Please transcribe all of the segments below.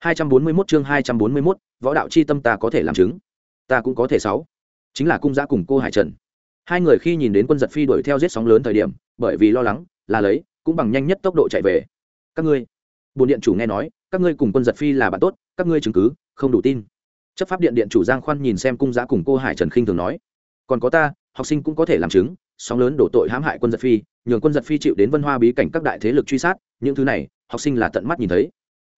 241 chương 241, võ đạo chi tâm ta có thể làm chứng. Ta cũng có thể sáu. Chính là cung giã cùng cô hải trần. Hai người khi nhìn đến quân giật phi đuổi theo giết sóng lớn thời điểm bởi vì lo lắng là lấy cũng bằng nhanh nhất tốc độ chạy về. Các ngươi bồn điện chủ nghe nói các ngươi cùng quân giật phi là bạn tốt các ngươi chứng cứ không đủ tin. Chấp pháp điện điện chủ giang khoan nhìn xem cung giã cùng cô hải trần khinh thường nói còn có ta học sinh cũng có thể làm chứng sóng lớn đổ tội hãm hại quân giật phi nhường quân giật phi chịu đến vân hoa bí cảnh các đại thế lực truy sát những thứ này học sinh là tận mắt nhìn thấy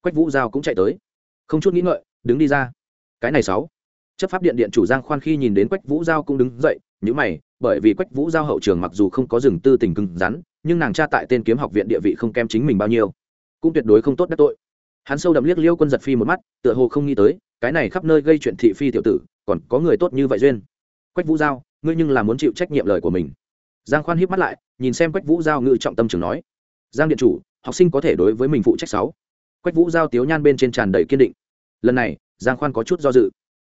quách vũ giao cũng chạy tới. Không chút nghĩ ngợi, đứng đi ra. Cái này sáu. Chấp pháp điện điện chủ giang khoan khi nhìn đến quách vũ giao cũng đứng dậy nhữ mày, bởi vì quách vũ giao hậu trường mặc dù không có rừng tư tình cứng rắn, nhưng nàng cha tại tên kiếm học viện địa vị không kém chính mình bao nhiêu. Cũng tuyệt đối không tốt đắc tội. Hắn sâu đậm liếc liêu quân giật phi một mắt, tựa hồ không nghĩ tới, cái này khắp nơi gây chuyện thị phi tiểu tử, còn có người tốt như vậy duyên. Quách vũ giao, ngươi nhưng là muốn chịu trách nhiệm lời của mình. Giang khoan híp mắt lại, nhìn xem quách vũ giao ngự trọng tâm trường nói. Giang điện chủ, học sinh có thể đối với mình phụ trách sáu quách vũ giao tiếu nhan bên trên tràn đầy kiên định. Lần này, giang khoan có chút do dự.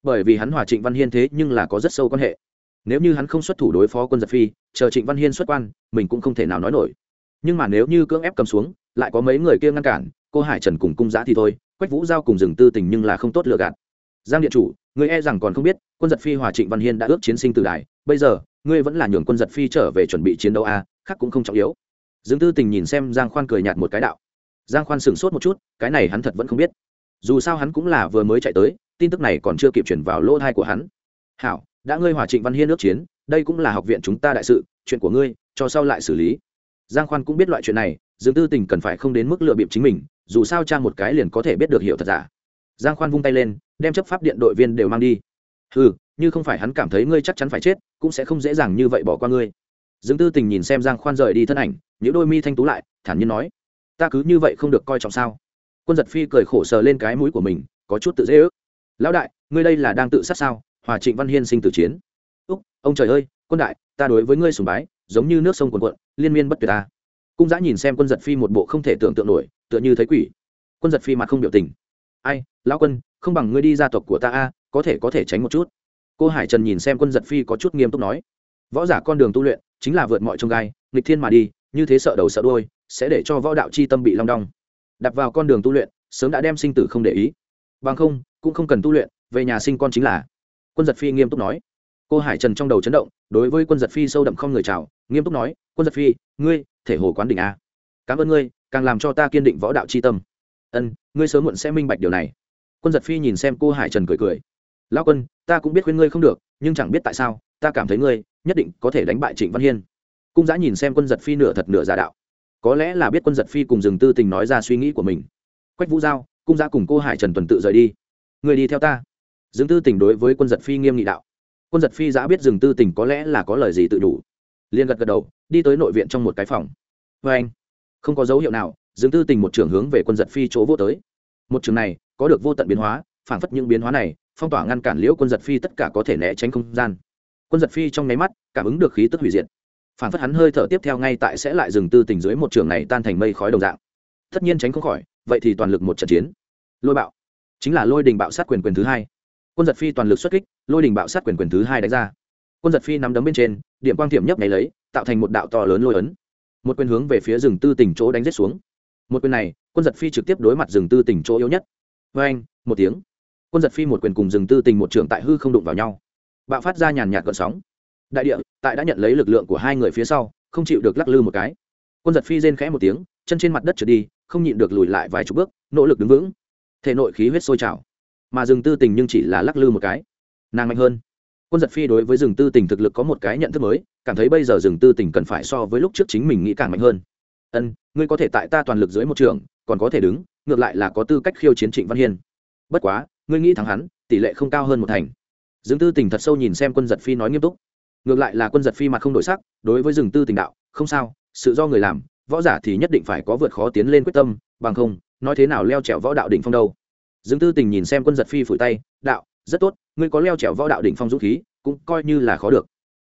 Bởi vì hắn hòa trịnh văn hiên thế nhưng là có rất sâu quan hệ. Nếu như hắn không xuất thủ đối phó quân giật phi, chờ trịnh văn hiên xuất quan, mình cũng không thể nào nói nổi. Nhưng mà nếu như cưỡng ép cầm xuống, lại có mấy người kia ngăn cản, cô hải trần cùng cung giã thì thôi, quách vũ giao cùng rừng tư tình nhưng là không tốt lựa gạt. Giang điện chủ, người e rằng còn không biết, quân giật phi hòa trịnh văn hiên đã ước chiến sinh từ đài bây giờ, ngươi vẫn là nhường quân giật phi trở về chuẩn bị chiến đấu a, khác cũng không trọng yếu. Dương tư tình nhìn xem giang khoan cười nhạt một cái đạo giang khoan sửng sốt một chút, cái này hắn thật vẫn không biết. Dù sao hắn cũng là vừa mới chạy tới, tin tức này còn chưa kịp chuyển vào lỗ thai của hắn. Hảo, đã ngươi hòa trịnh văn hiên ước chiến, đây cũng là học viện chúng ta đại sự, chuyện của ngươi, cho sau lại xử lý. Giang khoan cũng biết loại chuyện này, dương tư tình cần phải không đến mức lựa bịp chính mình, dù sao cha một cái liền có thể biết được hiểu thật giả. Giang khoan vung tay lên, đem chấp pháp điện đội viên đều mang đi. Ừ như không phải hắn cảm thấy ngươi chắc chắn phải chết, cũng sẽ không dễ dàng như vậy bỏ qua ngươi. Dương tư tình nhìn xem giang khoan rời đi thân ảnh những đôi mi thanh tú lại, thản nhiên nói ta cứ như vậy không được coi trọng sao? Quân giật phi cười khổ sờ lên cái mũi của mình, có chút tự dễ ước. Lão đại, ngươi đây là đang tự sát sao? Hòa trịnh văn hiên sinh tử chiến. Úc, ông trời ơi, quân đại, ta đối với ngươi sùng bái, giống như nước sông quần quận liên miên bất tuyệt ta. Cung giã nhìn xem quân giật phi một bộ không thể tưởng tượng nổi, tựa như thấy quỷ. Quân giật phi mặt không biểu tình. Ai, lão quân, không bằng ngươi đi gia tộc của ta a, có thể có thể tránh một chút. Cô hải trần nhìn xem quân giật phi có chút nghiêm túc nói. Võ giả con đường tu luyện, chính là vượt mọi trông gai, nghịch thiên mà đi, như thế sợ đầu sợ đôi sẽ để cho võ đạo chi tâm bị long đong. Đặt vào con đường tu luyện, sớm đã đem sinh tử không để ý. Bằng không, cũng không cần tu luyện, về nhà sinh con chính là. Quân giật phi nghiêm túc nói. Cô hải trần trong đầu chấn động, đối với quân giật phi sâu đậm không người chào, nghiêm túc nói, quân giật phi, ngươi, thể hồ quán đỉnh a. Cảm ơn ngươi, càng làm cho ta kiên định võ đạo c h i tâm. Ân, ngươi sớm muộn sẽ minh bạch điều này. Quân giật phi nhìn xem cô hải trần cười cười. Lão quân, ta cũng biết khuyên ngươi không được, nhưng chẳng biết tại sao, ta cảm thấy ngươi, nhất định có thể đánh bại trịnh văn hiên. Cung giã nhìn xem quân giật phi nửa thật nửa giả đạo có lẽ là biết quân giật phi cùng rừng tư tình nói ra suy nghĩ của mình. Quách vũ giao, cung ra cùng cô hải trần tuần tự rời đi. Người đi theo ta. Rừng tư tình đối với quân giật phi nghiêm nghị đạo. Quân giật phi giã biết rừng tư tình có lẽ là có lời gì tự đủ. Liền gật gật đầu, đi tới nội viện trong một cái phòng. Vê anh, không có dấu hiệu nào, rừng tư tình một trường hướng về quân giật phi chỗ vô tới. Một trường này, có được vô tận biến hóa, phảng phất những biến hóa này, phong tỏa ngăn cản liễu quân giật phi tất cả có thể né tránh không gian. Quân giật phi trong nháy mắt, cảm ứng được khí tức hủy diệt phản phất hắn hơi thở tiếp theo ngay tại sẽ lại dừng tư tình dưới một trường này tan thành mây khói đồng dạng. Tất nhiên tránh không khỏi, vậy thì toàn lực một trận chiến. Lôi bạo, chính là lôi đình bạo sát quyền quyền thứ hai. Quân giật phi toàn lực xuất kích, lôi đình bạo sát quyền quyền thứ hai đánh ra. Quân giật phi nắm đấm bên trên, điện quang thiểm nhấp nháy lấy, tạo thành một đạo to lớn lôi ấn. Một quyền hướng về phía rừng tư tỉnh chỗ đánh rết xuống. Một quyền này, quân giật phi trực tiếp đối mặt rừng tư tỉnh chỗ yếu nhất. Vê anh một tiếng. Quân giật phi một quyền cùng rừng tư tình một trường tại hư không đụng vào nhau. Bạo phát ra nhàn nhạt gợn sóng đại địa, tại đã nhận lấy lực lượng của hai người phía sau, không chịu được lắc lư một cái. Quân giật phi rên khẽ một tiếng, chân trên mặt đất trượt đi, không nhịn được lùi lại vài chục bước, nỗ lực đứng vững. Thể nội khí huyết sôi trào. Mà rừng tư tình nhưng chỉ là lắc lư một cái. Nàng mạnh hơn. Quân giật phi đối với rừng tư tình thực lực có một cái nhận thức mới, cảm thấy bây giờ rừng tư tình cần phải so với lúc trước chính mình nghĩ càng mạnh hơn. Ân, ngươi có thể tại ta toàn lực dưới một trường, còn có thể đứng, ngược lại là có tư cách khiêu chiến trịnh văn hiên. Bất quá, ngươi nghĩ thắng hắn, tỷ lệ không cao hơn một thành. Dương tư tình thật sâu nhìn xem quân giật phi nói nghiêm túc ngược lại là quân giật phi mặt không đổi sắc, đối với rừng tư tình đạo, không sao, sự do người làm, võ giả thì nhất định phải có vượt khó tiến lên quyết tâm, bằng không, nói thế nào leo trèo võ đạo đỉnh phong đâu. Dương tư tình nhìn xem quân giật phi phủi tay, đạo, rất tốt, ngươi có leo trèo võ đạo đỉnh phong dũng khí, cũng coi như là khó được.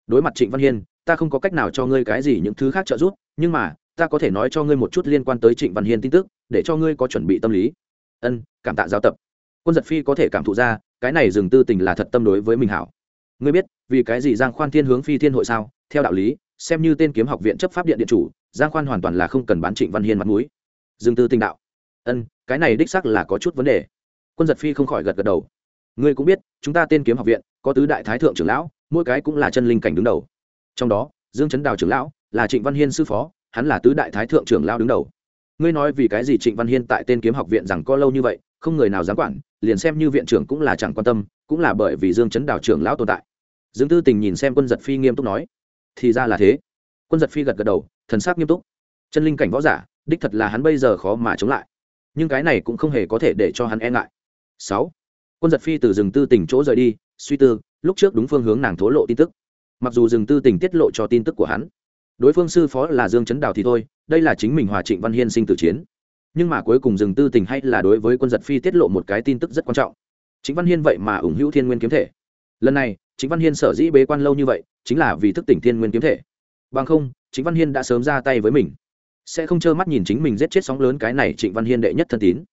Đối mặt trịnh văn hiên, ta không có cách nào cho ngươi cái gì những thứ khác trợ giúp, nhưng mà, ta có thể nói cho ngươi một chút liên quan tới trịnh văn hiên tin tức, để cho ngươi có chuẩn bị tâm lý. Ân, cảm tạ giáo tập. Quân giật phi có thể cảm thụ ra, cái này dừng tư tình là thật tâm đối với mình hảo ngươi biết, vì cái gì giang khoan thiên hướng phi thiên hội sao? Theo đạo lý, xem như tên kiếm học viện chấp pháp điện điện chủ, giang khoan hoàn toàn là không cần bán trịnh văn hiên mặt mũi. Dương tư tinh đạo. Ân, cái này đích sắc là có chút vấn đề. Quân giật phi không khỏi gật gật đầu. Ngươi cũng biết, chúng ta tên kiếm học viện, có tứ đại thái thượng trưởng lão, mỗi cái cũng là chân linh cảnh đứng đầu. Trong đó, dương chấn đào trưởng lão là trịnh văn hiên sư phó, hắn là tứ đại thái thượng trưởng lão đứng đầu. Ngươi nói vì cái gì trịnh văn hiên tại tên kiếm học viện rằng có lâu như vậy không người nào dám quản, liền xem như viện trưởng cũng là chẳng quan tâm, cũng là bởi vì dương chấn đào trưởng lão tồn tại. Dương tư tình nhìn xem quân giật phi nghiêm túc nói, thì ra là thế. Quân giật phi gật gật đầu, thần sắc nghiêm túc. Chân linh cảnh võ giả, đích thật là hắn bây giờ khó mà chống lại. Nhưng cái này cũng không hề có thể để cho hắn e ngại. Sáu. Quân giật phi từ rừng tư tình chỗ rời đi, suy tư, lúc trước đúng phương hướng nàng thố lộ tin tức. Mặc dù rừng tư tình tiết lộ cho tin tức của hắn, đối phương sư phó là dương chấn đào thì thôi, đây là chính mình hòa trịnh văn hiên sinh tử chiến nhưng mà cuối cùng dừng tư tình hay là đối với quân giật phi tiết lộ một cái tin tức rất quan trọng. Chính văn hiên vậy mà ủng hữu thiên nguyên kiếm thể. Lần này, chính văn hiên sở dĩ bế quan lâu như vậy, chính là vì thức tỉnh thiên nguyên kiếm thể. Bằng không, chính văn hiên đã sớm ra tay với mình. Sẽ không trơ mắt nhìn chính mình giết chết sóng lớn cái này trịnh văn hiên đệ nhất thân tín.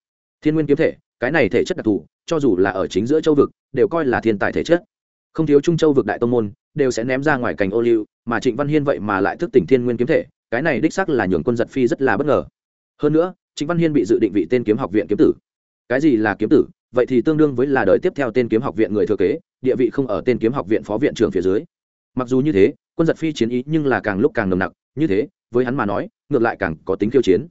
Thiên nguyên kiếm thể, cái này thể chất đặc thù, cho dù là ở chính giữa châu vực, đều coi là thiên tài thể chất. Không thiếu trung châu vực đại tông môn, đều sẽ ném ra ngoài cành ô liu, mà trịnh văn hiên vậy mà lại thức tỉnh thiên nguyên kiếm thể, cái này đích sắc là nhường quân giật phi rất là bất ngờ. Hơn nữa trịnh văn hiên bị dự định vị tên kiếm học viện kiếm tử. Cái gì là kiếm tử? Vậy thì tương đương với là đời tiếp theo tên kiếm học viện người thừa kế, địa vị không ở tên kiếm học viện phó viện trưởng phía dưới. Mặc dù như thế, quân giật phi chiến ý nhưng là càng lúc càng nồng nặc, như thế, với hắn mà nói, ngược lại càng có tính khiêu chiến.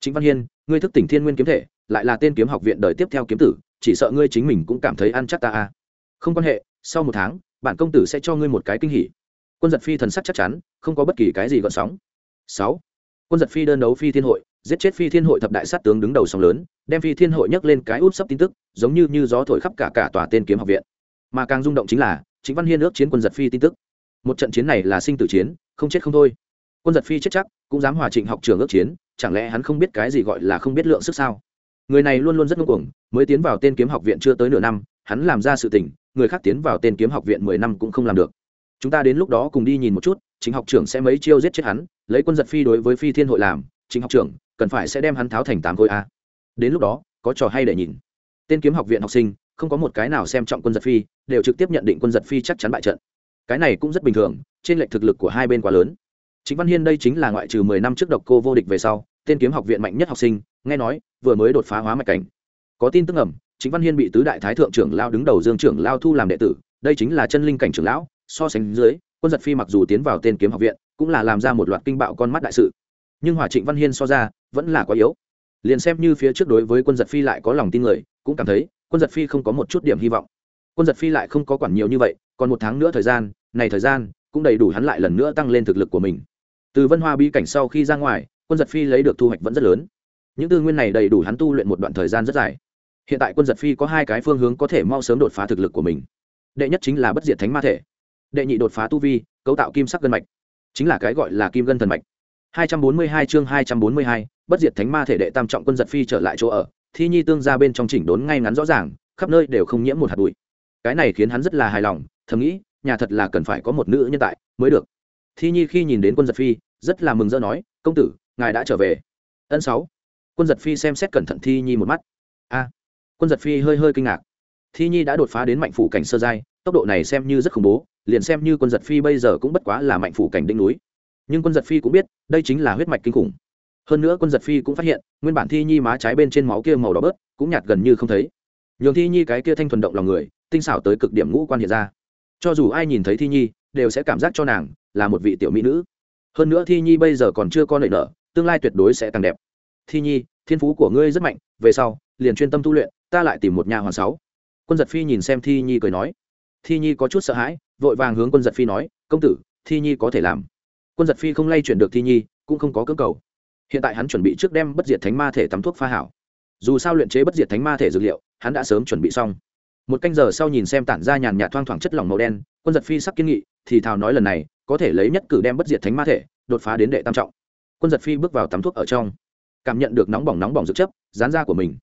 Chính văn hiên, ngươi thức tỉnh thiên nguyên kiếm thể, lại là tên kiếm học viện đời tiếp theo kiếm tử, chỉ sợ ngươi chính mình cũng cảm thấy ăn chắc ta a không quan hệ, sau một tháng, bản công tử sẽ cho ngươi một cái kinh hỉ. Quân giật phi thần sắc chắc chắn, không có bất kỳ cái gì gợn sóng. Sáu. Quân giật phi đơn đấu phi thiên hội giết chết phi thiên hội thập đại sát tướng đứng đầu sóng lớn, đem phi thiên hội nhấc lên cái út sấp tin tức, giống như như gió thổi khắp cả cả tòa tên kiếm học viện. Mà càng rung động chính là chính văn hiên ước chiến quân giật phi tin tức. Một trận chiến này là sinh tử chiến, không chết không thôi. Quân giật phi chết chắc, cũng dám hòa trịnh học trường ước chiến, chẳng lẽ hắn không biết cái gì gọi là không biết lượng sức sao? Người này luôn luôn rất ngưng cuồng, mới tiến vào tên kiếm học viện chưa tới nửa năm, hắn làm ra sự tình, người khác tiến vào tên kiếm học viện mười năm cũng không làm được. Chúng ta đến lúc đó cùng đi nhìn một chút chính học trưởng sẽ mấy chiêu giết chết hắn, lấy quân giật phi đối với phi thiên hội làm chính học trưởng cần phải sẽ đem hắn tháo thành tám khối a. Đến lúc đó, có trò hay để nhìn. Tên kiếm học viện học sinh, không có một cái nào xem trọng quân giật phi, đều trực tiếp nhận định quân giật phi chắc chắn bại trận. Cái này cũng rất bình thường, trên lệnh thực lực của hai bên quá lớn. Chính văn hiên đây chính là ngoại trừ mười năm trước độc cô vô địch về sau, tên kiếm học viện mạnh nhất học sinh, nghe nói, vừa mới đột phá hóa mạch cảnh. Có tin tức ẩm chính văn hiên bị tứ đại thái thượng trưởng lao đứng đầu dương trưởng lao thu làm đệ tử, đây chính là chân linh cảnh trưởng lão, so sánh dưới, quân giật phi mặc dù tiến vào tên kiếm học viện, cũng là làm ra một loạt kinh bạo con mắt đại sự nhưng hỏa trịnh văn hiên so ra, vẫn là quá yếu. Liền xem như phía trước đối với quân giật phi lại có lòng tin người, cũng cảm thấy, quân giật phi không có một chút điểm hy vọng. Quân giật phi lại không có quản nhiều như vậy, còn một tháng nữa thời gian, này thời gian, cũng đầy đủ hắn lại lần nữa tăng lên thực lực của mình. Từ vân hoa bi cảnh sau khi ra ngoài, quân giật phi lấy được thu hoạch vẫn rất lớn. Những tư nguyên này đầy đủ hắn tu luyện một đoạn thời gian rất dài. Hiện tại quân giật phi có hai cái phương hướng có thể mau sớm đột phá thực lực của mình. Đệ nhất chính là bất diệt thánh ma thể. Đệ nhị đột phá tu vi, cấu tạo kim sắc gân mạch. Chính là cái gọi là kim gân thần mạch. 242 chương 242, bất diệt thánh ma thể đệ tam trọng quân giật phi trở lại chỗ ở thi nhi tương ra bên trong chỉnh đốn ngay ngắn rõ ràng khắp nơi đều không nhiễm một hạt bụi. Cái này khiến hắn rất là hài lòng thầm nghĩ nhà thật là cần phải có một nữ nhân tại mới được. Thi nhi khi nhìn đến quân giật phi rất là mừng rỡ nói công tử ngài đã trở về. Ân sáu. Quân giật phi xem xét cẩn thận thi nhi một mắt. A. Quân giật phi hơi hơi kinh ngạc. Thi nhi đã đột phá đến mạnh phủ cảnh sơ giai tốc độ này xem như rất khủng bố liền xem như quân giật phi bây giờ cũng bất quá là mạnh phủ cảnh đỉnh núi nhưng quân giật phi cũng biết, đây chính là huyết mạch kinh khủng. Hơn nữa quân giật phi cũng phát hiện, nguyên bản thi nhi má trái bên trên máu kia màu đỏ bớt, cũng nhạt gần như không thấy. Nhường thi nhi cái kia thanh thuần động lòng người, tinh xảo tới cực điểm ngũ quan hiện ra. Cho dù ai nhìn thấy thi nhi, đều sẽ cảm giác cho nàng là một vị tiểu mỹ nữ. Hơn nữa thi nhi bây giờ còn chưa con nảy nở, tương lai tuyệt đối sẽ càng đẹp. Thi nhi, thiên phú của ngươi rất mạnh, về sau, liền chuyên tâm tu luyện, ta lại tìm một nhà hoàn sáu. Quân giật phi nhìn xem thi nhi cười nói. Thi nhi có chút sợ hãi, vội vàng hướng quân giật phi nói, công tử, thi nhi có thể làm quân giật phi không lay chuyển được thi nhi, cũng không có cơ cầu. Hiện tại hắn chuẩn bị trước đem bất diệt thánh ma thể tắm thuốc pha hảo. Dù sao luyện chế bất diệt thánh ma thể dược liệu, hắn đã sớm chuẩn bị xong. Một canh giờ sau nhìn xem tản ra nhàn nhạt thoang thoảng chất lỏng màu đen, quân giật phi sắc kiên nghị, thì thào nói lần này, có thể lấy nhất cử đem bất diệt thánh ma thể, đột phá đến đệ tam trọng. Quân giật phi bước vào tắm thuốc ở trong. Cảm nhận được nóng bỏng nóng bỏng dược chấp dán da của mình.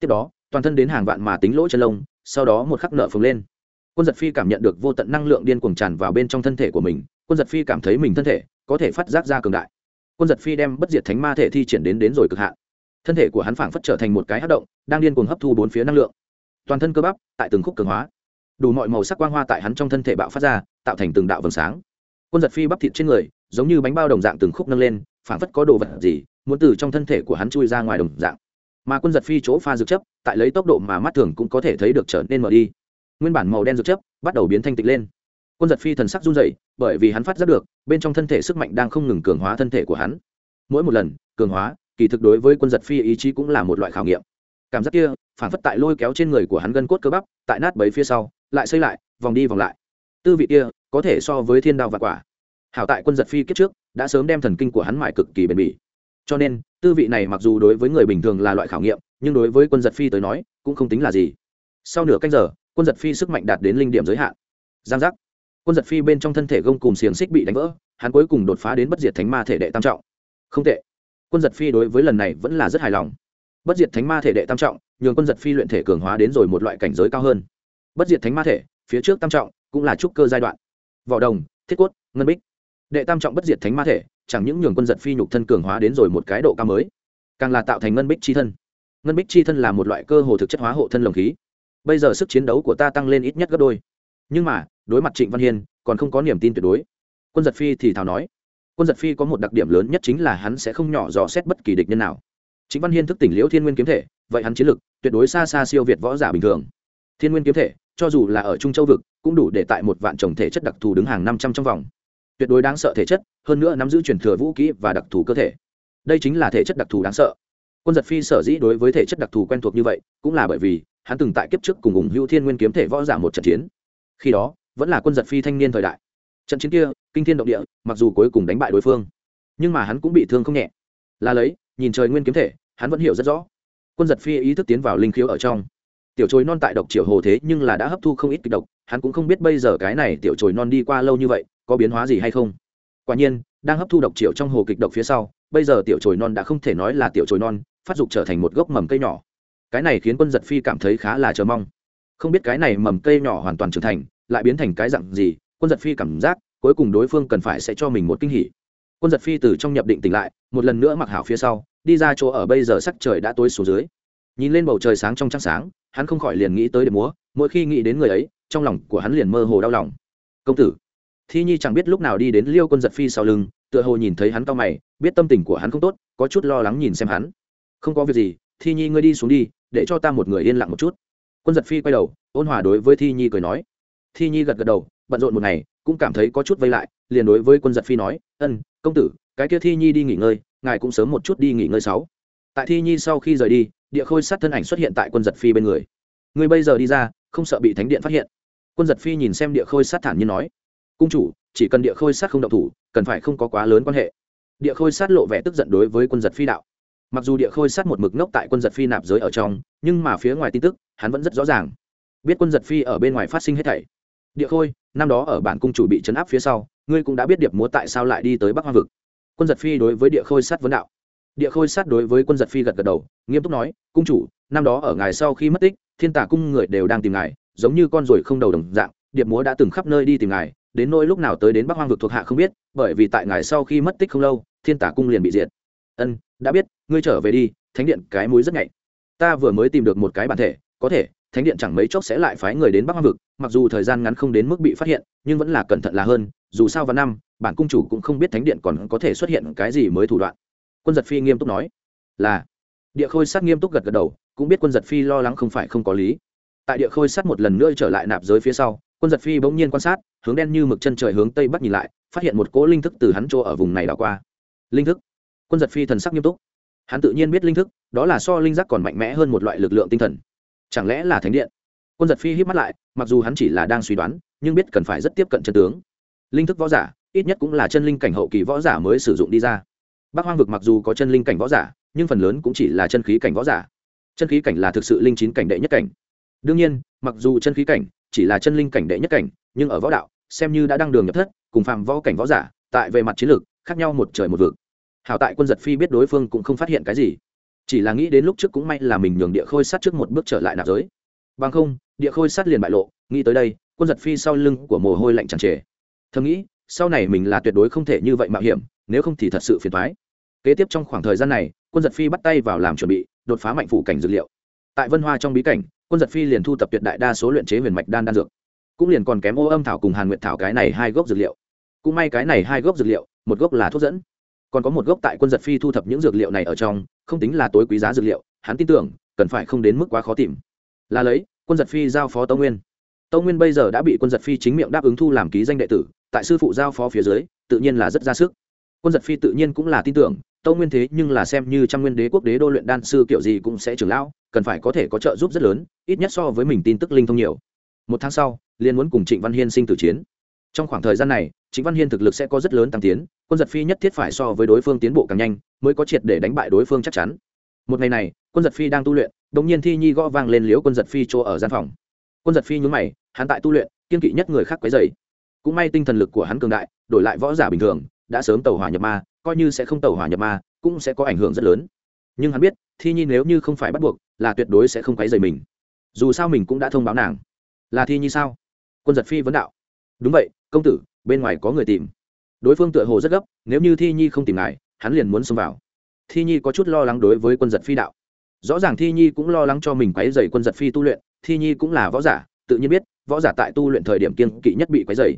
Tiếp đó, toàn thân đến hàng vạn mà tính lỗ chân lông, sau đó một khắc nợ phồng lên. Quân giật phi cảm nhận được vô tận năng lượng điên cuồng tràn vào bên trong thân thể của mình, quân giật phi cảm thấy mình thân thể có thể phát giác ra cường đại. Quân giật phi đem bất diệt thánh ma thể thi triển đến đến rồi cực hạn. Thân thể của hắn phảng phất trở thành một cái hát động, đang điên cuồng hấp thu bốn phía năng lượng. Toàn thân cơ bắp tại từng khúc cường hóa. Đủ mọi màu sắc quang hoa tại hắn trong thân thể bạo phát ra, tạo thành từng đạo vầng sáng. Quân giật phi bắp thịt trên người, giống như bánh bao đồng dạng từng khúc nâng lên, phảng phất có đồ vật gì muốn từ trong thân thể của hắn chui ra ngoài đồng dạng. Mà quân giật phi chỗ pha dược chấp, tại lấy tốc độ mà mắt thường cũng có thể thấy được trở nên mở đi. Nguyên bản màu đen dược chấp bắt đầu biến thanh tịch lên. Quân giật phi thần sắc run dậy bởi vì hắn phát giác được bên trong thân thể sức mạnh đang không ngừng cường hóa thân thể của hắn. Mỗi một lần, cường hóa, kỳ thực đối với quân giật phi ý chí cũng là một loại khảo nghiệm. Cảm giác kia, phản phất tại lôi kéo trên người của hắn gân cốt cơ bắp, tại nát bấy phía sau, lại xây lại, vòng đi vòng lại. Tư vị kia, có thể so với thiên đao và quả. Hảo tại quân giật phi kiếp trước, đã sớm đem thần kinh của hắn mại cực kỳ bền bỉ. Cho nên, tư vị này mặc dù đối với người bình thường là loại khảo nghiệm, nhưng đối với quân giật phi tới nói, cũng không tính là gì. Sau nửa canh giờ, quân giật phi sức mạnh đạt đến linh điểm giới hạn. Giang giác quân giật phi bên trong thân thể gông cùng xiềng xích bị đánh vỡ, hắn cuối cùng đột phá đến bất diệt thánh ma thể đệ tam trọng. Không tệ. Quân giật phi đối với lần này vẫn là rất hài lòng. Bất diệt thánh ma thể đệ tam trọng, nhường quân giật phi luyện thể cường hóa đến rồi một loại cảnh giới cao hơn. Bất diệt thánh ma thể, phía trước tam trọng, cũng là trúc cơ giai đoạn. Vỏ đồng, thiết quất ngân bích. Đệ tam trọng bất diệt thánh ma thể, chẳng những nhường quân giật phi nhục thân cường hóa đến rồi một cái độ cao mới, càng là tạo thành ngân bích chi thân. Ngân bích chi thân là một loại cơ hồ thực chất hóa hộ thân lồng khí. Bây giờ sức chiến đấu của ta tăng lên ít nhất gấp đôi. Nhưng mà đối mặt trịnh văn hiên, còn không có niềm tin tuyệt đối. Quân giật phi thì thào nói, quân giật phi có một đặc điểm lớn nhất chính là hắn sẽ không nhỏ dò xét bất kỳ địch nhân nào. Chính văn hiên thức tỉnh liễu thiên nguyên kiếm thể, vậy hắn chiến lực tuyệt đối xa xa siêu việt võ giả bình thường. Thiên nguyên kiếm thể, cho dù là ở trung châu vực, cũng đủ để tại một vạn trồng thể chất đặc thù đứng hàng năm trăm trong vòng. Tuyệt đối đáng sợ thể chất, hơn nữa nắm giữ truyền thừa vũ kỹ và đặc thù cơ thể. Đây chính là thể chất đặc thù đáng sợ. Quân giật phi sở dĩ đối với thể chất đặc thù quen thuộc như vậy, cũng là bởi vì hắn từng tại kiếp trước cùng ủng hữu thiên nguyên kiếm thể võ giả một trận chiến. Khi đó vẫn là quân giật phi thanh niên thời đại. Trận chiến kia, kinh thiên động địa, mặc dù cuối cùng đánh bại đối phương, nhưng mà hắn cũng bị thương không nhẹ. Là lấy, nhìn trời nguyên kiếm thể, hắn vẫn hiểu rất rõ. Quân giật phi ý thức tiến vào linh khiếu ở trong. Tiểu chối non tại độc triệu hồ thế nhưng là đã hấp thu không ít kịch độc, hắn cũng không biết bây giờ cái này tiểu chồi non đi qua lâu như vậy, có biến hóa gì hay không. Quả nhiên, đang hấp thu độc triệu trong hồ kịch độc phía sau, bây giờ tiểu chồi non đã không thể nói là tiểu chồi non, phát dục trở thành một gốc mầm cây nhỏ. Cái này khiến quân giật phi cảm thấy khá là chờ mong. Không biết cái này mầm cây nhỏ hoàn toàn trưởng thành lại biến thành cái dặn gì, quân giật phi cảm giác, cuối cùng đối phương cần phải sẽ cho mình một kinh hỉ. Quân giật phi từ trong nhập định tỉnh lại, một lần nữa mặc hảo phía sau, đi ra chỗ ở bây giờ sắc trời đã tối xuống dưới. Nhìn lên bầu trời sáng trong trăng sáng, hắn không khỏi liền nghĩ tới để múa, mỗi khi nghĩ đến người ấy, trong lòng của hắn liền mơ hồ đau lòng. Công tử. Thi nhi chẳng biết lúc nào đi đến liêu quân giật phi sau lưng, tựa hồ nhìn thấy hắn cao mày, biết tâm tình của hắn không tốt, có chút lo lắng nhìn xem hắn. Không có việc gì, thi nhi ngươi đi xuống đi, để cho ta một người yên lặng một chút. Quân giật phi quay đầu, ôn hòa đối với thi nhi cười nói thi nhi gật gật đầu, bận rộn một ngày, cũng cảm thấy có chút vây lại, liền đối với quân giật phi nói, ân, công tử, cái kia thi nhi đi nghỉ ngơi, ngài cũng sớm một chút đi nghỉ ngơi sáu. Tại thi nhi sau khi rời đi, địa khôi sát thân ảnh xuất hiện tại quân giật phi bên người. Người bây giờ đi ra, không sợ bị thánh điện phát hiện. Quân giật phi nhìn xem địa khôi sát thản như nói, cung chủ, chỉ cần địa khôi sát không động thủ, cần phải không có quá lớn quan hệ. Địa khôi sát lộ vẻ tức giận đối với quân giật phi đạo. Mặc dù địa khôi sát một mực ngốc tại quân giật phi nạp giới ở trong, nhưng mà phía ngoài tin tức, hắn vẫn rất rõ ràng. Biết quân giật phi ở bên ngoài phát sinh hết thảy địa khôi, năm đó ở bản cung chủ bị chấn áp phía sau, ngươi cũng đã biết điệp múa tại sao lại đi tới bắc hoa vực. Quân giật phi đối với địa khôi sát vấn đạo. Địa khôi sát đối với quân giật phi gật gật đầu, nghiêm túc nói, cung chủ, năm đó ở ngài sau khi mất tích, thiên tả cung người đều đang tìm ngài, giống như con ruồi không đầu đồng dạng, điệp múa đã từng khắp nơi đi tìm ngài, đến nỗi lúc nào tới đến bắc hoang vực thuộc hạ không biết, bởi vì tại ngài sau khi mất tích không lâu, thiên tả cung liền bị diệt. Ân, đã biết, ngươi trở về đi, thánh điện cái mũi rất nhạy. Ta vừa mới tìm được một cái bản thể, có thể, thánh điện chẳng mấy chốc sẽ lại phái người đến bắc hoang vực mặc dù thời gian ngắn không đến mức bị phát hiện, nhưng vẫn là cẩn thận là hơn, dù sao vào năm, bản cung chủ cũng không biết thánh điện còn có thể xuất hiện cái gì mới thủ đoạn. Quân giật phi nghiêm túc nói, là. Địa khôi sát nghiêm túc gật gật đầu, cũng biết quân giật phi lo lắng không phải không có lý. Tại địa khôi sát một lần nữa trở lại nạp giới phía sau, quân giật phi bỗng nhiên quan sát, hướng đen như mực chân trời hướng tây bắc nhìn lại, phát hiện một cỗ linh thức từ hắn chỗ ở vùng này đảo qua. Linh thức? Quân giật phi thần sắc nghiêm túc. Hắn tự nhiên biết linh thức, đó là so linh giác còn mạnh mẽ hơn một loại lực lượng tinh thần. Chẳng lẽ là thánh điện? Quân giật phi hít mắt lại, mặc dù hắn chỉ là đang suy đoán, nhưng biết cần phải rất tiếp cận chân tướng. Linh thức võ giả, ít nhất cũng là chân linh cảnh hậu kỳ võ giả mới sử dụng đi ra. Bác hoang vực mặc dù có chân linh cảnh võ giả, nhưng phần lớn cũng chỉ là chân khí cảnh võ giả. Chân khí cảnh là thực sự linh chín cảnh đệ nhất cảnh. Đương nhiên, mặc dù chân khí cảnh chỉ là chân linh cảnh đệ nhất cảnh, nhưng ở võ đạo, xem như đã đăng đường nhập thất, cùng phạm võ cảnh võ giả, tại về mặt chiến lược, khác nhau một trời một vực. Hảo tại quân giật phi biết đối phương cũng không phát hiện cái gì. Chỉ là nghĩ đến lúc trước cũng may là mình nhường địa khôi sát trước một bước trở lại nạp giới. Bằng không địa khôi sát liền bại lộ, nghĩ tới đây, quân giật phi sau lưng của mồ hôi lạnh tràn trề. Thầm nghĩ, sau này mình là tuyệt đối không thể như vậy mạo hiểm, nếu không thì thật sự phiền thoái kế tiếp trong khoảng thời gian này, quân giật phi bắt tay vào làm chuẩn bị, đột phá mạnh phủ cảnh dược liệu. Tại vân hoa trong bí cảnh, quân giật phi liền thu tập tuyệt đại đa số luyện chế huyền mạch đan đan dược. Cũng liền còn kém ô âm thảo cùng hàn nguyện thảo cái này hai gốc dược liệu. Cũng may cái này hai gốc dược liệu, một gốc là thuốc dẫn. Còn có một gốc tại quân giật phi thu thập những dược liệu này ở trong, không tính là tối quý giá dược liệu, hắn tin tưởng, cần phải không đến mức quá khó tìm. Là lấy quân giật phi giao phó tâu nguyên. Tâu nguyên bây giờ đã bị quân giật phi chính miệng đáp ứng thu làm ký danh đệ tử, tại sư phụ giao phó phía dưới, tự nhiên là rất ra sức. Quân giật phi tự nhiên cũng là tin tưởng, tâu nguyên thế nhưng là xem như trăm nguyên đế quốc đế đô luyện đan sư kiểu gì cũng sẽ trưởng lão, cần phải có thể có trợ giúp rất lớn, ít nhất so với mình tin tức linh thông nhiều. Một tháng sau liên muốn cùng trịnh văn hiên sinh tử chiến. Trong khoảng thời gian này, trịnh văn hiên thực lực sẽ có rất lớn tăng tiến, quân giật phi nhất thiết phải so với đối phương tiến bộ càng nhanh, mới có triệt để đánh bại đối phương chắc chắn. Một ngày này, quân giật phi đang tu luyện đột nhiên thi nhi gõ vang lên liếu quân giật phi chỗ ở gian phòng. Quân giật phi nhún mày, hắn tại tu luyện, kiên kỵ nhất người khác quấy dày cũng may tinh thần lực của hắn cường đại, đổi lại võ giả bình thường, đã sớm tàu hỏa nhập ma, coi như sẽ không tàu hỏa nhập ma, cũng sẽ có ảnh hưởng rất lớn. Nhưng hắn biết, thi nhi nếu như không phải bắt buộc, là tuyệt đối sẽ không quấy dày mình. Dù sao mình cũng đã thông báo nàng. Là thi nhi sao? Quân giật phi vấn đạo. Đúng vậy, công tử, bên ngoài có người tìm. Đối phương tựa hồ rất gấp, nếu như thi nhi không tìm ngài, hắn liền muốn xông vào. Thi nhi có chút lo lắng đối với quân giật phi đạo rõ ràng thi nhi cũng lo lắng cho mình quấy dày quân giật phi tu luyện thi nhi cũng là võ giả tự nhiên biết võ giả tại tu luyện thời điểm kiên kỵ nhất bị quấy dày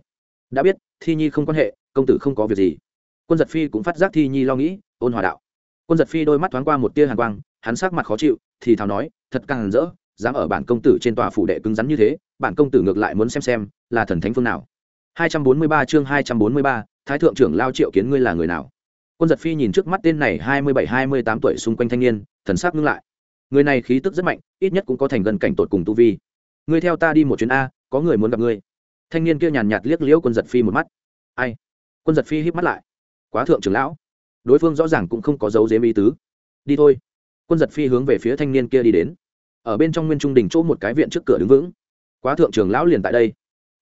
đã biết thi nhi không quan hệ công tử không có việc gì. Quân giật phi cũng phát giác thi nhi lo nghĩ ôn hòa đạo. Quân giật phi đôi mắt thoáng qua một tia hàn quang hắn sắc mặt khó chịu thì thào nói thật càng rỡ dám ở bản công tử trên tòa phủ đệ cứng rắn như thế bản công tử ngược lại muốn xem xem là thần thánh phương nào. 243 chương 243, thái thượng trưởng lao triệu kiến ngươi là người nào? Quân giật phi nhìn trước mắt tên này 27-28 tuổi xung quanh thanh niên thần sắc ngưng lại người này khí tức rất mạnh, ít nhất cũng có thành gần cảnh tột cùng tu vi. Ngươi theo ta đi một chuyến a, có người muốn gặp ngươi. Thanh niên kia nhàn nhạt liếc liễu quân giật phi một mắt. Ai? Quân giật phi híp mắt lại. Quá thượng trưởng lão. Đối phương rõ ràng cũng không có dấu dếm ý tứ. Đi thôi. Quân giật phi hướng về phía thanh niên kia đi đến. Ở bên trong nguyên trung đình chỗ một cái viện trước cửa đứng vững. Quá thượng trưởng lão liền tại đây.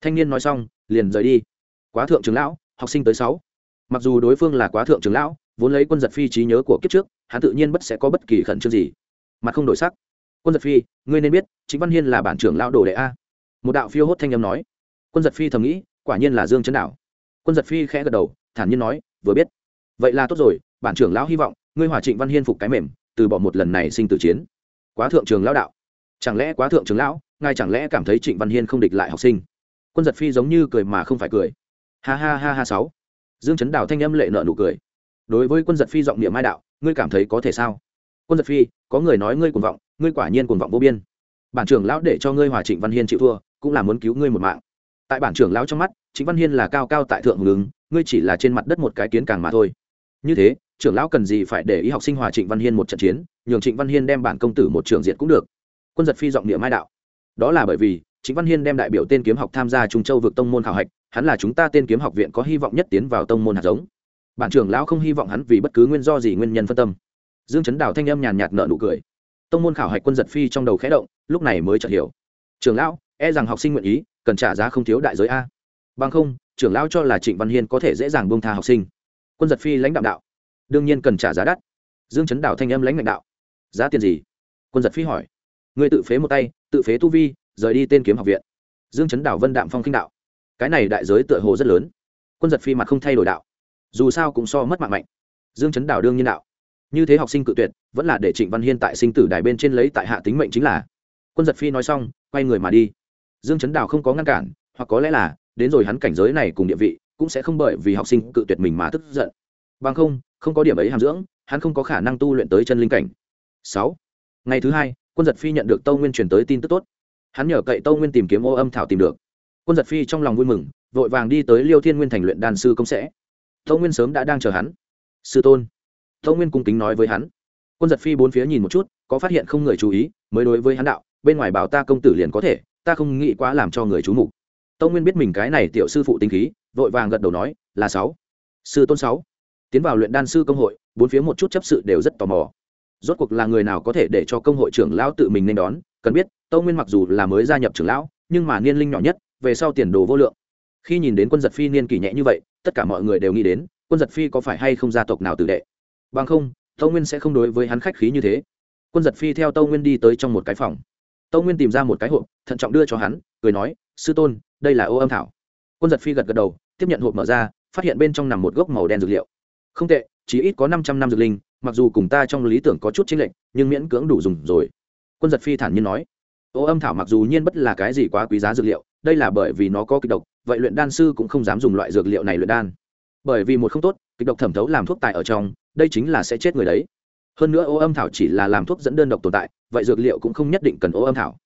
Thanh niên nói xong, liền rời đi. Quá thượng trưởng lão, học sinh tới sáu. Mặc dù đối phương là quá thượng trưởng lão, vốn lấy quân giật phi trí nhớ của kiếp trước, hắn tự nhiên bất sẽ có bất kỳ khẩn trương gì mặt không đổi sắc. Quân giật phi, ngươi nên biết chính văn hiên là bản trưởng lão đồ đệ a. Một đạo phiêu hốt thanh âm nói. Quân giật phi thầm nghĩ, quả nhiên là dương chấn đạo. Quân giật phi khẽ gật đầu, thản nhiên nói, vừa biết. Vậy là tốt rồi, bản trưởng lão hy vọng, ngươi hòa trịnh văn hiên phục cái mềm, từ bỏ một lần này sinh tử chiến. Quá thượng trường lão đạo. Chẳng lẽ quá thượng trường lão, ngài chẳng lẽ cảm thấy trịnh văn hiên không địch lại học sinh? Quân giật phi giống như cười mà không phải cười. Ha ha ha ha sáu. Dương chấn đào thanh âm lệ nợ nụ cười. Đối với quân giật phi giọng niệm mai đạo, ngươi cảm thấy có thể sao? Quân giật phi, có người nói ngươi cuồng vọng, ngươi quả nhiên cuồng vọng vô biên. Bản trưởng lão để cho ngươi hòa trịnh văn hiên chịu thua, cũng là muốn cứu ngươi một mạng. Tại bản trưởng lão trong mắt, trịnh văn hiên là cao cao tại thượng hùng ngươi chỉ là trên mặt đất một cái kiến càng mà thôi. Như thế, trưởng lão cần gì phải để ý học sinh hòa trịnh văn hiên một trận chiến, nhường trịnh văn hiên đem bản công tử một trường diệt cũng được. Quân giật phi giọng địa mai đạo. Đó là bởi vì, trịnh văn hiên đem đại biểu tên kiếm học tham gia trung châu vượt tông môn khảo hạch, hắn là chúng ta tên kiếm học viện có hy vọng nhất tiến vào tông môn hạt giống. Bản trưởng lão không hy vọng hắn vì bất cứ nguyên do gì nguyên nhân phân tâm dương chấn đào thanh âm nhàn nhạt nợ nụ cười. Tông môn khảo hạch quân giật phi trong đầu khẽ động, lúc này mới chợt hiểu. Trưởng lão e rằng học sinh nguyện ý, cần trả giá không thiếu đại giới a. Bằng không trưởng lão cho là trịnh văn hiên có thể dễ dàng buông tha học sinh. Quân giật phi lãnh đạo đạo. Đương nhiên cần trả giá đắt. Dương chấn đào thanh âm lãnh lãnh đạo. Giá tiền gì? Quân giật phi hỏi. Ngươi tự phế một tay, tự phế tu vi, rời đi tên kiếm học viện. Dương chấn đảo vân đạm phong kinh đạo. Cái này đại giới tựa hồ rất lớn. Quân giật phi mặt không thay đổi đạo. Dù sao cũng so mất mạng mạnh. Dương chấn đảo đương nhiên đạo như thế học sinh cự tuyệt, vẫn là để trịnh văn hiên tại sinh tử đài bên trên lấy tại hạ tính mệnh chính là. Quân giật phi nói xong, quay người mà đi. Dương chấn đào không có ngăn cản, hoặc có lẽ là, đến rồi hắn cảnh giới này cùng địa vị, cũng sẽ không bởi vì học sinh cự tuyệt mình mà tức giận. Bằng không không có điểm ấy hàm dưỡng, hắn không có khả năng tu luyện tới chân linh cảnh. Sáu. Ngày thứ hai, quân giật phi nhận được tâu nguyên truyền tới tin tức tốt. Hắn nhờ cậy tâu nguyên tìm kiếm ô âm thảo tìm được. Quân giật phi trong lòng vui mừng, vội vàng đi tới liêu thiên nguyên thành luyện đan sư công sẽ. Tâu nguyên sớm đã đang chờ hắn. Sư tôn tâu nguyên cung kính nói với hắn. Quân giật phi bốn phía nhìn một chút, có phát hiện không người chú ý, mới đối với hắn đạo, bên ngoài bảo ta công tử liền có thể, ta không nghĩ quá làm cho người chú mục. Tâu nguyên biết mình cái này tiểu sư phụ tinh khí, vội vàng gật đầu nói, là sáu. Sư tôn sáu. Tiến vào luyện đan sư công hội, bốn phía một chút chấp sự đều rất tò mò. Rốt cuộc là người nào có thể để cho công hội trưởng lão tự mình nên đón? Cần biết tâu nguyên mặc dù là mới gia nhập trưởng lão, nhưng mà niên linh nhỏ nhất, về sau tiền đồ vô lượng. Khi nhìn đến quân giật phi niên kỷ nhẹ như vậy, tất cả mọi người đều nghĩ đến, quân giật phi có phải hay không gia tộc nào tử đệ? Bằng không, tâu nguyên sẽ không đối với hắn khách khí như thế. Quân giật phi theo tâu nguyên đi tới trong một cái phòng. Tâu nguyên tìm ra một cái hộp, thận trọng đưa cho hắn, cười nói, sư tôn, đây là ô âm thảo. Quân giật phi gật gật đầu, tiếp nhận hộp mở ra, phát hiện bên trong nằm một gốc màu đen dược liệu. Không tệ, chỉ ít có năm trăm năm dược linh, mặc dù cùng ta trong lý tưởng có chút chính lệch, nhưng miễn cưỡng đủ dùng rồi. Quân giật phi thản nhiên nói. Ô âm thảo mặc dù nhiên bất là cái gì quá quý giá dược liệu, đây là bởi vì nó có kịch độc, vậy luyện đan sư cũng không dám dùng loại dược liệu này luyện đan bởi vì một không tốt, kịch độc thẩm thấu làm thuốc tài ở trong, đây chính là sẽ chết người đấy. Hơn nữa ô âm thảo chỉ là làm thuốc dẫn đơn độc tồn tại, vậy dược liệu cũng không nhất định cần ô âm thảo.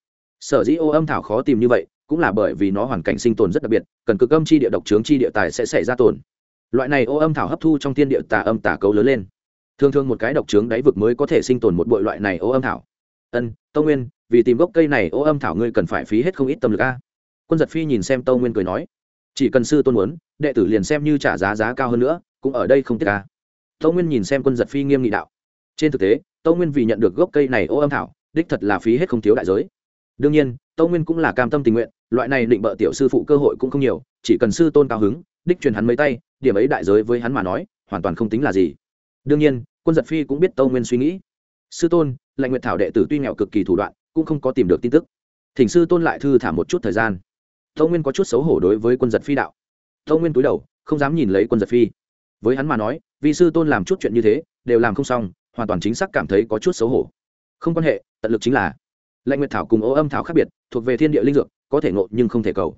Sở dĩ ô âm thảo khó tìm như vậy, cũng là bởi vì nó hoàn cảnh sinh tồn rất đặc biệt, cần cực âm chi địa độc trướng chi địa tài sẽ xảy ra tồn loại này ô âm thảo hấp thu trong tiên địa tà âm tà cấu lớn lên. Thường thường một cái độc trướng đáy vực mới có thể sinh tồn một bội loại này ô âm thảo. Ân, tâu nguyên, vì tìm gốc cây này ô âm thảo ngươi cần phải phí hết không ít tâm lực a. Quân giật phi nhìn xem tâu nguyên cười nói chỉ cần sư tôn muốn, đệ tử liền xem như trả giá giá cao hơn nữa, cũng ở đây không tiết ca. Tâu nguyên nhìn xem quân giật phi nghiêm nghị đạo. Trên thực tế, tâu nguyên vì nhận được gốc cây này ô âm thảo, đích thật là phí hết không thiếu đại giới. Đương nhiên, tâu nguyên cũng là cam tâm tình nguyện, loại này định bợ tiểu sư phụ cơ hội cũng không nhiều, chỉ cần sư tôn cao hứng, đích truyền hắn mấy tay, điểm ấy đại giới với hắn mà nói, hoàn toàn không tính là gì. Đương nhiên, quân giật phi cũng biết tâu nguyên suy nghĩ. Sư tôn lệnh nguyện thảo đệ tử tuy nghèo cực kỳ thủ đoạn, cũng không có tìm được tin tức. Thỉnh sư tôn lại thư thả một chút thời gian tâu nguyên có chút xấu hổ đối với quân giật phi đạo. Tâu nguyên túi đầu, không dám nhìn lấy quân giật phi. Với hắn mà nói vì sư tôn làm chút chuyện như thế, đều làm không xong, hoàn toàn chính xác cảm thấy có chút xấu hổ. Không quan hệ, tận lực chính là lệnh nguyệt thảo cùng ô âm thảo khác biệt, thuộc về thiên địa linh dược, có thể ngộ nhưng không thể cầu.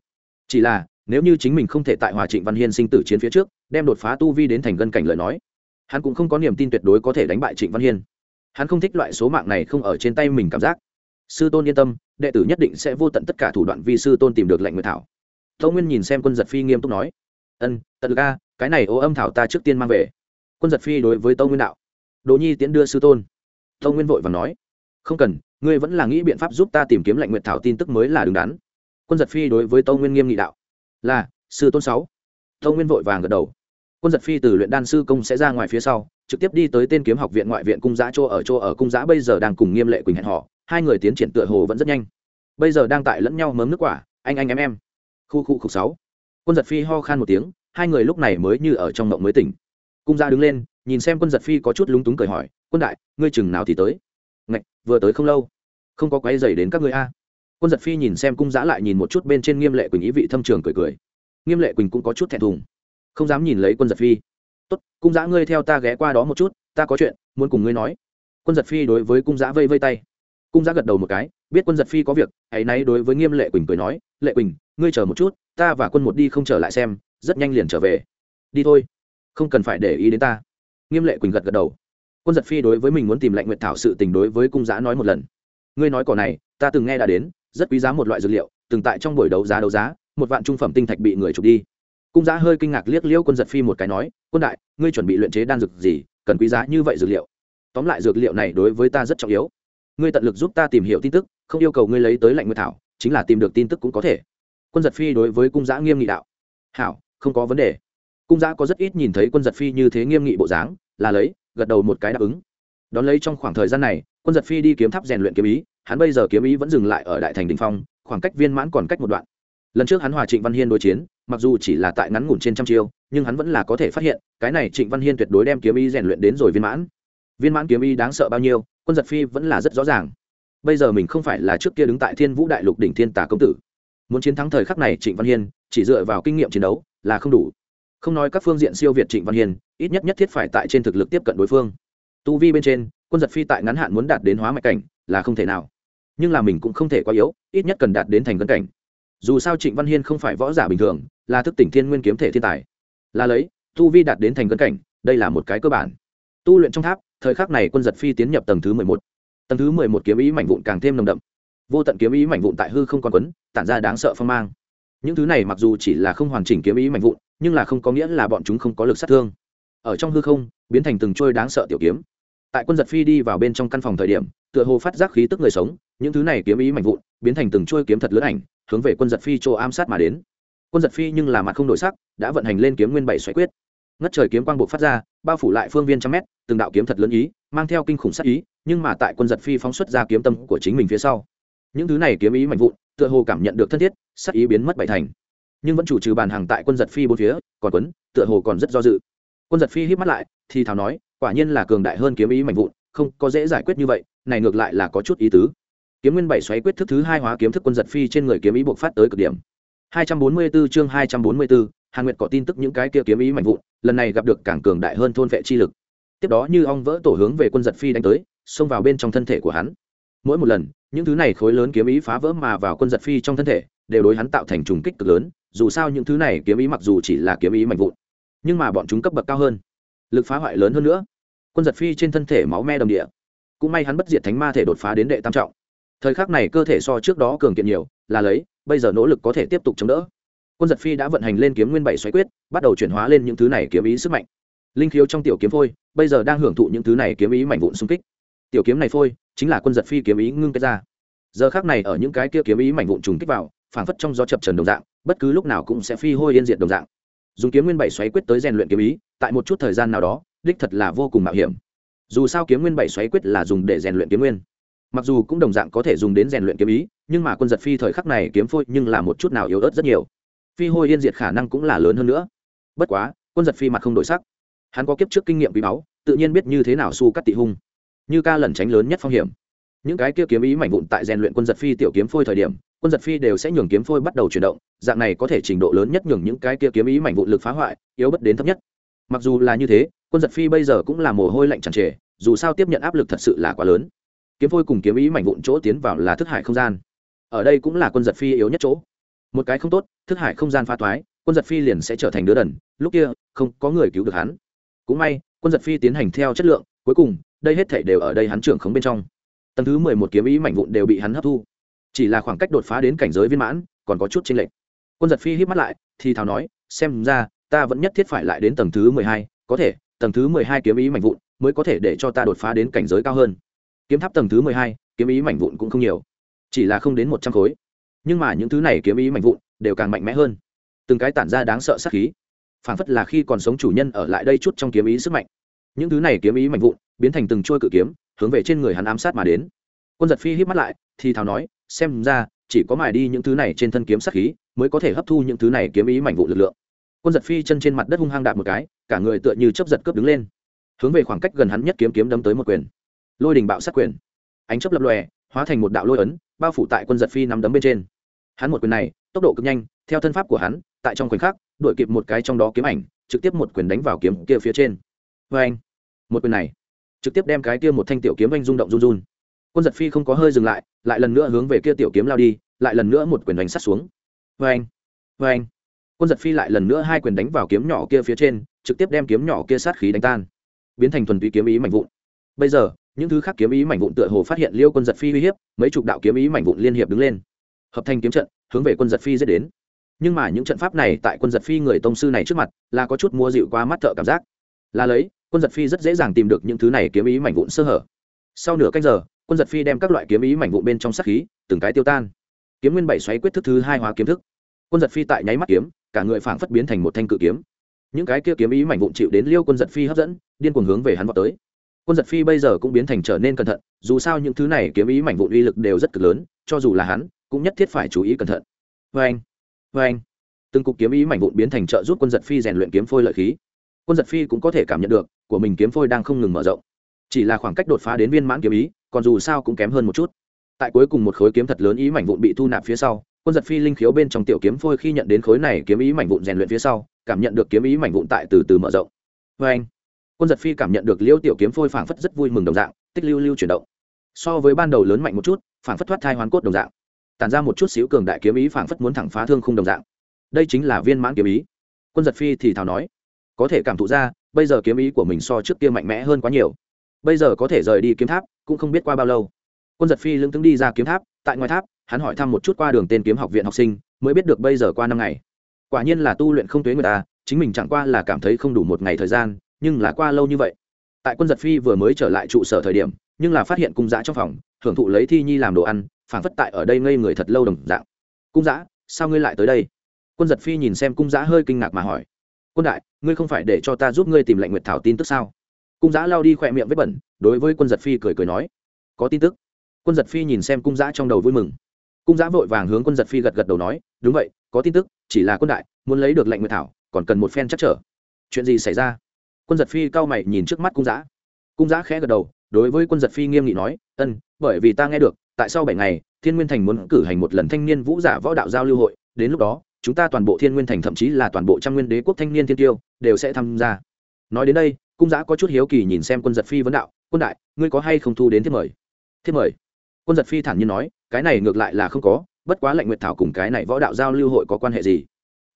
Chỉ là, nếu như chính mình không thể tại hòa trịnh văn hiên sinh tử chiến phía trước, đem đột phá tu vi đến thành gân cảnh lời nói, hắn cũng không có niềm tin tuyệt đối có thể đánh bại trịnh văn hiên. Hắn không thích loại số mạng này không ở trên tay mình cảm giác sư tôn yên tâm, đệ tử nhất định sẽ vô tận tất cả thủ đoạn vì sư tôn tìm được lệnh nguyệt thảo. Tâu nguyên nhìn xem quân giật phi nghiêm túc nói, ân, tận lực a, cái này ô âm thảo ta trước tiên mang về. Quân giật phi đối với tâu nguyên đạo đỗ nhi tiễn đưa sư tôn. Tâu nguyên vội và nói, không cần, ngươi vẫn là nghĩ biện pháp giúp ta tìm kiếm lệnh nguyệt thảo tin tức mới là đứng đắn. Quân giật phi đối với tâu nguyên nghiêm nghị đạo, là, sư tôn sáu. Tâu nguyên vội vàng gật đầu. Quân giật phi từ luyện đan sư công sẽ ra ngoài phía sau, trực tiếp đi tới tên kiếm học viện ngoại viện cung giã chỗ ở chỗ ở cung giã bây giờ đang cùng nghiêm lệ quỳnh hẹn họ hai người tiến triển tựa hồ vẫn rất nhanh. Bây giờ đang tại lẫn nhau mớm nước quả, anh anh em em. Khu khu khục sáu. Quân giật phi ho khan một tiếng, hai người lúc này mới như ở trong mộng mới tỉnh. Cung gia đứng lên, nhìn xem quân giật phi có chút lúng túng cười hỏi, quân đại, ngươi chừng nào thì tới? Ngạch, vừa tới không lâu. Không có quay dày đến các ngươi a. Quân giật phi nhìn xem cung giã lại nhìn một chút bên trên nghiêm lệ quỳnh ý vị thâm trường cười cười. Nghiêm lệ quỳnh cũng có chút thẹn thùng. Không dám nhìn lấy quân giật phi. Tốt, cung giã ngươi theo ta ghé qua đó một chút, ta có chuyện, muốn cùng ngươi nói. Quân giật phi đối với cung giã vây vây tay cung giã gật đầu một cái, biết quân giật phi có việc, hãy náy đối với nghiêm lệ quỳnh cười nói, lệ quỳnh, ngươi chờ một chút, ta và quân một đi không trở lại xem, rất nhanh liền trở về. Đi thôi, không cần phải để ý đến ta. Nghiêm lệ quỳnh gật gật đầu. Quân giật phi đối với mình muốn tìm lệnh nguyện thảo sự tình đối với cung giã nói một lần. Ngươi nói cỏ này, ta từng nghe đã đến, rất quý giá một loại dược liệu, từng tại trong buổi đấu giá đấu giá, một vạn trung phẩm tinh thạch bị người chụp đi. Cung giã hơi kinh ngạc liếc liễu quân giật phi một cái nói, quân đại, ngươi chuẩn bị luyện chế đan dược gì, cần quý giá như vậy dược liệu? Tóm lại dược liệu này đối với ta rất trọng yếu ngươi tận lực giúp ta tìm hiểu tin tức, không yêu cầu ngươi lấy tới lệnh nguyệt thảo, chính là tìm được tin tức cũng có thể. Quân giật phi đối với cung giã nghiêm nghị đạo. Hảo, không có vấn đề. Cung giã có rất ít nhìn thấy quân giật phi như thế nghiêm nghị bộ dáng, là lấy, gật đầu một cái đáp ứng. Đón lấy trong khoảng thời gian này, quân giật phi đi kiếm tháp rèn luyện kiếm ý, hắn bây giờ kiếm ý vẫn dừng lại ở đại thành đình phong, khoảng cách viên mãn còn cách một đoạn. Lần trước hắn hòa trịnh văn hiên đối chiến, mặc dù chỉ là tại ngắn ngủn trên trăm chiêu, nhưng hắn vẫn là có thể phát hiện, cái này trịnh văn hiên tuyệt đối đem kiếm ý rèn luyện đến rồi viên mãn. Viên mãn kiếm ý đáng sợ bao nhiêu quân giật phi vẫn là rất rõ ràng. Bây giờ mình không phải là trước kia đứng tại thiên vũ đại lục đỉnh thiên tả công tử. Muốn chiến thắng thời khắc này trịnh văn hiên, chỉ dựa vào kinh nghiệm chiến đấu là không đủ. Không nói các phương diện siêu việt trịnh văn hiên, ít nhất nhất thiết phải tại trên thực lực tiếp cận đối phương. Tu vi bên trên, quân giật phi tại ngắn hạn muốn đạt đến hóa mạch cảnh là không thể nào. Nhưng là mình cũng không thể quá yếu, ít nhất cần đạt đến thành cân cảnh. Dù sao trịnh văn hiên không phải võ giả bình thường, là thức tỉnh thiên nguyên kiếm thể thiên tài. Là lấy, tu vi đạt đến thành cân cảnh, đây là một cái cơ bản tu luyện trong tháp, thời khắc này quân giật phi tiến nhập tầng thứ mười một. Tầng thứ mười một kiếm ý mảnh vụn càng thêm nồng đậm. Vô tận kiếm ý mảnh vụn tại hư không còn quấn, tản ra đáng sợ phong mang. Những thứ này mặc dù chỉ là không hoàn chỉnh kiếm ý mảnh vụn, nhưng là không có nghĩa là bọn chúng không có lực sát thương. Ở trong hư không, biến thành từng trôi đáng sợ tiểu kiếm. Tại quân giật phi đi vào bên trong căn phòng thời điểm, tựa hồ phát giác khí tức người sống, những thứ này kiếm ý mảnh vụn, biến thành từng trôi kiếm thật lớn ảnh, hướng về quân giật phi chỗ ám sát mà đến. Quân giật phi nhưng là mặt không đổi sắc, đã vận hành lên kiếm nguyên bảy xoáy quyết ngất trời kiếm quang bộ phát ra bao phủ lại phương viên trăm mét từng đạo kiếm thật lớn ý mang theo kinh khủng sắc ý nhưng mà tại quân giật phi phóng xuất ra kiếm tâm của chính mình phía sau. Những thứ này kiếm ý mạnh vụn tựa hồ cảm nhận được thân thiết sắc ý biến mất bảy thành. Nhưng vẫn chủ trừ bàn hàng tại quân giật phi bốn phía còn quấn tựa hồ còn rất do dự. Quân giật phi hít mắt lại thì thào nói quả nhiên là cường đại hơn kiếm ý mạnh vụn không có dễ giải quyết như vậy này ngược lại là có chút ý tứ. Kiếm nguyên bảy xoáy quyết thức thứ hai hóa kiếm thức quân giật phi trên người kiếm ý buộc phát tới cực điểm. 244 chương 244, Hàn Nguyệt có tin tức những cái kia kiếm ý mạnh vụn, lần này gặp được càng cường đại hơn thôn vệ chi lực. Tiếp đó như ong vỡ tổ hướng về quân giật phi đánh tới, xông vào bên trong thân thể của hắn. Mỗi một lần, những thứ này khối lớn kiếm ý phá vỡ mà vào quân giật phi trong thân thể, đều đối hắn tạo thành trùng kích cực lớn, dù sao những thứ này kiếm ý mặc dù chỉ là kiếm ý mạnh vụn, nhưng mà bọn chúng cấp bậc cao hơn, lực phá hoại lớn hơn nữa. Quân giật phi trên thân thể máu me đồng địa. Cũng may hắn bất diệt thánh ma thể đột phá đến đệ tam trọng. Thời khắc này cơ thể so trước đó cường kiện nhiều là lấy bây giờ nỗ lực có thể tiếp tục chống đỡ quân giật phi đã vận hành lên kiếm nguyên bảy xoáy quyết, bắt đầu chuyển hóa lên những thứ này kiếm ý sức mạnh. Linh khiếu trong tiểu kiếm phôi, bây giờ đang hưởng thụ những thứ này kiếm ý mạnh vụn xung kích. Tiểu kiếm này phôi, chính là quân giật phi kiếm ý ngưng kết ra. Giờ khác này ở những cái kia kiếm ý mạnh vụn trùng kích vào, phảng phất trong gió chập trần đồng dạng, bất cứ lúc nào cũng sẽ phi hôi yên diệt đồng dạng. Dùng kiếm nguyên bảy xoáy quyết tới rèn luyện kiếm ý, tại một chút thời gian nào đó, đích thật là vô cùng mạo hiểm. Dù sao kiếm nguyên bảy xoáy quyết là dùng để rèn luyện kiếm nguyên. Mặc dù cũng đồng dạng có thể dùng đến rèn luyện kiếm ý, nhưng mà quân giật phi thời khắc này kiếm phôi nhưng là một chút nào yếu ớt rất nhiều phi hôi yên diệt khả năng cũng là lớn hơn nữa. Bất quá, quân giật phi mặt không đổi sắc. Hắn có kiếp trước kinh nghiệm quý báu, tự nhiên biết như thế nào su cắt tị hung. Như ca lẩn tránh lớn nhất phong hiểm. Những cái kia kiếm ý mảnh vụn tại rèn luyện quân giật phi tiểu kiếm phôi thời điểm, quân giật phi đều sẽ nhường kiếm phôi bắt đầu chuyển động, dạng này có thể trình độ lớn nhất nhường những cái kia kiếm ý mảnh vụn lực phá hoại, yếu bất đến thấp nhất. Mặc dù là như thế, quân giật phi bây giờ cũng là mồ hôi lạnh chẳng trề, dù sao tiếp nhận áp lực thật sự là quá lớn. Kiếm phôi cùng kiếm ý mảnh vụn chỗ tiến vào là thức hải không gian. Ở đây cũng là quân giật phi yếu nhất chỗ một cái không tốt, thức hải không gian pha toái, quân giật phi liền sẽ trở thành đứa đần. Lúc kia, không có người cứu được hắn. Cũng may, quân giật phi tiến hành theo chất lượng, cuối cùng, đây hết thể đều ở đây hắn trưởng khống bên trong. Tầng thứ mười một kiếm ý mảnh vụn đều bị hắn hấp thu. Chỉ là khoảng cách đột phá đến cảnh giới viên mãn, còn có chút chênh lệch. Quân giật phi hít mắt lại, thì thào nói, xem ra, ta vẫn nhất thiết phải lại đến tầng thứ mười hai, có thể, tầng thứ mười hai kiếm ý mảnh vụn mới có thể để cho ta đột phá đến cảnh giới cao hơn. Kiếm tháp tầng thứ mười hai, kiếm ý mảnh vụn cũng không nhiều. Chỉ là không đến một trăm khối nhưng mà những thứ này kiếm ý mạnh vụn đều càng mạnh mẽ hơn. Từng cái tản ra đáng sợ sát khí. Phản phất là khi còn sống chủ nhân ở lại đây chút trong kiếm ý sức mạnh. Những thứ này kiếm ý mạnh vụn biến thành từng trôi cự kiếm, hướng về trên người hắn ám sát mà đến. Quân giật phi hít mắt lại, thì thào nói, xem ra, chỉ có mài đi những thứ này trên thân kiếm sát khí, mới có thể hấp thu những thứ này kiếm ý mạnh vụ lực lượng. Quân giật phi chân trên mặt đất hung hăng đạp một cái, cả người tựa như chấp giật cướp đứng lên. Hướng về khoảng cách gần hắn nhất kiếm kiếm đâm tới một quyền. Lôi đình bạo sát quyền. Ánh chấp lập lòe, hóa thành một đạo lôi ấn, bao phủ tại quân giật phi nắm đấm bên trên hắn một quyền này, tốc độ cực nhanh, theo thân pháp của hắn, tại trong khoảnh khắc, đuổi kịp một cái trong đó kiếm ảnh, trực tiếp một quyền đánh vào kiếm kia phía trên. Vê anh, một quyền này, trực tiếp đem cái kia một thanh tiểu kiếm anh rung động run run. Quân giật phi không có hơi dừng lại lại lần nữa hướng về kia tiểu kiếm lao đi, lại lần nữa một quyền đánh sát xuống. Vê anh vê anh. Quân giật phi lại lần nữa hai quyền đánh vào kiếm nhỏ kia phía trên, trực tiếp đem kiếm nhỏ kia sát khí đánh tan. Biến thành thuần túy kiếm ý mạnh vụn. Bây giờ, những thứ khác kiếm ý mảnh vụn tựa hồ phát hiện liêu quân giật phi uy hiếp, mấy chục đạo kiếm ý mảnh vụn liên hiệp đứng lên hợp thành kiếm trận, hướng về quân giật phi dễ đến. Nhưng mà những trận pháp này tại quân giật phi người tông sư này trước mặt, là có chút mua dịu qua mắt thợ cảm giác. Là lấy, quân giật phi rất dễ dàng tìm được những thứ này kiếm ý mảnh vụn sơ hở. Sau nửa canh giờ, quân giật phi đem các loại kiếm ý mảnh vụn bên trong sắc khí, từng cái tiêu tan. Kiếm nguyên bảy xoáy quyết thức thứ hai hóa kiếm thức. Quân giật phi tại nháy mắt kiếm, cả người phảng phất biến thành một thanh cự kiếm. Những cái kia kiếm ý mảnh vụn chịu đến liêu quân giật phi hấp dẫn, điên cuồng hướng về hắn vào tới. Quân giật phi bây giờ cũng biến thành trở nên cẩn thận, dù sao những thứ này kiếm ý mảnh vụn uy lực đều rất cực lớn, cho dù là hắn cũng nhất thiết phải chú ý cẩn thận. Vê anh vê anh. Từng cục kiếm ý mảnh vụn biến thành trợ giúp quân giật phi rèn luyện kiếm phôi lợi khí. Quân giật phi cũng có thể cảm nhận được, của mình kiếm phôi đang không ngừng mở rộng. Chỉ là khoảng cách đột phá đến viên mãn kiếm ý, còn dù sao cũng kém hơn một chút. Tại cuối cùng một khối kiếm thật lớn ý mảnh vụn bị thu nạp phía sau, quân giật phi linh khiếu bên trong tiểu kiếm phôi khi nhận đến khối này kiếm ý mảnh vụn rèn luyện phía sau, cảm nhận được kiếm ý mảnh vụn tại từ từ mở rộng. Vê anh. Quân giật phi cảm nhận được liêu tiểu kiếm phôi phảng phất rất vui mừng đồng dạng, tích lưu lưu chuyển động. So với ban đầu lớn mạnh một chút, phảng phất thoát thai hoàn cốt đồng dạng tản ra một chút xíu cường đại kiếm ý phảng phất muốn thẳng phá thương khung đồng dạng. Đây chính là viên mãn kiếm ý. Quân giật phi thì thào nói, có thể cảm thụ ra, bây giờ kiếm ý của mình so trước kia mạnh mẽ hơn quá nhiều. Bây giờ có thể rời đi kiếm tháp, cũng không biết qua bao lâu. Quân giật phi lững tướng đi ra kiếm tháp, tại ngoài tháp, hắn hỏi thăm một chút qua đường tên kiếm học viện học sinh, mới biết được bây giờ qua năm ngày. Quả nhiên là tu luyện không tuế người ta à, chính mình chẳng qua là cảm thấy không đủ một ngày thời gian, nhưng là qua lâu như vậy. Tại quân giật phi vừa mới trở lại trụ sở thời điểm, nhưng là phát hiện cung giã trong phòng thưởng thụ lấy thi nhi làm đồ ăn phản phất tại ở đây ngây người thật lâu đồng dạng. Cung giã, sao ngươi lại tới đây? Quân giật phi nhìn xem cung giã hơi kinh ngạc mà hỏi. Quân đại, ngươi không phải để cho ta giúp ngươi tìm lệnh nguyệt thảo tin tức sao? Cung giã lao đi khỏe miệng vết bẩn, đối với quân giật phi cười cười nói. Có tin tức. Quân giật phi nhìn xem cung giã trong đầu vui mừng. Cung giã vội vàng hướng quân giật phi gật gật đầu nói. Đúng vậy, có tin tức, chỉ là quân đại, muốn lấy được lệnh nguyệt thảo, còn cần một phen chắc trở. Chuyện gì xảy ra? Quân giật phi cau mày nhìn trước mắt cung giã. Cung giã khẽ gật đầu đối với quân giật phi nghiêm nghị nói, ân, bởi vì ta nghe được, tại sau bảy ngày, thiên nguyên thành muốn cử hành một lần thanh niên vũ giả võ đạo giao lưu hội, đến lúc đó, chúng ta toàn bộ thiên nguyên thành thậm chí là toàn bộ trăm nguyên đế quốc thanh niên thiên tiêu đều sẽ tham gia. Nói đến đây, cung giã có chút hiếu kỳ nhìn xem quân giật phi vấn đạo, quân đại, ngươi có hay không thu đến thiết mời? Thiết mời? Quân giật phi thản nhiên nói, cái này ngược lại là không có, bất quá lệnh nguyệt thảo cùng cái này võ đạo giao lưu hội có quan hệ gì?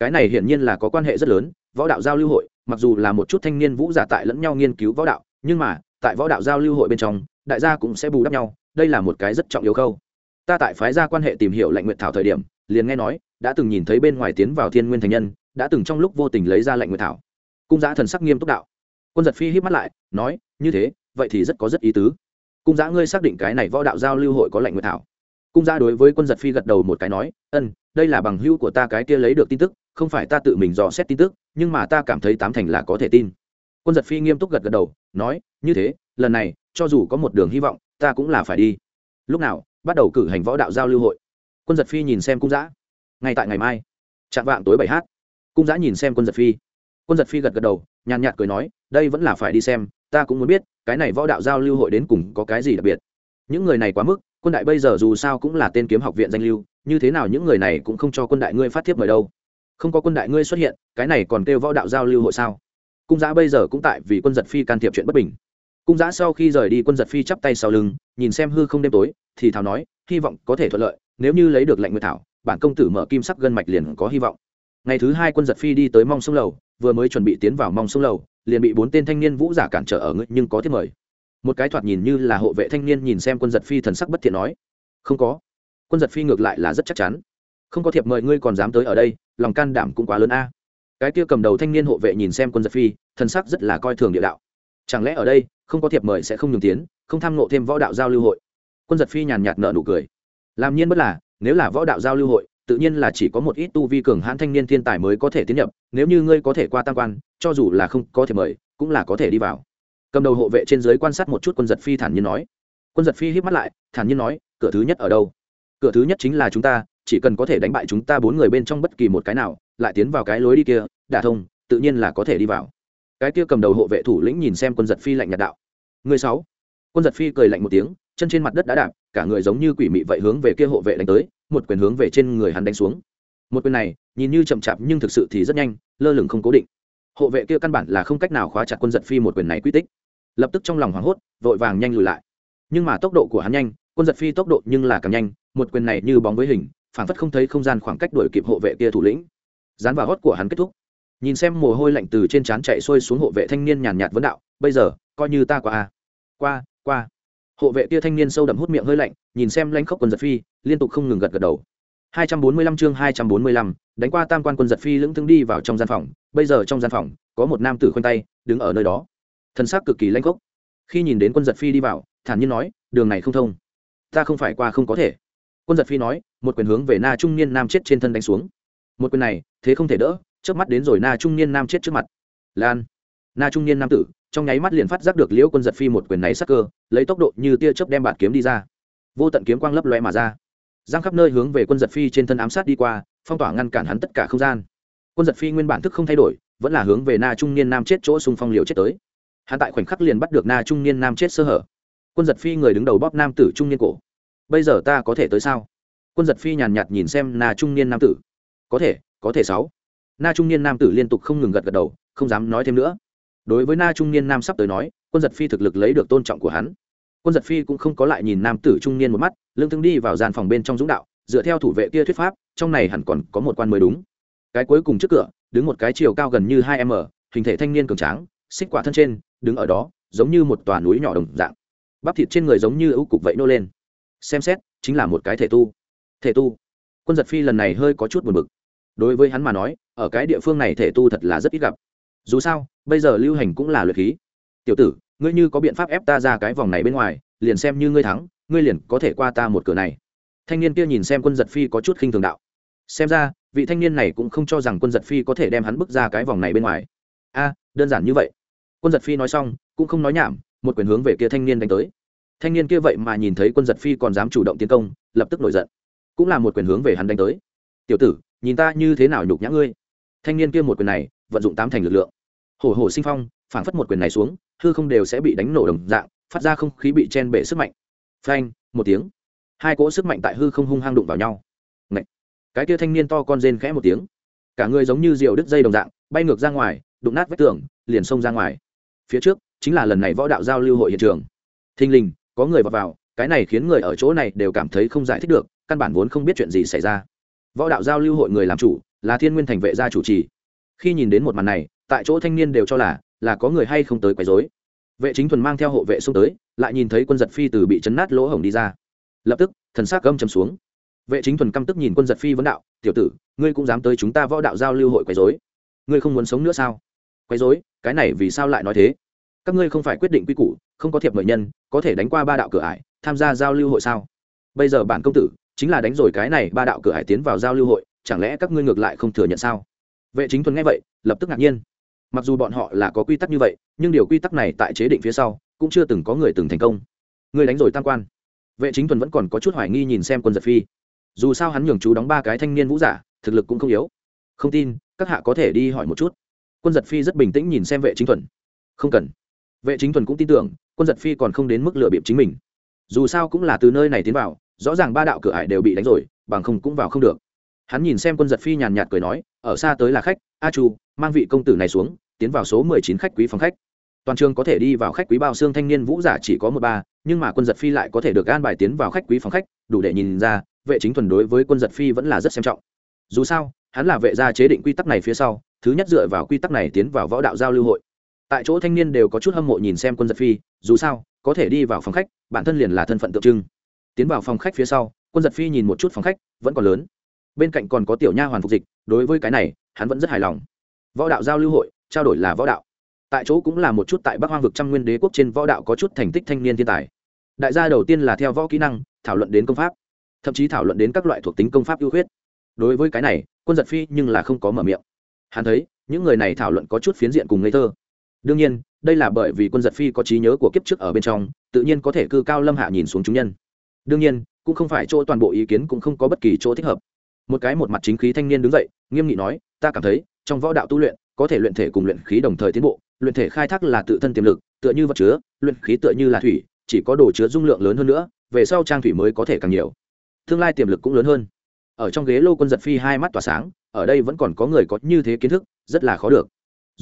Cái này hiển nhiên là có quan hệ rất lớn, võ đạo giao lưu hội, mặc dù là một chút thanh niên vũ giả tại lẫn nhau nghiên cứu võ đạo, nhưng mà tại võ đạo giao lưu hội bên trong, đại gia cũng sẽ bù đắp nhau, đây là một cái rất trọng yếu khâu. Ta tại phái gia quan hệ tìm hiểu lệnh nguyện thảo thời điểm, liền nghe nói, đã từng nhìn thấy bên ngoài tiến vào thiên nguyên thành nhân, đã từng trong lúc vô tình lấy ra lệnh nguyện thảo. Cung giã thần sắc nghiêm túc đạo. Quân giật phi hít mắt lại, nói, như thế, vậy thì rất có rất ý tứ. Cung giã ngươi xác định cái này võ đạo giao lưu hội có lệnh nguyện thảo. Cung giã đối với quân giật phi gật đầu một cái nói, ân, đây là bằng hữu của ta cái kia lấy được tin tức, không phải ta tự mình dò xét tin tức, nhưng mà ta cảm thấy tám thành là có thể tin quân giật phi nghiêm túc gật gật đầu, nói, như thế, lần này, cho dù có một đường hy vọng, ta cũng là phải đi. Lúc nào, bắt đầu cử hành võ đạo giao lưu hội. Quân giật phi nhìn xem cung giã ngay tại ngày mai chạm vạng tối bảy h cung giã nhìn xem quân giật phi. Quân giật phi gật gật đầu, nhàn nhạt cười nói, đây vẫn là phải đi xem, ta cũng muốn biết, cái này võ đạo giao lưu hội đến cùng có cái gì đặc biệt? Những người này quá mức, quân đại bây giờ dù sao cũng là tên kiếm học viện danh lưu, như thế nào những người này cũng không cho quân đại ngươi phát thiếp mời đâu. Không có quân đại ngươi xuất hiện, cái này còn kêu võ đạo giao lưu hội sao? Cung giã bây giờ cũng tại vì quân giật phi can thiệp chuyện bất bình. Cung giã sau khi rời đi, quân giật phi chắp tay sau lưng, nhìn xem hư không đêm tối, thì thảo nói, hy vọng có thể thuận lợi, nếu như lấy được lệnh nguyệt thảo, bản công tử mở kim sắc gân mạch liền có hy vọng. Ngày thứ hai, quân giật phi đi tới mong sông lầu, vừa mới chuẩn bị tiến vào mong sông lầu, liền bị bốn tên thanh niên vũ giả cản trở ở ngự nhưng có thiết mời. Một cái thoạt nhìn như là hộ vệ thanh niên nhìn xem quân giật phi thần sắc bất thiện nói, không có. Quân giật phi ngược lại là rất chắc chắn, không có thiệp mời ngươi còn dám tới ở đây, lòng can đảm cũng quá lớn a cái kia cầm đầu thanh niên hộ vệ nhìn xem quân giật phi, thần sắc rất là coi thường địa đạo. Chẳng lẽ ở đây, không có thiệp mời sẽ không nhường tiến, không tham nộ thêm võ đạo giao lưu hội? Quân giật phi nhàn nhạt nợ nụ cười. Làm nhiên bất là, nếu là võ đạo giao lưu hội, tự nhiên là chỉ có một ít tu vi cường hãn thanh niên thiên tài mới có thể tiến nhập, nếu như ngươi có thể qua tam quan, cho dù là không có thể mời, cũng là có thể đi vào. Cầm đầu hộ vệ trên giới quan sát một chút quân giật phi thản nhiên nói. Quân giật phi hít mắt lại, thản nhiên nói, cửa thứ nhất ở đâu? Cửa thứ nhất chính là chúng ta chỉ cần có thể đánh bại chúng ta bốn người bên trong bất kỳ một cái nào, lại tiến vào cái lối đi kia, đả thông, tự nhiên là có thể đi vào. Cái kia cầm đầu hộ vệ thủ lĩnh nhìn xem quân giật phi lạnh nhạt đạo. Người sáu. Quân giật phi cười lạnh một tiếng, chân trên mặt đất đã đạp, cả người giống như quỷ mị vậy hướng về kia hộ vệ đánh tới, một quyền hướng về trên người hắn đánh xuống. Một quyền này, nhìn như chậm chạp nhưng thực sự thì rất nhanh, lơ lửng không cố định. Hộ vệ kia căn bản là không cách nào khóa chặt quân giật phi một quyền này quy tích. Lập tức trong lòng hoảng hốt, vội vàng nhanh lùi lại. Nhưng mà tốc độ của hắn nhanh, quân giật phi tốc độ nhưng là càng nhanh, một quyền này như bóng với hình phản phất không thấy không gian khoảng cách đuổi kịp hộ vệ kia thủ lĩnh. Dán vào hót của hắn kết thúc. Nhìn xem mồ hôi lạnh từ trên trán chạy xuôi xuống hộ vệ thanh niên nhàn nhạt vấn đạo bây giờ coi như ta qua a. Qua qua. Hộ vệ kia thanh niên sâu đậm hút miệng hơi lạnh nhìn xem lãnh khóc quân giật phi liên tục không ngừng gật gật đầu. 245 chương 245, đánh qua tam quan quân giật phi lững thững đi vào trong gian phòng. Bây giờ trong gian phòng có một nam tử khoanh tay đứng ở nơi đó. Thân xác cực kỳ lãnh khốc. Khi nhìn đến quân giật phi đi vào thản nhiên nói đường này không thông. Ta không phải qua không có thể quân giật phi nói, một quyền hướng về na trung niên nam chết trên thân đánh xuống. Một quyền này, thế không thể đỡ trước mắt đến rồi na trung niên nam chết trước mặt. Lan. Na trung niên nam tử, trong nháy mắt liền phát giác được liễu quân giật phi một quyền này sắc cơ, lấy tốc độ như tia chớp đem bạt kiếm đi ra. Vô tận kiếm quang lấp loe mà ra. Giang khắp nơi hướng về quân giật phi trên thân ám sát đi qua, phong tỏa ngăn cản hắn tất cả không gian. Quân giật phi nguyên bản thức không thay đổi, vẫn là hướng về na trung niên nam chết chỗ xung phong liều chết tới. Hắn tại khoảnh khắc liền bắt được na trung niên nam chết sơ hở. Quân giật phi người đứng đầu bóp nam tử trung niên cổ bây giờ ta có thể tới sao? Quân giật phi nhàn nhạt nhìn xem na trung niên nam tử. Có thể có thể sáu. Na trung niên nam tử liên tục không ngừng gật gật đầu, không dám nói thêm nữa. Đối với na trung niên nam sắp tới nói, quân giật phi thực lực lấy được tôn trọng của hắn. Quân giật phi cũng không có lại nhìn nam tử trung niên một mắt lương thương đi vào gian phòng bên trong dũng đạo, dựa theo thủ vệ kia thuyết pháp, trong này hẳn còn có một quan mới đúng. Cái cuối cùng trước cửa, đứng một cái chiều cao gần như hai m, hình thể thanh niên cường tráng, xích quả thân trên, đứng ở đó, giống như một tòa núi nhỏ đồng dạng. Bắp thịt trên người giống như ưu cục vậy nô lên xem xét, chính là một cái thể tu. Thể tu? Quân giật phi lần này hơi có chút buồn bực. Đối với hắn mà nói, ở cái địa phương này thể tu thật là rất ít gặp. Dù sao, bây giờ lưu hành cũng là luyện khí. Tiểu tử, ngươi như có biện pháp ép ta ra cái vòng này bên ngoài, liền xem như ngươi thắng, ngươi liền có thể qua ta một cửa này. Thanh niên kia nhìn xem quân giật phi có chút khinh thường đạo. Xem ra, vị thanh niên này cũng không cho rằng quân giật phi có thể đem hắn bước ra cái vòng này bên ngoài. A, đơn giản như vậy. Quân giật phi nói xong, cũng không nói nhảm, một quyền hướng về kia thanh niên đánh tới thanh niên kia vậy mà nhìn thấy quân giật phi còn dám chủ động tiến công, lập tức nổi giận. Cũng là một quyền hướng về hắn đánh tới. Tiểu tử, nhìn ta như thế nào nhục nhã ngươi? Thanh niên kia một quyền này, vận dụng tám thành lực lượng. Hổ hổ sinh phong, phảng phất một quyền này xuống, hư không đều sẽ bị đánh nổ đồng dạng, phát ra không khí bị chen bể sức mạnh. Phanh, một tiếng. Hai cỗ sức mạnh tại hư không hung hăng đụng vào nhau. Ngậy! cái kia thanh niên to con rên khẽ một tiếng. Cả người giống như diều đứt dây đồng dạng, bay ngược ra ngoài, đụng nát vách tường, liền xông ra ngoài. Phía trước, chính là lần này võ đạo giao lưu hội hiện trường. Thình lình có người vào vào, cái này khiến người ở chỗ này đều cảm thấy không giải thích được, căn bản vốn không biết chuyện gì xảy ra. Võ đạo giao lưu hội người làm chủ, là thiên nguyên thành vệ gia chủ trì. Khi nhìn đến một màn này, tại chỗ thanh niên đều cho là là có người hay không tới quấy rối. Vệ chính thuần mang theo hộ vệ xông tới, lại nhìn thấy quân giật phi từ bị chấn nát lỗ hổng đi ra. Lập tức, thần s á c gâm chấm xuống. Vệ chính thuần căm tức nhìn quân giật phi vấn đạo, tiểu tử, ngươi cũng dám tới chúng ta võ đạo giao lưu hội quấy dối ngươi không muốn sống nữa sao? Quấy dối cái này vì sao lại nói thế? Các ngươi không phải quyết định quy củ, không có thiệp mời nhân, có thể đánh qua ba đạo cửa ải, tham gia giao lưu hội sao? Bây giờ bản công tử chính là đánh rồi cái này ba đạo cửa ải tiến vào giao lưu hội, chẳng lẽ các ngươi ngược lại không thừa nhận sao? Vệ chính thuần nghe vậy, lập tức ngạc nhiên. Mặc dù bọn họ là có quy tắc như vậy, nhưng điều quy tắc này tại chế định phía sau, cũng chưa từng có người từng thành công. Ngươi đánh rồi tam quan. Vệ chính thuần vẫn còn có chút hoài nghi nhìn xem quân giật phi. Dù sao hắn nhường chú đóng ba cái thanh niên vũ giả, thực lực cũng không yếu. Không tin, các hạ có thể đi hỏi một chút. Quân giật phi rất bình tĩnh nhìn xem vệ chính thuần không cần vệ chính thuần cũng tin tưởng, quân giật phi còn không đến mức lựa bịp chính mình. Dù sao cũng là từ nơi này tiến vào, rõ ràng ba đạo cửa ải đều bị đánh rồi, bằng không cũng vào không được. Hắn nhìn xem quân giật phi nhàn nhạt cười nói, ở xa tới là khách, a chu, mang vị công tử này xuống, tiến vào số mười chín khách quý phòng khách. Toàn trường có thể đi vào khách quý bao xương thanh niên vũ giả chỉ có một ba, nhưng mà quân giật phi lại có thể được an bài tiến vào khách quý phòng khách, đủ để nhìn ra, vệ chính thuần đối với quân giật phi vẫn là rất xem trọng. Dù sao, hắn là vệ gia chế định quy tắc này phía sau, thứ nhất dựa vào quy tắc này tiến vào võ đạo giao lưu hội tại chỗ thanh niên đều có chút hâm mộ nhìn xem quân giật phi, dù sao, có thể đi vào phòng khách, bản thân liền là thân phận tượng trưng. Tiến vào phòng khách phía sau, quân giật phi nhìn một chút phòng khách, vẫn còn lớn. Bên cạnh còn có tiểu nha hoàn phục dịch, đối với cái này, hắn vẫn rất hài lòng. Võ đạo giao lưu hội, trao đổi là võ đạo. Tại chỗ cũng là một chút tại bắc hoang vực trăm nguyên đế quốc trên võ đạo có chút thành tích thanh niên thiên tài. Đại gia đầu tiên là theo võ kỹ năng, thảo luận đến công pháp, thậm chí thảo luận đến các loại thuộc tính công pháp ưu khuyết. Đối với cái này, quân giật phi nhưng là không có mở miệng. Hắn thấy, những người này thảo luận có chút phiến diện cùng ngây thơ đương nhiên, đây là bởi vì quân giật phi có trí nhớ của kiếp trước ở bên trong, tự nhiên có thể cư cao lâm hạ nhìn xuống chúng nhân. Đương nhiên, cũng không phải chỗ toàn bộ ý kiến cũng không có bất kỳ chỗ thích hợp. Một cái một mặt chính khí thanh niên đứng dậy, nghiêm nghị nói, ta cảm thấy, trong võ đạo tu luyện, có thể luyện thể cùng luyện khí đồng thời tiến bộ, luyện thể khai thác là tự thân tiềm lực, tựa như vật chứa, luyện khí tựa như là thủy, chỉ có đồ chứa dung lượng lớn hơn nữa, về sau trang thủy mới có thể càng nhiều. Tương lai tiềm lực cũng lớn hơn. Ở trong ghế lô quân giật phi hai mắt tỏa sáng, ở đây vẫn còn có người có như thế kiến thức, rất là khó được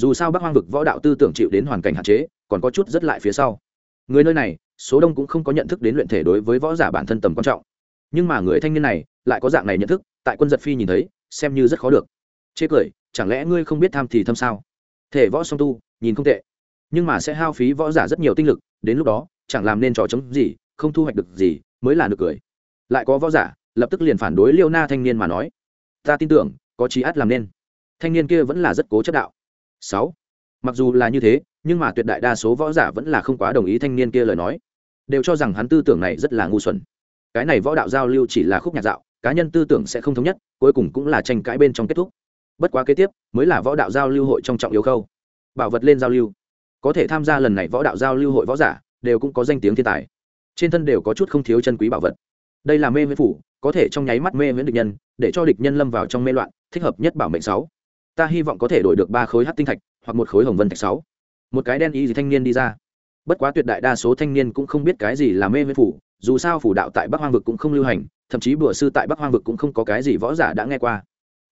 dù sao bắc hoang vực võ đạo tư tưởng chịu đến hoàn cảnh hạn chế, còn có chút rất lại phía sau. Người nơi này, số đông cũng không có nhận thức đến luyện thể đối với võ giả bản thân tầm quan trọng. Nhưng mà người thanh niên này, lại có dạng này nhận thức, tại quân giật phi nhìn thấy, xem như rất khó được. Chê cười, chẳng lẽ ngươi không biết tham thì thâm sao? Thể võ song tu, nhìn không tệ. Nhưng mà sẽ hao phí võ giả rất nhiều tinh lực, đến lúc đó, chẳng làm nên trò chống gì, không thu hoạch được gì, mới là được cười. Lại có võ giả, lập tức liền phản đối liêu na thanh niên mà nói. Ta tin tưởng, có trí át làm nên. Thanh niên kia vẫn là rất cố chấp đạo sáu. Mặc dù là như thế, nhưng mà tuyệt đại đa số võ giả vẫn là không quá đồng ý thanh niên kia lời nói. Đều cho rằng hắn tư tưởng này rất là ngu xuẩn. Cái này võ đạo giao lưu chỉ là khúc nhạc dạo, cá nhân tư tưởng sẽ không thống nhất, cuối cùng cũng là tranh cãi bên trong kết thúc. Bất quá kế tiếp, mới là võ đạo giao lưu hội trong trọng yếu khâu. Bảo vật lên giao lưu. Có thể tham gia lần này võ đạo giao lưu hội võ giả, đều cũng có danh tiếng thiên tài. Trên thân đều có chút không thiếu chân quý bảo vật. Đây là mê viễn phủ, có thể trong nháy mắt mê viễn địch nhân, để cho địch nhân lâm vào trong mê loạn, thích hợp nhất bảo mệnh sáu ta hy vọng có thể đổi được ba khối hát tinh thạch, hoặc một khối hồng vân thạch sáu. Một cái đen y gì thanh niên đi ra. Bất quá tuyệt đại đa số thanh niên cũng không biết cái gì là mê viễn phủ, dù sao phủ đạo tại bắc hoang vực cũng không lưu hành, thậm chí bùa sư tại bắc hoang vực cũng không có cái gì võ giả đã nghe qua.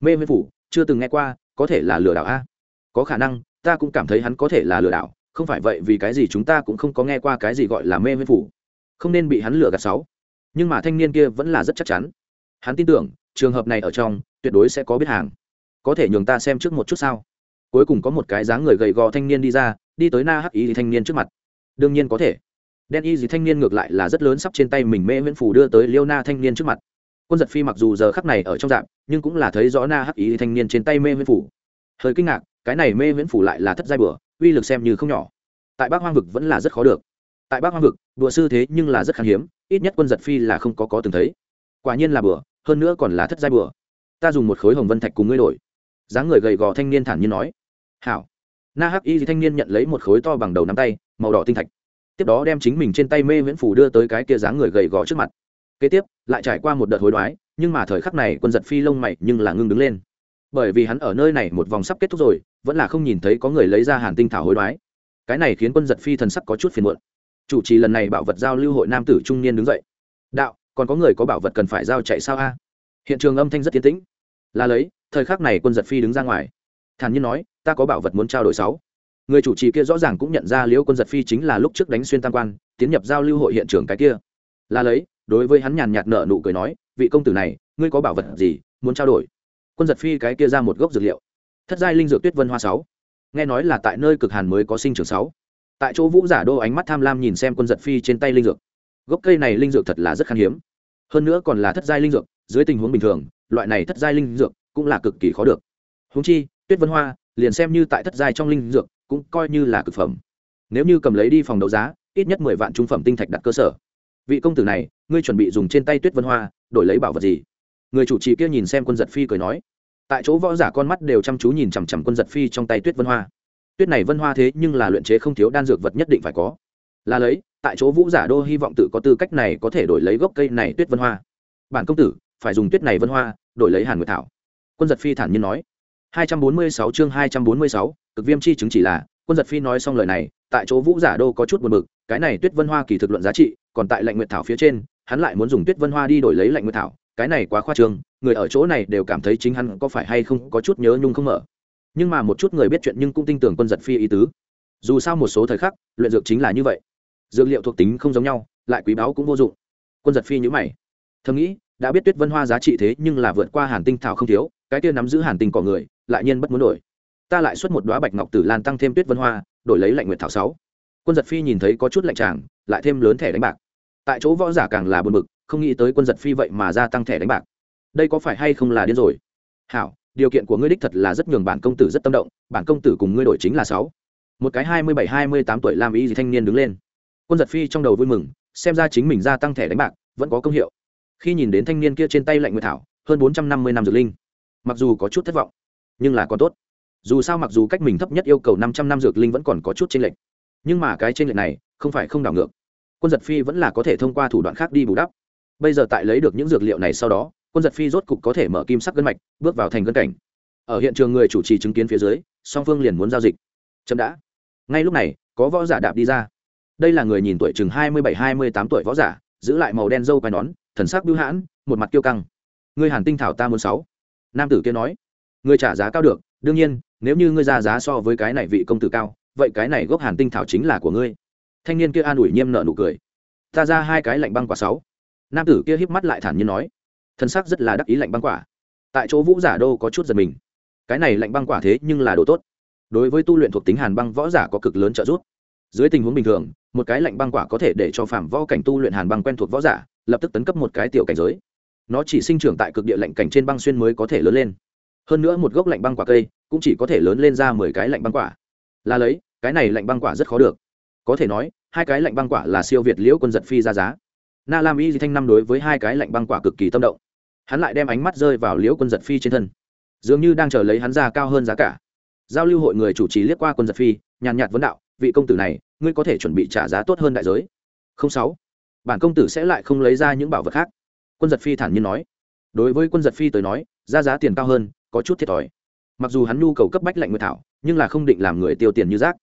Mê viễn phủ, chưa từng nghe qua, có thể là lừa đảo a? Có khả năng, ta cũng cảm thấy hắn có thể là lừa đảo, không phải vậy vì cái gì chúng ta cũng không có nghe qua cái gì gọi là mê viễn phủ. Không nên bị hắn lừa gạt sáu. Nhưng mà thanh niên kia vẫn là rất chắc chắn. Hắn tin tưởng, trường hợp này ở trong, tuyệt đối sẽ có biết hàng có thể nhường ta xem trước một chút sao? Cuối cùng có một cái dáng người gầy gò thanh niên đi ra, đi tới na hắc ý thanh niên trước mặt. Đương nhiên có thể. Đen y gì thanh niên ngược lại là rất lớn sắp trên tay mình mê viễn phủ đưa tới liêu na thanh niên trước mặt. Quân giật phi mặc dù giờ khắc này ở trong dạng, nhưng cũng là thấy rõ na hắc ý thanh niên trên tay mê viễn phủ hơi kinh ngạc, cái này mê viễn phủ lại là thất giai bừa uy lực xem như không nhỏ. Tại bắc hoang vực vẫn là rất khó được. Tại bắc hoang vực đùa sư thế nhưng là rất khan hiếm, ít nhất quân giật phi là không có có từng thấy. Quả nhiên là bừa hơn nữa còn là thất giai bừa ta dùng một khối hồng vân thạch cùng ngươi đổi dáng người gầy gò thanh niên thản nhiên nói, hảo. Na hắc y thanh niên nhận lấy một khối to bằng đầu nắm tay, màu đỏ tinh thạch. Tiếp đó đem chính mình trên tay mê viễn phủ đưa tới cái kia dáng người gầy gò trước mặt. Kế tiếp, lại trải qua một đợt hối đoái, nhưng mà thời khắc này quân giật phi lông mày nhưng là ngưng đứng lên. Bởi vì hắn ở nơi này một vòng sắp kết thúc rồi, vẫn là không nhìn thấy có người lấy ra hàn tinh thảo hối đoái. Cái này khiến quân giật phi thần sắc có chút phiền muộn. Chủ trì lần này bảo vật giao lưu hội nam tử trung niên đứng dậy. Đạo, còn có người có bảo vật cần phải giao chạy sao a? Hiện trường âm thanh rất tiến tĩnh. Là lấy thời khắc này quân giật phi đứng ra ngoài. Thản nhiên nói, ta có bảo vật muốn trao đổi sáu. Người chủ trì kia rõ ràng cũng nhận ra liễu quân giật phi chính là lúc trước đánh xuyên tam quan, tiến nhập giao lưu hội hiện trường cái kia. Là lấy, đối với hắn nhàn nhạt nợ nụ cười nói, vị công tử này, ngươi có bảo vật gì muốn trao đổi? Quân giật phi cái kia ra một gốc dược liệu. Thất giai linh dược tuyết vân hoa sáu. Nghe nói là tại nơi cực hàn mới có sinh trường sáu. Tại chỗ vũ giả đô ánh mắt tham lam nhìn xem quân giật phi trên tay linh dược. Gốc cây này linh dược thật là rất khan hiếm. Hơn nữa còn là thất giai linh dược, dưới tình huống bình thường, loại này thất giai linh dược cũng là cực kỳ khó được. Húng chi, tuyết vân hoa liền xem như tại thất giai trong linh dược cũng coi như là cực phẩm. Nếu như cầm lấy đi phòng đấu giá, ít nhất mười vạn trung phẩm tinh thạch đặt cơ sở. Vị công tử này, ngươi chuẩn bị dùng trên tay tuyết vân hoa, đổi lấy bảo vật gì? Người chủ trì kia nhìn xem quân giật phi cười nói. Tại chỗ võ giả con mắt đều chăm chú nhìn chằm chằm quân giật phi trong tay tuyết vân hoa. Tuyết này vân hoa thế nhưng là luyện chế không thiếu đan dược vật nhất định phải có. Là lấy, tại chỗ vũ giả đô hy vọng tự có tư cách này có thể đổi lấy gốc cây này tuyết vân hoa. Bản công tử, phải dùng tuyết này vân hoa, đổi lấy hàn nguyệt thảo quân giật phi thản nhiên nói. 246 chương 246, cực viêm chi chứng chỉ là quân giật phi nói xong lời này tại chỗ vũ giả đô có chút buồn bực cái này tuyết vân hoa kỳ thực luận giá trị còn tại Lệnh nguyệt thảo phía trên hắn lại muốn dùng tuyết vân hoa đi đổi lấy Lệnh nguyệt thảo cái này quá khoa trương người ở chỗ này đều cảm thấy chính hắn có phải hay không có chút nhớ nhung không mở. Nhưng mà một chút người biết chuyện nhưng cũng tin tưởng quân giật phi ý tứ. Dù sao một số thời khắc luyện dược chính là như vậy. Dược liệu thuộc tính không giống nhau lại quý báu cũng vô dụng. Quân giật phi nhữ mày. Thầm nghĩ đã biết tuyết vân hoa giá trị thế nhưng là vượt qua hàn tinh thảo không thiếu cái kia nắm giữ hàn tinh cỏ người, lại nhiên bất muốn đổi. Ta lại xuất một đoá bạch ngọc tử lan tăng thêm tuyết vân hoa, đổi lấy lạnh nguyệt thảo sáu. Quân giật phi nhìn thấy có chút lạnh tràng lại thêm lớn thẻ đánh bạc. Tại chỗ võ giả càng là buồn bực, không nghĩ tới quân giật phi vậy mà gia tăng thẻ đánh bạc. Đây có phải hay không là điên rồi? Hảo, điều kiện của ngươi đích thật là rất nhường bản công tử rất tâm động, bản công tử cùng ngươi đổi chính là sáu. Một cái hai mươi bảy, hai mươi tám tuổi làm y gì thanh niên đứng lên. Quân giật phi trong đầu vui mừng, xem ra chính mình gia tăng thẻ đánh bạc, vẫn có công hiệu. Khi nhìn đến thanh niên kia trên tay lạnh nguyệt thảo, hơn bốn trăm năm mươi năm dược linh mặc dù có chút thất vọng, nhưng là còn tốt. Dù sao mặc dù cách mình thấp nhất yêu cầu năm trăm năm dược linh vẫn còn có chút t r ê n lệch. Nhưng mà cái t r ê n lệch này không phải không đảo ngược. Quân giật phi vẫn là có thể thông qua thủ đoạn khác đi bù đắp. Bây giờ tại lấy được những dược liệu này sau đó, quân giật phi rốt cục có thể mở kim sắc gân mạch, bước vào thành gân cảnh. Ở hiện trường người chủ trì chứng kiến phía dưới, song phương liền muốn giao dịch. Chậm đã. Ngay lúc này, có võ giả đạp đi ra. Đây là người nhìn tuổi chừng hai mươi bảy, hai mươi tám tuổi võ giả, giữ lại màu đen dâu quai nón, thần sắc bưu hãn, một mặt kiêu căng. Người hàn tinh thảo ta muốn sáu nam tử kia nói người trả giá cao được, đương nhiên, nếu như ngươi ra giá so với cái này vị công tử cao, vậy cái này gốc hàn tinh thảo chính là của ngươi. Thanh niên kia an ủi nhiêm nợ nụ cười, ta ra hai cái lạnh băng quả sáu. Nam tử kia híp mắt lại thản nhiên nói thân xác rất là đắc ý lạnh băng quả. Tại chỗ vũ giả đô có chút giật mình, cái này lạnh băng quả thế nhưng là đồ tốt. Đối với tu luyện thuộc tính hàn băng võ giả có cực lớn trợ giúp. Dưới tình huống bình thường, một cái lạnh băng quả có thể để cho phạm võ cảnh tu luyện hàn băng quen thuộc võ giả, lập tức tấn cấp một cái tiểu cảnh giới nó chỉ sinh trưởng tại cực địa lạnh cảnh trên băng xuyên mới có thể lớn lên. Hơn nữa một gốc lạnh băng quả cây cũng chỉ có thể lớn lên ra mười cái lạnh băng quả. Là lấy, cái này lạnh băng quả rất khó được. Có thể nói, hai cái lạnh băng quả là siêu việt liễu quân giật phi ra giá. Na lam y di thanh năm đối với hai cái lạnh băng quả cực kỳ tâm động. Hắn lại đem ánh mắt rơi vào liễu quân giật phi trên thân. Dường như đang chờ lấy hắn ra cao hơn giá cả. Giao lưu hội người chủ trì liếc qua quân giật phi, nhàn nhạt vấn đạo, vị công tử này, ngươi có thể chuẩn bị trả giá tốt hơn đại giới? Không sáu. Bản công tử sẽ lại không lấy ra những bảo vật khác quân giật phi thản nhiên nói. Đối với quân giật phi tới nói, ra giá tiền cao hơn, có chút thiệt thòi. Mặc dù hắn nhu cầu cấp bách lạnh nguyệt thảo, nhưng là không định làm người tiêu tiền như rác.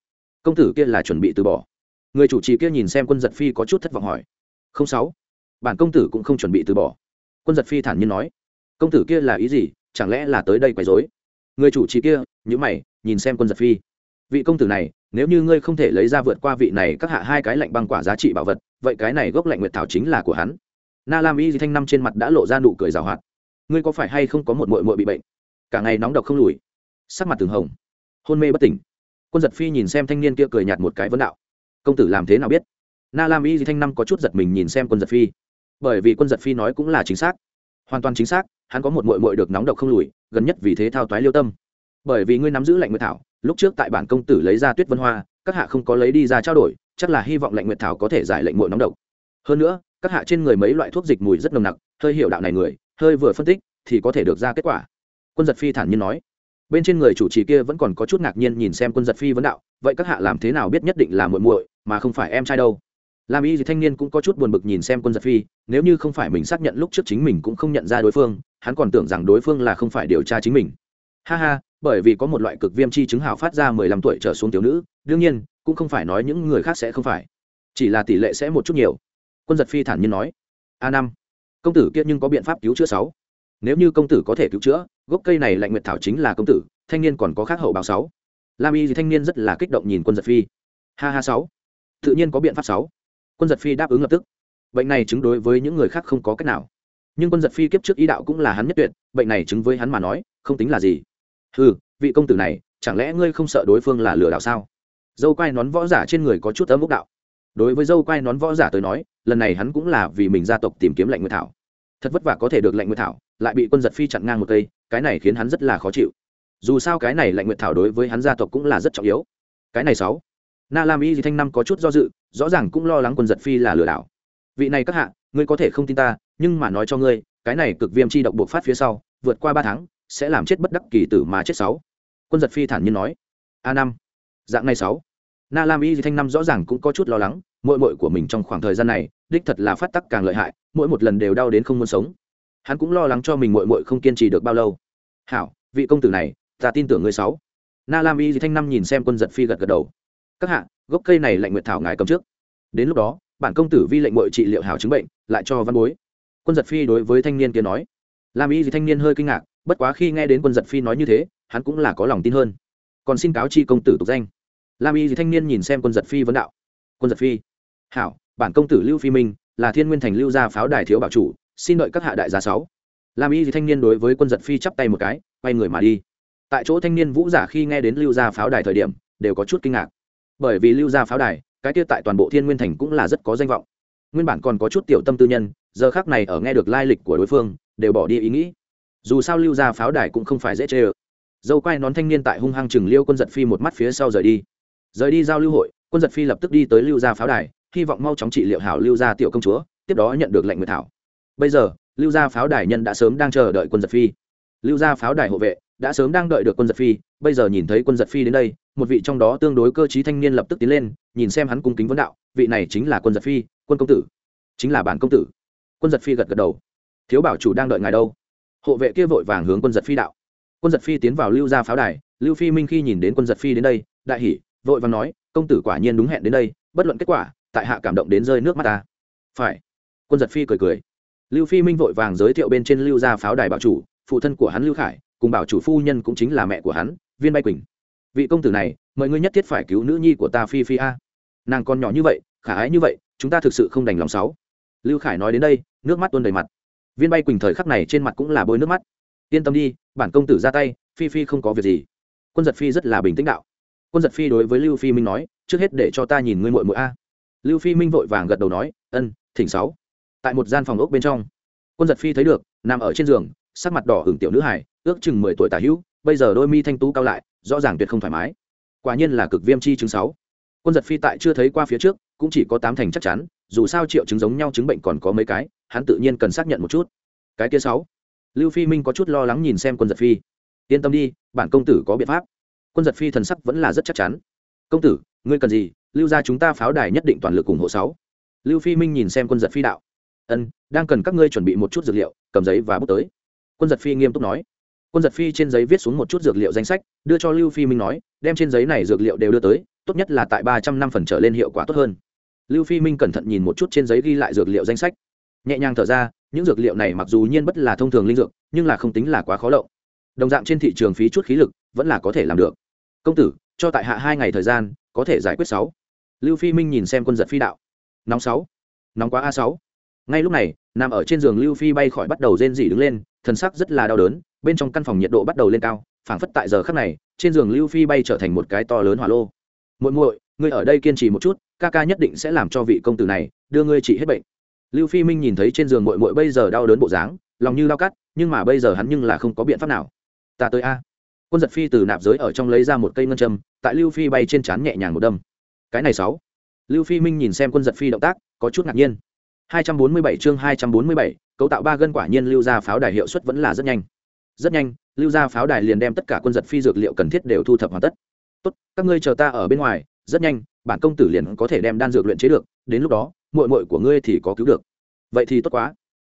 Công tử kia là chuẩn bị từ bỏ. Người chủ trì kia nhìn xem quân giật phi có chút thất vọng hỏi. Không sáu. Bản công tử cũng không chuẩn bị từ bỏ. Quân giật phi thản nhiên nói. Công tử kia là ý gì? Chẳng lẽ là tới đây quấy dối người chủ trì kia nhữ mày, nhìn xem quân giật phi. Vị công tử này, nếu như ngươi không thể lấy ra vượt qua vị này các hạ hai cái lạnh băng quả giá trị bảo vật, vậy cái này gốc lạnh nguyệt thảo chính là của hắn na lam y di thanh năm trên mặt đã lộ ra nụ cười rào hoạt. Ngươi có phải hay không có một mội mội bị bệnh? Cả ngày nóng độc không lùi. Sắc mặt từng hồng. Hôn mê bất tỉnh. Quân giật phi nhìn xem thanh niên kia cười nhạt một cái vấn đạo. Công tử làm thế nào biết? Na lam y di thanh năm có chút giật mình nhìn xem quân giật phi. Bởi vì quân giật phi nói cũng là chính xác. Hoàn toàn chính xác, hắn có một mội mội được nóng độc không lùi, gần nhất vì thế thao toái liêu tâm. Bởi vì ngươi nắm giữ lệnh nguyệt thảo, lúc trước tại bản công tử lấy ra tuyết vân hoa, các hạ không có lấy đi ra trao đổi, chắc là hy vọng lệnh nguyệt thảo có thể giải lệnh mội nóng độc. Hơn nữa các hạ trên người mấy loại thuốc dịch mùi rất nồng nặc, hơi hiểu đạo này người, hơi vừa phân tích thì có thể được ra kết quả. Quân giật phi thản nhiên nói. Bên trên người chủ trì kia vẫn còn có chút ngạc nhiên nhìn xem quân giật phi vấn đạo, vậy các hạ làm thế nào biết nhất định là muội muội, mà không phải em trai đâu? Làm y gì thanh niên cũng có chút buồn bực nhìn xem quân giật phi, nếu như không phải mình xác nhận lúc trước chính mình cũng không nhận ra đối phương, hắn còn tưởng rằng đối phương là không phải điều tra chính mình. Ha ha, bởi vì có một loại cực viêm chi chứng hào phát ra mười lăm tuổi trở xuống tiểu nữ, đương nhiên, cũng không phải nói những người khác sẽ không phải. Chỉ là tỷ lệ sẽ một chút nhiều quân giật phi thản nhiên nói, a năm, công tử kia nhưng có biện pháp cứu chữa sáu. Nếu như công tử có thể cứu chữa, gốc cây này lạnh nguyệt thảo chính là công tử, thanh niên còn có khác hậu báo sáu. Lam y thì thanh niên rất là kích động nhìn quân giật phi. Ha ha sáu, tự nhiên có biện pháp sáu. Quân giật phi đáp ứng lập tức. Bệnh này chứng đối với những người khác không có cách nào. Nhưng quân giật phi kiếp trước ý đạo cũng là hắn nhất tuyệt, bệnh này chứng với hắn mà nói, không tính là gì. Ừ vị công tử này, chẳng lẽ ngươi không sợ đối phương là lừa đảo sao? Dâu quai nón võ giả trên người có chút ấm ốc đạo. Đối với dâu quai nón võ giả tới nói lần này hắn cũng là vì mình gia tộc tìm kiếm lệnh nguyệt thảo. Thật vất vả có thể được lệnh nguyệt thảo, lại bị quân giật phi chặn ngang một cây, cái này khiến hắn rất là khó chịu. Dù sao cái này lệnh nguyệt thảo đối với hắn gia tộc cũng là rất trọng yếu. Cái này sáu, na lam y di thanh năm có chút do dự, rõ ràng cũng lo lắng quân giật phi là lừa đảo. Vị này các hạ, ngươi có thể không tin ta, nhưng mà nói cho ngươi, cái này cực viêm chi độc buộc phát phía sau, vượt qua ba tháng, sẽ làm chết bất đắc kỳ tử mà chết sáu. Quân giật phi thản nhiên nói. A năm, dạng này sáu na lam y di thanh năm rõ ràng cũng có chút lo lắng mội mội của mình trong khoảng thời gian này, đích thật là phát tắc càng lợi hại, mỗi một lần đều đau đến không muốn sống. Hắn cũng lo lắng cho mình mội mội không kiên trì được bao lâu. Hảo, vị công tử này, ta tin tưởng ngươi sáu. Na lam y di thanh năm nhìn xem quân giật phi gật gật đầu. Các hạ, gốc cây này lạnh nguyệt thảo ngài cầm trước. Đến lúc đó, bản công tử vi lệnh mội trị liệu hảo chứng bệnh, lại cho văn bối. Quân giật phi đối với thanh niên kia nói. Lam y di thanh niên hơi kinh ngạc, bất quá khi nghe đến quân giật phi nói như thế, hắn cũng là có lòng tin hơn. Còn xin cáo chi công tử tục danh lam y thì thanh niên nhìn xem quân giật phi vấn đạo. Quân giật phi, hảo, bản công tử lưu phi minh là thiên nguyên thành lưu gia pháo đài thiếu bảo chủ, xin đợi các hạ đại gia sáu. Lam y thì thanh niên đối với quân giật phi chắp tay một cái, quay người mà đi. Tại chỗ thanh niên vũ giả khi nghe đến lưu gia pháo đài thời điểm, đều có chút kinh ngạc. Bởi vì lưu gia pháo đài, cái tiết tại toàn bộ thiên nguyên thành cũng là rất có danh vọng. Nguyên bản còn có chút tiểu tâm tư nhân, giờ khác này ở nghe được lai lịch của đối phương, đều bỏ đi ý nghĩ. Dù sao lưu gia pháo đài cũng không phải dễ chê ờ dâu quai nón thanh niên tại hung hăng chừng liêu quân giật phi một mắt phía sau rời đi rời đi giao lưu hội, quân giật phi lập tức đi tới lưu gia pháo đài, hy vọng mau chóng trị liệu hảo lưu gia tiểu công chúa, tiếp đó nhận được lệnh nguyệt thảo. Bây giờ, lưu gia pháo đài nhân đã sớm đang chờ đợi quân giật phi. Lưu gia pháo đài hộ vệ đã sớm đang đợi được quân giật phi, bây giờ nhìn thấy quân giật phi đến đây, một vị trong đó tương đối cơ t thanh niên lập tức tiến lên, nhìn xem hắn cung kính vấn đạo, vị này chính là quân giật phi, quân công tử. Chính là bản công tử. Quân giật phi gật gật đầu. Thiếu bảo chủ đang đợi ngài đâu? Hộ vệ kia vội vàng hướng quân giật phi đạo. Quân giật phi tiến vào lưu gia pháo đài, lưu phi minh khi nhìn đến quân giật phi đến đây, đại hỉ vội vàng nói, công tử quả nhiên đúng hẹn đến đây, bất luận kết quả, tại hạ cảm động đến rơi nước mắt ta. Phải. Quân giật phi cười cười. Lưu phi minh vội vàng giới thiệu bên trên lưu gia pháo đài bảo chủ, phụ thân của hắn lưu khải, cùng bảo chủ phu nhân cũng chính là mẹ của hắn, viên bay quỳnh. Vị công tử này mời ngươi nhất thiết phải cứu nữ nhi của ta phi phi a. Nàng còn nhỏ như vậy, khả ái như vậy, chúng ta thực sự không đành lòng sáu. Lưu khải nói đến đây, nước mắt tuôn đầy mặt. Viên bay quỳnh thời khắc này trên mặt cũng là bôi nước mắt. Yên tâm đi, bản công tử ra tay, phi phi không có việc gì. Quân giật phi rất là bình tĩnh đạo quân giật phi đối với lưu phi minh nói, trước hết để cho ta nhìn ngươi mội mội a. Lưu phi minh vội vàng gật đầu nói, ân, thỉnh sáu. Tại một gian phòng ốc bên trong, quân giật phi thấy được, nằm ở trên giường, sắc mặt đỏ hưởng tiểu nữ hải ước chừng mười tuổi tả hữu, bây giờ đôi mi thanh tú cao lại, rõ ràng tuyệt không thoải mái. Quả nhiên là cực viêm chi chứng sáu. Quân giật phi tại chưa thấy qua phía trước, cũng chỉ có tám thành chắc chắn, dù sao triệu chứng giống nhau chứng bệnh còn có mấy cái, hắn tự nhiên cần xác nhận một chút. Cái kia sáu. Lưu phi minh có chút lo lắng nhìn xem quân giật phi. Yên tâm đi, bản công tử có biện pháp quân giật phi thần sắc vẫn là rất chắc chắn. Công tử, ngươi cần gì? Lưu ra chúng ta pháo đài nhất định toàn lực ủng hộ sáu. Lưu phi minh nhìn xem quân giật phi đạo. Ân, đang cần các ngươi chuẩn bị một chút dược liệu, cầm giấy và bút tới. Quân giật phi nghiêm túc nói. Quân giật phi trên giấy viết xuống một chút dược liệu danh sách, đưa cho lưu phi minh nói, đem trên giấy này dược liệu đều đưa tới, tốt nhất là tại ba trăm năm phần trở lên hiệu quả tốt hơn. Lưu phi minh cẩn thận nhìn một chút trên giấy ghi lại dược liệu danh sách. Nhẹ nhàng thở ra, những dược liệu này mặc dù nhiên bất là thông thường linh dược, nhưng là không tính là quá khó lậu. Đồng dạng trên thị trường phí chút khí lực, vẫn là có thể làm được công tử, cho tại hạ hai ngày thời gian, có thể giải quyết sáu. Lưu phi minh nhìn xem quân giật phi đạo. Nóng sáu. Nóng quá a sáu. Ngay lúc này, nằm ở trên giường lưu phi bay khỏi bắt đầu rên rỉ đứng lên, thần sắc rất là đau đớn, bên trong căn phòng nhiệt độ bắt đầu lên cao, phảng phất tại giờ khắc này, trên giường lưu phi bay trở thành một cái to lớn hỏa lô. Muội muội, ngươi ở đây kiên trì một chút, ca ca nhất định sẽ làm cho vị công tử này đưa ngươi trị hết bệnh. Lưu phi minh nhìn thấy trên giường muội muội bây giờ đau đớn bộ dáng, lòng như lao cắt, nhưng mà bây giờ hắn nhưng là không có biện pháp nào. Ta tới a quân giật phi từ nạp giới ở trong lấy ra một cây ngân châm tại lưu phi bay trên trán nhẹ nhàng một đâm. Cái này sáu. Lưu phi minh nhìn xem quân giật phi động tác có chút ngạc nhiên. 247 chương 247, cấu tạo ba gân quả nhiên lưu ra pháo đài hiệu suất vẫn là rất nhanh. Rất nhanh lưu ra pháo đài liền đem tất cả quân giật phi dược liệu cần thiết đều thu thập hoàn tất. Tốt các ngươi chờ ta ở bên ngoài rất nhanh bản công tử liền có thể đem đan dược luyện chế được đến lúc đó muội muội của ngươi thì có cứu được. Vậy thì tốt quá.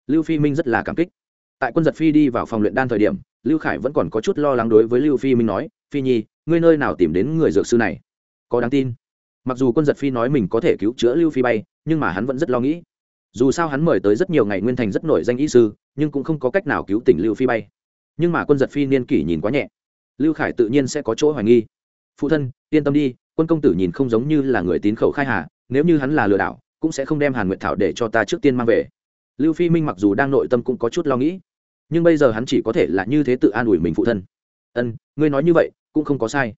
Lưu phi minh rất là cảm kích tại quân giật phi đi vào phòng luyện đan thời điểm, lưu khải vẫn còn có chút lo lắng đối với lưu phi minh nói, phi nhi, ngươi nơi nào tìm đến người dược sư này? Có đáng tin. Mặc dù quân giật phi nói mình có thể cứu chữa lưu phi bay, nhưng mà hắn vẫn rất lo nghĩ. Dù sao hắn mời tới rất nhiều ngày nguyên thành rất nổi danh y sư, nhưng cũng không có cách nào cứu tỉnh lưu phi bay. Nhưng mà quân giật phi niên kỷ nhìn quá nhẹ. Lưu khải tự nhiên sẽ có chỗ hoài nghi. Phụ thân, yên tâm đi, quân công tử nhìn không giống như là người tín khẩu khai hà, nếu như hắn là lừa đảo, cũng sẽ không đem hàn nguyệt thảo để cho ta trước tiên mang về lưu phi minh mặc dù đang nội tâm cũng có chút lo nghĩ, nhưng bây giờ hắn chỉ có thể là như thế tự an ủi mình phụ thân. Ân, ngươi nói như vậy cũng không có sai.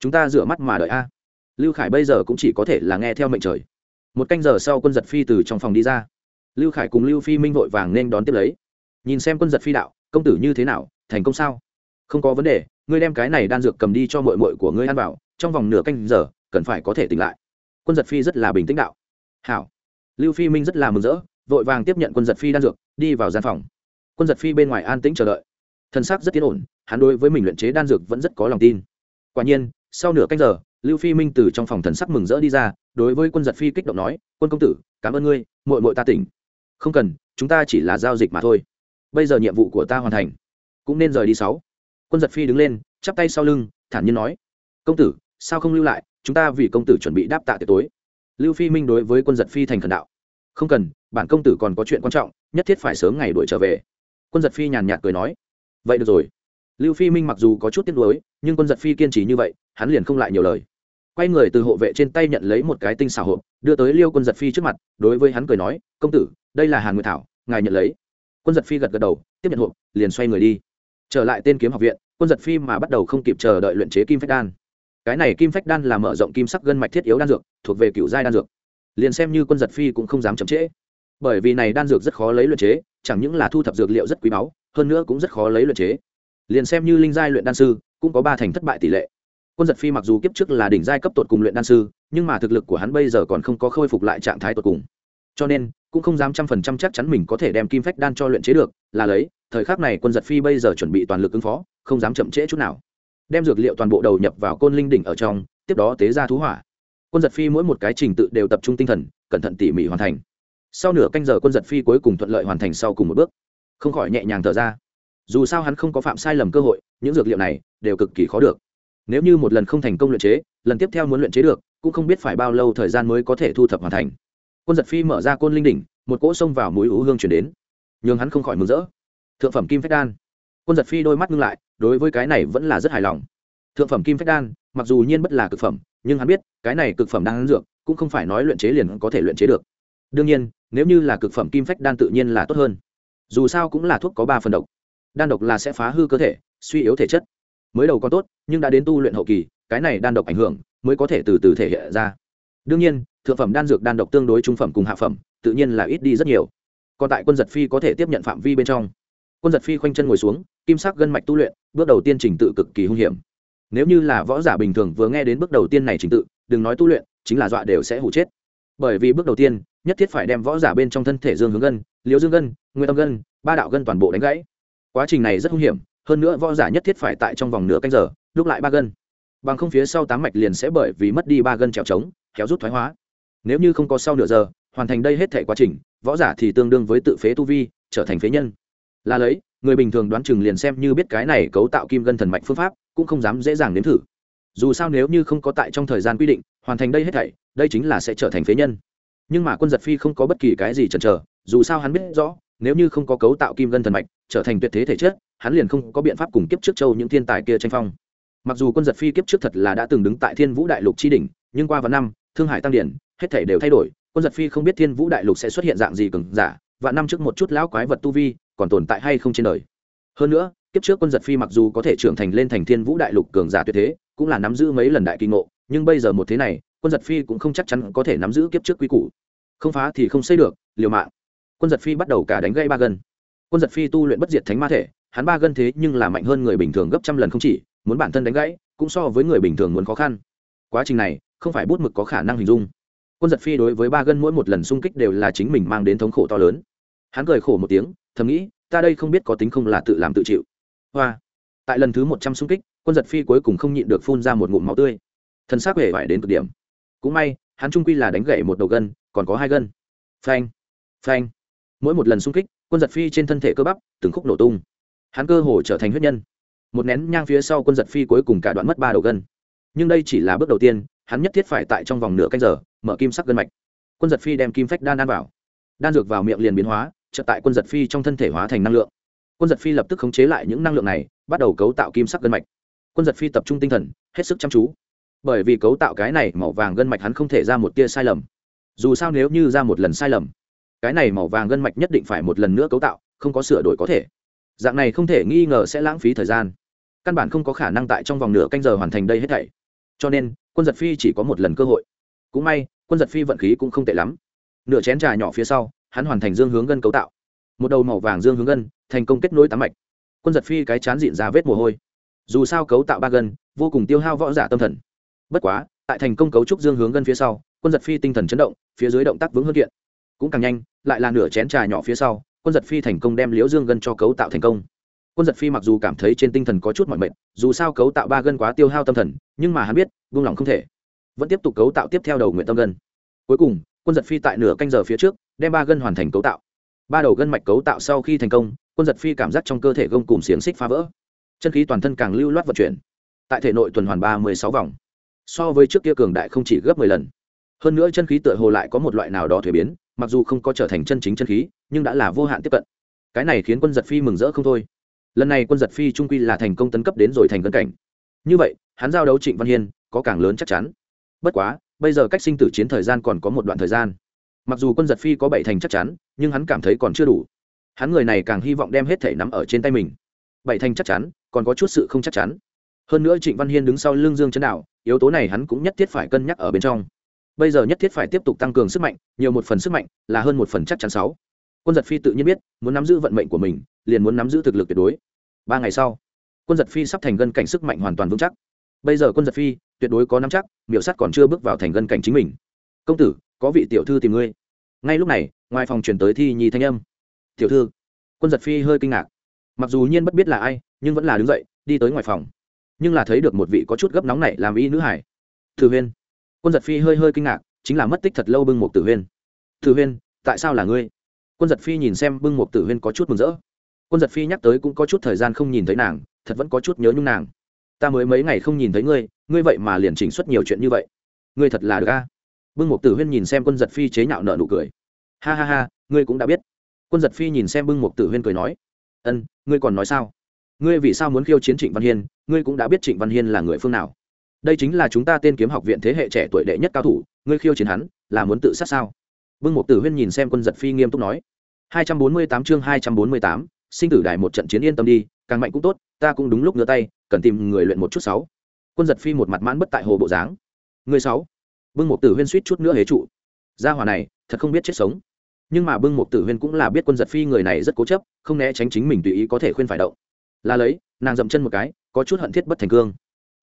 Chúng ta rửa mắt mà đợi a. Lưu khải bây giờ cũng chỉ có thể là nghe theo mệnh trời. Một canh giờ sau quân giật phi từ trong phòng đi ra. Lưu khải cùng lưu phi minh vội vàng nên đón tiếp lấy. Nhìn xem quân giật phi đạo, công tử như thế nào, thành công sao? Không có vấn đề, ngươi đem cái này đan dược cầm đi cho mội mội của ngươi ăn vào, trong vòng nửa canh giờ, cần phải có thể tỉnh lại. Quân giật phi rất là bình tĩnh đạo. Hảo. Lưu phi minh rất là mừng rỡ vội vàng tiếp nhận quân giật phi đan dược, đi vào gian phòng. Quân giật phi bên ngoài an tĩnh chờ đợi. Thân xác rất tiến ổn, hắn đối với mình luyện chế đan dược vẫn rất có lòng tin. Quả nhiên, sau nửa canh giờ, lưu phi minh từ trong phòng thần sắc mừng rỡ đi ra, đối với quân giật phi kích động nói, quân công tử, cảm ơn ngươi mội mội ta tỉnh. Không cần, chúng ta chỉ là giao dịch mà thôi. Bây giờ nhiệm vụ của ta hoàn thành, cũng nên rời đi sáu. Quân giật phi đứng lên, chắp tay sau lưng, thản nhiên nói, công tử, sao không lưu lại? Chúng ta vì công tử chuẩn bị đáp tạ tiệc tối. Lưu phi minh đối với quân giật phi thành khẩn đạo, không cần bản công tử còn có chuyện quan trọng, nhất thiết phải sớm ngày đuổi trở về. Quân giật phi nhàn nhạt cười nói, vậy được rồi. Lưu phi minh mặc dù có chút tiếc nuối, nhưng quân giật phi kiên trì như vậy, hắn liền không lại nhiều lời. Quay người từ hộ vệ trên tay nhận lấy một cái tinh xảo hộp, đưa tới liêu quân giật phi trước mặt, đối với hắn cười nói, công tử, đây là hàn nguyệt thảo, ngài nhận lấy. Quân giật phi gật gật đầu, tiếp nhận hộp, liền xoay người đi. Trở lại tên kiếm học viện, quân giật phi mà bắt đầu không kịp chờ đợi luyện chế kim phách đan. Cái này kim phách đan là mở rộng kim sắc gân mạch thiết yếu đan dược, thuộc về cựu giai đan dược. Liền xem như quân giật phi cũng không dám chậm trễ bởi vì này đan dược rất khó lấy luyện chế, chẳng những là thu thập dược liệu rất quý báu, hơn nữa cũng rất khó lấy luyện chế. Liền xem như linh giai luyện đan sư, cũng có ba thành thất bại tỷ lệ. Quân giật phi mặc dù kiếp trước là đỉnh giai cấp tột cùng luyện đan sư, nhưng mà thực lực của hắn bây giờ còn không có khôi phục lại trạng thái tột cùng. Cho nên, cũng không dám trăm phần trăm chắc chắn mình có thể đem kim phách đan cho luyện chế được, là lấy, thời khắc này quân giật phi bây giờ chuẩn bị toàn lực ứng phó, không dám chậm trễ chút nào. Đem dược liệu toàn bộ đầu nhập vào côn linh đỉnh ở trong, tiếp đó tế ra thú hỏa. Quân giật phi mỗi một cái trình tự đều tập trung tinh thần, cẩn thận tỉ mỉ hoàn thành sau nửa canh giờ quân giật phi cuối cùng thuận lợi hoàn thành sau cùng một bước. Không khỏi nhẹ nhàng thở ra. Dù sao hắn không có phạm sai lầm cơ hội, những dược liệu này đều cực kỳ khó được. Nếu như một lần không thành công luyện chế, lần tiếp theo muốn luyện chế được, cũng không biết phải bao lâu thời gian mới có thể thu thập hoàn thành. Quân giật phi mở ra côn linh đỉnh, một cỗ xông vào mũi ú hương chuyển đến. Nhường hắn không khỏi mừng rỡ. Thượng phẩm kim phách đan. Quân giật phi đôi mắt ngưng lại, đối với cái này vẫn là rất hài lòng. Thượng phẩm kim phách đan, mặc dù nhiên bất là cực phẩm, nhưng hắn biết, cái này cực phẩm đang ăn dược cũng không phải nói luyện chế liền có thể luyện chế được đương nhiên, nếu như là cực phẩm kim phách đan tự nhiên là tốt hơn. Dù sao cũng là thuốc có ba phần độc. Đan độc là sẽ phá hư cơ thể, suy yếu thể chất. Mới đầu còn tốt, nhưng đã đến tu luyện hậu kỳ, cái này đan độc ảnh hưởng mới có thể từ từ thể hiện ra. Đương nhiên, thượng phẩm đan dược đan độc tương đối trung phẩm cùng hạ phẩm, tự nhiên là ít đi rất nhiều. Còn tại quân giật phi có thể tiếp nhận phạm vi bên trong. Quân giật phi khoanh chân ngồi xuống, kim sắc gân mạch tu luyện, bước đầu tiên trình tự cực kỳ hung hiểm. Nếu như là võ giả bình thường vừa nghe đến bước đầu tiên này trình tự, đừng nói tu luyện, chính là dọa đều sẽ hủ chết. Bởi vì bước đầu tiên nhất thiết phải đem võ giả bên trong thân thể dương hướng gân liễu dương gân nguyên tâm gân ba đạo gân toàn bộ đánh gãy. Quá trình này rất hung hiểm, hơn nữa võ giả nhất thiết phải tại trong vòng nửa canh giờ lúc lại ba gân. Bằng không phía sau tám mạch liền sẽ bởi vì mất đi ba gân trèo trống kéo rút thoái hóa. Nếu như không có sau nửa giờ, hoàn thành đây hết thể quá trình, võ giả thì tương đương với tự phế tu vi, trở thành phế nhân. Là lấy, người bình thường đoán chừng liền xem như biết cái này cấu tạo kim gân thần mạch phương pháp, cũng không dám dễ dàng nếm thử. Dù sao nếu như không có tại trong thời gian quy định, hoàn thành đây hết thảy, đây chính là sẽ trở thành phế nhân nhưng mà quân giật phi không có bất kỳ cái gì chần chờ, dù sao hắn biết rõ, nếu như không có cấu tạo kim gân thần mạch, trở thành tuyệt thế thể chất, hắn liền không có biện pháp cùng kiếp trước châu những thiên tài kia tranh phong. Mặc dù quân giật phi kiếp trước thật là đã từng đứng tại thiên vũ đại lục tri đỉnh, nhưng qua vào năm, thương hải tăng điển, hết thể đều thay đổi, quân giật phi không biết thiên vũ đại lục sẽ xuất hiện dạng gì cứng giả và năm trước một chút lão quái vật tu vi còn tồn tại hay không trên đời. Hơn nữa, kiếp trước quân giật phi mặc dù có thể trưởng thành lên thành thiên vũ đại lục cường giả tuyệt thế, cũng là nắm giữ mấy lần đại kỳ ngộ, nhưng bây giờ một thế này, quân giật phi cũng không chắc chắn có thể nắm giữ kiếp trước quy củ không phá thì không xây được, liều mạng. Quân giật phi bắt đầu cả đánh gây ba gân. Quân giật phi tu luyện bất diệt thánh ma thể, hắn ba gân thế nhưng là mạnh hơn người bình thường gấp trăm lần không chỉ, muốn bản thân đánh gãy, cũng so với người bình thường muốn khó khăn. Quá trình này, không phải bút mực có khả năng hình dung. Quân giật phi đối với ba gân mỗi một lần xung kích đều là chính mình mang đến thống khổ to lớn. Hắn cười khổ một tiếng, thầm nghĩ, ta đây không biết có tính không là tự làm tự chịu. Hoa. Tại lần thứ một trăm xung kích, quân giật phi cuối cùng không nhịn được phun ra một ngụm máu tươi. Thân xác hề vải đến cực điểm. Cũng may hắn trung quy là đánh gậy một đầu gân, còn có hai gân. Phanh phanh. Mỗi một lần xung kích, quân giật phi trên thân thể cơ bắp, từng khúc nổ tung. Hắn cơ hồ trở thành huyết nhân. Một nén nhang phía sau quân giật phi cuối cùng cả đoạn mất ba đầu gân. Nhưng đây chỉ là bước đầu tiên, hắn nhất thiết phải tại trong vòng nửa canh giờ, mở kim sắc gân mạch. Quân giật phi đem kim phách đan ăn vào. Đan dược vào miệng liền biến hóa, chợt tại quân giật phi trong thân thể hóa thành năng lượng. Quân giật phi lập tức khống chế lại những năng lượng này, bắt đầu cấu tạo kim sắc gân mạch. Quân giật phi tập trung tinh thần, hết sức chăm chú bởi vì cấu tạo cái này màu vàng gân mạch hắn không thể ra một tia sai lầm. Dù sao nếu như ra một lần sai lầm, cái này màu vàng gân mạch nhất định phải một lần nữa cấu tạo, không có sửa đổi có thể. Dạng này không thể nghi ngờ sẽ lãng phí thời gian. Căn bản không có khả năng tại trong vòng nửa canh giờ hoàn thành đây hết thảy. Cho nên, quân giật phi chỉ có một lần cơ hội. Cũng may, quân giật phi vận khí cũng không tệ lắm. Nửa chén trà nhỏ phía sau, hắn hoàn thành dương hướng gân cấu tạo. Một đầu màu vàng dương hướng gân, thành công kết nối tám mạch. Quân giật phi cái chán dịn ra vết mồ hôi. Dù sao cấu tạo ba gân, vô cùng tiêu hao võ giả tâm thần bất quá, tại thành công cấu trúc dương hướng gần phía sau, quân giật phi tinh thần chấn động, phía dưới động tác vững hơn kiện. Cũng càng nhanh, lại là nửa chén trà nhỏ phía sau, quân giật phi thành công đem liễu dương gân cho cấu tạo thành công. Quân giật phi mặc dù cảm thấy trên tinh thần có chút mọi mệt, dù sao cấu tạo ba gân quá tiêu hao tâm thần, nhưng mà hắn biết buông lỏng không thể. Vẫn tiếp tục cấu tạo tiếp theo đầu nguyện tâm gân. Cuối cùng, quân giật phi tại nửa canh giờ phía trước, đem ba gân hoàn thành cấu tạo. Ba đầu gân mạch cấu tạo sau khi thành công, quân giật phi cảm giác trong cơ thể gông cùng xiềng xích phá vỡ. Chân khí toàn thân càng lưu loát vận chuyển. Tại thể nội tuần hoàn ba mươi sáu vòng so với trước kia cường đại không chỉ gấp mười lần. Hơn nữa chân khí tựa hồ lại có một loại nào đó thuế biến, mặc dù không có trở thành chân chính chân khí, nhưng đã là vô hạn tiếp cận. Cái này khiến quân giật phi mừng rỡ không thôi. Lần này quân giật phi trung quy là thành công tấn cấp đến rồi thành cân cảnh. Như vậy, hắn giao đấu trịnh văn hiên, có càng lớn chắc chắn. Bất quá, bây giờ cách sinh tử chiến thời gian còn có một đoạn thời gian. Mặc dù quân giật phi có bảy thành chắc chắn, nhưng hắn cảm thấy còn chưa đủ. Hắn người này càng hy vọng đem hết thể nắm ở trên tay mình. Bảy thành chắc chắn, còn có chút sự không chắc chắn hơn nữa trịnh văn hiên đứng sau lưng dương chấn đạo, yếu tố này hắn cũng nhất thiết phải cân nhắc ở bên trong. Bây giờ nhất thiết phải tiếp tục tăng cường sức mạnh, nhiều một phần sức mạnh là hơn một phần chắc chắn sáu. Quân giật phi tự nhiên biết, muốn nắm giữ vận mệnh của mình, liền muốn nắm giữ thực lực tuyệt đối. Ba ngày sau, quân giật phi sắp thành gân cảnh sức mạnh hoàn toàn vững chắc. Bây giờ quân giật phi tuyệt đối có nắm chắc, miểu sắt còn chưa bước vào thành gân cảnh chính mình. Công tử, có vị tiểu thư tìm ngươi. Ngay lúc này, ngoài phòng chuyển tới thi nhi thanh âm. Tiểu thư. Quân giật phi hơi kinh ngạc. Mặc dù nhiên bất biết là ai, nhưng vẫn là đứng dậy, đi tới ngoài phòng nhưng là thấy được một vị có chút gấp nóng này làm y nữ hải. Thử huyên. Quân giật phi hơi hơi kinh ngạc, chính là mất tích thật lâu bưng một tử huyên. Tử huyên, tại sao là ngươi? Quân giật phi nhìn xem bưng một tử huyên có chút mừng rỡ. Quân giật phi nhắc tới cũng có chút thời gian không nhìn thấy nàng, thật vẫn có chút nhớ nhung nàng. Ta mới mấy ngày không nhìn thấy ngươi ngươi vậy mà liền chỉnh xuất nhiều chuyện như vậy. Ngươi thật là được a. Bưng một tử huyên nhìn xem quân giật phi chế nhạo nợ nụ cười. Ha ha ha, ngươi cũng đã biết. Quân giật phi nhìn xem bưng một tử huyên cười nói. Ân, ngươi còn nói sao? Ngươi vì sao muốn khiêu chiến trịnh văn hiên? Ngươi cũng đã biết trịnh văn hiên là người phương nào. Đây chính là chúng ta tên kiếm học viện thế hệ trẻ tuổi đệ nhất cao thủ, ngươi khiêu chiến hắn, là muốn tự sát sao? Bưng Mục tử huyên nhìn xem quân giật phi nghiêm túc nói. Hai trăm bốn mươi tám chương hai trăm bốn mươi tám, sinh tử đài một trận chiến yên tâm đi, càng mạnh cũng tốt, ta cũng đúng lúc ngửa tay, cần tìm người luyện một chút sáu. Quân giật phi một mặt mãn bất tại hồ bộ dáng. Người sáu. Bưng Mục tử huyên suýt chút nữa hế trụ. Gia hỏa này, thật không biết chết sống. Nhưng mà bưng Mục tử huyên cũng là biết quân giật phi người này rất cố chấp, không né tránh chính mình tùy ý có thể khuyên phải động là lấy, nàng dậm chân một cái, có chút hận thiết bất thành cương.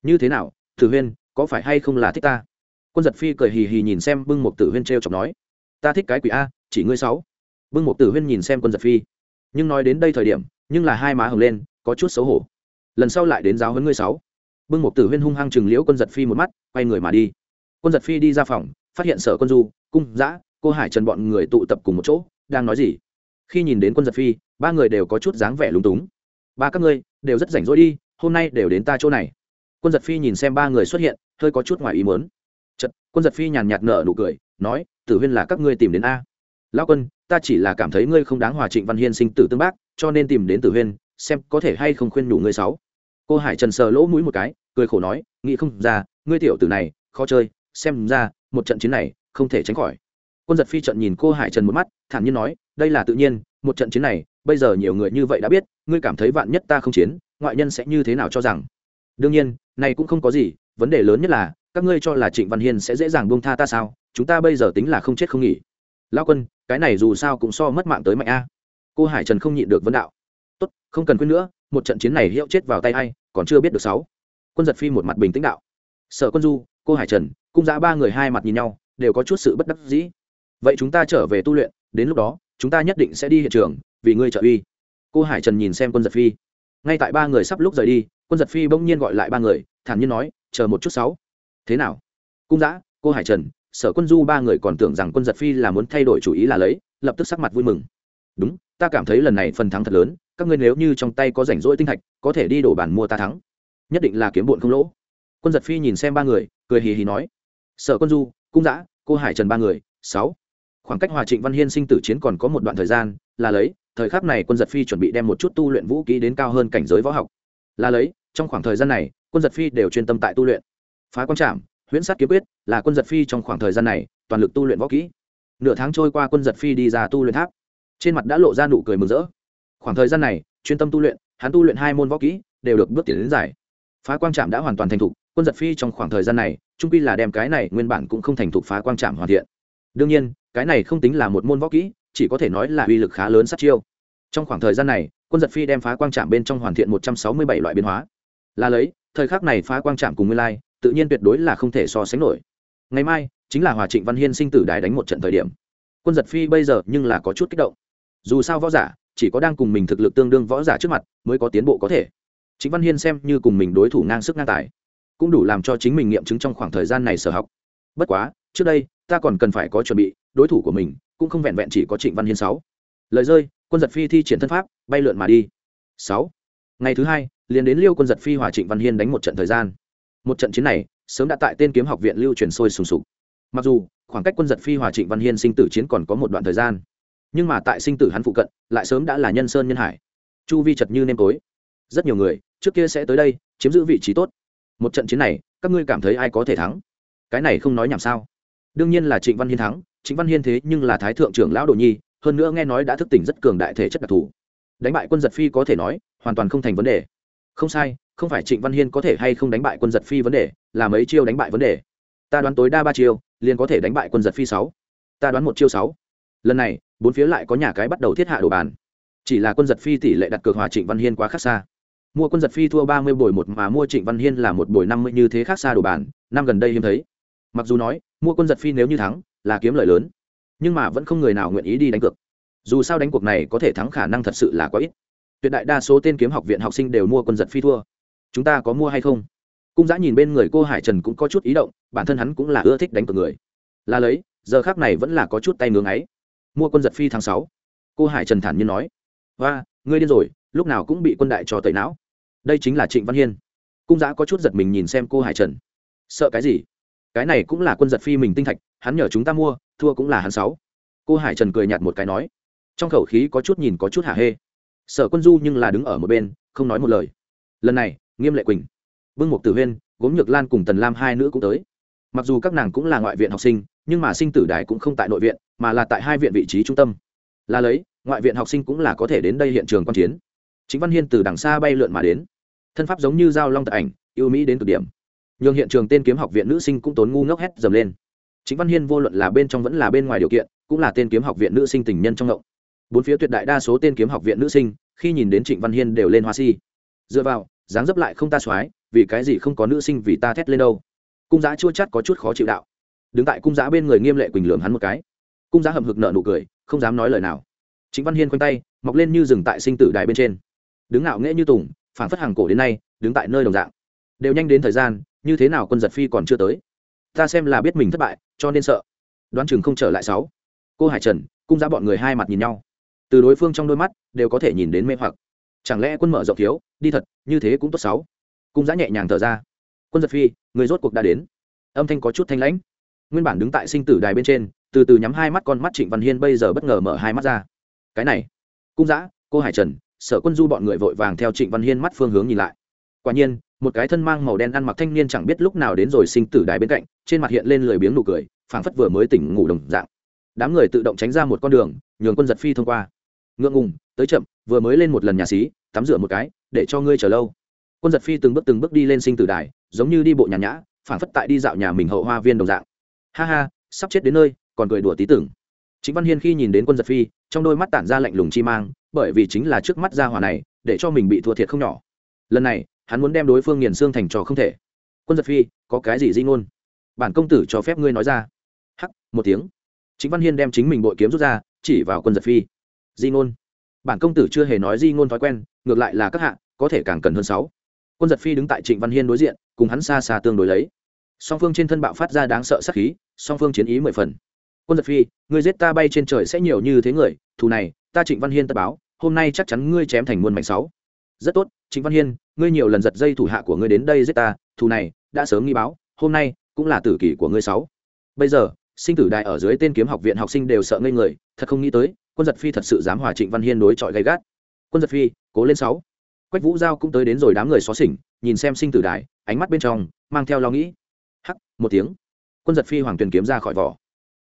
Như thế nào, tử huyên, có phải hay không là thích ta? Quân giật phi cười hì hì nhìn xem bưng một tử huyên t r e o chọc nói. Ta thích cái quỷ a, chỉ ngươi sáu. Bưng một tử huyên nhìn xem quân giật phi. Nhưng nói đến đây thời điểm, nhưng là hai má hồng lên, có chút xấu hổ. Lần sau lại đến giáo hơn ngươi sáu. Bưng một tử huyên hung hăng chừng liễu quân giật phi một mắt, quay người mà đi. Quân giật phi đi ra phòng, phát hiện sở quân du, cung giã cô hải trần bọn người tụ tập cùng một chỗ, đang nói gì? Khi nhìn đến quân giật phi, ba người đều có chút dáng vẻ lúng túng ba các ngươi đều rất rảnh rỗi đi, hôm nay đều đến ta chỗ này. Quân giật phi nhìn xem ba người xuất hiện, hơi có chút ngoài ý muốn. Chật quân giật phi nhàn nhạt nở nụ cười, nói, tử huyên là các ngươi tìm đến a. Lão quân, ta chỉ là cảm thấy ngươi không đáng hòa trịnh văn hiên sinh tử tương bác, cho nên tìm đến tử huyên, xem có thể hay không khuyên nhủ ngươi sáu. Cô hải trần sờ lỗ mũi một cái, cười khổ nói, nghĩ không ra, ngươi tiểu tử này, khó chơi, xem ra, một trận chiến này, không thể tránh khỏi. Quân giật phi trận nhìn cô hải trần một mắt, thản nhiên nói, đây là tự nhiên, một trận chiến này bây giờ nhiều người như vậy đã biết, ngươi cảm thấy vạn nhất ta không chiến, ngoại nhân sẽ như thế nào cho rằng? Đương nhiên, này cũng không có gì, vấn đề lớn nhất là, các ngươi cho là trịnh văn hiên sẽ dễ dàng buông tha ta sao? Chúng ta bây giờ tính là không chết không nghỉ. Lao quân, cái này dù sao cũng so mất mạng tới mạnh a. Cô hải trần không nhịn được vấn đạo. Tốt, không cần quên nữa, một trận chiến này hiệu chết vào tay hay còn chưa biết được sáu. Quân giật phi một mặt bình tĩnh đạo. Sở quân du, cô hải trần, cung giã ba người hai mặt nhìn nhau, đều có chút sự bất đắc dĩ. Vậy chúng ta trở về tu luyện, đến lúc đó, chúng ta nhất định sẽ đi hiện trường vì ngươi trợ uy. Cô hải trần nhìn xem quân giật phi. Ngay tại ba người sắp lúc rời đi, quân giật phi bỗng nhiên gọi lại ba người, thản nhiên nói, chờ một chút sáu. Thế nào? Cung giã cô hải trần, sở quân du ba người còn tưởng rằng quân giật phi là muốn thay đổi chủ ý là lấy, lập tức sắc mặt vui mừng. Đúng, ta cảm thấy lần này phần thắng thật lớn, các ngươi nếu như trong tay có rảnh rỗi tinh thạch, có thể đi đổ bản mua ta thắng. Nhất định là kiếm bụn không lỗ. Quân giật phi nhìn xem ba người, cười hì hì nói, sở quân du, cung giã cô hải trần ba người, sáu. Khoảng cách hòa trịnh văn hiên sinh tử chiến còn có một đoạn thời gian, là lấy thời khắc này quân giật phi chuẩn bị đem một chút tu luyện vũ kỹ đến cao hơn cảnh giới võ học. Là lấy, trong khoảng thời gian này, quân giật phi đều chuyên tâm tại tu luyện. Phá quan trạm huyễn sát kiếm quyết, là quân giật phi trong khoảng thời gian này, toàn lực tu luyện võ kỹ. Nửa tháng trôi qua quân giật phi đi ra tu luyện tháp. Trên mặt đã lộ ra nụ cười mừng rỡ. Khoảng thời gian này, chuyên tâm tu luyện, hắn tu luyện hai môn võ kỹ, đều được bước tiến đến giải. Phá quang trạm đã hoàn toàn thành thục, quân giật phi trong khoảng thời gian này, trung quy là đem cái này nguyên bản cũng không thành thục phá quang trạm hoàn thiện. Đương nhiên, cái này không tính là một môn võ kỹ, chỉ có thể nói là uy lực khá lớn sát chiêu trong khoảng thời gian này, quân giật phi đem phá quang trạm bên trong hoàn thiện một trăm sáu mươi bảy loại biến hóa. Là lấy, thời khắc này phá quang trạm cùng nguyên lai, tự nhiên tuyệt đối là không thể so sánh nổi. Ngày mai, chính là hòa trịnh văn hiên sinh tử đài đánh một trận thời điểm. Quân giật phi bây giờ nhưng là có chút kích động. Dù sao võ giả, chỉ có đang cùng mình thực lực tương đương võ giả trước mặt, mới có tiến bộ có thể. Chính văn hiên xem như cùng mình đối thủ ngang sức ngang tài, cũng đủ làm cho chính mình nghiệm chứng trong khoảng thời gian này sở học. Bất quá, trước đây, ta còn cần phải có chuẩn bị, đối thủ của mình, cũng không vẹn vẹn chỉ có trịnh văn hiên sáu. Lời rơi quân giật phi thi triển thân pháp, bay lượn mà đi. Sáu. Ngày thứ hai, liền đến liêu quân giật phi hòa trịnh văn hiên đánh một trận thời gian. Một trận chiến này, sớm đã tại tên kiếm học viện lưu truyền sôi sùng sục. Mặc dù, khoảng cách quân giật phi hòa trịnh văn hiên sinh tử chiến còn có một đoạn thời gian, nhưng mà tại sinh tử hắn phụ cận, lại sớm đã là nhân sơn nhân hải. Chu vi chật như nêm tối. Rất nhiều người, trước kia sẽ tới đây, chiếm giữ vị trí tốt. Một trận chiến này, các ngươi cảm thấy ai có thể thắng? Cái này không nói nhảm sao? Đương nhiên là trịnh văn hiên thắng, trịnh văn hiên thế nhưng là thái thượng trưởng lão đồ nhi hơn nữa nghe nói đã thức tỉnh rất cường đại thể chất đặc thù. Đánh bại quân giật phi có thể nói, hoàn toàn không thành vấn đề. Không sai, không phải trịnh văn hiên có thể hay không đánh bại quân giật phi vấn đề, là mấy chiêu đánh bại vấn đề. Ta đoán tối đa ba chiêu, liền có thể đánh bại quân giật phi sáu. Ta đoán một chiêu sáu. Lần này, bốn phía lại có nhà cái bắt đầu thiết hạ đồ bàn. Chỉ là quân giật phi tỷ lệ đặt cược hòa trịnh văn hiên quá khác xa. Mua quân giật phi thua ba mươi buổi một mà mua trịnh văn hiên là một buổi năm mươi như thế khác xa đồ bàn, năm gần đây hiếm thấy. Mặc dù nói, mua quân giật phi nếu như thắng, là kiếm lợi lớn nhưng mà vẫn không người nào nguyện ý đi đánh cược. Dù sao đánh cuộc này có thể thắng khả năng thật sự là quá ít. Tuyệt đại đa số tên kiếm học viện học sinh đều mua quân giật phi thua. Chúng ta có mua hay không? Cung giã nhìn bên người cô hải trần cũng có chút ý động, bản thân hắn cũng là ưa thích đánh cược người. Là lấy, giờ khác này vẫn là có chút tay ngưỡng ấy mua quân giật phi tháng sáu. Cô hải trần thản nhiên nói. Và ngươi điên rồi, lúc nào cũng bị quân đại trò tẩy não. Đây chính là trịnh văn hiên. Cung giã có chút giật mình nhìn xem cô hải trần. Sợ cái gì? Cái này cũng là quân giật phi mình tinh thạch, hắn nhờ chúng ta mua thua cũng là hắn sáu. Cô hải trần cười nhạt một cái nói, trong khẩu khí có chút nhìn có chút hả hê. Sở quân du nhưng là đứng ở một bên, không nói một lời. Lần này, nghiêm lệ quỳnh, vương mục tử huyên, gốm nhược lan cùng tần lam hai nữ cũng tới. Mặc dù các nàng cũng là ngoại viện học sinh, nhưng mà sinh tử đài cũng không tại nội viện, mà là tại hai viện vị trí trung tâm. Là lấy, ngoại viện học sinh cũng là có thể đến đây hiện trường quan chiến. Chính văn hiên từ đằng xa bay lượn mà đến. Thân pháp giống như dao long tại ảnh, yêu mỹ đến cực điểm. Nhường hiện trường tên kiếm học viện nữ sinh cũng tốn ngu ngốc hét dầm lên chính văn hiên vô luận là bên trong vẫn là bên ngoài điều kiện, cũng là tên kiếm học viện nữ sinh tình nhân trong ngộng. Bốn phía tuyệt đại đa số tên kiếm học viện nữ sinh, khi nhìn đến trịnh văn hiên đều lên hoa si. Dựa vào, dáng dấp lại không ta soái, vì cái gì không có nữ sinh vì ta thét lên đâu. Cung giá chua chắt có chút khó chịu đạo. Đứng tại cung giá bên người nghiêm lệ quỳnh lường hắn một cái. Cung giá hầm hực nợ nụ cười, không dám nói lời nào. Chính văn hiên quanh tay, mọc lên như rừng tại sinh tử đài bên trên. Đứng ngạo nghễ như tùng, phảng phất hàng cổ đến nay, đứng tại nơi đồng dạng. Đều nhanh đến thời gian, như thế nào quân giật phi còn chưa tới ta xem là biết mình thất bại, cho nên sợ. Đoán chừng không trở lại sáu. Cô hải trần, cung ra bọn người hai mặt nhìn nhau. Từ đối phương trong đôi mắt, đều có thể nhìn đến mê hoặc. Chẳng lẽ quân mở rộng thiếu, đi thật, như thế cũng tốt sáu. Cung giã nhẹ nhàng thở ra. Quân giật phi, người rốt cuộc đã đến. Âm thanh có chút thanh lãnh. Nguyên bản đứng tại sinh tử đài bên trên, từ từ nhắm hai mắt con mắt trịnh văn hiên bây giờ bất ngờ mở hai mắt ra. Cái này, cung giã, cô hải trần, sở quân du bọn người vội vàng theo trịnh văn hiên mắt phương hướng nhìn lại. Quả nhiên một cái thân mang màu đen ăn mặc thanh niên chẳng biết lúc nào đến rồi sinh tử đài bên cạnh, trên mặt hiện lên lười biếng nụ cười, phảng phất vừa mới tỉnh ngủ đồng dạng. Đám người tự động tránh ra một con đường, nhường quân giật phi thông qua. Ngượng ngùng, tới chậm, vừa mới lên một lần nhà xí, tắm rửa một cái, để cho ngươi chờ lâu. Quân giật phi từng bước từng bước đi lên sinh tử đài, giống như đi bộ nhàn nhã, phảng phất tại đi dạo nhà mình hậu hoa viên đồng dạng. Ha ha, sắp chết đến nơi, còn cười đùa tí tưởng. Chính văn hiên khi nhìn đến quân giật phi, trong đôi mắt tản ra lạnh lùng chi mang, bởi vì chính là trước mắt gia hỏa này, để cho mình bị thua thiệt không nhỏ. Lần này hắn muốn đem đối phương nghiền xương thành trò không thể. Quân giật phi, có cái gì di ngôn? Bản công tử cho phép ngươi nói ra. Hắc, một tiếng. Chính văn hiên đem chính mình bội kiếm rút ra, chỉ vào quân giật phi. Di ngôn. Bản công tử chưa hề nói di ngôn thói quen, ngược lại là các hạ, có thể càng cần hơn sáu. Quân giật phi đứng tại trịnh văn hiên đối diện, cùng hắn xa xa tương đối lấy. Song phương trên thân bạo phát ra đáng sợ sắc khí, song phương chiến ý mười phần. Quân giật phi người giết ta bay trên trời sẽ nhiều như thế người, thù này, ta trịnh văn hiên tất báo, hôm nay chắc chắn ngươi chém thành muôn mảnh sáu rất tốt, trịnh văn hiên, ngươi nhiều lần giật dây thủ hạ của ngươi đến đây giết ta, thù này đã sớm nghi báo, hôm nay cũng là tử kỷ của ngươi sáu. Bây giờ, sinh tử đại ở dưới tên kiếm học viện học sinh đều sợ ngây người, thật không nghĩ tới, quân giật phi thật sự dám hòa trịnh văn hiên đối chọi gay gắt. Quân giật phi, cố lên sáu. Quách vũ giao cũng tới đến rồi đám người xó xỉnh, nhìn xem sinh tử đại, ánh mắt bên trong mang theo lo nghĩ. Hắc, một tiếng. Quân giật phi hoàng tuyền kiếm ra khỏi vỏ.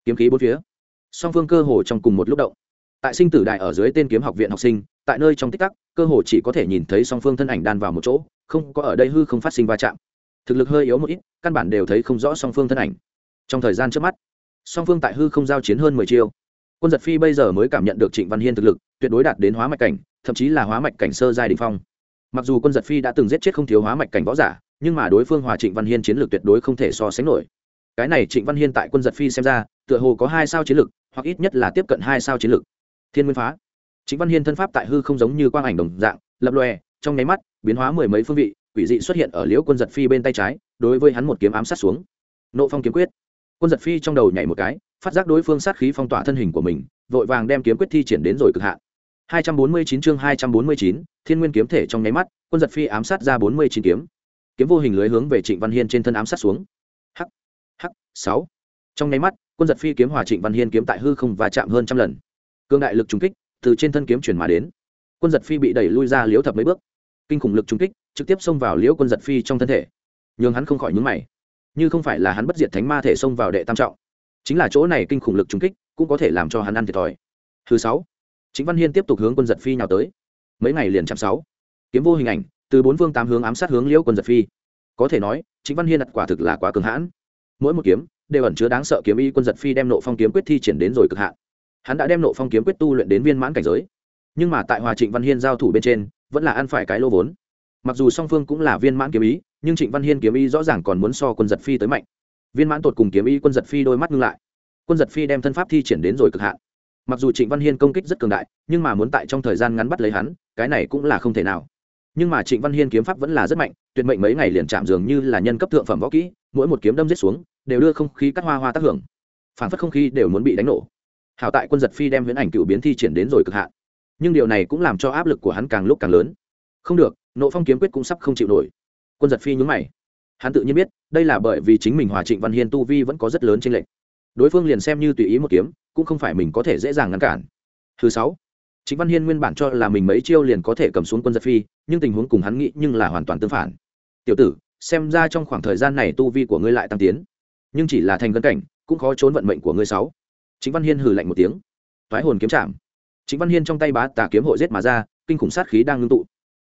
Kiếm khí bốn phía. Song phương cơ hồ trong cùng một lúc động tại sinh tử đại ở dưới tên kiếm học viện học sinh, tại nơi trong tích tắc, cơ hồ chỉ có thể nhìn thấy song phương thân ảnh đan vào một chỗ, không có ở đây hư không phát sinh va chạm. Thực lực hơi yếu một ít, căn bản đều thấy không rõ song phương thân ảnh. Trong thời gian trước mắt, song phương tại hư không giao chiến hơn mười chiêu. Quân giật phi bây giờ mới cảm nhận được trịnh văn hiên thực lực, tuyệt đối đạt đến hóa mạch cảnh, thậm chí là hóa mạch cảnh sơ giai đình phong. Mặc dù quân giật phi đã từng giết chết không thiếu hóa mạch cảnh võ giả, nhưng mà đối phương hòa trịnh văn hiên chiến lược tuyệt đối không thể so sánh nổi. Cái này trịnh văn hiên tại quân giật phi xem ra, tựa hồ có hai sao chiến lược, hoặc ít nhất là tiếp cận hai sao chiến lược thiên nguyên phá trịnh văn hiên thân pháp tại hư không giống như quang ảnh đồng dạng lập lòe trong nháy mắt biến hóa mười mấy phương vị quỷ dị xuất hiện ở liễu quân giật phi bên tay trái đối với hắn một kiếm ám sát xuống nộ phong kiếm quyết quân giật phi trong đầu nhảy một cái phát giác đối phương sát khí phong tỏa thân hình của mình vội vàng đem kiếm quyết thi triển đến rồi cực hạn 249 chương 249, Thiên Nguyên kiếm thể trong nháy mắt, quân giật phi ám sát ra 49 kiếm. Kiếm vô hình lưới hướng về Trịnh Văn Hiên trên thân ám sát xuống. Hắc, hắc, 6. Trong nháy mắt, quân giật phi kiếm hòa Trịnh Văn Hiên kiếm tại hư không và chạm hơn trăm lần. Cương đại lực trùng kích từ trên thân kiếm chuyển mà đến. Quân giật phi bị đẩy lui ra liễu thập mấy bước. Kinh khủng lực trùng kích trực tiếp xông vào liễu quân giật phi trong thân thể. Nhưng hắn không khỏi nhướng mày. Như không phải là hắn bất diệt thánh ma thể xông vào đệ tam trọng, chính là chỗ này kinh khủng lực trùng kích cũng có thể làm cho hắn ăn thiệt thòi. Thứ sáu chính văn hiên tiếp tục hướng quân giật phi nhào tới mấy ngày liền chạm sáu kiếm vô hình ảnh từ bốn phương tám hướng ám sát hướng liễu quân giật phi có thể nói chính văn hiên đặt quả thực là quá cường hãn mỗi một kiếm đều ẩn chứa đáng sợ kiếm y quân giật phi đem nộ phong kiếm quyết thi triển đến rồi cực hạn hắn đã đem nộ phong kiếm quyết tu luyện đến viên mãn cảnh giới. Nhưng mà tại hòa trịnh văn hiên giao thủ bên trên, vẫn là ăn phải cái lô vốn. Mặc dù song phương cũng là viên mãn kiếm ý, nhưng trịnh văn hiên kiếm ý rõ ràng còn muốn so quân giật phi tới mạnh. Viên mãn tột cùng kiếm ý quân giật phi đôi mắt ngưng lại. Quân giật phi đem thân pháp thi triển đến rồi cực hạn. Mặc dù trịnh văn hiên công kích rất cường đại, nhưng mà muốn tại trong thời gian ngắn bắt lấy hắn, cái này cũng là không thể nào. Nhưng mà trịnh văn hiên kiếm pháp vẫn là rất mạnh, tuyệt mệnh mấy ngày liền chạm dường như là nhân cấp thượng phẩm võ kỹ, mỗi một kiếm đâm giết xuống, đều đưa không khí cắt hoa hoa tác hưởng. Phản phất không khí đều muốn bị đánh nổ hảo tại quân giật phi đem viễn ảnh cựu biến thi triển đến rồi cực hạn. Nhưng điều này cũng làm cho áp lực của hắn càng lúc càng lớn. Không được, nộ phong kiếm quyết cũng sắp không chịu nổi. Quân giật phi nhúng mày. Hắn tự nhiên biết, đây là bởi vì chính mình hòa trịnh văn hiên tu vi vẫn có rất lớn trên lệnh đối phương liền xem như tùy ý một kiếm, cũng không phải mình có thể dễ dàng ngăn cản. Thứ sáu chính văn hiên nguyên bản cho là mình mấy chiêu liền có thể cầm xuống quân giật phi, nhưng tình huống cùng hắn nghĩ nhưng là hoàn toàn tương phản. Tiểu tử, xem ra trong khoảng thời gian này tu vi của ngươi lại tăng tiến, nhưng chỉ là thành cân cảnh, cũng khó trốn vận mệnh của ngươi sáu chính văn hiên hừ lạnh một tiếng. Thoái hồn kiếm chạm. Chính văn hiên trong tay bá tà kiếm hội giết mà ra, kinh khủng sát khí đang ngưng tụ.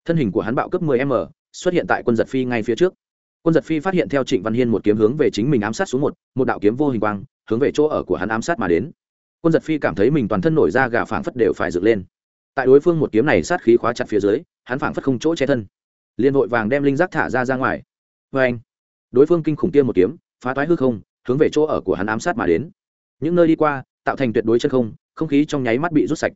Thân hình của hắn bạo cấp 10 m, xuất hiện tại quân giật phi ngay phía trước. Quân giật phi phát hiện theo trịnh văn hiên một kiếm hướng về chính mình ám sát xuống một một đạo kiếm vô hình quang, hướng về chỗ ở của hắn ám sát mà đến. Quân giật phi cảm thấy mình toàn thân nổi ra gà phảng phất đều phải dựng lên. Tại đối phương một kiếm này sát khí khóa chặt phía dưới, hắn phảng phất không chỗ che thân. Liền vội vàng đem linh giác thả ra ra ngoài. Vê anh đối phương kinh khủng kia một kiếm, phá toái hư không, hướng về chỗ ở của hắn ám sát mà đến những nơi đi qua, tạo thành tuyệt đối chân không không khí trong nháy mắt bị rút sạch.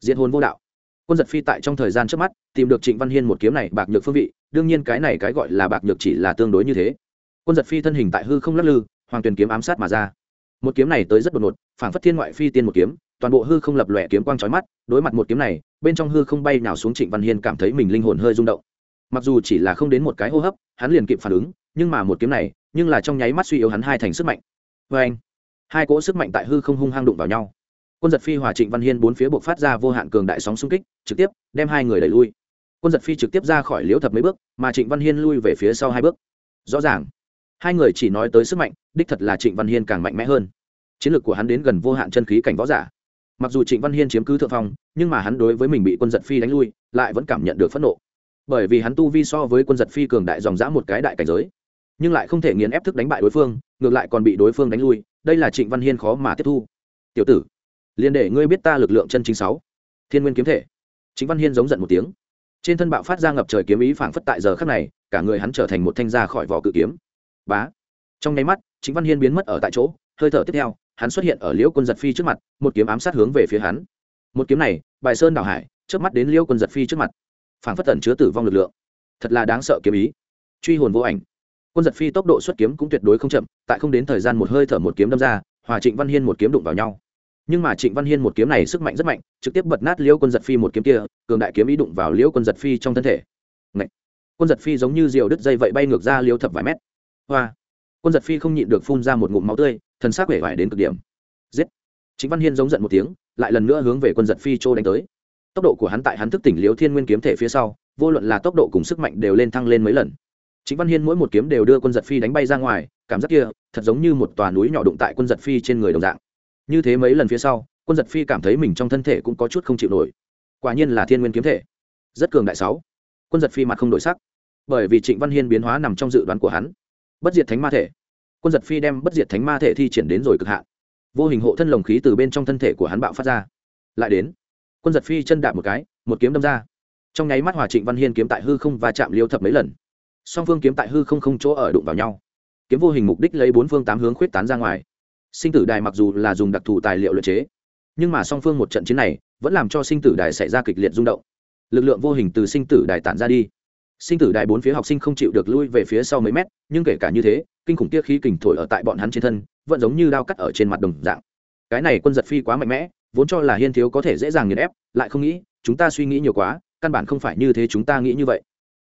Diện hồn vô đạo. Quân giật phi tại trong thời gian trước mắt, tìm được trịnh văn hiên một kiếm này bạc nhược phương vị, đương nhiên cái này cái gọi là bạc nhược chỉ là tương đối như thế. Quân giật phi thân hình tại hư không lắc lư, hoàng tuyền kiếm ám sát mà ra. Một kiếm này tới rất đột ngột, phảng phất thiên ngoại phi tiên một kiếm, toàn bộ hư không lập lòe kiếm quang trói mắt, đối mặt một kiếm này, bên trong hư không bay nào xuống trịnh văn hiên cảm thấy mình linh hồn hơi rung động. Mặc dù chỉ là không đến một cái hô hấp, hắn liền kịp phản ứng, nhưng mà một kiếm này, nhưng là trong nháy mắt suy yếu hắn hai thành sức mạnh. Vê anh hai cỗ sức mạnh tại hư không hung hang đụng vào nhau. Quân giật phi hòa trịnh văn hiên bốn phía buộc phát ra vô hạn cường đại sóng xung kích, trực tiếp đem hai người đẩy lui. Quân giật phi trực tiếp ra khỏi liễu thập mấy bước, mà trịnh văn hiên lui về phía sau hai bước. Rõ ràng, hai người chỉ nói tới sức mạnh, đích thật là trịnh văn hiên càng mạnh mẽ hơn. Chiến lược của hắn đến gần vô hạn chân khí cảnh võ giả. Mặc dù trịnh văn hiên chiếm cứ thượng phong, nhưng mà hắn đối với mình bị quân giật phi đánh lui, lại vẫn cảm nhận được phẫn nộ. Bởi vì hắn tu vi so với quân giật phi cường đại dòng dã một cái đại cảnh giới, nhưng lại không thể nghiền ép thức đánh bại đối phương, ngược lại còn bị đối phương đánh lui đây là trịnh văn hiên khó mà tiếp thu. Tiểu tử, liền để ngươi biết ta lực lượng chân chính sáu. Thiên nguyên kiếm thể. Trịnh văn hiên giống giận một tiếng. Trên thân bạo phát ra ngập trời kiếm ý phảng phất tại giờ khắc này, cả người hắn trở thành một thanh ra khỏi vỏ cự kiếm. Bá. Trong nháy mắt, Trịnh văn hiên biến mất ở tại chỗ, hơi thở tiếp theo, hắn xuất hiện ở liễu quân giật phi trước mặt, một kiếm ám sát hướng về phía hắn. Một kiếm này, bài sơn đảo hải trước mắt đến liễu quân giật phi trước mặt. Phảng phất tần chứa tử vong lực lượng. Thật là đáng sợ kiếm ý. Truy hồn vô ảnh quân giật phi tốc độ xuất kiếm cũng tuyệt đối không chậm, tại không đến thời gian một hơi thở một kiếm đâm ra, hòa trịnh văn hiên một kiếm đụng vào nhau. Nhưng mà trịnh văn hiên một kiếm này sức mạnh rất mạnh, trực tiếp bật nát liễu quân giật phi một kiếm kia, cường đại kiếm ý đụng vào liễu quân giật phi trong thân thể. Ngậy! quân giật phi giống như diều đứt dây vậy bay ngược ra liễu thập vài mét. Hoa! Quân giật phi không nhịn được phun ra một ngụm máu tươi thân xác vẻ vải đến cực điểm. Giết! Chính văn hiên giống giận một tiếng, lại lần nữa hướng về quân giật phi châu đánh tới. Tốc độ của hắn tại hắn thức tỉnh liếu thiên nguyên kiếm thể phía sau, vô luận là tốc độ cùng sức mạnh đều lên thăng lên mấy lần chính văn hiên mỗi một kiếm đều đưa quân giật phi đánh bay ra ngoài, cảm giác kia thật giống như một tòa núi nhỏ đụng tại quân giật phi trên người đồng dạng. Như thế mấy lần phía sau, quân giật phi cảm thấy mình trong thân thể cũng có chút không chịu nổi. Quả nhiên là thiên nguyên kiếm thể. Rất cường đại sáu. Quân giật phi mặt không đổi sắc. Bởi vì trịnh văn hiên biến hóa nằm trong dự đoán của hắn. Bất diệt thánh ma thể. Quân giật phi đem bất diệt thánh ma thể thi triển đến rồi cực hạn. Vô hình hộ thân lồng khí từ bên trong thân thể của hắn bạo phát ra. Lại đến, quân giật phi chân đạp một cái, một kiếm đâm ra. Trong nháy mắt hòa trịnh văn hiên kiếm tại hư không và chạm liêu thập mấy lần song phương kiếm tại hư không không chỗ ở đụng vào nhau. Kiếm vô hình mục đích lấy bốn phương tám hướng khuyết tán ra ngoài. Sinh tử đài mặc dù là dùng đặc thù tài liệu luyện chế, nhưng mà song phương một trận chiến này vẫn làm cho sinh tử đài xảy ra kịch liệt rung động. Lực lượng vô hình từ sinh tử đài tản ra đi. Sinh tử đài bốn phía học sinh không chịu được lui về phía sau mấy mét, nhưng kể cả như thế, kinh khủng tia khí kình thổi ở tại bọn hắn trên thân, vẫn giống như đao cắt ở trên mặt đồng dạng. Cái này quân giật phi quá mạnh mẽ, vốn cho là hiên thiếu có thể dễ dàng nghiền ép, lại không nghĩ, chúng ta suy nghĩ nhiều quá, căn bản không phải như thế chúng ta nghĩ như vậy.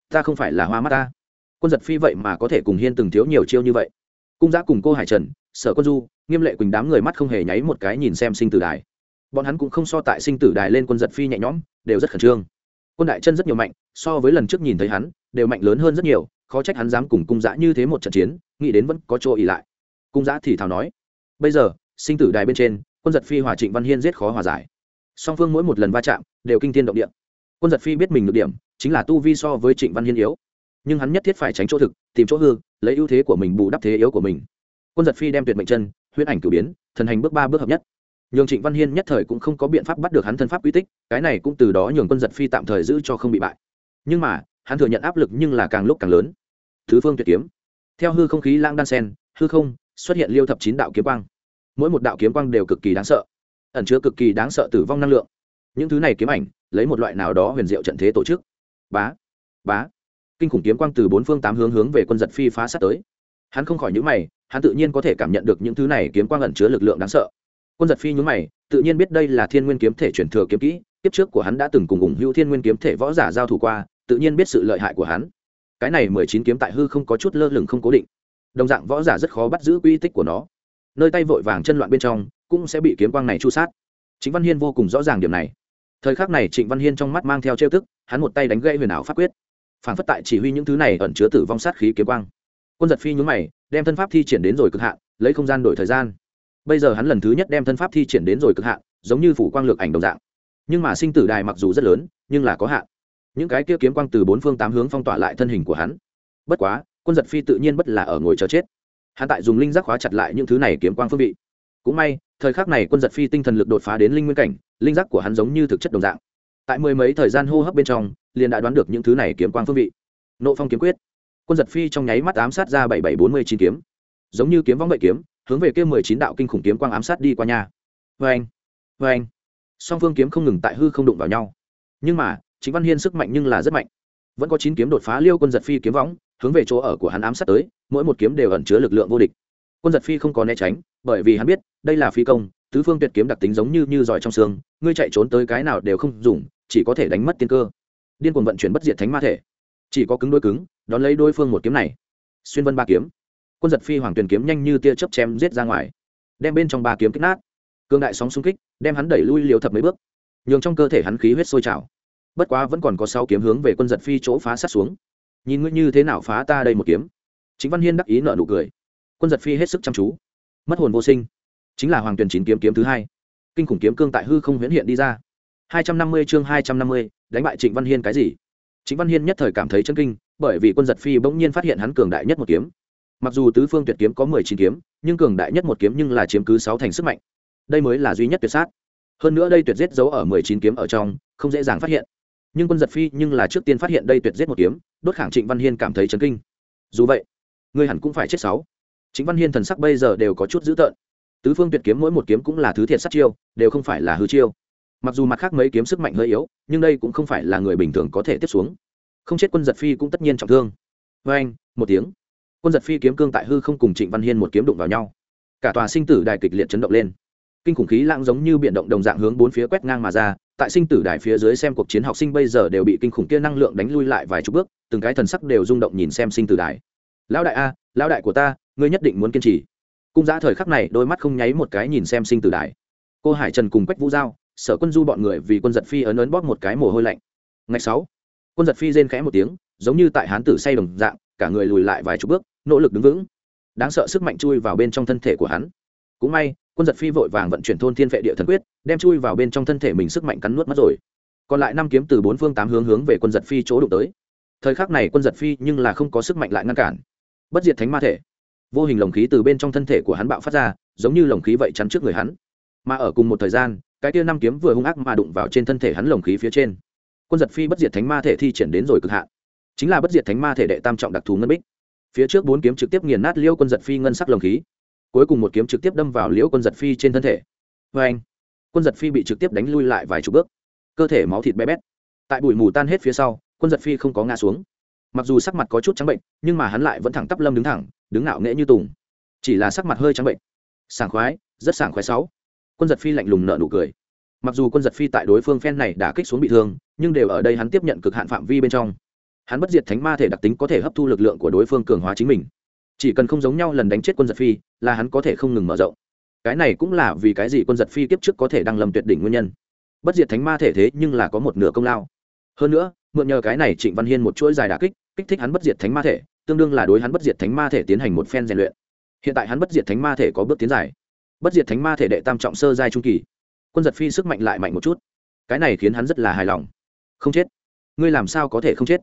Ta không phải là hoa mắt ta quân giật phi vậy mà có thể cùng hiên từng thiếu nhiều chiêu như vậy. Cung giã cùng cô hải trần, sở quân du, nghiêm lệ quỳnh đám người mắt không hề nháy một cái nhìn xem sinh tử đài. Bọn hắn cũng không so tại sinh tử đài lên quân giật phi nhẹ nhõm, đều rất khẩn trương. Quân đại chân rất nhiều mạnh, so với lần trước nhìn thấy hắn, đều mạnh lớn hơn rất nhiều, khó trách hắn dám cùng cung giã như thế một trận chiến, nghĩ đến vẫn có chỗ ỉ lại. Cung giã thì thào nói, bây giờ, sinh tử đài bên trên, quân giật phi hòa trịnh văn hiên giết khó hòa giải. Song phương mỗi một lần va chạm, đều kinh thiên động địa. Quân giật phi biết mình được điểm, chính là tu vi so với trịnh văn hiên yếu nhưng hắn nhất thiết phải tránh chỗ thực, tìm chỗ hư, lấy ưu thế của mình bù đắp thế yếu của mình. Quân giật phi đem tuyệt mệnh chân, huyễn ảnh cử biến, thần hành bước ba bước hợp nhất. Nhường trịnh văn hiên nhất thời cũng không có biện pháp bắt được hắn thân pháp uy tích, cái này cũng từ đó nhường quân giật phi tạm thời giữ cho không bị bại. Nhưng mà, hắn thừa nhận áp lực nhưng là càng lúc càng lớn. Thứ phương tuyệt kiếm. Theo hư không khí lang đan sen, hư không, xuất hiện liêu thập chín đạo kiếm quang. Mỗi một đạo kiếm quang đều cực kỳ đáng sợ. Ẩn chứa cực kỳ đáng sợ tử vong năng lượng. Những thứ này kiếm ảnh, lấy một loại nào đó huyền diệu trận thế tổ chức. Bá bá kinh khủng kiếm quang từ bốn phương tám hướng hướng về quân giật phi phá sát tới. Hắn không khỏi nhữ mày, hắn tự nhiên có thể cảm nhận được những thứ này kiếm quang ẩn chứa lực lượng đáng sợ. Quân giật phi nhữ mày, tự nhiên biết đây là thiên nguyên kiếm thể chuyển thừa kiếm kỹ tiếp trước của hắn đã từng cùng ủng hữu thiên nguyên kiếm thể võ giả giao thủ qua, tự nhiên biết sự lợi hại của hắn. Cái này mười chín kiếm tại hư không có chút lơ lửng không cố định. Đồng dạng võ giả rất khó bắt giữ quy tích của nó. Nơi tay vội vàng chân loạn bên trong, cũng sẽ bị kiếm quang này chu sát. Chính văn hiên vô cùng rõ ràng điểm này. Thời khắc này trịnh văn hiên trong mắt mang theo trêu tức, hắn một tay đánh gây huyền ảo pháp quyết phản phất tại chỉ huy những thứ này ẩn chứa tử vong sát khí kiếm quang. Quân giật phi nhúng mày, đem thân pháp thi triển đến rồi cực hạn, lấy không gian đổi thời gian. Bây giờ hắn lần thứ nhất đem thân pháp thi triển đến rồi cực hạn, giống như phủ quang lược ảnh đồng dạng. Nhưng mà sinh tử đài mặc dù rất lớn, nhưng là có hạn. Những cái kia kiếm quang từ bốn phương tám hướng phong tỏa lại thân hình của hắn. Bất quá, quân giật phi tự nhiên bất là ở ngồi chờ chết. Hắn tại dùng linh giác khóa chặt lại những thứ này kiếm quang phương vị. Cũng may, thời khắc này quân giật phi tinh thần lực đột phá đến linh nguyên cảnh, linh giác của hắn giống như thực chất đồng dạng tại mười mấy thời gian hô hấp bên trong, liền đã đoán được những thứ này kiếm quang phương vị. Nộ phong kiếm quyết. Quân giật phi trong nháy mắt ám sát ra bảy bảy bốn mươi chín kiếm. Giống như kiếm võng bậy kiếm, hướng về kia mười chín đạo kinh khủng kiếm quang ám sát đi qua nhà vê anh vê anh song phương kiếm không ngừng tại hư không đụng vào nhau. Nhưng mà chính văn hiên sức mạnh nhưng là rất mạnh. Vẫn có chín kiếm đột phá liêu quân giật phi kiếm võng hướng về chỗ ở của hắn ám sát tới, mỗi một kiếm đều ẩn chứa lực lượng vô địch. Quân giật phi không có né tránh, bởi vì hắn biết, đây là phi công, tứ phương tuyệt kiếm đặc tính giống như như giỏi trong xương, ngươi chạy trốn tới cái nào đều không dùng chỉ có thể đánh mất tiên cơ. Điên cuồng vận chuyển bất diệt thánh ma thể. Chỉ có cứng đôi cứng, đón lấy đối phương một kiếm này. Xuyên vân ba kiếm. Quân giật phi hoàng tuyền kiếm nhanh như tia chớp chém giết ra ngoài. Đem bên trong ba kiếm kích nát. Cương đại sóng xung kích, đem hắn đẩy lui liều thập mấy bước. Nhường trong cơ thể hắn khí huyết sôi trào. Bất quá vẫn còn có sáu kiếm hướng về quân giật phi chỗ phá sát xuống. Nhìn ngươi như thế nào phá ta đây một kiếm. Chính văn hiên đắc ý nợ nụ cười. Quân giật phi hết sức chăm chú. Mất hồn vô sinh. Chính là hoàng tuyền chín kiếm kiếm thứ hai. Kinh khủng kiếm cương tại hư không huyễn hiện đi ra hai trăm năm mươi chương hai trăm năm mươi, đánh bại trịnh văn hiên cái gì? Trịnh văn hiên nhất thời cảm thấy chấn kinh, bởi vì quân giật phi bỗng nhiên phát hiện hắn cường đại nhất một kiếm. Mặc dù tứ phương tuyệt kiếm có mười chín kiếm, nhưng cường đại nhất một kiếm nhưng là chiếm cứ sáu thành sức mạnh. Đây mới là duy nhất tuyệt sát. Hơn nữa đây tuyệt giết giấu ở mười chín kiếm ở trong, không dễ dàng phát hiện. Nhưng quân giật phi nhưng là trước tiên phát hiện đây tuyệt giết một kiếm, đốt khẳng trịnh văn hiên cảm thấy chấn kinh. Dù vậy, ngươi hẳn cũng phải chết sáu. Trịnh văn hiên thần sắc bây giờ đều có chút dữ tợn. Tứ phương tuyệt kiếm mỗi một kiếm cũng là thứ thiệt sát chiêu, đều không phải là hư chiêu mặc dù mặt khác mấy kiếm sức mạnh hơi yếu, nhưng đây cũng không phải là người bình thường có thể tiếp xuống. Không chết quân giật phi cũng tất nhiên trọng thương. Vê anh, một tiếng. Quân giật phi kiếm cương tại hư không cùng trịnh văn hiên một kiếm đụng vào nhau. Cả tòa sinh tử đài kịch liệt chấn động lên. Kinh khủng khí lãng giống như biển động đồng dạng hướng bốn phía quét ngang mà ra, tại sinh tử đài phía dưới xem cuộc chiến học sinh bây giờ đều bị kinh khủng kia năng lượng đánh lui lại vài chục bước, từng cái thần sắc đều rung động nhìn xem sinh tử đài. Lão đại a, lão đại của ta, ngươi nhất định muốn kiên trì. Cung giã thời khắc này đôi mắt không nháy một cái nhìn xem sinh tử đài. Cô hải trần cùng quách vũ giao sở quân du bọn người vì quân giật phi ấn ấn bóp một cái mồ hôi lạnh. Ngày sáu, quân giật phi rên khẽ một tiếng, giống như tại hán tử say đồng dạng, cả người lùi lại vài chục bước, nỗ lực đứng vững. Đáng sợ sức mạnh chui vào bên trong thân thể của hắn. Cũng may, quân giật phi vội vàng vận chuyển thôn thiên vệ địa thần quyết, đem chui vào bên trong thân thể mình sức mạnh cắn nuốt mất rồi. Còn lại năm kiếm từ bốn phương tám hướng hướng về quân giật phi chỗ đụng tới. Thời khắc này quân giật phi nhưng là không có sức mạnh lại ngăn cản. Bất diệt thánh ma thể. Vô hình lồng khí từ bên trong thân thể của hắn bạo phát ra, giống như lồng khí vậy chắn trước người hắn. Mà ở cùng một thời gian cái tia năm kiếm vừa hung ác mà đụng vào trên thân thể hắn lồng khí phía trên. Quân giật phi bất diệt thánh ma thể thi triển đến rồi cực hạn. Chính là bất diệt thánh ma thể đệ tam trọng đặc thù ngân bích. Phía trước bốn kiếm trực tiếp nghiền nát liễu quân giật phi ngân sắc lồng khí. Cuối cùng một kiếm trực tiếp đâm vào liễu quân giật phi trên thân thể. Vê anh, quân giật phi bị trực tiếp đánh lui lại vài chục bước. Cơ thể máu thịt bé bét. Tại bụi mù tan hết phía sau, quân giật phi không có ngã xuống. Mặc dù sắc mặt có chút trắng bệnh, nhưng mà hắn lại vẫn thẳng tắp lâm đứng thẳng, đứng ngạo nghễ như tùng. Chỉ là sắc mặt hơi trắng bệnh. Sảng khoái, rất sảng khoái sáu quân giật phi lạnh lùng nợ nụ cười. Mặc dù quân giật phi tại đối phương phen này đã kích xuống bị thương, nhưng đều ở đây hắn tiếp nhận cực hạn phạm vi bên trong. Hắn bất diệt thánh ma thể đặc tính có thể hấp thu lực lượng của đối phương cường hóa chính mình. Chỉ cần không giống nhau lần đánh chết quân giật phi, là hắn có thể không ngừng mở rộng. Cái này cũng là vì cái gì quân giật phi kiếp trước có thể đăng lầm tuyệt đỉnh nguyên nhân. Bất diệt thánh ma thể thế nhưng là có một nửa công lao. Hơn nữa, mượn nhờ cái này trịnh văn hiên một chuỗi dài đà kích kích thích hắn bất diệt thánh ma thể, tương đương là đối hắn bất diệt thánh ma thể tiến hành một phen rèn luyện. Hiện tại hắn bất diệt thánh ma thể có bước tiến dài bất diệt thánh ma thể đệ tam trọng sơ giai trung kỳ. Quân giật phi sức mạnh lại mạnh một chút. Cái này khiến hắn rất là hài lòng. Không chết. Ngươi làm sao có thể không chết?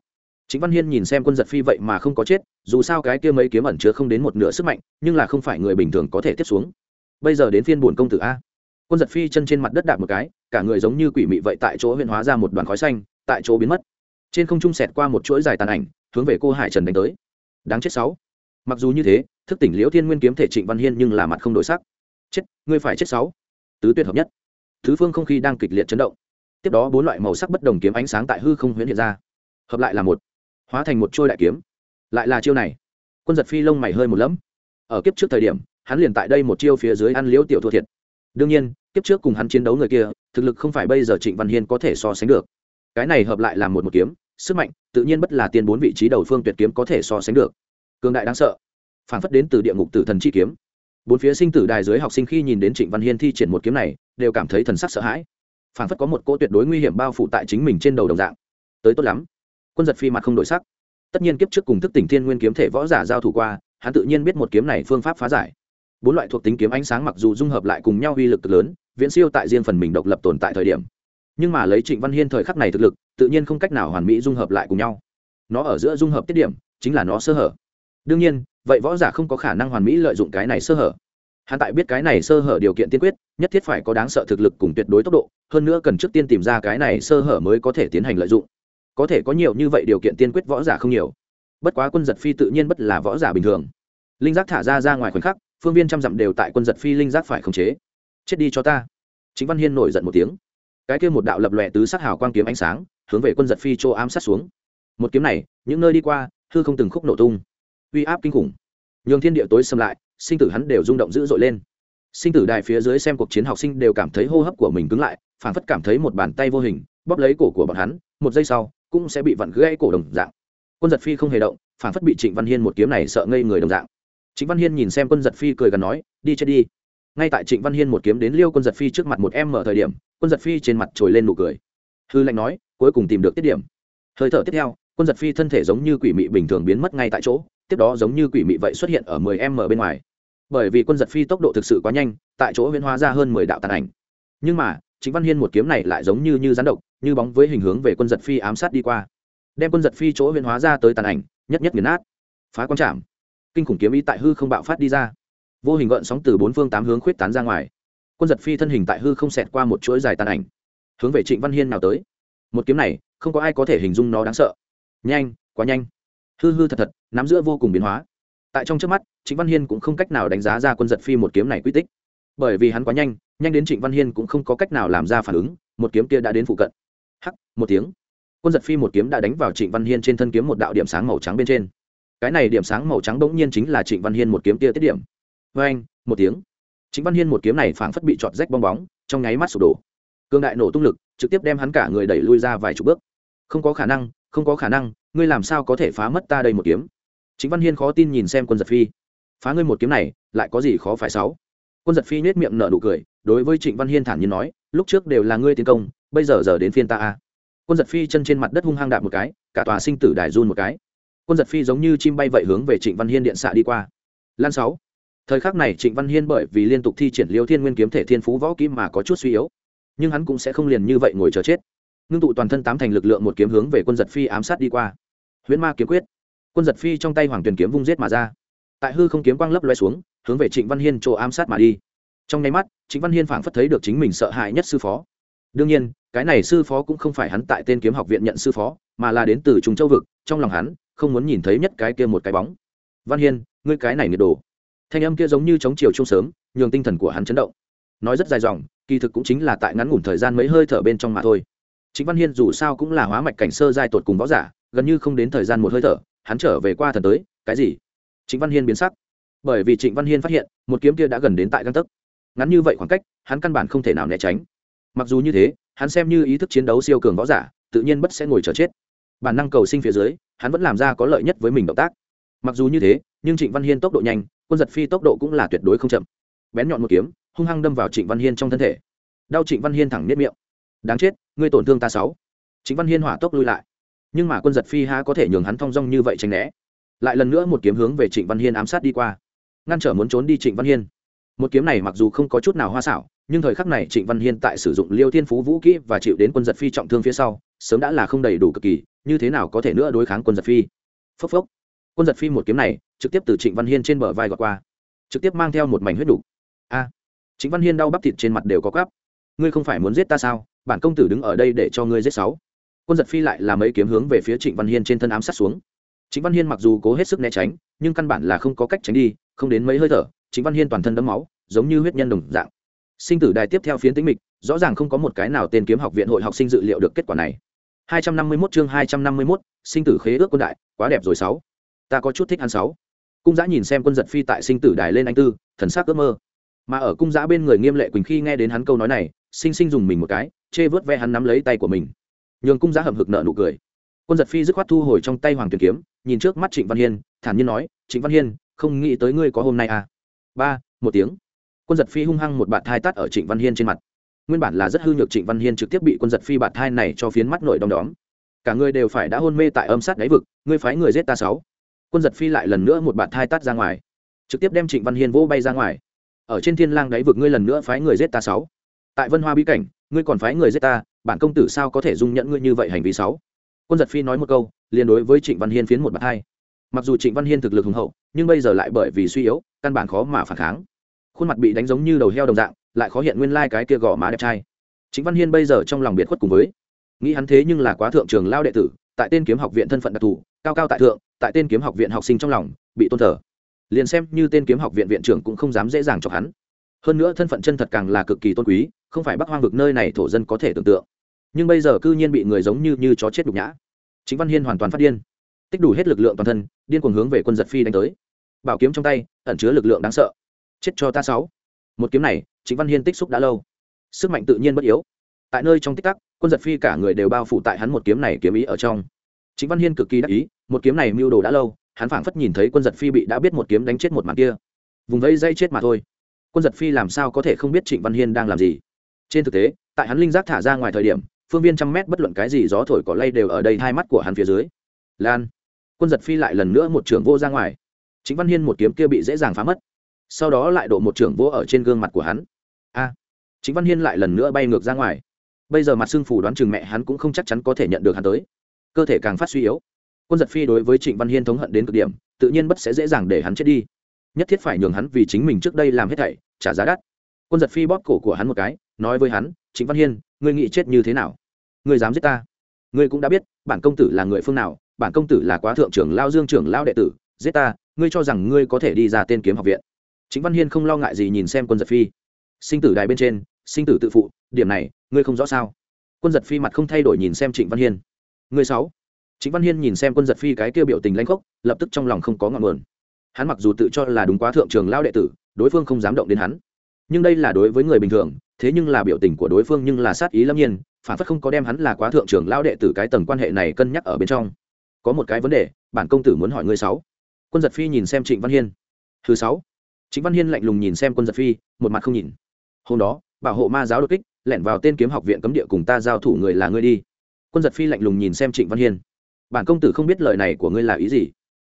Chính văn hiên nhìn xem quân giật phi vậy mà không có chết, dù sao cái kia mấy kiếm ẩn chứa không đến một nửa sức mạnh, nhưng là không phải người bình thường có thể tiếp xuống. Bây giờ đến phiên buồn công tử a. Quân giật phi chân trên mặt đất đạp một cái, cả người giống như quỷ mị vậy tại chỗ huyện hóa ra một đoàn khói xanh, tại chỗ biến mất. Trên không trung sẹt qua một chuỗi dài tàn ảnh, hướng về cô hải trần đánh tới. Đáng chết sáu. Mặc dù như thế, thức tỉnh liễu thiên nguyên kiếm thể trịnh văn hiên nhưng là mặt không đổi sắc chết, ngươi phải chết sáu. Tứ tuyệt hợp nhất. Thứ phương không khí đang kịch liệt chấn động. Tiếp đó bốn loại màu sắc bất đồng kiếm ánh sáng tại hư không huyễn hiện ra. Hợp lại là một. Hóa thành một trôi đại kiếm. Lại là chiêu này. Quân giật phi lông mày hơi một lẫm. Ở kiếp trước thời điểm, hắn liền tại đây một chiêu phía dưới ăn liễu tiểu thua thiệt. Đương nhiên, kiếp trước cùng hắn chiến đấu người kia, thực lực không phải bây giờ trịnh văn hiên có thể so sánh được. Cái này hợp lại là một một kiếm, sức mạnh, tự nhiên bất là tiền bốn vị trí đầu phương tuyệt kiếm có thể so sánh được. Cường đại đáng sợ. Phản phất đến từ địa ngục tử thần chi kiếm bốn phía sinh tử đài dưới học sinh khi nhìn đến trịnh văn hiên thi triển một kiếm này, đều cảm thấy thần sắc sợ hãi. Phản phất có một cỗ tuyệt đối nguy hiểm bao phủ tại chính mình trên đầu đồng dạng. Tới tốt lắm. Quân giật phi mặt không đổi sắc. Tất nhiên kiếp trước cùng thức tỉnh thiên nguyên kiếm thể võ giả giao thủ qua, hắn tự nhiên biết một kiếm này phương pháp phá giải. Bốn loại thuộc tính kiếm ánh sáng mặc dù dung hợp lại cùng nhau uy lực cực lớn, viễn siêu tại riêng phần mình độc lập tồn tại thời điểm. Nhưng mà lấy trịnh văn hiên thời khắc này thực lực, tự nhiên không cách nào hoàn mỹ dung hợp lại cùng nhau. Nó ở giữa dung hợp tiết điểm, chính là nó sơ hở. Đương nhiên vậy võ giả không có khả năng hoàn mỹ lợi dụng cái này sơ hở. Hắn tại biết cái này sơ hở điều kiện tiên quyết, nhất thiết phải có đáng sợ thực lực cùng tuyệt đối tốc độ, hơn nữa cần trước tiên tìm ra cái này sơ hở mới có thể tiến hành lợi dụng. Có thể có nhiều như vậy điều kiện tiên quyết võ giả không nhiều. Bất quá quân giật phi tự nhiên bất là võ giả bình thường. Linh giác thả ra ra ngoài khoảnh khắc, phương viên trăm dặm đều tại quân giật phi linh giác phải khống chế. Chết đi cho ta. Chính văn hiên nổi giận một tiếng. Cái kia một đạo lập lòe tứ sắc hào quang kiếm ánh sáng, hướng về quân giật phi chỗ ám sát xuống. Một kiếm này, những nơi đi qua, hư không từng khúc nổ tung uy áp kinh khủng. Nhường thiên địa tối xâm lại, sinh tử hắn đều rung động dữ dội lên. Sinh tử đài phía dưới xem cuộc chiến học sinh đều cảm thấy hô hấp của mình cứng lại phản phất cảm thấy một bàn tay vô hình, bóp lấy cổ của bọn hắn, một giây sau, cũng sẽ bị vặn gãy cổ đồng dạng. Quân giật phi không hề động phản phất bị trịnh văn hiên một kiếm này sợ ngây người đồng dạng. Trịnh văn hiên nhìn xem quân giật phi cười gần nói, đi chết đi. Ngay tại trịnh văn hiên một kiếm đến liêu quân giật phi trước mặt một em mở thời điểm, quân giật phi trên mặt trồi lên nụ cười. Hư lạnh nói, cuối cùng tìm được tiết điểm. Hơi thở tiếp theo, quân giật phi thân thể giống như quỷ mị bình thường biến mất ngay tại chỗ tiếp đó giống như quỷ mị vậy xuất hiện ở 10 m bên ngoài. Bởi vì quân giật phi tốc độ thực sự quá nhanh, tại chỗ huyễn hóa ra hơn 10 đạo tàn ảnh. Nhưng mà chính văn hiên một kiếm này lại giống như như rắn độc, như bóng với hình hướng về quân giật phi ám sát đi qua. Đem quân giật phi chỗ huyễn hóa ra tới tàn ảnh, nhất nhất nghiền nát. Phá quan trạm kinh khủng kiếm ý tại hư không bạo phát đi ra. Vô hình gợn sóng từ bốn phương tám hướng khuyết tán ra ngoài. Quân giật phi thân hình tại hư không xẹt qua một chuỗi dài tàn ảnh. Hướng về trịnh văn hiên nào tới. Một kiếm này, không có ai có thể hình dung nó đáng sợ. Nhanh, quá nhanh hư hư thật thật, nắm giữa vô cùng biến hóa. Tại trong trước mắt, trịnh văn hiên cũng không cách nào đánh giá ra quân giật phi một kiếm này quy tích. Bởi vì hắn quá nhanh nhanh đến trịnh văn hiên cũng không có cách nào làm ra phản ứng, một kiếm kia đã đến phụ cận. Hắc, một tiếng. Quân giật phi một kiếm đã đánh vào trịnh văn hiên trên thân kiếm một đạo điểm sáng màu trắng bên trên. Cái này điểm sáng màu trắng bỗng nhiên chính là trịnh văn hiên một kiếm kia tiết điểm. Vê anh một tiếng. Trịnh văn hiên một kiếm này phảng phất bị trọt rách bong bóng, trong nháy mắt sụp đổ. Cương đại nổ tung lực, trực tiếp đem hắn cả người đẩy lui ra vài chục bước. Không có khả năng, không có khả năng ngươi làm sao có thể phá mất ta đây một kiếm? Chính văn hiên khó tin nhìn xem quân giật phi. Phá ngươi một kiếm này, lại có gì khó phải sáu? Quân giật phi nết miệng nở nụ cười, đối với trịnh văn hiên thản nhiên nói, lúc trước đều là ngươi tiến công, bây giờ giờ đến phiên ta a. Quân giật phi chân trên mặt đất hung hăng đạp một cái, cả tòa sinh tử đài run một cái. Quân giật phi giống như chim bay vậy hướng về trịnh văn hiên điện xạ đi qua. Lan sáu. Thời khắc này trịnh văn hiên bởi vì liên tục thi triển liêu thiên nguyên kiếm thể thiên phú võ kỹ mà có chút suy yếu, nhưng hắn cũng sẽ không liền như vậy ngồi chờ chết. Ngưng tụ toàn thân tám thành lực lượng một kiếm hướng về quân giật phi ám sát đi qua huyễn ma kiếm quyết. Quân giật phi trong tay hoàng tuyền kiếm vung giết mà ra. Tại hư không kiếm quang lấp loe xuống, hướng về trịnh văn hiên chỗ ám sát mà đi. Trong nháy mắt, trịnh văn hiên phảng phất thấy được chính mình sợ hãi nhất sư phó. Đương nhiên, cái này sư phó cũng không phải hắn tại tên kiếm học viện nhận sư phó, mà là đến từ trùng châu vực, trong lòng hắn, không muốn nhìn thấy nhất cái kia một cái bóng. Văn hiên, ngươi cái này nhiệt đồ. Thanh âm kia giống như chống chiều chung sớm, nhường tinh thần của hắn chấn động. Nói rất dài dòng, kỳ thực cũng chính là tại ngắn ngủn thời gian mấy hơi thở bên trong mà thôi. Chính văn hiên dù sao cũng là hóa mạch cảnh sơ giai tột cùng võ giả gần như không đến thời gian một hơi thở, hắn trở về qua thần tới, cái gì? Trịnh văn hiên biến sắc. Bởi vì trịnh văn hiên phát hiện, một kiếm kia đã gần đến tại găng tấc. Ngắn như vậy khoảng cách, hắn căn bản không thể nào né tránh. Mặc dù như thế, hắn xem như ý thức chiến đấu siêu cường võ giả, tự nhiên bất sẽ ngồi chờ chết. Bản năng cầu sinh phía dưới, hắn vẫn làm ra có lợi nhất với mình động tác. Mặc dù như thế, nhưng trịnh văn hiên tốc độ nhanh, quân giật phi tốc độ cũng là tuyệt đối không chậm. Bén nhọn một kiếm, hung hăng đâm vào trịnh văn hiên trong thân thể. Đau trịnh văn hiên thẳng nếp miệng. Đáng chết, ngươi tổn thương ta sáu. Trịnh văn hiên hỏa tốc lui lại nhưng mà quân giật phi há có thể nhường hắn thong dong như vậy tránh né. Lại lần nữa một kiếm hướng về trịnh văn hiên ám sát đi qua. Ngăn trở muốn trốn đi trịnh văn hiên. Một kiếm này mặc dù không có chút nào hoa xảo, nhưng thời khắc này trịnh văn hiên tại sử dụng liêu thiên phú vũ kỹ và chịu đến quân giật phi trọng thương phía sau, sớm đã là không đầy đủ cực kỳ, như thế nào có thể nữa đối kháng quân giật phi? Phốc phốc. Quân giật phi một kiếm này, trực tiếp từ trịnh văn hiên trên bờ vai gọt qua. Trực tiếp mang theo một mảnh huyết đủ. a! Trịnh văn hiên đau bắp thịt trên mặt đều có gắp ngươi không phải muốn giết ta sao? Bản công tử đứng ở đây để cho ngươi giết sáu quân giật phi lại làm mấy kiếm hướng về phía trịnh văn hiên trên thân ám sát xuống. Trịnh văn hiên mặc dù cố hết sức né tránh nhưng căn bản là không có cách tránh đi không đến mấy hơi thở trịnh văn hiên toàn thân đấm máu giống như huyết nhân đồng dạng. Sinh tử đài tiếp theo phiến tính mịch rõ ràng không có một cái nào tên kiếm học viện hội học sinh dự liệu được kết quả này. 251 chương 251, sinh tử khế ước quân đại quá đẹp rồi sáu. Ta có chút thích ăn sáu. Cung giã nhìn xem quân giật phi tại sinh tử đài lên anh tư thần sắc ước mơ. Mà ở cung giã bên người nghiêm lệ quỳnh khi nghe đến hắn câu nói này sinh sinh dùng mình một cái chê vớt ve hắn nắm lấy tay của mình nhường cung giá hầm hực nợ nụ cười. Quân giật phi dứt khoát thu hồi trong tay hoàng tuyền kiếm, nhìn trước mắt trịnh văn hiên, thản nhiên nói, trịnh văn hiên, không nghĩ tới ngươi có hôm nay à? Ba, một tiếng. Quân giật phi hung hăng một bạt thai tắt ở trịnh văn hiên trên mặt. Nguyên bản là rất hư nhược trịnh văn hiên trực tiếp bị quân giật phi bạt thai này cho phiến mắt nội đom đóm. Cả người đều phải đã hôn mê tại âm sát đáy vực, ngươi phái người giết ta sáu. Quân giật phi lại lần nữa một bạt thai tắt ra ngoài. Trực tiếp đem trịnh văn hiên vỗ bay ra ngoài. Ở trên thiên lang đáy vực ngươi lần nữa phái người giết ta sáu. Tại vân hoa bí cảnh, ngươi còn phái người giết ta bản công tử sao có thể dung nhẫn ngươi như vậy hành vi sáu quân giật phi nói một câu, liền đối với trịnh văn hiên phiến một bạt hai. Mặc dù trịnh văn hiên thực lực hùng hậu, nhưng bây giờ lại bởi vì suy yếu, căn bản khó mà phản kháng. Khuôn mặt bị đánh giống như đầu heo đồng dạng, lại khó hiện nguyên lai cái kia gò má đẹp trai. Chính văn hiên bây giờ trong lòng biệt khuất cùng với, nghĩ hắn thế nhưng là quá thượng trường lao đệ tử, tại tên kiếm học viện thân phận đặc thù, cao cao tại thượng, tại tên kiếm học viện học sinh trong lòng, bị tôn thờ. Liền xem như tên kiếm học viện viện trưởng cũng không dám dễ dàng chọc hắn. Hơn nữa thân phận chân thật càng là cực kỳ tôn quý, không phải bắc hoang vực nơi này thổ dân có thể tưởng tượng nhưng bây giờ cư nhiên bị người giống như như chó chết nhục nhã. Chính văn hiên hoàn toàn phát điên. Tích đủ hết lực lượng toàn thân, điên cuồng hướng về quân giật phi đánh tới. Bảo kiếm trong tay, ẩn chứa lực lượng đáng sợ. Chết cho ta sáu. Một kiếm này, chính văn hiên tích xúc đã lâu. Sức mạnh tự nhiên bất yếu. Tại nơi trong tích tắc, quân giật phi cả người đều bao phủ tại hắn một kiếm này kiếm ý ở trong. Chính văn hiên cực kỳ đắc ý, một kiếm này mưu đồ đã lâu, hắn phảng phất nhìn thấy quân giật phi bị đã biết một kiếm đánh chết một mặt kia. Vùng vây dây chết mà thôi. Quân giật phi làm sao có thể không biết trịnh văn hiên đang làm gì? Trên thực tế, tại hắn linh giác thả ra ngoài thời điểm phương viên trăm mét bất luận cái gì gió thổi cỏ lay đều ở đây hai mắt của hắn phía dưới. Lan, quân giật phi lại lần nữa một trưởng vô ra ngoài. Chính văn hiên một kiếm kia bị dễ dàng phá mất. Sau đó lại độ một trưởng vô ở trên gương mặt của hắn. A chính văn hiên lại lần nữa bay ngược ra ngoài. Bây giờ mặt xương phủ đoán chừng mẹ hắn cũng không chắc chắn có thể nhận được hắn tới. Cơ thể càng phát suy yếu. Quân giật phi đối với trịnh văn hiên thống hận đến cực điểm, tự nhiên bất sẽ dễ dàng để hắn chết đi. Nhất thiết phải nhường hắn vì chính mình trước đây làm hết thảy, trả giá đắt. Quân giật phi bóp cổ của hắn một cái, nói với hắn trịnh văn hiên, ngươi nghĩ chết như thế nào? Ngươi dám giết ta? Ngươi cũng đã biết, bản công tử là người phương nào, bản công tử là quá thượng trưởng lao dương trưởng lao đệ tử, giết ta, ngươi cho rằng ngươi có thể đi ra tên kiếm học viện. Chính văn hiên không lo ngại gì nhìn xem quân giật phi. Sinh tử đài bên trên, sinh tử tự phụ, điểm này, ngươi không rõ sao? Quân giật phi mặt không thay đổi nhìn xem trịnh văn hiên. Ngươi sáu. Trịnh văn hiên nhìn xem quân giật phi cái kêu biểu tình lãnh khốc, lập tức trong lòng không có ngọn nguồn. Hắn mặc dù tự cho là đúng quá thượng trường lao đệ tử, đối phương không dám động đến hắn. Nhưng đây là đối với người bình thường thế nhưng là biểu tình của đối phương nhưng là sát ý lâm nhiên, phản phất không có đem hắn là quá thượng trưởng lao đệ tử cái tầng quan hệ này cân nhắc ở bên trong. Có một cái vấn đề, bản công tử muốn hỏi ngươi sáu. Quân giật phi nhìn xem trịnh văn hiên. Thứ sáu. Trịnh văn hiên lạnh lùng nhìn xem quân giật phi, một mặt không nhìn. Hôm đó, bảo hộ ma giáo đột kích, lẻn vào tên kiếm học viện cấm địa cùng ta giao thủ người là ngươi đi. Quân giật phi lạnh lùng nhìn xem trịnh văn hiên. Bản công tử không biết lời này của ngươi là ý gì.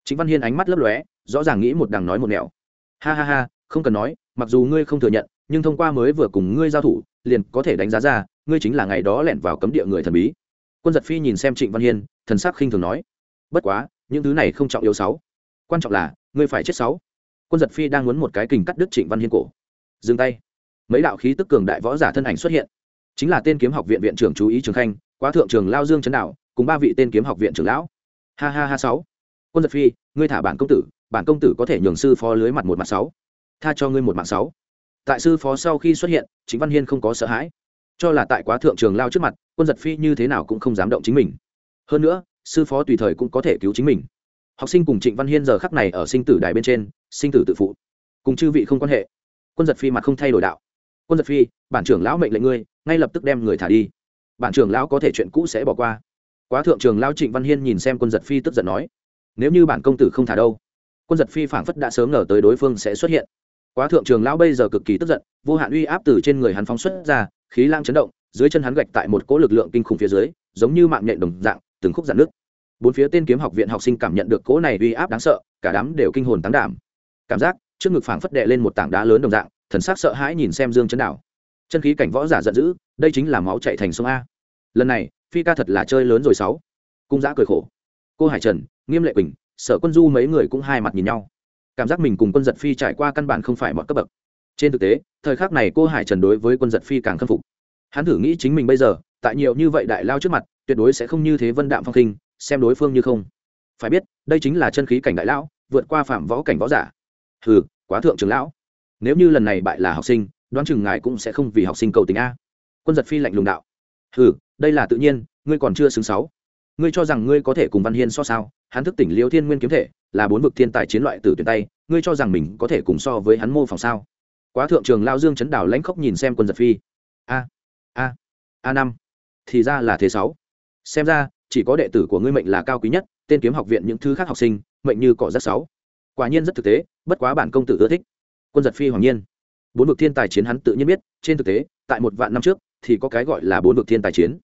Trịnh văn hiên ánh mắt lấp lóe, rõ ràng nghĩ một đằng nói một nẻo. Ha ha ha, không cần nói, mặc dù ngươi không thừa nhận nhưng thông qua mới vừa cùng ngươi giao thủ, liền có thể đánh giá ra, ngươi chính là ngày đó lẻn vào cấm địa người thần bí. Quân giật phi nhìn xem trịnh văn hiên, thần sắc khinh thường nói, bất quá, những thứ này không trọng yếu sáu. Quan trọng là, ngươi phải chết sáu. Quân giật phi đang muốn một cái kình cắt đứt trịnh văn hiên cổ. Dừng tay. Mấy đạo khí tức cường đại võ giả thân ảnh xuất hiện. Chính là tên kiếm học viện viện trưởng chú ý trường khanh, quá thượng trường lao dương trấn đạo, cùng ba vị tên kiếm học viện trưởng lão. Ha ha ha sáu. Quân giật phi, ngươi thả bản công tử, bản công tử có thể nhường sư phó lưới mặt một mặt sáu. Tha cho ngươi một mạng sáu tại sư phó sau khi xuất hiện, chính văn hiên không có sợ hãi. Cho là tại quá thượng trường lao trước mặt, quân giật phi như thế nào cũng không dám động chính mình. Hơn nữa, sư phó tùy thời cũng có thể cứu chính mình. Học sinh cùng trịnh văn hiên giờ khắc này ở sinh tử đài bên trên, sinh tử tự phụ. Cùng chư vị không quan hệ. Quân giật phi mặt không thay đổi đạo. Quân giật phi, bản trưởng lão mệnh lệnh ngươi, ngay lập tức đem người thả đi. Bản trưởng lão có thể chuyện cũ sẽ bỏ qua. Quá thượng trường lão trịnh văn hiên nhìn xem quân giật phi tức giận nói, nếu như bản công tử không thả đâu, quân giật phi phảng phất đã sớm ngờ tới đối phương sẽ xuất hiện quá thượng trường lão bây giờ cực kỳ tức giận, vô hạn uy áp từ trên người hắn phóng xuất ra, khí lang chấn động, dưới chân hắn gạch tại một cỗ lực lượng kinh khủng phía dưới, giống như mạng nhện đồng dạng, từng khúc dạn nước bốn phía tên kiếm học viện học sinh cảm nhận được cỗ này uy áp đáng sợ, cả đám đều kinh hồn tán đảm. Cảm giác, trước ngực phảng phất đệ lên một tảng đá lớn đồng dạng, thần sắc sợ hãi nhìn xem dương chấn đảo chân khí cảnh võ giả giận dữ, đây chính là máu chạy thành sông a. Lần này, phi ca thật là chơi lớn rồi sáu. Cung giã cười khổ. Cô hải trần, nghiêm lệ quỳnh, sở quân du mấy người cũng hai mặt nhìn nhau cảm giác mình cùng quân giật phi trải qua căn bản không phải mọi cấp bậc. Trên thực tế, thời khắc này cô hải trần đối với quân giật phi càng khâm phục. Hắn thử nghĩ chính mình bây giờ, tại nhiều như vậy đại lao trước mặt, tuyệt đối sẽ không như thế vân đạm phong khinh, xem đối phương như không. Phải biết, đây chính là chân khí cảnh đại lão, vượt qua phạm võ cảnh võ giả. Hừ, quá thượng trưởng lão. Nếu như lần này bại là học sinh, đoán chừng ngài cũng sẽ không vì học sinh cầu tình a. Quân giật phi lạnh lùng đạo. Hừ, đây là tự nhiên, ngươi còn chưa xứng sáu. Ngươi cho rằng ngươi có thể cùng văn hiên so sao? Hắn thức tỉnh liêu thiên nguyên kiếm thể, là bốn vực thiên tài chiến loại tử tuyển tay, ngươi cho rằng mình có thể cùng so với hắn mô phỏng sao? Quá thượng trường lao dương chấn đảo lãnh khốc nhìn xem quân giật phi. A a a năm, thì ra là thế sáu. Xem ra, chỉ có đệ tử của ngươi mệnh là cao quý nhất, tên kiếm học viện những thứ khác học sinh, mệnh như cỏ rất sáu. Quả nhiên rất thực tế, bất quá bản công tử ưa thích. Quân giật phi hoàng nhiên. Bốn vực thiên tài chiến hắn tự nhiên biết, trên thực tế, tại một vạn năm trước, thì có cái gọi là bốn vực thiên tài chiến.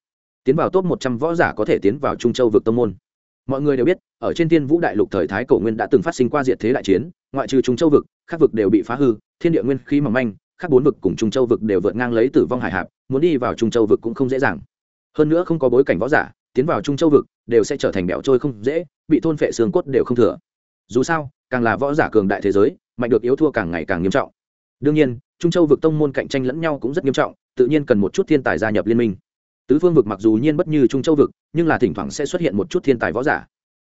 Tiến vào top một trăm võ giả có thể tiến vào trung châu vực tông môn mọi người đều biết, ở trên thiên vũ đại lục thời thái cổ nguyên đã từng phát sinh qua diệt thế đại chiến, ngoại trừ trung châu vực các vực đều bị phá hư, thiên địa nguyên khí mỏng manh các bốn vực cùng trung châu vực đều vượt ngang lấy tử vong hải hạp, muốn đi vào trung châu vực cũng không dễ dàng. Hơn nữa không có bối cảnh võ giả, tiến vào trung châu vực đều sẽ trở thành bẹo trôi không dễ, bị thôn phệ xương cốt đều không thừa. Dù sao, càng là võ giả cường đại thế giới, mạnh được yếu thua càng ngày càng nghiêm trọng. Đương nhiên, trung châu vực tông môn cạnh tranh lẫn nhau cũng rất nghiêm trọng, tự nhiên cần một chút thiên tài gia nhập liên minh tứ phương vực mặc dù nhiên bất như trung châu vực, nhưng là thỉnh thoảng sẽ xuất hiện một chút thiên tài võ giả.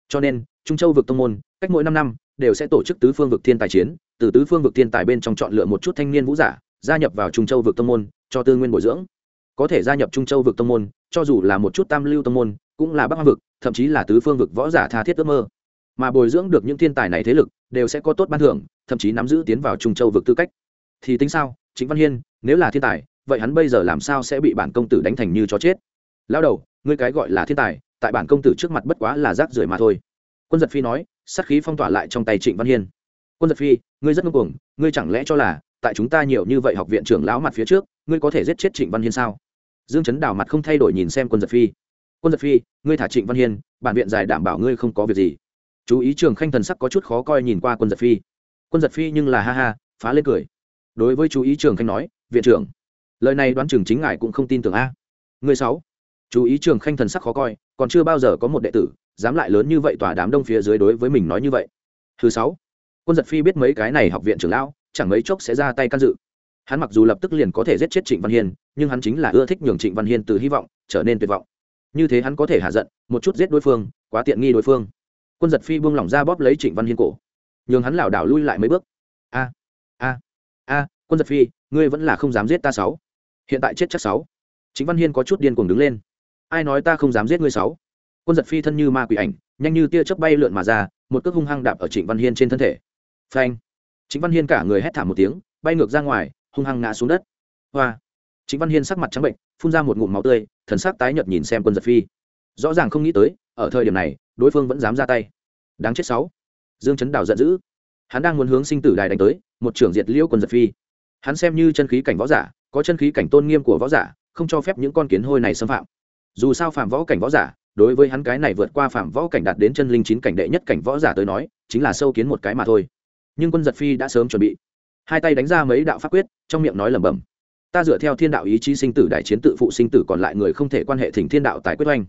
Cho nên, trung châu vực tông môn, cách mỗi năm năm, đều sẽ tổ chức tứ phương vực thiên tài chiến, từ tứ phương vực thiên tài bên trong chọn lựa một chút thanh niên vũ giả, gia nhập vào trung châu vực tông môn, cho tư nguyên bồi dưỡng. Có thể gia nhập trung châu vực tông môn, cho dù là một chút tam lưu tông môn, cũng là bắc hoa vực, thậm chí là tứ phương vực võ giả tha thiết ước mơ. Mà bồi dưỡng được những thiên tài này thế lực, đều sẽ có tốt ban thưởng, thậm chí nắm giữ tiến vào trung châu vực tư cách. Thì tính sao chính văn hiên, nếu là thiên tài vậy hắn bây giờ làm sao sẽ bị bản công tử đánh thành như chó chết? Lao đầu, ngươi cái gọi là thiên tài, tại bản công tử trước mặt bất quá là rác rưởi mà thôi. Quân giật phi nói, sát khí phong tỏa lại trong tay trịnh văn hiên. Quân giật phi, ngươi rất ngưng cuồng, ngươi chẳng lẽ cho là, tại chúng ta nhiều như vậy học viện trưởng lão mặt phía trước, ngươi có thể giết chết trịnh văn hiên sao? Dương chấn đào mặt không thay đổi nhìn xem quân giật phi. Quân giật phi, ngươi thả trịnh văn hiên, bản viện giải đảm bảo ngươi không có việc gì. Chú ý trường khanh thần sắc có chút khó coi nhìn qua quân giật phi. Quân giật phi nhưng là ha ha, phá lên cười. Đối với chú ý trường khanh nói, viện trưởng lời này đoán chừng chính ngài cũng không tin tưởng a. Người sáu. Chú ý trường khanh thần sắc khó coi, còn chưa bao giờ có một đệ tử dám lại lớn như vậy tòa đám đông phía dưới đối với mình nói như vậy. Thứ sáu. Quân giật phi biết mấy cái này học viện trưởng lão, chẳng mấy chốc sẽ ra tay can dự. Hắn mặc dù lập tức liền có thể giết chết trịnh văn hiên, nhưng hắn chính là ưa thích nhường trịnh văn hiên từ hy vọng trở nên tuyệt vọng. Như thế hắn có thể hạ giận, một chút giết đối phương, quá tiện nghi đối phương. Quân giật phi buông lỏng ra bóp lấy trịnh văn hiên cổ. Nhường hắn lảo đảo lui lại mấy bước. A a a, quân giật phi, ngươi vẫn là không dám giết ta sáu hiện tại chết chắc sáu. Chính văn hiên có chút điên cuồng đứng lên. Ai nói ta không dám giết ngươi sáu? Quân giật phi thân như ma quỷ ảnh, nhanh như tia chớp bay lượn mà ra, một cước hung hăng đạp ở trịnh văn hiên trên thân thể. Phanh. Chính văn hiên cả người hét thảm một tiếng, bay ngược ra ngoài, hung hăng ngã xuống đất. Hoa. Chính văn hiên sắc mặt trắng bệnh, phun ra một ngụm máu tươi, thần sắc tái nhợt nhìn xem quân giật phi. Rõ ràng không nghĩ tới, ở thời điểm này, đối phương vẫn dám ra tay. Đáng chết sáu. Dương chấn đào giận dữ. Hắn đang muốn hướng sinh tử đài đánh tới, một trưởng diệt liễu quân giật phi. Hắn xem như chân khí cảnh võ giả có chân khí cảnh tôn nghiêm của võ giả, không cho phép những con kiến hôi này xâm phạm. Dù sao phạm võ cảnh võ giả, đối với hắn cái này vượt qua phạm võ cảnh đạt đến chân linh chín cảnh đệ nhất cảnh võ giả tới nói, chính là sâu kiến một cái mà thôi. Nhưng quân giật phi đã sớm chuẩn bị. Hai tay đánh ra mấy đạo pháp quyết, trong miệng nói lẩm bẩm. Ta dựa theo thiên đạo ý chí sinh tử đại chiến tự phụ sinh tử còn lại người không thể quan hệ thỉnh thiên đạo tại quyết oanh.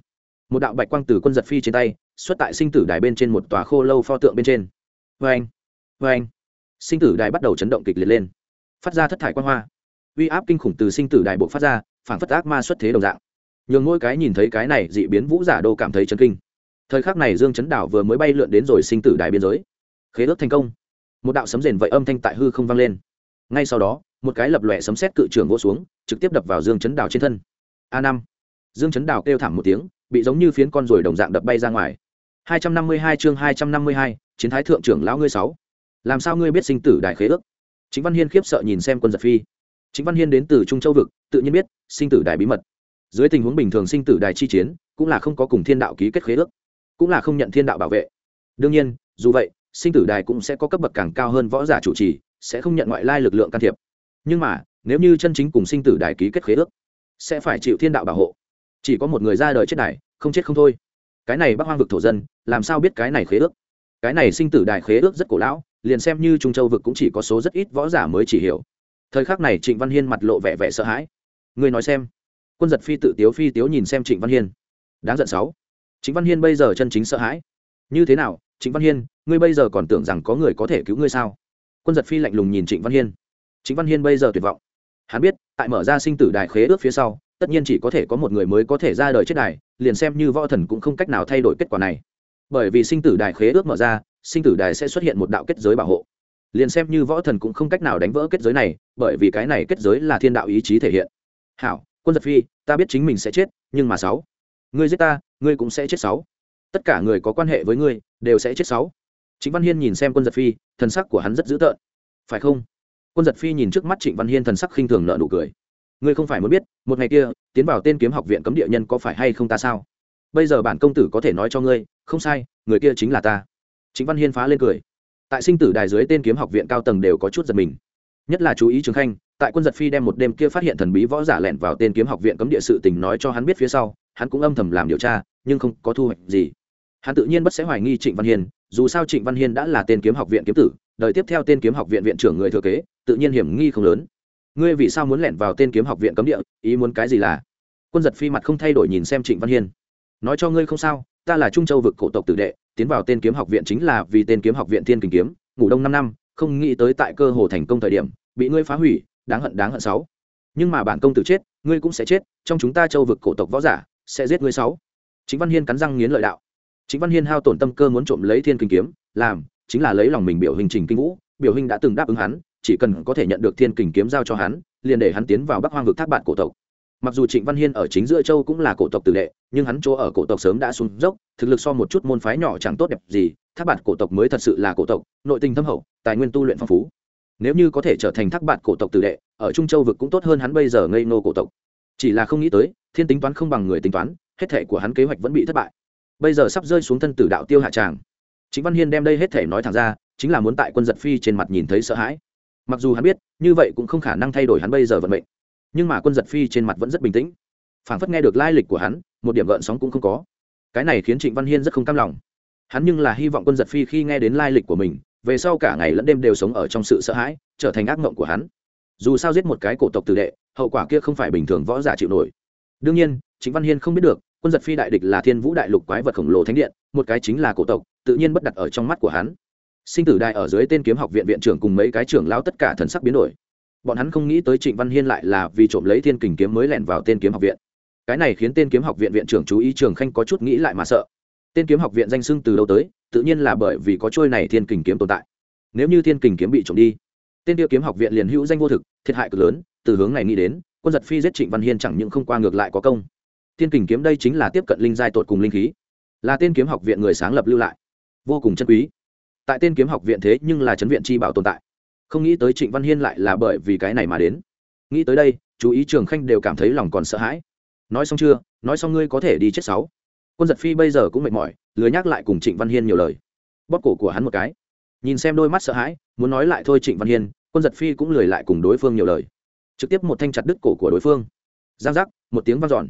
Một đạo bạch quang từ quân giật phi trên tay, xuất tại sinh tử đài bên trên một tòa khô lâu pho tượng bên trên. Vê anh vê anh sinh tử đài bắt đầu chấn động kịch liệt lên. Phát ra thất thải quan hoa uy áp kinh khủng từ sinh tử đại bộ phát ra phản phất ác ma xuất thế đồng dạng. Nhường mỗi cái nhìn thấy cái này dị biến vũ giả đô cảm thấy chấn kinh. Thời khắc này dương chấn đảo vừa mới bay lượn đến rồi sinh tử đài biên giới. Khế ước thành công. Một đạo sấm rền vậy âm thanh tại hư không vang lên. Ngay sau đó một cái lập lòe sấm xét cự trường vỗ xuống trực tiếp đập vào dương chấn đảo trên thân. A năm. Dương chấn đảo kêu thảm một tiếng bị giống như phiến con ruồi đồng dạng đập bay ra ngoài. 252 chương 252, chiến thái thượng trưởng lão ngươi sáu. Làm sao ngươi biết sinh tử đại khế ước? Chính văn hiên khiếp sợ nhìn xem quân giật phi chính văn hiên đến từ trung châu vực, tự nhiên biết, sinh tử đại bí mật. Dưới tình huống bình thường sinh tử đại chi chiến, cũng là không có cùng thiên đạo ký kết khế ước, cũng là không nhận thiên đạo bảo vệ. Đương nhiên, dù vậy, sinh tử đài cũng sẽ có cấp bậc càng cao hơn võ giả chủ trì, sẽ không nhận ngoại lai lực lượng can thiệp. Nhưng mà, nếu như chân chính cùng sinh tử đài ký kết khế ước, sẽ phải chịu thiên đạo bảo hộ. Chỉ có một người ra đời chết đài, không chết không thôi. Cái này bác hoang vực thổ dân, làm sao biết cái này khế ước? Cái này sinh tử đài khế ước rất cổ lão, liền xem như trung châu vực cũng chỉ có số rất ít võ giả mới chỉ hiểu thời khắc này trịnh văn hiên mặt lộ vẻ vẻ sợ hãi. Người nói xem. Quân giật phi tự tiếu phi tiếu nhìn xem trịnh văn hiên. Đáng giận sáu. Trịnh văn hiên bây giờ chân chính sợ hãi. Như thế nào? Trịnh văn hiên, ngươi bây giờ còn tưởng rằng có người có thể cứu ngươi sao? Quân giật phi lạnh lùng nhìn trịnh văn hiên. Trịnh văn hiên bây giờ tuyệt vọng. Hắn biết, tại mở ra sinh tử đài khế ước phía sau, tất nhiên chỉ có thể có một người mới có thể ra đời chết đài, liền xem như võ thần cũng không cách nào thay đổi kết quả này. Bởi vì sinh tử đài khế ước mở ra, sinh tử đài sẽ xuất hiện một đạo kết giới bảo hộ liền xem như võ thần cũng không cách nào đánh vỡ kết giới này, bởi vì cái này kết giới là thiên đạo ý chí thể hiện. Hảo, quân giật phi, ta biết chính mình sẽ chết, nhưng mà sáu. Ngươi giết ta, ngươi cũng sẽ chết sáu. Tất cả người có quan hệ với ngươi, đều sẽ chết sáu. Trịnh văn hiên nhìn xem quân giật phi, thần sắc của hắn rất dữ tợn. Phải không? Quân giật phi nhìn trước mắt trịnh văn hiên thần sắc khinh thường nợ nụ cười. Ngươi không phải muốn biết, một ngày kia, tiến vào tên kiếm học viện cấm địa nhân có phải hay không ta sao? Bây giờ bản công tử có thể nói cho ngươi, không sai, người kia chính là ta. Trịnh văn hiên phá lên cười tại sinh tử đài dưới tên kiếm học viện cao tầng đều có chút giật mình. Nhất là chú ý trường khanh, tại quân giật phi đem một đêm kia phát hiện thần bí võ giả lẻn vào tên kiếm học viện cấm địa sự tình nói cho hắn biết phía sau, hắn cũng âm thầm làm điều tra, nhưng không có thu hoạch gì. Hắn tự nhiên bất sẽ hoài nghi trịnh văn hiên, dù sao trịnh văn hiên đã là tên kiếm học viện kiếm tử đợi tiếp theo tên kiếm học viện viện trưởng người thừa kế, tự nhiên hiểm nghi không lớn. Ngươi vì sao muốn lẻn vào tên kiếm học viện cấm địa, ý muốn cái gì là? Quân giật phi mặt không thay đổi nhìn xem trịnh văn hiên. Nói cho ngươi không sao, ta là trung châu vực cổ tộc tử đệ tiến vào tên kiếm học viện chính là vì tên kiếm học viện thiên kình kiếm, ngủ đông năm năm, không nghĩ tới tại cơ hồ thành công thời điểm, bị ngươi phá hủy, đáng hận đáng hận sáu. Nhưng mà bản công tử chết, ngươi cũng sẽ chết, trong chúng ta châu vực cổ tộc võ giả, sẽ giết ngươi sáu. Chính văn hiên cắn răng nghiến lợi đạo. Chính văn hiên hao tổn tâm cơ muốn trộm lấy thiên kình kiếm, làm, chính là lấy lòng mình biểu hình trình kinh vũ, biểu hình đã từng đáp ứng hắn, chỉ cần có thể nhận được thiên kình kiếm giao cho hắn, liền để hắn tiến vào bắc hoang vực thác bạn cổ tộc mặc dù trịnh văn hiên ở chính giữa châu cũng là cổ tộc tử đệ, nhưng hắn chỗ ở cổ tộc sớm đã xuống dốc, thực lực so một chút môn phái nhỏ chẳng tốt đẹp gì, thác bạn cổ tộc mới thật sự là cổ tộc, nội tình thâm hậu, tài nguyên tu luyện phong phú. Nếu như có thể trở thành thác bạn cổ tộc tử đệ, ở trung châu vực cũng tốt hơn hắn bây giờ ngây nô cổ tộc. Chỉ là không nghĩ tới, thiên tính toán không bằng người tính toán, hết thể của hắn kế hoạch vẫn bị thất bại. Bây giờ sắp rơi xuống thân tử đạo tiêu hạ tràng. Chính văn hiên đem đây hết thể nói thẳng ra, chính là muốn tại quân giật phi trên mặt nhìn thấy sợ hãi. Mặc dù hắn biết, như vậy cũng không khả năng thay đổi hắn bây giờ vận mệnh nhưng mà quân giật phi trên mặt vẫn rất bình tĩnh. Phảng phất nghe được lai lịch của hắn, một điểm gợn sóng cũng không có. Cái này khiến trịnh văn hiên rất không cam lòng. Hắn nhưng là hy vọng quân giật phi khi nghe đến lai lịch của mình, về sau cả ngày lẫn đêm đều sống ở trong sự sợ hãi, trở thành ác mộng của hắn. Dù sao giết một cái cổ tộc tử đệ, hậu quả kia không phải bình thường võ giả chịu nổi. Đương nhiên, trịnh văn hiên không biết được, quân giật phi đại địch là thiên vũ đại lục quái vật khổng lồ thánh điện, một cái chính là cổ tộc, tự nhiên bất đặt ở trong mắt của hắn. Sinh tử đại ở dưới tên kiếm học viện viện trưởng cùng mấy cái trưởng lao tất cả thần sắc biến đổi bọn hắn không nghĩ tới trịnh văn hiên lại là vì trộm lấy thiên kình kiếm mới lẻn vào tên kiếm học viện. Cái này khiến tên kiếm học viện viện trưởng chú ý trường khanh có chút nghĩ lại mà sợ. Tên kiếm học viện danh sưng từ đâu tới, tự nhiên là bởi vì có trôi này thiên kình kiếm tồn tại. Nếu như thiên kình kiếm bị trộm đi, tên tiêu kiếm học viện liền hữu danh vô thực, thiệt hại cực lớn, từ hướng này nghĩ đến, quân giật phi giết trịnh văn hiên chẳng những không qua ngược lại có công. Thiên kình kiếm đây chính là tiếp cận linh giai tột cùng linh khí, là tên kiếm học viện người sáng lập lưu lại, vô cùng chân quý. Tại tên kiếm học viện thế nhưng là chấn viện chi bảo tồn tại không nghĩ tới trịnh văn hiên lại là bởi vì cái này mà đến. Nghĩ tới đây, chú ý trường khanh đều cảm thấy lòng còn sợ hãi. Nói xong chưa? Nói xong ngươi có thể đi chết sáu. Quân giật phi bây giờ cũng mệt mỏi, lười nhắc lại cùng trịnh văn hiên nhiều lời. Bóp cổ của hắn một cái. Nhìn xem đôi mắt sợ hãi, muốn nói lại thôi trịnh văn hiên, quân giật phi cũng lười lại cùng đối phương nhiều lời. Trực tiếp một thanh chặt đứt cổ của đối phương. Giang giác, một tiếng vang dọn.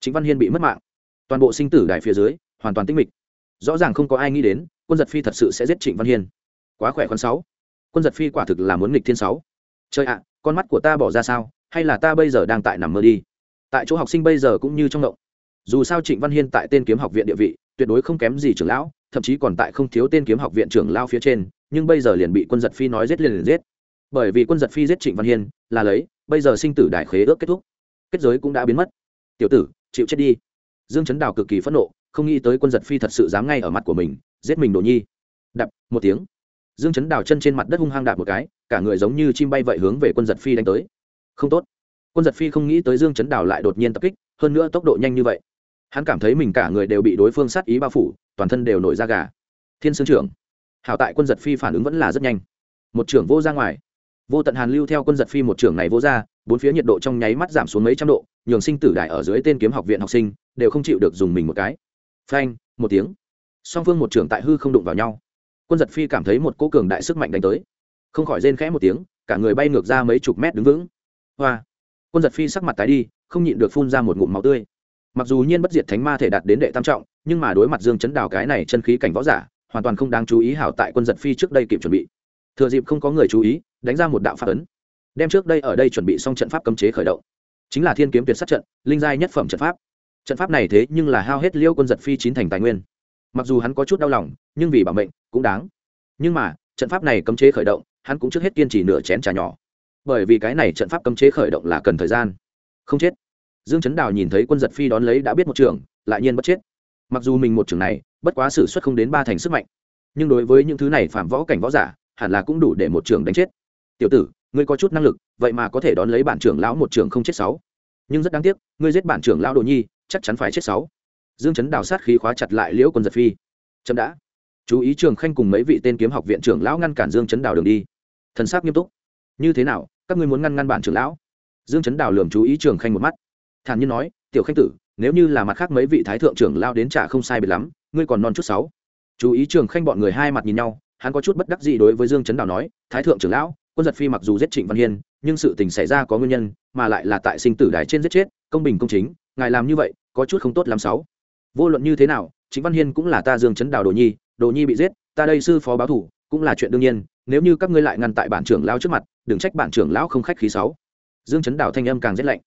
Trịnh văn hiên bị mất mạng. Toàn bộ sinh tử đài phía dưới, hoàn toàn tinh mịch. Rõ ràng không có ai nghĩ đến, quân giật phi thật sự sẽ giết trịnh văn hiên. Quá khỏe con sáu quân giật phi quả thực là muốn nghịch thiên sáu. Trời ạ, con mắt của ta bỏ ra sao? Hay là ta bây giờ đang tại nằm mơ đi? Tại chỗ học sinh bây giờ cũng như trong động dù sao trịnh văn hiên tại tên kiếm học viện địa vị, tuyệt đối không kém gì trưởng lão, thậm chí còn tại không thiếu tên kiếm học viện trưởng lao phía trên, nhưng bây giờ liền bị quân giật phi nói giết liền liền giết. Bởi vì quân giật phi giết trịnh văn hiên, là lấy, bây giờ sinh tử đại khế ước kết thúc. Kết giới cũng đã biến mất. Tiểu tử, chịu chết đi. Dương chấn đào cực kỳ phẫn nộ, không nghĩ tới quân giật phi thật sự dám ngay ở mặt của mình, giết mình đồ nhi. Đập, một tiếng dương chấn đào chân trên mặt đất hung hăng đạp một cái, cả người giống như chim bay vậy hướng về quân giật phi đánh tới. Không tốt. Quân giật phi không nghĩ tới dương chấn đào lại đột nhiên tập kích, hơn nữa tốc độ nhanh như vậy. Hắn cảm thấy mình cả người đều bị đối phương sát ý bao phủ, toàn thân đều nổi da gà. Thiên sương trưởng, hảo tại quân giật phi phản ứng vẫn là rất nhanh. Một trưởng vô ra ngoài. Vô tận hàn lưu theo quân giật phi một trưởng này vô ra, bốn phía nhiệt độ trong nháy mắt giảm xuống mấy trăm độ, nhường sinh tử đại ở dưới tên kiếm học viện học sinh, đều không chịu được dùng mình một cái. Phanh, một tiếng. Song phương một trưởng tại hư không đụng vào nhau quân giật phi cảm thấy một cỗ cường đại sức mạnh đánh tới. Không khỏi rên khẽ một tiếng, cả người bay ngược ra mấy chục mét đứng vững. Hoa! Quân giật phi sắc mặt tái đi, không nhịn được phun ra một ngụm máu tươi. Mặc dù nhiên bất diệt thánh ma thể đạt đến đệ tam trọng, nhưng mà đối mặt dương chấn đào cái này chân khí cảnh võ giả, hoàn toàn không đáng chú ý hảo tại quân giật phi trước đây kịp chuẩn bị. Thừa dịp không có người chú ý, đánh ra một đạo pháp ấn. Đem trước đây ở đây chuẩn bị xong trận pháp cấm chế khởi động. Chính là thiên kiếm tuyệt sát trận, linh giai nhất phẩm trận pháp. Trận pháp này thế nhưng là hao hết liêu quân giật phi chín thành tài nguyên. Mặc dù hắn có chút đau lòng, nhưng vì bảo mệnh cũng đáng. Nhưng mà, trận pháp này cấm chế khởi động, hắn cũng trước hết kiên trì nửa chén trà nhỏ. Bởi vì cái này trận pháp cấm chế khởi động là cần thời gian. Không chết. Dương chấn đào nhìn thấy quân giật phi đón lấy đã biết một trường, lại nhiên bất chết. Mặc dù mình một trường này, bất quá xử suất không đến ba thành sức mạnh. Nhưng đối với những thứ này phạm võ cảnh võ giả, hẳn là cũng đủ để một trường đánh chết. Tiểu tử, ngươi có chút năng lực, vậy mà có thể đón lấy bản trưởng lão một trường không chết sáu. Nhưng rất đáng tiếc, ngươi giết bản trưởng lão đồ nhi, chắc chắn phải chết sáu. Dương chấn đào sát khí khóa chặt lại liễu quân giật phi. Chậm đã chú ý trường khanh cùng mấy vị tên kiếm học viện trưởng lão ngăn cản dương chấn đào đường đi. Thần sắc nghiêm túc. Như thế nào, các ngươi muốn ngăn ngăn bản trưởng lão? Dương chấn đào lường chú ý trường khanh một mắt. Thản nhiên nói, tiểu khanh tử, nếu như là mặt khác mấy vị thái thượng trưởng lao đến trả không sai biệt lắm, ngươi còn non chút sáu. Chú ý trường khanh bọn người hai mặt nhìn nhau, hắn có chút bất đắc gì đối với dương chấn đào nói, thái thượng trưởng lão, quân giật phi mặc dù giết trịnh văn hiên, nhưng sự tình xảy ra có nguyên nhân, mà lại là tại sinh tử đài trên giết chết, công bình công chính, ngài làm như vậy, có chút không tốt làm sáu. Vô luận như thế nào, trịnh văn hiên cũng là ta dương chấn đào đồ nhi đồ nhi bị giết ta đây sư phó báo thủ cũng là chuyện đương nhiên nếu như các ngươi lại ngăn tại bản trưởng lão trước mặt đừng trách bản trưởng lão không khách khí sáu. Dương chấn Đảo thanh âm càng rét lạnh.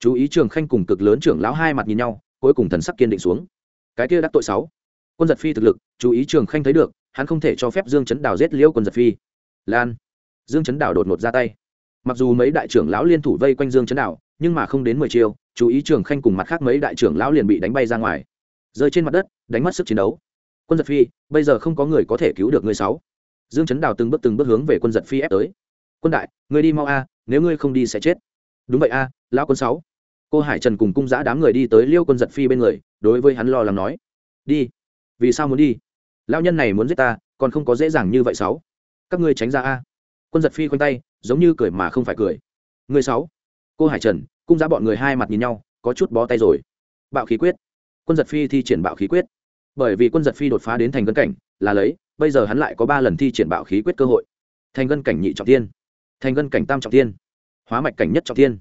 Chú ý trường khanh cùng cực lớn trưởng lão hai mặt nhìn nhau cuối cùng thần sắc kiên định xuống. Cái kia đắc tội sáu. Quân giật phi thực lực chú ý trường khanh thấy được hắn không thể cho phép dương chấn Đảo giết liễu quân giật phi. Lan. Dương chấn Đảo đột ngột ra tay. Mặc dù mấy đại trưởng lão liên thủ vây quanh dương chấn Đảo, nhưng mà không đến mười chiêu chú ý trường khanh cùng mặt khác mấy đại trưởng lão liền bị đánh bay ra ngoài. Rơi trên mặt đất đánh mất sức chiến đấu quân giật phi, bây giờ không có người có thể cứu được người sáu. Dương chấn đào từng bước từng bước hướng về quân giật phi ép tới. Quân đại người đi mau a, nếu ngươi không đi sẽ chết. Đúng vậy a, lão quân sáu. Cô hải trần cùng cung giã đám người đi tới liêu quân giật phi bên người, đối với hắn lo lắng nói. Đi. Vì sao muốn đi? Lão nhân này muốn giết ta, còn không có dễ dàng như vậy sáu. Các ngươi tránh ra a. Quân giật phi khoanh tay, giống như cười mà không phải cười. Người sáu. Cô hải trần, cung giã bọn người hai mặt nhìn nhau, có chút bó tay rồi. Bạo khí quyết. Quân giật phi thi triển bạo khí quyết bởi vì quân giật phi đột phá đến thành gân cảnh, là lấy, bây giờ hắn lại có ba lần thi triển bạo khí quyết cơ hội. Thành gân cảnh nhị trọng tiên thành gân cảnh tam trọng tiên hóa mạch cảnh nhất trọng tiên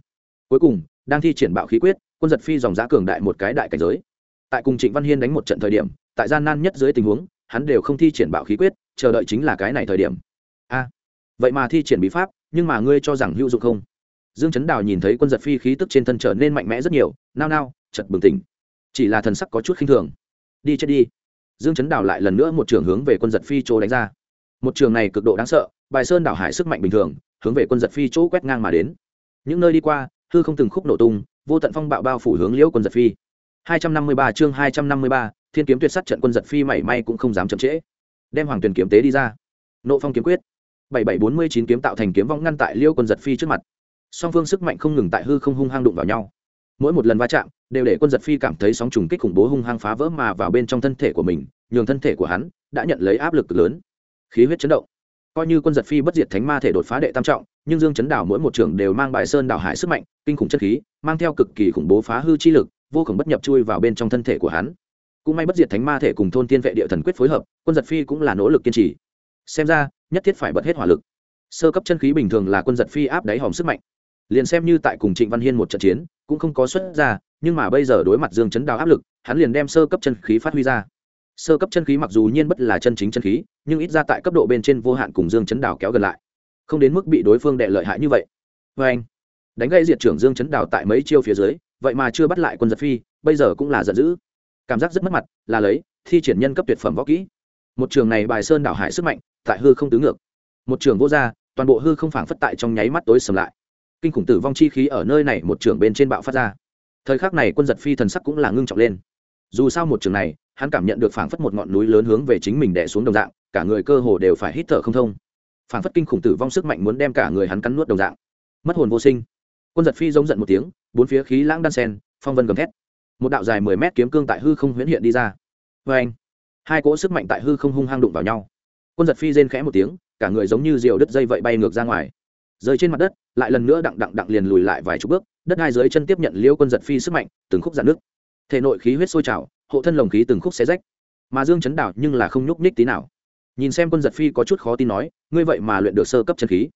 cuối cùng, đang thi triển bạo khí quyết, quân giật phi dòng giã cường đại một cái đại cảnh giới. Tại cùng trịnh văn hiên đánh một trận thời điểm, tại gian nan nhất dưới tình huống, hắn đều không thi triển bạo khí quyết, chờ đợi chính là cái này thời điểm. A, vậy mà thi triển bí pháp, nhưng mà ngươi cho rằng hữu dụng không? Dương chấn đào nhìn thấy quân giật phi khí tức trên thân trở nên mạnh mẽ rất nhiều, nao nao chật bừng tỉnh. Chỉ là thần sắc có chút khinh thường đi chết đi. Dương chấn đảo lại lần nữa một trường hướng về quân giật phi chỗ đánh ra. Một trường này cực độ đáng sợ bài sơn đảo hải sức mạnh bình thường hướng về quân giật phi chỗ quét ngang mà đến. Những nơi đi qua hư không từng khúc nổ tung vô tận phong bạo bao phủ hướng liễu quân giật phi. 253 chương 253, thiên kiếm tuyệt sát trận quân giật phi mảy may cũng không dám chậm trễ. Đem hoàng tuyển kiếm tế đi ra. Nộ phong kiếm quyết. 7749 kiếm tạo thành kiếm vong ngăn tại liễu quân giật phi trước mặt. Song phương sức mạnh không ngừng tại hư không hung hăng đụng vào nhau mỗi một lần va chạm đều để quân giật phi cảm thấy sóng trùng kích khủng bố hung hăng phá vỡ mà vào bên trong thân thể của mình, nhường thân thể của hắn đã nhận lấy áp lực lớn. Khí huyết chấn động. Coi như quân giật phi bất diệt thánh ma thể đột phá đệ tam trọng, nhưng dương chấn đảo mỗi một trường đều mang bài sơn đảo hải sức mạnh, kinh khủng chất khí, mang theo cực kỳ khủng bố phá hư chi lực, vô cùng bất nhập chui vào bên trong thân thể của hắn. Cũng may bất diệt thánh ma thể cùng thôn tiên vệ địa thần quyết phối hợp, quân giật phi cũng là nỗ lực kiên trì. Xem ra, nhất thiết phải bật hết hỏa lực. Sơ cấp chân khí bình thường là quân giật phi áp đáy hòm sức mạnh liền xem như tại cùng trịnh văn hiên một trận chiến, cũng không có xuất ra, nhưng mà bây giờ đối mặt dương chấn đào áp lực, hắn liền đem sơ cấp chân khí phát huy ra. Sơ cấp chân khí mặc dù nhiên bất là chân chính chân khí, nhưng ít ra tại cấp độ bên trên vô hạn cùng dương chấn đào kéo gần lại. Không đến mức bị đối phương đệ lợi hại như vậy. Vê anh, đánh gây diệt trưởng dương chấn đào tại mấy chiêu phía dưới, vậy mà chưa bắt lại quân giật phi, bây giờ cũng là giận dữ. Cảm giác rất mất mặt, là lấy, thi triển nhân cấp tuyệt phẩm võ kỹ. Một trường này bài sơn đảo hải sức mạnh, tại hư không tứ ngược. Một trường vô gia, toàn bộ hư không phảng phất tại trong nháy mắt tối sầm lại kinh khủng tử vong chi khí ở nơi này một trường bên trên bạo phát ra. Thời khắc này quân giật phi thần sắc cũng là ngưng trọng lên. Dù sao một trường này, hắn cảm nhận được phảng phất một ngọn núi lớn hướng về chính mình đè xuống đồng dạng, cả người cơ hồ đều phải hít thở không thông. Phảng phất kinh khủng tử vong sức mạnh muốn đem cả người hắn cắn nuốt đồng dạng. Mất hồn vô sinh. Quân giật phi giống giận một tiếng, bốn phía khí lãng đan sen, phong vân gầm thét. Một đạo dài mười mét kiếm cương tại hư không huyễn hiện đi ra. Vê anh, hai cỗ sức mạnh tại hư không hung hăng đụng vào nhau. Quân giật phi rên khẽ một tiếng, cả người giống như rượu đứt dây vậy bay ngược ra ngoài rơi trên mặt đất, lại lần nữa đặng đặng đặng liền lùi lại vài chục bước, đất hai dưới chân tiếp nhận liêu quân giật phi sức mạnh, từng khúc dạn nước. Thể nội khí huyết sôi trào, hộ thân lồng khí từng khúc xé rách. Mà dương chấn đảo nhưng là không nhúc nhích tí nào. Nhìn xem quân giật phi có chút khó tin nói, ngươi vậy mà luyện được sơ cấp chân khí.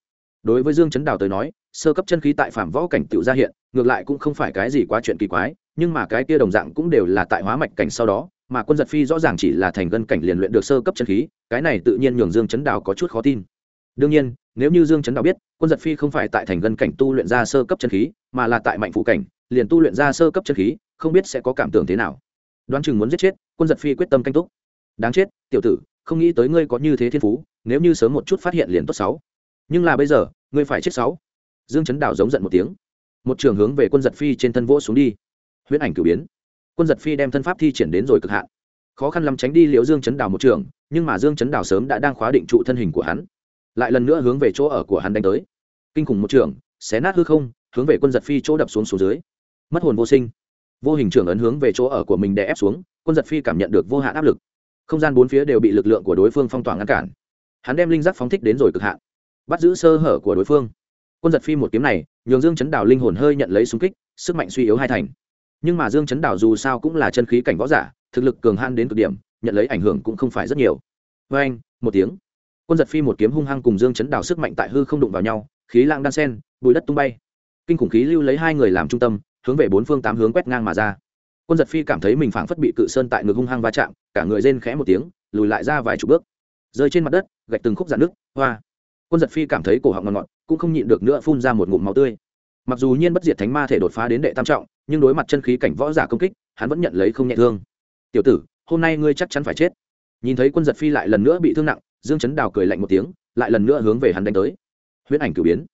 Đối với dương chấn đảo tới nói, sơ cấp chân khí tại phạm võ cảnh tựu ra hiện, ngược lại cũng không phải cái gì quá chuyện kỳ quái, nhưng mà cái kia đồng dạng cũng đều là tại hóa mạch cảnh sau đó, mà quân giật phi rõ ràng chỉ là thành gân cảnh liền luyện được sơ cấp chân khí, cái này tự nhiên nhường dương chấn đảo có chút khó tin đương nhiên, nếu như dương chấn Đạo biết, quân giật phi không phải tại thành gân cảnh tu luyện ra sơ cấp chân khí, mà là tại mạnh phụ cảnh, liền tu luyện ra sơ cấp chân khí, không biết sẽ có cảm tưởng thế nào. Đoán chừng muốn giết chết, quân giật phi quyết tâm canh túc. Đáng chết, tiểu tử, không nghĩ tới ngươi có như thế thiên phú, nếu như sớm một chút phát hiện liền tốt sáu. Nhưng là bây giờ, ngươi phải chết sáu. Dương chấn đào giống giận một tiếng. Một trường hướng về quân giật phi trên thân vỗ xuống đi. Huyễn ảnh cử biến. Quân giật phi đem thân pháp thi triển đến rồi cực hạn. Khó khăn lắm tránh đi liễu dương chấn đào một trường, nhưng mà dương chấn đào sớm đã đang khóa định trụ thân hình của hắn lại lần nữa hướng về chỗ ở của hắn đánh tới. Kinh khủng một trường, xé nát hư không, hướng về quân giật phi chỗ đập xuống xuống dưới. Mất hồn vô sinh. Vô hình trường ấn hướng về chỗ ở của mình đè ép xuống, quân giật phi cảm nhận được vô hạn áp lực. Không gian bốn phía đều bị lực lượng của đối phương phong tỏa ngăn cản. Hắn đem linh giác phóng thích đến rồi cực hạn. Bắt giữ sơ hở của đối phương. Quân giật phi một kiếm này, nhường dương chấn đảo linh hồn hơi nhận lấy súng kích, sức mạnh suy yếu hai thành. Nhưng mà dương chấn đảo dù sao cũng là chân khí cảnh võ giả, thực lực cường han đến cực điểm, nhận lấy ảnh hưởng cũng không phải rất nhiều. Vê anh một tiếng quân giật phi một kiếm hung hăng cùng dương chấn đào sức mạnh tại hư không đụng vào nhau, khí lang đan sen bụi đất tung bay. Kinh khủng khí lưu lấy hai người làm trung tâm, hướng về bốn phương tám hướng quét ngang mà ra. Quân giật phi cảm thấy mình phảng phất bị cự sơn tại ngực hung hăng va chạm, cả người rên khẽ một tiếng, lùi lại ra vài chục bước. Rơi trên mặt đất, gạch từng khúc dạn nước hoa. Quân giật phi cảm thấy cổ họng ngọt ngọt cũng không nhịn được nữa phun ra một ngụm máu tươi. Mặc dù nhiên bất diệt thánh ma thể đột phá đến đệ tam trọng, nhưng đối mặt chân khí cảnh võ giả công kích, hắn vẫn nhận lấy không nhẹ thương. Tiểu tử, hôm nay ngươi chắc chắn phải chết. Nhìn thấy quân giật phi lại lần nữa bị thương nặng dương chấn đào cười lạnh một tiếng, lại lần nữa hướng về hắn đánh tới. Huyễn ảnh cử biến.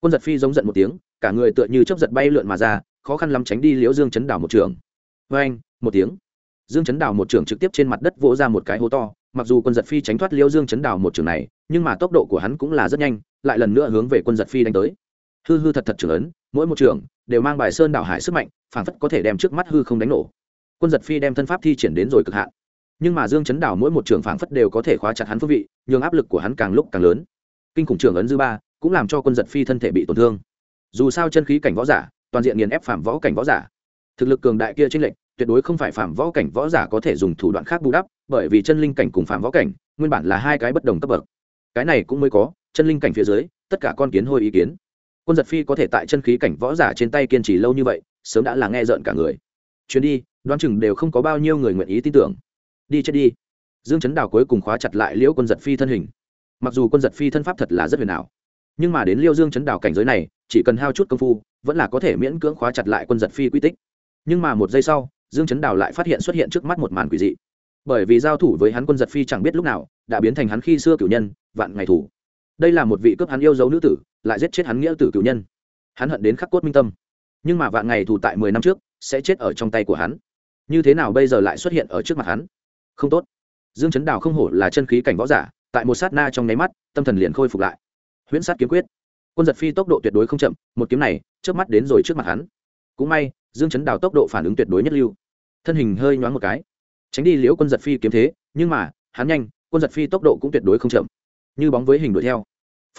Quân giật phi giống giận một tiếng, cả người tựa như chấp giật bay lượn mà ra, khó khăn lắm tránh đi liễu dương chấn đào một trường. Vê anh một tiếng. Dương chấn đào một trường trực tiếp trên mặt đất vỗ ra một cái hố to, mặc dù quân giật phi tránh thoát liễu dương chấn đào một trường này, nhưng mà tốc độ của hắn cũng là rất nhanh, lại lần nữa hướng về quân giật phi đánh tới. Hư hư thật thật trưởng ấn, mỗi một trường đều mang bài sơn đảo hải sức mạnh phản phất có thể đem trước mắt hư không đánh nổ. Quân giật phi đem thân pháp thi triển đến rồi cực hạn nhưng mà dương chấn đảo mỗi một trường phảng phất đều có thể khóa chặt hắn phương vị, nhường áp lực của hắn càng lúc càng lớn. Kinh khủng trường ấn dư ba, cũng làm cho quân giật phi thân thể bị tổn thương. Dù sao chân khí cảnh võ giả, toàn diện nghiền ép phạm võ cảnh võ giả. Thực lực cường đại kia trên lệnh tuyệt đối không phải phạm võ cảnh võ giả có thể dùng thủ đoạn khác bù đắp, bởi vì chân linh cảnh cùng phạm võ cảnh, nguyên bản là hai cái bất đồng cấp bậc. Cái này cũng mới có, chân linh cảnh phía dưới, tất cả con kiến hôi ý kiến. Quân giật phi có thể tại chân khí cảnh võ giả trên tay kiên trì lâu như vậy, sớm đã là nghe rợn cả người. Chuyến đi, đoán chừng đều không có bao nhiêu người nguyện ý tin tưởng đi chết đi. Dương chấn đào cuối cùng khóa chặt lại liễu quân giật phi thân hình. Mặc dù quân giật phi thân pháp thật là rất huyền ảo, nhưng mà đến liêu dương chấn đào cảnh giới này, chỉ cần hao chút công phu, vẫn là có thể miễn cưỡng khóa chặt lại quân giật phi quy tích. Nhưng mà một giây sau, dương chấn đào lại phát hiện xuất hiện trước mắt một màn quỷ dị. Bởi vì giao thủ với hắn quân giật phi chẳng biết lúc nào, đã biến thành hắn khi xưa cử nhân, vạn ngày thủ. Đây là một vị cướp hắn yêu dấu nữ tử, lại giết chết hắn nghĩa tử cử nhân. Hắn hận đến khắc cốt minh tâm. Nhưng mà vạn ngày thủ tại mười năm trước, sẽ chết ở trong tay của hắn. Như thế nào bây giờ lại xuất hiện ở trước mặt hắn? Không tốt. Dương chấn đào không hổ là chân khí cảnh võ giả, tại một sát na trong nháy mắt, tâm thần liền khôi phục lại. Huyễn sát kiếm quyết. Quân giật phi tốc độ tuyệt đối không chậm, một kiếm này trước mắt đến rồi trước mặt hắn. Cũng may, dương chấn đào tốc độ phản ứng tuyệt đối nhất lưu. Thân hình hơi nhoáng một cái. Tránh đi liễu quân giật phi kiếm thế, nhưng mà, hắn nhanh, quân giật phi tốc độ cũng tuyệt đối không chậm. Như bóng với hình đuổi theo.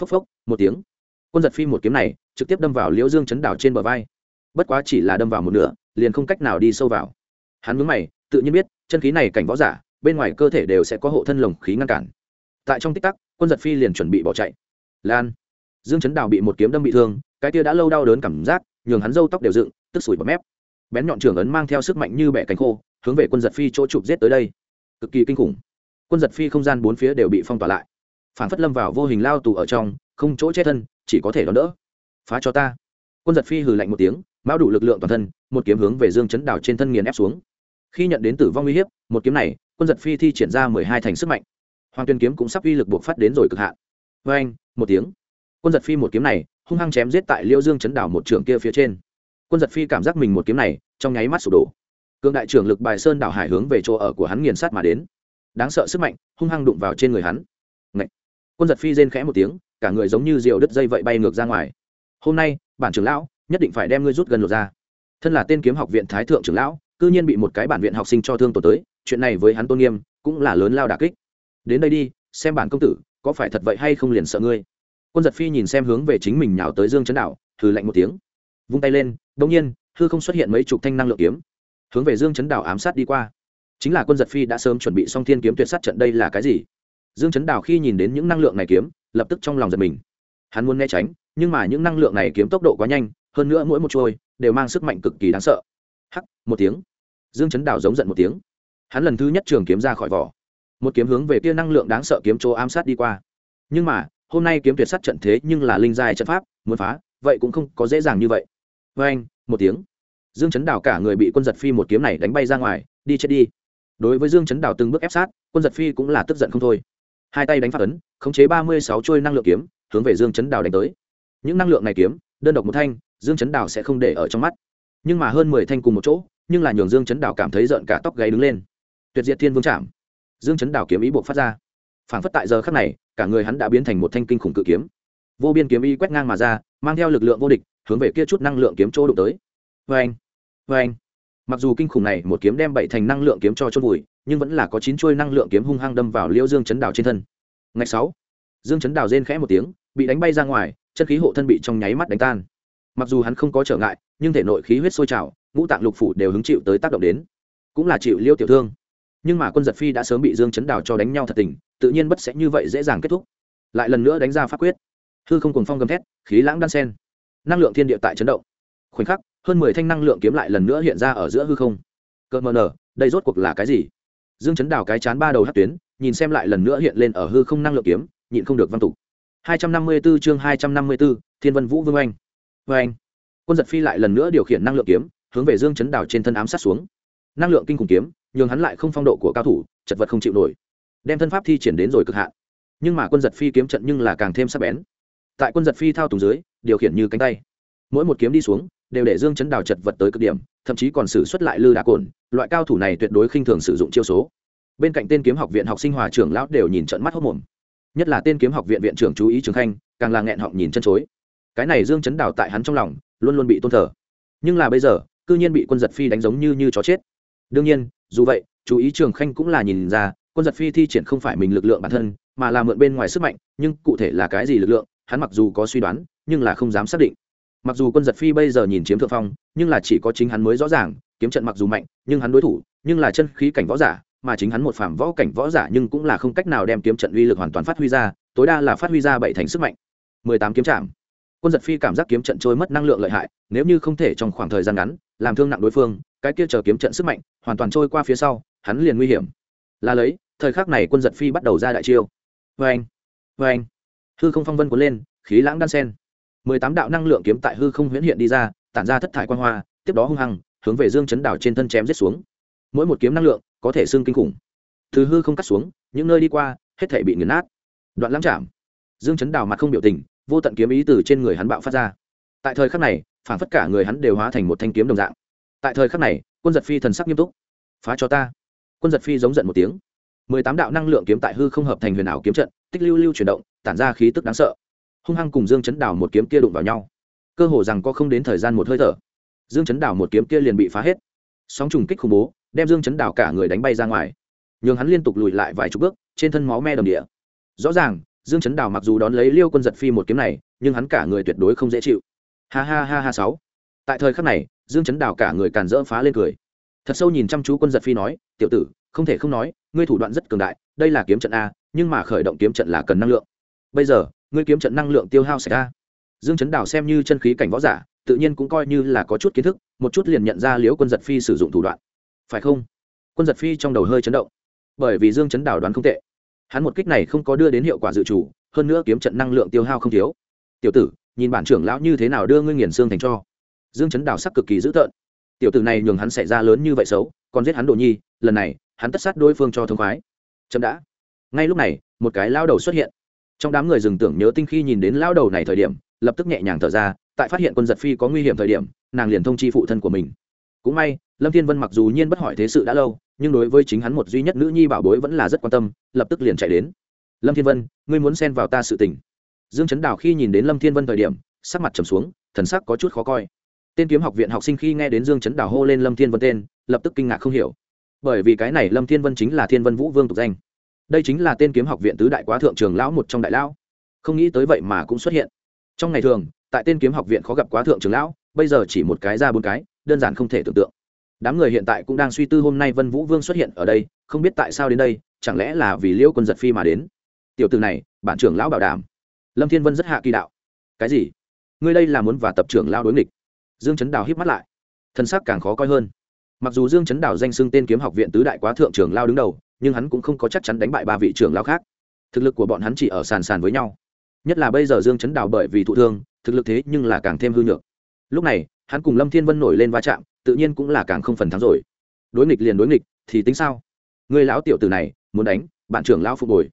Phốc phốc, một tiếng. Quân giật phi một kiếm này, trực tiếp đâm vào liễu dương chấn đào trên bờ vai. Bất quá chỉ là đâm vào một nửa, liền không cách nào đi sâu vào. Hắn mướn mày, tự nhiên biết, chân khí này cảnh võ giả bên ngoài cơ thể đều sẽ có hộ thân lồng khí ngăn cản. Tại trong tích tắc, quân giật phi liền chuẩn bị bỏ chạy. Lan. Dương chấn đào bị một kiếm đâm bị thương, cái kia đã lâu đau đớn cảm giác, nhường hắn râu tóc đều dựng, tức sủi bọt mép. Bén nhọn trường ấn mang theo sức mạnh như bẻ cánh khô, hướng về quân giật phi chỗ chụp giết tới đây. Cực kỳ kinh khủng. Quân giật phi không gian bốn phía đều bị phong tỏa lại. Phản phất lâm vào vô hình lao tù ở trong, không chỗ che thân, chỉ có thể đón đỡ. Phá cho ta. Quân giật phi hừ lạnh một tiếng, mão đủ lực lượng toàn thân, một kiếm hướng về dương chấn đào trên thân nghiền ép xuống. Khi nhận đến tử vong uy hiếp, một kiếm này quân giật phi thi triển ra mười hai thành sức mạnh. Hoàng tuyên kiếm cũng sắp uy lực buộc phát đến rồi cực hạn. Vê anh, một tiếng. Quân giật phi một kiếm này, hung hăng chém giết tại liêu dương chấn đảo một trường kia phía trên. Quân giật phi cảm giác mình một kiếm này, trong nháy mắt sụp đổ. Cương đại trưởng lực bài sơn đảo hải hướng về chỗ ở của hắn nghiền sát mà đến. Đáng sợ sức mạnh, hung hăng đụng vào trên người hắn. Ngậy. quân giật phi rên khẽ một tiếng, cả người giống như rượu đứt dây vậy bay ngược ra ngoài. Hôm nay, bản trưởng lão, nhất định phải đem ngươi rút gần lột ra. Thân là tên kiếm học viện thái thượng trưởng lão, cư nhiên bị một cái bản viện học sinh cho thương tổ tới chuyện này với hắn tôn nghiêm cũng là lớn lao đà kích. Đến đây đi, xem bản công tử, có phải thật vậy hay không liền sợ ngươi. Quân giật phi nhìn xem hướng về chính mình nhào tới dương chấn đạo thử lạnh một tiếng. Vung tay lên đông nhiên, hư không xuất hiện mấy chục thanh năng lượng kiếm. Hướng về dương chấn đảo ám sát đi qua. Chính là quân giật phi đã sớm chuẩn bị xong thiên kiếm tuyệt sát trận đây là cái gì? Dương chấn đảo khi nhìn đến những năng lượng này kiếm, lập tức trong lòng giật mình. Hắn muốn né tránh, nhưng mà những năng lượng này kiếm tốc độ quá nhanh, hơn nữa mỗi một trôi đều mang sức mạnh cực kỳ đáng sợ. Hắc, một tiếng. Dương chấn đảo giống giận một tiếng hắn lần thứ nhất trường kiếm ra khỏi vỏ. Một kiếm hướng về kia năng lượng đáng sợ kiếm chỗ ám sát đi qua. Nhưng mà, hôm nay kiếm tuyệt sát trận thế nhưng là linh giai trận pháp, muốn phá, vậy cũng không có dễ dàng như vậy. Vê anh, một tiếng. Dương chấn đào cả người bị quân giật phi một kiếm này đánh bay ra ngoài, đi chết đi. Đối với dương chấn đào từng bước ép sát, quân giật phi cũng là tức giận không thôi. Hai tay đánh phát ấn, khống chế ba mươi sáu trôi năng lượng kiếm, hướng về dương chấn đào đánh tới. Những năng lượng này kiếm, đơn độc một thanh, dương chấn đào sẽ không để ở trong mắt. Nhưng mà hơn mười thanh cùng một chỗ, nhưng là nhường dương chấn đào cảm thấy rợn cả tóc gáy đứng lên tuyệt diệt thiên vương chạm dương chấn đảo kiếm ý buộc phát ra. Phản phất tại giờ khắc này, cả người hắn đã biến thành một thanh kinh khủng cự kiếm. Vô biên kiếm ý quét ngang mà ra, mang theo lực lượng vô địch, hướng về kia chút năng lượng kiếm chỗ đụng tới. Vê anh vê anh mặc dù kinh khủng này một kiếm đem bảy thành năng lượng kiếm cho chôn vùi, nhưng vẫn là có chín chuôi năng lượng kiếm hung hăng đâm vào liêu dương chấn đảo trên thân. Ngày sáu! Dương chấn đảo rên khẽ một tiếng, bị đánh bay ra ngoài, chân khí hộ thân bị trong nháy mắt đánh tan. Mặc dù hắn không có trở ngại, nhưng thể nội khí huyết sôi trào, ngũ tạng lục phủ đều hứng chịu tới tác động đến. Cũng là chịu liêu tiểu thương nhưng mà quân giật phi đã sớm bị dương chấn đào cho đánh nhau thật tình tự nhiên bất sẽ như vậy dễ dàng kết thúc. Lại lần nữa đánh ra pháp quyết. Hư không cùng phong gầm thét khí lãng đan sen. Năng lượng thiên địa tại chấn động. Khoảnh khắc hơn mười thanh năng lượng kiếm lại lần nữa hiện ra ở giữa hư không. Cợt mờ nở đây rốt cuộc là cái gì? Dương chấn đào cái chán ba đầu hát tuyến nhìn xem lại lần nữa hiện lên ở hư không năng lượng kiếm nhịn không được văn tục. 254 chương 254, Thiên Vân Vũ Vương Anh. vương Anh. Quân giật phi lại lần nữa điều khiển năng lượng kiếm, hướng về Dương Chấn Đào trên thân ám sát xuống. Năng lượng kinh khủng kiếm, nhường hắn lại không phong độ của cao thủ, chật vật không chịu nổi. Đem thân pháp thi triển đến rồi cực hạn. Nhưng mà quân giật phi kiếm trận nhưng là càng thêm sắc bén. Tại quân giật phi thao túng dưới, điều khiển như cánh tay. Mỗi một kiếm đi xuống, đều để Dương Chấn Đào chật vật tới cực điểm, thậm chí còn sử xuất lại lư đá cồn, loại cao thủ này tuyệt đối khinh thường sử dụng chiêu số. Bên cạnh tên kiếm học viện học sinh hòa trưởng lão đều nhìn trận mắt hốc mồm nhất là tên kiếm học viện viện trưởng chú ý trường khanh càng là nghẹn họng nhìn chân chối cái này dương chấn đào tại hắn trong lòng luôn luôn bị tôn thờ nhưng là bây giờ cư nhiên bị quân giật phi đánh giống như như chó chết đương nhiên, dù vậy, chú ý trường khanh cũng là nhìn ra, quân giật phi thi triển không phải mình lực lượng bản thân, mà là mượn bên ngoài sức mạnh, nhưng cụ thể là cái gì lực lượng, hắn mặc dù có suy đoán, nhưng là không dám xác định. Mặc dù quân giật phi bây giờ nhìn chiếm thượng phong, nhưng là chỉ có chính hắn mới rõ ràng, kiếm trận mặc dù mạnh, nhưng hắn đối thủ, nhưng là chân khí cảnh võ giả, mà chính hắn một phàm võ cảnh võ giả nhưng cũng là không cách nào đem kiếm trận uy lực hoàn toàn phát huy ra, tối đa là phát huy ra bảy thành sức mạnh. Mười tám kiếm trạm quân giật phi cảm giác kiếm trận trôi mất năng lượng lợi hại, nếu như không thể trong khoảng thời gian ngắn, làm thương nặng đối phương cái kia chờ kiếm trận sức mạnh hoàn toàn trôi qua phía sau, hắn liền nguy hiểm. Là lấy, thời khắc này quân giật phi bắt đầu ra đại chiêu. Vê anh vê anh. Hư không phong vân cuốn lên, khí lãng đan sen. Mười tám đạo năng lượng kiếm tại hư không huyễn hiện đi ra, tản ra thất thải quan hoa, tiếp đó hung hăng, hướng về dương chấn đảo trên thân chém giết xuống. Mỗi một kiếm năng lượng, có thể xương kinh khủng. Từ hư không cắt xuống, những nơi đi qua, hết thể bị nghiền nát. Đoạn lãng chạm. Dương chấn đảo mặt không biểu tình, vô tận kiếm ý từ trên người hắn bạo phát ra. Tại thời khắc này, phản phất cả người hắn đều hóa thành một thanh kiếm đồng dạng tại thời khắc này, quân giật phi thần sắc nghiêm túc. Phá cho ta. Quân giật phi giống giận một tiếng. Mười tám đạo năng lượng kiếm tại hư không hợp thành huyền ảo kiếm trận, tích lưu lưu chuyển động, tản ra khí tức đáng sợ. Hung hăng cùng dương chấn đảo một kiếm kia đụng vào nhau. Cơ hồ rằng có không đến thời gian một hơi thở, dương chấn đảo một kiếm kia liền bị phá hết. Sóng trùng kích khủng bố, đem dương chấn đảo cả người đánh bay ra ngoài. Nhường hắn liên tục lùi lại vài chục bước, trên thân máu me đầm địa. Rõ ràng, dương chấn đảo mặc dù đón lấy liêu quân giật phi một kiếm này, nhưng hắn cả người tuyệt đối không dễ chịu. Ha ha ha ha sáu. Tại thời khắc này dương chấn đào cả người càn rỡ phá lên cười. Thật sâu nhìn chăm chú quân giật phi nói, tiểu tử, không thể không nói, ngươi thủ đoạn rất cường đại, đây là kiếm trận a, nhưng mà khởi động kiếm trận là cần năng lượng. Bây giờ, ngươi kiếm trận năng lượng tiêu hao sạch a. Dương chấn đào xem như chân khí cảnh võ giả, tự nhiên cũng coi như là có chút kiến thức, một chút liền nhận ra liễu quân giật phi sử dụng thủ đoạn. Phải không? Quân giật phi trong đầu hơi chấn động. Bởi vì dương chấn đào đoán không tệ. Hắn một kích này không có đưa đến hiệu quả dự trù, hơn nữa kiếm trận năng lượng tiêu hao không thiếu. Tiểu tử, nhìn bản trưởng lão như thế nào đưa ngươi nghiền xương thành cho dương chấn đào sắc cực kỳ dữ tợn. Tiểu tử này nhường hắn xảy ra lớn như vậy xấu, còn giết hắn đồ nhi, lần này, hắn tất sát đối phương cho thương khoái. Chậm đã. Ngay lúc này, một cái lao đầu xuất hiện. Trong đám người dừng tưởng nhớ tinh khi nhìn đến lao đầu này thời điểm, lập tức nhẹ nhàng thở ra, tại phát hiện quân giật phi có nguy hiểm thời điểm, nàng liền thông chi phụ thân của mình. Cũng may, lâm thiên vân mặc dù nhiên bất hỏi thế sự đã lâu, nhưng đối với chính hắn một duy nhất nữ nhi bảo bối vẫn là rất quan tâm, lập tức liền chạy đến. Lâm thiên vân, ngươi muốn xen vào ta sự tình. Dương chấn đào khi nhìn đến lâm thiên vân thời điểm, sắc mặt trầm xuống, thần sắc có chút khó coi tên kiếm học viện học sinh khi nghe đến dương chấn đào hô lên lâm thiên vân tên, lập tức kinh ngạc không hiểu. Bởi vì cái này lâm thiên vân chính là thiên vân vũ vương tục danh. Đây chính là tên kiếm học viện tứ đại quá thượng trường lão một trong đại lão. Không nghĩ tới vậy mà cũng xuất hiện. Trong ngày thường, tại tên kiếm học viện khó gặp quá thượng trường lão, bây giờ chỉ một cái ra bốn cái, đơn giản không thể tưởng tượng. Đám người hiện tại cũng đang suy tư hôm nay vân vũ vương xuất hiện ở đây, không biết tại sao đến đây, chẳng lẽ là vì liễu quân giật phi mà đến? Tiểu từ này, bản trưởng lão bảo đảm. Lâm thiên vân rất hạ kỳ đạo. Cái gì? Ngươi đây là muốn và tập trưởng lao đối nghịch dương chấn đào híp mắt lại. Thân sắc càng khó coi hơn. Mặc dù dương chấn đào danh xưng tên kiếm học viện tứ đại quá thượng trưởng lao đứng đầu, nhưng hắn cũng không có chắc chắn đánh bại ba vị trưởng lao khác. Thực lực của bọn hắn chỉ ở sàn sàn với nhau. Nhất là bây giờ dương chấn đào bởi vì thụ thương, thực lực thế nhưng là càng thêm hư nhược. Lúc này, hắn cùng lâm thiên vân nổi lên va chạm, tự nhiên cũng là càng không phần thắng rồi. Đối nghịch liền đối nghịch, thì tính sao? Người lão tiểu tử này, muốn đánh, bạn trưởng lão phục hồi.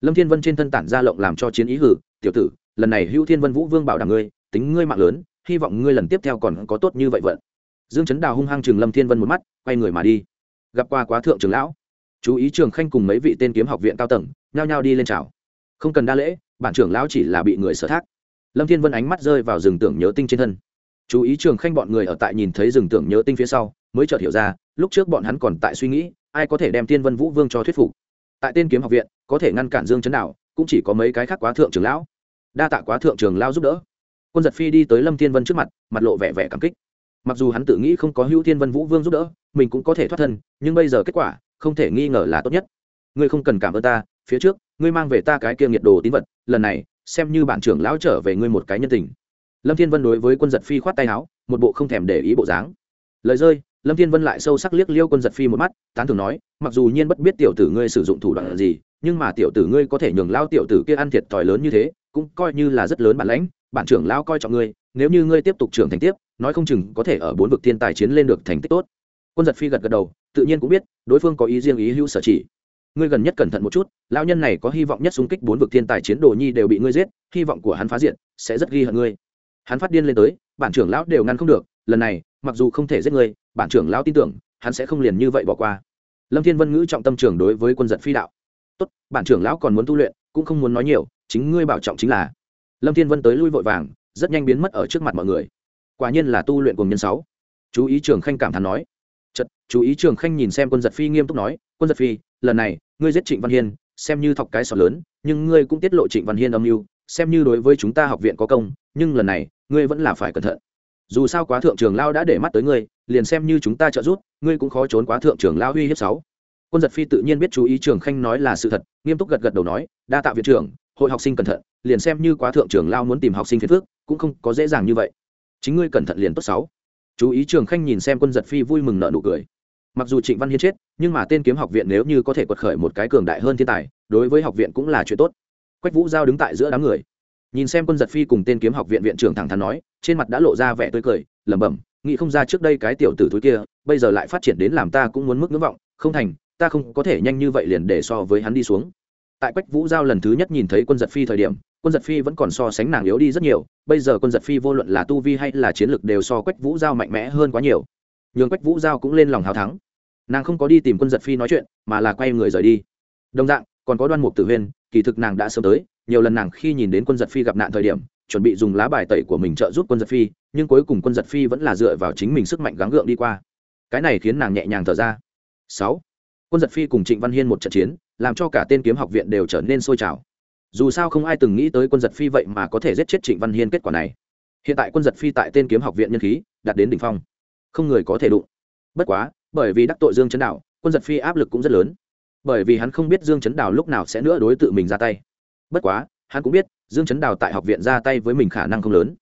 Lâm thiên vân trên thân tản ra lộng làm cho chiến ý hử, tiểu tử, lần này hữu thiên vân vũ vương bảo đảm ngươi, tính ngươi mạng lớn hy vọng ngươi lần tiếp theo còn có tốt như vậy vận. Dương chấn đào hung hăng chừng lâm thiên vân một mắt, quay người mà đi. Gặp qua quá thượng trưởng lão. Chú ý trường khanh cùng mấy vị tên kiếm học viện cao tầng, nhao nhao đi lên chào. Không cần đa lễ, bản trưởng lão chỉ là bị người sở thác. Lâm thiên vân ánh mắt rơi vào rừng tưởng nhớ tinh trên thân. Chú ý trường khanh bọn người ở tại nhìn thấy rừng tưởng nhớ tinh phía sau, mới chợt hiểu ra, lúc trước bọn hắn còn tại suy nghĩ, ai có thể đem thiên vân vũ vương cho thuyết phục. Tại tên kiếm học viện, có thể ngăn cản dương chấn Đào, cũng chỉ có mấy cái khác quá thượng trưởng lão. Đa tạ quá thượng trưởng lão giúp đỡ quân giật phi đi tới lâm thiên vân trước mặt mặt lộ vẻ vẻ cảm kích. Mặc dù hắn tự nghĩ không có hữu thiên vân vũ vương giúp đỡ, mình cũng có thể thoát thân, nhưng bây giờ kết quả, không thể nghi ngờ là tốt nhất. Ngươi không cần cảm ơn ta, phía trước, ngươi mang về ta cái kia nhiệt đồ tín vật, lần này, xem như bản trưởng lão trở về ngươi một cái nhân tình. Lâm thiên vân đối với quân giật phi khoát tay áo, một bộ không thèm để ý bộ dáng. Lời rơi, lâm thiên vân lại sâu sắc liếc liêu quân giật phi một mắt, tán thường nói, mặc dù nhiên bất biết tiểu tử ngươi sử dụng thủ đoạn gì, nhưng mà tiểu tử ngươi có thể nhường lao tiểu tử kia ăn thiệt thòi lớn như thế, cũng coi như là rất lớn bản lãnh bản trưởng lão coi trọng ngươi, nếu như ngươi tiếp tục trưởng thành tiếp, nói không chừng có thể ở bốn vực thiên tài chiến lên được thành tích tốt. Quân giật phi gật gật đầu, tự nhiên cũng biết, đối phương có ý riêng ý hữu sở chỉ. Ngươi gần nhất cẩn thận một chút, lão nhân này có hy vọng nhất xung kích bốn vực thiên tài chiến đồ nhi đều bị ngươi giết, hy vọng của hắn phá diện, sẽ rất ghi hận ngươi. Hắn phát điên lên tới, bản trưởng lão đều ngăn không được, lần này, mặc dù không thể giết ngươi, bản trưởng lão tin tưởng, hắn sẽ không liền như vậy bỏ qua. Lâm thiên vân ngữ trọng tâm trưởng đối với quân giật phi đạo. Tốt, bản trưởng lão còn muốn tu luyện, cũng không muốn nói nhiều, chính ngươi bảo trọng chính là lâm thiên vân tới lui vội vàng, rất nhanh biến mất ở trước mặt mọi người. Quả nhiên là tu luyện cùng nhân sáu. Chú ý trường khanh cảm thán nói. Chật chú ý trường khanh nhìn xem quân giật phi nghiêm túc nói, quân giật phi, lần này, ngươi giết trịnh văn hiên, xem như thọc cái sọt lớn, nhưng ngươi cũng tiết lộ trịnh văn hiên âm mưu, xem như đối với chúng ta học viện có công, nhưng lần này, ngươi vẫn là phải cẩn thận. Dù sao quá thượng trường lao đã để mắt tới ngươi, liền xem như chúng ta trợ giúp, ngươi cũng khó trốn quá thượng trường lao uy hiếp sáu. Quân giật phi tự nhiên biết chú ý trường khanh nói là sự thật, nghiêm túc gật gật đầu nói, đa tạ viện trưởng, hội học sinh cẩn thận liền xem như quá thượng trưởng lao muốn tìm học sinh phiền phước cũng không có dễ dàng như vậy. Chính ngươi cẩn thận liền tốt sáu. Chú ý trường khanh nhìn xem quân giật phi vui mừng nợ nụ cười. Mặc dù trịnh văn hiên chết, nhưng mà tên kiếm học viện nếu như có thể quật khởi một cái cường đại hơn thiên tài, đối với học viện cũng là chuyện tốt. Quách vũ giao đứng tại giữa đám người. Nhìn xem quân giật phi cùng tên kiếm học viện viện trưởng thẳng thắn nói, trên mặt đã lộ ra vẻ tươi cười, lẩm bẩm, nghĩ không ra trước đây cái tiểu tử thúi kia, bây giờ lại phát triển đến làm ta cũng muốn mức ngưỡng vọng, không thành, ta không có thể nhanh như vậy liền để so với hắn đi xuống tại quách vũ giao lần thứ nhất nhìn thấy quân giật phi thời điểm, quân giật phi vẫn còn so sánh nàng yếu đi rất nhiều, bây giờ quân giật phi vô luận là tu vi hay là chiến lược đều so quách vũ giao mạnh mẽ hơn quá nhiều. Nhường quách vũ giao cũng lên lòng hào thắng. Nàng không có đi tìm quân giật phi nói chuyện, mà là quay người rời đi. Đồng dạng, còn có đoan mục tử huyên, kỳ thực nàng đã sớm tới, nhiều lần nàng khi nhìn đến quân giật phi gặp nạn thời điểm, chuẩn bị dùng lá bài tẩy của mình trợ giúp quân giật phi, nhưng cuối cùng quân giật phi vẫn là dựa vào chính mình sức mạnh gắng gượng đi qua. Cái này khiến nàng nhẹ nhàng thở ra. Sáu, quân giật phi cùng trịnh văn hiên một trận chiến làm cho cả tên kiếm học viện đều trở nên sôi trào. Dù sao không ai từng nghĩ tới quân giật phi vậy mà có thể giết chết trịnh văn hiên kết quả này. Hiện tại quân giật phi tại tên kiếm học viện nhân khí đạt đến đỉnh phong. Không người có thể đụng. Bất quá, bởi vì đắc tội dương chấn đạo quân giật phi áp lực cũng rất lớn. Bởi vì hắn không biết dương chấn đào lúc nào sẽ nữa đối tự mình ra tay. Bất quá, hắn cũng biết, dương chấn đào tại học viện ra tay với mình khả năng không lớn.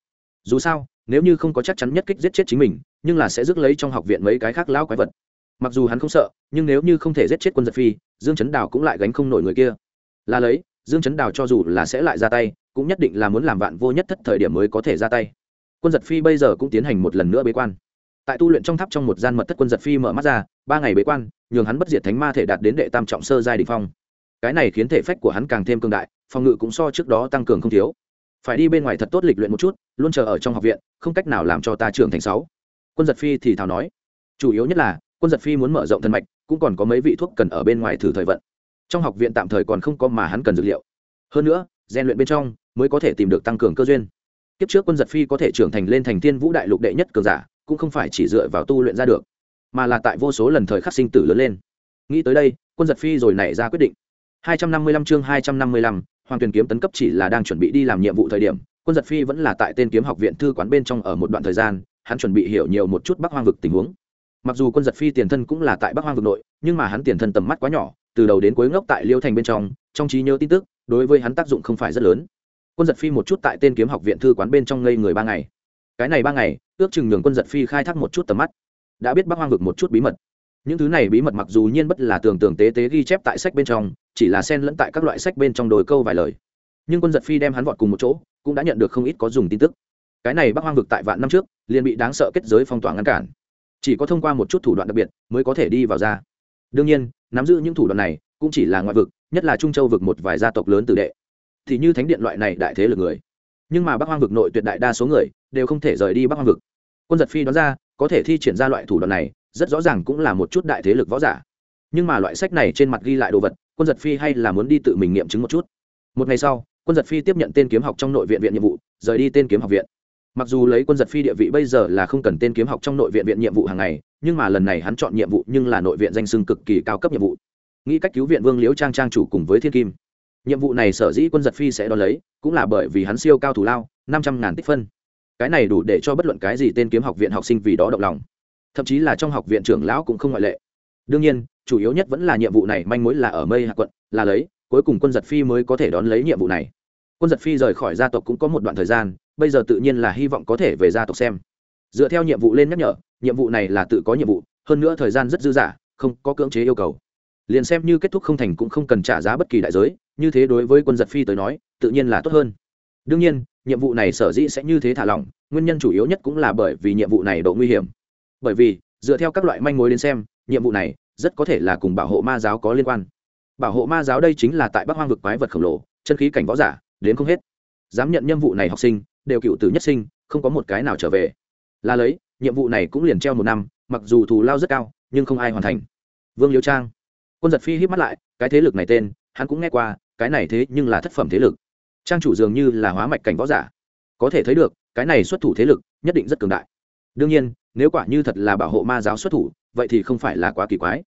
Dù sao, nếu như không có chắc chắn nhất kích giết chết chính mình, nhưng là sẽ rước lấy trong học viện mấy cái khác lão quái vật mặc dù hắn không sợ, nhưng nếu như không thể giết chết quân giật phi, dương chấn đào cũng lại gánh không nổi người kia. Là lấy, dương chấn đào cho dù là sẽ lại ra tay, cũng nhất định là muốn làm vạn vô nhất thất thời điểm mới có thể ra tay. Quân giật phi bây giờ cũng tiến hành một lần nữa bế quan. Tại tu luyện trong tháp trong một gian mật thất quân giật phi mở mắt ra, ba ngày bế quan, nhường hắn bất diệt thánh ma thể đạt đến đệ tam trọng sơ giai đình phong. Cái này khiến thể phách của hắn càng thêm cương đại, phòng ngự cũng so trước đó tăng cường không thiếu. Phải đi bên ngoài thật tốt lịch luyện một chút, luôn chờ ở trong học viện, không cách nào làm cho ta trưởng thành sáu. Quân giật phi thì thào nói, chủ yếu nhất là quân giật phi muốn mở rộng thân mạch cũng còn có mấy vị thuốc cần ở bên ngoài thử thời vận. Trong học viện tạm thời còn không có mà hắn cần dược liệu. Hơn nữa rèn luyện bên trong mới có thể tìm được tăng cường cơ duyên. Kiếp trước quân giật phi có thể trưởng thành lên thành thiên vũ đại lục đệ nhất cường giả cũng không phải chỉ dựa vào tu luyện ra được mà là tại vô số lần thời khắc sinh tử lớn lên. Nghĩ tới đây quân giật phi rồi nảy ra quyết định. 255 chương 255, hoàng tuyển kiếm tấn cấp chỉ là đang chuẩn bị đi làm nhiệm vụ thời điểm quân giật phi vẫn là tại tên kiếm học viện thư quán bên trong ở một đoạn thời gian hắn chuẩn bị hiểu nhiều một chút bắc hoang vực tình huống mặc dù quân giật phi tiền thân cũng là tại bắc hoang vực nội, nhưng mà hắn tiền thân tầm mắt quá nhỏ, từ đầu đến cuối ngốc tại liêu thành bên trong trong trí nhớ tin tức, đối với hắn tác dụng không phải rất lớn. Quân giật phi một chút tại tên kiếm học viện thư quán bên trong ngây người ba ngày. Cái này ba ngày, ước chừng nhường quân giật phi khai thác một chút tầm mắt. Đã biết bắc hoang vực một chút bí mật. Những thứ này bí mật mặc dù nhiên bất là tưởng tượng tế tế ghi chép tại sách bên trong, chỉ là xen lẫn tại các loại sách bên trong đồi câu vài lời. Nhưng quân giật phi đem hắn vọt cùng một chỗ, cũng đã nhận được không ít có dùng tin tức. Cái này bắc hoang vực tại vạn năm trước, liền bị đáng sợ kết giới phong tỏa ngăn cản chỉ có thông qua một chút thủ đoạn đặc biệt mới có thể đi vào ra. Đương nhiên, nắm giữ những thủ đoạn này cũng chỉ là ngoại vực, nhất là trung châu vực một vài gia tộc lớn tự đệ. Thì như thánh điện loại này đại thế lực người. Nhưng mà bắc hoang vực nội tuyệt đại đa số người đều không thể rời đi bắc hoang vực. Quân giật phi đoán ra, có thể thi triển ra loại thủ đoạn này, rất rõ ràng cũng là một chút đại thế lực võ giả. Nhưng mà loại sách này trên mặt ghi lại đồ vật, quân giật phi hay là muốn đi tự mình nghiệm chứng một chút. Một ngày sau, quân giật phi tiếp nhận tên kiếm học trong nội viện viện nhiệm vụ, rời đi tên kiếm học viện mặc dù lấy quân giật phi địa vị bây giờ là không cần tên kiếm học trong nội viện viện nhiệm vụ hàng ngày, nhưng mà lần này hắn chọn nhiệm vụ nhưng là nội viện danh sưng cực kỳ cao cấp nhiệm vụ. Nghĩ cách cứu viện vương liễu trang trang chủ cùng với thiên kim. Nhiệm vụ này sở dĩ quân giật phi sẽ đo lấy, cũng là bởi vì hắn siêu cao thủ lao, năm trăm ngàn tích phân. Cái này đủ để cho bất luận cái gì tên kiếm học viện học sinh vì đó động lòng. Thậm chí là trong học viện trưởng lão cũng không ngoại lệ. Đương nhiên, chủ yếu nhất vẫn là nhiệm vụ này manh mối là ở mây hạ quận, là lấy, cuối cùng quân giật phi mới có thể đón lấy nhiệm vụ này. Quân giật phi rời khỏi gia tộc cũng có một đoạn thời gian bây giờ tự nhiên là hy vọng có thể về gia tộc xem. Dựa theo nhiệm vụ lên nhắc nhở, nhiệm vụ này là tự có nhiệm vụ, hơn nữa thời gian rất dư dả, không có cưỡng chế yêu cầu. Liền xem như kết thúc không thành cũng không cần trả giá bất kỳ đại giới, như thế đối với quân giật phi tới nói, tự nhiên là tốt hơn. Đương nhiên, nhiệm vụ này sở dĩ sẽ như thế thả lỏng, nguyên nhân chủ yếu nhất cũng là bởi vì nhiệm vụ này độ nguy hiểm. Bởi vì, dựa theo các loại manh mối đến xem, nhiệm vụ này rất có thể là cùng bảo hộ ma giáo có liên quan. Bảo hộ ma giáo đây chính là tại bắc hoang vực quái vật khổng lồ, chân khí cảnh võ giả, đến không hết. Dám nhận nhiệm vụ này học sinh đều cựu tử nhất sinh, không có một cái nào trở về. Là lấy, nhiệm vụ này cũng liền treo một năm, mặc dù thù lao rất cao, nhưng không ai hoàn thành. Vương liêu trang. Quân giật phi hít mắt lại, cái thế lực này tên, hắn cũng nghe qua, cái này thế nhưng là thất phẩm thế lực. Trang chủ dường như là hóa mạch cảnh võ giả. Có thể thấy được, cái này xuất thủ thế lực, nhất định rất cường đại. Đương nhiên, nếu quả như thật là bảo hộ ma giáo xuất thủ, vậy thì không phải là quá kỳ quái.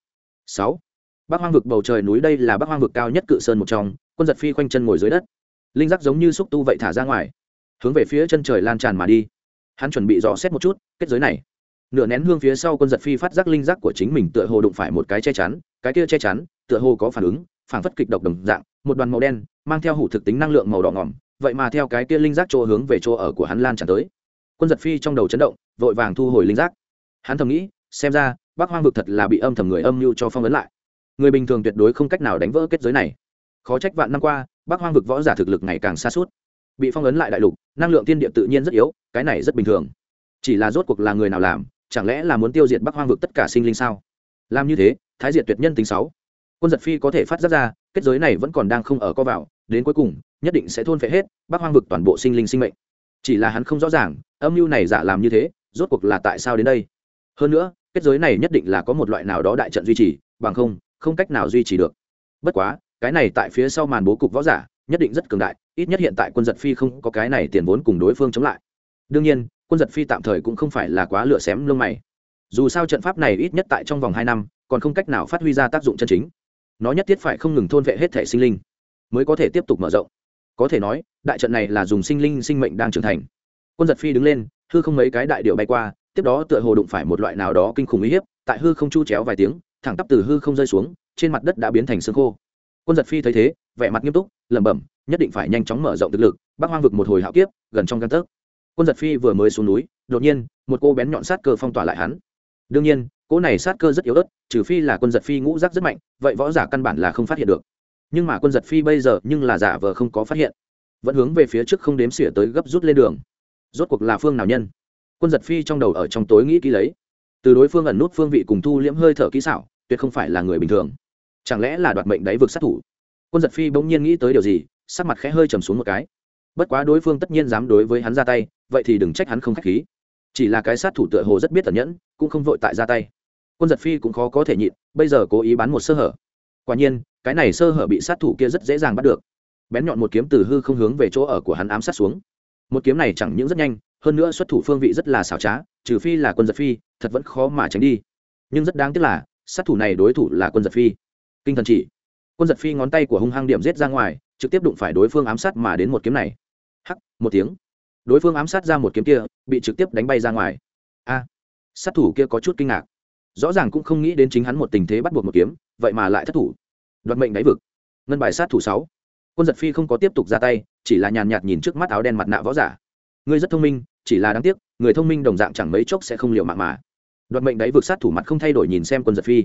Sáu. Bắc hoang vực bầu trời núi đây là bắc hoang vực cao nhất cự sơn một trong, quân giật phi khoanh chân ngồi dưới đất. Linh giác giống như xúc tu vậy thả ra ngoài hướng về phía chân trời lan tràn mà đi. Hắn chuẩn bị dò xét một chút, kết giới này. Nửa nén hương phía sau quân giật phi phát giác linh giác của chính mình tựa hồ đụng phải một cái che chắn, cái kia che chắn tựa hồ có phản ứng, phản phất kịch độc đồng dạng, một đoàn màu đen, mang theo hủ thực tính năng lượng màu đỏ ngỏm, vậy mà theo cái kia linh giác chỗ hướng về chỗ ở của hắn lan tràn tới. Quân giật phi trong đầu chấn động, vội vàng thu hồi linh giác. Hắn thầm nghĩ, xem ra bác hoang vực thật là bị âm thầm người âm mưu cho phong ấn lại. Người bình thường tuyệt đối không cách nào đánh vỡ kết giới này. Khó trách vạn năm qua bác hoang vực võ giả thực lực ngày càng xa suốt bị phong ấn lại đại lục, năng lượng tiên địa tự nhiên rất yếu, cái này rất bình thường. Chỉ là rốt cuộc là người nào làm, chẳng lẽ là muốn tiêu diệt bắc hoang vực tất cả sinh linh sao? Làm như thế, thái diệt tuyệt nhân tính sáu. Quân giật phi có thể phát giác ra, kết giới này vẫn còn đang không ở co vào, đến cuối cùng, nhất định sẽ thôn phệ hết bắc hoang vực toàn bộ sinh linh sinh mệnh. Chỉ là hắn không rõ ràng, âm mưu này giả làm như thế, rốt cuộc là tại sao đến đây? Hơn nữa, kết giới này nhất định là có một loại nào đó đại trận duy trì, bằng không không cách nào duy trì được. Bất quá, cái này tại phía sau màn bố cục võ giả nhất định rất cường đại, ít nhất hiện tại quân giật phi không có cái này tiền vốn cùng đối phương chống lại. Đương nhiên, quân giật phi tạm thời cũng không phải là quá lựa xém lông mày. Dù sao trận pháp này ít nhất tại trong vòng hai năm, còn không cách nào phát huy ra tác dụng chân chính. Nó nhất thiết phải không ngừng thôn vệ hết thể sinh linh, mới có thể tiếp tục mở rộng. Có thể nói, đại trận này là dùng sinh linh sinh mệnh đang trưởng thành. Quân giật phi đứng lên, hư không mấy cái đại điệu bay qua, tiếp đó tựa hồ đụng phải một loại nào đó kinh khủng uy hiếp, tại hư không chu chéo vài tiếng, thẳng tắp từ hư không rơi xuống, trên mặt đất đã biến thành xương khô quân giật phi thấy thế, vẻ mặt nghiêm túc, lẩm bẩm, nhất định phải nhanh chóng mở rộng thực lực bác hoang vực một hồi hạo kiếp, gần trong căn tấc. Quân giật phi vừa mới xuống núi, đột nhiên, một cô bén nhọn sát cơ phong tỏa lại hắn. Đương nhiên cỗ này sát cơ rất yếu ớt, trừ phi là quân giật phi ngũ rác rất mạnh, vậy võ giả căn bản là không phát hiện được. Nhưng mà quân giật phi bây giờ nhưng là giả vờ không có phát hiện. Vẫn hướng về phía trước không đếm xỉa tới gấp rút lên đường. Rốt cuộc là phương nào nhân? Quân giật phi trong đầu ở trong tối nghĩ kỹ lấy. Từ đối phương ẩn nút phương vị cùng thu liễm hơi thở kỹ xảo, tuyệt không phải là người bình thường chẳng lẽ là đoạt mệnh đáy vực sát thủ? Quân giật phi bỗng nhiên nghĩ tới điều gì, sắc mặt khẽ hơi trầm xuống một cái. Bất quá đối phương tất nhiên dám đối với hắn ra tay, vậy thì đừng trách hắn không k h á c h khí. Chỉ là cái sát thủ tựa hồ rất biết tẩn nhẫn, cũng không vội tại ra tay. Quân giật phi cũng khó có thể nhịn, bây giờ cố ý bán một sơ hở. Quả nhiên, cái này sơ hở bị sát thủ kia rất dễ dàng bắt được. Bén nhọn một kiếm từ hư không hướng về chỗ ở của hắn ám sát xuống. Một kiếm này chẳng những rất nhanh, hơn nữa xuất thủ phương vị rất là xảo trá, trừ phi là quân giật phi, thật vẫn khó mà tránh đi. Nhưng rất đáng tiếc là, sát thủ này đối thủ là quân giật phi kinh thần chỉ. Quân giật phi ngón tay của hung hăng điểm rết ra ngoài, trực tiếp đụng phải đối phương ám sát mà đến một kiếm này. Hắc, một tiếng. Đối phương ám sát ra một kiếm kia, bị trực tiếp đánh bay ra ngoài. A. Sát thủ kia có chút kinh ngạc. Rõ ràng cũng không nghĩ đến chính hắn một tình thế bắt buộc một kiếm, vậy mà lại thất thủ. Đoạt mệnh đáy vực. Ngân bài sát thủ sáu. Quân giật phi không có tiếp tục ra tay, chỉ là nhàn nhạt nhìn trước mắt áo đen mặt nạ võ giả. Ngươi rất thông minh, chỉ là đáng tiếc, người thông minh đồng dạng chẳng mấy chốc sẽ không liệu mạng mà. Đoạt mệnh đáy vực sát thủ mặt không thay đổi nhìn xem quân giật phi.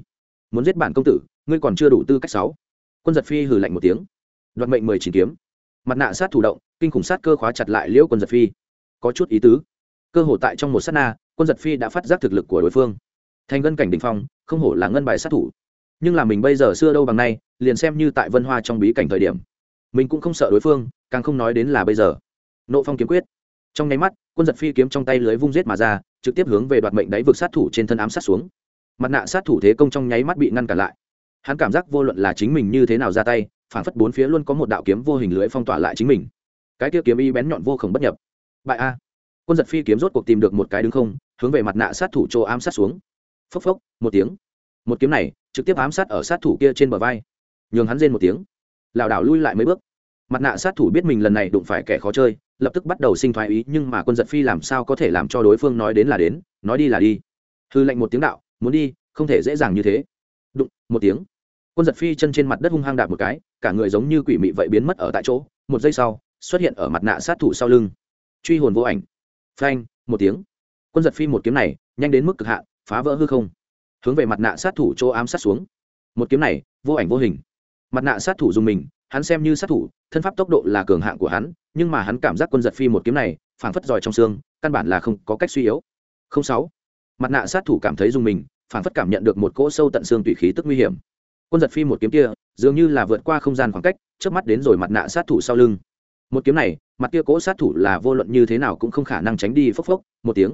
Muốn giết bản công tử ngươi còn chưa đủ tư cách sáu. Quân giật phi hừ lạnh một tiếng. Đoạt mệnh mười chín kiếm. Mặt nạ sát thủ động, kinh khủng sát cơ khóa chặt lại liễu quân giật phi. Có chút ý tứ. Cơ hồ tại trong một sát na, quân giật phi đã phát giác thực lực của đối phương. Thành ngân cảnh đình phong, không hổ là ngân bài sát thủ. Nhưng là mình bây giờ xưa đâu bằng nay, liền xem như tại vân hoa trong bí cảnh thời điểm. Mình cũng không sợ đối phương, càng không nói đến là bây giờ. Nộ phong kiếm quyết. Trong nháy mắt, quân giật phi kiếm trong tay lưới vung giết mà ra, trực tiếp hướng về đoạt mệnh đáy vực sát thủ trên thân ám sát xuống. Mặt nạ sát thủ thế công trong nháy mắt bị ngăn cản lại hắn cảm giác vô luận là chính mình như thế nào ra tay phản phất bốn phía luôn có một đạo kiếm vô hình lưới phong tỏa lại chính mình. Cái kia kiếm y bén nhọn vô khổng bất nhập. Bại a. Quân giật phi kiếm rốt cuộc tìm được một cái đứng không, hướng về mặt nạ sát thủ chỗ ám sát xuống. Phốc phốc, một tiếng. Một kiếm này, trực tiếp ám sát ở sát thủ kia trên bờ vai. Nhường hắn rên một tiếng. Lảo đảo lui lại mấy bước. Mặt nạ sát thủ biết mình lần này đụng phải kẻ khó chơi, lập tức bắt đầu sinh thoái ý, nhưng mà quân giật phi làm sao có thể làm cho đối phương nói đến là đến, nói đi là đi. Hư lệnh một tiếng đạo, muốn đi, không thể dễ dàng như thế. Đụng, một tiếng quân giật phi chân trên mặt đất hung hăng đạp một cái, cả người giống như quỷ mị vậy biến mất ở tại chỗ, một giây sau, xuất hiện ở mặt nạ sát thủ sau lưng. Truy hồn vô ảnh. Phanh, một tiếng. Quân giật phi một kiếm này, nhanh đến mức cực hạn, phá vỡ hư không. Hướng về mặt nạ sát thủ chỗ ám sát xuống. Một kiếm này, vô ảnh vô hình. Mặt nạ sát thủ dùng mình, hắn xem như sát thủ, thân pháp tốc độ là cường hạng của hắn, nhưng mà hắn cảm giác quân giật phi một kiếm này, phảng phất giỏi trong xương, căn bản là không có cách suy yếu. Không sáu. Mặt nạ sát thủ cảm thấy dùng mình, phảng phất cảm nhận được một cỗ sâu tận xương tùy khí tức nguy hiểm quân giật phi một kiếm kia, dường như là vượt qua không gian khoảng cách trước mắt đến rồi mặt nạ sát thủ sau lưng. Một kiếm này, mặt kia cỗ sát thủ là vô luận như thế nào cũng không khả năng tránh đi phốc phốc, một tiếng.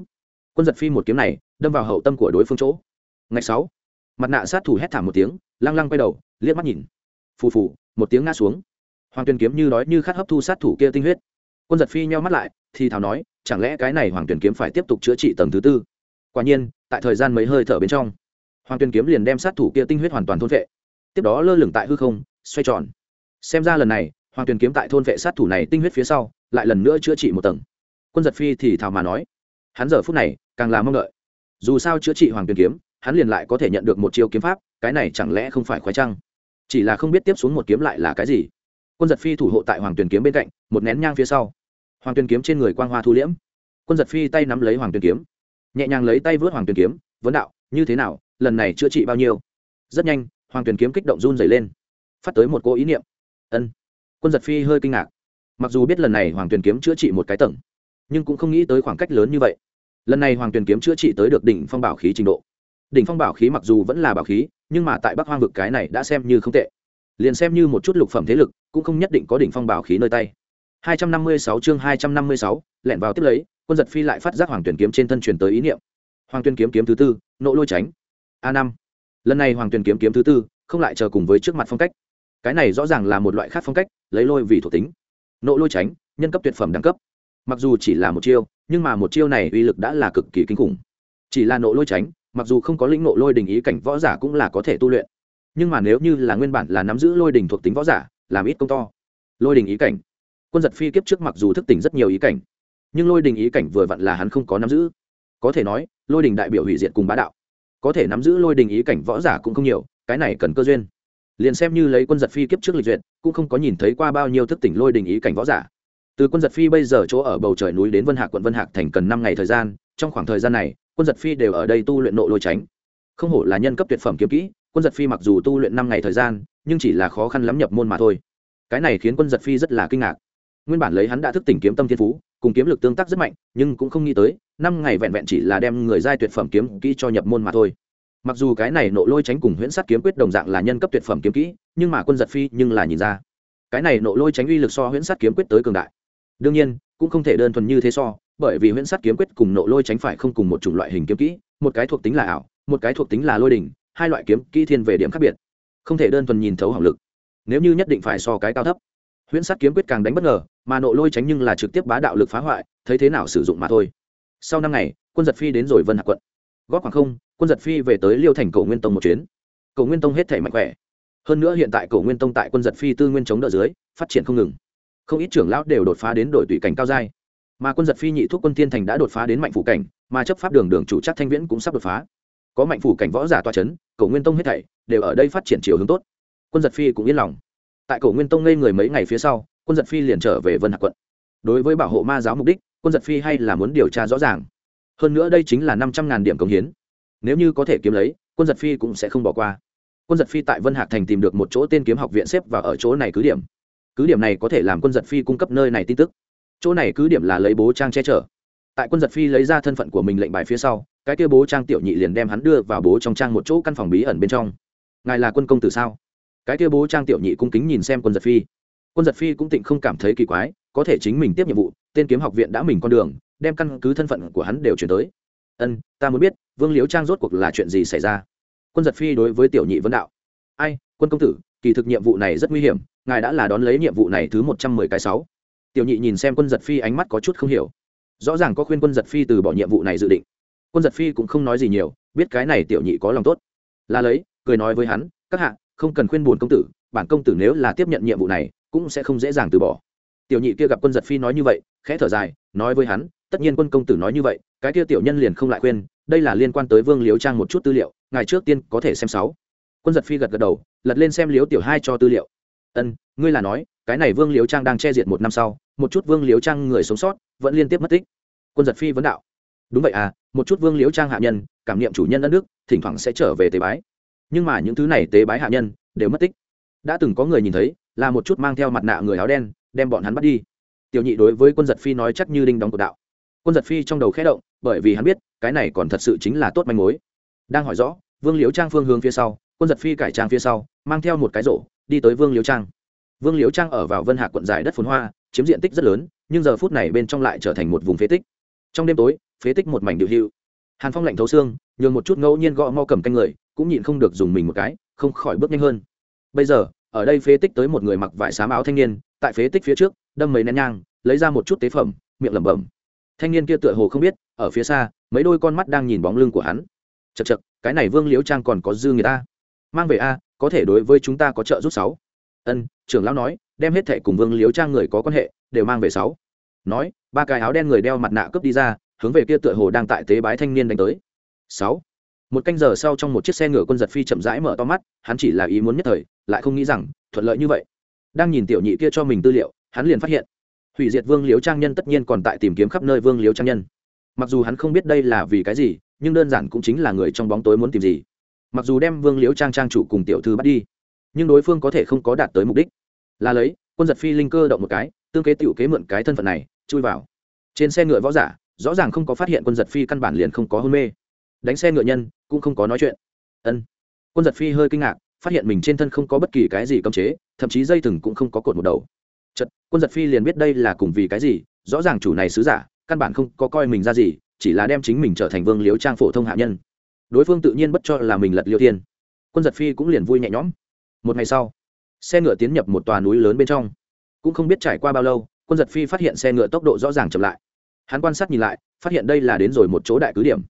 Quân giật phi một kiếm này, đâm vào hậu tâm của đối phương chỗ. Ngày sáu. Mặt nạ sát thủ hét thảm một tiếng, lăng lăng quay đầu, liếc mắt nhìn. Phù phù, một tiếng ngã xuống. Hoàng tuyền kiếm như đói như khát hấp thu sát thủ kia tinh huyết. Quân giật phi nheo mắt lại, thì thào nói, chẳng lẽ cái này hoàng tuyền kiếm phải tiếp tục chữa trị tầng thứ tư? Quả nhiên, tại thời gian mấy hơi thở bên trong, hoàng tuyền kiếm liền đem sát thủ kia tinh huyết hoàn toàn thôn vệ tiếp đó lơ lửng tại hư không, xoay tròn. Xem ra lần này, hoàng tuyền kiếm tại thôn vệ sát thủ này tinh huyết phía sau, lại lần nữa chữa trị một tầng. Quân giật phi thì thào mà nói, hắn giờ phút này càng là mong đợi. Dù sao chữa trị hoàng tuyền kiếm, hắn liền lại có thể nhận được một chiêu kiếm pháp, cái này chẳng lẽ không phải khoái trăng? Chỉ là không biết tiếp xuống một kiếm lại là cái gì. Quân giật phi thủ hộ tại hoàng tuyền kiếm bên cạnh, một nén nhang phía sau. Hoàng tuyền kiếm trên người quang hoa thu liễm. Quân giật phi tay nắm lấy hoàng tuyền kiếm, nhẹ nhàng lấy tay vớt hoàng tuyền kiếm, vấn đạo, như thế nào? Lần này chữa trị bao nhiêu? Rất nhanh hoàng tuyền kiếm kích động run dày lên phát tới một cô ý niệm ân quân giật phi hơi kinh ngạc mặc dù biết lần này hoàng tuyền kiếm chữa trị một cái tầng nhưng cũng không nghĩ tới khoảng cách lớn như vậy lần này hoàng tuyền kiếm chữa trị tới được đỉnh phong bảo khí trình độ đỉnh phong bảo khí mặc dù vẫn là bảo khí nhưng mà tại bắc hoang vực cái này đã xem như không tệ liền xem như một chút lục phẩm thế lực cũng không nhất định có đỉnh phong bảo khí nơi tay 256 chương 256, lẹn vào tiếp lấy quân giật phi lại phát giác hoàng tuyển kiếm trên thân truyền tới ý niệm. Hoàng Tuyền kiếm kiếm thứ tư nộ lôi tránh. A năm lần này hoàng tuyền kiếm kiếm thứ tư, không lại chờ cùng với trước mặt phong cách. Cái này rõ ràng là một loại khác phong cách, lấy lôi vì thuộc tính. Nộ lôi tránh, nhân cấp tuyệt phẩm đẳng cấp. Mặc dù chỉ là một chiêu, nhưng mà một chiêu này uy lực đã là cực kỳ kinh khủng. Chỉ là nộ lôi tránh, mặc dù không có lĩnh nộ lôi đình ý cảnh võ giả cũng là có thể tu luyện. Nhưng mà nếu như là nguyên bản là nắm giữ lôi đình thuộc tính võ giả, làm ít công to. Lôi đình ý cảnh. Quân giật phi kiếp trước mặc dù thức tỉnh rất nhiều ý cảnh, nhưng lôi đình ý cảnh vừa vặn là hắn không có nắm giữ. Có thể nói, lôi đình đại biểu hủy diệt cùng bá đạo có thể nắm giữ lôi đình ý cảnh võ giả cũng không nhiều, cái này cần cơ duyên. Liền xem như lấy quân giật phi kiếp trước lịch duyệt, cũng không có nhìn thấy qua bao nhiêu thức tỉnh lôi đình ý cảnh võ giả. Từ quân giật phi bây giờ chỗ ở bầu trời núi đến vân hạc, quận vân hạc thành cần năm ngày thời gian, trong khoảng thời gian này, quân giật phi đều ở đây tu luyện nộ lôi tránh. Không hổ là nhân cấp tuyệt phẩm kiếm kỹ, quân giật phi mặc dù tu luyện năm ngày thời gian, nhưng chỉ là khó khăn lắm nhập môn mà thôi. Cái này khiến quân giật phi rất là kinh ngạc. Nguyên bản lấy hắn đã thức tỉnh kiếm tâm thiên phú cùng kiếm lực tương tác rất mạnh, nhưng cũng không nghĩ tới, năm ngày vẹn vẹn chỉ là đem người giai tuyệt phẩm kiếm kỹ cho nhập môn mà thôi. Mặc dù cái này nộ lôi tránh cùng huyễn sát kiếm quyết đồng dạng là nhân cấp tuyệt phẩm kiếm kỹ, nhưng mà quân giật phi nhưng là nhìn ra. Cái này nộ lôi tránh uy lực so huyễn sát kiếm quyết tới cường đại. Đương nhiên, cũng không thể đơn thuần như thế so, bởi vì huyễn sát kiếm quyết cùng nộ lôi tránh phải không cùng một chủng loại hình kiếm kỹ, một cái thuộc tính là ảo, một cái thuộc tính là lôi đỉnh, hai loại kiếm kỹ thiên về điểm khác biệt. Không thể đơn thuần nhìn thấu hỏng lực. Nếu như nhất định phải so cái cao thấp huyễn sát kiếm quyết càng đánh bất ngờ, mà nộ lôi tránh nhưng là trực tiếp bá đạo lực phá hoại, thấy thế nào sử dụng mà thôi. Sau năm ngày, quân giật phi đến rồi vân hạ quận. Góp khoảng không, quân giật phi về tới liêu thành cổ nguyên tông một chuyến. Cổ nguyên tông hết thể mạnh khỏe. Hơn nữa hiện tại cổ nguyên tông tại quân giật phi tư nguyên chống đỡ dưới, phát triển không ngừng. Không ít trưởng lão đều đột phá đến đội tùy cảnh cao giai. Mà quân giật phi nhị thuốc quân tiên thành đã đột phá đến mạnh phủ cảnh, mà chấp pháp đường đường chủ chắc thanh viễn cũng sắp đột phá. Có mạnh phủ cảnh võ giả toa c h ấ n cổ nguyên tông hết thảy đều ở đây phát triển chiều hướng tốt. Quân giật phi cũng yên lòng tại cổ nguyên tông ngây người mấy ngày phía sau, quân giật phi liền trở về vân hạc quận. Đối với bảo hộ ma giáo mục đích, quân giật phi hay là muốn điều tra rõ ràng. Hơn nữa đây chính là năm trăm ngàn điểm cống hiến. Nếu như có thể kiếm lấy, quân giật phi cũng sẽ không bỏ qua. Quân giật phi tại vân hạc thành tìm được một chỗ tên kiếm học viện xếp và ở chỗ này cứ điểm. Cứ điểm này có thể làm quân giật phi cung cấp nơi này tin tức. Chỗ này cứ điểm là lấy bố trang che chở. Tại quân giật phi lấy ra thân phận của mình lệnh bài phía sau, cái kia bố trang tiểu nhị liền đem hắn đưa vào bố trong trang một chỗ căn phòng bí ẩn bên trong. Ngài là quân công tử sao? Cái kia bố trang tiểu nhị cung kính nhìn xem quân giật phi. Quân giật phi cũng tịnh không cảm thấy kỳ quái, có thể chính mình tiếp nhiệm vụ, tên kiếm học viện đã mình con đường, đem căn cứ thân phận của hắn đều chuyển tới. Ân, ta muốn biết, vương liếu trang rốt cuộc là chuyện gì xảy ra? Quân giật phi đối với tiểu nhị vấn đạo. Ai, quân công tử, kỳ thực nhiệm vụ này rất nguy hiểm, ngài đã là đón lấy nhiệm vụ này thứ một trăm mười cái sáu. Tiểu nhị nhìn xem quân giật phi ánh mắt có chút không hiểu. Rõ ràng có khuyên quân giật phi từ bỏ nhiệm vụ này dự định. Quân giật phi cũng không nói gì nhiều, biết cái này tiểu nhị có lòng tốt. Là lấy, cười nói với hắn, các hạ không cần khuyên buồn công tử, bản công tử nếu là tiếp nhận nhiệm vụ này, cũng sẽ không dễ dàng từ bỏ. Tiểu nhị kia gặp quân giật phi nói như vậy, khẽ thở dài, nói với hắn, tất nhiên quân công tử nói như vậy, cái kia tiểu nhân liền không lại khuyên, đây là liên quan tới vương liếu trang một chút tư liệu, ngài trước tiên có thể xem sáu. Quân giật phi gật gật đầu, lật lên xem liếu tiểu hai cho tư liệu. Ân, ngươi là nói, cái này vương liếu trang đang che diệt một năm sau, một chút vương liếu trang người sống sót, vẫn liên tiếp mất tích. Quân giật phi vấn đạo. Đúng vậy à một chút vương liếu trang hạ nhân, cảm niệm chủ nhân đất nước, thỉnh thoảng sẽ trở về tế bái nhưng mà những thứ này tế bái hạ nhân đều mất tích. Đã từng có người nhìn thấy, là một chút mang theo mặt nạ người áo đen, đem bọn hắn bắt đi. Tiểu nhị đối với quân giật phi nói chắc như đinh đóng cột đạo. Quân giật phi trong đầu khẽ động, bởi vì hắn biết, cái này còn thật sự chính là tốt manh mối. Đang hỏi rõ, vương liếu trang phương hướng phía sau, quân giật phi cải trang phía sau, mang theo một cái rổ, đi tới vương liếu trang. Vương liếu trang ở vào vân hạ quận giải đất phồn hoa, chiếm diện tích rất lớn, nhưng giờ phút này bên trong lại trở thành một vùng phế tích. Trong đêm tối, phế tích một mảnh điệu hữu hàn phong lạnh thấu xương, nhường một chút ngẫu nhiên gõ mo cầm canh người, cũng nhịn không được dùng mình một cái, không khỏi bước nhanh hơn. Bây giờ, ở đây phế tích tới một người mặc vải xám áo thanh niên, tại phế tích phía trước, đâm mấy nén nhang, lấy ra một chút tế phẩm, miệng lẩm bẩm. Thanh niên kia tựa hồ không biết, ở phía xa, mấy đôi con mắt đang nhìn bóng lưng của hắn. Chật chật cái này vương liễu trang còn có dư người ta. Mang về a, có thể đối với chúng ta có trợ giúp sáu. Ân, trưởng lão nói, đem hết thẻ cùng vương liễu trang người có quan hệ, đều mang về sáu. Nói, ba cái áo đen người đeo mặt nạ cướp đi ra hướng về kia tựa hồ đang tại tế bái thanh niên đánh tới. Sáu. Một canh giờ sau trong một chiếc xe ngựa quân giật phi chậm rãi mở to mắt, hắn chỉ là ý muốn nhất thời, lại không nghĩ rằng, thuận lợi như vậy. Đang nhìn tiểu nhị kia cho mình tư liệu, hắn liền phát hiện, hủy diệt vương liếu trang nhân tất nhiên còn tại tìm kiếm khắp nơi vương liếu trang nhân. Mặc dù hắn không biết đây là vì cái gì, nhưng đơn giản cũng chính là người trong bóng tối muốn tìm gì. Mặc dù đem vương liếu trang trang chủ cùng tiểu thư bắt đi, nhưng đối phương có thể không có đạt tới mục đích. Là lấy, quân giật phi linh cơ động một cái, tương kế tiểu kế mượn cái thân phận này, chui vào. Trên xe ngựa võ giả rõ ràng không có phát hiện quân giật phi căn bản liền không có hôn mê. Đánh xe ngựa nhân, cũng không có nói chuyện. Ân. Quân giật phi hơi kinh ngạc, phát hiện mình trên thân không có bất kỳ cái gì cấm chế, thậm chí dây thừng cũng không có cột một đầu. Chật quân giật phi liền biết đây là cùng vì cái gì, rõ ràng chủ này sứ giả, căn bản không có coi mình ra gì, chỉ là đem chính mình trở thành vương liếu trang phổ thông hạ nhân. Đối phương tự nhiên bất cho là mình lật liêu tiên quân giật phi cũng liền vui nhẹ nhõm. Một ngày sau, xe ngựa tiến nhập một tòa núi lớn bên trong. Cũng không biết trải qua bao lâu, quân giật phi phát hiện xe ngựa tốc độ rõ ràng chậm lại hắn quan sát nhìn lại, phát hiện đây là đến rồi một chỗ đại cứ điểm.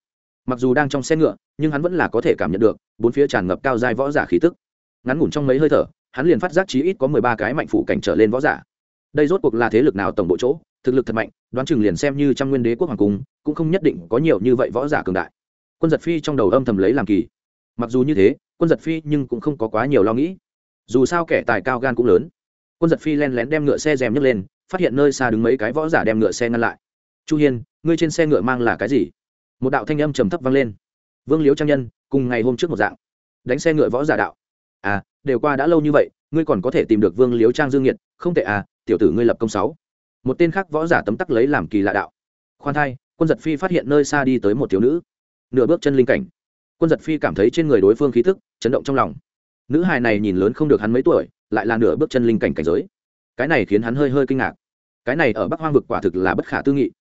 Mặc dù đang trong xe ngựa, nhưng hắn vẫn là có thể cảm nhận được, bốn phía tràn ngập cao dai võ giả khí tức. Ngắn ngủn trong mấy hơi thở, hắn liền phát giác chí ít có mười ba cái mạnh phủ cảnh trở lên võ giả. Đây rốt cuộc là thế lực nào tổng bộ chỗ, thực lực thật mạnh, đoán chừng liền xem như trăm nguyên đế quốc hoàng cung, cũng không nhất định có nhiều như vậy võ giả cường đại. Quân giật phi trong đầu âm thầm lấy làm kỳ. Mặc dù như thế, quân giật phi nhưng cũng không có quá nhiều lo nghĩ. Dù sao kẻ tài cao gan cũng lớn. Quân giật phi len lén đem ngựa xe rèm nhấc lên, phát hiện nơi xa đứng mấy cái võ giả đem ngựa xe ngăn lại chu hiên, ngươi trên xe ngựa mang là cái gì? Một đạo thanh âm trầm thấp vang lên. Vương liếu trang nhân, cùng ngày hôm trước một dạng. Đánh xe ngựa võ giả đạo. À đều qua đã lâu như vậy, ngươi còn có thể tìm được vương liếu trang dương nhiệt không tệ à tiểu tử ngươi lập công sáu. Một tên khác võ giả tấm tắc lấy làm kỳ lạ đạo. Khoan thai, quân giật phi phát hiện nơi xa đi tới một thiếu nữ. Nửa bước chân linh cảnh. Quân giật phi cảm thấy trên người đối phương khí thức chấn động trong lòng. Nữ hài này nhìn lớn không được hắn mấy tuổi, lại là nửa bước chân linh cảnh cảnh giới. Cái này khiến hắn hơi hơi kinh ngạc. Cái này ở bắc hoang vực quả thực là bất khả tư nghị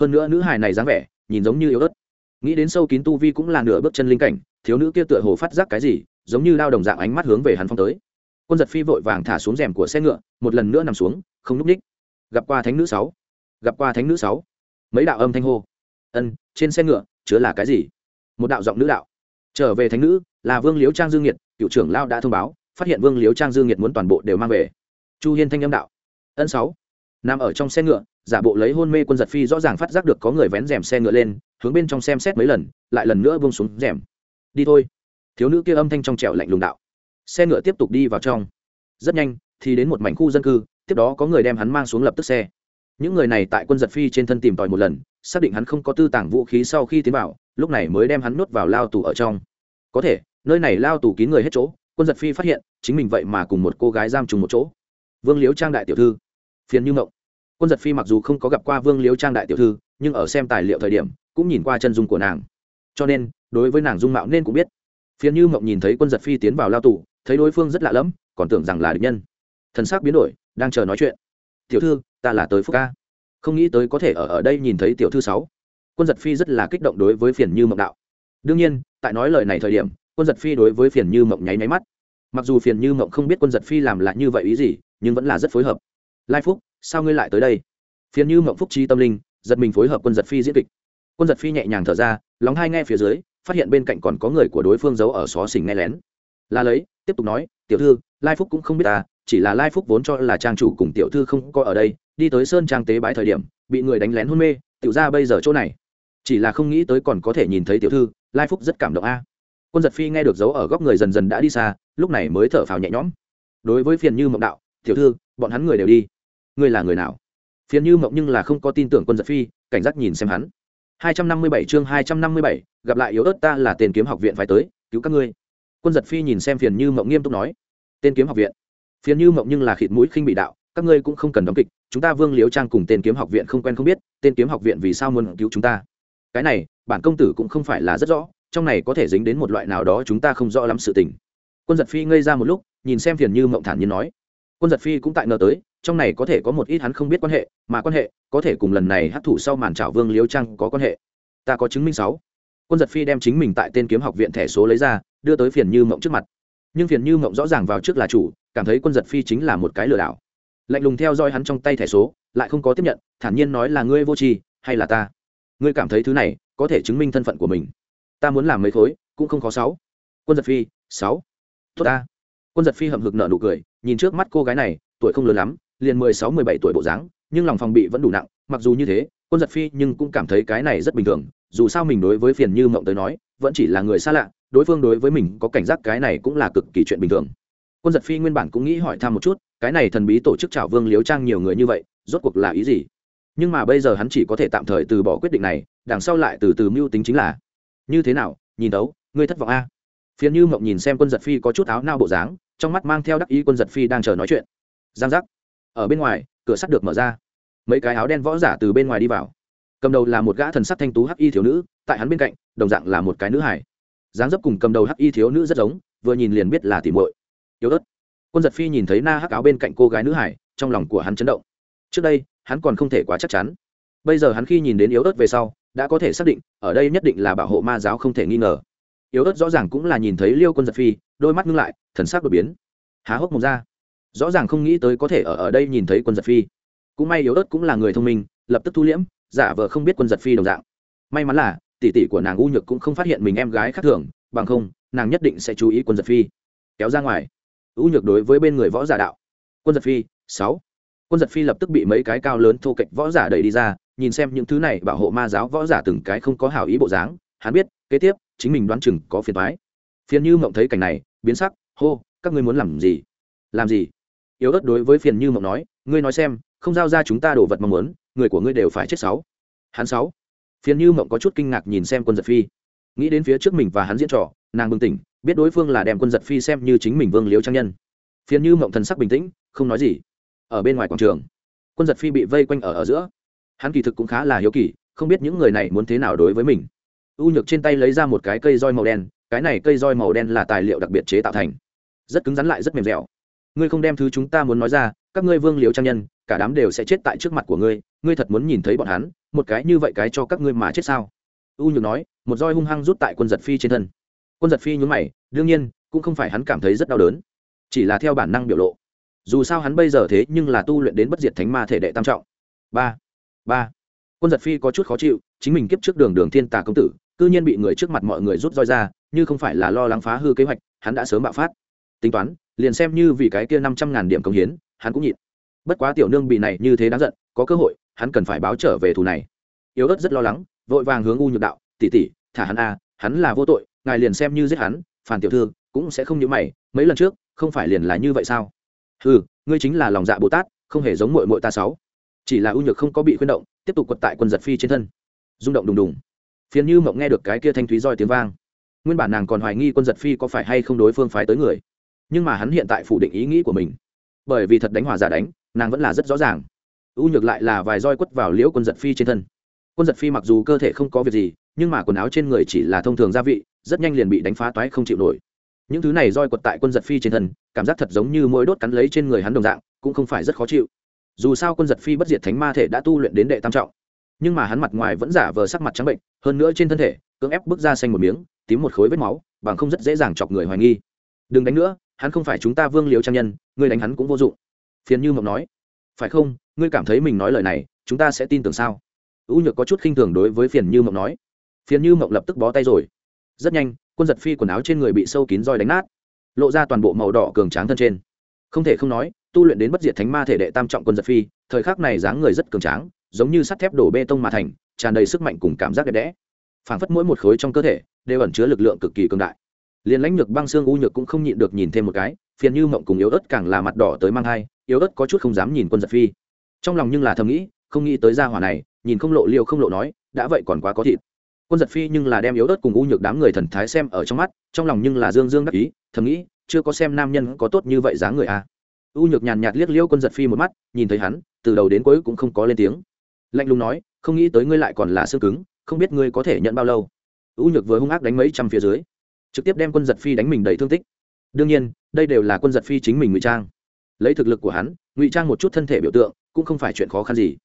hơn nữa nữ hài này dáng vẻ, nhìn giống như yếu ớt. Nghĩ đến sâu kín tu vi cũng là nửa bước chân linh cảnh, thiếu nữ kia tựa hồ phát giác cái gì, giống như lao đồng dạng ánh mắt hướng về hắn phong tới. Quân giật phi vội vàng thả xuống rèm của xe ngựa, một lần nữa nằm xuống, không núp ních. Gặp qua thánh nữ sáu. Gặp qua thánh nữ sáu. Mấy đạo âm thanh hô. Ân, trên xe ngựa, chứa là cái gì? Một đạo giọng nữ đạo. Trở về thánh nữ, là vương liếu trang dương nhiệt, cựu trưởng lao đã thông báo, phát hiện vương liếu trang dương nhiệt muốn toàn bộ đều mang về. Chu hiên thanh âm đạo. Ân sáu nằm ở trong xe ngựa, giả bộ lấy hôn mê quân giật phi rõ ràng phát giác được có người vén rèm xe ngựa lên, hướng bên trong xem xét mấy lần, lại lần nữa buông xuống rèm. Đi thôi. Thiếu nữ kia âm thanh trong trẻo lạnh lùng đạo. Xe ngựa tiếp tục đi vào trong. Rất nhanh, thì đến một mảnh khu dân cư, tiếp đó có người đem hắn mang xuống lập tức xe. Những người này tại quân giật phi trên thân tìm tòi một lần, xác định hắn không có tư tàng vũ khí sau khi tiến vào, lúc này mới đem hắn nuốt vào lao tù ở trong. Có thể, nơi này lao tù kín người hết chỗ, quân giật phi phát hiện, chính mình vậy mà cùng một cô gái giam trùng một chỗ. Vương liếu trang đại tiểu thư phiền như mộng. Quân giật phi mặc dù không có gặp qua vương liếu trang đại tiểu thư, nhưng ở xem tài liệu thời điểm, cũng nhìn qua chân dung của nàng. Cho nên, đối với nàng dung mạo nên cũng biết. Phiền như mộng nhìn thấy quân giật phi tiến vào lao tù, thấy đối phương rất lạ lẫm, còn tưởng rằng là địch nhân. Thần sắc biến đổi, đang chờ nói chuyện. Tiểu thư, ta là tới phúc ca. Không nghĩ tới có thể ở ở đây nhìn thấy tiểu thư sáu. Quân giật phi rất là kích động đối với phiền như mộng đạo. Đương nhiên, tại nói lời này thời điểm, quân giật phi đối với phiền như mộng nháy máy mắt. Mặc dù phiền như mộng không biết quân giật phi làm lại như vậy ý gì, nhưng vẫn là rất phối hợp lai phúc, sao ngươi lại tới đây? Phiền như mộng phúc chi tâm linh, giật mình phối hợp quân giật phi diễn kịch. Quân giật phi nhẹ nhàng thở ra, lóng hai nghe phía dưới, phát hiện bên cạnh còn có người của đối phương giấu ở xó xỉnh nghe lén. La lấy, tiếp tục nói, tiểu thư, lai phúc cũng không biết ta, chỉ là lai phúc vốn cho là trang chủ cùng tiểu thư không có ở đây, đi tới sơn trang tế bái thời điểm, bị người đánh lén hôn mê, tiểu ra bây giờ chỗ này. Chỉ là không nghĩ tới còn có thể nhìn thấy tiểu thư, lai phúc rất cảm động a. Quân giật phi nghe được dấu ở góc người dần dần đã đi xa, lúc này mới thở phào nhẹ nhõm. Đối với phiền như mộng đạo, tiểu thư, bọn hắn người đều đi ngươi là người nào? Phiền như mộng nhưng là không có tin tưởng quân giật phi cảnh giác nhìn xem hắn. 257 chương 257, gặp lại yếu ớt ta là tên kiếm học viện phải tới cứu các ngươi. Quân giật phi nhìn xem phiền như mộng nghiêm túc nói tên kiếm học viện. Phiền như mộng nhưng là khịt mũi khinh bị đạo các ngươi cũng không cần đóng kịch chúng ta vương liếu trang cùng tên kiếm học viện không quen không biết tên kiếm học viện vì sao muốn cứu chúng ta? Cái này bản công tử cũng không phải là rất rõ trong này có thể dính đến một loại nào đó chúng ta không rõ lắm sự tình. Quân giật phi ngây ra một lúc nhìn xem phiền như mộng thản nhiên nói quân giật phi cũng tại ngờ tới, trong này có thể có một ít hắn không biết quan hệ, mà quan hệ có thể cùng lần này hấp thụ sau màn trảo vương liêu trang có quan hệ. Ta có chứng minh sáu. Quân giật phi đem chính mình tại tên kiếm học viện thẻ số lấy ra, đưa tới phiền như mộng trước mặt. Nhưng phiền như mộng rõ ràng vào trước là chủ, cảm thấy quân giật phi chính là một cái lừa đảo. Lạnh lùng theo dõi hắn trong tay thẻ số, lại không có tiếp nhận, thản nhiên nói là ngươi vô tri, hay là ta? Ngươi cảm thấy thứ này có thể chứng minh thân phận của mình. Ta muốn làm mấy khối, cũng không khó sáu. Quân giật phi, sáu. Tốt ta quân giật phi hậm hực nở nụ cười, nhìn trước mắt cô gái này, tuổi không lớn lắm, liền mười sáu, mười bảy tuổi bộ dáng, nhưng lòng phòng bị vẫn đủ nặng, mặc dù như thế, quân giật phi nhưng cũng cảm thấy cái này rất bình thường, dù sao mình đối với phiền như mộng tới nói, vẫn chỉ là người xa lạ, đối phương đối với mình có cảnh giác cái này cũng là cực kỳ chuyện bình thường. Quân giật phi nguyên bản cũng nghĩ hỏi thăm một chút, cái này thần bí tổ chức trào vương liếu trang nhiều người như vậy, rốt cuộc là ý gì? Nhưng mà bây giờ hắn chỉ có thể tạm thời từ bỏ quyết định này, đằng sau lại từ từ mưu tính chính là, như thế nào, nhìn tấu, ngươi thất vọng a? Phiền như mộng nhìn xem quân giật phi có chút áo nao bộ dáng trong mắt mang theo đắc ý quân giật phi đang chờ nói chuyện. Giang giác. Ở bên ngoài, cửa sắt được mở ra. Mấy cái áo đen võ giả từ bên ngoài đi vào. Cầm đầu là một gã thần sắc thanh tú hắc y thiếu nữ, tại hắn bên cạnh, đồng dạng là một cái nữ hải dáng dấp cùng cầm đầu hắc y thiếu nữ rất giống, vừa nhìn liền biết là tỉ muội. Yếu ớt. Quân giật phi nhìn thấy na hắc áo bên cạnh cô gái nữ hải trong lòng của hắn chấn động. Trước đây, hắn còn không thể quá chắc chắn. Bây giờ hắn khi nhìn đến yếu ớt về sau, đã có thể xác định, ở đây nhất định là bảo hộ ma giáo không thể nghi ngờ yếu ớt rõ ràng cũng là nhìn thấy liêu quân giật phi, đôi mắt ngưng lại, thần sắc đột biến. Há hốc mồm ra. Rõ ràng không nghĩ tới có thể ở ở đây nhìn thấy quân giật phi. Cũng may yếu ớt cũng là người thông minh, lập tức thu liễm, giả vờ không biết quân giật phi đồng dạng. May mắn là, tỷ tỷ của nàng u nhược cũng không phát hiện mình em gái khác thường, bằng không, nàng nhất định sẽ chú ý quân giật phi. Kéo ra ngoài. U nhược đối với bên người võ giả đạo. Quân giật phi, sáu. Quân giật phi lập tức bị mấy cái cao lớn thô kệch võ giả đẩy đi ra, nhìn xem những thứ này bảo hộ ma giáo võ giả từng cái không có hảo ý bộ dáng. Hắn biết, kế tiếp chính mình đoán chừng có phiền toái. Phiền như mộng thấy cảnh này, biến sắc, hô, các ngươi muốn làm gì? Làm gì? Yếu ớt đối với phiền như mộng nói, ngươi nói xem, không giao ra chúng ta đồ vật mong muốn, người của ngươi đều phải chết sáu. Hắn sáu? Phiền như mộng có chút kinh ngạc nhìn xem quân giật phi. Nghĩ đến phía trước mình và hắn diễn trò, nàng bừng tỉnh, biết đối phương là đem quân giật phi xem như chính mình vương liếu trang nhân. Phiền như mộng thần sắc bình tĩnh, không nói gì. Ở bên ngoài quảng trường, quân giật phi bị vây quanh ở ở giữa. Hắn kỳ thực cũng khá là hiếu kỳ, không biết những người này muốn thế nào đối với mình u nhược trên tay lấy ra một cái cây roi màu đen, cái này cây roi màu đen là tài liệu đặc biệt chế tạo thành. Rất cứng rắn lại rất mềm dẻo. Ngươi không đem thứ chúng ta muốn nói ra, các ngươi vương liều trang nhân, cả đám đều sẽ chết tại trước mặt của ngươi ngươi thật muốn nhìn thấy bọn hắn, một cái như vậy cái cho các ngươi mà chết sao? U nhược nói, một roi hung hăng rút tại quân giật phi trên thân. Quân giật phi nhún mày, đương nhiên, cũng không phải hắn cảm thấy rất đau đớn. Chỉ là theo bản năng biểu lộ. Dù sao hắn bây giờ thế nhưng là tu luyện đến bất diệt thánh ma thể đệ tam trọng. Ba ba. Quân giật phi có chút khó chịu, chính mình kiếp trước đường đường thiên tà công tử cư nhiên bị người trước mặt mọi người rút roi ra, như không phải là lo lắng phá hư kế hoạch, hắn đã sớm bạo phát. Tính toán, liền xem như vì cái kia năm trăm ngàn điểm công hiến, hắn cũng nhịn. Bất quá tiểu nương bị này như thế đáng giận, có cơ hội, hắn cần phải báo trở về thù này. Yếu ớt rất lo lắng, vội vàng hướng u nhược đạo tỉ tỉ thả hắn a, hắn là vô tội, ngài liền xem như giết hắn, phản tiểu thư cũng sẽ không nhớ mày, mấy lần trước, không phải liền là như vậy sao? Ừ ngươi chính là lòng dạ bồ tát, không hề giống mội mội ta sáu. Chỉ là ưu nhược không có bị khuyên động, tiếp tục quật tại quân giật phi trên thân. Rung động đùng đùng phiền như mộng nghe được cái kia thanh thúy roi tiếng vang. Nguyên bản nàng còn hoài nghi quân giật phi có phải hay không đối phương phái tới người. Nhưng mà hắn hiện tại phủ định ý nghĩ của mình. Bởi vì thật đánh hòa giả đánh, nàng vẫn là rất rõ ràng. U nhược lại là vài roi quất vào liễu quân giật phi trên thân. Quân giật phi mặc dù cơ thể không có việc gì, nhưng mà quần áo trên người chỉ là thông thường gia vị, rất nhanh liền bị đánh phá toái không chịu nổi. Những thứ này roi quật tại quân giật phi trên thân, cảm giác thật giống như mỗi đốt cắn lấy trên người hắn đồng dạng, cũng không phải rất khó chịu. Dù sao quân giật phi bất diệt thánh ma thể đã tu luyện đến đệ tam trọng nhưng mà hắn mặt ngoài vẫn giả vờ sắc mặt trắng bệnh, hơn nữa trên thân thể, cưỡng ép bước ra xanh một miếng, tím một khối vết máu, bằng không rất dễ dàng chọc người hoài nghi. Đừng đánh nữa, hắn không phải chúng ta vương liều trang nhân, ngươi đánh hắn cũng vô dụng. Phiền như mộng nói. Phải không, ngươi cảm thấy mình nói lời này, chúng ta sẽ tin tưởng sao? U nhược có chút khinh thường đối với phiền như mộng nói. Phiền như mộng lập tức bó tay rồi. Rất nhanh, quân giật phi quần áo trên người bị sâu kín roi đánh nát, lộ ra toàn bộ màu đỏ cường tráng thân trên. Không thể không nói, tu luyện đến bất diệt thánh ma thể đệ tam trọng quân giật phi, thời khắc này dáng người rất cường tráng giống như sắt thép đổ bê tông mà thành, tràn đầy sức mạnh cùng cảm giác đẹp đẽ. Phảng phất mỗi một khối trong cơ thể đều ẩn chứa lực lượng cực kỳ cường đại. Liền lãnh nhược băng xương u nhược cũng không nhịn được nhìn thêm một cái, phiền như mộng cùng yếu ớt càng là mặt đỏ tới mang hai yếu ớt có chút không dám nhìn quân giật phi. Trong lòng nhưng là thầm nghĩ, không nghĩ tới gia hỏa này, nhìn không lộ liêu không lộ nói, đã vậy còn quá có thịt. Quân giật phi nhưng là đem yếu ớt cùng u nhược đám người thần thái xem ở trong mắt, trong lòng nhưng là dương dương đắc ý, thầm nghĩ, chưa có xem nam nhân có tốt như vậy dáng người à. u nhược nhàn nhạt liếc liêu quân giật phi một mắt, nhìn thấy hắn, từ đầu đến cuối cũng không có lên tiếng lạnh lùng nói, không nghĩ tới ngươi lại còn là xương cứng, không biết ngươi có thể nhận bao lâu. U nhược vừa hung ác đánh mấy trăm phía dưới, trực tiếp đem quân giật phi đánh mình đầy thương tích. Đương nhiên, đây đều là quân giật phi chính mình ngụy trang. Lấy thực lực của hắn, ngụy trang một chút thân thể biểu tượng, cũng không phải chuyện khó khăn gì.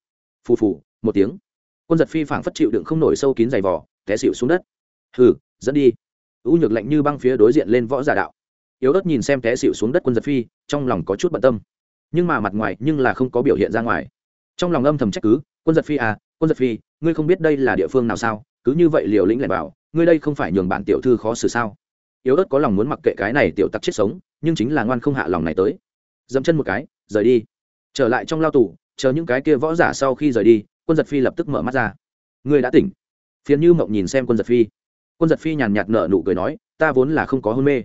Phù phù, một tiếng. Quân giật phi phảng phất chịu đựng không nổi sâu kín dày vỏ té xịu xuống đất. Hừ, dẫn đi. U nhược lạnh như băng phía đối diện lên võ giả đạo. Yếu ớt nhìn xem té xịu xuống đất quân giật phi, trong lòng có chút bận tâm. Nhưng mà mặt ngoài nhưng là không có biểu hiện ra ngoài trong lòng âm thầm trách cứ, quân giật phi à quân giật phi, ngươi không biết đây là địa phương nào sao? Cứ như vậy liều lĩnh lại bảo, ngươi đây không phải nhường bạn tiểu thư khó xử sao? Yếu ớt có lòng muốn mặc kệ cái này tiểu tặc chết sống, nhưng chính là ngoan không hạ lòng này tới. Dẫm chân một cái, rời đi. Trở lại trong lao tù, chờ những cái kia võ giả sau khi rời đi, quân giật phi lập tức mở mắt ra. Ngươi đã tỉnh. Phiền như mộng nhìn xem quân giật phi. Quân giật phi nhàn nhạt nở nụ cười nói, ta vốn là không có hôn mê.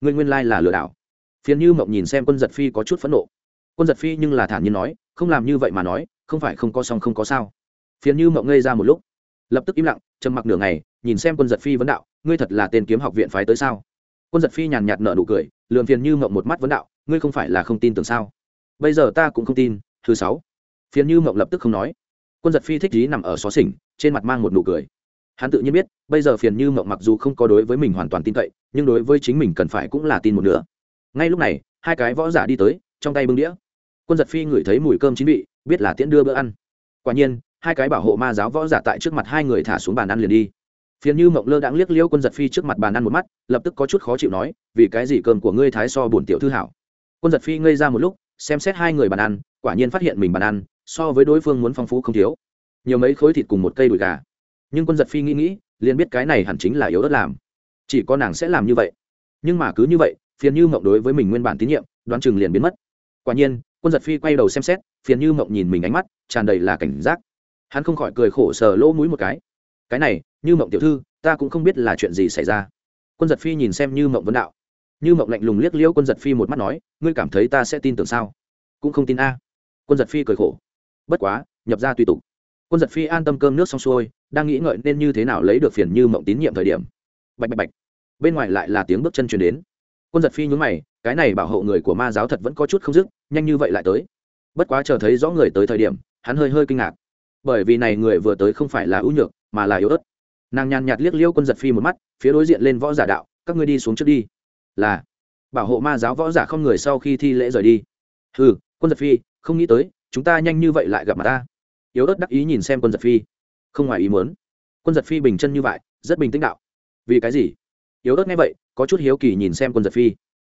Ngươi nguyên lai là lừa đảo. Phiền như mộng nhìn xem quân giật phi có chút phẫn nộ quân giật phi nhưng là thản nhiên nói, không làm như vậy mà nói, không phải không có xong không có sao. Phiền như mộng ngây ra một lúc, lập tức im lặng, trầm mặc nửa ngày, nhìn xem quân giật phi vấn đạo, ngươi thật là tên kiếm học viện phái tới sao? Quân giật phi nhàn nhạt nở nụ cười lượm phiền như mộng một mắt vấn đạo, ngươi không phải là không tin tưởng sao? Bây giờ ta cũng không tin, thứ sáu. Phiền như mộng lập tức không nói. Quân giật phi thích chí nằm ở xó xỉnh, trên mặt mang một nụ cười. Hắn tự nhiên biết, bây giờ phiền như mộng mặc dù không có đối với mình hoàn toàn tin cậy, nhưng đối với chính mình cần phải cũng là tin một nửa. Ngay lúc này, hai cái võ giả đi tới, trong tay bưng đĩa quân giật phi ngửi thấy mùi cơm chín vị, biết là tiễn đưa bữa ăn. Quả nhiên, hai cái bảo hộ ma giáo võ giả tại trước mặt hai người thả xuống bàn ăn liền đi. Phiền như mộng lơ đãng liếc liêu quân giật phi trước mặt bàn ăn một mắt, lập tức có chút khó chịu nói, vì cái gì cơm của ngươi thái so bổn tiểu thư hảo? Quân giật phi ngây ra một lúc, xem xét hai người bàn ăn, quả nhiên phát hiện mình bàn ăn so với đối phương muốn phong phú không thiếu. Nhiều mấy khối thịt cùng một cây đùi gà. Nhưng quân giật phi nghĩ nghĩ, liền biết cái này hẳn chính là yếu đất làm. Chỉ có nàng sẽ làm như vậy. Nhưng mà cứ như vậy, phiền như mộng đối với mình nguyên bản tín nhiệm, đoán chừng liền biến mất. Quả nhiên quân giật phi quay đầu xem xét, phiền như mộng nhìn mình ánh mắt, tràn đầy là cảnh giác. Hắn không khỏi cười khổ sờ lỗ mũi một cái. Cái này, như mộng tiểu thư, ta cũng không biết là chuyện gì xảy ra. Quân giật phi nhìn xem như mộng vấn đạo. Như mộng lạnh lùng liếc liễu quân giật phi một mắt nói, ngươi cảm thấy ta sẽ tin tưởng sao? Cũng không tin a. Quân giật phi cười khổ. Bất quá, nhập ra tùy tục. Quân giật phi an tâm cơm nước xong xuôi, đang nghĩ ngợi nên như thế nào lấy được phiền như mộng tín nhiệm thời điểm. Bạch bạch bạch. Bên ngoài lại là tiếng bước chân chuyển đến. Quân giật phi nhún mày cái này bảo hộ người của ma giáo thật vẫn có chút không dứt, nhanh như vậy lại tới. Bất quá chờ thấy rõ người tới thời điểm, hắn hơi hơi kinh ngạc. Bởi vì này người vừa tới không phải là ưu nhược, mà là yếu ớt. Nàng nhàn nhạt liếc liêu quân giật phi một mắt, phía đối diện lên võ giả đạo, các ngươi đi xuống trước đi. Là. Bảo hộ ma giáo võ giả không người sau khi thi lễ rời đi. Ừ quân giật phi, không nghĩ tới, chúng ta nhanh như vậy lại gặp mặt ta. Yếu ớt đắc ý nhìn xem quân giật phi. Không ngoài ý muốn. Quân giật phi bình chân như vậy, rất bình tĩnh đạo. Vì cái gì? Yếu ớt nghe vậy, có chút hiếu kỳ nhìn xem quân giật phi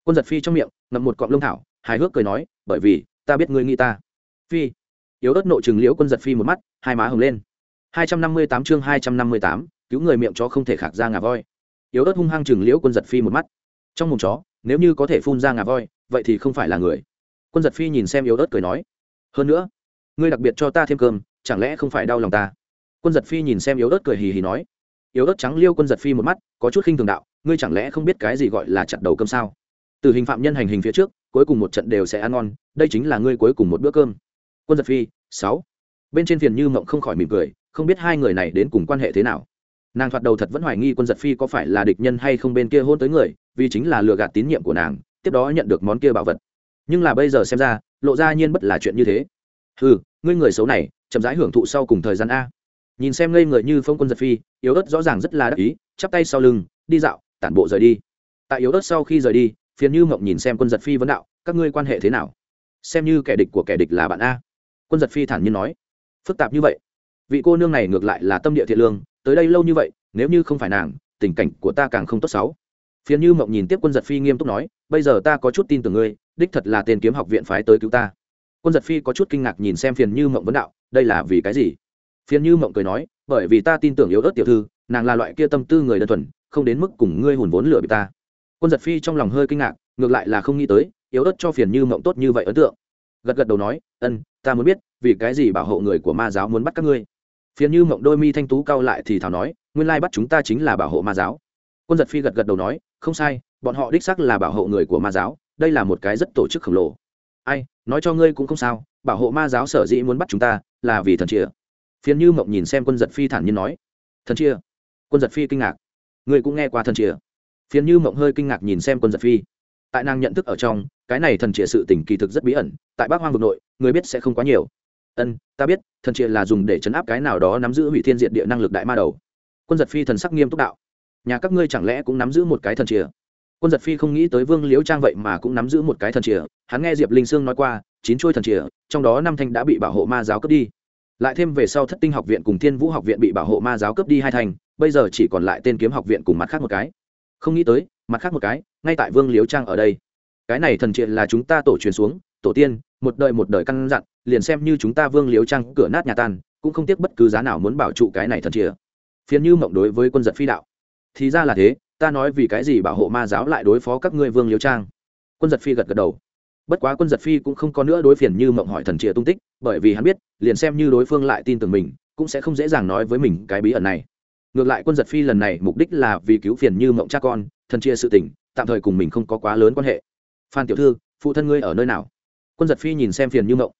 quân giật phi trong miệng, ngậm một cọng lông thảo, hài hước cười nói, bởi vì, ta biết ngươi nghĩ ta. Phi. Yếu ớt nộ chừng liễu quân giật phi một mắt, hai má hồng lên. Hai trăm năm mươi tám chương hai trăm năm mươi tám, cứu người miệng chó không thể khạc ra ngà voi. Yếu ớt hung hăng chừng liễu quân giật phi một mắt. Trong mồm chó, nếu như có thể phun ra ngà voi, vậy thì không phải là người. Quân giật phi nhìn xem yếu ớt cười nói, hơn nữa, ngươi đặc biệt cho ta thêm cơm, chẳng lẽ không phải đau lòng ta? Quân giật phi nhìn xem yếu ớt cười hì hì nói, yếu ớt trắng liêu quân giật phi một mắt, có chút khinh thường đạo, ngươi chẳng lẽ không biết cái gì gọi là chặt đầu cơm sao? Từ hình phạm nhân hành hình phía trước, cuối cùng một trận đều sẽ ăn ngon, đây chính là ngươi cuối cùng một bữa cơm. Quân giật phi, sáu. Bên trên phiền như mộng không khỏi mỉm cười, không biết hai người này đến cùng quan hệ thế nào. Nàng thoạt đầu thật vẫn hoài nghi quân giật phi có phải là địch nhân hay không bên kia hôn tới người, vì chính là lừa gạt tín nhiệm của nàng, tiếp đó nhận được món kia bảo vật. Nhưng là bây giờ xem ra, lộ ra nhiên bất là chuyện như thế. Ừ ngươi người xấu này, chậm rãi hưởng thụ sau cùng thời gian a. Nhìn xem ngây người như phong quân giật phi, yếu ớt rõ ràng rất là đắc ý, chắp tay sau lưng, đi dạo, tản bộ rời đi. Tại yếu ớt sau khi rời đi phiền như mộng nhìn xem quân giật phi vấn đạo, các ngươi quan hệ thế nào? Xem như kẻ địch của kẻ địch là bạn a. Quân giật phi thản nhiên nói. Phức tạp như vậy. Vị cô nương này ngược lại là tâm địa thiện lương, tới đây lâu như vậy, nếu như không phải nàng, tình cảnh của ta càng không tốt xấu. Phiền như mộng nhìn tiếp quân giật phi nghiêm túc nói, bây giờ ta có chút tin tưởng ngươi, đích thật là tên kiếm học viện phái tới cứu ta. Quân giật phi có chút kinh ngạc nhìn xem phiền như mộng vấn đạo, đây là vì cái gì? Phiền như mộng cười nói, bởi vì ta tin tưởng yếu ớt tiểu thư, nàng là loại kia tâm tư người đơn thuần, không đến mức cùng ngươi hùn vốn lửa bị ta quân giật phi trong lòng hơi kinh ngạc, ngược lại là không nghĩ tới, yếu ớt cho phiền như mộng tốt như vậy ấn tượng. Gật gật đầu nói, ân, ta muốn biết, vì cái gì bảo hộ người của ma giáo muốn bắt các ngươi? Phiền như mộng đôi mi thanh tú cao lại thì thảo nói, nguyên lai bắt chúng ta chính là bảo hộ ma giáo. Quân giật phi gật gật đầu nói, không sai, bọn họ đích sắc là bảo hộ người của ma giáo, đây là một cái rất tổ chức khổng lồ. Ai, nói cho ngươi cũng không sao, bảo hộ ma giáo sở dĩ muốn bắt chúng ta, là vì thần chia. phiền như mộng nhìn xem quân giật phi thản nhiên nói. Thần chia quân giật phi kinh ngạc. Ngươi cũng nghe qua thần chia phiền như mộng hơi kinh ngạc nhìn xem quân giật phi. Tại nàng nhận thức ở trong, cái này thần chia sự tình kỳ thực rất bí ẩn, tại bác hoang vực nội, người biết sẽ không quá nhiều. Ân, ta biết, thần chia là dùng để chấn áp cái nào đó nắm giữ hủy thiên diện địa năng lực đại ma đầu. Quân giật phi thần sắc nghiêm túc đạo. Nhà các ngươi chẳng lẽ cũng nắm giữ một cái thần chia quân giật phi không nghĩ tới vương liễu trang vậy mà cũng nắm giữ một cái thần chìa hắn nghe diệp linh sương nói qua, chín trôi thần chìa trong đó năm thanh đã bị bảo hộ ma giáo cướp đi. Lại thêm về sau thất tinh học viện cùng thiên vũ học viện bị bảo hộ ma giáo cướp đi hai thành bây giờ chỉ còn lại tên kiếm học viện cùng mặt khác một cái không nghĩ tới, mặt khác một cái, ngay tại vương liếu trang ở đây. Cái này thần triện là chúng ta tổ truyền xuống, tổ tiên, một đời một đời căn dặn, liền xem như chúng ta vương liếu trang cửa nát nhà tan, cũng không tiếc bất cứ giá nào muốn bảo trụ cái này thần triện. Phiền như mộng đối với quân giật phi đạo. Thì ra là thế, ta nói vì cái gì bảo hộ ma giáo lại đối phó các ngươi vương liếu trang? Quân giật phi gật gật đầu. Bất quá quân giật phi cũng không có nữa đối phiền như mộng hỏi thần triệt tung tích, bởi vì hắn biết, liền xem như đối phương lại tin tưởng mình, cũng sẽ không dễ dàng nói với mình cái bí ẩn này ngược lại quân giật phi lần này mục đích là vì cứu phiền như mộng cha con, thân chia sự tình, tạm thời cùng mình không có quá lớn quan hệ. Phan tiểu thư, phụ thân ngươi ở nơi nào? Quân giật phi nhìn xem phiền như mộng.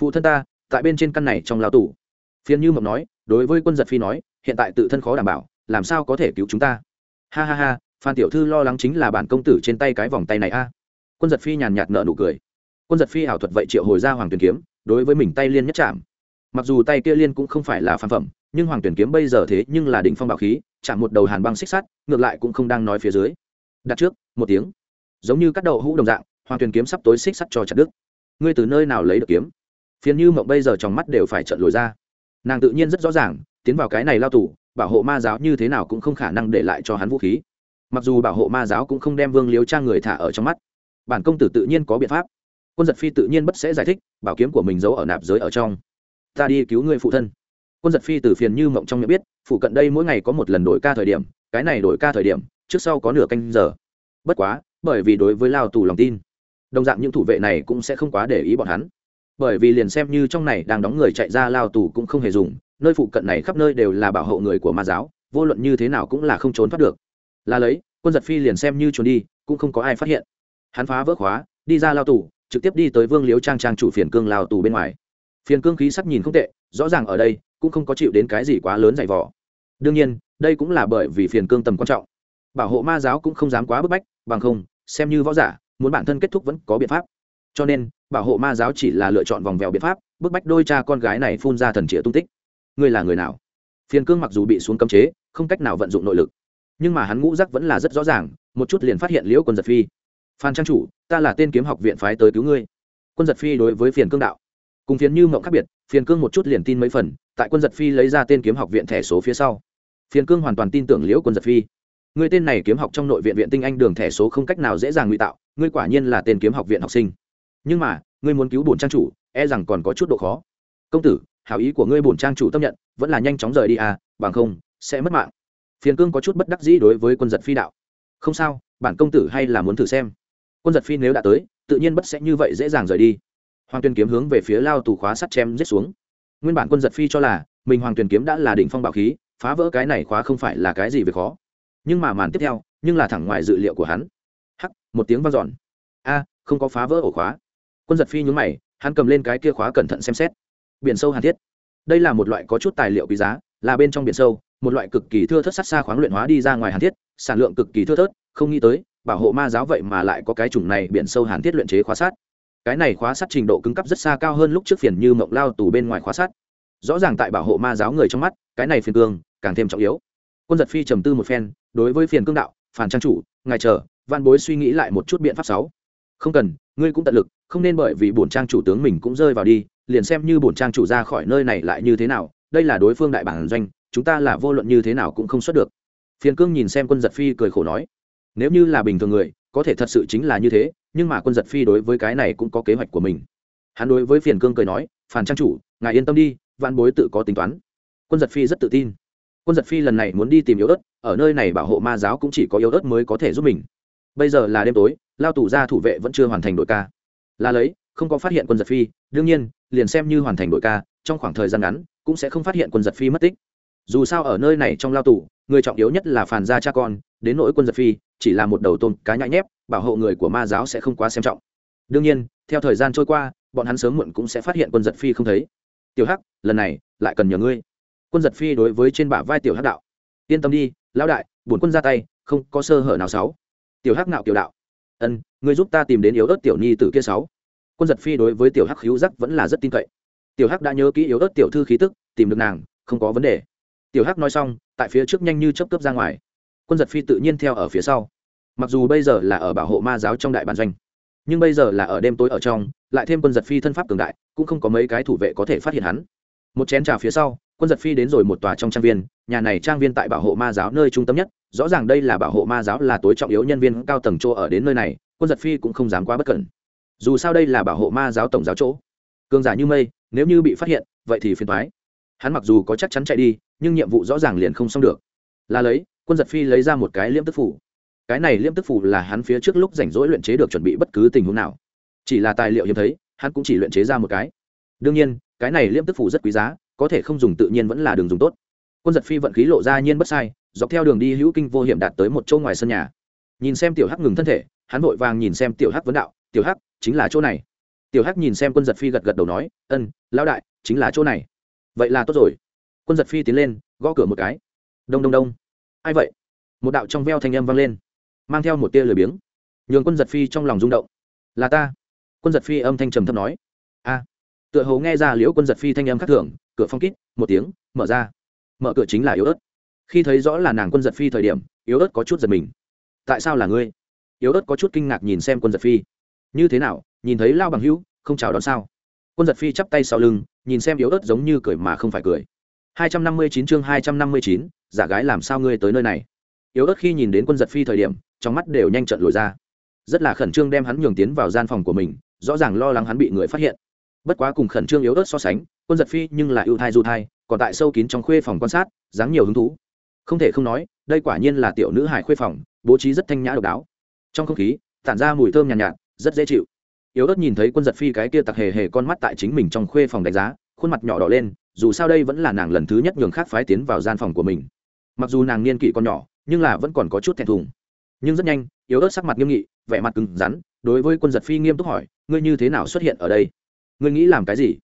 Phụ thân ta, tại bên trên căn này trong lao tù. Phiền như mộng nói, đối với quân giật phi nói, hiện tại tự thân khó đảm bảo, làm sao có thể cứu chúng ta? Ha ha ha, phan tiểu thư lo lắng chính là bản công tử trên tay cái vòng tay này a. Quân giật phi nhàn nhạt nợ nụ cười. Quân giật phi ảo thuật vậy triệu hồi ra hoàng tuyền kiếm, đối với mình tay liên nhất chạm. Mặc dù tay kia liên cũng không phải là phan phẩm nhưng hoàng tuyển kiếm bây giờ thế nhưng là đỉnh phong bảo khí, chạm một đầu hàn băng xích sắt, ngược lại cũng không đang nói phía dưới. Đặt trước, một tiếng. Giống như cắt đầu hũ đồng dạng, hoàng tuyển kiếm sắp tối xích sắt cho chặt đức ngươi từ nơi nào lấy được kiếm? Phiền như mộng bây giờ trong mắt đều phải trợn lồi ra. Nàng tự nhiên rất rõ ràng, tiến vào cái này lao tù, bảo hộ ma giáo như thế nào cũng không khả năng để lại cho hắn vũ khí. Mặc dù bảo hộ ma giáo cũng không đem vương liếu trang người thả ở trong mắt. Bản công tử tự nhiên có biện pháp. Quân giật phi tự nhiên bất sẽ giải thích, bảo kiếm của mình giấu ở nạp giới ở trong. Ta đi cứu người phụ thân quân giật phi từ phiền như mộng trong miệng biết phụ cận đây mỗi ngày có một lần đổi ca thời điểm, cái này đổi ca thời điểm, trước sau có nửa canh giờ. Bất quá, bởi vì đối với lao tù lòng tin, đồng dạng những thủ vệ này cũng sẽ không quá để ý bọn hắn. Bởi vì liền xem như trong này đang đóng người chạy ra lao tù cũng không hề dùng, nơi phụ cận này khắp nơi đều là bảo hộ người của ma giáo, vô luận như thế nào cũng là không trốn thoát được. Là lấy, quân giật phi liền xem như trốn đi, cũng không có ai phát hiện. Hắn phá vỡ khóa, đi ra lao tù, trực tiếp đi tới vương liếu trang trang chủ phiền cương lao tù bên ngoài. Phiền cương khí sắc nhìn không tệ, rõ ràng ở đây cũng không có chịu đến cái gì quá lớn dày vỏ đương nhiên, đây cũng là bởi vì phiền cương tầm quan trọng. Bảo hộ ma giáo cũng không dám quá bức bách, bằng không, xem như võ giả, muốn bản thân kết thúc vẫn có biện pháp. Cho nên, bảo hộ ma giáo chỉ là lựa chọn vòng vèo biện pháp, bức bách đôi cha con gái này phun ra thần chĩa tung tích. Ngươi là người nào? Phiền cương mặc dù bị xuống cấm chế, không cách nào vận dụng nội lực. Nhưng mà hắn ngũ giác vẫn là rất rõ ràng, một chút liền phát hiện liễu quân giật phi. Phan trang chủ, ta là tên kiếm học viện phái tới cứu ngươi. Quân giật phi đối với phiền cương đạo cùng phiền như mộng khác biệt, phiền cương một chút liền tin mấy phần, tại quân giật phi lấy ra tên kiếm học viện thẻ số phía sau. Phiền cương hoàn toàn tin tưởng liễu quân giật phi. Người tên này kiếm học trong nội viện viện tinh anh đường thẻ số không cách nào dễ dàng ngụy tạo, ngươi quả nhiên là tên kiếm học viện học sinh. Nhưng mà, ngươi muốn cứu bổn trang chủ e rằng còn có chút độ khó. Công tử, hảo ý của ngươi bổn trang chủ tâm nhận, vẫn là nhanh chóng rời đi à bằng không, sẽ mất mạng. Phiền cương có chút bất đắc dĩ đối với quân giật phi đạo. Không sao, bản công tử hay là muốn thử xem. Quân giật phi nếu đã tới, tự nhiên bất sẽ như vậy dễ dàng rời đi hoàng tuyền kiếm hướng về phía lao tù khóa sắt chém giết xuống. Nguyên bản quân giật phi cho là, mình hoàng tuyền kiếm đã là đỉnh phong bạo khí, phá vỡ cái này khóa không phải là cái gì về khó. Nhưng mà màn tiếp theo, nhưng là thẳng ngoài dự liệu của hắn. Hắc, một tiếng vang dọn. A, không có phá vỡ ổ khóa. Quân giật phi nhún mày, hắn cầm lên cái kia khóa cẩn thận xem xét. Biển sâu hàn thiết. Đây là một loại có chút tài liệu quý giá, là bên trong biển sâu, một loại cực kỳ thưa thớt sát xa khoáng luyện hóa đi ra ngoài hàn thiết, sản lượng cực kỳ thưa thớt, không nghĩ tới, bảo hộ ma giáo vậy mà lại có cái chủng này biển sâu hàn thiết luyện chế khóa sát cái này khóa sắt trình độ cứng cấp rất xa cao hơn lúc trước phiền như mộng lao tù bên ngoài khóa sắt. Rõ ràng tại bảo hộ ma giáo người trong mắt, cái này phiền cương càng thêm trọng yếu. Quân giật phi trầm tư một phen, đối với phiền cương đạo, phản trang chủ, ngài chờ văn bối suy nghĩ lại một chút biện pháp sáu. Không cần, ngươi cũng tận lực, không nên bởi vì bổn trang chủ tướng mình cũng rơi vào đi, liền xem như bổn trang chủ ra khỏi nơi này lại như thế nào, đây là đối phương đại bản doanh, chúng ta là vô luận như thế nào cũng không xuất được. Phiền cương nhìn xem quân giật phi cười khổ nói, nếu như là bình thường người có thể thật sự chính là như thế, nhưng mà quân giật phi đối với cái này cũng có kế hoạch của mình. Hắn đối với phiền cương cười nói phản trang chủ, ngài yên tâm đi văn bối tự có tính toán. Quân giật phi rất tự tin. Quân giật phi lần này muốn đi tìm yếu ớt, ở nơi này bảo hộ ma giáo cũng chỉ có yếu ớt mới có thể giúp mình. Bây giờ là đêm tối, lao tù ra thủ vệ vẫn chưa hoàn thành đội ca. Là lấy, không có phát hiện quân giật phi, đương nhiên, liền xem như hoàn thành đội ca, trong khoảng thời gian ngắn, cũng sẽ không phát hiện quân giật phi mất tích. Dù sao ở nơi này trong lao tù, người trọng yếu nhất là phản gia cha con đến nỗi quân giật phi, chỉ là một đầu tôm cá nhãi nhép, bảo hộ người của ma giáo sẽ không quá xem trọng. Đương nhiên, theo thời gian trôi qua, bọn hắn sớm muộn cũng sẽ phát hiện quân giật phi không thấy. Tiểu hắc, lần này, lại cần nhờ ngươi. Quân giật phi đối với trên bả vai tiểu hắc đạo. Yên tâm đi, lão đại, bổn quân ra tay, không có sơ hở nào sáu tiểu hắc nạo tiểu đạo. Ân, ngươi giúp ta tìm đến yếu ớt tiểu nhi tử kia sáu. Quân giật phi đối với tiểu hắc hữu giác vẫn là rất tin cậy. Tiểu hắc đã nhớ kỹ yếu ớt tiểu thư khí tức, tìm được nàng, không có vấn đề. Tiểu hắc nói xong, tại phía trước nhanh như chấp cướp ra ngoài quân giật phi tự nhiên theo ở phía sau. Mặc dù bây giờ là ở bảo hộ ma giáo trong đại bản doanh, nhưng bây giờ là ở đêm tối ở trong, lại thêm quân giật phi thân pháp cường đại, cũng không có mấy cái thủ vệ có thể phát hiện hắn. Một chén trà phía sau, quân giật phi đến rồi một tòa trong trang viên, nhà này trang viên tại bảo hộ ma giáo nơi trung tâm nhất, rõ ràng đây là bảo hộ ma giáo là tối trọng yếu nhân viên cao tầng chỗ ở đến nơi này, quân giật phi cũng không dám quá bất cẩn. Dù sao đây là bảo hộ ma giáo tổng giáo chỗ. Cường giả như mây, nếu như bị phát hiện, vậy thì phiền thoái hắn mặc dù có chắc chắn chạy đi, nhưng nhiệm vụ rõ ràng liền không xong được. Là lấy quân giật phi lấy ra một cái liêm tức phủ. Cái này liêm tức phủ là hắn phía trước lúc rảnh rỗi luyện chế được chuẩn bị bất cứ tình huống nào. Chỉ là tài liệu hiếm thấy, hắn cũng chỉ luyện chế ra một cái. Đương nhiên, cái này liêm tức phủ rất quý giá, có thể không dùng tự nhiên vẫn là đường dùng tốt. Quân giật phi vận khí lộ ra nhiên bất sai, dọc theo đường đi hữu kinh vô hiểm đạt tới một chỗ ngoài sân nhà. Nhìn xem tiểu hắc ngừng thân thể, hắn vội vàng nhìn xem tiểu hắc vấn đạo, tiểu hắc, chính là chỗ này. Tiểu hắc nhìn xem quân giật phi gật gật đầu nói, ân, lão đại, chính là chỗ này. Vậy là tốt rồi. Quân giật phi tiến lên, gõ cửa một cái. Đông đông đông ai vậy? Một đạo trong veo thanh âm vang lên mang theo một tia lười biếng. Nhường quân giật phi trong lòng rung động. Là ta. Quân giật phi âm thanh trầm thấp nói. A. Tựa hồ nghe ra liễu quân giật phi thanh âm khắc thường cửa phong kít một tiếng mở ra. Mở cửa chính là yếu ớt. Khi thấy rõ là nàng quân giật phi thời điểm yếu ớt có chút giật mình. Tại sao là ngươi? Yếu ớt có chút kinh ngạc nhìn xem quân giật phi. Như thế nào nhìn thấy lao bằng hữu không chào đón sao? Quân giật phi chắp tay sau lưng nhìn xem yếu ớt giống như cười mà không phải cười. 259 chương 259, giả gái làm sao ngươi tới nơi này? Yếu ớt khi nhìn đến quân giật phi thời điểm trong mắt đều nhanh trận lùi ra. Rất là khẩn trương đem hắn nhường tiến vào gian phòng của mình rõ ràng lo lắng hắn bị người phát hiện. Bất quá cùng khẩn trương yếu ớt so sánh quân giật phi nhưng là ưu thai du thai còn tại sâu kín trong khuê phòng quan sát dáng nhiều hứng thú. Không thể không nói đây quả nhiên là tiểu nữ hải khuê phòng bố trí rất thanh nhã độc đáo. Trong không khí tản ra mùi thơm nhàn nhạt, nhạt rất dễ chịu. Yếu ớt nhìn thấy quân giật phi cái kia tặc hề hề con mắt tại chính mình trong khuê phòng đánh giá khuôn mặt nhỏ đỏ lên dù sao đây vẫn là nàng lần thứ nhất nhường khác phái tiến vào gian phòng của mình mặc dù nàng niên kỷ còn nhỏ, nhưng là vẫn còn có chút thẹn thùng. Nhưng rất nhanh, yếu ớt sắc mặt nghiêm nghị, vẻ mặt cứng rắn, đối với quân giật phi nghiêm túc hỏi, ngươi như thế nào xuất hiện ở đây? Ngươi nghĩ làm cái gì?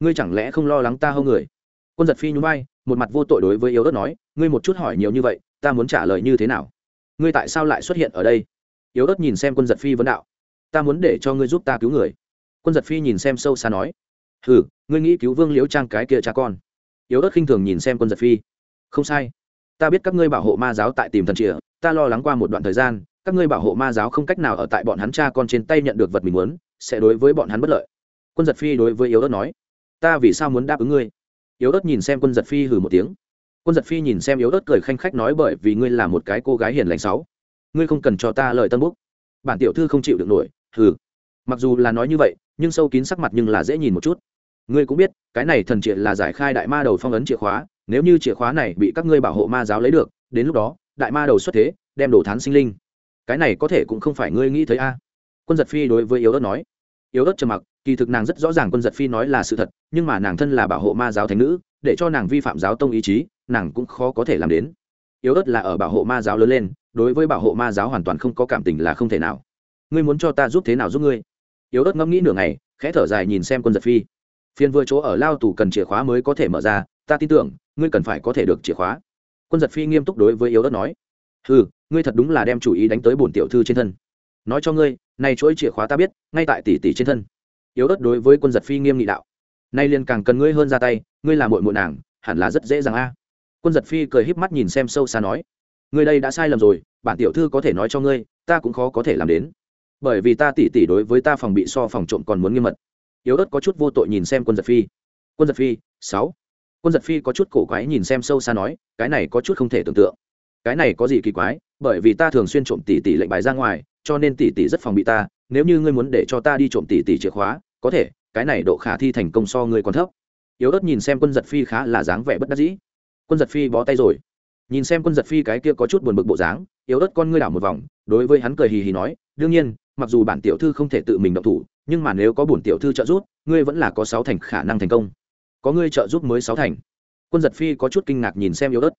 Ngươi chẳng lẽ không lo lắng ta hơn người? Quân giật phi nhún vai, một mặt vô tội đối với yếu ớt nói, ngươi một chút hỏi nhiều như vậy, ta muốn trả lời như thế nào? Ngươi tại sao lại xuất hiện ở đây? Yếu ớt nhìn xem quân giật phi vấn đạo, ta muốn để cho ngươi giúp ta cứu người. Quân giật phi nhìn xem sâu xa nói, hừ, ngươi nghĩ cứu vương liễu trang cái kia cha con? Yếu ớt khinh thường nhìn xem quân giật phi, không sai ta biết các ngươi bảo hộ ma giáo tại tìm thần trịa ta lo lắng qua một đoạn thời gian, các ngươi bảo hộ ma giáo không cách nào ở tại bọn hắn cha con trên tay nhận được vật mình muốn, sẽ đối với bọn hắn bất lợi. Quân giật phi đối với yếu ớt nói, ta vì sao muốn đáp ứng ngươi? Yếu ớt nhìn xem quân giật phi hừ một tiếng. Quân giật phi nhìn xem yếu ớt cười khanh khách nói bởi vì ngươi là một cái cô gái hiền lành sáu, ngươi không cần cho ta lời tân búc. Bản tiểu thư không chịu được nổi, hừ. Mặc dù là nói như vậy, nhưng sâu kín sắc mặt nhưng là dễ nhìn một chút. Ngươi cũng biết, cái này thần triệt là giải khai đại ma đầu phong ấn chìa khóa nếu như chìa khóa này bị các ngươi bảo hộ ma giáo lấy được, đến lúc đó, đại ma đầu xuất thế, đem đồ thán sinh linh. Cái này có thể cũng không phải ngươi nghĩ thấy a. Quân giật phi đối với yếu ớt nói. Yếu ớt trầm mặc, kỳ thực nàng rất rõ ràng quân giật phi nói là sự thật, nhưng mà nàng thân là bảo hộ ma giáo thánh nữ, để cho nàng vi phạm giáo tông ý chí, nàng cũng khó có thể làm đến. Yếu ớt là ở bảo hộ ma giáo lớn lên, đối với bảo hộ ma giáo hoàn toàn không có cảm tình là không thể nào. Ngươi muốn cho ta giúp thế nào giúp ngươi? Yếu ớt ngẫm nghĩ nửa ngày, khẽ thở dài nhìn xem quân giật phi. Phiên vừa chỗ ở lao tù cần chìa khóa mới có thể mở ra ta tin tưởng, ngươi cần phải có thể được chìa khóa. Quân giật phi nghiêm túc đối với yếu ớt nói. Ừ ngươi thật đúng là đem chủ ý đánh tới bổn tiểu thư trên thân. Nói cho ngươi, nay chuỗi chìa khóa ta biết, ngay tại tỷ tỷ trên thân. Yếu ớt đối với quân giật phi nghiêm nghị đạo. Nay liền càng cần ngươi hơn ra tay, ngươi là mội mội nàng, hẳn là rất dễ dàng a. Quân giật phi cười híp mắt nhìn xem sâu xa nói. Ngươi đây đã sai lầm rồi, bản tiểu thư có thể nói cho ngươi, ta cũng khó có thể làm đến. Bởi vì ta tỉ tỉ đối với ta phòng bị so phòng trộm còn muốn nghiêm mật. Yếu ớt có chút vô tội nhìn xem quân giật phi. Quân giật phi, sáu quân giật phi có chút cổ quái nhìn xem sâu xa nói, cái này có chút không thể tưởng tượng. Cái này có gì kỳ quái, bởi vì ta thường xuyên trộm tỷ tỷ lệnh bài ra ngoài, cho nên tỷ tỷ rất phòng bị ta, nếu như ngươi muốn để cho ta đi trộm tỷ tỷ chìa khóa, có thể, cái này độ khả thi thành công so ngươi còn thấp. Yếu ớt nhìn xem quân giật phi khá là dáng vẻ bất đắc dĩ. Quân giật phi bó tay rồi. Nhìn xem quân giật phi cái kia có chút buồn bực bộ dáng, yếu ớt con ngươi đảo một vòng, đối với hắn cười hì hì nói, đương nhiên, mặc dù bản tiểu thư không thể tự mình động thủ, nhưng mà nếu có bổn tiểu thư trợ giúp, ngươi vẫn là có sáu thành khả năng thành công có ngươi trợ giúp mới sáu thành. Quân giật phi có chút kinh ngạc nhìn xem yếu ớt.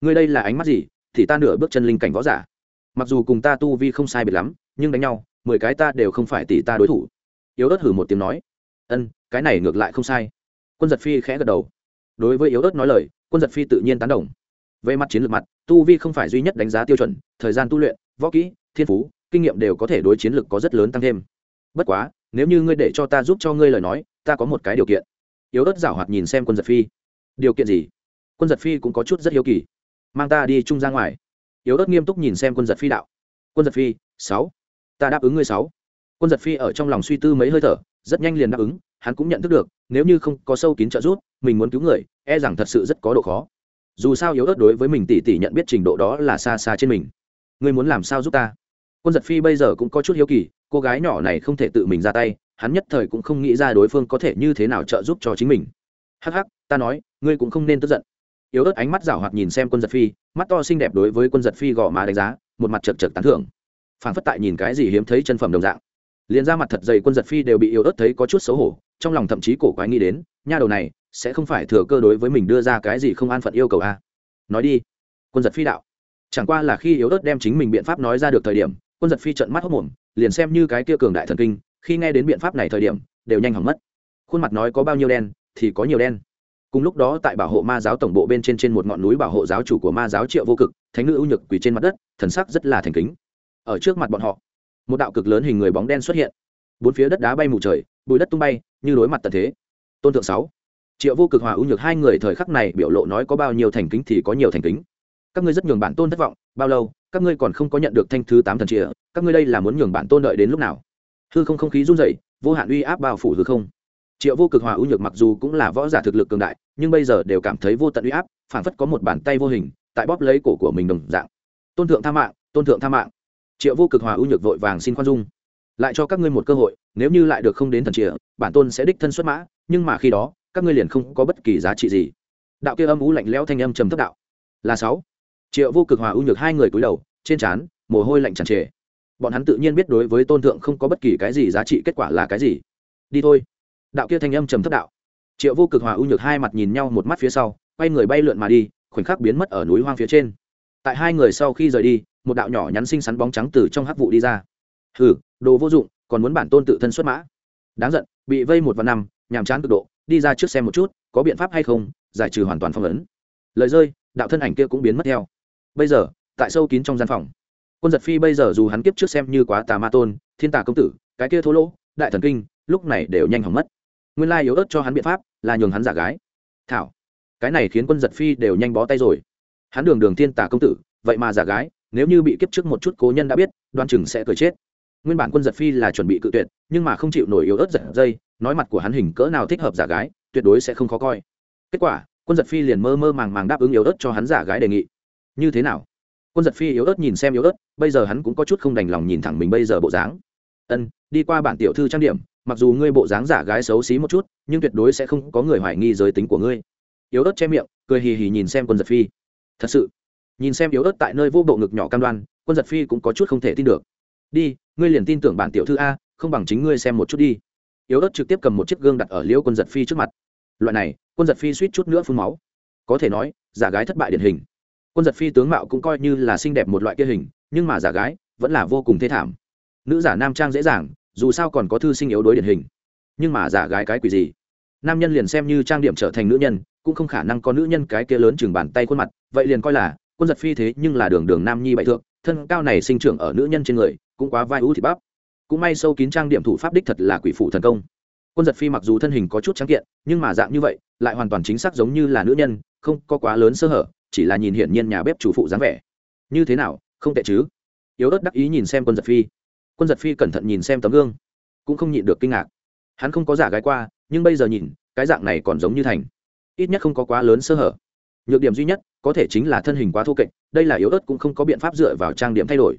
Ngươi đây là ánh mắt gì? Thì ta nửa bước chân linh cảnh võ giả. Mặc dù cùng ta tu vi không sai biệt lắm, nhưng đánh nhau, mười cái ta đều không phải tỷ ta đối thủ. Yếu ớt hử một tiếng nói. Ân, cái này ngược lại không sai. Quân giật phi khẽ gật đầu. Đối với yếu ớt nói lời, quân giật phi tự nhiên tán đồng. Về mặt chiến lược mặt, tu vi không phải duy nhất đánh giá tiêu chuẩn, thời gian tu luyện, võ kỹ, thiên phú, kinh nghiệm đều có thể đối chiến lược có rất lớn tăng thêm. Bất quá, nếu như ngươi để cho ta giúp cho ngươi lời nói, ta có một cái điều kiện yếu ớt giảo hoạt nhìn xem quân giật phi. Điều kiện gì? Quân giật phi cũng có chút rất hiếu kỳ. Mang ta đi chung ra ngoài. Yếu ớt nghiêm túc nhìn xem quân giật phi đạo. Quân giật phi, sáu. Ta đáp ứng ngươi sáu. Quân giật phi ở trong lòng suy tư mấy hơi thở, rất nhanh liền đáp ứng, hắn cũng nhận thức được, nếu như không có sâu kín trợ giúp, mình muốn cứu người e rằng thật sự rất có độ khó. Dù sao yếu ớt đối với mình tỉ tỉ nhận biết trình độ đó là xa xa trên mình. Ngươi muốn làm sao giúp ta? Quân giật phi bây giờ cũng có chút hiếu kỳ, cô gái nhỏ này không thể tự mình ra tay hắn nhất thời cũng không nghĩ ra đối phương có thể như thế nào trợ giúp cho chính mình. Hắc hắc, ta nói, ngươi cũng không nên tức giận. Yếu ớt ánh mắt rảo hoạt nhìn xem quân giật phi, mắt to xinh đẹp đối với quân giật phi gõ má đánh giá, một mặt chật chật tán thưởng. Phản phất tại nhìn cái gì hiếm thấy chân phẩm đồng dạng. Liền ra mặt thật dày quân giật phi đều bị yếu ớt thấy có chút xấu hổ, trong lòng thậm chí cổ quái nghĩ đến, nha đầu này, sẽ không phải thừa cơ đối với mình đưa ra cái gì không an phận yêu cầu a nói đi. Quân giật phi đạo. Chẳng qua là khi yếu ớt đem chính mình biện pháp nói ra được thời điểm, quân giật phi trận mắt hốc mồm, liền xem như cái kia cường đại thần kinh khi nghe đến biện pháp này thời điểm, đều nhanh hỏng mất. Khuôn mặt nói có bao nhiêu đen, thì có nhiều đen. Cùng lúc đó tại bảo hộ ma giáo tổng bộ bên trên trên một ngọn núi bảo hộ giáo chủ của ma giáo triệu vô cực, thánh nữ ưu nhược quỳ trên mặt đất, thần sắc rất là thành kính. Ở trước mặt bọn họ, một đạo cực lớn hình người bóng đen xuất hiện. Bốn phía đất đá bay mù trời, bụi đất tung bay, như đối mặt tận thế. Tôn thượng sáu, triệu vô cực hòa ưu nhược hai người thời khắc này biểu lộ nói có bao nhiêu thành kính thì có nhiều thành kính. Các ngươi rất nhường bản tôn thất vọng, bao lâu, các ngươi còn không có nhận được thanh thứ tám thần chìa các ngươi đây là muốn nhường bản tôn đợi đến lúc nào? Hư không không khí run rẩy, vô hạn uy áp bao phủ hư không. Triệu vô cực hòa ưu nhược mặc dù cũng là võ giả thực lực cường đại, nhưng bây giờ đều cảm thấy vô tận uy áp phản phất có một bàn tay vô hình, tại bóp lấy cổ của mình đồng dạng. Tôn thượng tha mạng, tôn thượng tha mạng. Triệu vô cực hòa ưu nhược vội vàng xin khoan dung. Lại cho các ngươi một cơ hội, nếu như lại được không đến thần triệu bản tôn sẽ đích thân xuất mã, nhưng mà khi đó, các ngươi liền không có bất kỳ giá trị gì. Đạo kia âm ú lạnh lẽo thanh âm trầm thấp đạo. Là sáu. Triệu vô cực hòa ưu nhược hai người cúi đầu, trên trán mồ hôi lạnh tràn trề bọn hắn tự nhiên biết đối với tôn thượng không có bất kỳ cái gì giá trị kết quả là cái gì. Đi thôi. Đạo kia thanh âm trầm thấp đạo. Triệu vô cực hòa ưu nhược hai mặt nhìn nhau một mắt phía sau, quay người bay lượn mà đi, khoảnh khắc biến mất ở núi hoang phía trên. Tại hai người sau khi rời đi, một đạo nhỏ nhắn xinh xắn bóng trắng từ trong hắc vụ đi ra. Hừ, đồ vô dụng, còn muốn bản tôn tự thân xuất mã. Đáng giận, bị vây một và năm, nhàm chán cực độ, đi ra trước xem một chút, có biện pháp hay không, giải trừ hoàn toàn phong ấn. Lời rơi, đạo thân ảnh kia cũng biến mất theo. Bây giờ, tại sâu kín trong gian phòng quân giật phi bây giờ dù hắn kiếp trước xem như quá tà ma tôn, thiên tà công tử, cái kia thô lỗ, đại thần kinh, lúc này đều nhanh hỏng mất. Nguyên lai yếu ớt cho hắn biện pháp là nhường hắn giả gái. Thảo, cái này khiến quân giật phi đều nhanh bó tay rồi. Hắn đường đường thiên tả công tử, vậy mà giả gái, nếu như bị kiếp trước một chút cố nhân đã biết, đoan chừng sẽ cười chết. Nguyên bản quân giật phi là chuẩn bị cự tuyệt, nhưng mà không chịu nổi yếu ớt giật dây, nói mặt của hắn hình cỡ nào thích hợp giả gái, tuyệt đối sẽ không khó coi. Kết quả, quân giật phi liền mơ mơ màng màng đáp ứng yếu ớt cho hắn giả gái đề nghị. Như thế nào? Quân giật phi yếu ớt nhìn xem yếu ớt, bây giờ hắn cũng có chút không đành lòng nhìn thẳng mình bây giờ bộ dáng. Ân, đi qua bản tiểu thư trang điểm, mặc dù ngươi bộ dáng giả gái xấu xí một chút, nhưng tuyệt đối sẽ không có người hoài nghi giới tính của ngươi. Yếu ớt che miệng, cười hì hì nhìn xem quân giật phi. Thật sự? Nhìn xem yếu ớt tại nơi vô bộ ngực nhỏ cam đoan, quân giật phi cũng có chút không thể tin được. Đi, ngươi liền tin tưởng bản tiểu thư a, không bằng chính ngươi xem một chút đi. Yếu ớt trực tiếp cầm một chiếc gương đặt ở liễu quân giật phi trước mặt. Loại này, quân giật phi suýt chút nữa phun máu. Có thể nói, giả gái thất bại điển hình quân giật phi tướng mạo cũng coi như là xinh đẹp một loại kia hình, nhưng mà giả gái vẫn là vô cùng thê thảm. Nữ giả nam trang dễ dàng, dù sao còn có thư sinh yếu đối điển hình. Nhưng mà giả gái cái quỷ gì? Nam nhân liền xem như trang điểm trở thành nữ nhân, cũng không khả năng có nữ nhân cái kia lớn chừng bàn tay khuôn mặt, vậy liền coi là quân giật phi thế nhưng là đường đường nam nhi bại thượng thân cao này sinh trưởng ở nữ nhân trên người, cũng quá vai ú thịt bắp. Cũng may sâu kín trang điểm thủ pháp đích thật là quỷ phụ thần công. Quân giật phi mặc dù thân hình có chút trắng kiện, nhưng mà dạng như vậy, lại hoàn toàn chính xác giống như là nữ nhân, không có quá lớn sơ hở chỉ là nhìn hiển nhiên nhà bếp chủ phụ dáng vẻ. Như thế nào, không tệ chứ? Yếu ớt đắc ý nhìn xem quân giật phi. Quân giật phi cẩn thận nhìn xem tấm gương, cũng không nhịn được kinh ngạc. Hắn không có giả gái qua, nhưng bây giờ nhìn, cái dạng này còn giống như thành. Ít nhất không có quá lớn sơ hở. Nhược điểm duy nhất, có thể chính là thân hình quá thô kệch, đây là yếu ớt cũng không có biện pháp dựa vào trang điểm thay đổi.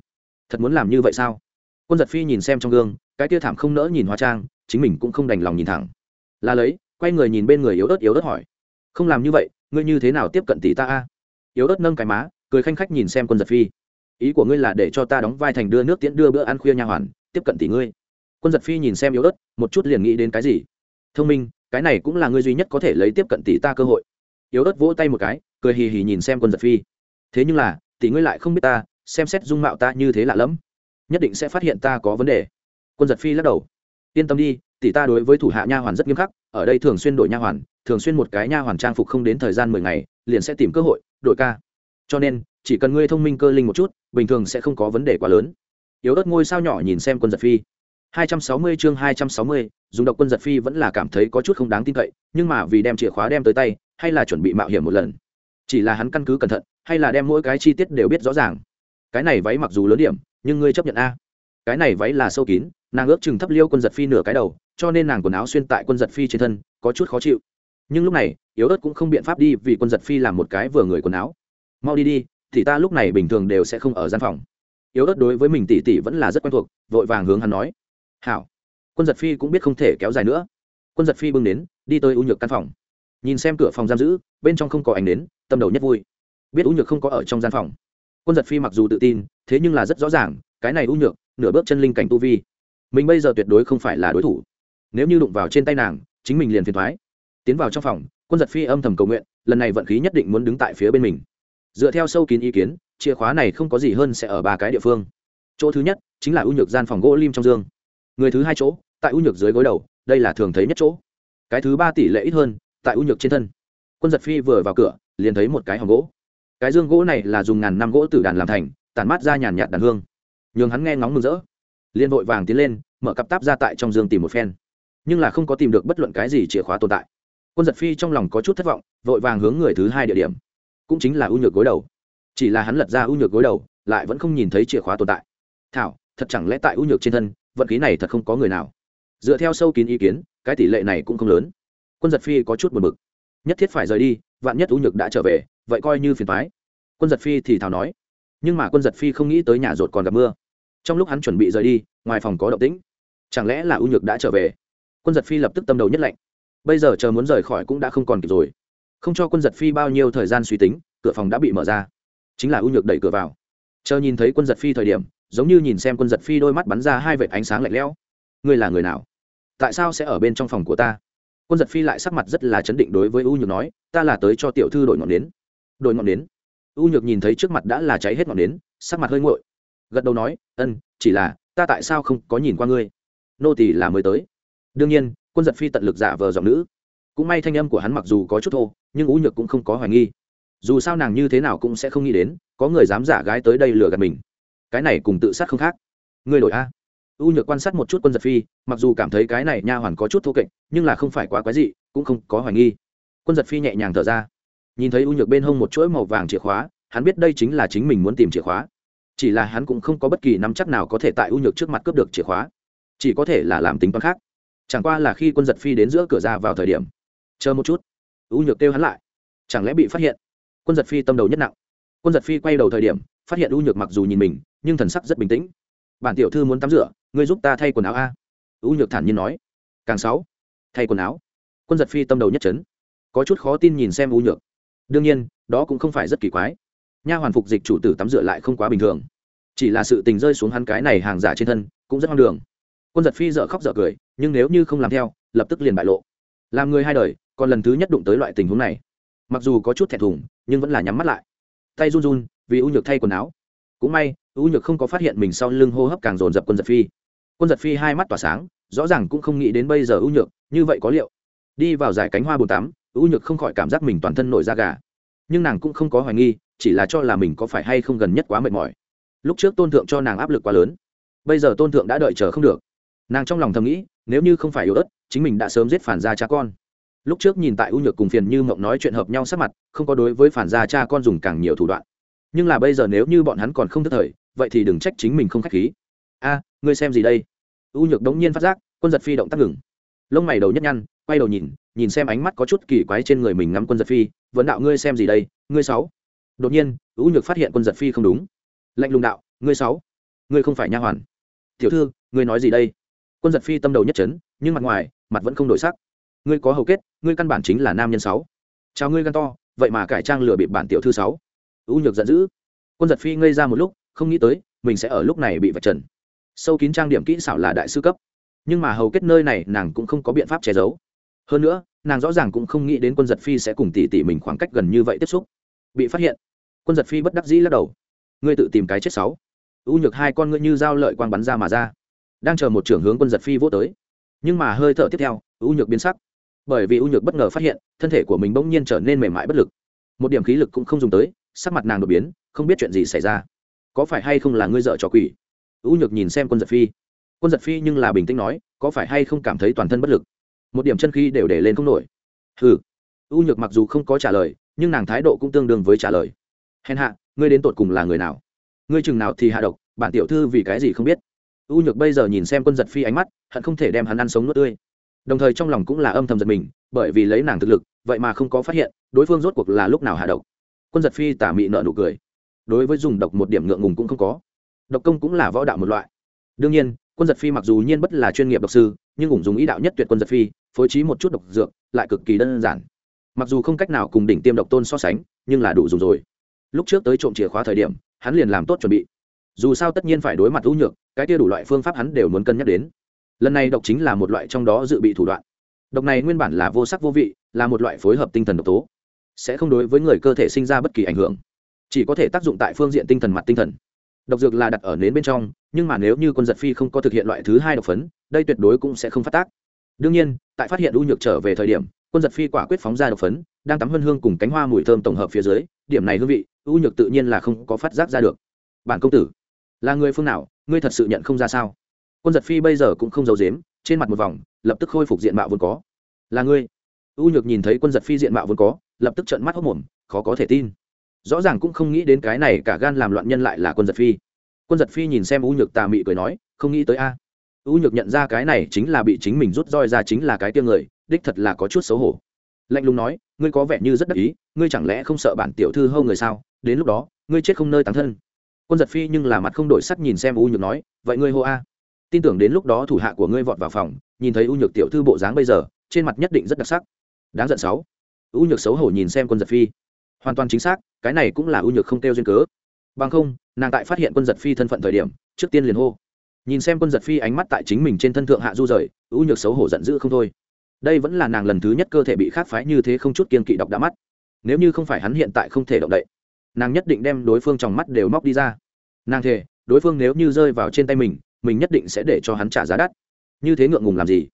Thật muốn làm như vậy sao? Quân giật phi nhìn xem trong gương, cái tia thảm không nỡ nhìn hóa trang, chính mình cũng không đành lòng nhìn thẳng. Là lấy, quay người nhìn bên người yếu ớt yếu ớt hỏi. Không làm như vậy, ngươi như thế nào tiếp cận tỷ ta a? Yếu ớt nâng cái má, cười khanh khách nhìn xem quân giật phi. Ý của ngươi là để cho ta đóng vai thành đưa nước tiễn đưa bữa ăn khuya nha hoàn, tiếp cận tỷ ngươi. Quân giật phi nhìn xem yếu ớt, một chút liền nghĩ đến cái gì? Thông minh, cái này cũng là ngươi duy nhất có thể lấy tiếp cận tỷ ta cơ hội. Yếu ớt vỗ tay một cái, cười hì hì nhìn xem quân giật phi. Thế nhưng là, tỷ ngươi lại không biết ta, xem xét dung mạo ta như thế lạ lẫm, nhất định sẽ phát hiện ta có vấn đề. Quân giật phi lắc đầu. Yên tâm đi, tỷ ta đối với thủ hạ nha hoàn rất nghiêm khắc, ở đây thường xuyên đổi nha hoàn, thường xuyên một cái nha hoàn trang phục không đến thời gian mười ngày, liền sẽ tìm cơ hội đội ca. Cho nên chỉ cần ngươi thông minh cơ linh một chút bình thường sẽ không có vấn đề quá lớn. Yếu ớt ngôi sao nhỏ nhìn xem quân giật phi. 260 chương 260, dùng độc quân giật phi vẫn là cảm thấy có chút không đáng tin cậy nhưng mà vì đem chìa khóa đem tới tay hay là chuẩn bị mạo hiểm một lần. Chỉ là hắn căn cứ cẩn thận hay là đem mỗi cái chi tiết đều biết rõ ràng. Cái này váy mặc dù lớn điểm nhưng ngươi chấp nhận a? Cái này váy là sâu kín nàng ước chừng thấp liêu quân giật phi nửa cái đầu cho nên nàng quần áo xuyên tại quân giật phi trên thân có chút khó chịu nhưng lúc này, yếu ớt cũng không biện pháp đi vì quân giật phi làm một cái vừa người quần áo. Mau đi đi, thì ta lúc này bình thường đều sẽ không ở gian phòng. Yếu ớt đối với mình tỷ tỷ vẫn là rất quen thuộc, vội vàng hướng hắn nói. Hảo. Quân giật phi cũng biết không thể kéo dài nữa. Quân giật phi bưng đến, đi tới u nhược căn phòng. Nhìn xem cửa phòng giam giữ, bên trong không có ảnh đến, tâm đầu nhất vui. Biết u nhược không có ở trong gian phòng. Quân giật phi mặc dù tự tin, thế nhưng là rất rõ ràng, cái này u nhược, nửa bước chân linh cảnh tu vi. Mình bây giờ tuyệt đối không phải là đối thủ. Nếu như đụng vào trên tay nàng, chính mình liền phiền thoái tiến vào trong phòng, quân giật phi âm thầm cầu nguyện, lần này vận khí nhất định muốn đứng tại phía bên mình. Dựa theo sâu kín ý kiến, chìa khóa này không có gì hơn sẽ ở ba cái địa phương. Chỗ thứ nhất, chính là ưu nhược gian phòng gỗ lim trong dương. Người thứ hai chỗ, tại ưu nhược dưới gối đầu, đây là thường thấy nhất chỗ. Cái thứ ba tỷ lệ ít hơn, tại ưu nhược trên thân. Quân giật phi vừa vào cửa, liền thấy một cái hòm gỗ. Cái dương gỗ này là dùng ngàn năm gỗ tử đàn làm thành, tản mát ra nhàn nhạt đàn hương. Nhường hắn nghe ngóng mừng rỡ. Liền vội vàng tiến lên, mở cặp táp ra tại trong dương tìm một phen. Nhưng là không có tìm được bất luận cái gì chìa khóa tồn tại quân giật phi trong lòng có chút thất vọng, vội vàng hướng người thứ hai địa điểm. Cũng chính là u nhược gối đầu. Chỉ là hắn lật ra u nhược gối đầu, lại vẫn không nhìn thấy chìa khóa tồn tại. Thảo, thật chẳng lẽ tại u nhược trên thân, vận khí này thật không có người nào? Dựa theo sâu kín ý kiến, cái tỷ lệ này cũng không lớn. Quân giật phi có chút buồn bực. Nhất thiết phải rời đi, vạn nhất u nhược đã trở về, vậy coi như phiền thoái quân giật phi thì thảo nói. Nhưng mà quân giật phi không nghĩ tới nhà rột còn gặp mưa. Trong lúc hắn chuẩn bị rời đi, ngoài phòng có động tĩnh. Chẳng lẽ là u nhược đã trở về? Quân giật phi lập tức tâm đầu nhất lạnh bây giờ chờ muốn rời khỏi cũng đã không còn kịp rồi. Không cho quân giật phi bao nhiêu thời gian suy tính, cửa phòng đã bị mở ra. Chính là u nhược đẩy cửa vào. Chờ nhìn thấy quân giật phi thời điểm, giống như nhìn xem quân giật phi đôi mắt bắn ra hai vệt ánh sáng lạnh lẽo. Ngươi là người nào? Tại sao sẽ ở bên trong phòng của ta? Quân giật phi lại sắc mặt rất là chấn định đối với u nhược nói, ta là tới cho tiểu thư đội ngọn đến đội ngọn đến u nhược nhìn thấy trước mặt đã là cháy hết ngọn đến sắc mặt hơi nguội. Gật đầu nói, ân, chỉ là, ta tại sao không có nhìn qua ngươi? Nô tỳ là mới tới. Đương nhiên quân giật phi tận lực giả vờ giọng nữ. Cũng may thanh âm của hắn mặc dù có chút thô, nhưng u nhược cũng không có hoài nghi. Dù sao nàng như thế nào cũng sẽ không nghĩ đến, có người dám giả gái tới đây lừa gạt mình. Cái này cùng tự sát không khác. Ngươi đổi a. U nhược quan sát một chút quân giật phi, mặc dù cảm thấy cái này nha hoàn có chút thô kệch, nhưng là không phải quá quái dị, cũng không có hoài nghi. Quân giật phi nhẹ nhàng thở ra. Nhìn thấy u nhược bên hông một chuỗi màu vàng chìa khóa, hắn biết đây chính là chính mình muốn tìm chìa khóa. Chỉ là hắn cũng không có bất kỳ nắm chắc nào có thể tại u nhược trước mặt cướp được chìa khóa. Chỉ có thể là làm tính toán khác chẳng qua là khi quân giật phi đến giữa cửa ra vào thời điểm. Chờ một chút. U nhược kêu hắn lại. Chẳng lẽ bị phát hiện? Quân giật phi tâm đầu nhất nặng. Quân giật phi quay đầu thời điểm, phát hiện u nhược mặc dù nhìn mình, nhưng thần sắc rất bình tĩnh. Bản tiểu thư muốn tắm rửa, ngươi giúp ta thay quần áo a. U nhược thản nhiên nói. Càng sáu, thay quần áo. Quân giật phi tâm đầu nhất trấn có chút khó tin nhìn xem u nhược. Đương nhiên, đó cũng không phải rất kỳ quái. Nha hoàn phục dịch chủ tử tắm rửa lại không quá bình thường. Chỉ là sự tình rơi xuống hắn cái này hàng giả trên thân, cũng rất hoang đường quân giật phi dợ khóc dợ cười, nhưng nếu như không làm theo, lập tức liền bại lộ. Làm người hai đời, còn lần thứ nhất đụng tới loại tình huống này. Mặc dù có chút thẹn thùng, nhưng vẫn là nhắm mắt lại. Tay run run, vì u nhược thay quần áo. Cũng may, u nhược không có phát hiện mình sau lưng hô hấp càng dồn dập quân giật phi. Quân giật phi hai mắt tỏa sáng, rõ ràng cũng không nghĩ đến bây giờ u nhược như vậy có liệu. Đi vào giải cánh hoa bồn tắm, u nhược không khỏi cảm giác mình toàn thân nổi da gà. Nhưng nàng cũng không có hoài nghi, chỉ là cho là mình có phải hay không gần nhất quá mệt mỏi. Lúc trước tôn thượng cho nàng áp lực quá lớn. Bây giờ tôn thượng đã đợi chờ không được nàng trong lòng thầm nghĩ, nếu như không phải yếu ớt, chính mình đã sớm giết phản gia cha con. Lúc trước nhìn tại u nhược cùng phiền như mộng nói chuyện hợp nhau sát mặt, không có đối với phản gia cha con dùng càng nhiều thủ đoạn. Nhưng là bây giờ nếu như bọn hắn còn không thức thời, vậy thì đừng trách chính mình không k h á c h khí. A, ngươi xem gì đây? U nhược đống nhiên phát giác, quân giật phi động tác ngừng. Lông mày đầu nhất nhăn, quay đầu nhìn nhìn xem ánh mắt có chút kỳ quái trên người mình ngắm quân giật phi, vấn đạo ngươi xem gì đây? Ngươi sáu. Đột nhiên, u nhược phát hiện quân giật phi không đúng. Lạnh lùng đạo, ngươi sáu, ngươi không phải nha hoàn. Tiểu thư, ngươi nói gì đây? Quân giật phi tâm đầu nhất chấn, nhưng mặt ngoài, mặt vẫn không đổi sắc. Ngươi có hầu kết, ngươi căn bản chính là nam nhân sáu. Chào ngươi gan to, vậy mà cải trang lừa bịp bản tiểu thư sáu. U nhược giận dữ. Quân giật phi ngây ra một lúc, không nghĩ tới, mình sẽ ở lúc này bị vạch trần. Sâu kín trang điểm kỹ xảo là đại sư cấp. Nhưng mà hầu kết nơi này, nàng cũng không có biện pháp che giấu. Hơn nữa, nàng rõ ràng cũng không nghĩ đến quân giật phi sẽ cùng tỷ tỷ mình khoảng cách gần như vậy tiếp xúc. Bị phát hiện, quân giật phi bất đắc dĩ lắc đầu. Ngươi tự tìm cái chết sáu. U nhược hai con ngươi như dao lợi quang bắn ra mà ra đang chờ một trưởng hướng quân giật phi vô tới. Nhưng mà hơi thở tiếp theo u nhược biến sắc. Bởi vì u nhược bất ngờ phát hiện, thân thể của mình bỗng nhiên trở nên mềm mại bất lực. Một điểm khí lực cũng không dùng tới, sắc mặt nàng đột biến, không biết chuyện gì xảy ra. Có phải hay không là ngươi dợ trò quỷ? U nhược nhìn xem quân giật phi. Quân giật phi nhưng là bình tĩnh nói, có phải hay không cảm thấy toàn thân bất lực? Một điểm chân khí đều để lên không nổi. Ừ u nhược mặc dù không có trả lời, nhưng nàng thái độ cũng tương đương với trả lời. Hèn hạ, ngươi đến tột cùng là người nào? Ngươi chừng nào thì hạ độc, bản tiểu thư vì cái gì không biết? U nhược bây giờ nhìn xem quân giật phi ánh mắt, hận không thể đem hắn ăn sống nuốt tươi. Đồng thời trong lòng cũng là âm thầm giật mình, bởi vì lấy nàng thực lực, vậy mà không có phát hiện, đối phương rốt cuộc là lúc nào hạ độc. Quân giật phi tả mị nợ nụ cười. Đối với dùng độc một điểm ngượng ngùng cũng không có. Độc công cũng là võ đạo một loại. Đương nhiên, quân giật phi mặc dù nhiên bất là chuyên nghiệp độc sư, nhưng cũng dùng ý đạo nhất tuyệt quân giật phi, phối trí một chút độc dược, lại cực kỳ đơn giản. Mặc dù không cách nào cùng đỉnh tiêm độc tôn so sánh, nhưng là đủ dùng rồi. Lúc trước tới trộm chìa khóa thời điểm, hắn liền làm tốt chuẩn bị dù sao tất nhiên phải đối mặt ưu nhược, cái kia đủ loại phương pháp hắn đều muốn cân nhắc đến. Lần này độc chính là một loại trong đó dự bị thủ đoạn. Độc này nguyên bản là vô sắc vô vị, là một loại phối hợp tinh thần độc tố, sẽ không đối với người cơ thể sinh ra bất kỳ ảnh hưởng, chỉ có thể tác dụng tại phương diện tinh thần mặt tinh thần. Độc dược là đặt ở nến bên trong, nhưng mà nếu như quân giật phi không có thực hiện loại thứ hai độc phấn, đây tuyệt đối cũng sẽ không phát tác. Đương nhiên, tại phát hiện u nhược trở về thời điểm, quân giật phi quả quyết phóng ra độc phấn, đang tắm hương hương cùng cánh hoa mùi thơm tổng hợp phía dưới, điểm này hương vị u nhược tự nhiên là không có phát giác ra được. Bản công tử là người phương nào, ngươi thật sự nhận không ra sao? Quân giật phi bây giờ cũng không giấu dếm trên mặt một vòng, lập tức khôi phục diện mạo vốn có. Là ngươi. U nhược nhìn thấy quân giật phi diện mạo vốn có, lập tức trợn mắt hốc mồm, khó có thể tin. Rõ ràng cũng không nghĩ đến cái này cả gan làm loạn nhân lại là quân giật phi. Quân giật phi nhìn xem u nhược tà mị cười nói, không nghĩ tới a. U nhược nhận ra cái này chính là bị chính mình rút roi ra chính là cái tiêm người, đích thật là có chút xấu hổ. Lạnh lùng nói, ngươi có vẻ như rất đắc ý, ngươi chẳng lẽ không sợ bản tiểu thư hâu người sao? Đến lúc đó, ngươi chết không nơi tán thân quân giật phi nhưng là mặt không đổi sắc nhìn xem u nhược nói, vậy ngươi hô a. Tin tưởng đến lúc đó thủ hạ của ngươi vọt vào phòng, nhìn thấy u nhược tiểu thư bộ dáng bây giờ, trên mặt nhất định rất đặc sắc. Đáng giận sáu. U nhược xấu hổ nhìn xem quân giật phi. Hoàn toàn chính xác, cái này cũng là u nhược không kêu duyên cớ. Bằng không, nàng tại phát hiện quân giật phi thân phận thời điểm, trước tiên liền hô. Nhìn xem quân giật phi ánh mắt tại chính mình trên thân thượng hạ du rời, u nhược xấu hổ giận dữ không thôi. Đây vẫn là nàng lần thứ nhất cơ thể bị khác phái như thế không chút kiên kỵ đọc đã mắt. Nếu như không phải hắn hiện tại không thể động đậy nàng nhất định đem đối phương trong mắt đều móc đi ra. Nàng thề, đối phương nếu như rơi vào trên tay mình mình nhất định sẽ để cho hắn trả giá đắt. Như thế ngượng ngùng làm gì?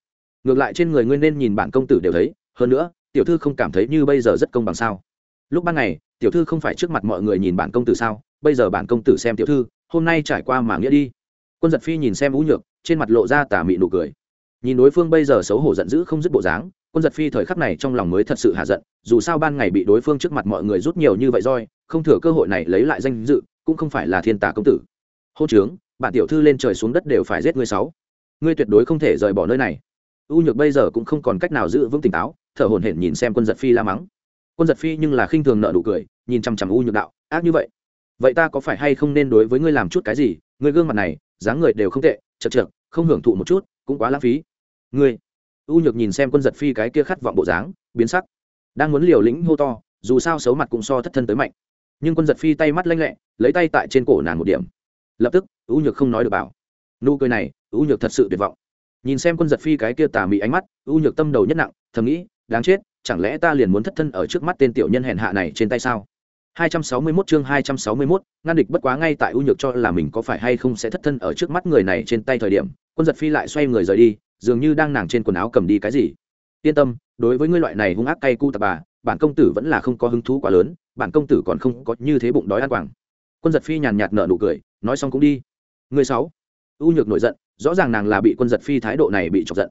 Ngược lại trên người ngươi nên nhìn bản công tử đều thấy, hơn nữa, tiểu thư không cảm thấy như bây giờ rất công bằng sao? Lúc ban ngày, tiểu thư không phải trước mặt mọi người nhìn bản công tử sao? Bây giờ bản công tử xem tiểu thư, hôm nay trải qua mà nghĩa đi. Quân giật phi nhìn xem vũ nhược, trên mặt lộ ra tà mị nụ cười. Nhìn đối phương bây giờ xấu hổ giận dữ không dứt bộ dáng, quân giật phi thời khắc này trong lòng mới thật sự hạ giận, dù sao ban ngày bị đối phương trước mặt mọi người rút nhiều như vậy roi không thừa cơ hội này lấy lại danh dự, cũng không phải là thiên tả công tử. Hô trướng bạn tiểu thư lên trời xuống đất đều phải giết ngươi sáu. Ngươi tuyệt đối không thể rời bỏ nơi này. U nhược bây giờ cũng không còn cách nào giữ vững tỉnh táo, thở hổn hển nhìn xem quân giật phi la mắng. Quân giật phi nhưng là khinh thường nợ nụ cười, nhìn chằm chằm u nhược đạo, ác như vậy vậy ta có phải hay không nên đối với ngươi làm chút cái gì? Ngươi gương mặt này, dáng người đều không tệ, chật chật không hưởng thụ một chút, cũng quá lãng phí. Ngươi? U nhược nhìn xem quân giật phi cái kia khát vọng bộ dáng, biến sắc. Đang muốn liều lĩnh hô to, dù sao xấu mặt cũng so thất thân tới mạnh nhưng quân giật phi tay mắt lanh lẹ lấy tay tại trên cổ nàng một điểm. Lập tức u nhược không nói được bảo. Nụ cười này u nhược thật sự tuyệt vọng. Nhìn xem quân giật phi cái kia tà mị ánh mắt u nhược tâm đầu nhất nặng thầm nghĩ đáng chết chẳng lẽ ta liền muốn thất thân ở trước mắt tên tiểu nhân hèn hạ này trên tay sao? 261 chương 261, ngăn địch bất quá ngay tại u nhược cho là mình có phải hay không sẽ thất thân ở trước mắt người này trên tay thời điểm, quân giật phi lại xoay người rời đi, dường như đang nàng trên quần áo cầm đi cái gì. Yên tâm, đối với ngươi loại này hung ác cay cu tạp bà, bản công tử vẫn là không có hứng thú quá lớn, bản công tử còn không có như thế bụng đói ăn quảng. Quân giật phi nhàn nhạt nở nụ cười, nói xong cũng đi. Người sáu. U nhược nổi giận, rõ ràng nàng là bị quân giật phi thái độ này bị chọc giận.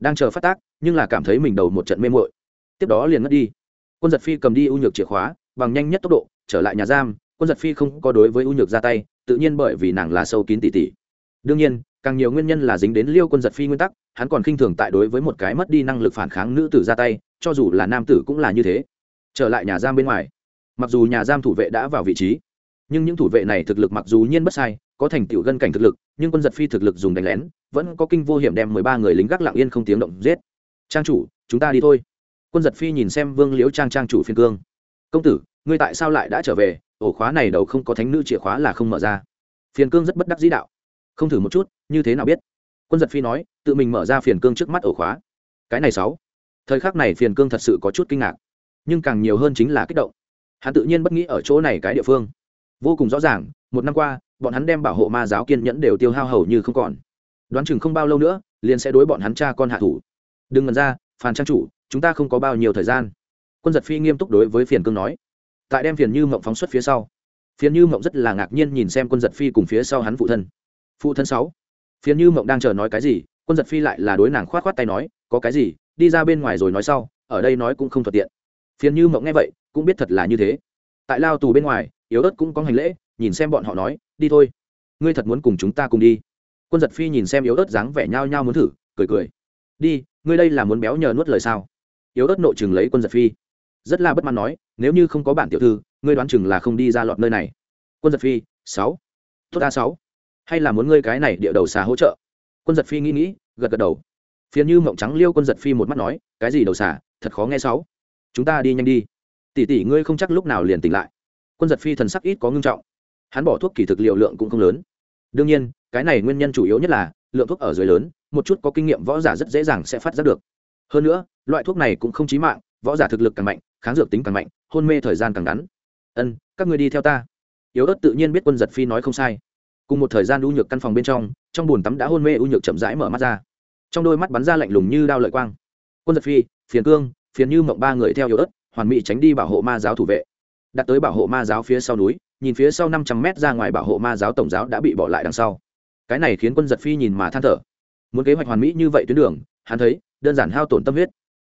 Đang chờ phát tác, nhưng là cảm thấy mình đầu một trận mê muội. Tiếp đó liền ngất đi. Quân giật phi cầm đi U nhược chìa khóa, bằng nhanh nhất tốc độ trở lại nhà giam quân giật phi không có đối với U nhược ra tay tự nhiên bởi vì nàng là sâu kín tỉ tỉ đương nhiên càng nhiều nguyên nhân là dính đến liêu quân giật phi nguyên tắc hắn còn khinh thường tại đối với một cái mất đi năng lực phản kháng nữ tử ra tay, cho dù là nam tử cũng là như thế. Trở lại nhà giam bên ngoài, mặc dù nhà giam thủ vệ đã vào vị trí, nhưng những thủ vệ này thực lực mặc dù nhiên bất sai, có thành tựu gân cảnh thực lực, nhưng quân giật phi thực lực dùng đánh lén, vẫn có kinh vô hiểm đem mười ba người lính gác lặng yên không tiếng động giết. Trang chủ, chúng ta đi thôi. Quân giật phi nhìn xem vương liễu trang trang chủ phiên cương. Công tử, ngươi tại sao lại đã trở về? Ổ khóa này đầu không có thánh nữ chìa khóa là không mở ra. Phiền cương rất bất đắc dĩ đạo. Không thử một chút, như thế nào biết? Quân giật phi nói, tự mình mở ra phiền cương trước mắt ổ khóa. Cái này sáu. Thời khắc này phiền cương thật sự có chút kinh ngạc, nhưng càng nhiều hơn chính là kích động. Hắn tự nhiên bất nghĩ ở chỗ này cái địa phương. Vô cùng rõ ràng, một năm qua, bọn hắn đem bảo hộ ma giáo kiên nhẫn đều tiêu hao hầu như không còn. Đoán chừng không bao lâu nữa, liền sẽ đối bọn hắn cha con hạ thủ. Đừng ngần ra phàn trang chủ, chúng ta không có bao nhiêu thời gian. Quân giật phi nghiêm túc đối với phiền cương nói. Tại đem phiền như mộng phóng xuất phía sau, phiền như mộng rất là ngạc nhiên nhìn xem quân giật phi cùng phía sau hắn phụ thân. Phụ thân sáu phiền như mộng đang chờ nói cái gì, quân giật phi lại là đối nàng khoát khoát tay nói, có cái gì, đi ra bên ngoài rồi nói sau, ở đây nói cũng không thuận tiện. Phiền như mộng nghe vậy, cũng biết thật là như thế. Tại lao tù bên ngoài, yếu ớt cũng có hành lễ, nhìn xem bọn họ nói, đi thôi, ngươi thật muốn cùng chúng ta cùng đi. Quân giật phi nhìn xem yếu ớt dáng vẻ nhao nhao muốn thử, cười cười. Đi, ngươi đây là muốn béo nhờ nuốt lời sao? Yếu ớt nộ chừng lấy quân giật phi. Rất là bất mãn nói, nếu như không có bản tiểu thư, ngươi đoán chừng là không đi ra lọt nơi này. Quân giật phi, sáu. Tốt a sáu hay là muốn ngươi cái này địa đầu xà hỗ trợ? Quân giật phi nghĩ nghĩ, gật gật đầu. Phiền như mộng trắng liêu quân giật phi một mắt nói, cái gì đầu xà, thật khó nghe sáu. Chúng ta đi nhanh đi. Tỷ tỷ ngươi không chắc lúc nào liền tỉnh lại. Quân giật phi thần sắc ít có ngưng trọng. Hắn bỏ thuốc kỳ thực liệu lượng cũng không lớn. Đương nhiên, cái này nguyên nhân chủ yếu nhất là, lượng thuốc ở dưới lớn, một chút có kinh nghiệm võ giả rất dễ dàng sẽ phát giác được. Hơn nữa, loại thuốc này cũng không chí mạng, võ giả thực lực càng mạnh, kháng dược tính càng mạnh, hôn mê thời gian càng ngắn. Ân, các người đi theo ta. Yếu ớt tự nhiên biết quân giật phi nói không sai cùng một thời gian u nhược căn phòng bên trong trong bồn tắm đã hôn mê u nhược chậm rãi mở mắt ra. Trong đôi mắt bắn ra lạnh lùng như đao lợi quang. Quân giật phi, phiền cương, phiền như mộng ba người theo yếu ớt, hoàn mỹ tránh đi bảo hộ ma giáo thủ vệ. Đặt tới bảo hộ ma giáo phía sau núi, nhìn phía sau năm trăm mét ra ngoài bảo hộ ma giáo tổng giáo đã bị bỏ lại đằng sau. Cái này khiến quân giật phi nhìn mà than thở. Muốn kế hoạch hoàn mỹ như vậy tuyến đường, hắn thấy, đơn giản hao tổn tâm huyết.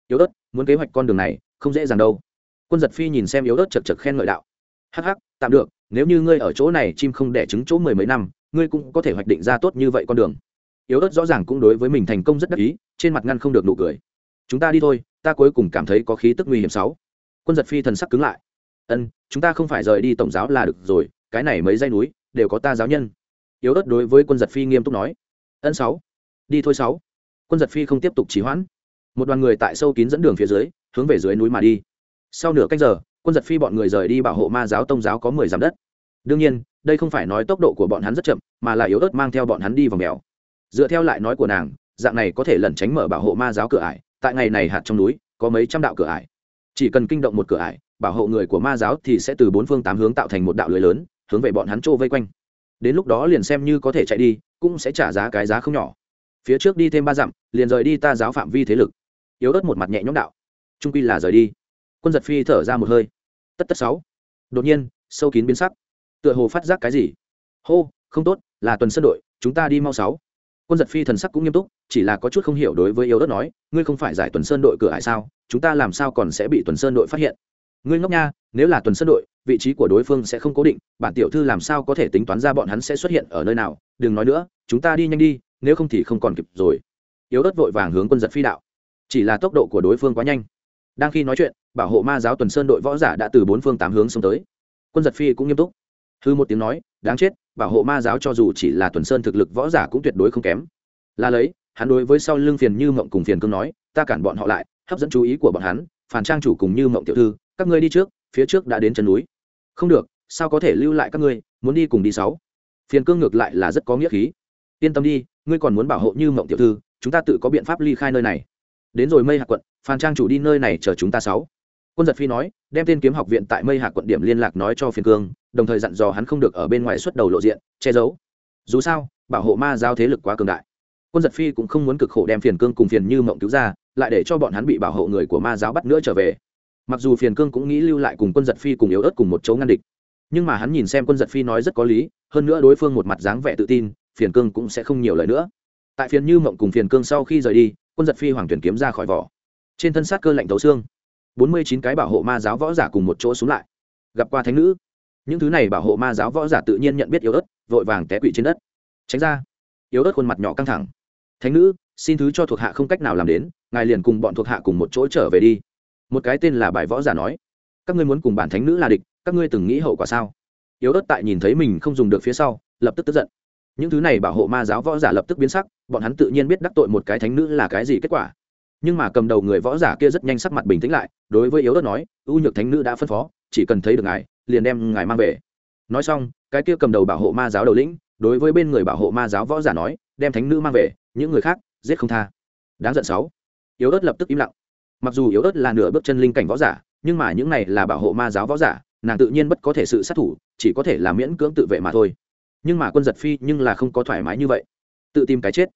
Yếu ớt, muốn kế hoạch con đường này, không dễ dàng đâu. Quân giật phi nhìn xem yếu ớt chật chật khen ngợi đạo. Hắc hắc tạm được, nếu như ngươi ở chỗ này chim không đẻ trứng chỗ mười mấy năm, ngươi cũng có thể hoạch định ra tốt như vậy con đường. Yếu ớt rõ ràng cũng đối với mình thành công rất đắc ý, trên mặt ngăn không được nụ cười. Chúng ta đi thôi, ta cuối cùng cảm thấy có khí tức nguy hiểm sáu. Quân giật phi thần sắc cứng lại. Ân, chúng ta không phải rời đi tổng giáo là được rồi, cái này mấy dây núi đều có ta giáo nhân. Yếu ớt đối với quân giật phi nghiêm túc nói. Ân sáu, đi thôi sáu. Quân giật phi không tiếp tục trì hoãn. Một đoàn người tại sâu kín dẫn đường phía dưới, hướng về dưới núi mà đi. Sau nửa cách giờ quân giật phi bọn người rời đi bảo hộ ma giáo tông giáo có mười dặm đất. Đương nhiên, đây không phải nói tốc độ của bọn hắn rất chậm, mà là yếu ớt mang theo bọn hắn đi vào mèo. Dựa theo lại nói của nàng, dạng này có thể lẩn tránh mở bảo hộ ma giáo cửa ải, tại ngày này hạt trong núi, có mấy trăm đạo cửa ải. Chỉ cần kinh động một cửa ải, bảo hộ người của ma giáo thì sẽ từ bốn phương tám hướng tạo thành một đạo lưới lớn, hướng về bọn hắn trô vây quanh. Đến lúc đó liền xem như có thể chạy đi, cũng sẽ trả giá cái giá không nhỏ. Phía trước đi thêm ba dặm, liền rời đi ta giáo phạm vi thế lực. Yếu ớt một mặt nhẹ nhõm đạo. Trung quy là rời đi quân giật phi thở ra một hơi. Tất tất sáu. Đột nhiên, sâu kín biến sắc. Tựa hồ phát giác cái gì? Hô, không tốt, là tuần sân đội, chúng ta đi mau sáu. Quân giật phi thần sắc cũng nghiêm túc, chỉ là có chút không hiểu đối với yếu đất nói, ngươi không phải giải tuần sơn đội cửa hải sao, chúng ta làm sao còn sẽ bị tuần sơn đội phát hiện? Ngươi ngốc nha, nếu là tuần sơn đội, vị trí của đối phương sẽ không cố định, bản tiểu thư làm sao có thể tính toán ra bọn hắn sẽ xuất hiện ở nơi nào? Đừng nói nữa, chúng ta đi nhanh đi, nếu không thì không còn kịp rồi. Yếu ớt vội vàng hướng quân giật phi đạo. Chỉ là tốc độ của đối phương quá nhanh đang khi nói chuyện, bảo hộ ma giáo tuần sơn đội võ giả đã từ bốn phương tám hướng xông tới. Quân giật phi cũng nghiêm túc. Hư một tiếng nói, đáng chết, bảo hộ ma giáo cho dù chỉ là tuần sơn thực lực võ giả cũng tuyệt đối không kém. Là lấy, hắn đối với sau lưng phiền như mộng cùng phiền cương nói, ta cản bọn họ lại, hấp dẫn chú ý của bọn hắn, phản trang chủ cùng như mộng tiểu thư, các ngươi đi trước, phía trước đã đến chân núi. Không được, sao có thể lưu lại các ngươi, muốn đi cùng đi sáu. Phiền cương ngược lại là rất có nghĩa khí. Yên tâm đi, ngươi còn muốn bảo hộ như mộng tiểu thư, chúng ta tự có biện pháp ly khai nơi này. Đến rồi mây hạ quận phan trang chủ đi nơi này chờ chúng ta sáu. Quân giật phi nói, đem tên kiếm học viện tại mây hạ quận điểm liên lạc nói cho phiền cương, đồng thời dặn dò hắn không được ở bên ngoài xuất đầu lộ diện, che giấu. Dù sao, bảo hộ ma giao thế lực quá cường đại. Quân giật phi cũng không muốn cực khổ đem phiền cương cùng phiền như mộng cứu ra, lại để cho bọn hắn bị bảo hộ người của ma giáo bắt nữa trở về. Mặc dù phiền cương cũng nghĩ lưu lại cùng quân giật phi cùng yếu ớt cùng một chỗ ngăn địch, nhưng mà hắn nhìn xem quân giật phi nói rất có lý, hơn nữa đối phương một mặt dáng vẻ tự tin, phiền cương cũng sẽ không nhiều lời nữa. Tại phiền như mộng cùng phiền cương sau khi rời đi, quân giật phi hoàng tuyển kiếm ra khỏi vỏ trên thân sát cơ lạnh thấu xương. Bốn mươi chín cái bảo hộ ma giáo võ giả cùng một chỗ xuống lại. Gặp qua thánh nữ. Những thứ này bảo hộ ma giáo võ giả tự nhiên nhận biết yếu ớt, vội vàng té quỵ trên đất. Tránh ra. Yếu ớt khuôn mặt nhỏ căng thẳng. Thánh nữ, xin thứ cho thuộc hạ không cách nào làm đến, ngài liền cùng bọn thuộc hạ cùng một chỗ trở về đi. Một cái tên là bài võ giả nói. Các ngươi muốn cùng bản thánh nữ là địch, các ngươi từng nghĩ hậu quả sao? Yếu ớt tại nhìn thấy mình không dùng được phía sau, lập tức tức giận. Những thứ này bảo hộ ma giáo võ giả lập tức biến sắc, bọn hắn tự nhiên biết đắc tội một cái thánh nữ là cái gì kết quả nhưng mà cầm đầu người võ giả kia rất nhanh sắc mặt bình tĩnh lại, đối với yếu đất nói ưu nhược thánh nữ đã phân phó, chỉ cần thấy được ngài, liền đem ngài mang về. Nói xong, cái kia cầm đầu bảo hộ ma giáo đầu lĩnh, đối với bên người bảo hộ ma giáo võ giả nói, đem thánh nữ mang về, những người khác, giết không tha. Đáng giận sáu. Yếu ớt lập tức im lặng. Mặc dù yếu ớt là nửa bước chân linh cảnh võ giả, nhưng mà những này là bảo hộ ma giáo võ giả, nàng tự nhiên bất có thể sự sát thủ, chỉ có thể là miễn cưỡng tự vệ mà thôi. Nhưng mà quân giật phi nhưng là không có thoải mái như vậy. Tự tìm cái chết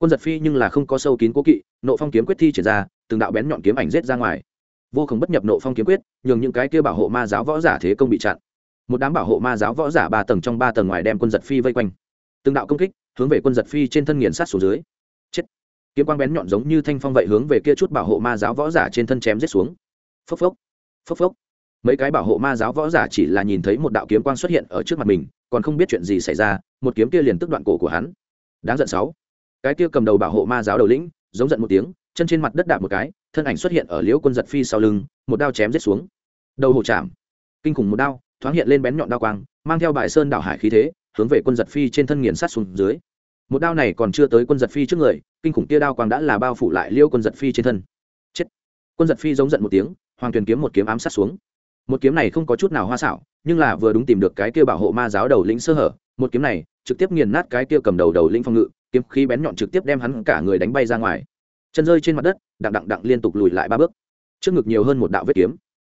quân giật phi nhưng là không có sâu kín cố kỵ, nộ phong kiếm quyết thi triển ra, từng đạo bén nhọn kiếm ảnh rết ra ngoài. Vô cùng bất nhập nộ phong kiếm quyết, nhường những cái kia bảo hộ ma giáo võ giả thế công bị chặn. Một đám bảo hộ ma giáo võ giả ba tầng trong ba tầng ngoài đem quân giật phi vây quanh. Từng đạo công kích, hướng về quân giật phi trên thân nghiền sát xuống dưới. Chết. Kiếm quang bén nhọn giống như thanh phong vậy hướng về kia chút bảo hộ ma giáo võ giả trên thân chém giết xuống. Phốc phốc. Phốc phốc. Mấy cái bảo hộ ma giáo võ giả chỉ là nhìn thấy một đạo kiếm quang xuất hiện ở trước mặt mình, còn không biết chuyện gì xảy ra, một kiếm kia liền tức đoạn cổ của hắn. Đáng giận sáu cái kia cầm đầu bảo hộ ma giáo đầu lĩnh, giống giận một tiếng, chân trên mặt đất đạp một cái, thân ảnh xuất hiện ở liễu quân giật phi sau lưng, một đao chém giết xuống. Đầu hổ chạm. Kinh khủng một đao, thoáng hiện lên bén nhọn đao quang, mang theo bài sơn đảo hải khí thế, hướng về quân giật phi trên thân nghiền sát xuống dưới. Một đao này còn chưa tới quân giật phi trước người, kinh khủng kia đao quang đã là bao phủ lại liễu quân giật phi trên thân. Chết. Quân giật phi giống giận một tiếng, hoàng tuyền kiếm một kiếm ám sát xuống. Một kiếm này không có chút nào hoa xảo, nhưng là vừa đúng tìm được cái kia bảo hộ ma giáo đầu lĩnh sơ hở. Một kiếm này, trực tiếp nghiền nát cái kia cầm đầu đầu lĩnh phòng ngự kiếm khí bén nhọn trực tiếp đem hắn cả người đánh bay ra ngoài. Chân rơi trên mặt đất, đặng đặng đặng liên tục lùi lại ba bước. Trước ngực nhiều hơn một đạo vết kiếm.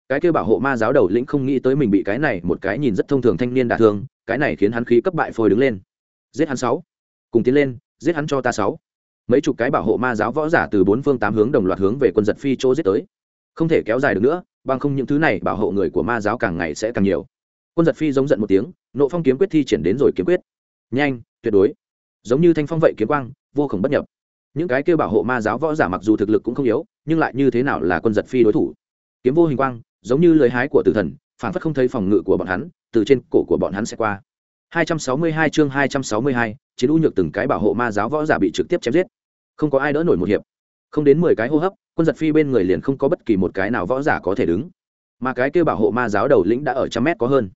Cái kêu bảo hộ ma giáo đầu lĩnh không nghĩ tới mình bị cái này một cái nhìn rất thông thường thanh niên đả thương, cái này khiến hắn khí cấp bại phôi đứng lên. Giết hắn sáu. Cùng tiến lên, giết hắn cho ta sáu. Mấy chục cái bảo hộ ma giáo võ giả từ bốn phương tám hướng đồng loạt hướng về quân giật phi chỗ giết tới. Không thể kéo dài được nữa, bằng không những thứ này bảo hộ người của ma giáo càng ngày sẽ càng nhiều. Quân giật phi giống giận một tiếng, nộ phong kiếm quyết thi triển đến rồi kiếm quyết. Nhanh, tuyệt đối giống như thanh phong vậy kiếm quang vô khổng bất nhập. Những cái kêu bảo hộ ma giáo võ giả mặc dù thực lực cũng không yếu nhưng lại như thế nào là quân giật phi đối thủ? Kiếm vô hình quang giống như lời hái của tử thần phản phất không thấy phòng ngự của bọn hắn từ trên cổ của bọn hắn sẽ qua. 262 chương 262, chiến u nhược từng cái bảo hộ ma giáo võ giả bị trực tiếp chém giết. Không có ai đỡ nổi một hiệp. Không đến mười cái hô hấp quân giật phi bên người liền không có bất kỳ một cái nào võ giả có thể đứng. Mà cái kêu bảo hộ ma giáo đầu lĩnh đã ở trăm mét có hơn.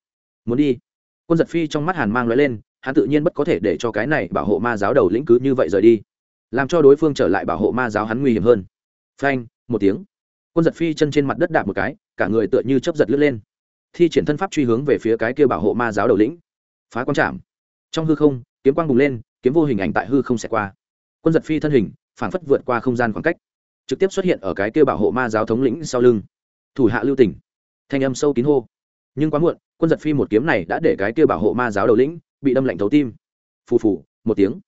Muốn đi. Quân giật phi trong mắt hàn mang lóe lên hắn tự nhiên bất có thể để cho cái này bảo hộ ma giáo đầu lĩnh cứ như vậy rời đi, làm cho đối phương trở lại bảo hộ ma giáo hắn nguy hiểm hơn. Phanh, một tiếng. Quân giật phi chân trên mặt đất đạp một cái, cả người tựa như chấp giật lướt lên. Thi triển thân pháp truy hướng về phía cái kia bảo hộ ma giáo đầu lĩnh. Phá quang trảm trong hư không, kiếm quang bùng lên, kiếm vô hình ảnh tại hư không xẹt qua. Quân giật phi thân hình phản phất vượt qua không gian khoảng cách, trực tiếp xuất hiện ở cái kia bảo hộ ma giáo thống lĩnh sau lưng. Thủ hạ lưu tỉnh. Thanh âm sâu kín hô. Nhưng quá muộn, quân giật phi một kiếm này đã để cái kia bảo hộ ma giáo đầu lĩnh bị đâm lạnh thấu tim. Phù phù, một tiếng.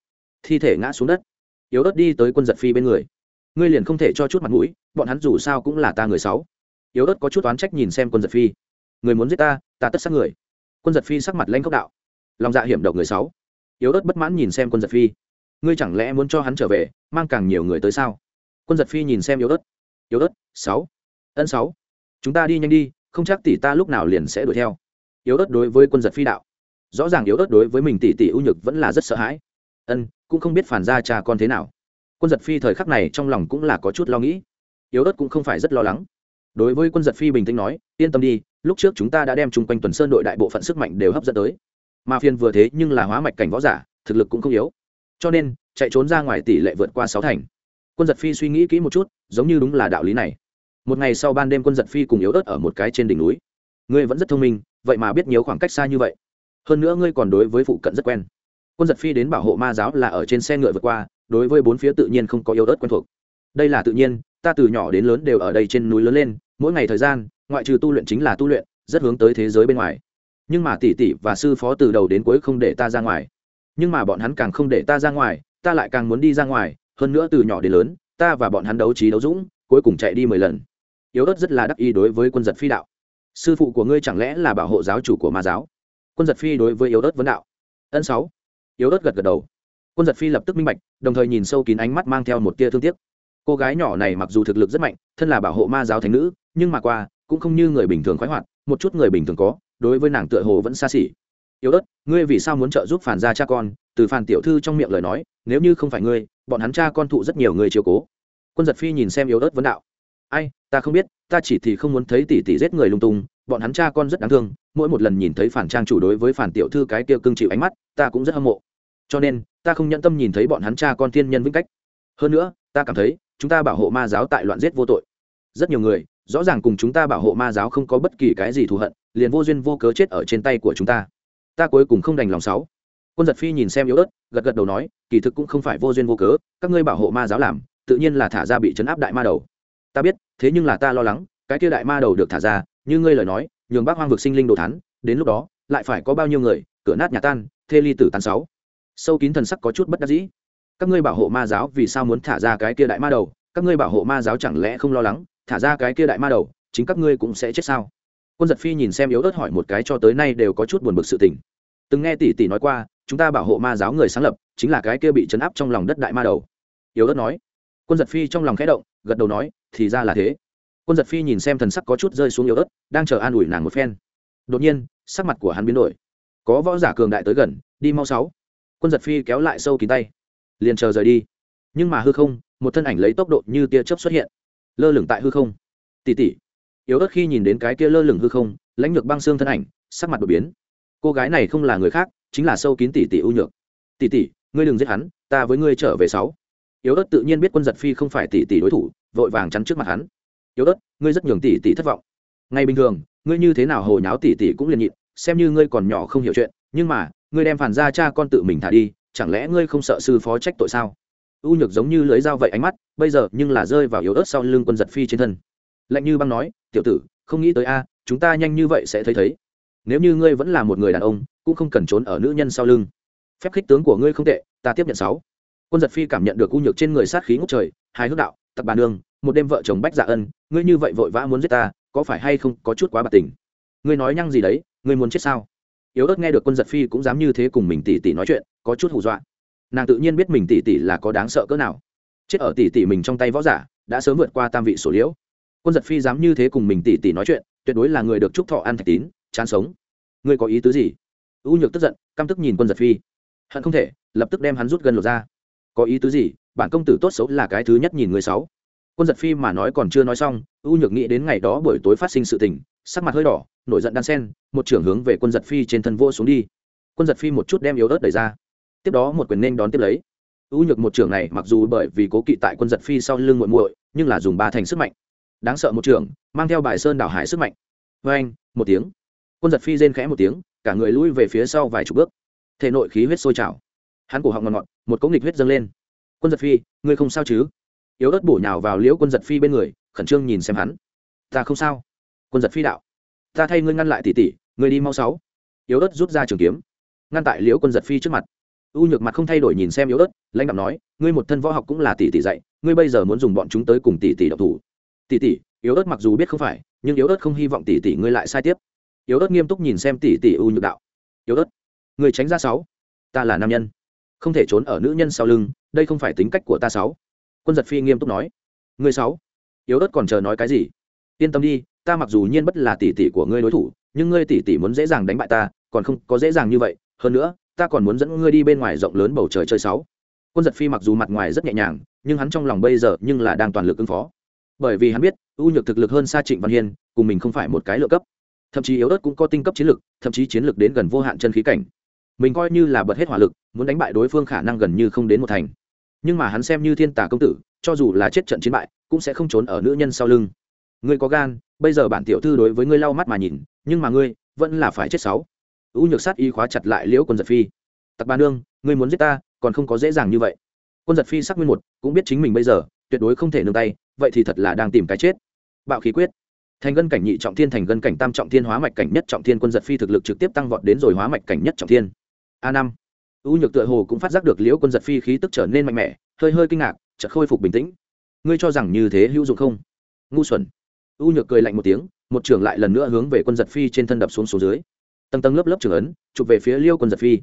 Thi thể ngã xuống đất. Yếu ớt đi tới quân giật phi bên người. Ngươi liền không thể cho chút mặt mũi, bọn hắn dù sao cũng là ta người sáu. Yếu ớt có chút oán trách nhìn xem quân giật phi. Người muốn giết ta ta tất sát người. Quân giật phi sắc mặt lanh khốc đạo. Lòng dạ hiểm độc người sáu. Yếu ớt bất mãn nhìn xem quân giật phi. Ngươi chẳng lẽ muốn cho hắn trở về, mang càng nhiều người tới sao? Quân giật phi nhìn xem yếu ớt. Yếu ớt, sáu. Ân sáu. Chúng ta đi nhanh đi, không chắc tỷ ta lúc nào liền sẽ đuổi theo. Yếu ớt đối với quân giật phi đạo rõ ràng yếu ớt đối với mình tỷ tỷ ưu nhược vẫn là rất sợ hãi. Ân, cũng không biết phản ra cha con thế nào. Quân giật phi thời khắc này trong lòng cũng là có chút lo nghĩ. Yếu ớt cũng không phải rất lo lắng. Đối với quân giật phi bình tĩnh nói, yên tâm đi, lúc trước chúng ta đã đem chung quanh tuần sơn đội đại bộ phận sức mạnh đều hấp dẫn tới. Mà phiên vừa thế nhưng là hóa mạch cảnh võ giả, thực lực cũng không yếu. Cho nên, chạy trốn ra ngoài tỷ lệ vượt qua sáu thành. Quân giật phi suy nghĩ kỹ một chút, giống như đúng là đạo lý này. Một ngày sau ban đêm quân giật phi cùng yếu ớt ở một cái trên đỉnh núi. Ngươi vẫn rất thông minh, vậy mà biết nhiều khoảng cách xa như vậy hơn nữa ngươi còn đối với phụ cận rất quen. Quân giật phi đến bảo hộ ma giáo là ở trên xe ngựa vượt qua, đối với bốn phía tự nhiên không có yếu ớt quen thuộc. Đây là tự nhiên, ta từ nhỏ đến lớn đều ở đây trên núi lớn lên, mỗi ngày thời gian, ngoại trừ tu luyện chính là tu luyện, rất hướng tới thế giới bên ngoài. Nhưng mà tỷ tỷ và sư phó từ đầu đến cuối không để ta ra ngoài. Nhưng mà bọn hắn càng không để ta ra ngoài, ta lại càng muốn đi ra ngoài, hơn nữa từ nhỏ đến lớn, ta và bọn hắn đấu trí đấu dũng, cuối cùng chạy đi mười lần. Yếu ớt rất là đắc ý đối với quân giật phi đạo. Sư phụ của ngươi chẳng lẽ là bảo hộ giáo chủ của ma giáo? Quân giật phi đối với yếu ớt vấn đạo. Ân sáu. Yếu ớt gật gật đầu. Quân giật phi lập tức minh bạch, đồng thời nhìn sâu kín ánh mắt mang theo một tia thương tiếc. Cô gái nhỏ này mặc dù thực lực rất mạnh, thân là bảo hộ ma giáo thành nữ, nhưng mà qua, cũng không như người bình thường khoái hoạt, một chút người bình thường có, đối với nàng tựa hồ vẫn xa xỉ. Yếu ớt, ngươi vì sao muốn trợ giúp phản gia cha con? Từ phản tiểu thư trong miệng lời nói, nếu như không phải ngươi, bọn hắn cha con thụ rất nhiều người chiều cố. Quân giật phi nhìn xem yếu ớt vấn đạo. Ai, ta không biết, ta chỉ thì không muốn thấy tỷ tỷ giết người lung tung bọn hắn cha con rất đáng thương, mỗi một lần nhìn thấy phản trang chủ đối với phản tiểu thư cái kia cưng chịu ánh mắt, ta cũng rất hâm mộ. Cho nên, ta không nhận tâm nhìn thấy bọn hắn cha con thiên nhân vĩnh cách. Hơn nữa, ta cảm thấy, chúng ta bảo hộ ma giáo tại loạn giết vô tội. Rất nhiều người, rõ ràng cùng chúng ta bảo hộ ma giáo không có bất kỳ cái gì thù hận, liền vô duyên vô cớ chết ở trên tay của chúng ta. Ta cuối cùng không đành lòng sáu. Quân giật phi nhìn xem yếu ớt, gật gật đầu nói, kỳ thực cũng không phải vô duyên vô cớ, các ngươi bảo hộ ma giáo làm, tự nhiên là thả ra bị chấn áp đại ma đầu. Ta biết, thế nhưng là ta lo lắng, cái kia đại ma đầu được thả ra như ngươi lời nói, nhường bác hoang vực sinh linh đồ thán, đến lúc đó, lại phải có bao nhiêu người, cửa nát nhà tan, thê ly tử tàn sáu. Sâu kín thần sắc có chút bất đắc dĩ. Các ngươi bảo hộ ma giáo vì sao muốn thả ra cái kia đại ma đầu? Các ngươi bảo hộ ma giáo chẳng lẽ không lo lắng, thả ra cái kia đại ma đầu, chính các ngươi cũng sẽ chết sao? Quân giật phi nhìn xem yếu ớt hỏi một cái cho tới nay đều có chút buồn bực sự tình. Từng nghe tỷ tỷ nói qua, chúng ta bảo hộ ma giáo người sáng lập, chính là cái kia bị chấn áp trong lòng đất đại ma đầu. Yếu ớt nói. Quân giật phi trong lòng khẽ động, gật đầu nói, thì ra là thế quân giật phi nhìn xem thần sắc có chút rơi xuống yếu ớt, đang chờ an ủi nàng một phen. Đột nhiên, sắc mặt của hắn biến đổi. Có võ giả cường đại tới gần, đi mau sáu. Quân giật phi kéo lại sâu kín tay. Liền chờ rời đi. Nhưng mà hư không, một thân ảnh lấy tốc độ như tia chớp xuất hiện. Lơ lửng tại hư không. Tỉ tỉ. Yếu ớt khi nhìn đến cái kia lơ lửng hư không, lãnh lược băng xương thân ảnh, sắc mặt đột biến. Cô gái này không là người khác, chính là sâu kín tỷ tỷ ưu nhược. Tỷ tỷ ngươi đừng giết hắn, ta với ngươi trở về sáu. Yếu ớt tự nhiên biết quân giật phi không phải tỷ tỷ đối thủ, vội vàng chắn trước mặt hắn yếu ớt, ngươi rất nhường tỷ tỷ thất vọng. Ngay bình thường, ngươi như thế nào hồ nháo tỷ tỷ cũng liền nhịn, xem như ngươi còn nhỏ không hiểu chuyện, nhưng mà, ngươi đem phản ra cha con tự mình thả đi, chẳng lẽ ngươi không sợ sư phó trách tội sao? U nhược giống như lưới dao vậy ánh mắt, bây giờ nhưng là rơi vào yếu ớt sau lưng quân giật phi trên thân. Lạnh như băng nói, tiểu tử, không nghĩ tới a, chúng ta nhanh như vậy sẽ thấy thấy. Nếu như ngươi vẫn là một người đàn ông, cũng không cần trốn ở nữ nhân sau lưng. Phép khích tướng của ngươi không tệ, ta tiếp nhận sáu. Quân giật phi cảm nhận được u nhược trên người sát khí ngốc trời hai hước đạo, tập bà nương một đêm vợ chồng bách dạ ân, ngươi như vậy vội vã muốn giết ta, có phải hay không có chút quá bạc tình? Ngươi nói nhăng gì đấy, ngươi muốn chết sao? Yếu ớt nghe được quân giật phi cũng dám như thế cùng mình tỉ tỉ nói chuyện, có chút hù dọa. Nàng tự nhiên biết mình tỉ tỉ là có đáng sợ cỡ nào. Chết ở tỉ tỉ mình trong tay võ giả, đã sớm vượt qua tam vị sổ liễu. Quân giật phi dám như thế cùng mình tỉ tỉ nói chuyện, tuyệt đối là người được chúc thọ ăn thạch tín, chán sống. Ngươi có ý tứ gì? U nhược tức giận, căm tức nhìn quân giật phi. Hận không thể, lập tức đem hắn rút gần lột ra. Có ý tứ gì? Bản công tử tốt xấu là cái thứ nhất nhìn người sáu quân giật phi mà nói còn chưa nói xong, u nhược nghĩ đến ngày đó buổi tối phát sinh sự tình, sắc mặt hơi đỏ, nổi giận đan sen, một trưởng hướng về quân giật phi trên thân vô xuống đi. Quân giật phi một chút đem yếu ớt đẩy ra. Tiếp đó một quyền nên đón tiếp lấy. U nhược một trưởng này mặc dù bởi vì cố kỵ tại quân giật phi sau lưng muội muội, nhưng là dùng ba thành sức mạnh. Đáng sợ một trưởng, mang theo bài sơn đảo hải sức mạnh. Vê anh, một tiếng. Quân giật phi rên khẽ một tiếng, cả người lui về phía sau vài chục bước. Thể nội khí huyết sôi trào. Hắn cổ họng ngọt ngọt, một cống nghịch huyết dâng lên. Quân giật phi, ngươi không sao chứ? Yếu ớt bổ nhào vào liễu quân giật phi bên người, khẩn trương nhìn xem hắn. Ta không sao. Quân giật phi đạo. Ta thay ngươi ngăn lại tỉ tỉ ngươi đi mau sáu. Yếu ớt rút ra trường kiếm, ngăn tại liễu quân giật phi trước mặt. U nhược mặt không thay đổi nhìn xem yếu ớt, lãnh đạo nói, ngươi một thân võ học cũng là tỷ tỷ dạy, ngươi bây giờ muốn dùng bọn chúng tới cùng tỷ tỷ độc thủ. Tỷ tỷ, yếu ớt mặc dù biết không phải, nhưng yếu ớt không hy vọng tỷ tỷ ngươi lại sai tiếp. Yếu ớt nghiêm túc nhìn xem tỷ tỷ u nhược đạo. Yếu ớt người tránh ra sáu. Ta là nam nhân, không thể trốn ở nữ nhân sau lưng, đây không phải tính cách của ta sáu quân giật phi nghiêm túc nói. Người sáu, yếu ớt còn chờ nói cái gì? Yên tâm đi, ta mặc dù nhiên bất là tỷ tỷ của ngươi đối thủ, nhưng ngươi tỷ tỷ muốn dễ dàng đánh bại ta, còn không có dễ dàng như vậy. Hơn nữa, ta còn muốn dẫn ngươi đi bên ngoài rộng lớn bầu trời chơi sáu. Quân giật phi mặc dù mặt ngoài rất nhẹ nhàng, nhưng hắn trong lòng bây giờ nhưng là đang toàn lực ứng phó. Bởi vì hắn biết, ưu nhược thực lực hơn xa trịnh văn hiên, cùng mình không phải một cái lựa cấp. Thậm chí yếu ớt cũng có tinh cấp chiến lực, thậm chí chiến lực đến gần vô hạn chân khí cảnh. Mình coi như là bật hết hỏa lực, muốn đánh bại đối phương khả năng gần như không đến một thành nhưng mà hắn xem như thiên tả công tử, cho dù là chết trận chiến bại, cũng sẽ không trốn ở nữ nhân sau lưng. Ngươi có gan, bây giờ bản tiểu thư đối với ngươi lau mắt mà nhìn, nhưng mà ngươi, vẫn là phải chết sáu. Ưu nhược sát y khóa chặt lại liễu quân giật phi. Tặc ba nương, ngươi muốn giết ta, còn không có dễ dàng như vậy. Quân giật phi sắc nguyên một, cũng biết chính mình bây giờ, tuyệt đối không thể nương tay, vậy thì thật là đang tìm cái chết. Bạo khí quyết. Thành gân cảnh nhị trọng thiên, thành gân cảnh tam trọng thiên, hóa mạch cảnh nhất trọng thiên, quân giật phi thực lực trực tiếp tăng vọt đến rồi hóa mạch cảnh nhất trọng thiên. A năm u nhược tựa hồ cũng phát giác được liễu quân giật phi khí tức trở nên mạnh mẽ, hơi hơi kinh ngạc, chợt khôi phục bình tĩnh. Ngươi cho rằng như thế hữu dụng không? Ngu xuẩn. U nhược cười lạnh một tiếng, một trường lại lần nữa hướng về quân giật phi trên thân đập xuống số dưới. Tầng tầng lớp lớp trường ấn, chụp về phía liêu quân giật phi.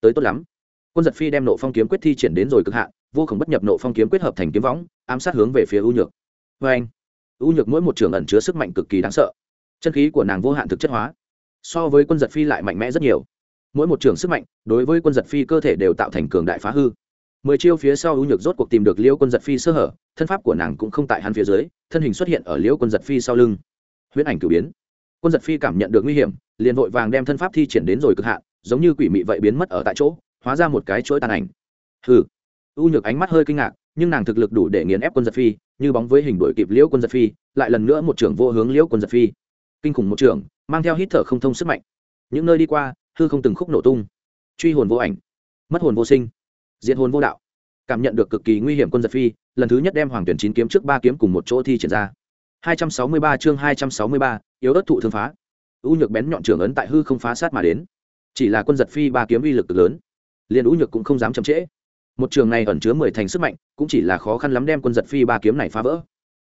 Tới tốt lắm. Quân giật phi đem nộ phong kiếm quyết thi triển đến rồi cực hạn, vô khổng bất nhập nộ phong kiếm quyết hợp thành kiếm võng, ám sát hướng về phía u nhược. Vê anh, u nhược mỗi một trường ẩn chứa sức mạnh cực kỳ đáng sợ. Chân khí của nàng vô hạn thực chất hóa. So với quân giật phi lại mạnh mẽ rất nhiều mỗi một trường sức mạnh đối với quân giật phi cơ thể đều tạo thành cường đại phá hư. Mười chiêu phía sau ưu nhược rốt cuộc tìm được liễu quân giật phi sơ hở, thân pháp của nàng cũng không tại hắn phía dưới, thân hình xuất hiện ở liễu quân giật phi sau lưng. Huyễn ảnh cử biến. Quân giật phi cảm nhận được nguy hiểm, liền vội vàng đem thân pháp thi triển đến rồi cực hạn, giống như quỷ mị vậy biến mất ở tại chỗ, hóa ra một cái chuỗi tàn ảnh. Hừ. U nhược ánh mắt hơi kinh ngạc, nhưng nàng thực lực đủ để nghiền ép quân giật phi, như bóng với hình đổi kịp liễu quân giật phi, lại lần nữa một trưởng vô hướng liễu quân giật phi. Kinh khủng một trưởng, mang theo hít thở không thông sức mạnh. Những nơi đi qua hư không từng khúc nổ tung. Truy hồn vô ảnh mất hồn vô sinh diện hồn vô đạo. Cảm nhận được cực kỳ nguy hiểm quân giật phi lần thứ nhất đem hoàng tuyển chín kiếm trước ba kiếm cùng một chỗ thi triển ra. 263 chương 263, yếu ớt thụ thương phá. U nhược bén nhọn trưởng ấn tại hư không phá sát mà đến. Chỉ là quân giật phi ba kiếm uy lực cực lớn liền u nhược cũng không dám chậm trễ. Một trường này ẩn chứa mười thành sức mạnh cũng chỉ là khó khăn lắm đem quân giật phi ba kiếm này phá vỡ.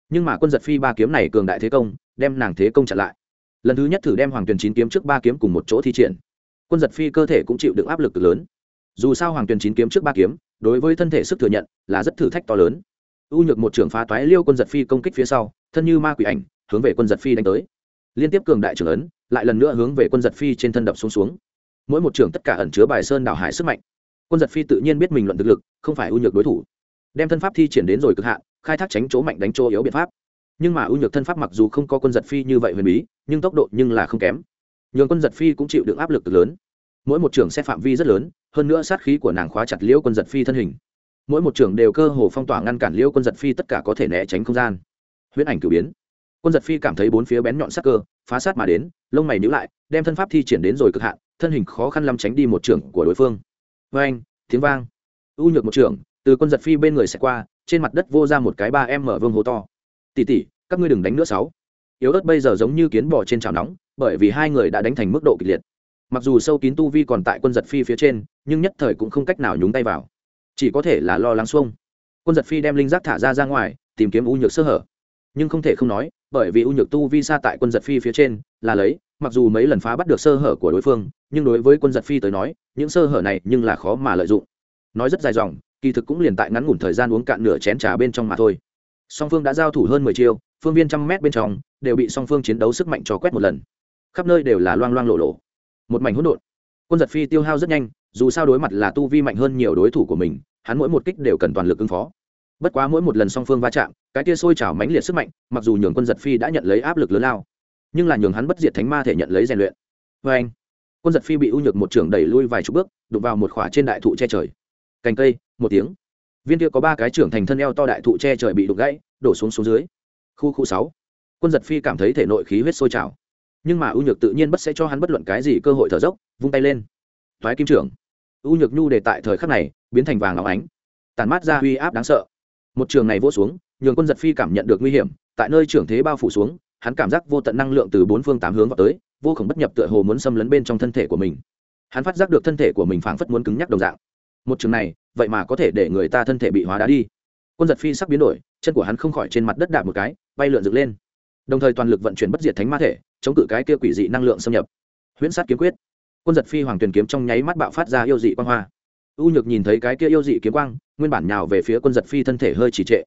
Nhưng mà quân giật phi ba kiếm này cường đại thế công đem nàng thế công chặn lại. Lần thứ nhất thử đem hoàng tuyển chín kiếm trước ba kiếm cùng một chỗ thi triển quân giật phi cơ thể cũng chịu được áp lực lớn. Dù sao hoàng tuyền chín kiếm trước ba kiếm, đối với thân thể sức thừa nhận là rất thử thách to lớn. U nhược một trưởng phá toái liêu quân giật phi công kích phía sau, thân như ma quỷ ảnh, hướng về quân giật phi đánh tới. Liên tiếp cường đại trưởng ấn, lại lần nữa hướng về quân giật phi trên thân đập xuống xuống. Mỗi một trưởng tất cả ẩn chứa bài sơn đảo hải sức mạnh. Quân giật phi tự nhiên biết mình luận thực lực, không phải ưu nhược đối thủ. Đem thân pháp thi triển đến rồi cực hạn, khai thác tránh chỗ mạnh đánh chỗ yếu biện pháp. Nhưng mà ưu nhược thân pháp mặc dù không có quân giật phi như vậy huyền bí, nhưng tốc độ nhưng là không kém. Nhường quân giật phi cũng chịu được áp lực lớn mỗi một trưởng sẽ phạm vi rất lớn hơn nữa sát khí của nàng khóa chặt liễu quân giật phi thân hình. Mỗi một trưởng đều cơ hồ phong tỏa ngăn cản liễu quân giật phi tất cả có thể né tránh không gian. Huyễn ảnh cử biến. Quân giật phi cảm thấy bốn phía bén nhọn sắc cơ phá sát mà đến lông mày nhữ lại đem thân pháp thi triển đến rồi cực hạn thân hình khó khăn lắm tránh đi một trưởng của đối phương. Vê anh tiếng vang. U nhược một trưởng, từ quân giật phi bên người sẽ qua trên mặt đất vô ra một cái ba em mở vương hố to. Tỉ tỉ các ngươi đừng đánh nữa sáu. Yếu ớt bây giờ giống như kiến bò trên chảo nóng bởi vì hai người đã đánh thành mức độ kịch liệt mặc dù sâu kín tu vi còn tại quân giật phi phía trên, nhưng nhất thời cũng không cách nào nhúng tay vào. Chỉ có thể là lo lắng xuông. Quân giật phi đem linh giác thả ra ra ngoài, tìm kiếm u nhược sơ hở. Nhưng không thể không nói, bởi vì u nhược tu vi xa tại quân giật phi phía trên, là lấy, mặc dù mấy lần phá bắt được sơ hở của đối phương, nhưng đối với quân giật phi tới nói, những sơ hở này nhưng là khó mà lợi dụng. Nói rất dài dòng, kỳ thực cũng liền tại ngắn ngủn thời gian uống cạn nửa chén trà bên trong mà thôi. Song phương đã giao thủ hơn mười chiêu, phương viên trăm mét bên trong, đều bị song phương chiến đấu sức mạnh cho quét một lần. Khắp nơi đều là loang loang lộ lộ một mảnh hỗn độn. Quân giật phi tiêu hao rất nhanh, dù sao đối mặt là tu vi mạnh hơn nhiều đối thủ của mình, hắn mỗi một kích đều cần toàn lực ứng phó. Bất quá mỗi một lần song phương va chạm, cái tia sôi trào mãnh liệt sức mạnh, mặc dù nhường quân giật phi đã nhận lấy áp lực lớn lao, nhưng là nhường hắn bất diệt thánh ma thể nhận lấy rèn luyện. Vê anh, quân giật phi bị u nhược một trưởng đẩy lui vài chục bước, đụng vào một khỏa trên đại thụ che trời. Cành cây, một tiếng. Viên kia có ba cái trưởng thành thân eo to đại thụ che trời bị đục gãy, đổ xuống xuống dưới. Khu khu sáu. Quân giật phi cảm thấy thể nội khí huyết sôi trào nhưng mà u nhược tự nhiên bất sẽ cho hắn bất luận cái gì cơ hội thở dốc, vung tay lên. Thoái kim trưởng. U nhược nhu để tại thời khắc này, biến thành vàng óng ánh. Tàn mát ra uy áp đáng sợ. Một trường này vô xuống, nhường quân giật phi cảm nhận được nguy hiểm, tại nơi trưởng thế bao phủ xuống, hắn cảm giác vô tận năng lượng từ bốn phương tám hướng vào tới, vô khổng bất nhập tựa hồ muốn xâm lấn bên trong thân thể của mình. Hắn phát giác được thân thể của mình phảng phất muốn cứng nhắc đồng dạng. Một trường này, vậy mà có thể để người ta thân thể bị hóa đá đi. Quân giật phi sắp biến đổi, chân của hắn không khỏi trên mặt đất đạp một cái, bay lượn dựng lên đồng thời toàn lực vận chuyển bất diệt thánh ma thể, chống cự cái kia quỷ dị năng lượng xâm nhập. Huyễn sát kiếm quyết. Quân giật phi hoàng tuyền kiếm trong nháy mắt bạo phát ra yêu dị quang hoa. U nhược nhìn thấy cái kia yêu dị kiếm quang, nguyên bản nhào về phía quân giật phi thân thể hơi trì trệ.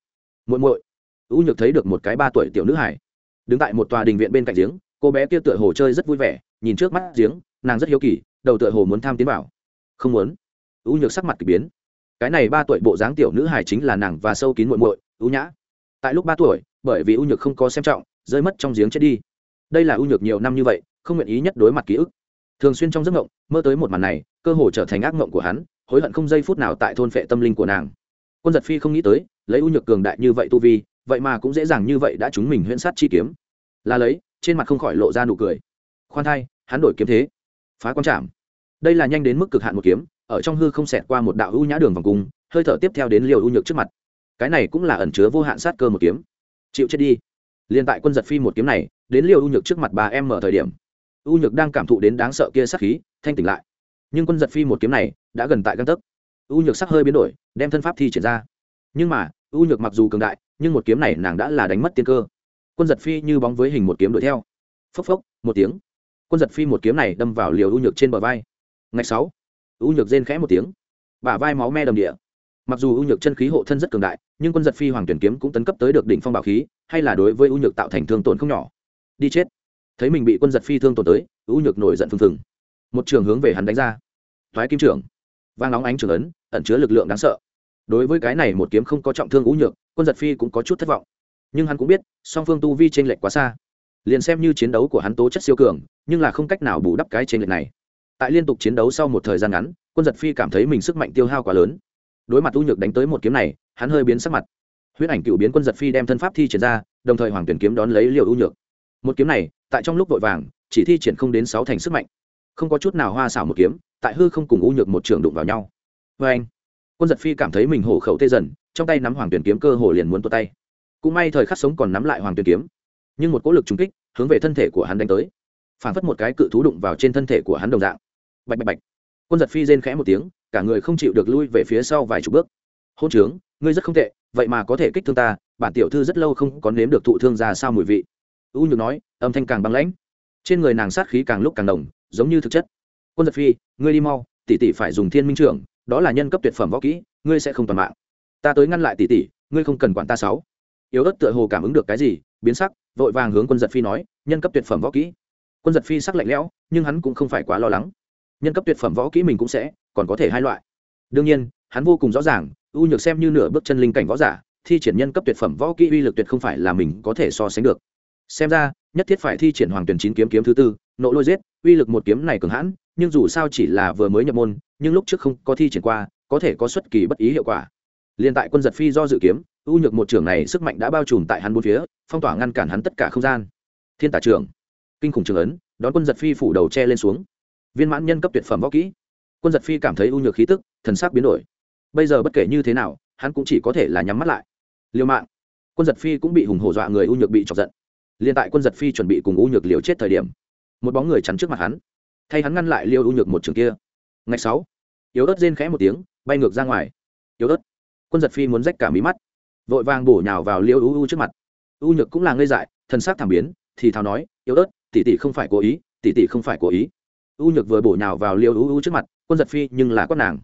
Muội muội. U nhược thấy được một cái ba tuổi tiểu nữ hải đứng tại một tòa đình viện bên cạnh giếng, cô bé kia tựa hồ chơi rất vui vẻ, nhìn trước mắt giếng, nàng rất hiếu kỳ, đầu tựa hồ muốn tham tiến vào. Không muốn. U nhược sắc mặt k ỳ biến. Cái này ba tuổi bộ dáng tiểu nữ hải chính là nàng và sâu kín muội muội, u nhã. Tại lúc ba tuổi, bởi vì u nhược không có xem trọng rơi mất trong giếng chết đi. Đây là ưu nhược nhiều năm như vậy, không nguyện ý nhất đối mặt ký ức. Thường xuyên trong giấc ngộng mơ tới một màn này, cơ hồ trở thành ác ngộng của hắn, hối hận không giây phút nào tại thôn phệ tâm linh của nàng. Quân giật phi không nghĩ tới, lấy ưu nhược cường đại như vậy tu vi, vậy mà cũng dễ dàng như vậy đã chúng mình huyễn sát chi kiếm. Là lấy, trên mặt không khỏi lộ ra nụ cười. Khoan thai, hắn đổi kiếm thế. Phá quan trảm. Đây là nhanh đến mức cực hạn một kiếm, ở trong hư không xẹt qua một đạo ưu nhã đường vòng cung, hơi thở tiếp theo đến liều ưu nhược trước mặt. Cái này cũng là ẩn chứa vô hạn sát cơ một kiếm. Chịu chết đi liền tại quân giật phi một kiếm này, đến liều u nhược trước mặt bà em mở thời điểm. U nhược đang cảm thụ đến đáng sợ kia sát khí, thanh tỉnh lại. Nhưng quân giật phi một kiếm này đã gần tại găng tấc. U nhược sắc hơi biến đổi, đem thân pháp thi triển ra. Nhưng mà, u nhược mặc dù cường đại, nhưng một kiếm này nàng đã là đánh mất tiên cơ. Quân giật phi như bóng với hình một kiếm đuổi theo. Phốc phốc, một tiếng. Quân giật phi một kiếm này đâm vào liều u nhược trên bờ vai. Ngày sáu. U nhược rên khẽ một tiếng. Bả vai máu me đầm địa mặc dù ưu nhược chân khí hộ thân rất cường đại, nhưng quân giật phi hoàng tuyển kiếm cũng tấn cấp tới được đỉnh phong bảo khí, hay là đối với ưu nhược tạo thành thương tổn không nhỏ. Đi chết. Thấy mình bị quân giật phi thương tổn tới, ưu nhược nổi giận phừng phừng. Một trường hướng về hắn đánh ra. Thoái kim trưởng. Vang nóng ánh trường ấn, ẩn chứa lực lượng đáng sợ. Đối với cái này một kiếm không có trọng thương ưu nhược, quân giật phi cũng có chút thất vọng. Nhưng hắn cũng biết, song phương tu vi t r ê n lệch quá xa. Liền xem như chiến đấu của hắn tố chất siêu cường, nhưng là không cách nào bù đắp cái t r ê n lệch này. Tại liên tục chiến đấu sau một thời gian ngắn, quân giật phi cảm thấy mình sức mạnh tiêu hao quá lớn đối mặt u nhược đánh tới một kiếm này, hắn hơi biến sắc mặt. Huyết ảnh cựu biến quân giật phi đem thân pháp thi triển ra, đồng thời hoàng tuyển kiếm đón lấy liều u nhược. Một kiếm này, tại trong lúc vội vàng, chỉ thi triển không đến sáu thành sức mạnh. Không có chút nào hoa xảo một kiếm, tại hư không cùng u nhược một trường đụng vào nhau. Vê anh, quân giật phi cảm thấy mình hổ khẩu tê dần, trong tay nắm hoàng tuyển kiếm cơ hồ liền muốn tuột tay. Cũng may thời khắc sống còn nắm lại hoàng tuyển kiếm. Nhưng một cỗ lực trúng kích, hướng về thân thể của hắn đánh tới. Phản phất một cái cự thú đụng vào trên thân thể của hắn đồng dạng. Bạch bạch bạch. Quân giật phi rên khẽ một tiếng cả người không chịu được lui về phía sau vài chục bước. Hôn trướng, ngươi rất không tệ, vậy mà có thể kích thương ta, bản tiểu thư rất lâu không có nếm được thụ thương ra sao mùi vị. U nhược nói, âm thanh càng băng lãnh. Trên người nàng sát khí càng lúc càng đồng giống như thực chất. Quân giật phi, ngươi đi mau, tỷ tỷ phải dùng thiên minh trưởng, đó là nhân cấp tuyệt phẩm võ kỹ, ngươi sẽ không toàn mạng. Ta tới ngăn lại tỷ tỷ, ngươi không cần quản ta sáu. Yếu ớt tựa hồ cảm ứng được cái gì, biến sắc, vội vàng hướng quân giật phi nói, nhân cấp tuyệt phẩm võ kỹ. Quân giật phi sắc lạnh lẽo, nhưng hắn cũng không phải quá lo lắng. Nhân cấp tuyệt phẩm võ kỹ mình cũng sẽ còn có thể hai loại. Đương nhiên, hắn vô cùng rõ ràng, u nhược xem như nửa bước chân linh cảnh võ giả, thi triển nhân cấp tuyệt phẩm võ kỹ uy lực tuyệt không phải là mình có thể so sánh được. Xem ra, nhất thiết phải thi triển hoàng tuyển chín kiếm kiếm thứ tư nộ lôi giết, uy lực một kiếm này cường hãn, nhưng dù sao chỉ là vừa mới nhập môn, nhưng lúc trước không có thi triển qua, có thể có xuất kỳ bất ý hiệu quả. Liên tại quân giật phi do dự kiếm, u nhược một trưởng này sức mạnh đã bao trùm tại hắn bốn phía, phong tỏa ngăn cản hắn tất cả không gian. Thiên tả trưởng, kinh khủng trường ấn, đón quân giật phi phủ đầu che lên xuống. Viên mãn nhân cấp tuyệt phẩm võ kỹ quân giật phi cảm thấy u nhược khí tức, thần sắc biến đổi. Bây giờ bất kể như thế nào, hắn cũng chỉ có thể là nhắm mắt lại. Liêu mạng quân giật phi cũng bị hùng hổ dọa người u nhược bị chọc giận. Liên tại quân giật phi chuẩn bị cùng u nhược liều chết thời điểm, một bóng người chắn trước mặt hắn. Thay hắn ngăn lại liêu u nhược một trường kia. Ngày sáu. Yếu ớt rên khẽ một tiếng, bay ngược ra ngoài. Yếu ớt. Quân giật phi muốn rách cả mí mắt. Vội vàng bổ nhào vào liêu u u trước mặt. U nhược cũng là ngây dại, thần sắc thảm biến, thì thào nói, yếu ớt, tỷ tỷ không phải cố ý, tỷ tỷ không phải cố ý u nhược vừa bổ nhào vào liêu u u trước mặt, quân giật phi nhưng là quát nàng.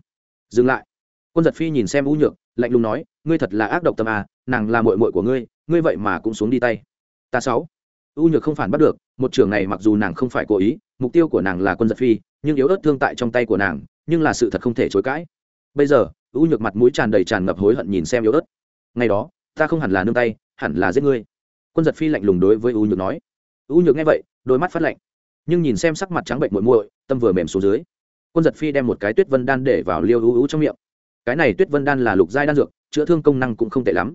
Dừng lại. Quân giật phi nhìn xem u nhược, lạnh lùng nói, ngươi thật là ác độc tâm à nàng là mội mội của ngươi ngươi vậy mà cũng xuống đi tay. Ta sáu. U nhược không phản bắt được, một trường này mặc dù nàng không phải cố ý, mục tiêu của nàng là quân giật phi, nhưng yếu ớt thương tại trong tay của nàng, nhưng là sự thật không thể chối cãi. Bây giờ, u nhược mặt mũi tràn đầy tràn ngập hối hận nhìn xem yếu ớt. Ngày đó, ta không hẳn là nương tay, hẳn là giết ngươi. Quân giật phi lạnh lùng đối với u nhược nói. U nhược nghe vậy, đôi mắt phát lạnh nhưng nhìn xem sắc mặt trắng bệnh muội muội, tâm vừa mềm xuống dưới. Quân giật phi đem một cái tuyết vân đan để vào liêu u u trong miệng. Cái này tuyết vân đan là lục giai đan dược, chữa thương công năng cũng không tệ lắm.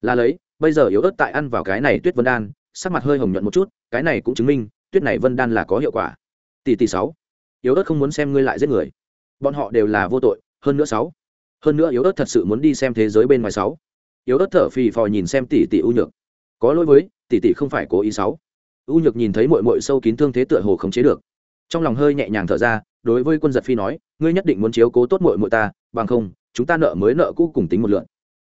Là lấy, bây giờ yếu ớt tại ăn vào cái này tuyết vân đan, sắc mặt hơi hồng nhuận một chút, cái này cũng chứng minh, tuyết này vân đan là có hiệu quả. Tỷ tỷ sáu, yếu ớt không muốn xem ngươi lại giết người. Bọn họ đều là vô tội, hơn nữa sáu. Hơn nữa yếu ớt thật sự muốn đi xem thế giới bên ngoài sáu. Yếu ớt thở phì phò nhìn xem tỷ tỷ ưu nhược. Có lỗi với, tỷ tỷ không phải cố ý sáu u nhược nhìn thấy mội mội sâu kín thương thế tựa hồ khống chế được. Trong lòng hơi nhẹ nhàng thở ra, đối với quân giật phi nói, ngươi nhất định muốn chiếu cố tốt mội mội ta, bằng không, chúng ta nợ mới nợ cũ cùng tính một lượn.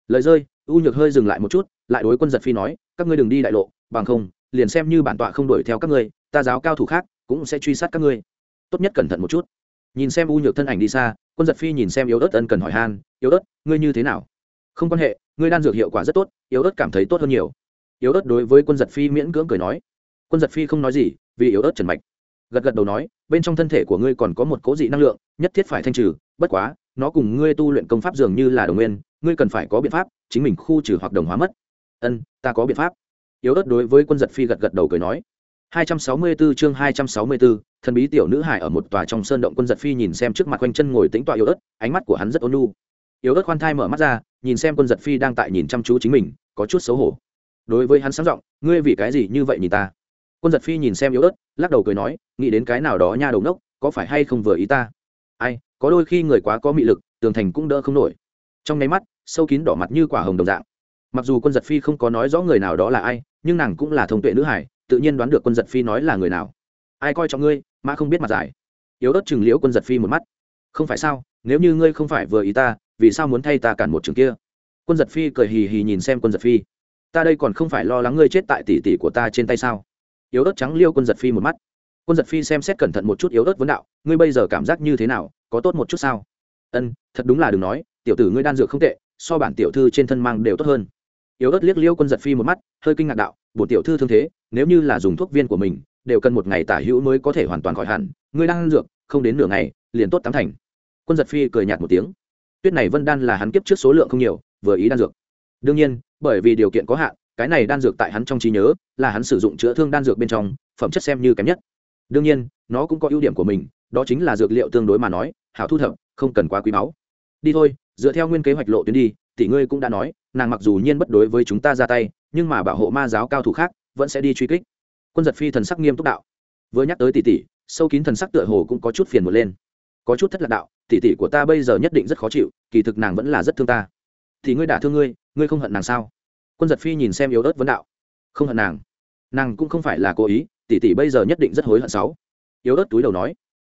Lời rơi, u nhược hơi dừng lại một chút, lại đối quân giật phi nói, các ngươi đừng đi đại lộ, bằng không, liền xem như bản tọa không đuổi theo các ngươi, ta giáo cao thủ khác, cũng sẽ truy sát các ngươi. Tốt nhất cẩn thận một chút. Nhìn xem u nhược thân ảnh đi xa, quân giật phi nhìn xem yếu ớt ân cần hỏi han, yếu ớt, ngươi như thế nào? Không quan hệ, ngươi đan dược hiệu quả rất tốt, yếu ớt cảm thấy tốt hơn nhiều. Yếu ớt đối với quân giật phi miễn cưỡng cười nói quân giật phi không nói gì vì yếu ớt trần mạch. Gật gật đầu nói bên trong thân thể của ngươi còn có một cố dị năng lượng nhất thiết phải thanh trừ bất quá nó cùng ngươi tu luyện công pháp dường như là đồng nguyên ngươi cần phải có biện pháp chính mình khu trừ hoặc đồng hóa mất. Ân ta có biện pháp. Yếu ớt đối với quân giật phi gật gật đầu cười nói. 264 chương 264, thần bí tiểu nữ hải ở một tòa trong sơn động quân giật phi nhìn xem trước mặt quanh chân ngồi tĩnh tọa yếu ớt ánh mắt của hắn rất ôn nhu. Yếu ớt khoan thai mở mắt ra nhìn xem quân giật phi đang tại nhìn chăm chú chính mình có chút xấu hổ. Đối với hắn sáng giọng ngươi vì cái gì như vậy nhìn ta? Quân giật phi nhìn xem yếu ớt, lắc đầu cười nói, nghĩ đến cái nào đó nha đầu nốc có phải hay không vừa ý ta? Ai, có đôi khi người quá có mị lực, tường thành cũng đỡ không nổi. Trong nháy mắt, sâu kín đỏ mặt như quả hồng đồng dạng. Mặc dù quân giật phi không có nói rõ người nào đó là ai, nhưng nàng cũng là thông tuệ nữ hải tự nhiên đoán được quân giật phi nói là người nào. Ai coi trọng ngươi mà không biết mặt giải yếu ớt chừng liễu quân giật phi một mắt. Không phải sao, nếu như ngươi không phải vừa ý ta, vì sao muốn thay ta cản một trường kia? Quân giật phi cười hì hì nhìn xem quân giật phi. Ta đây còn không phải lo lắng ngươi chết tại tỷ tỷ của ta trên tay sao? Yếu ớt trắng liêu quân giật phi một mắt. Quân giật phi xem xét cẩn thận một chút yếu ớt vấn đạo, ngươi bây giờ cảm giác như thế nào, có tốt một chút sao? Ân, thật đúng là đừng nói, tiểu tử ngươi đan dược không tệ, so bản tiểu thư trên thân mang đều tốt hơn. Yếu ớt liếc liêu quân giật phi một mắt, hơi kinh ngạc đạo bộ tiểu thư thương thế, nếu như là dùng thuốc viên của mình, đều cần một ngày tả hữu mới có thể hoàn toàn khỏi hẳn, ngươi đang ăn dược, không đến nửa ngày, liền tốt tám thành. Quân giật phi cười nhạt một tiếng. Tuyết này vân đan là hắn kiếp trước số lượng không nhiều, vừa ý đan dược. Đương nhiên, bởi vì điều kiện có hạn cái này đan dược tại hắn trong trí nhớ là hắn sử dụng chữa thương đan dược bên trong, phẩm chất xem như kém nhất. Đương nhiên, nó cũng có ưu điểm của mình, đó chính là dược liệu tương đối mà nói, hảo thu thập, không cần quá quý báu. Đi thôi, dựa theo nguyên kế hoạch lộ tuyến đi, tỷ ngươi cũng đã nói, nàng mặc dù nhiên bất đối với chúng ta ra tay, nhưng mà bảo hộ ma giáo cao thủ khác, vẫn sẽ đi truy kích. Quân giật phi thần sắc nghiêm túc đạo. Vừa nhắc tới tỷ tỷ, sâu kín thần sắc tựa hồ cũng có chút phiền một lên. Có chút thất lạc đạo, tỷ tỷ của ta bây giờ nhất định rất khó chịu, kỳ thực nàng vẫn là rất thương ta. Thì ngươi đả thương ngươi ngươi không hận nàng sao? Quân giật phi nhìn xem yếu ớt vấn đạo. Không hận nàng. Nàng cũng không phải là cố ý, tỷ tỷ bây giờ nhất định rất hối hận sáu. Yếu ớt túi đầu nói,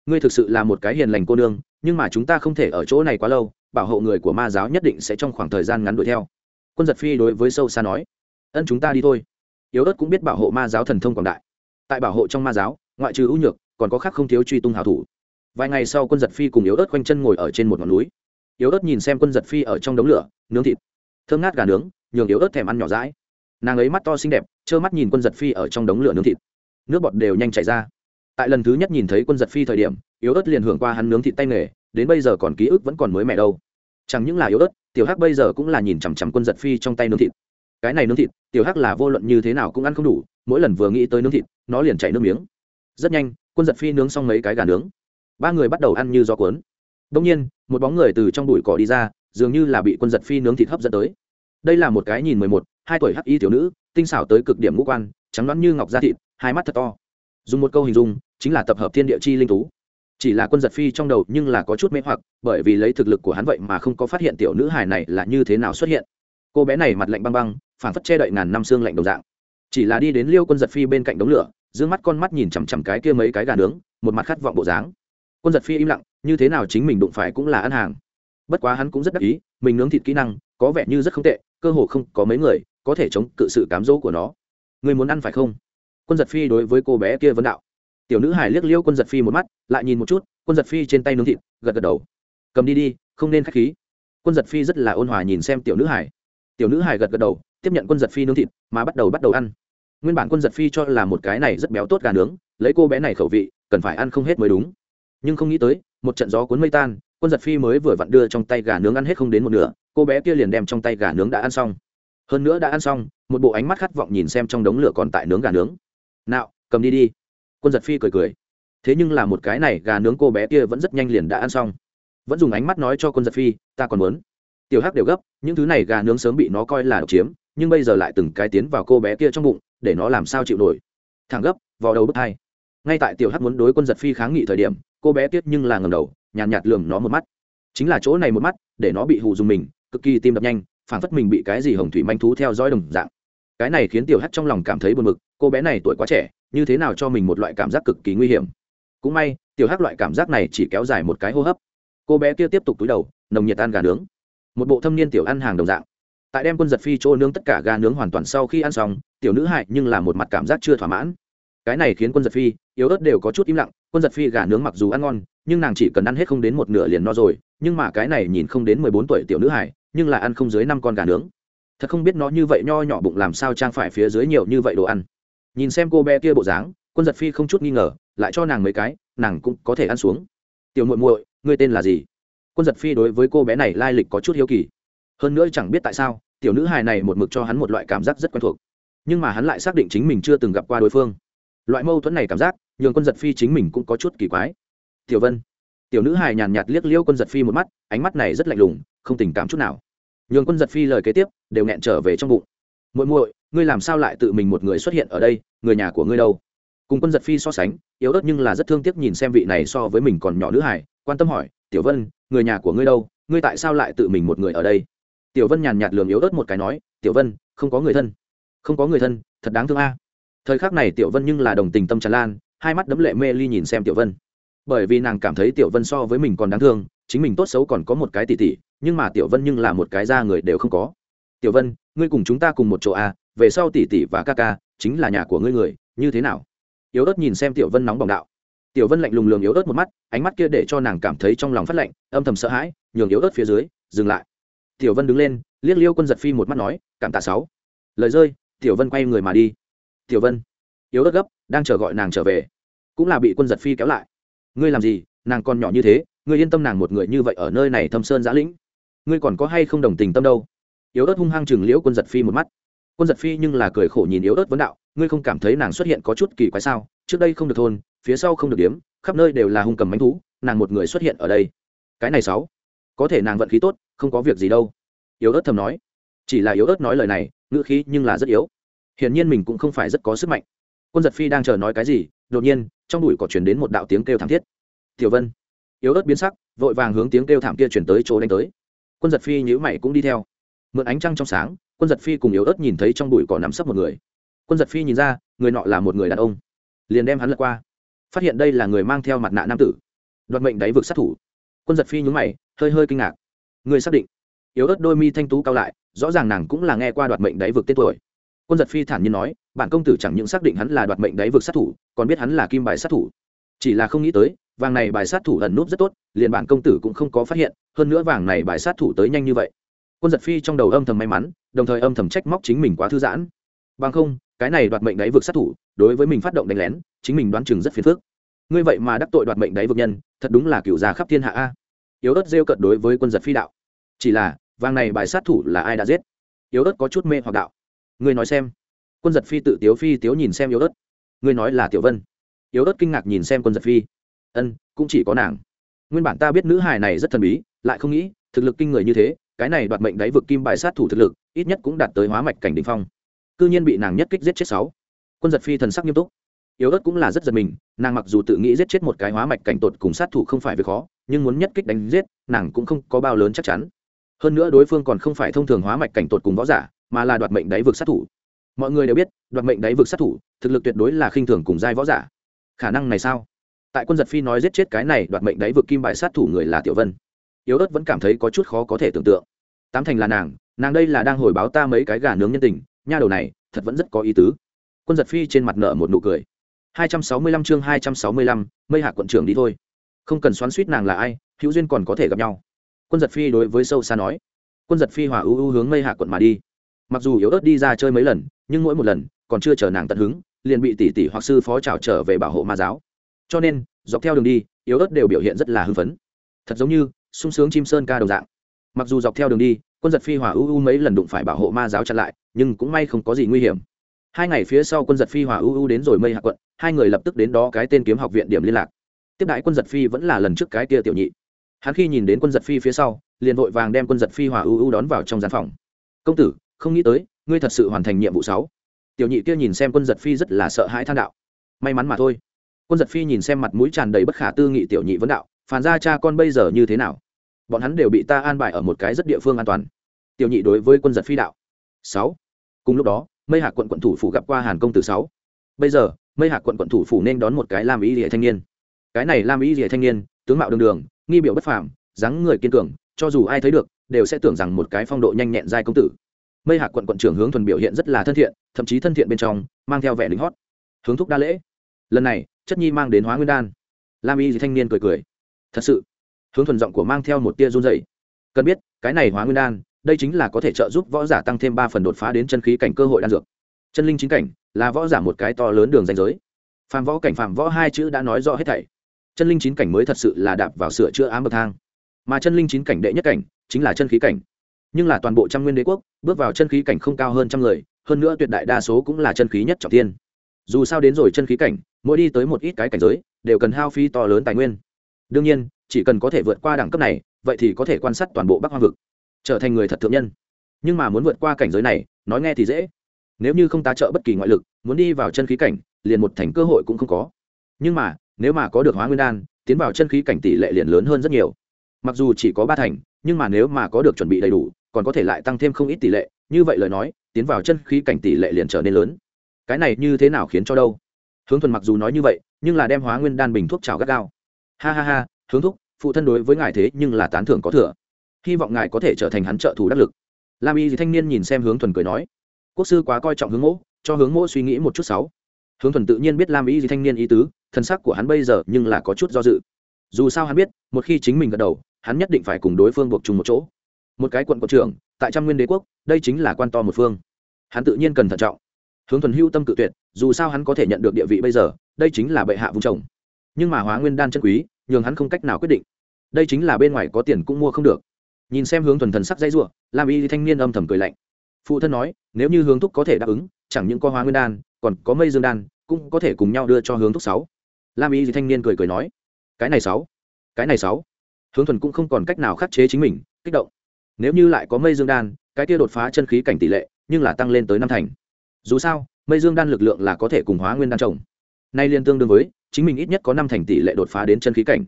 ngươi thực sự là một cái hiền lành cô nương, nhưng mà chúng ta không thể ở chỗ này quá lâu, bảo hộ người của ma giáo nhất định sẽ trong khoảng thời gian ngắn đuổi theo. Quân giật phi đối với sâu xa nói, ân chúng ta đi thôi. Yếu ớt cũng biết bảo hộ ma giáo thần thông quảng đại. Tại bảo hộ trong ma giáo, ngoại trừ ưu nhược, còn có khác không thiếu truy tung hào thủ. Vài ngày sau quân giật phi cùng yếu ớt quanh chân ngồi ở trên một ngọn núi. Yếu ớt nhìn xem quân giật phi ở trong đống lửa, nướng thịt. Thơm ngát gà nướng nhường yếu ớt thèm ăn nhỏ rãi. Nàng ấy mắt to xinh đẹp, trơ mắt nhìn quân giật phi ở trong đống lửa nướng thịt. Nước bọt đều nhanh chảy ra. Tại lần thứ nhất nhìn thấy quân giật phi thời điểm, yếu ớt liền hưởng qua hắn nướng thịt tay nghề, đến bây giờ còn ký ức vẫn còn mới mẹ đâu. Chẳng những là yếu ớt, tiểu hắc bây giờ cũng là nhìn chằm chằm quân giật phi trong tay nướng thịt. Cái này nướng thịt, tiểu hắc là vô luận như thế nào cũng ăn không đủ, mỗi lần vừa nghĩ tới nướng thịt, nó liền chảy nước miếng. Rất nhanh, quân giật phi nướng xong mấy cái gà nướng. Ba người bắt đầu ăn như gió cuốn. Đông nhiên, một bóng người từ trong bụi cỏ đi ra, dường như là bị quân giật phi nướng thịt hấp dẫn tới đây là một cái nhìn mười một, hai tuổi hắc y tiểu nữ, tinh xảo tới cực điểm ngũ quan, trắng đoán như ngọc da thịt, hai mắt thật to. Dùng một câu hình dung, chính là tập hợp thiên địa chi linh tú chỉ là quân giật phi trong đầu nhưng là có chút mê hoặc, bởi vì lấy thực lực của hắn vậy mà không có phát hiện tiểu nữ hài này là như thế nào xuất hiện. Cô bé này mặt lạnh băng băng phản phất che đậy ngàn năm xương lạnh đồng dạng. Chỉ là đi đến liêu quân giật phi bên cạnh đống lửa d mắt con mắt nhìn chằm chằm cái kia mấy cái gà nướng, một mặt khát vọng bộ dáng. Quân giật phi im lặng, như thế nào chính mình đụng phải cũng là ăn hàng. Bất quá hắn cũng rất đắc ý, mình nướng thịt kỹ năng, có vẻ như rất không tệ cơ hồ không có mấy người có thể chống cự sự cám dỗ của nó. Người muốn ăn phải không? Quân giật phi đối với cô bé kia vấn đạo. Tiểu nữ hải liếc liêu quân giật phi một mắt, lại nhìn một chút, quân giật phi trên tay nướng thịt, gật gật đầu. Cầm đi đi, không nên k h á c h khí. Quân giật phi rất là ôn hòa nhìn xem tiểu nữ hải tiểu nữ hải gật gật đầu, tiếp nhận quân giật phi nướng thịt, mà bắt đầu bắt đầu ăn. Nguyên bản quân giật phi cho là một cái này rất béo tốt gà nướng, lấy cô bé này khẩu vị, cần phải ăn không hết mới đúng. Nhưng không nghĩ tới, một trận gió cuốn mây tan quân giật phi mới vừa vặn đưa trong tay gà nướng ăn hết không đến một nửa, cô bé kia liền đem trong tay gà nướng đã ăn xong. Hơn nữa đã ăn xong, một bộ ánh mắt khát vọng nhìn xem trong đống lửa còn tại nướng gà nướng. Nào cầm đi đi. Quân giật phi cười cười. Thế nhưng là một cái này gà nướng cô bé kia vẫn rất nhanh liền đã ăn xong. Vẫn dùng ánh mắt nói cho quân giật phi, ta còn muốn. Tiểu hắc đều gấp, những thứ này gà nướng sớm bị nó coi là độc chiếm, nhưng bây giờ lại từng cái tiến vào cô bé kia trong bụng, để nó làm sao chịu nổi? Thẳng gấp vào đầu bức hai. Ngay tại tiểu hắc muốn đối quân giật phi kháng nghị thời điểm, cô bé tiếc nhưng là ngầm đầu nhàn nhạt, nhạt lườm nó một mắt. Chính là chỗ này một mắt để nó bị hù dùng mình cực kỳ tim đập nhanh phảng phất mình bị cái gì hồng thủy manh thú theo dõi đồng dạng. Cái này khiến tiểu hắc trong lòng cảm thấy buồn bực cô bé này tuổi quá trẻ như thế nào cho mình một loại cảm giác cực kỳ nguy hiểm. Cũng may tiểu hắc loại cảm giác này chỉ kéo dài một cái hô hấp. Cô bé kia tiếp tục túi đầu nồng nhiệt ăn gà nướng. Một bộ thâm niên tiểu ăn hàng đồng dạng. Tại đem quân giật phi chỗ nướng tất cả gà nướng hoàn toàn sau khi ăn xong tiểu nữ hại nhưng là một mặt cảm giác chưa thỏa mãn. Cái này khiến quân giật phi yếu ớt đều có chút im lặng quân giật phi gà nướng mặc dù ăn ngon nhưng nàng chỉ cần ăn hết không đến một nửa liền no rồi, nhưng mà cái này nhìn không đến mười bốn tuổi tiểu nữ hải nhưng là ăn không dưới năm con gà nướng. Thật không biết nó như vậy nho nhỏ bụng làm sao trang phải phía dưới nhiều như vậy đồ ăn. Nhìn xem cô bé kia bộ dáng, quân giật phi không chút nghi ngờ, lại cho nàng mấy cái, nàng cũng có thể ăn xuống. Tiểu muội muội, ngươi tên là gì? Quân giật phi đối với cô bé này lai lịch có chút hiếu kỳ. Hơn nữa chẳng biết tại sao, tiểu nữ hài này một mực cho hắn một loại cảm giác rất quen thuộc. Nhưng mà hắn lại xác định chính mình chưa từng gặp qua đối phương. Loại mâu thuẫn này cảm giác, nhường quân giật phi chính mình cũng có chút kỳ quái tiểu vân. Tiểu nữ hài nhàn nhạt liếc liêu quân giật phi một mắt, ánh mắt này rất lạnh lùng, không tình cảm chút nào. Nhường quân giật phi lời kế tiếp, đều nghẹn trở về trong bụng. Muội muội, ngươi làm sao lại tự mình một người xuất hiện ở đây, người nhà của ngươi đâu? Cùng quân giật phi so sánh, yếu ớt nhưng là rất thương tiếc nhìn xem vị này so với mình còn nhỏ nữ hải quan tâm hỏi, tiểu vân, người nhà của ngươi đâu? Ngươi tại sao lại tự mình một người ở đây? Tiểu vân nhàn nhạt lường yếu ớt một cái nói, tiểu vân, không có người thân. Không có người thân, thật đáng thương a. Thời khắc này tiểu vân nhưng là đồng tình tâm tràn lan, hai mắt đấm lệ mê ly nhìn xem tiểu vân bởi vì nàng cảm thấy tiểu vân so với mình còn đáng thương, chính mình tốt xấu còn có một cái tỷ tỷ, nhưng mà tiểu vân nhưng là một cái da người đều không có. Tiểu vân, ngươi cùng chúng ta cùng một chỗ a về sau tỷ tỷ và ca ca, chính là nhà của ngươi người, như thế nào? Yếu ớt nhìn xem tiểu vân nóng bỏng đạo. Tiểu vân lạnh lùng lường yếu ớt một mắt, ánh mắt kia để cho nàng cảm thấy trong lòng phát lạnh, âm thầm sợ hãi, nhường yếu ớt phía dưới, dừng lại. Tiểu vân đứng lên, liếc liêu quân giật phi một mắt nói, cảm tạ sáu. Lời rơi, tiểu vân quay người mà đi. Tiểu vân, yếu ớt gấp, đang chờ gọi nàng trở về. Cũng là bị quân giật phi kéo lại ngươi làm gì, nàng còn nhỏ như thế, ngươi yên tâm nàng một người như vậy ở nơi này thâm sơn giã lĩnh. Ngươi còn có hay không đồng tình tâm đâu? Yếu ớt hung hăng chừng liễu quân giật phi một mắt. Quân giật phi nhưng là cười khổ nhìn yếu ớt vấn đạo, ngươi không cảm thấy nàng xuất hiện có chút kỳ quái sao? Trước đây không được thôn, phía sau không được điếm, khắp nơi đều là hung cầm bánh thú, nàng một người xuất hiện ở đây. Cái này sáu, có thể nàng vận khí tốt, không có việc gì đâu. Yếu ớt thầm nói. Chỉ là yếu ớt nói lời này, ngữ khí nhưng là rất yếu. Hiển nhiên mình cũng không phải rất có sức mạnh. Quân giật phi đang chờ nói cái gì, đột nhiên trong đùi có chuyển đến một đạo tiếng kêu thảm thiết. Tiểu vân, yếu ớt biến sắc, vội vàng hướng tiếng kêu thảm kia chuyển tới chỗ đánh tới. Quân giật phi nhữ mày cũng đi theo. Mượn ánh trăng trong sáng, quân giật phi cùng yếu ớt nhìn thấy trong bụi cỏ nắm sấp một người. Quân giật phi nhìn ra, người nọ là một người đàn ông. Liền đem hắn lật qua. Phát hiện đây là người mang theo mặt nạ nam tử. Đoạt mệnh đáy vực sát thủ. Quân giật phi nhúng mày, hơi hơi kinh ngạc. Người xác định. Yếu ớt đôi mi thanh tú cao lại, rõ ràng nàng cũng là nghe qua đoạt mệnh đáy vực tên tuổi. Quân giật phi thản nhiên nói bản công tử chẳng những xác định hắn là đoạt mệnh đáy vực sát thủ, còn biết hắn là kim bài sát thủ. Chỉ là không nghĩ tới, vàng này bài sát thủ ẩn núp rất tốt, liền bản công tử cũng không có phát hiện, hơn nữa vàng này bài sát thủ tới nhanh như vậy. Quân giật phi trong đầu âm thầm may mắn, đồng thời âm thầm trách móc chính mình quá thư giãn. Bằng không, cái này đoạt mệnh đáy vực sát thủ, đối với mình phát động đánh lén, chính mình đoán chừng rất phiền phức. Ngươi vậy mà đắc tội đoạt mệnh đáy vực nhân, thật đúng là cựu già khắp thiên hạ a. Yếu ớt rêu cận đối với quân giật phi đạo. Chỉ là, vàng này bài sát thủ là ai đã giết? Yếu ớt có chút mê hoặc đạo. Ngươi nói xem quân giật phi tự tiếu phi tiếu nhìn xem yếu ớt. Ngươi nói là tiểu vân. Yếu ớt kinh ngạc nhìn xem quân giật phi. Ân, cũng chỉ có nàng. Nguyên bản ta biết nữ hài này rất thần bí, lại không nghĩ, thực lực kinh người như thế, cái này đoạt mệnh đáy vực kim bài sát thủ thực lực, ít nhất cũng đạt tới hóa mạch cảnh đ ỉ n h phong. Cư nhiên bị nàng nhất kích giết chết sáu. Quân giật phi thần sắc nghiêm túc. Yếu ớt cũng là rất giật mình, nàng mặc dù tự nghĩ giết chết một cái hóa mạch cảnh tột cùng sát thủ không phải việc khó, nhưng muốn nhất kích đánh giết, nàng cũng không có bao lớn chắc chắn. Hơn nữa đối phương còn không phải thông thường hóa mạch cảnh tột cùng võ giả, mà là đoạt mệnh đáy vực sát thủ mọi người đều biết, đoạt mệnh đáy vực sát thủ, thực lực tuyệt đối là khinh thường cùng giai võ giả. Khả năng này sao? Tại quân giật phi nói giết chết cái này đoạt mệnh đáy vực kim bài sát thủ người là tiểu vân. Yếu ớt vẫn cảm thấy có chút khó có thể tưởng tượng. Tám thành là nàng nàng đây là đang hồi báo ta mấy cái gà nướng nhân tình, nha đầu này, thật vẫn rất có ý tứ. Quân giật phi trên mặt nợ một nụ cười. Hai trăm sáu mươi lăm chương hai trăm sáu mươi lăm, mây hạ quận trưởng đi thôi. Không cần xoắn suýt nàng là ai, hữu duyên còn có thể gặp nhau. Quân giật phi đối với sâu xa nói. Quân giật phi hòa ưu ưu hướng mây hạ quận mà đi. Mặc dù yếu ớt đi ra chơi mấy lần nhưng mỗi một lần, còn chưa chờ nàng tận hứng, liền bị tỷ tỷ hoặc sư phó trào trở về bảo hộ ma giáo. Cho nên, dọc theo đường đi, yếu ớt đều biểu hiện rất là hưng phấn. Thật giống như, sung sướng chim sơn ca đồng dạng. Mặc dù dọc theo đường đi, quân giật phi hỏa ưu ưu mấy lần đụng phải bảo hộ ma giáo chặn lại, nhưng cũng may không có gì nguy hiểm. Hai ngày phía sau quân giật phi hỏa ưu ưu đến rồi mây hạ quận, hai người lập tức đến đó cái tên kiếm học viện điểm liên lạc. Tiếp đại quân giật phi vẫn là lần trước cái kia tiểu nhị. Hắn khi nhìn đến quân giật phi phía sau, liền vội vàng đem quân giật phi hỏa ưu ưu đón vào trong gian phòng. Công tử không nghĩ tới, ngươi thật sự hoàn thành nhiệm vụ sáu. Tiểu nhị kia nhìn xem quân giật phi rất là sợ hãi than đạo. May mắn mà thôi. Quân giật phi nhìn xem mặt mũi tràn đầy bất khả tư nghị tiểu nhị vấn đạo, phản ra cha con bây giờ như thế nào? Bọn hắn đều bị ta an bài ở một cái rất địa phương an toàn. Tiểu nhị đối với quân giật phi đạo. Sáu. Cùng lúc đó, mây hạ quận quận thủ phủ gặp qua hàn công tử sáu. Bây giờ, mây hạ quận quận thủ phủ nên đón một cái lam ý rỉa thanh niên. Cái này lam ý rỉa thanh niên, tướng mạo đường đường, nghi biểu bất phàm, dáng người kiên cường, cho dù ai thấy được, đều sẽ tưởng rằng một cái phong độ nhanh nhẹn giai công tử mây hạ quận quận trưởng hướng thuần biểu hiện rất là thân thiện, thậm chí thân thiện bên trong, mang theo vẻ lính hót. Hướng thúc đa lễ. Lần này, chất nhi mang đến hóa nguyên đan. Lam y thanh niên cười cười. Thật sự, hướng thuần giọng của mang theo một tia run dày cần biết, cái này hóa nguyên đan, đây chính là có thể trợ giúp võ giả tăng thêm ba phần đột phá đến chân khí cảnh cơ hội đan dược. Chân linh chính cảnh, là võ giả một cái to lớn đường danh giới. Phàm võ cảnh phàm võ hai chữ đã nói rõ hết thảy. Chân linh chín cảnh mới thật sự là đạp vào sửa chữa ám bậc thang. Mà chân linh chín cảnh đệ nhất cảnh, chính là chân khí cảnh nhưng là toàn bộ trăm nguyên đế quốc, bước vào chân khí cảnh không cao hơn trăm người, hơn nữa tuyệt đại đa số cũng là chân khí nhất trọng tiên dù sao đến rồi chân khí cảnh, mỗi đi tới một ít cái cảnh giới, đều cần hao phí to lớn tài nguyên. Đương nhiên, chỉ cần có thể vượt qua đẳng cấp này, vậy thì có thể quan sát toàn bộ bắc hoang vực, trở thành người thật thượng nhân. Nhưng mà muốn vượt qua cảnh giới này, nói nghe thì dễ. Nếu như không tá trợ bất kỳ ngoại lực, muốn đi vào chân khí cảnh, liền một thành cơ hội cũng không có. Nhưng mà, nếu mà có được hóa nguyên đan, tiến vào chân khí cảnh tỷ lệ liền lớn hơn rất nhiều. Mặc dù chỉ có ba thành, nhưng mà nếu mà có được chuẩn bị đầy đủ còn có thể lại tăng thêm không ít tỷ lệ. Như vậy lời nói, tiến vào chân khí cảnh tỷ lệ liền trở nên lớn. Cái này như thế nào khiến cho đâu? Hướng thuần mặc dù nói như vậy, nhưng là đem hóa nguyên đan bình thuốc trào gắt gao. Ha ha ha, hướng thúc, phụ thân đối với ngài thế nhưng là tán thưởng có thừa. Hy vọng ngài có thể trở thành hắn trợ thủ đắc lực. Lam y thì thanh niên nhìn xem hướng thuần cười nói, quốc sư quá coi trọng hướng mỗ, cho hướng mỗ suy nghĩ một chút sáu. Hướng thuần tự nhiên biết lam y thì thanh niên ý tứ, thân sắc của hắn bây giờ nhưng là có chút do dự. Dù sao hắn biết, một khi chính mình gật đầu, hắn nhất định phải cùng đối phương buộc chung một chỗ một cái quận quận trưởng, tại trăm nguyên đế quốc, đây chính là quan to một phương. Hắn tự nhiên cần thận trọng. Hướng thuần hưu tâm cự tuyệt, dù sao hắn có thể nhận được địa vị bây giờ, đây chính là bệ hạ vùng chồng. Nhưng mà hóa nguyên đan chân quý, nhường hắn không cách nào quyết định. Đây chính là bên ngoài có tiền cũng mua không được. Nhìn xem hướng thuần thần sắc dây r u ộ làm y thanh niên âm thầm cười lạnh. Phụ thân nói, nếu như hướng thúc có thể đáp ứng, chẳng những có hóa nguyên đan, còn có mây dương đan, cũng có thể cùng nhau đưa cho hướng thúc sáu. Lam y thanh niên cười cười nói, cái này sáu, cái này sáu. Hướng thuần cũng không còn cách nào khắc chế chính mình, kích động nếu như lại có mây dương đan, cái kia đột phá chân khí cảnh tỷ lệ, nhưng là tăng lên tới năm thành. Dù sao, mây dương đan lực lượng là có thể cùng hóa nguyên đan trồng. Nay liên tương đương với, chính mình ít nhất có năm thành tỷ lệ đột phá đến chân khí cảnh.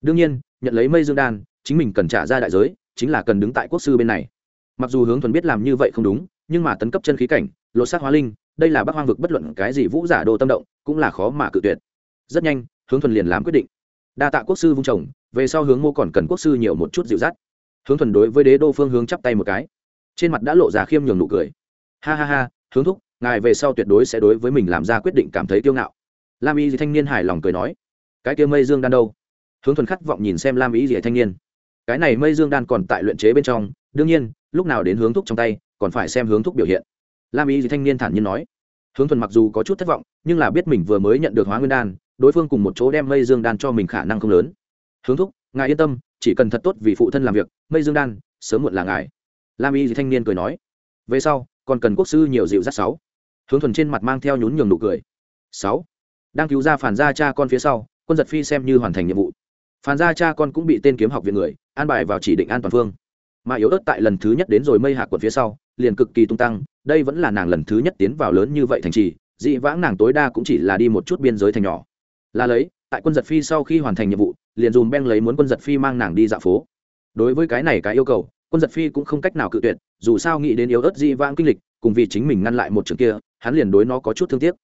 Đương nhiên, nhận lấy mây dương đan, chính mình cần trả ra đại giới, chính là cần đứng tại quốc sư bên này. Mặc dù hướng thuần biết làm như vậy không đúng, nhưng mà tấn cấp chân khí cảnh, lột xác hóa linh, đây là bác hoang vực bất luận cái gì vũ giả đô tâm động, cũng là khó mà cự tuyệt. Rất nhanh, hướng thuần liền làm quyết định. Đa tạ quốc sư vung chồng, về sau hướng mô còn cần quốc sư nhiều một chút dịu dắt hướng thuần đối với đế đô phương hướng chắp tay một cái. Trên mặt đã lộ ra khiêm nhường nụ cười. Ha ha ha, hướng thúc, ngài về sau tuyệt đối sẽ đối với mình làm ra quyết định cảm thấy kiêu ngạo. Lam y gì thanh niên hài lòng cười nói, cái kia mây dương đan đâu? Hướng thuần khát vọng nhìn xem lam y gì thanh niên. Cái này mây dương đan còn tại luyện chế bên trong, đương nhiên, lúc nào đến hướng thúc trong tay, còn phải xem hướng thúc biểu hiện. Lam y gì thanh niên thản nhiên nói, hướng thuần mặc dù có chút thất vọng, nhưng là biết mình vừa mới nhận được hóa nguyên đan, đối phương cùng một chỗ đem mây dương đan cho mình khả năng không lớn. Hướng thúc, ngài yên tâm chỉ cần thật tốt vì phụ thân làm việc, mây dương đan, sớm muộn là ngài. Lam y thanh niên cười nói. Về sau, còn cần quốc sư nhiều dịu dắt sáu. Hướng thuần trên mặt mang theo nhún nhường nụ cười. Sáu. Đang cứu ra phản gia cha con phía sau, quân giật phi xem như hoàn thành nhiệm vụ. Phản gia cha con cũng bị tên kiếm học viện người, an bài vào chỉ định an toàn phương. Mà yếu ớt tại lần thứ nhất đến rồi mây hạ quận phía sau, liền cực kỳ tung tăng, đây vẫn là nàng lần thứ nhất tiến vào lớn như vậy thành trì, dị vãng nàng tối đa cũng chỉ là đi một chút biên giới thành nhỏ. Là lấy, tại quân giật phi sau khi hoàn thành nhiệm vụ liền dùm beng lấy muốn quân giật phi mang nàng đi dạo phố. Đối với cái này cái yêu cầu, quân giật phi cũng không cách nào cự tuyệt, dù sao nghĩ đến yếu ớt di vãng kinh lịch, cùng vì chính mình ngăn lại một trường kia, hắn liền đối nó có chút thương tiếc.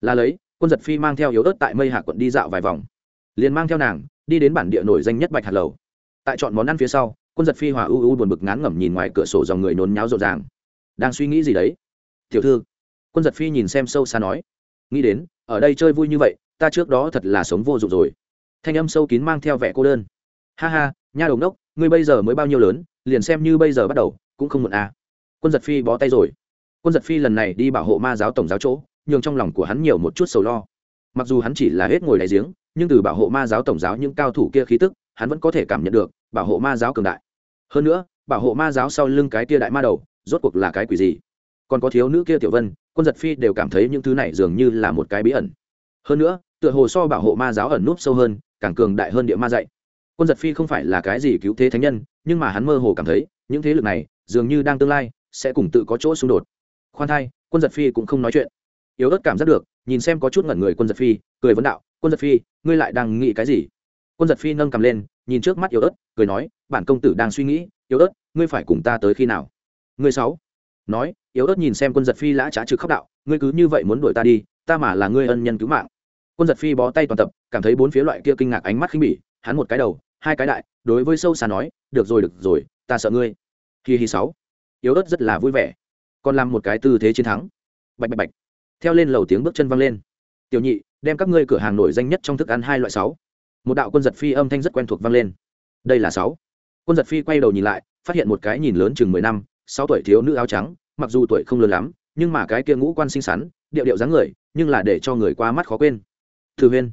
Là lấy, quân giật phi mang theo yếu ớt tại mây hạ quận đi dạo vài vòng, liền mang theo nàng đi đến bản địa nổi danh nhất bạch hạt lầu. Tại chọn món ăn phía sau, quân giật phi hòa u u buồn bực ngán ngẩm nhìn ngoài cửa sổ dòng người nôn nháo rộn ràng. Đang suy nghĩ gì đấy? Tiểu thư, quân giật phi nhìn xem sâu xa nói, nghĩ đến, ở đây chơi vui như vậy, ta trước đó thật là sống vô dụng rồi thanh âm sâu kín mang theo vẻ cô đơn. Ha ha, nha đồng đốc ngươi bây giờ mới bao nhiêu lớn, liền xem như bây giờ bắt đầu, cũng không muộn à. quân giật phi bó tay rồi. Quân giật phi lần này đi bảo hộ ma giáo tổng giáo chỗ, nhường trong lòng của hắn nhiều một chút sầu lo. Mặc dù hắn chỉ là hết ngồi đại giếng, nhưng từ bảo hộ ma giáo tổng giáo những cao thủ kia khí tức, hắn vẫn có thể cảm nhận được, bảo hộ ma giáo cường đại. Hơn nữa, bảo hộ ma giáo sau lưng cái kia đại ma đầu, rốt cuộc là cái quỷ gì? Còn có thiếu nữ kia tiểu vân, quân giật phi đều cảm thấy những thứ này dường như là một cái bí ẩn. Hơn nữa, tựa hồ so bảo hộ ma giáo ẩn núp sâu hơn càng cường đại hơn địa ma dạy. Quân giật phi không phải là cái gì cứu thế thánh nhân, nhưng mà hắn mơ hồ cảm thấy, những thế lực này, dường như đang tương lai, sẽ cùng tự có chỗ xung đột. Khoan thai, quân giật phi cũng không nói chuyện. Yếu ớt cảm giác được, nhìn xem có chút ngẩn người quân giật phi, cười vấn đạo, quân giật phi, ngươi lại đang nghĩ cái gì? Quân giật phi nâng cầm lên, nhìn trước mắt yếu ớt, cười nói, bản công tử đang suy nghĩ, yếu ớt, ngươi phải cùng ta tới khi nào? Ngươi sáu, nói, yếu ớt nhìn xem quân giật phi lã trá trực khóc đạo, ngươi cứ như vậy muốn đuổi ta đi, ta mà là ngươi ân nhân cứu mạng quân giật phi bó tay toàn tập, cảm thấy bốn phía loại kia kinh ngạc ánh mắt khinh bỉ, hắn một cái đầu, hai cái đại, đối với sâu xa nói, được rồi được rồi, ta sợ ngươi. Hi hi sáu. Yếu ớt rất là vui vẻ. Còn làm một cái tư thế chiến thắng. Bạch bạch bạch. Theo lên lầu tiếng bước chân văng lên. Tiểu nhị, đem các ngươi cửa hàng nổi danh nhất trong thức ăn hai loại sáu. Một đạo quân giật phi âm thanh rất quen thuộc vang lên. Đây là sáu. Quân giật phi quay đầu nhìn lại, phát hiện một cái nhìn lớn chừng mười năm, sáu tuổi thiếu nữ áo trắng, mặc dù tuổi không lớn lắm, nhưng mà cái kia ngũ quan xinh xắn, điệu điệu dáng người, nhưng là để cho người qua mắt khó quên tử huyên.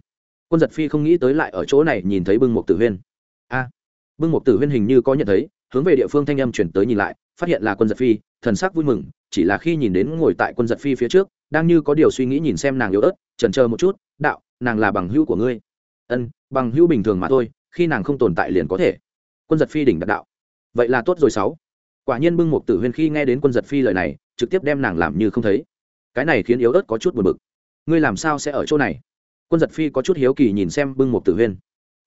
Quân giật phi không nghĩ tới lại ở chỗ này nhìn thấy bưng Mục tử huyên. A, bưng Mục tử huyên hình như có nhận thấy, hướng về địa phương thanh âm chuyển tới nhìn lại, phát hiện là quân giật phi, thần sắc vui mừng, chỉ là khi nhìn đến ngồi tại quân giật phi phía trước, đang như có điều suy nghĩ nhìn xem nàng yếu ớt trần chờ một chút, đạo, nàng là bằng hữu của ngươi. Ân, bằng hữu bình thường mà thôi, khi nàng không tồn tại liền có thể. Quân giật phi đỉnh đạt đạo. Vậy là tốt rồi sáu. Quả nhiên bưng Mục tử huyên khi nghe đến quân giật phi lời này, trực tiếp đem nàng làm như không thấy. Cái này khiến yếu ớt có chút buồn bực. Ngươi làm sao sẽ ở chỗ này? Quân giật phi có chút hiếu kỳ nhìn xem bưng mục tử huyên.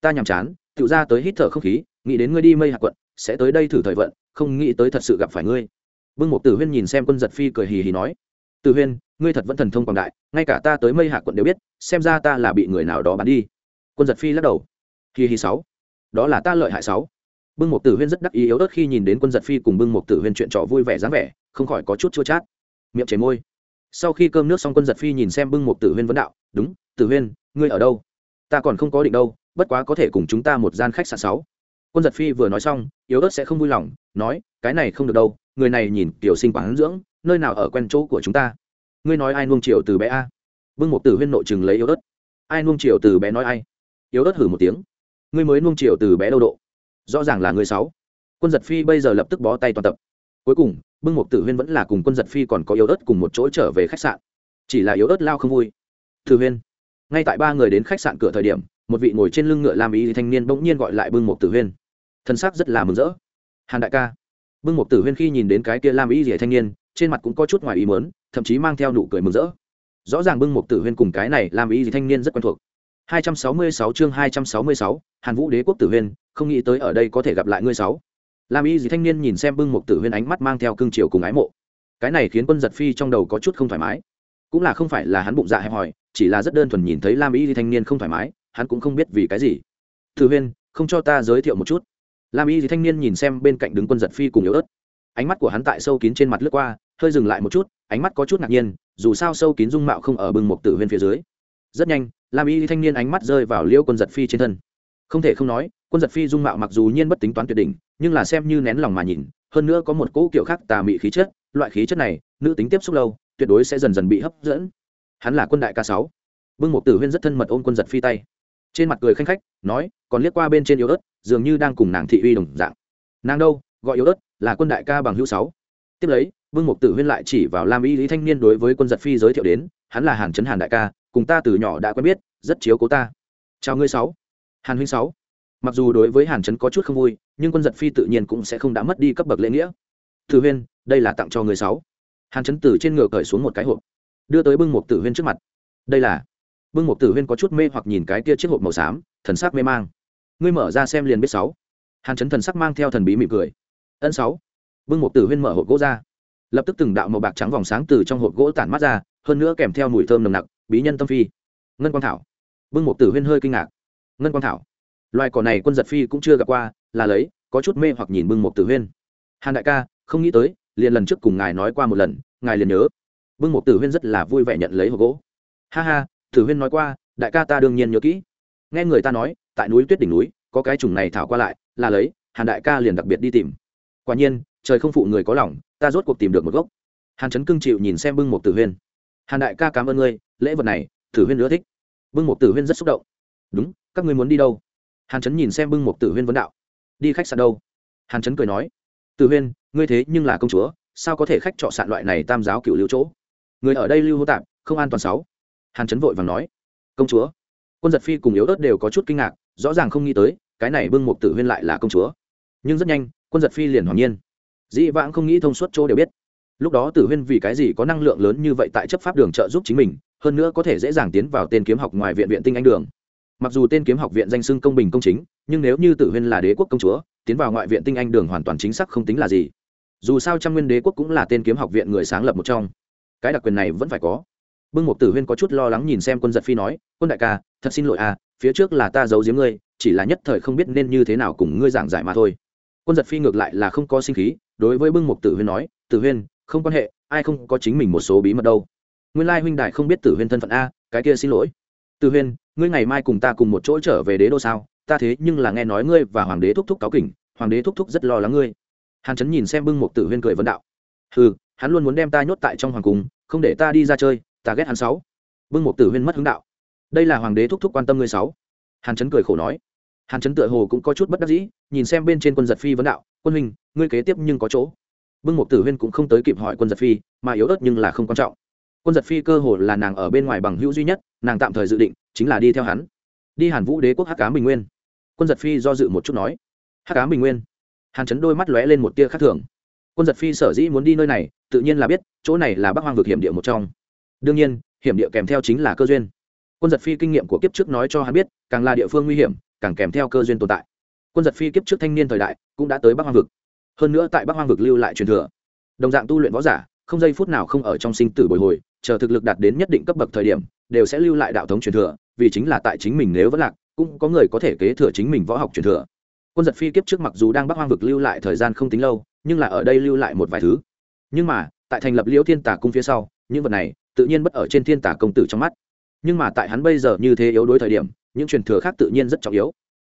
Ta nhàm chán tự ra tới hít thở không khí, nghĩ đến ngươi đi mây hạ quận, sẽ tới đây thử thời vận, không nghĩ tới thật sự gặp phải ngươi. Bưng mục tử huyên nhìn xem quân giật phi cười hì hì nói, tử huyên, ngươi thật vẫn thần thông quảng đại, ngay cả ta tới mây hạ quận đều biết, xem ra ta là bị người nào đó bắn đi. Quân giật phi lắc đầu, hì hì sáu, đó là ta lợi hại sáu. Bưng mục tử huyên rất đắc ý yếu ớt khi nhìn đến quân giật phi cùng bưng mục tử huyên chuyện trò vui vẻ dáng vẻ, không khỏi có chút chua chát. Miệng chảy môi. Sau khi cơm nước xong quân giật phi nhìn xem bưng mục tử huyên vấn đạo, đúng tử huyên, ngươi ở đâu? Ta còn không có định đâu, bất quá có thể cùng chúng ta một gian khách sạn sáu. Quân giật phi vừa nói xong, yếu ớt sẽ không vui lòng, nói, cái này không được đâu, người này nhìn tiểu sinh quán dưỡng, nơi nào ở quen chỗ của chúng ta? Ngươi nói ai nuông chiều từ bé a? Bưng một tử huyên nội chừng lấy yếu ớt. Ai nuông chiều từ bé nói ai? Yếu ớt hử một tiếng. Ngươi mới nuông chiều từ bé đâu độ? Rõ ràng là người sáu. Quân giật phi bây giờ lập tức bó tay toàn tập. Cuối cùng bưng một tử huyên vẫn là cùng quân giật phi còn có yếu ớt cùng một chỗ trở về khách sạn. Chỉ là yếu ớt lao không vui. Tử huyên ngay tại ba người đến khách sạn cửa thời điểm một vị ngồi trên lưng ngựa lam ý thanh niên bỗng nhiên gọi lại bưng một tử huyên thân xác rất là mừng rỡ hàn đại ca bưng một tử huyên khi nhìn đến cái kia lam ý rỉa thanh niên trên mặt cũng có chút ngoài ý mớn thậm chí mang theo nụ cười mừng rỡ rõ ràng bưng một tử huyên cùng cái này lam ý gì thanh niên rất quen thuộc 266 chương 266, Hàn Vũ Đế quốc tử huyên, không nghĩ tới ở đây có thể gặp lại ngươi sáu. Lam Y gì thanh niên nhìn xem bưng một tử huyên ánh mắt mang theo cương triều cùng ái mộ. Cái này khiến Quân Giật Phi trong đầu có chút không thoải mái. Cũng là không phải là hắn bụng dạ hẹp hòi, chỉ là rất đơn thuần nhìn thấy Lam Y thì thanh niên không thoải mái, hắn cũng không biết vì cái gì. Tử huyên, không cho ta giới thiệu một chút. Lam Y thì thanh niên nhìn xem bên cạnh đứng Quân Giật Phi cùng yếu ớt. Ánh mắt của hắn tại sâu kín trên mặt lướt qua, hơi dừng lại một chút, ánh mắt có chút ngạc nhiên, dù sao sâu kín dung mạo không ở bưng một tử huyên phía dưới. Rất nhanh, lam y thanh niên ánh mắt rơi vào liêu quân giật phi trên thân không thể không nói quân giật phi dung mạo mặc dù nhiên bất tính toán tuyệt đỉnh nhưng là xem như nén lòng mà nhìn hơn nữa có một cỗ kiểu khác tà mị khí chất loại khí chất này nữ tính tiếp xúc lâu tuyệt đối sẽ dần dần bị hấp dẫn. Hắn là quân đại ca sáu. Vương một tử huyên rất thân mật ôm quân giật phi tay. Trên mặt cười khanh khách, nói, còn liếc qua bên trên yếu ớt, dường như đang cùng nàng thị uy đồng dạng. Nàng đâu, gọi yếu ớt, là quân đại ca bằng hữu sáu. Tiếp lấy, vương một tử huyên lại chỉ vào lam y lý thanh niên đối với quân giật phi giới thiệu đến, hắn là hàn trấn hàn đại ca, cùng ta từ nhỏ đã quen biết, rất chiếu cố ta. Chào ngươi sáu. Hàn huynh sáu. Mặc dù đối với hàn trấn có chút không vui, nhưng quân giật phi tự nhiên cũng sẽ không đã mất đi cấp bậc lễ nghĩa. Tử huyên, đây là tặng cho người sáu hàn trấn từ trên ngựa cởi xuống một cái hộp, đưa tới bưng một tử huyên trước mặt. Đây là bưng một tử huyên có chút mê hoặc nhìn cái kia chiếc hộp màu xám, thần sắc mê mang. Ngươi mở ra xem liền biết sáu. Hàn trấn thần sắc mang theo thần bí mỉm cười. Ân sáu. Bưng một tử huyên mở hộp gỗ ra. Lập tức từng đạo màu bạc trắng vòng sáng từ trong hộp gỗ tản mắt ra, hơn nữa kèm theo mùi thơm nồng nặc, bí nhân tâm phi. Ngân quang thảo. Bưng một tử huyên hơi kinh ngạc. Ngân quang thảo. Loài cỏ này quân giật phi cũng chưa gặp qua, là lấy, có chút mê hoặc nhìn bưng một tử huyên. Hàn đại ca, không nghĩ tới liền lần trước cùng ngài nói qua một lần, ngài liền nhớ. Vương mục tử huyên rất là vui vẻ nhận lấy hộp gỗ. Ha ha, tử huyên nói qua, đại ca ta đương nhiên nhớ kỹ. Nghe người ta nói, tại núi tuyết đỉnh núi, có cái chủng này thảo qua lại, là lấy, hàn đại ca liền đặc biệt đi tìm. Quả nhiên, trời không phụ người có lòng, ta rốt cuộc tìm được một gốc. Hàn trấn cưng chịu nhìn xem bưng một tử huyên. Hàn đại ca cảm ơn ngươi, lễ vật này, tử huyên ưa thích. Bưng một tử huyên rất xúc động. Đúng, các ngươi muốn đi đâu? Hàn trấn nhìn xem bưng một tử huyên vấn đạo. Đi khách sạn đâu? Hàn trấn cười nói. Tử huyên ngươi thế nhưng là công chúa, sao có thể khách trọ sạn loại này tam giáo cựu lưu chỗ? Người ở đây lưu hô tạp, không an toàn sáu. Hàn trấn vội vàng nói. Công chúa. Quân giật phi cùng yếu ớt đều có chút kinh ngạc, rõ ràng không nghĩ tới, cái này bưng một tử huyên lại là công chúa. Nhưng rất nhanh, quân giật phi liền hoàng nhiên. Dĩ vãng không nghĩ thông suốt chỗ đều biết. Lúc đó tử huyên vì cái gì có năng lượng lớn như vậy tại chấp pháp đường trợ giúp chính mình, hơn nữa có thể dễ dàng tiến vào tên kiếm học ngoài viện viện tinh anh đường. Mặc dù tên kiếm học viện danh xưng công bình công chính, nhưng nếu như tử huyên là đế quốc công chúa, tiến vào ngoại viện tinh anh đường hoàn toàn chính xác không tính là gì dù sao trăm nguyên đế quốc cũng là tên kiếm học viện người sáng lập một trong. Cái đặc quyền này vẫn phải có. Bưng Mục tử huyên có chút lo lắng nhìn xem quân giật phi nói, quân đại ca, thật xin lỗi à phía trước là ta giấu giếm ngươi, chỉ là nhất thời không biết nên như thế nào cùng ngươi giảng giải mà thôi. Quân giật phi ngược lại là không có sinh khí, đối với bưng Mục tử huyên nói, tử huyên, không quan hệ, ai không có chính mình một số bí mật đâu. Nguyên lai huynh đại không biết tử huyên thân phận a, cái kia xin lỗi. Tử huyên, ngươi ngày mai cùng ta cùng một chỗ trở về đế đô sao? Ta thế nhưng là nghe nói ngươi và hoàng đế thúc thúc cáo kỉnh, hoàng đế thúc thúc rất lo lắng ngươi hàn Chấn nhìn xem bưng Mục tử huyên cười vấn đạo. Ừ hắn luôn muốn đem ta nhốt tại trong hoàng cung, không để ta đi ra chơi, ta ghét hắn sáu. Bưng Mục tử huyên mất hướng đạo. Đây là hoàng đế thúc thúc quan tâm ngươi sáu. Hàn Chấn cười khổ nói. Hàn Chấn tựa hồ cũng có chút bất đắc dĩ, nhìn xem bên trên quân giật phi vấn đạo, quân huynh, ngươi kế tiếp nhưng có chỗ. Bưng Mục tử huyên cũng không tới kịp hỏi quân giật phi, mà yếu ớt nhưng là không quan trọng. Quân giật phi cơ hồ là nàng ở bên ngoài bằng hữu duy nhất, nàng tạm thời dự định chính là đi theo hắn. Đi hàn vũ đế quốc hắc cám bình nguyên. Quân giật phi do dự một chút nói. Hắc cám bình nguyên hàn chấn đôi mắt lóe lên một tia khác thường. Quân giật phi sở dĩ muốn đi nơi này, tự nhiên là biết, chỗ này là bắc hoang vực hiểm địa một trong. Đương nhiên, hiểm địa kèm theo chính là cơ duyên. Quân giật phi kinh nghiệm của kiếp trước nói cho hắn biết, càng là địa phương nguy hiểm, càng kèm theo cơ duyên tồn tại. Quân giật phi kiếp trước thanh niên thời đại, cũng đã tới bắc hoang vực. Hơn nữa tại bắc hoang vực lưu lại truyền thừa. Đồng dạng tu luyện võ giả, không giây phút nào không ở trong sinh tử bồi hồi, chờ thực lực đạt đến nhất định cấp bậc thời điểm, đều sẽ lưu lại đạo thống truyền thừa, vì chính là tại chính mình nếu vẫn lạc, cũng có người có thể kế thừa chính mình võ học truyền thừa quân giật phi kiếp trước mặc dù đang bắc hoang vực lưu lại thời gian không tính lâu, nhưng là ở đây lưu lại một vài thứ. Nhưng mà, tại thành lập liễu thiên tả cung phía sau, những vật này tự nhiên bất ở trên thiên tả công tử trong mắt. Nhưng mà tại hắn bây giờ như thế yếu đối thời điểm, những truyền thừa khác tự nhiên rất trọng yếu.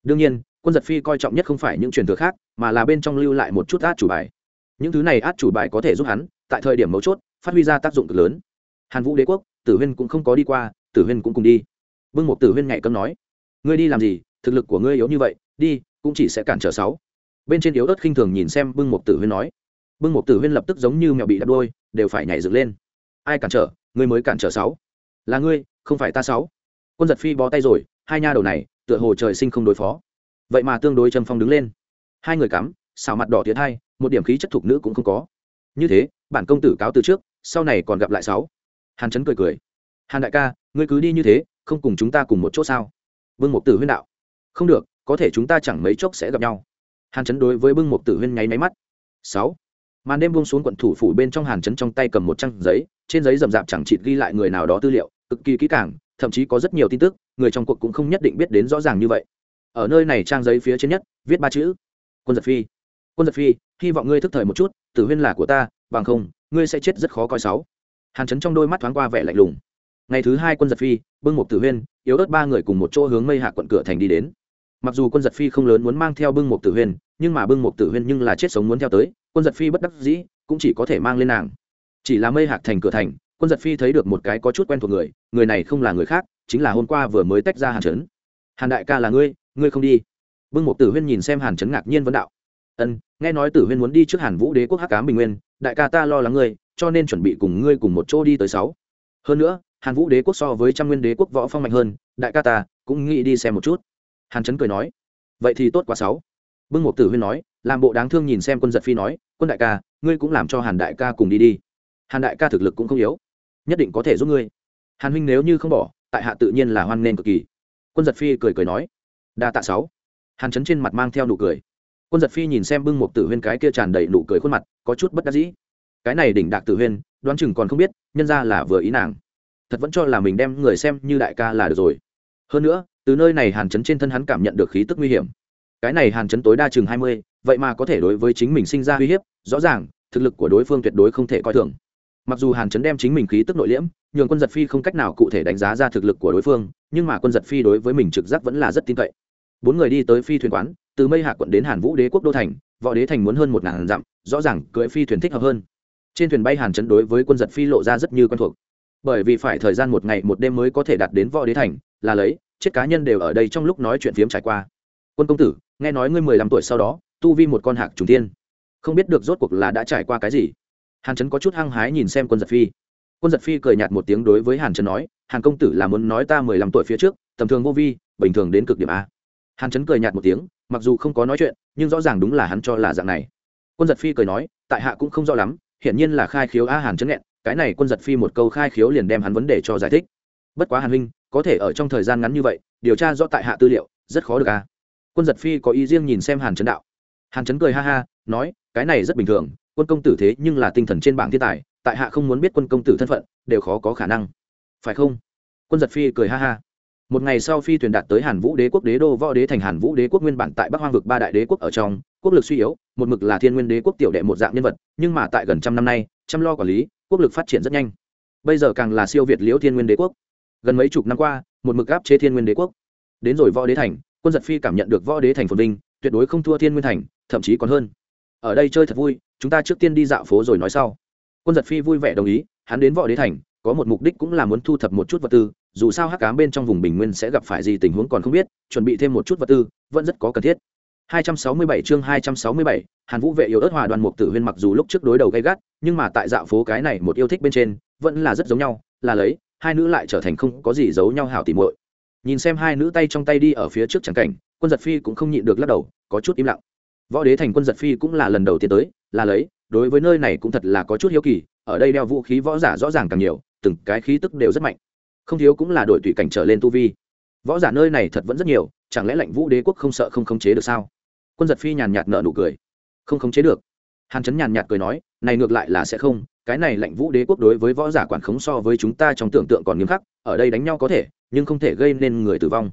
Đương nhiên, quân giật phi coi trọng nhất không phải những truyền thừa khác, mà là bên trong lưu lại một chút át chủ bài. Những thứ này át chủ bài có thể giúp hắn, tại thời điểm mấu chốt, phát huy ra tác dụng cực lớn. Hàn vũ đế quốc, tử huyên cũng không có đi qua, tử huyên cũng cùng đi. Vương Mục tử huyên nhạy cấm nói, ngươi đi làm gì? Thực lực của ngươi yếu như vậy, đi cũng chỉ sẽ cản trở sáu. Bên trên yếu ớt khinh thường nhìn xem bưng một tử huyên nói. Bưng một tử huyên lập tức giống như mèo bị đập đôi đều phải nhảy dựng lên. Ai cản trở, ngươi mới cản trở sáu. Là ngươi, không phải ta sáu. Quân giật phi bó tay rồi, hai nha đầu này, tựa hồ trời sinh không đối phó. Vậy mà tương đối trầm phong đứng lên. Hai người cắm xào mặt đỏ tiến hai, một điểm khí chất thục nữ cũng không có. Như thế, bản công tử cáo từ trước, sau này còn gặp lại sáu. Hàn trấn cười cười. Hàn đại ca, ngươi cứ đi như thế, không cùng chúng ta cùng một chỗ sao? Bưng một tử huyên đạo. Không được có thể chúng ta chẳng mấy chốc sẽ gặp nhau. Hàn trấn đối với bưng mục tử huyên nháy máy mắt. Sáu. Màn đêm buông xuống quận thủ phủ bên trong hàn trấn trong tay cầm một trang giấy, trên giấy rậm rạp chẳng chịt ghi lại người nào đó tư liệu, cực kỳ kỹ càng, thậm chí có rất nhiều tin tức, người trong cuộc cũng không nhất định biết đến rõ ràng như vậy. Ở nơi này trang giấy phía trên nhất, viết ba chữ. Quân giật phi. Quân giật phi, hy vọng ngươi thức thời một chút, tử huyên là của ta, bằng không, ngươi sẽ chết rất khó coi sáu. Hàn chấn trong đôi mắt thoáng qua vẻ lạnh lùng. Ngày thứ hai quân giật phi, bưng mục tử huyên, yếu ớt ba người cùng một chỗ hướng mây hạ quận cửa thành đi đến mặc dù quân giật phi không lớn muốn mang theo bưng một tử huyên nhưng mà bưng một tử huyên nhưng là chết sống muốn theo tới, quân giật phi bất đắc dĩ, cũng chỉ có thể mang lên nàng. Chỉ là mây hạc thành cửa thành, quân giật phi thấy được một cái có chút quen thuộc người người này không là người khác, chính là hôm qua vừa mới tách ra hàn trấn. Hàn đại ca là ngươi ngươi không đi. Bưng một tử huyên nhìn xem hàn trấn ngạc nhiên vấn đạo. Ân, nghe nói tử huyên muốn đi trước hàn vũ đế quốc hắc cám bình nguyên, đại ca ta lo lắng ngươi, cho nên chuẩn bị cùng ngươi cùng một chỗ đi tới sáu. Hơn nữa, hàn vũ đế quốc so với trăm nguyên đế quốc võ phong mạnh hơn, đại ca ta cũng nghĩ đi xem một chút hàn trấn cười nói, vậy thì tốt quá sáu bưng một tử huyên nói, làm bộ đáng thương nhìn xem quân giật phi nói, quân đại ca, ngươi cũng làm cho hàn đại ca cùng đi đi. Hàn đại ca thực lực cũng không yếu, nhất định có thể giúp ngươi. Hàn huynh nếu như không bỏ, tại hạ tự nhiên là hoan nghênh cực kỳ. Quân giật phi cười cười nói, đa tạ sáu. Hàn trấn trên mặt mang theo nụ cười. Quân giật phi nhìn xem bưng một tử huyên cái kia tràn đầy nụ cười khuôn mặt, có chút bất đắc dĩ. Cái này đỉnh đạc tử huyên, đoán chừng còn không biết, nhân ra là vừa ý nàng. Thật vẫn cho là mình đem người xem như đại ca là được rồi. Hơn nữa từ nơi này hàn chấn trên thân hắn cảm nhận được khí tức nguy hiểm. Cái này hàn chấn tối đa chừng hai mươi, vậy mà có thể đối với chính mình sinh ra uy hiếp, rõ ràng, thực lực của đối phương tuyệt đối không thể coi thường. Mặc dù hàn chấn đem chính mình khí tức nội liễm, nhường quân giật phi không cách nào cụ thể đánh giá ra thực lực của đối phương, nhưng mà quân giật phi đối với mình trực giác vẫn là rất tin cậy. Bốn người đi tới phi thuyền quán, từ mây hạ quận đến hàn vũ đế quốc đô thành, võ đế thành muốn hơn một ngàn dặm, rõ ràng, cưỡi phi thuyền thích hợp hơn. Trên thuyền bay hàn chấn đối với quân giật phi lộ ra rất như quen thuộc. Bởi vì phải thời gian một ngày một đêm mới có thể đạt đến võ đế thành, là lấy chết cá nhân đều ở đây trong lúc nói chuyện phiếm trải qua. Quân công tử, nghe nói ngươi mười lăm tuổi sau đó, tu vi một con hạc trùng tiên không biết được rốt cuộc là đã trải qua cái gì. Hàn trấn có chút hăng hái nhìn xem quân giật phi. Quân giật phi cười nhạt một tiếng đối với hàn trấn nói, hàn công tử là muốn nói ta mười lăm tuổi phía trước, tầm thường vô vi, bình thường đến cực điểm a. Hàn trấn cười nhạt một tiếng, mặc dù không có nói chuyện, nhưng rõ ràng đúng là hắn cho là dạng này. Quân giật phi cười nói, tại hạ cũng không rõ lắm, hiển nhiên là khai khiếu a hàn trấn nghẹn, cái này quân giật phi một câu khai khiếu liền đem hắn vấn đề cho giải thích. Bất quá hàn huynh có thể ở trong thời gian ngắn như vậy, điều tra rõ tại hạ tư liệu, rất khó được à? quân giật phi có ý riêng nhìn xem hàn trấn đạo. Hàn trấn cười ha ha, nói, cái này rất bình thường, quân công tử thế nhưng là tinh thần trên bảng thiên tài, tại hạ không muốn biết quân công tử thân phận, đều khó có khả năng. Phải không? Quân giật phi cười ha ha. Một ngày sau phi thuyền đạt tới hàn vũ đế quốc đế đô võ đế thành hàn vũ đế quốc nguyên bản tại bắc hoang vực ba đại đế quốc ở trong, quốc lực suy yếu, một mực là thiên nguyên đế quốc tiểu đệ một dạng nhân vật, nhưng mà tại gần trăm năm nay, chăm lo quản lý, quốc lực phát triển rất nhanh. Bây giờ càng là siêu việt liễu thiên nguyên đế quốc gần mấy chục năm qua một mực áp chế thiên nguyên đế quốc. Đến rồi võ đế thành quân giật phi cảm nhận được võ đế thành phồn vinh tuyệt đối không thua thiên nguyên thành thậm chí còn hơn. Ở đây chơi thật vui chúng ta trước tiên đi dạo phố rồi nói sau. Quân giật phi vui vẻ đồng ý hắn đến võ đế thành có một mục đích cũng là muốn thu thập một chút vật tư dù sao hắc cám bên trong vùng bình nguyên sẽ gặp phải gì tình huống còn không biết chuẩn bị thêm một chút vật tư vẫn rất có cần thiết. 267 chương 267, Hàn Vũ vệ yêu ớt hòa đoàn mục tử huyên mặc dù lúc trước đối đầu gay gắt, nhưng mà tại dạo phố cái này một yêu thích bên trên, vẫn là rất giống nhau, là lấy, hai nữ lại trở thành không có gì giấu nhau hảo tỉ muội. Nhìn xem hai nữ tay trong tay đi ở phía trước chẳng cảnh, Quân Giật Phi cũng không nhịn được lắc đầu, có chút im lặng. Võ Đế thành Quân Giật Phi cũng là lần đầu tiên tới, là lấy, đối với nơi này cũng thật là có chút hiếu kỳ, ở đây đeo vũ khí võ giả rõ ràng càng nhiều, từng cái khí tức đều rất mạnh. Không thiếu cũng là đội tùy cảnh trở lên tu vi. Võ giả nơi này thật vẫn rất nhiều, chẳng lẽ lệnh Vũ Đế quốc không sợ không khống chế được sao? quân giật phi nhàn nhạt nợ nụ cười không khống chế được hàn chấn nhàn nhạt cười nói, này ngược lại là sẽ không, cái này lãnh vũ đế quốc đối với võ giả quản khống so với chúng ta trong tưởng tượng còn nghiêm khắc, ở đây đánh nhau có thể, nhưng không thể gây nên người tử vong.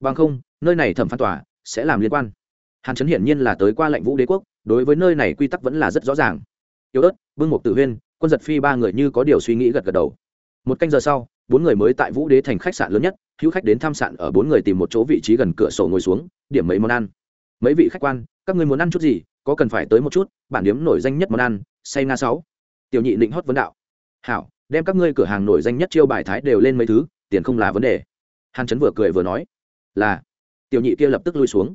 Bằng không, nơi này thẩm phán tòa sẽ làm liên quan. Hàn chấn hiển nhiên là tới qua lãnh vũ đế quốc, đối với nơi này quy tắc vẫn là rất rõ ràng. Yếu ớt bưng Mục tử huyên, quân giật phi ba người như có điều suy nghĩ gật gật đầu. Một canh giờ sau, bốn người mới tại vũ đế thành khách sạn lớn nhất, hữu khách đến tham sạn ở bốn người tìm một chỗ vị trí gần cửa sổ ngồi xuống, điểm mấy món ăn. Mấy vị khách quan, các người muốn ăn chút gì có cần phải tới một chút, bản điếm nổi danh nhất món ăn, say nga sáu. Tiểu nhị định hót vấn đạo. Hảo, đem các ngươi cửa hàng nổi danh nhất chiêu bài thái đều lên mấy thứ, tiền không là vấn đề. Hàn chấn vừa cười vừa nói. Là. Tiểu nhị kia lập tức lui xuống.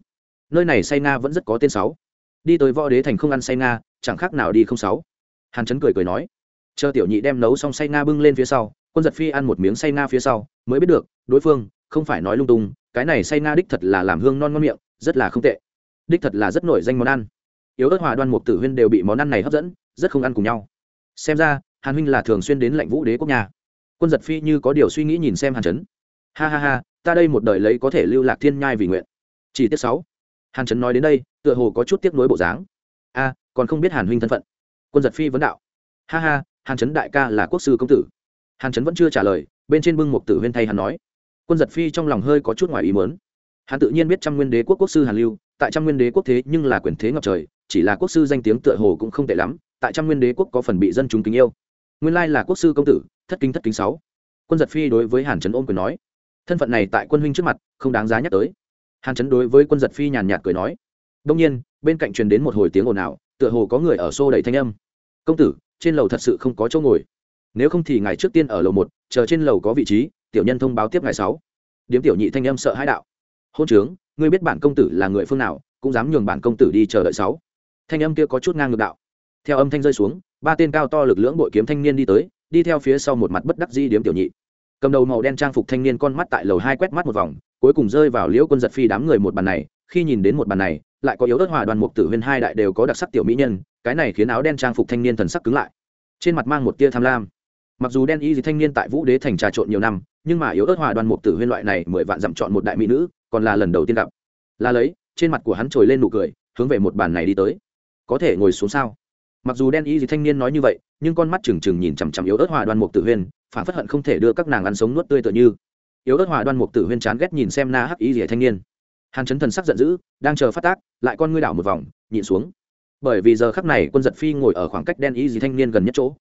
Nơi này say nga vẫn rất có tên sáu. Đi tới võ đế thành không ăn say nga, chẳng khác nào đi không sáu. Hàn chấn cười cười nói. Chờ tiểu nhị đem nấu xong say nga bưng lên phía sau, quân giật phi ăn một miếng say nga phía sau, mới biết được, đối phương, không phải nói lung tung, cái này say nga đích thật là làm hương non ngon miệng, rất là không tệ. Đích thật là rất nổi danh món ăn yếu ớt hòa đoan mục tử huyên đều bị món ăn này hấp dẫn, rất không ăn cùng nhau. Xem ra, hàn huynh là thường xuyên đến Lệnh vũ đế quốc nhà. Quân giật phi như có điều suy nghĩ nhìn xem hàn trấn ha ha ha, ta đây một đời lấy có thể lưu lạc thiên nhai vì nguyện. Chỉ tiết sáu. Hàn trấn nói đến đây, tựa hồ có chút tiếc nuối bộ dáng. A, còn không biết hàn huynh thân phận. Quân giật phi vấn đạo. Ha ha, hàn trấn đại ca là quốc sư công tử. Hàn trấn vẫn chưa trả lời, bên trên bưng mục tử huyên thay hắn nói. Quân giật phi trong lòng hơi có chút ngoài ý mớn hắn tự nhiên biết trăm nguyên đế quốc quốc sư hàn lưu, tại trăm nguyên đế quốc thế nhưng là quyền thế ngập trời chỉ là quốc sư danh tiếng tựa hồ cũng không tệ lắm, tại trăm nguyên đế quốc có phần bị dân chúng kính yêu. Nguyên lai là quốc sư công tử, thất kính thất kính sáu. Quân giật phi đối với hàn trấn ôm quyền nói, thân phận này tại quân huynh trước mặt, không đáng giá nhắc tới. Hàn trấn đối với quân giật phi nhàn nhạt cười nói, đông nhiên, bên cạnh truyền đến một hồi tiếng ồn ào, tựa hồ có người ở xô đẩy thanh âm. Công tử, trên lầu thật sự không có chỗ ngồi. Nếu không thì ngày trước tiên ở lầu một, chờ trên lầu có vị trí, tiểu nhân thông báo tiếp ngày sáu. Điếm tiểu nhị thanh âm sợ hãi đạo. Hôn trướng, ngươi biết bản công tử là người phương nào, cũng dám nhường bản công tử đi chờ đợi sáu thanh âm kia có chút ngang ngược đạo. Theo âm thanh rơi xuống, ba tên cao to lực lưỡng bội kiếm thanh niên đi tới, đi theo phía sau một mặt bất đắc di điếm tiểu nhị. Cầm đầu màu đen trang phục thanh niên con mắt tại lầu hai quét mắt một vòng, cuối cùng rơi vào liễu quân giật phi đám người một bàn này, khi nhìn đến một bàn này, lại có yếu ớt hòa đoàn mục tử huyên hai đại đều có đặc sắc tiểu mỹ nhân, cái này khiến áo đen trang phục thanh niên thần sắc cứng lại. Trên mặt mang một tia tham lam. Mặc dù đen y gì thanh niên tại vũ đế thành trà trộn nhiều năm, nhưng mà yếu ớt hòa đoàn mục tử huyên loại này mười vạn dặm chọn một đại mỹ nữ, còn là lần đầu tiên gặp. Là lấy, trên mặt của hắn trồi lên nụ cười, hướng về một bàn này đi tới có thể ngồi xuống sao? Mặc dù đen y gì thanh niên nói như vậy, nhưng con mắt trừng trừng nhìn chằm chằm yếu ớt hòa đoan mục tử huyên, phản phất hận không thể đưa các nàng ăn sống nuốt tươi tựa như. Yếu ớt hòa đoan mục tử huyên chán ghét nhìn xem na hắc y gì thanh niên. Hàn chấn thần sắc giận dữ, đang chờ phát tác, lại con ngươi đảo một vòng nhìn xuống. Bởi vì giờ khắc này quân giật phi ngồi ở khoảng cách đen y gì thanh niên gần nhất chỗ.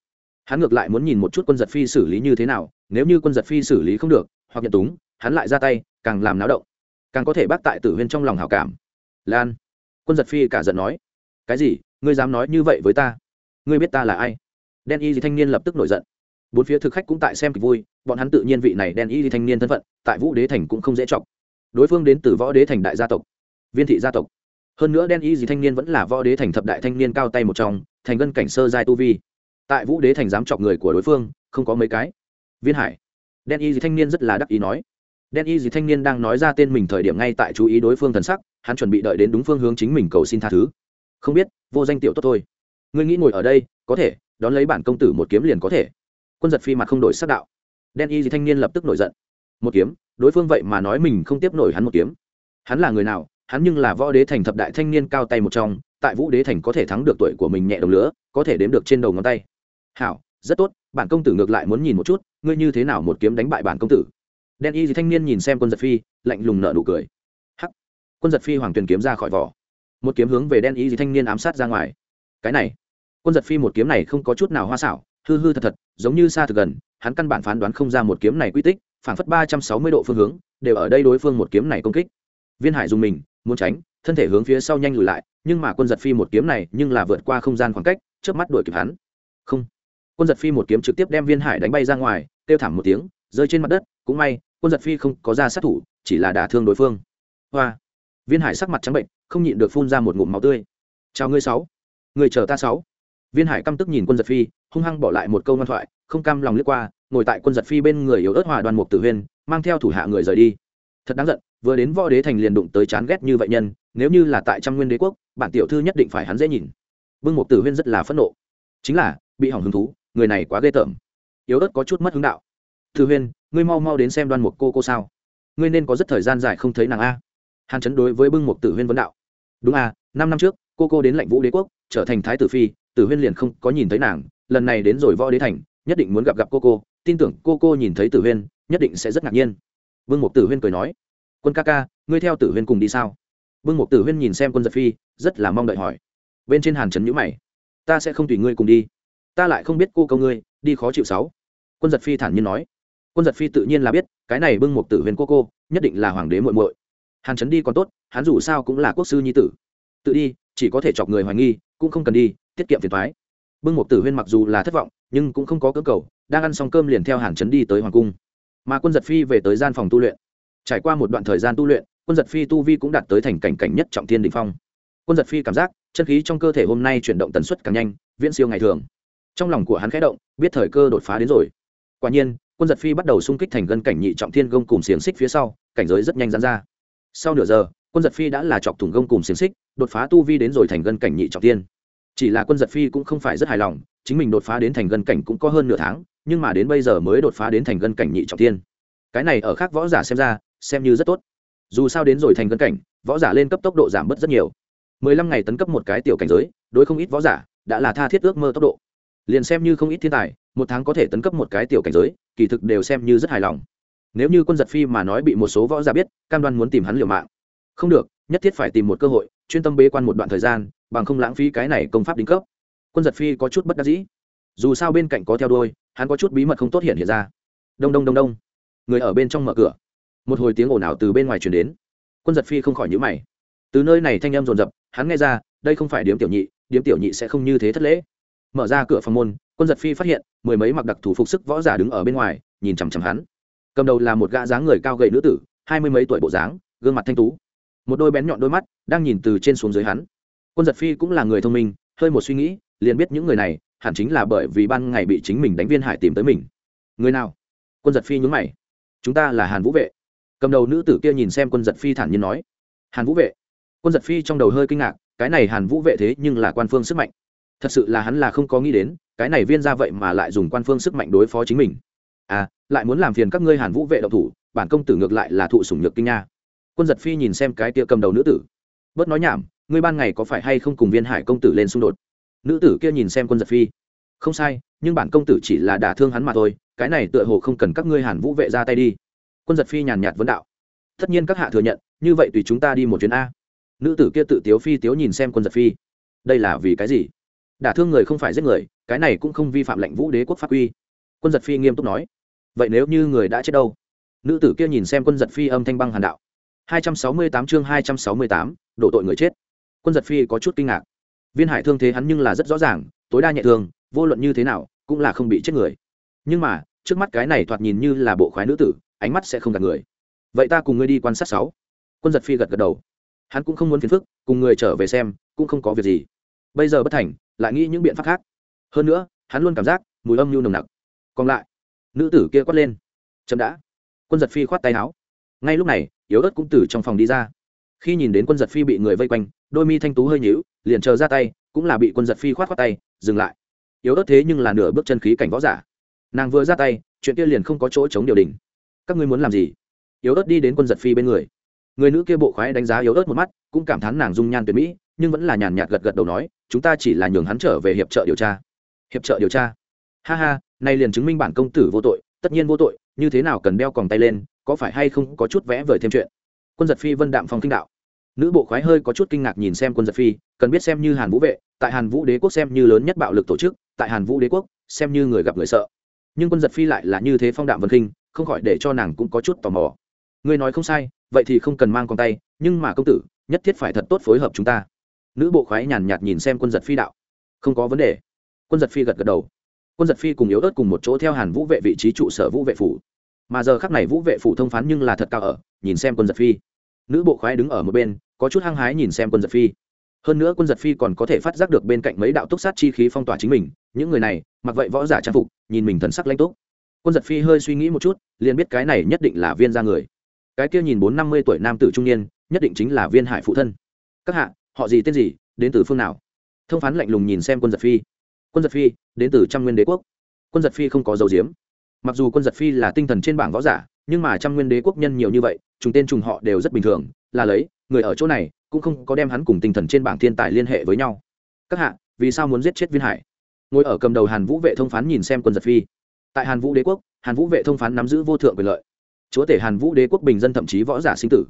Hắn ngược lại muốn nhìn một chút quân giật phi xử lý như thế nào, nếu như quân giật phi xử lý không được, hoặc nhận túng, hắn lại ra tay, càng làm náo động. Càng có thể bác tại tử huyên trong lòng hảo cảm. Lan. Quân giật phi cả giận nói cái gì? Ngươi dám nói như vậy với ta? Ngươi biết ta là ai? Đen y Di thanh niên lập tức nổi giận. Bốn phía thực khách cũng tại xem kịch vui, bọn hắn tự nhiên vị này đen y Di thanh niên thân phận, tại vũ đế thành cũng không dễ chọc. Đối phương đến từ võ đế thành đại gia tộc, viên thị gia tộc. Hơn nữa đen y gì thanh niên vẫn là võ đế thành thập đại thanh niên cao tay một trong, thành gân cảnh sơ giai tu vi. Tại vũ đế thành dám chọc người của đối phương, không có mấy cái. Viên hải. Đen y gì thanh niên rất là đắc ý nói. Đen y gì thanh niên đang nói ra tên mình thời điểm ngay tại chú ý đối phương thần sắc, hắn chuẩn bị đợi đến đúng phương hướng chính mình cầu xin tha thứ không biết, vô danh tiểu tốt thôi. Ngươi nghĩ ngồi ở đây, có thể, đón lấy bản công tử một kiếm liền có thể. Quân giật phi mặt không đổi sắc đạo. Đen y gì thanh niên lập tức nổi giận. Một kiếm, đối phương vậy mà nói mình không tiếp nổi hắn một kiếm. Hắn là người nào, hắn nhưng là võ đế thành thập đại thanh niên cao tay một trong, tại vũ đế thành có thể thắng được tuổi của mình nhẹ đồng lửa, có thể đếm được trên đầu ngón tay. Hảo, rất tốt, bản công tử ngược lại muốn nhìn một chút, ngươi như thế nào một kiếm đánh bại bản công tử. Đen y gì thanh niên nhìn xem quân giật phi, lạnh lùng nở nụ cười. Hắc. Quân giật phi hoàng tuyền kiếm ra khỏi vỏ một kiếm hướng về đen y gì thanh niên ám sát ra ngoài. Cái này, quân giật phi một kiếm này không có chút nào hoa xảo, hư hư thật thật, giống như xa thực gần, hắn căn bản phán đoán không ra một kiếm này quy tích, phảng phất ba trăm sáu mươi độ phương hướng, đều ở đây đối phương một kiếm này công kích. Viên hải dùng mình, muốn tránh, thân thể hướng phía sau nhanh lùi lại, nhưng mà quân giật phi một kiếm này nhưng là vượt qua không gian khoảng cách trước mắt đuổi kịp hắn. Không. Quân giật phi một kiếm trực tiếp đem viên hải đánh bay ra ngoài, kêu thảm một tiếng, rơi trên mặt đất, cũng may, quân giật phi không có ra sát thủ, chỉ là đả thương đối phương. Hoa viên hải sắc mặt trắng bệnh, không nhịn được phun ra một ngụm máu tươi. Chào ngươi sáu, người chờ ta sáu. Viên hải căm tức nhìn quân giật phi, hung hăng bỏ lại một câu ngoan thoại, không cam lòng lướt qua, ngồi tại quân giật phi bên người yếu ớt hòa đoàn mục tử huyên, mang theo thủ hạ người rời đi. Thật đáng giận, vừa đến võ đế thành liền đụng tới chán ghét như vậy nhân, nếu như là tại trăm nguyên đế quốc, bản tiểu thư nhất định phải hắn dễ nhìn. Vương mục tử huyên rất là phẫn nộ. Chính là, bị hỏng hứng thú, người này quá ghê tởm. Yếu ớt có chút mất hứng đạo. Thư huyên, ngươi mau mau đến xem đoan mục cô cô sao. Ngươi nên có rất thời gian dài không thấy nàng a hàn chấn đối với bưng mục tử huyên vấn đạo. Đúng à năm năm trước, cô cô đến lãnh vũ đế quốc, trở thành thái tử phi, tử huyên liền không có nhìn thấy nàng, lần này đến rồi võ đế thành, nhất định muốn gặp gặp cô cô, tin tưởng cô cô nhìn thấy tử huyên, nhất định sẽ rất ngạc nhiên. Vương mục tử huyên cười nói, quân ca ca, ngươi theo tử huyên cùng đi sao? Vương mục tử huyên nhìn xem quân giật phi, rất là mong đợi hỏi. Bên trên hàn trấn nhữ mày, ta sẽ không tùy ngươi cùng đi. Ta lại không biết cô câu ngươi, đi khó chịu sáu. Quân giật phi thản nhiên nói. Quân giật phi tự nhiên là biết, cái này bưng một tử huyên cô cô, nhất định là hoàng đế muội muội hàn trấn đi còn tốt, hắn dù sao cũng là quốc sư nhi tử. Tự đi, chỉ có thể chọc người hoài nghi, cũng không cần đi, tiết kiệm phiền thoái bưng một tử huyên mặc dù là thất vọng, nhưng cũng không có cơ cầu, đang ăn xong cơm liền theo hàn trấn đi tới hoàng cung. Mà quân giật phi về tới gian phòng tu luyện. Trải qua một đoạn thời gian tu luyện, quân giật phi tu vi cũng đạt tới thành cảnh cảnh nhất trọng thiên đình phong. Quân giật phi cảm giác, chân khí trong cơ thể hôm nay chuyển động tần suất càng nhanh, viễn siêu ngày thường. Trong lòng của hắn khẽ động, biết thời cơ đột phá đến rồi. Quả nhiên, quân giật phi bắt đầu xung kích thành gân cảnh nhị trọng thiên gông cùng xiềng xích phía sau, cảnh giới rất nhanh dán ra sau nửa giờ, quân giật phi đã là chọc thủng gông cùng xiềng xích, đột phá tu vi đến rồi thành gân cảnh nhị trọng tiên. chỉ là quân giật phi cũng không phải rất hài lòng, chính mình đột phá đến thành gân cảnh cũng có hơn nửa tháng, nhưng mà đến bây giờ mới đột phá đến thành gân cảnh nhị trọng tiên. cái này ở khác võ giả xem ra, xem như rất tốt dù sao đến rồi thành gân cảnh, võ giả lên cấp tốc độ giảm bớt rất nhiều mười lăm ngày tấn cấp một cái tiểu cảnh giới, đối không ít võ giả, đã là tha thiết ước mơ tốc độ liền xem như không ít thiên tài, một tháng có thể tấn cấp một cái tiểu cảnh giới, kỳ thực đều xem như rất hài lòng nếu như quân giật phi mà nói bị một số võ giả biết, cam đoan muốn tìm hắn liều mạng. Không được, nhất thiết phải tìm một cơ hội, chuyên tâm bế quan một đoạn thời gian, bằng không lãng phí cái này công pháp đính cấp. Quân giật phi có chút bất đắc dĩ. Dù sao bên cạnh có theo đôi hắn có chút bí mật không tốt hiện hiện ra. Đông đông đông đông. Người ở bên trong mở cửa. Một hồi tiếng ồn ào từ bên ngoài chuyển đến. Quân giật phi không khỏi nhữ mày. Từ nơi này thanh em rồn rập hắn nghe ra, đây không phải điếm tiểu nhị, điếm tiểu nhị sẽ không như thế thất lễ. Mở ra cửa phòng môn, quân giật phi phát hiện, mười mấy mặc đặc thủ phục sức võ giả đứng ở bên ngoài, nhìn chằm chằm hắn cầm đầu là một gã dáng người cao gầy nữ tử, hai mươi mấy tuổi bộ dáng, gương mặt thanh tú. Một đôi bén nhọn đôi mắt đang nhìn từ trên xuống dưới hắn. Quân giật phi cũng là người thông minh, hơi một suy nghĩ, liền biết những người này hẳn chính là bởi vì ban ngày bị chính mình đánh viên hải tìm tới mình. Người nào? Quân giật phi nhúng mày. Chúng ta là hàn vũ vệ. Cầm đầu nữ tử kia nhìn xem quân giật phi thản nhiên nói. Hàn vũ vệ. Quân giật phi trong đầu hơi kinh ngạc, cái này hàn vũ vệ thế nhưng là quan phương sức mạnh. Thật sự là hắn là không có nghĩ đến, cái này viên ra vậy mà lại dùng quan phương sức mạnh đối phó chính mình. À lại muốn làm phiền các ngươi hàn vũ vệ độc thủ, bản công tử ngược lại là thụ sủng nhược kinh nha. Quân giật phi nhìn xem cái tia cầm đầu nữ tử. Bớt nói nhảm, ngươi ban ngày có phải hay không cùng viên hải công tử lên xung đột? Nữ tử kia nhìn xem quân giật phi. Không sai, nhưng bản công tử chỉ là đả thương hắn mà thôi, cái này tựa hồ không cần các ngươi hàn vũ vệ ra tay đi. Quân giật phi nhàn nhạt vấn đạo. Tất nhiên các hạ thừa nhận, như vậy tùy chúng ta đi một chuyến a. Nữ tử kia tự tiếu phi tiếu nhìn xem quân giật phi. Đây là vì cái gì? Đả thương người không phải giết người, cái này cũng không vi phạm lệnh vũ đế quốc pháp quy. Quân giật phi nghiêm túc nói vậy nếu như người đã chết đâu? Nữ tử kia nhìn xem quân giật phi âm thanh băng hàn đạo. Hai trăm sáu mươi tám chương hai trăm sáu mươi tám, đổ tội người chết. Quân giật phi có chút kinh ngạc. Viên hải thương thế hắn nhưng là rất rõ ràng, tối đa nhẹ thương vô luận như thế nào, cũng là không bị chết người. Nhưng mà, trước mắt cái này thoạt nhìn như là bộ khoái nữ tử, ánh mắt sẽ không gạt người. Vậy ta cùng ngươi đi quan sát sáu. Quân giật phi gật gật đầu. Hắn cũng không muốn phiền phức, cùng người trở về xem, cũng không có việc gì. Bây giờ bất thành, lại nghĩ những biện pháp khác. Hơn nữa, hắn luôn cảm giác mùi âm nhu nồng nặc. Còn lại nữ tử kia quát lên. Chậm đã. Quân giật phi khoát tay áo. Ngay lúc này, yếu ớt cũng từ trong phòng đi ra. Khi nhìn đến quân giật phi bị người vây quanh, đôi mi thanh tú hơi nhíu, liền chờ ra tay, cũng là bị quân giật phi khoát khoát tay, dừng lại. Yếu ớt thế nhưng là nửa bước chân khí cảnh võ giả. Nàng vừa ra tay, chuyện kia liền không có chỗ chống điều đình. Các ngươi muốn làm gì? Yếu ớt đi đến quân giật phi bên người. Người nữ kia bộ khoái đánh giá yếu ớt một mắt, cũng cảm thán nàng dung nhan tuyệt mỹ, nhưng vẫn là nhàn nhạt gật gật đầu nói, chúng ta chỉ là nhường hắn trở về hiệp trợ điều tra. Hiệp trợ điều tra? Ha ha nay liền chứng minh bản công tử vô tội, tất nhiên vô tội, như thế nào cần đeo còng tay lên, có phải hay không có chút vẽ vời thêm chuyện? Quân giật phi vân đạm phong kinh đạo. Nữ bộ khoái hơi có chút kinh ngạc nhìn xem quân giật phi, cần biết xem như hàn vũ vệ, tại hàn vũ đế quốc xem như lớn nhất bạo lực tổ chức, tại hàn vũ đế quốc, xem như người gặp người sợ. Nhưng quân giật phi lại là như thế phong đạm vân khinh không khỏi để cho nàng cũng có chút tò mò. Ngươi nói không sai, vậy thì không cần mang con tay, nhưng mà công tử, nhất thiết phải thật tốt phối hợp chúng ta. Nữ bộ khoái nhàn nhạt nhìn xem quân giật phi đạo. Không có vấn đề. Quân giật phi gật gật đầu quân giật phi cùng yếu ớt cùng một chỗ theo hàn vũ vệ vị trí trụ sở vũ vệ phủ. Mà giờ khắc này vũ vệ phủ thông phán nhưng là thật cao ở, nhìn xem quân giật phi. Nữ bộ khoái đứng ở một bên, có chút hăng hái nhìn xem quân giật phi. Hơn nữa quân giật phi còn có thể phát giác được bên cạnh mấy đạo túc sát chi khí phong tỏa chính mình, những người này, mặc vậy võ giả trang phục, nhìn mình thần sắc lãnh túc. Quân giật phi hơi suy nghĩ một chút, liền biết cái này nhất định là viên ra người. Cái kia nhìn bốn năm mươi tuổi nam tử trung niên, nhất định chính là viên hải phụ thân. Các hạ, họ gì tên gì, đến từ phương nào? Thông phán lạnh lùng nhìn xem quân giật phi quân giật phi, đến từ trăm nguyên đế quốc. Quân giật phi không có dấu diếm mặc dù quân giật phi là tinh thần trên bảng võ giả, nhưng mà trăm nguyên đế quốc nhân nhiều như vậy, trùng tên trùng họ đều rất bình thường, là lấy, người ở chỗ này cũng không có đem hắn cùng tinh thần trên bảng thiên tài liên hệ với nhau. Các hạ, vì sao muốn giết chết viên hải? Ngồi ở cầm đầu hàn vũ vệ thông phán nhìn xem quân giật phi. Tại hàn vũ đế quốc, hàn vũ vệ thông phán nắm giữ vô thượng quyền lợi. Chúa tể hàn vũ đế quốc bình dân thậm chí võ giả sinh tử.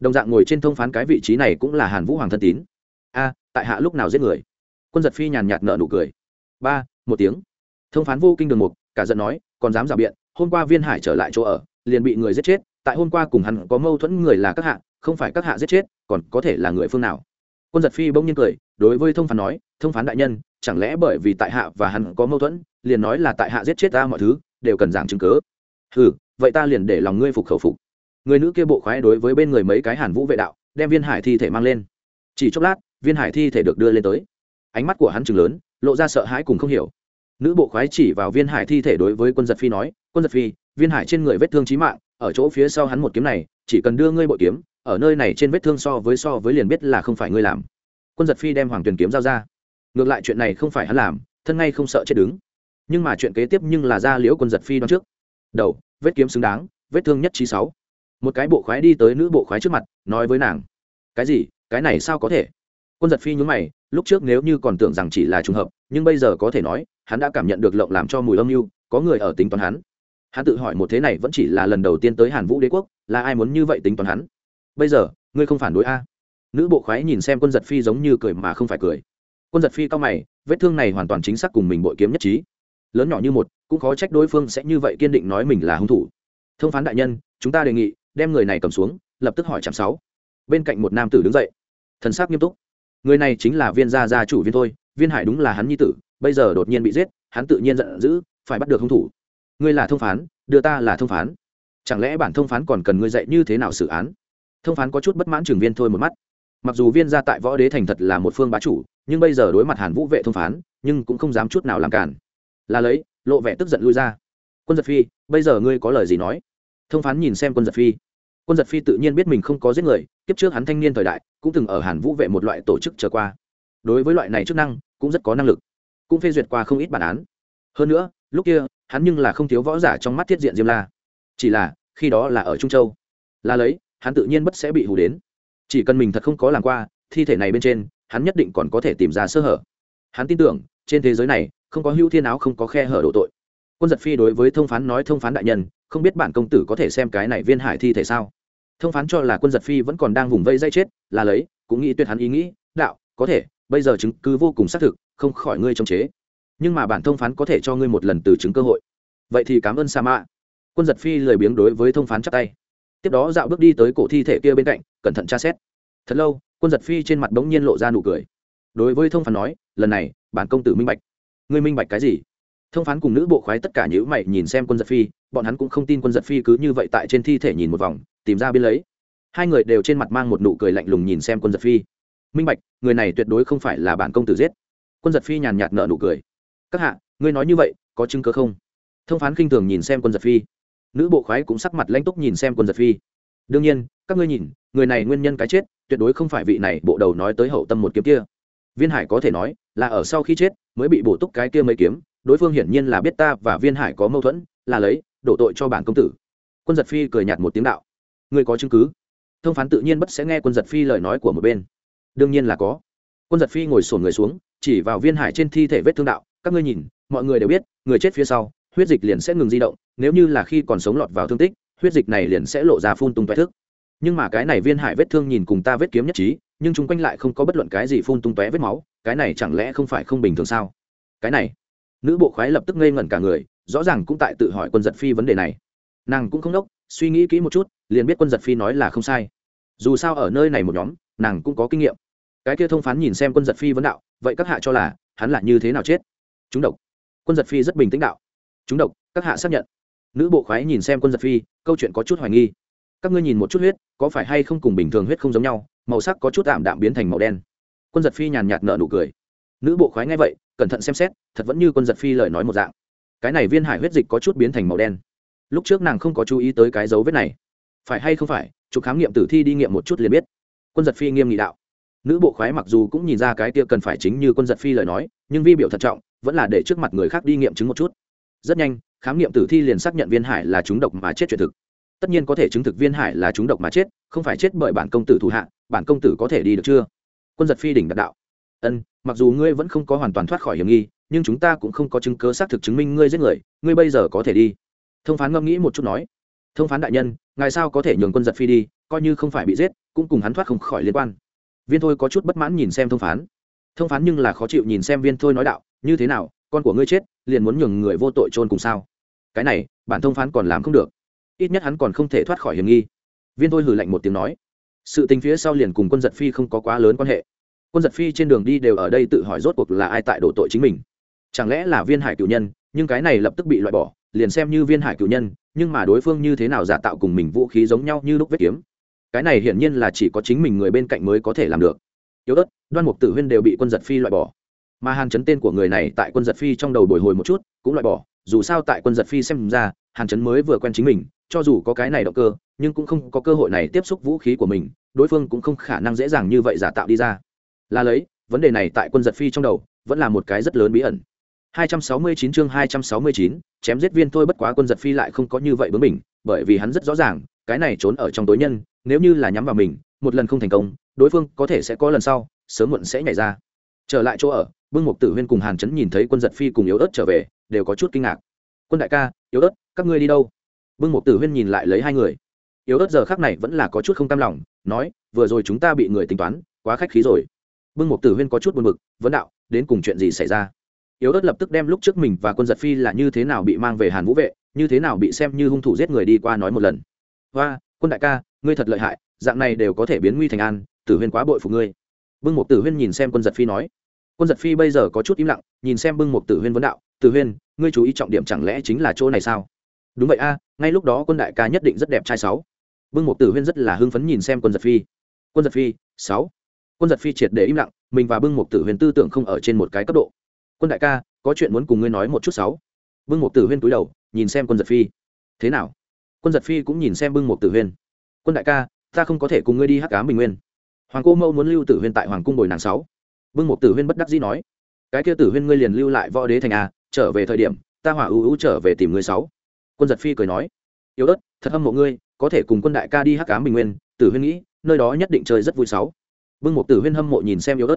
Đồng dạng ngồi trên thông phán cái vị trí này cũng là hàn vũ hoàng thân tín. A, tại hạ lúc nào giết người? Quân giật phi nhàn nhạt nợ nụ cười ba, một tiếng. Thông phán vô kinh đường mục, cả giận nói, còn dám rào biện, hôm qua viên hải trở lại chỗ ở, liền bị người giết chết, tại hôm qua cùng hắn có mâu thuẫn người là các hạ, không phải các hạ giết chết, còn có thể là người phương nào. Quân giật phi bỗng nhiên cười, đối với thông phán nói, thông phán đại nhân, chẳng lẽ bởi vì tại hạ và hắn có mâu thuẫn, liền nói là tại hạ giết chết ta mọi thứ, đều cần giảng chứng cớ ừ vậy ta liền để lòng ngươi phục khẩu phục. Người nữ kia bộ khoái đối với bên người mấy cái hàn vũ vệ đạo, đem viên hải thi thể mang lên. Chỉ chốc lát, viên hải thi thể được đưa lên tới. Ánh mắt của hắn chừng lớn lộ ra sợ hãi cùng không hiểu. Nữ bộ khoái chỉ vào viên hải thi thể đối với quân giật phi nói, quân giật phi, viên hải trên người vết thương trí mạng, ở chỗ phía sau hắn một kiếm này, chỉ cần đưa ngươi bội kiếm, ở nơi này trên vết thương so với so với liền biết là không phải ngươi làm. Quân giật phi đem hoàng tuyền kiếm giao ra. Ngược lại chuyện này không phải hắn làm, thân ngay không sợ chết đứng. Nhưng mà chuyện kế tiếp nhưng là ra liễu quân giật phi đón trước. Đầu, vết kiếm xứng đáng, vết thương nhất trí sáu. Một cái bộ khoái đi tới nữ bộ khoái trước mặt, nói với nàng, cái gì? Cái này sao có thể? Quân giật phi nhướng mày lúc trước nếu như còn tưởng rằng chỉ là trùng hợp, nhưng bây giờ có thể nói, hắn đã cảm nhận được lộng làm cho mùi âm mưu, có người ở tính toán hắn. Hắn tự hỏi một thế này vẫn chỉ là lần đầu tiên tới hàn vũ đế quốc, là ai muốn như vậy tính toán hắn? Bây giờ, ngươi không phản đối a? Nữ bộ khoái nhìn xem quân giật phi giống như cười mà không phải cười. Quân giật phi cao mày, vết thương này hoàn toàn chính xác cùng mình bội kiếm nhất trí. Lớn nhỏ như một, cũng khó trách đối phương sẽ như vậy kiên định nói mình là hung thủ. Thông phán đại nhân, chúng ta đề nghị, đem người này cầm xuống, lập tức hỏi chạm sáu. Bên cạnh một nam tử đứng dậy. Thần sắc nghiêm túc người này chính là viên gia gia chủ viên thôi, viên hải đúng là hắn nhi tử, bây giờ đột nhiên bị giết, hắn tự nhiên giận dữ, phải bắt được hung thủ. Ngươi là thông phán, đưa ta là thông phán. Chẳng lẽ bản thông phán còn cần ngươi dạy như thế nào xử án? Thông phán có chút bất mãn trường viên thôi một mắt. Mặc dù viên gia tại võ đế thành thật là một phương bá chủ, nhưng bây giờ đối mặt hàn vũ vệ thông phán, nhưng cũng không dám chút nào làm cản. Là lấy, lộ vẻ tức giận lui ra. Quân giật phi, bây giờ ngươi có lời gì nói? Thông phán nhìn xem quân giật phi quân giật phi tự nhiên biết mình không có giết người, kiếp trước hắn thanh niên thời đại, cũng từng ở hàn vũ vệ một loại tổ chức trở qua. Đối với loại này chức năng, cũng rất có năng lực, cũng phê duyệt qua không ít bản án. Hơn nữa, lúc kia, hắn nhưng là không thiếu võ giả trong mắt thiết diện diêm la. Chỉ là, khi đó là ở trung châu. Là lấy, hắn tự nhiên bất sẽ bị hù đến. Chỉ cần mình thật không có làm qua, thi thể này bên trên, hắn nhất định còn có thể tìm ra sơ hở. Hắn tin tưởng, trên thế giới này, không có hưu thiên áo không có khe hở độ tội. Quân giật phi đối với thông phán nói thông phán đại nhân không biết bản công tử có thể xem cái này viên hải thi thể sao? Thông phán cho là quân giật phi vẫn còn đang vùng vây dây chết, là lấy, cũng nghĩ tuyệt hắn ý nghĩ, đạo, có thể, bây giờ chứng cứ vô cùng xác thực, không khỏi ngươi chống chế. Nhưng mà bản thông phán có thể cho ngươi một lần từ chứng cơ hội. Vậy thì cảm ơn sa mạ quân giật phi lười biếng đối với thông phán chắp tay. Tiếp đó dạo bước đi tới cổ thi thể kia bên cạnh, cẩn thận tra xét. Thật lâu, quân giật phi trên mặt bỗng nhiên lộ ra nụ cười. Đối với thông phán nói, lần này, bản công tử minh bạch. Ngươi minh bạch cái gì? Thông phán cùng nữ bộ khoái tất cả nhữ mày nhìn xem quân giật phi, bọn hắn cũng không tin quân giật phi cứ như vậy tại trên thi thể nhìn một vòng, tìm ra biên lấy. Hai người đều trên mặt mang một nụ cười lạnh lùng nhìn xem quân giật phi. Minh bạch, người này tuyệt đối không phải là bản công tử giết. Quân giật phi nhàn nhạt nợ nụ cười. Các hạ, ngươi nói như vậy, có chứng cớ không? Thông phán khinh thường nhìn xem quân giật phi. Nữ bộ khoái cũng sắc mặt lãnh túc nhìn xem quân giật phi. Đương nhiên, các ngươi nhìn, người này nguyên nhân cái chết, tuyệt đối không phải vị này bộ đầu nói tới hậu tâm một kiếm kia. Viên hải có thể nói, là ở sau khi chết, mới bị bổ túc cái kia mấy kiếm đối phương hiển nhiên là biết ta và viên hải có mâu thuẫn, là lấy, đổ tội cho bản công tử. Quân giật phi cười nhạt một tiếng đạo. Ngươi có chứng cứ? Thông phán tự nhiên bất sẽ nghe quân giật phi lời nói của một bên. Đương nhiên là có. Quân giật phi ngồi sổn người xuống, chỉ vào viên hải trên thi thể vết thương đạo. Các ngươi nhìn, mọi người đều biết, người chết phía sau, huyết dịch liền sẽ ngừng di động, nếu như là khi còn sống lọt vào thương tích, huyết dịch này liền sẽ lộ ra phun tung tóe thức. Nhưng mà cái này viên hải vết thương nhìn cùng ta vết kiếm nhất trí, nhưng chung quanh lại không có bất luận cái gì phun tung tóe vết máu, cái này chẳng lẽ không phải không bình thường sao? Cái này nữ bộ khoái lập tức ngây ngẩn cả người, rõ ràng cũng tại tự hỏi quân giật phi vấn đề này. Nàng cũng không đốc, suy nghĩ kỹ một chút, liền biết quân giật phi nói là không sai. Dù sao ở nơi này một nhóm, nàng cũng có kinh nghiệm. Cái kia thông phán nhìn xem quân giật phi vấn đạo, vậy các hạ cho là, hắn là như thế nào chết? Chúng độc. Quân giật phi rất bình tĩnh đạo. Chúng độc, các hạ xác nhận. Nữ bộ khoái nhìn xem quân giật phi, câu chuyện có chút hoài nghi. Các ngươi nhìn một chút huyết, có phải hay không cùng bình thường huyết không giống nhau, màu sắc có chút tạm đạm biến thành màu đen. Quân giật phi nhàn nhạt nở nụ cười. Nữ bộ khoái nghe vậy cẩn thận xem xét, thật vẫn như quân giật phi lời nói một dạng. Cái này viên hải huyết dịch có chút biến thành màu đen. Lúc trước nàng không có chú ý tới cái dấu vết này. Phải hay không phải, chụp khám nghiệm tử thi đi nghiệm một chút liền biết. Quân giật phi nghiêm nghị đạo. Nữ bộ khoái mặc dù cũng nhìn ra cái kia cần phải chính như quân giật phi lời nói, nhưng vi biểu thận trọng, vẫn là để trước mặt người khác đi nghiệm chứng một chút. Rất nhanh, khám nghiệm tử thi liền xác nhận viên hải là chúng độc mà chết chuyện thực. Tất nhiên có thể chứng thực viên hải là chúng độc mà chết, không phải chết bởi bản công tử thủ hạ, bản công tử có thể đi được chưa? Quân giật phi đỉnh đặc đạo ân, mặc dù ngươi vẫn không có hoàn toàn thoát khỏi hiểm nghi, nhưng chúng ta cũng không có chứng cớ xác thực chứng minh ngươi giết người, ngươi bây giờ có thể đi. Thông phán ngẫm nghĩ một chút nói. Thông phán đại nhân, ngài sao có thể nhường quân giật phi đi, coi như không phải bị giết, cũng cùng hắn thoát không khỏi liên quan. Viên thôi có chút bất mãn nhìn xem thông phán. Thông phán nhưng là khó chịu nhìn xem viên thôi nói đạo, như thế nào, con của ngươi chết, liền muốn nhường người vô tội trôn cùng sao? Cái này, bản thông phán còn làm không được. Ít nhất hắn còn không thể thoát khỏi hiểm nghi. Viên thôi hử lạnh một tiếng nói. Sự tình phía sau liền cùng quân giật phi không có quá lớn quan hệ quân giật phi trên đường đi đều ở đây tự hỏi rốt cuộc là ai tại đổ tội chính mình. Chẳng lẽ là viên hải cựu nhân, nhưng cái này lập tức bị loại bỏ, liền xem như viên hải cựu nhân, nhưng mà đối phương như thế nào giả tạo cùng mình vũ khí giống nhau như lúc vết kiếm. Cái này hiển nhiên là chỉ có chính mình người bên cạnh mới có thể làm được. Yếu ớt, đoan mục tử huyên đều bị quân giật phi loại bỏ. Mà hàn chấn tên của người này tại quân giật phi trong đầu bồi hồi một chút, cũng loại bỏ, dù sao tại quân giật phi xem ra, hàn chấn mới vừa quen chính mình, cho dù có cái này động cơ, nhưng cũng không có cơ hội này tiếp xúc vũ khí của mình, đối phương cũng không khả năng dễ dàng như vậy giả tạo đi ra là lấy vấn đề này tại quân giật phi trong đầu vẫn là một cái rất lớn bí ẩn. 269 chương 269, chém giết viên thôi bất quá quân giật phi lại không có như vậy bướng mình bởi vì hắn rất rõ ràng cái này trốn ở trong tối nhân nếu như là nhắm vào mình một lần không thành công đối phương có thể sẽ có lần sau sớm muộn sẽ nhảy ra. Trở lại chỗ ở bưng mục tử huyên cùng hàn chấn nhìn thấy quân giật phi cùng yếu ớt trở về đều có chút kinh ngạc. Quân đại ca yếu ớt các ngươi đi đâu? Bưng mục tử huyên nhìn lại lấy hai người. Yếu ớt giờ khác này vẫn là có chút không tam lòng nói vừa rồi chúng ta bị người tính toán quá khách khí rồi bưng mục tử huyên có chút buồn bực, vấn đạo, đến cùng chuyện gì xảy ra? Yếu ớt lập tức đem lúc trước mình và quân giật phi là như thế nào bị mang về hàn vũ vệ, như thế nào bị xem như hung thủ giết người đi qua nói một lần. Và quân đại ca, ngươi thật lợi hại, dạng này đều có thể biến nguy thành an, tử huyên quá bội phục ngươi. Bưng Mục tử huyên nhìn xem quân giật phi nói. Quân giật phi bây giờ có chút im lặng, nhìn xem bưng Mục tử huyên vấn đạo, tử huyên, ngươi chú ý trọng điểm chẳng lẽ chính là chỗ này sao? Đúng vậy a, ngay lúc đó quân đại ca nhất định rất đẹp trai sáu. Bưng Mục tử huyên rất là hưng phấn nhìn xem quân giật phi. Quân giật phi, sáu quân giật phi triệt để im lặng, mình và bưng Mục tử huyên tư tưởng không ở trên một cái cấp độ. Quân đại ca, có chuyện muốn cùng ngươi nói một chút sáu. Bưng Mục tử huyên túi đầu, nhìn xem quân giật phi. Thế nào? Quân giật phi cũng nhìn xem bưng Mục tử huyên quân đại ca, ta không có thể cùng ngươi đi hắc cá bình nguyên. Hoàng cô mẫu muốn lưu tử huyên tại hoàng cung bồi nàng sáu. Bưng Mục tử huyên bất đắc dĩ nói. Cái kia tử huyên ngươi liền lưu lại võ đế thành a, trở về thời điểm, ta hỏa ưu ưu trở về tìm ngươi sáu. Quân giật phi cười nói. Yếu ớt thật hâm mộ ngươi, có thể cùng quân đại ca đi hắc cám bình nguyên. Tử huyên nghĩ, nơi đó nhất định chơi rất vui sáu bưng một tử huyên hâm mộ nhìn xem yếu ớt.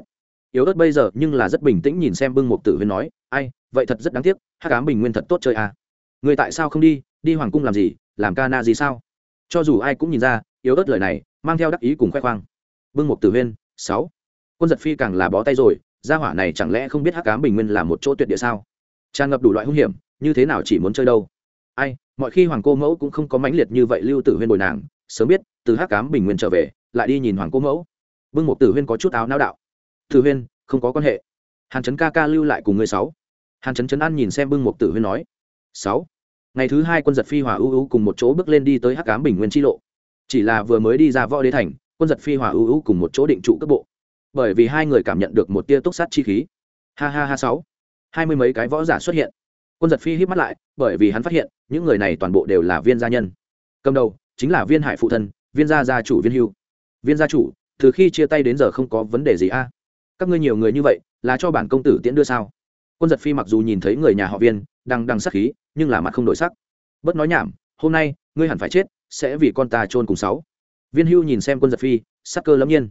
Yếu ớt bây giờ nhưng là rất bình tĩnh nhìn xem bưng một tử huyên nói, ai, vậy thật rất đáng tiếc, hắc cám bình nguyên thật tốt chơi à. Người tại sao không đi đi hoàng cung làm gì, làm ca na gì sao? Cho dù ai cũng nhìn ra, yếu ớt lời này, mang theo đắc ý cùng khoe khoang. Bưng một tử huyên, sáu. Quân giật phi càng là bó tay rồi, gia hỏa này chẳng lẽ không biết hắc cám bình nguyên là một chỗ tuyệt địa sao? Tràn ngập đủ loại hung hiểm, như thế nào chỉ muốn chơi đâu? Ai, mọi khi hoàng cô mẫu cũng không có mãnh liệt như vậy lưu tử huyên bồi nàng, sớm biết, từ hắc cám bình nguyên trở về, lại đi nhìn hoàng cô mẫu bưng một tử huyên có chút áo não đạo. Tử huyên, không có quan hệ. Hàn trấn ca ca lưu lại cùng người sáu. Hàn trấn trấn an nhìn xem bưng một tử huyên nói. Sáu. Ngày thứ hai quân giật phi hòa ưu ưu cùng một chỗ bước lên đi tới hắc cám bình nguyên tri lộ. Chỉ là vừa mới đi ra võ đế thành, quân giật phi hòa ưu ưu cùng một chỗ định trụ cấp bộ. Bởi vì hai người cảm nhận được một tia túc sát chi khí. Ha ha ha, sáu. Hai mươi mấy cái võ giả xuất hiện. Quân giật phi hít mắt lại, bởi vì hắn phát hiện, những người này toàn bộ đều là viên gia nhân. Cầm đầu, chính là viên hải phụ thân, viên gia gia chủ viên hưu. Viên gia chủ từ khi chia tay đến giờ không có vấn đề gì a. Các ngươi nhiều người như vậy, là cho bản công tử tiễn đưa sao? Quân giật phi mặc dù nhìn thấy người nhà họ viên đang đằng sắc khí, nhưng là mặt không đổi sắc. Bất nói nhảm, hôm nay, ngươi hẳn phải chết, sẽ vì con ta trôn cùng sáu. Viên hưu nhìn xem quân giật phi, sắc cơ lâm nhiên.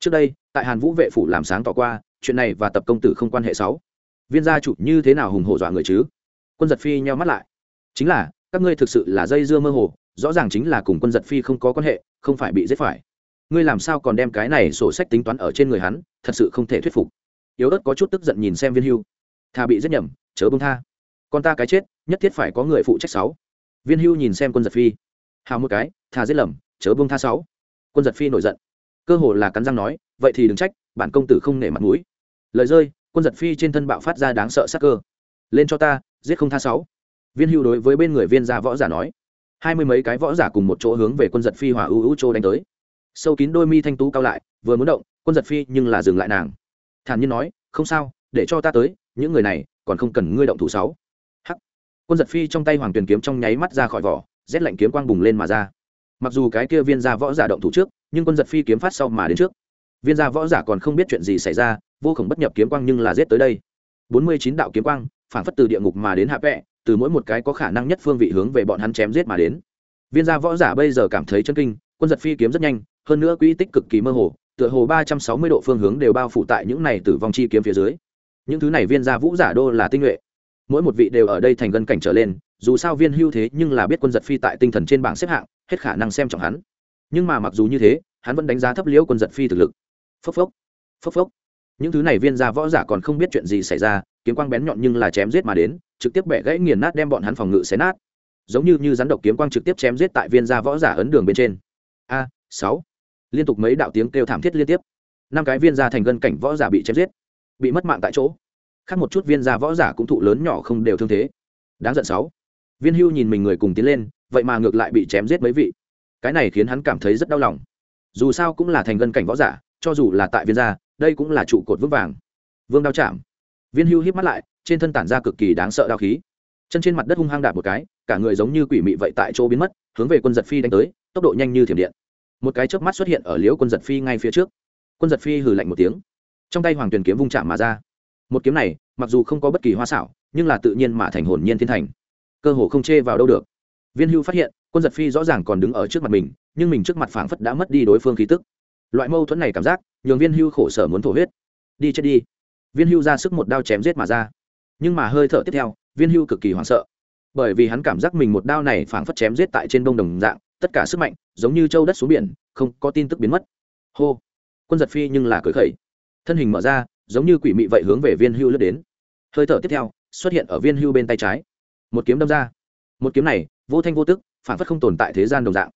Trước đây, tại hàn vũ vệ phủ làm sáng tỏ qua, chuyện này và tập công tử không quan hệ sáu. Viên gia chủ như thế nào hùng hổ dọa người chứ? Quân giật phi nheo mắt lại. Chính là, các ngươi thực sự là dây dưa mơ hồ, rõ ràng chính là cùng quân giật phi không có quan hệ, không phải bị giết phải ngươi làm sao còn đem cái này sổ sách tính toán ở trên người hắn, thật sự không thể thuyết phục. Yếu ớt có chút tức giận nhìn xem viên hưu. Thà bị giết nhầm, chớ bông tha. Con ta cái chết, nhất thiết phải có người phụ trách sáu. Viên hưu nhìn xem quân giật phi. Hào một cái thà giết lầm, chớ bông tha sáu. Quân giật phi nổi giận. Cơ hồ là cắn răng nói, vậy thì đừng trách, bản công tử không nể mặt mũi. Lời rơi, quân giật phi trên thân bạo phát ra đáng sợ sắc cơ. Lên cho ta, giết không tha sáu. Viên hưu đối với bên người viên gia võ giả nói. Hai mươi mấy cái võ giả cùng một chỗ hướng về quân giật phi hỏa ưu ưu châu đánh tới sâu kín đôi mi thanh tú cao lại, vừa muốn động, quân giật phi nhưng là dừng lại nàng. Thản nhiên nói, không sao, để cho ta tới, những người này còn không cần ngươi động thủ sáu. Hắc. Quân giật phi trong tay hoàng tuyền kiếm trong nháy mắt ra khỏi vỏ, rét lạnh kiếm quang bùng lên mà ra. Mặc dù cái kia viên gia võ giả động thủ trước, nhưng quân giật phi kiếm phát sau mà đến trước. Viên gia võ giả còn không biết chuyện gì xảy ra, vô khổng bất nhập kiếm quang nhưng là giết tới đây. Bốn mươi chín đạo kiếm quang, phản phất từ địa ngục mà đến hạ vẹ, từ mỗi một cái có khả năng nhất phương vị hướng về bọn hắn chém giết mà đến. Viên gia võ giả bây giờ cảm thấy chân kinh, quân giật phi kiếm rất nhanh hơn nữa quỹ tích cực kỳ mơ hồ, tựa hồ ba trăm sáu mươi độ phương hướng đều bao phủ tại những này tử vong chi kiếm phía dưới. Những thứ này viên gia vũ giả đô là tinh nhuệ. Mỗi một vị đều ở đây thành gân cảnh trở lên, dù sao viên hưu thế nhưng là biết quân giật phi tại tinh thần trên bảng xếp hạng, hết khả năng xem trọng hắn. Nhưng mà mặc dù như thế, hắn vẫn đánh giá thấp liễu quân giật phi thực lực. Phốc phốc phốc phốc. Những thứ này viên gia võ giả còn không biết chuyện gì xảy ra, kiếm quang bén nhọn nhưng là chém giết mà đến, trực tiếp bẻ gãy nghiền nát đem bọn hắn phòng ngự xé nát. Giống như như rắn độc kiếm quang trực tiếp chém giết tại viên gia võ giả ấn đường bên trên. A, sáu liên tục mấy đạo tiếng kêu thảm thiết liên tiếp. Năm cái viên gia thành gân cảnh võ giả bị chém giết, bị mất mạng tại chỗ. Khác một chút viên gia võ giả cũng thụ lớn nhỏ không đều thương thế. Đáng giận sáu. Viên hưu nhìn mình người cùng tiến lên, vậy mà ngược lại bị chém giết mấy vị. Cái này khiến hắn cảm thấy rất đau lòng. Dù sao cũng là thành gân cảnh võ giả, cho dù là tại viên gia, đây cũng là trụ cột vững vàng. Vương đao chạm. Viên hưu híp mắt lại, trên thân tản ra cực kỳ đáng sợ đao khí. Chân trên mặt đất hung hăng đạp một cái, cả người giống như quỷ mị vậy tại chỗ biến mất, hướng về quân giật phi đánh tới, tốc độ nhanh như thiểm điện một cái chớp mắt xuất hiện ở liễu quân giật phi ngay phía trước. Quân giật phi hừ lạnh một tiếng. Trong tay hoàng tuyền kiếm vung chạm mà ra. Một kiếm này, mặc dù không có bất kỳ hoa xảo, nhưng là tự nhiên mà thành hồn nhiên thiên thành. Cơ hồ không chê vào đâu được. Viên hưu phát hiện, quân giật phi rõ ràng còn đứng ở trước mặt mình, nhưng mình trước mặt phảng phất đã mất đi đối phương khí tức. Loại mâu thuẫn này cảm giác, nhường viên hưu khổ sở muốn thổ huyết. Đi chết đi. Viên hưu ra sức một đao chém giết mà ra. Nhưng mà hơi thở tiếp theo, viên hưu cực kỳ hoảng sợ. Bởi vì hắn cảm giác mình một đao này phảng phất chém giết tại trên đông đồng dạng tất cả sức mạnh giống như châu đất xuống biển, không có tin tức biến mất. Hô! Quân giật phi nhưng là cởi khẩy. Thân hình mở ra, giống như quỷ mị vậy hướng về viên hưu lướt đến. Hơi thở tiếp theo, xuất hiện ở viên hưu bên tay trái. Một kiếm đâm ra. Một kiếm này, vô thanh vô tức, phản phất không tồn tại thế gian đồng dạng.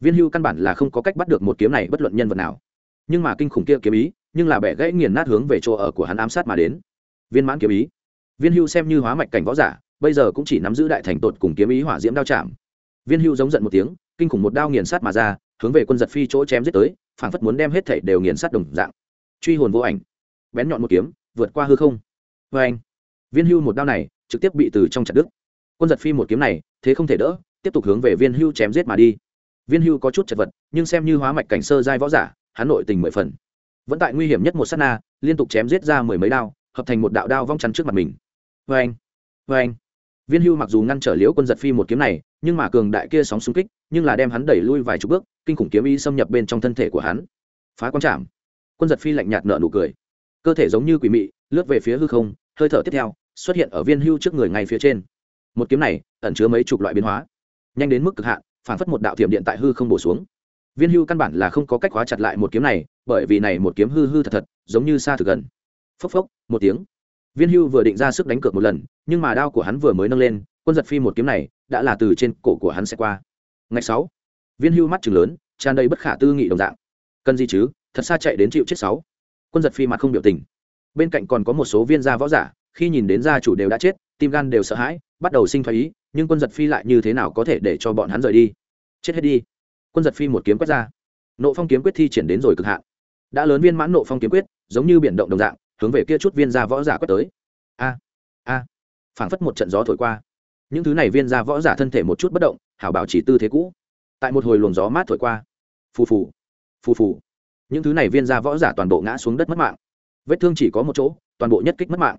Viên hưu căn bản là không có cách bắt được một kiếm này bất luận nhân vật nào. Nhưng mà kinh khủng kia kiếm ý, nhưng là bẻ gãy nghiền nát hướng về chỗ ở của hắn ám sát mà đến. Viên mãn kiếm ý. Viên hưu xem như hóa mạch cảnh võ giả, bây giờ cũng chỉ nắm giữ đại thành tột cùng kiếm ý hỏa diễm đao chạm. Viên hưu giống giận một tiếng kinh khủng một đao nghiền sát mà ra, hướng về quân giật phi chỗ chém giết tới, phảng phất muốn đem hết thảy đều nghiền sát đồng dạng. Truy hồn vô ảnh. Bén nhọn một kiếm, vượt qua hư không. Vê anh viên hưu một đao này, trực tiếp bị từ trong chặt đứt. Quân giật phi một kiếm này, thế không thể đỡ, tiếp tục hướng về viên hưu chém giết mà đi. Viên hưu có chút chật vật, nhưng xem như hóa mạch cảnh sơ giai võ giả, hắn nội tình mười phần. Vẫn tại nguy hiểm nhất một s á t na, liên tục chém giết ra mười mấy đao, hợp thành một đạo đao vong chắn trước mặt mình. Vê anh vê anh viên hưu mặc dù ngăn trở liễu quân giật phi một kiếm này, nhưng mà cường đại kia sóng xung kích, nhưng là đem hắn đẩy lui vài chục bước, kinh khủng kiếm ý xâm nhập bên trong thân thể của hắn. Phá quan trảm quân giật phi lạnh nhạt nợ nụ cười. Cơ thể giống như quỷ mị, lướt về phía hư không, hơi thở tiếp theo, xuất hiện ở viên hưu trước người ngay phía trên. Một kiếm này, ẩn chứa mấy chục loại biến hóa. Nhanh đến mức cực hạn phản phất một đạo thiểm điện tại hư không bổ xuống. Viên hưu căn bản là không có cách hóa chặt lại một kiếm này, bởi vì này một kiếm hư hư thật thật, giống như xa thực gần. Phốc phốc, một tiếng viên hưu vừa định ra sức đánh cược một lần, nhưng mà đao của hắn vừa mới nâng lên, quân giật phi một kiếm này đã là từ trên cổ của hắn sẽ qua. Ngày sáu, viên hưu mắt chừng lớn, tràn đầy bất khả tư nghị đồng dạng. Cần gì chứ, thật xa chạy đến chịu chết sáu. Quân giật phi mặt không biểu tình. Bên cạnh còn có một số viên gia võ giả, khi nhìn đến gia chủ đều đã chết, tim gan đều sợ hãi, bắt đầu sinh thái ý, nhưng quân giật phi lại như thế nào có thể để cho bọn hắn rời đi? Chết hết đi. Quân giật phi một kiếm quét ra. Nộ phong kiếm quyết thi triển đến rồi cực hạn. Đã lớn viên mãn nộ phong kiếm quyết, giống như biển động đồng dạng hướng về kia chút viên gia võ giả quét tới. A a, phảng phất một trận gió thổi qua. Những thứ này viên gia võ giả thân thể một chút bất động, hảo bảo chỉ tư thế cũ. Tại một hồi luồng gió mát thổi qua. Phù phù phù phù. Những thứ này viên gia võ giả toàn bộ ngã xuống đất mất mạng. Vết thương chỉ có một chỗ, toàn bộ nhất kích mất mạng.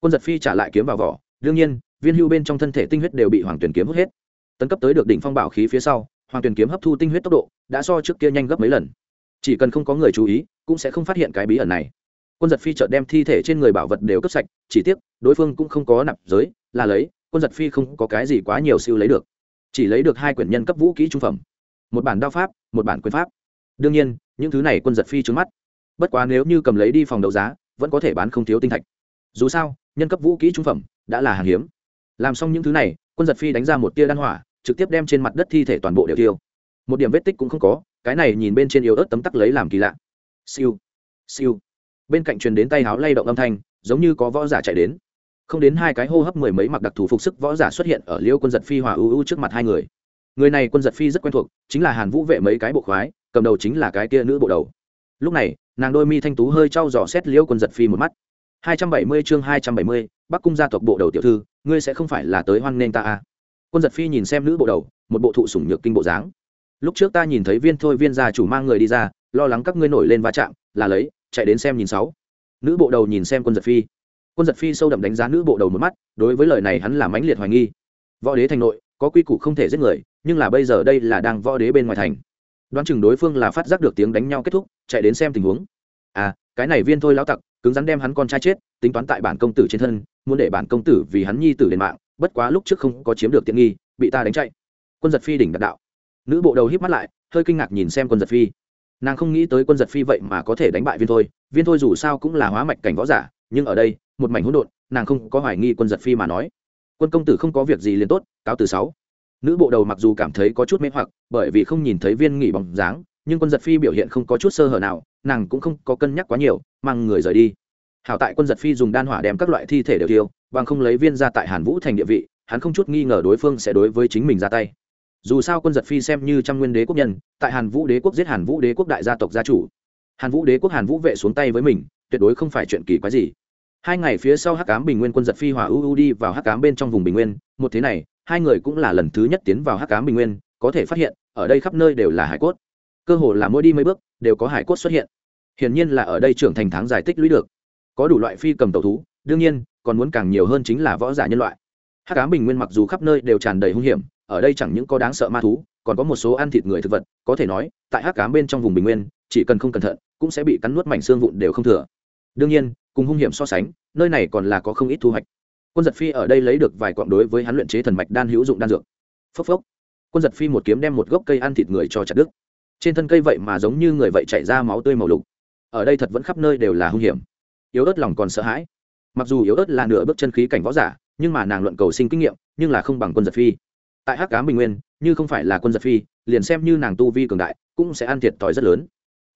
Quân giật phi trả lại kiếm vào vỏ. Đương nhiên, viên hưu bên trong thân thể tinh huyết đều bị hoàng tuyển kiếm hút hết. Tấn cấp tới được đỉnh phong bảo khí phía sau, hoàng tuyển kiếm hấp thu tinh huyết tốc độ đã so trước kia nhanh gấp mấy lần. Chỉ cần không có người chú ý, cũng sẽ không phát hiện cái bí ẩn này quân giật phi chợt đem thi thể trên người bảo vật đều cấp sạch, chỉ tiếc, đối phương cũng không có nạp giới, là lấy, quân giật phi không có cái gì quá nhiều siêu lấy được. Chỉ lấy được hai quyển nhân cấp vũ kỹ trung phẩm. Một bản đao pháp, một bản quyền pháp. Đương nhiên, những thứ này quân giật phi trứng mắt. Bất quá nếu như cầm lấy đi phòng đấu giá, vẫn có thể bán không thiếu tinh thạch. Dù sao, nhân cấp vũ kỹ trung phẩm đã là hàng hiếm. Làm xong những thứ này, quân giật phi đánh ra một tia đan hỏa, trực tiếp đem trên mặt đất thi thể toàn bộ đều tiêu. Một điểm vết tích cũng không có, cái này nhìn bên trên yếu ớt tấm tắc lấy làm kỳ lạ. Siêu. Siêu bên cạnh truyền đến tay háo lay động âm thanh, giống như có võ giả chạy đến. Không đến hai cái hô hấp mười mấy mặc đặc thù phục sức võ giả xuất hiện ở liêu quân giật phi hòa ưu ưu trước mặt hai người. Người này quân giật phi rất quen thuộc, chính là hàn vũ vệ mấy cái bộ khoái, cầm đầu chính là cái kia nữ bộ đầu. Lúc này, nàng đôi mi thanh tú hơi trau dò xét liêu quân giật phi một mắt. hai trăm bảy mươi chương hai trăm bảy mươi, bắc cung gia tộc bộ đầu tiểu thư, ngươi sẽ không phải là tới hoan nên ta à. quân giật phi nhìn xem nữ bộ đầu, một bộ thụ sủng nhược kinh bộ dáng. Lúc trước ta nhìn thấy viên thôi viên gia chủ mang người đi ra, lo lắng các ngươi nổi lên va chạm, là lấy chạy đến xem nhìn sáu. Nữ bộ đầu nhìn xem quân giật phi. Quân giật phi sâu đậm đánh giá nữ bộ đầu một mắt, đối với lời này hắn là mãnh liệt hoài nghi. Võ đế thành nội, có quy củ không thể giết người, nhưng là bây giờ đây là đang võ đế bên ngoài thành. Đoán chừng đối phương là phát giác được tiếng đánh nhau kết thúc, chạy đến xem tình huống. À cái này viên thôi lão tặc, cứng rắn đem hắn con trai chết, tính toán tại bản công tử trên thân, muốn để bản công tử vì hắn nhi tử đền mạng, bất quá lúc trước không có chiếm được tiện nghi, bị ta đánh chạy. Quân giật phi đỉnh đạt đạo. Nữ bộ đầu híp mắt lại, hơi kinh ngạc nhìn xem quân giật phi nàng không nghĩ tới quân giật phi vậy mà có thể đánh bại viên thôi. Viên thôi dù sao cũng là hóa mạch cảnh võ giả, nhưng ở đây, một mảnh hỗn độn, nàng không có hoài nghi quân giật phi mà nói. Quân công tử không có việc gì liền tốt, cáo từ sáu. Nữ bộ đầu mặc dù cảm thấy có chút mê hoặc, bởi vì không nhìn thấy viên nghỉ bóng dáng, nhưng quân giật phi biểu hiện không có chút sơ hở nào, nàng cũng không có cân nhắc quá nhiều, mang người rời đi. Hảo tại quân giật phi dùng đan hỏa đem các loại thi thể đều tiêu, bằng không lấy viên ra tại hàn vũ thành địa vị, hắn không chút nghi ngờ đối phương sẽ đối với chính mình ra tay dù sao quân giật phi xem như trăm nguyên đế quốc nhân, tại hàn vũ đế quốc giết hàn vũ đế quốc đại gia tộc gia chủ. Hàn vũ đế quốc hàn vũ vệ xuống tay với mình, tuyệt đối không phải chuyện kỳ quái gì. Hai ngày phía sau hắc cám bình nguyên quân giật phi hỏa uu đi vào hắc cám bên trong vùng bình nguyên, một thế này, hai người cũng là lần thứ nhất tiến vào hắc cám bình nguyên, có thể phát hiện, ở đây khắp nơi đều là hải cốt. Cơ hồ là mỗi đi mấy bước, đều có hải cốt xuất hiện. Hiển nhiên là ở đây trưởng thành tháng giải tích lũy được. Có đủ loại phi cầm tàu thú, đương nhiên, còn muốn càng nhiều hơn chính là võ giả nhân loại. Hắc cám bình nguyên mặc dù khắp nơi đều tràn đầy hung hiểm ở đây chẳng những có đáng sợ ma thú, còn có một số ăn thịt người thực vật, có thể nói, tại hắc cám bên trong vùng bình nguyên, chỉ cần không cẩn thận, cũng sẽ bị cắn nuốt mảnh xương vụn đều không thừa. Đương nhiên, cùng hung hiểm so sánh, nơi này còn là có không ít thu hoạch. Quân giật phi ở đây lấy được vài quặng đối với hắn luyện chế thần mạch đan hữu dụng đan dược. Phốc phốc. Quân giật phi một kiếm đem một gốc cây ăn thịt người cho chặt đứt. Trên thân cây vậy mà giống như người vậy chảy ra máu tươi màu lục. Ở đây thật vẫn khắp nơi đều là hung hiểm. Yếu ớt lòng còn sợ hãi. Mặc dù yếu ớt là nửa bước chân khí cảnh võ giả, nhưng mà nàng luận cầu sinh kinh nghiệm, nhưng là không bằng quân giật phi tại hắc cám bình nguyên, như không phải là quân giật phi, liền xem như nàng tu vi cường đại, cũng sẽ ăn thiệt thòi rất lớn.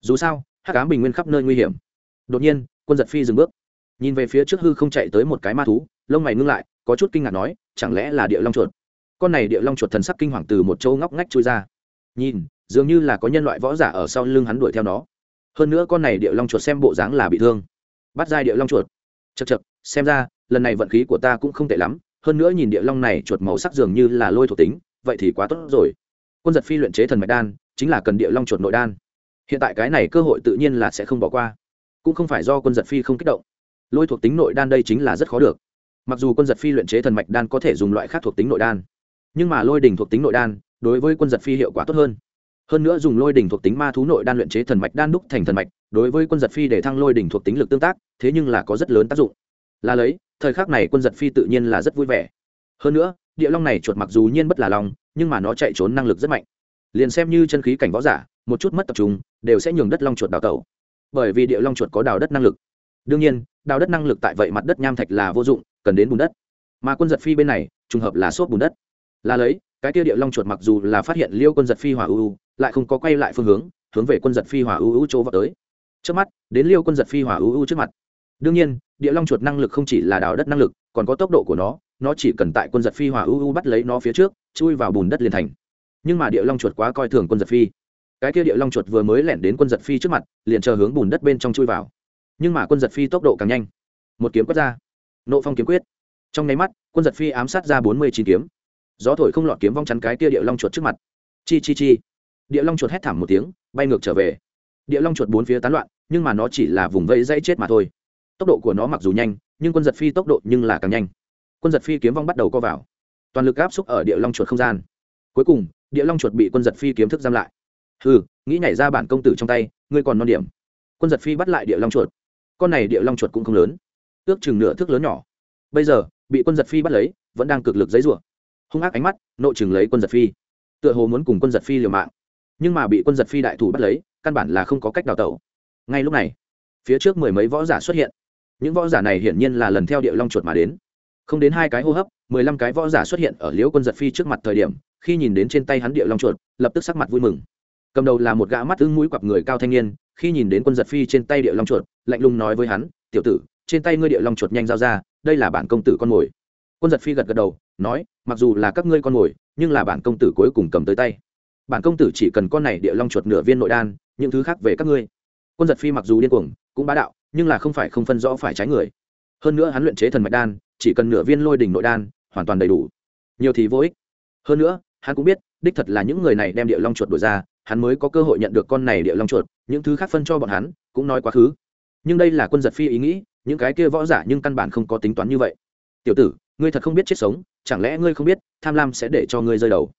Dù sao, hắc cám bình nguyên khắp nơi nguy hiểm. Đột nhiên, quân giật phi dừng bước. Nhìn về phía trước hư không chạy tới một cái ma thú, lông mày ngưng lại, có chút kinh ngạc nói, chẳng lẽ là địa long chuột? Con này địa long chuột thần sắc kinh hoàng từ một châu ngóc ngách trôi ra. Nhìn, dường như là có nhân loại võ giả ở sau lưng hắn đuổi theo nó. Hơn nữa con này địa long chuột xem bộ dáng là bị thương. Bắt giai địa long chuột. Chật chật xem ra, lần này vận khí của ta cũng không tệ lắm hơn nữa nhìn địa long này chuột màu sắc dường như là lôi thuộc tính, vậy thì quá tốt rồi. Quân giật phi luyện chế thần mạch đan, chính là cần địa long chuột nội đan. Hiện tại cái này cơ hội tự nhiên là sẽ không bỏ qua. Cũng không phải do quân giật phi không kích động. Lôi thuộc tính nội đan đây chính là rất khó được. Mặc dù quân giật phi luyện chế thần mạch đan có thể dùng loại khác thuộc tính nội đan, nhưng mà lôi đình thuộc tính nội đan đối với quân giật phi hiệu quả tốt hơn. Hơn nữa dùng lôi đỉnh thuộc tính ma thú nội đan luyện chế thần mạch đan đúc thành thần mạch, đối với quân giật phi để thăng lôi đỉnh thuộc tính lực tương tác, thế nhưng là có rất lớn tác dụng. Là lấy thời khắc này quân giật phi tự nhiên là rất vui vẻ. Hơn nữa, địa long này chuột mặc dù nhiên bất là long, nhưng mà nó chạy trốn năng lực rất mạnh. Liền xem như chân khí cảnh võ giả, một chút mất tập trung, đều sẽ nhường đất long chuột đào tẩu. Bởi vì địa long chuột có đào đất năng lực. Đương nhiên, đào đất năng lực tại vậy mặt đất nham thạch là vô dụng, cần đến bùn đất. Mà quân giật phi bên này, trùng hợp là xốp bùn đất. Là lấy, cái tiêu địa long chuột mặc dù là phát hiện liêu quân giật phi hỏa ưu lại không có quay lại phương hướng hướng về quân giật phi hỏa ưu chỗ vào tới. Trước mắt, đến liêu quân giật phi hỏa ưu trước mặt. Đương nhiên địa long chuột năng lực không chỉ là đào đất năng lực, còn có tốc độ của nó nó chỉ cần tại quân giật phi hỏa ưu ưu bắt lấy nó phía trước, chui vào bùn đất liền thành. Nhưng mà địa long chuột quá coi thường quân giật phi. Cái kia địa long chuột vừa mới lẻn đến quân giật phi trước mặt, liền chờ hướng bùn đất bên trong chui vào. Nhưng mà quân giật phi tốc độ càng nhanh. Một kiếm quất ra. Nộ phong kiếm quyết. Trong nháy mắt, quân giật phi ám sát ra bốn mươi chín kiếm. Gió thổi không lọt kiếm vong chắn cái kia địa long chuột trước mặt. Chi chi chi. Địa long chuột hét thảm một tiếng, bay ngược trở về. Địa long chuột bốn phía tán loạn, nhưng mà nó chỉ là vùng vây dãy chết mà thôi tốc độ của nó mặc dù nhanh, nhưng quân giật phi tốc độ nhưng là càng nhanh. Quân giật phi kiếm vong bắt đầu co vào. Toàn lực áp xúc ở địa long chuột không gian. Cuối cùng, địa long chuột bị quân giật phi kiếm thức giam lại. Ừ nghĩ nhảy ra bản công tử trong tay, ngươi còn non điểm. Quân giật phi bắt lại địa long chuột. Con này địa long chuột cũng không lớn. Ước chừng nửa thước lớn nhỏ. Bây giờ, bị quân giật phi bắt lấy, vẫn đang cực lực giấy rủa hung ác ánh mắt, nội chừng lấy quân giật phi. Tựa hồ muốn cùng quân giật phi liều mạng. Nhưng mà bị quân giật phi đại thủ bắt lấy, căn bản là không có cách đào tẩu. Ngay lúc này, phía trước mười mấy võ giả xuất hiện những võ giả này hiển nhiên là lần theo địa long chuột mà đến. Không đến hai cái hô hấp, mười lăm cái võ giả xuất hiện ở liễu quân giật phi trước mặt thời điểm, khi nhìn đến trên tay hắn địa long chuột, lập tức sắc mặt vui mừng. Cầm đầu là một gã mắt ưng mũi quặp người cao thanh niên, khi nhìn đến quân giật phi trên tay địa long chuột, lạnh lùng nói với hắn, tiểu tử, trên tay ngươi địa long chuột nhanh giao ra, đây là bản công tử con mồi. Quân giật phi gật gật đầu, nói, mặc dù là các ngươi con mồi, nhưng là bản công tử cuối cùng cầm tới tay. Bản công tử chỉ cần con này địa long chuột nửa viên nội đan, những thứ khác về các ngươi. Quân giật phi mặc dù điên cuồng, cũng bá đạo nhưng là không phải không phân rõ phải trái người. Hơn nữa hắn luyện chế thần mạch đan, chỉ cần nửa viên lôi đỉnh nội đan, hoàn toàn đầy đủ. Nhiều thì vô ích. Hơn nữa, hắn cũng biết, đích thật là những người này đem địa long chuột đổi ra, hắn mới có cơ hội nhận được con này địa long chuột, những thứ khác phân cho bọn hắn, cũng nói quá khứ. Nhưng đây là quân giật phi ý nghĩ, những cái kia võ giả nhưng căn bản không có tính toán như vậy. Tiểu tử, ngươi thật không biết chết sống, chẳng lẽ ngươi không biết, tham lam sẽ để cho ngươi rơi đầu.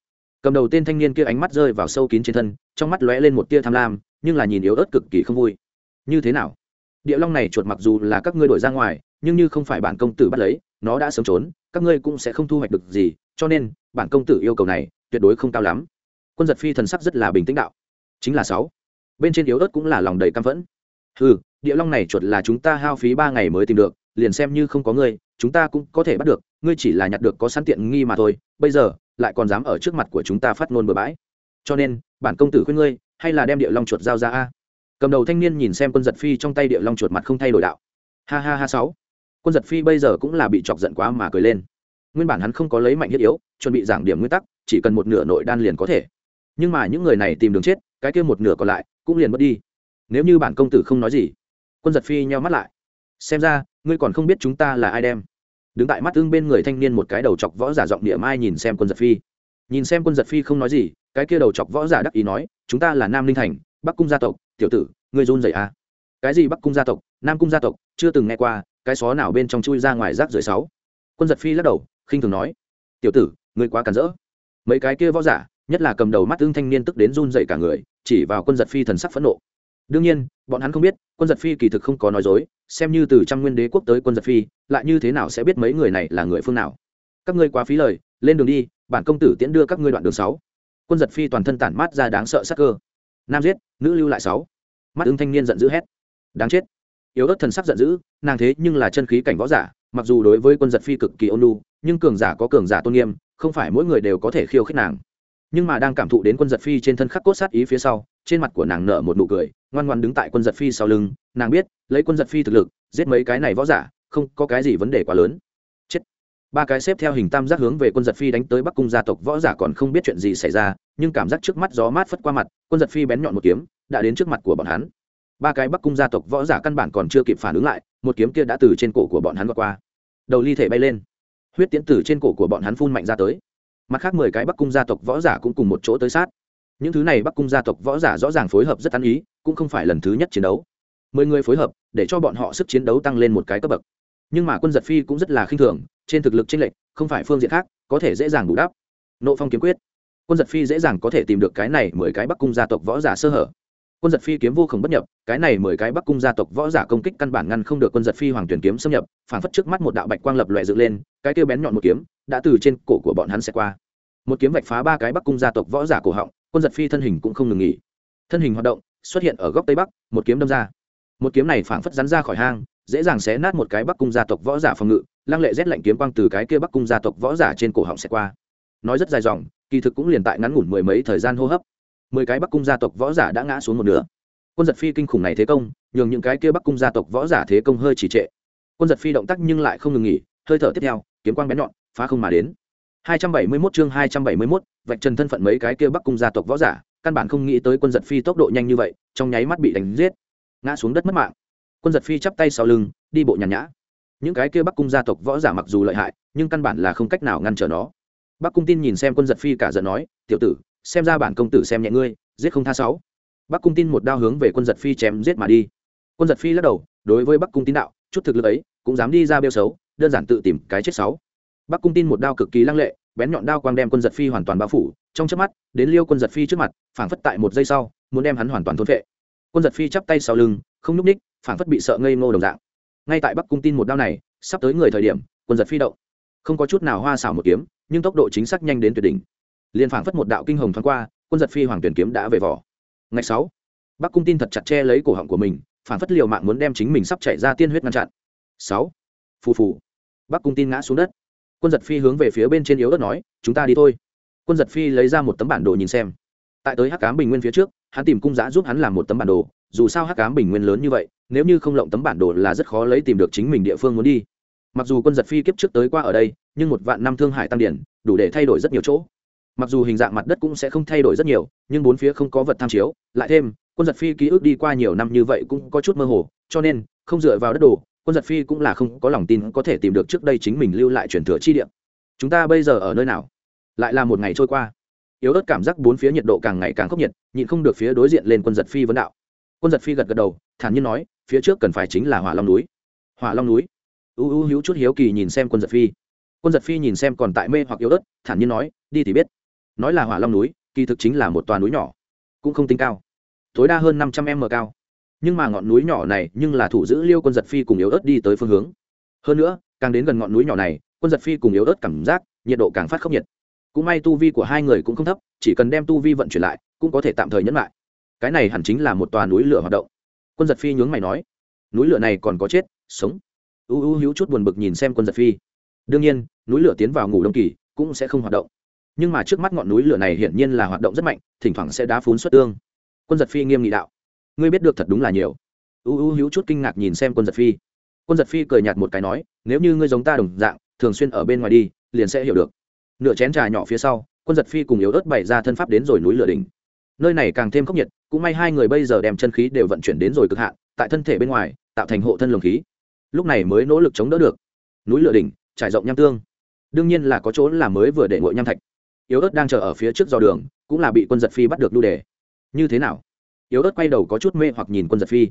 Cầm đầu tên thanh niên kia ánh mắt rơi vào sâu kín trên thân, trong mắt lóe lên một tia tham lam, nhưng là nhìn yếu ớt cực kỳ không vui. Như thế nào? Địa long này chuột mặc dù là các ngươi đổi ra ngoài, nhưng như không phải bản công tử bắt lấy, nó đã sớm trốn, các ngươi cũng sẽ không thu hoạch được gì, cho nên, bản công tử yêu cầu này tuyệt đối không cao lắm. Quân giật phi thần sắc rất là bình tĩnh đạo. Chính là sáu. Bên trên yếu ớt cũng là lòng đầy căm phẫn. Ừ địa long này chuột là chúng ta hao phí ba ngày mới tìm được, liền xem như không có ngươi, chúng ta cũng có thể bắt được, ngươi chỉ là nhặt được có sẵn tiện nghi mà thôi, bây giờ, lại còn dám ở trước mặt của chúng ta phát ngôn bừa bãi. Cho nên, bản công tử khuyên ngươi, hay là đem địa long chuột giao ra a cầm đầu thanh niên nhìn xem quân giật phi trong tay địa long chuột mặt không thay đổi đạo. Ha ha ha sáu. Quân giật phi bây giờ cũng là bị chọc giận quá mà cười lên. Nguyên bản hắn không có lấy mạnh thiết yếu, chuẩn bị giảng điểm nguyên tắc, chỉ cần một nửa nội đan liền có thể. Nhưng mà những người này tìm đường chết, cái kia một nửa còn lại, cũng liền mất đi. Nếu như bản công tử không nói gì, quân giật phi nheo mắt lại. Xem ra, ngươi còn không biết chúng ta là ai đem. Đứng tại mắt tương bên người thanh niên một cái đầu chọc võ giả giọng địa mai nhìn xem quân giật phi. Nhìn xem quân giật phi không nói gì, cái kia đầu chọc võ giả đắc ý nói, chúng ta là nam linh thành bắc cung gia tộc, tiểu tử, ngươi run dậy à. Cái gì bắc cung gia tộc, nam cung gia tộc, chưa từng nghe qua, cái xó nào bên trong chui ra ngoài rác rưởi sáu. Quân giật phi lắc đầu, khinh thường nói, tiểu tử, ngươi quá cản rỡ. Mấy cái kia võ giả, nhất là cầm đầu mắt tương thanh niên tức đến run dậy cả người, chỉ vào quân giật phi thần sắc phẫn nộ. Đương nhiên, bọn hắn không biết, quân giật phi kỳ thực không có nói dối, xem như từ trăm nguyên đế quốc tới quân giật phi, lại như thế nào sẽ biết mấy người này là người phương nào. Các ngươi quá phí lời, lên đường đi, bản công tử tiễn đưa các ngươi đoạn đường sáu. Quân giật phi toàn thân tản mát ra đáng sợ sắc cơ nam giết, nữ lưu lại sáu. Mắt ứng thanh niên giận dữ hét. Đáng chết. Yếu ớt thần sắc giận dữ, nàng thế nhưng là chân khí cảnh võ giả, mặc dù đối với quân giật phi cực kỳ ôn lu nhưng cường giả có cường giả tôn nghiêm, không phải mỗi người đều có thể khiêu khích nàng. Nhưng mà đang cảm thụ đến quân giật phi trên thân khắc cốt sát ý phía sau, trên mặt của nàng nở một nụ cười, ngoan ngoan đứng tại quân giật phi sau lưng, nàng biết, lấy quân giật phi thực lực, giết mấy cái này võ giả, không có cái gì vấn đề quá lớn ba cái xếp theo hình tam giác hướng về quân giật phi đánh tới bắc cung gia tộc, võ giả còn không biết chuyện gì xảy ra, nhưng cảm giác trước mắt gió mát phất qua mặt, quân giật phi bén nhọn một kiếm, đã đến trước mặt của bọn hắn. Ba cái bắc cung gia tộc võ giả căn bản còn chưa kịp phản ứng lại, một kiếm kia đã từ trên cổ của bọn hắn qua. Đầu ly thể bay lên. Huyết tiễn tử trên cổ của bọn hắn phun mạnh ra tới. Mặt khác mười cái bắc cung gia tộc võ giả cũng cùng một chỗ tới sát. Những thứ này bắc cung gia tộc võ giả rõ ràng phối hợp rất ăn ý, cũng không phải lần thứ nhất chiến đấu. Mười người phối hợp, để cho bọn họ sức chiến đấu tăng lên một cái cấp bậc nhưng mà quân giật phi cũng rất là khinh thường, trên thực lực t r ê n lệch, không phải phương diện khác, có thể dễ dàng bù đắp. Nộ phong kiếm quyết. Quân giật phi dễ dàng có thể tìm được cái này mười cái bắc cung gia tộc võ giả sơ hở. Quân giật phi kiếm vô khổng bất nhập, cái này mười cái bắc cung gia tộc võ giả công kích căn bản ngăn không được quân giật phi hoàng tuyển kiếm xâm nhập, phản phất trước mắt một đạo bạch quang lập loại dựng lên, cái kêu bén nhọn một kiếm đã từ trên cổ của bọn hắn xẻ qua. Một kiếm vạch phá ba cái bắc cung gia tộc võ giả cổ họng, quân giật phi thân hình cũng không ngừng nghỉ. Thân hình hoạt động, xuất hiện ở góc tây bắc, một kiếm đâm ra. Một kiếm này phản phất rắn ra khỏi hang dễ dàng xé nát một cái bắc cung gia tộc võ giả phòng ngự lăng lệ rét lạnh kiếm quang từ cái kia bắc cung gia tộc võ giả trên cổ họng sẽ qua. Nói rất dài dòng kỳ thực cũng liền tại ngắn ngủn mười mấy thời gian hô hấp. Mười cái bắc cung gia tộc võ giả đã ngã xuống một nửa. Quân giật phi kinh khủng này thế công nhường những cái kia bắc cung gia tộc võ giả thế công hơi trì trệ. Quân giật phi động tác nhưng lại không ngừng nghỉ hơi thở tiếp theo kiếm quang bén nhọn phá không mà đến. 271 chương 271, vạch trần thân phận mấy cái kia Bắc cung gia tộc võ giả, căn bản không nghĩ tới quân giật phi tốc độ nhanh như vậy, trong nháy mắt bị đánh giết, ngã xuống đất mất mạng. Quân giật phi chắp tay sau lưng, đi bộ nhàn nhã. Những cái kia Bắc cung gia tộc võ giả mặc dù lợi hại, nhưng căn bản là không cách nào ngăn trở nó. Bắc cung tin nhìn xem quân giật phi cả giận nói, "Tiểu tử, xem ra bản công tử xem nhẹ ngươi, giết không tha sáu." Bắc cung tin một đao hướng về quân giật phi chém giết mà đi. Quân giật phi lắc đầu, đối với Bắc cung tin đạo, chút thực lực ấy, cũng dám đi ra bêu xấu, đơn giản tự tìm cái chết sáu bắc cung tin một đao cực kỳ lăng lệ bén nhọn đao quang đem quân giật phi hoàn toàn bao phủ trong chớp mắt đến liêu quân giật phi trước mặt phảng phất tại một giây sau muốn đem hắn hoàn toàn thôn vệ quân giật phi chắp tay sau lưng không nhúc ních, phảng phất bị sợ ngây ngô đồng dạng. Ngay tại bắc cung tin một đao này, sắp tới người thời điểm, quân giật phi động. Không có chút nào hoa xảo một kiếm, nhưng tốc độ chính xác nhanh đến tuyệt đỉnh. Liền phảng phất một đạo kinh hồng thoáng qua, quân giật phi hoàng tuyển kiếm đã về vỏ. Ngày sáu, bắc cung tin thật chặt che lấy cổ họng của mình, phảng phất liều mạng muốn đem chính mình sắp chạy ra tiên huyết ngăn chặn. Sáu, phù phù. Bắc cung tin ngã xuống đất. Quân giật phi hướng về phía bên trên yếu đất nói, chúng ta đi thôi. Quân giật phi lấy ra một tấm bản đồ nhìn xem. Tại tới hắc cám bình nguyên phía trước, hắn tìm cung giã giúp hắn làm một tấm bản đồ dù sao hắc cám bình nguyên lớn như vậy, nếu như không lộng tấm bản đồ là rất khó lấy tìm được chính mình địa phương muốn đi. Mặc dù quân giật phi kiếp trước tới qua ở đây, nhưng một vạn năm thương hải tăng điển, đủ để thay đổi rất nhiều chỗ. Mặc dù hình dạng mặt đất cũng sẽ không thay đổi rất nhiều, nhưng bốn phía không có vật tham chiếu, lại thêm, quân giật phi ký ức đi qua nhiều năm như vậy cũng có chút mơ hồ, cho nên, không dựa vào đất đồ, quân giật phi cũng là không có lòng tin có thể tìm được trước đây chính mình lưu lại truyền thừa chi điểm chúng ta bây giờ ở nơi nào? Lại là một ngày trôi qua. Yếu ớt cảm giác bốn phía nhiệt độ càng ngày càng khốc nhiệt, nhịn không được phía đối diện lên quân giật phi vấn đạo quân giật phi gật gật đầu, thản nhiên nói, phía trước cần phải chính là hỏa long núi. Hỏa long núi? U u hữu chút hiếu kỳ nhìn xem quân giật phi. Quân giật phi nhìn xem còn tại mê hoặc yếu ớt, thản nhiên nói, đi thì biết. Nói là hỏa long núi, kỳ thực chính là một tòa núi nhỏ, cũng không tính cao. Tối đa hơn năm trăm m cao. Nhưng mà ngọn núi nhỏ này nhưng là thủ giữ liêu quân giật phi cùng yếu ớt đi tới phương hướng. Hơn nữa, càng đến gần ngọn núi nhỏ này, quân giật phi cùng yếu ớt cảm giác, nhiệt độ càng phát khốc nhiệt. Cũng may tu vi của hai người cũng không thấp, chỉ cần đem tu vi vận chuyển lại, cũng có thể tạm thời nhẫn lại cái này hẳn chính là một tòa núi lửa hoạt động. Quân giật phi nhướng mày nói, núi lửa này còn có chết, sống. U u hữu chút buồn bực nhìn xem quân giật phi. Đương nhiên, núi lửa tiến vào ngủ đông kỳ cũng sẽ không hoạt động. Nhưng mà trước mắt ngọn núi lửa này hiển nhiên là hoạt động rất mạnh, thỉnh thoảng sẽ đá phún xuất tương. Quân giật phi nghiêm nghị đạo, ngươi biết được thật đúng là nhiều. U u hữu chút kinh ngạc nhìn xem quân giật phi. Quân giật phi cười nhạt một cái nói, nếu như ngươi giống ta đồng dạng, thường xuyên ở bên ngoài đi, liền sẽ hiểu được. Nửa chén trà nhỏ phía sau, quân giật phi cùng yếu ớt bày ra thân pháp đến rồi núi lửa đỉnh. Nơi này càng thêm khốc nhiệt cũng may hai người bây giờ đem chân khí đều vận chuyển đến rồi cực hạn, tại thân thể bên ngoài, tạo thành hộ thân lồng khí. Lúc này mới nỗ lực chống đỡ được. Núi lửa đỉnh, trải rộng nham tương. Đương nhiên là có chỗ là mới vừa để ngội nham thạch. Yếu ớt đang chờ ở phía trước dò đường, cũng là bị quân giật phi bắt được lưu đề. Như thế nào? Yếu ớt quay đầu có chút mê hoặc nhìn quân giật phi.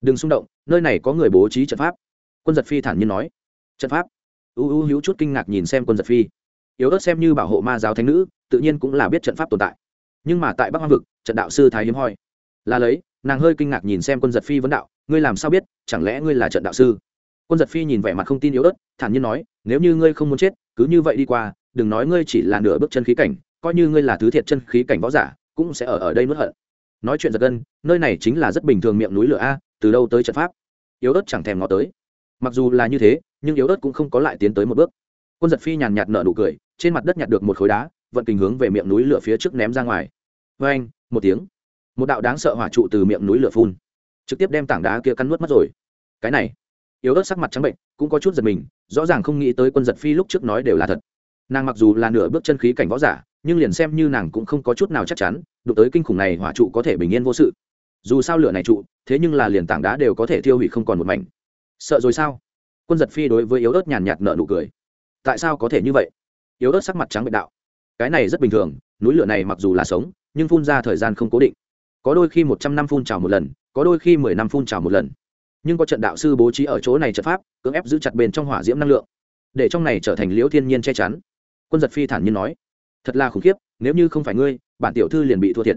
Đừng xung động, nơi này có người bố trí trận pháp. Quân giật phi thản nhiên nói. Trận pháp? U u hữu chút kinh ngạc nhìn xem quân giật phi. Yếu ớt xem như bảo hộ ma giáo thánh nữ, tự nhiên cũng là biết trận pháp tồn tại nhưng mà tại bắc hoang vực, trận đạo sư thái hiếm hoi. Là lấy, nàng hơi kinh ngạc nhìn xem quân giật phi vấn đạo, ngươi làm sao biết, chẳng lẽ ngươi là trận đạo sư? Quân giật phi nhìn vẻ mặt không tin yếu ớt, thản nhiên nói, nếu như ngươi không muốn chết, cứ như vậy đi qua, đừng nói ngươi chỉ là nửa bước chân khí cảnh, coi như ngươi là thứ thiệt chân khí cảnh võ giả, cũng sẽ ở ở đây nuốt hận. Nói chuyện giật gân, nơi này chính là rất bình thường miệng núi lửa a, từ đâu tới trận pháp? Yếu ớt chẳng thèm ngó tới. Mặc dù là như thế, nhưng yếu ớt cũng không có lại tiến tới một bước. Quân giật phi nhàn nhạt nở nụ cười, trên mặt đất nhặt được một khối đá vận kình hướng về miệng núi lửa phía trước ném ra ngoài. Vê anh, một tiếng. Một đạo đáng sợ hỏa trụ từ miệng núi lửa phun, trực tiếp đem tảng đá kia cắn nuốt mất rồi. Cái này, yếu ớt sắc mặt trắng bệnh, cũng có chút giật mình, rõ ràng không nghĩ tới quân giật phi lúc trước nói đều là thật. Nàng mặc dù là nửa bước chân khí cảnh võ giả, nhưng liền xem như nàng cũng không có chút nào chắc chắn, đụng tới kinh khủng này hỏa trụ có thể bình yên vô sự. Dù sao lửa này trụ, thế nhưng là liền tảng đá đều có thể thiêu hủy không còn một mảnh. Sợ rồi sao? Quân giật phi đối với yếu ớt nhàn nhạt nợ nụ cười. Tại sao có thể như vậy? Yếu ớt sắc mặt trắng bệnh đạo cái này rất bình thường, núi lửa này mặc dù là sống, nhưng phun ra thời gian không cố định. Có đôi khi một trăm năm phun trào một lần, có đôi khi mười năm phun trào một lần. Nhưng có trận đạo sư bố trí ở chỗ này trận pháp, cưỡng ép giữ chặt bền trong hỏa diễm năng lượng, để trong này trở thành liễu thiên nhiên che chắn. Quân giật phi thản nhiên nói, thật là khủng khiếp, nếu như không phải ngươi, bản tiểu thư liền bị thua thiệt.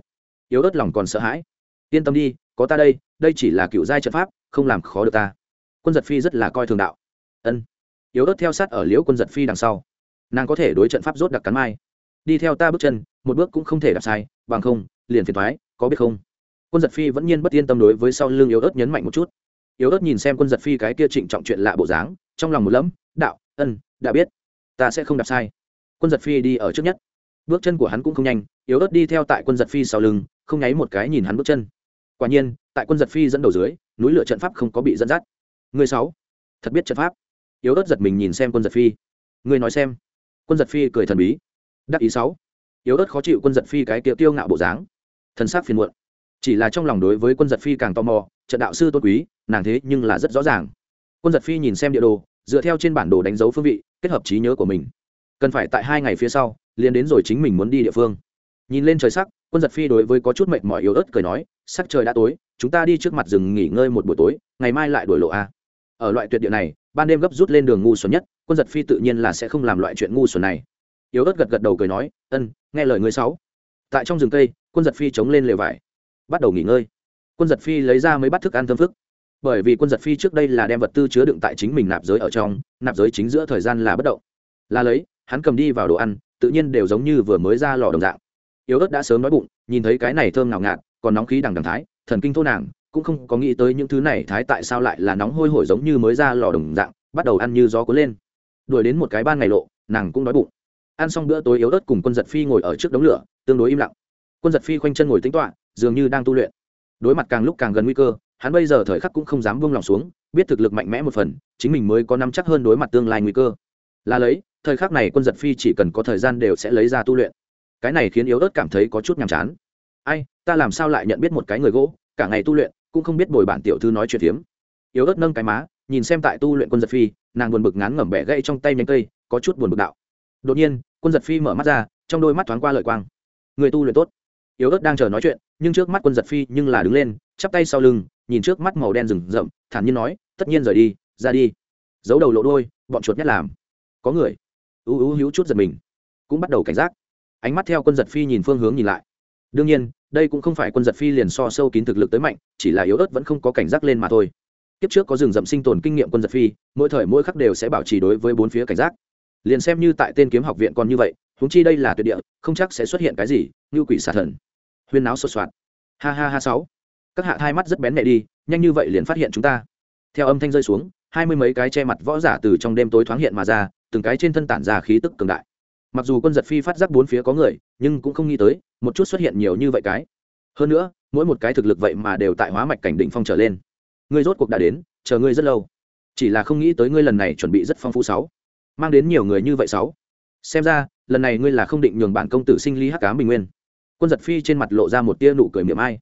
Yếu ớt lòng còn sợ hãi, yên tâm đi, có ta đây đây chỉ là cựu giai trận pháp, không làm khó được ta. Quân giật phi rất là coi thường đạo. Ân. Yếu ớt theo sát ở liễu quân giật phi đằng sau. Nàng có thể đối trận pháp rốt đặc cắn mai đi theo ta bước chân, một bước cũng không thể đạp sai, bằng không, liền phiền thoái có biết không? Quân giật phi vẫn nhiên bất yên tâm đối với sau lưng yếu ớt nhấn mạnh một chút. Yếu ớt nhìn xem quân giật phi cái kia trịnh trọng chuyện lạ bộ dáng, trong lòng một lẫm, đạo, ân, đã biết, ta sẽ không đạp sai. Quân giật phi đi ở trước nhất. Bước chân của hắn cũng không nhanh, yếu ớt đi theo tại quân giật phi sau lưng, không nháy một cái nhìn hắn bước chân. Quả nhiên, tại quân giật phi dẫn đầu dưới, núi lửa trận pháp không có bị dẫn dắt. Người sáu, thật biết trận pháp. Yếu ớt giật mình nhìn xem quân giật phi. Người nói xem. Quân giật phi cười thần bí đắc ý sáu. Yếu ớt khó chịu quân giật phi cái kiệu tiêu ngạo bộ dáng. Thân xác phiền muộn. Chỉ là trong lòng đối với quân giật phi càng tò mò, trận đạo sư tôn quý, nàng thế nhưng là rất rõ ràng. Quân giật phi nhìn xem địa đồ, dựa theo trên bản đồ đánh dấu phương vị, kết hợp trí nhớ của mình. Cần phải tại hai ngày phía sau, liền đến rồi chính mình muốn đi địa phương. Nhìn lên trời sắc, quân giật phi đối với có chút mệt mỏi yếu ớt cười nói, sắc trời đã tối, chúng ta đi trước mặt rừng nghỉ ngơi một buổi tối, ngày mai lại đổi lộ a. Ở loại tuyệt địa này, ban đêm gấp rút lên đường ngu xuẩn nhất, quân giật phi tự nhiên là sẽ không làm loại chuyện ngu xuẩn này yếu ớt gật gật đầu cười nói, ân, nghe lời ngươi sáu. Tại trong rừng cây, quân giật phi chống lên lều vải, bắt đầu nghỉ ngơi. Quân giật phi lấy ra mấy bát thức ăn thơm phức. Bởi vì quân giật phi trước đây là đem vật tư chứa đựng tại chính mình nạp giới ở trong, nạp giới chính giữa thời gian là bất động. Là lấy, hắn cầm đi vào đồ ăn, tự nhiên đều giống như vừa mới ra lò đồng dạng. Yếu ớt đã sớm nói bụng, nhìn thấy cái này thơm ngào ngạt, còn nóng khí đằng đằng thái, thần kinh thô nàng cũng không có nghĩ tới những thứ này thái tại sao lại là nóng hôi hổi giống như mới ra lò đồng dạng, bắt đầu ăn như gió cuốn lên. Đuổi đến một cái ban ngày lộ, nàng cũng đói bụng ăn xong bữa tối yếu ớt cùng quân giật phi ngồi ở trước đống lửa, tương đối im lặng. Quân giật phi khoanh chân ngồi tính toạ dường như đang tu luyện. Đối mặt càng lúc càng gần nguy cơ, hắn bây giờ thời khắc cũng không dám buông lòng xuống, biết thực lực mạnh mẽ một phần, chính mình mới có nắm chắc hơn đối mặt tương lai nguy cơ. Là lấy, thời khắc này quân giật phi chỉ cần có thời gian đều sẽ lấy ra tu luyện. Cái này khiến yếu ớt cảm thấy có chút nhàm chán. Ai, ta làm sao lại nhận biết một cái người gỗ, cả ngày tu luyện, cũng không biết bồi bản tiểu thư nói chuyện phiếm yếu ớt nâng cái má, nhìn xem tại tu luyện quân giật phi, nàng buồn bực ngán ngẩm bẻ gãy trong tay nhánh cây, có chút buồn bực đạo đột nhiên, quân giật phi mở mắt ra, trong đôi mắt thoáng qua lợi quang. Người tu luyện tốt. Yếu ớt đang chờ nói chuyện, nhưng trước mắt quân giật phi nhưng là đứng lên, chắp tay sau lưng, nhìn trước mắt màu đen rừng rậm, thản nhiên nói, tất nhiên rời đi, ra đi. Giấu đầu lộ đôi, bọn chuột nhất làm. Có người. Ưu ưu hữu chút giật mình. Cũng bắt đầu cảnh giác. Ánh mắt theo quân giật phi nhìn phương hướng nhìn lại. Đương nhiên, đây cũng không phải quân giật phi liền so sâu kín thực lực tới mạnh, chỉ là yếu ớt vẫn không có cảnh giác lên mà thôi. Kiếp trước có rừng rậm sinh tồn kinh nghiệm quân giật phi, mỗi thời mỗi khắc đều sẽ bảo trì đối với bốn phía cảnh giác liền xem như tại tên kiếm học viện còn như vậy húng chi đây là tuyệt địa, không chắc sẽ xuất hiện cái gì, như quỷ xà thần. Huyên náo sột soạt. Ha ha ha sáu. Các hạ hai mắt rất bén mẹ đi, nhanh như vậy liền phát hiện chúng ta. Theo âm thanh rơi xuống, hai mươi mấy cái che mặt võ giả từ trong đêm tối thoáng hiện mà ra, từng cái trên thân tản ra khí tức cường đại. Mặc dù quân giật phi phát giác bốn phía có người, nhưng cũng không nghĩ tới, một chút xuất hiện nhiều như vậy cái. Hơn nữa, mỗi một cái thực lực vậy mà đều tại hóa mạch cảnh đỉnh phong trở lên. Ngươi rốt cuộc đã đến, chờ ngươi rất lâu. Chỉ là không nghĩ tới ngươi lần này chuẩn bị rất phong phú sáu mang đến nhiều người như vậy sáu. Xem ra, lần này ngươi là không định nhường bản công tử sinh ly hắc cám bình nguyên. Quân giật phi trên mặt lộ ra một tia nụ cười miệng ai.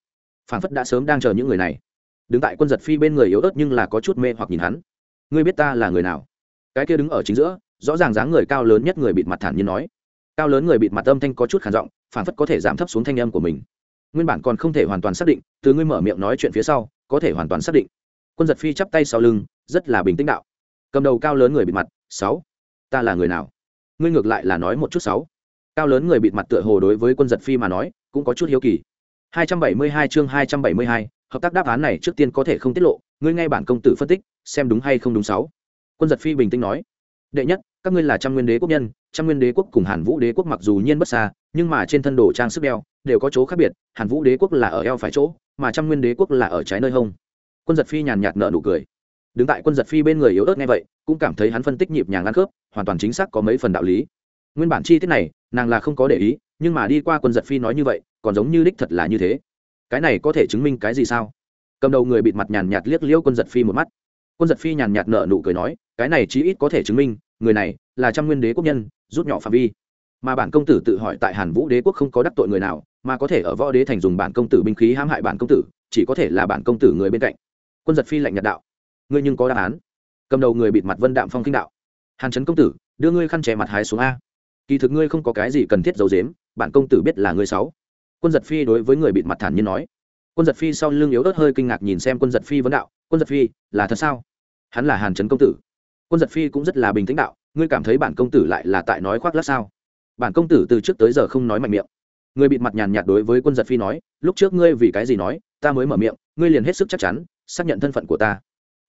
Phản phất đã sớm đang chờ những người này. Đứng tại quân giật phi bên người yếu ớt nhưng là có chút mê hoặc nhìn hắn. Ngươi biết ta là người nào? Cái kia đứng ở chính giữa, rõ ràng dáng người cao lớn nhất người bịt mặt thản nhiên nói. Cao lớn người bịt mặt âm thanh có chút khản giọng phản phất có thể giảm thấp xuống thanh âm của mình. Nguyên bản còn không thể hoàn toàn xác định, từ ngươi mở miệng nói chuyện phía sau, có thể hoàn toàn xác định. Quân giật phi chắp tay sau lưng, rất là bình tĩnh đạo. Cầm đầu cao lớn người bịt mặt, sáu ta là người nào? Ngươi ngược lại là nói một chút sáu. Cao lớn người bịt mặt tựa hồ đối với quân giật phi mà nói cũng có chút hiếu kỳ. 272 chương 272, hợp tác đáp án này trước tiên có thể không tiết lộ ngươi nghe bản công tử phân tích xem đúng hay không đúng sáu. Quân giật phi bình tĩnh nói đệ nhất các ngươi là trăm nguyên đế quốc nhân trăm nguyên đế quốc cùng hàn vũ đế quốc mặc dù nhiên bất xa nhưng mà trên thân đồ trang sức đeo đều có chỗ khác biệt hàn vũ đế quốc là ở eo phải chỗ mà trăm nguyên đế quốc là ở trái nơi hông. Quân giật phi nhàn nhạt nợ nụ cười đứng tại quân giật phi bên người yếu ớt nghe vậy, cũng cảm thấy hắn phân tích nhịp nhàng ăn khớp, hoàn toàn chính xác có mấy phần đạo lý. Nguyên bản chi tiết này, nàng là không có để ý, nhưng mà đi qua quân giật phi nói như vậy, còn giống như đích thật là như thế. Cái này có thể chứng minh cái gì sao? Cầm đầu người bịt mặt nhàn nhạt liếc liêu quân giật phi một mắt. Quân giật phi nhàn nhạt nợ nụ cười nói, cái này chí ít có thể chứng minh, người này là trăm nguyên đế quốc nhân, rút nhỏ phạm vi. Mà bản công tử tự hỏi tại hàn vũ đế quốc không có đắc tội người nào, mà có thể ở võ đế thành dùng bản công tử binh khí hãm hại bản công tử, chỉ có thể là bản công tử người bên cạnh. Quân giật phi lạnh nhạt đạo ngươi nhưng có đáp án. Cầm đầu người bịt mặt vân đạm phong kinh đạo. Hàn trấn công tử, đưa ngươi khăn che mặt hái xuống a. Kỳ thực ngươi không có cái gì cần thiết giấu dếm bản công tử biết là ngươi sáu quân giật phi đối với người bịt mặt thản nhiên nói. Quân giật phi sau lưng yếu ớt hơi kinh ngạc nhìn xem quân giật phi vấn đạo, quân giật phi, là thật sao? Hắn là hàn trấn công tử. Quân giật phi cũng rất là bình tĩnh đạo, ngươi cảm thấy bản công tử lại là tại nói khoác lát sao? Bản công tử từ trước tới giờ không nói mạnh miệng. Người bịt mặt nhàn nhạt đối với quân giật phi nói, lúc trước ngươi vì cái gì nói, ta mới mở miệng, ngươi liền hết sức chắc chắn, xác nhận thân phận của ta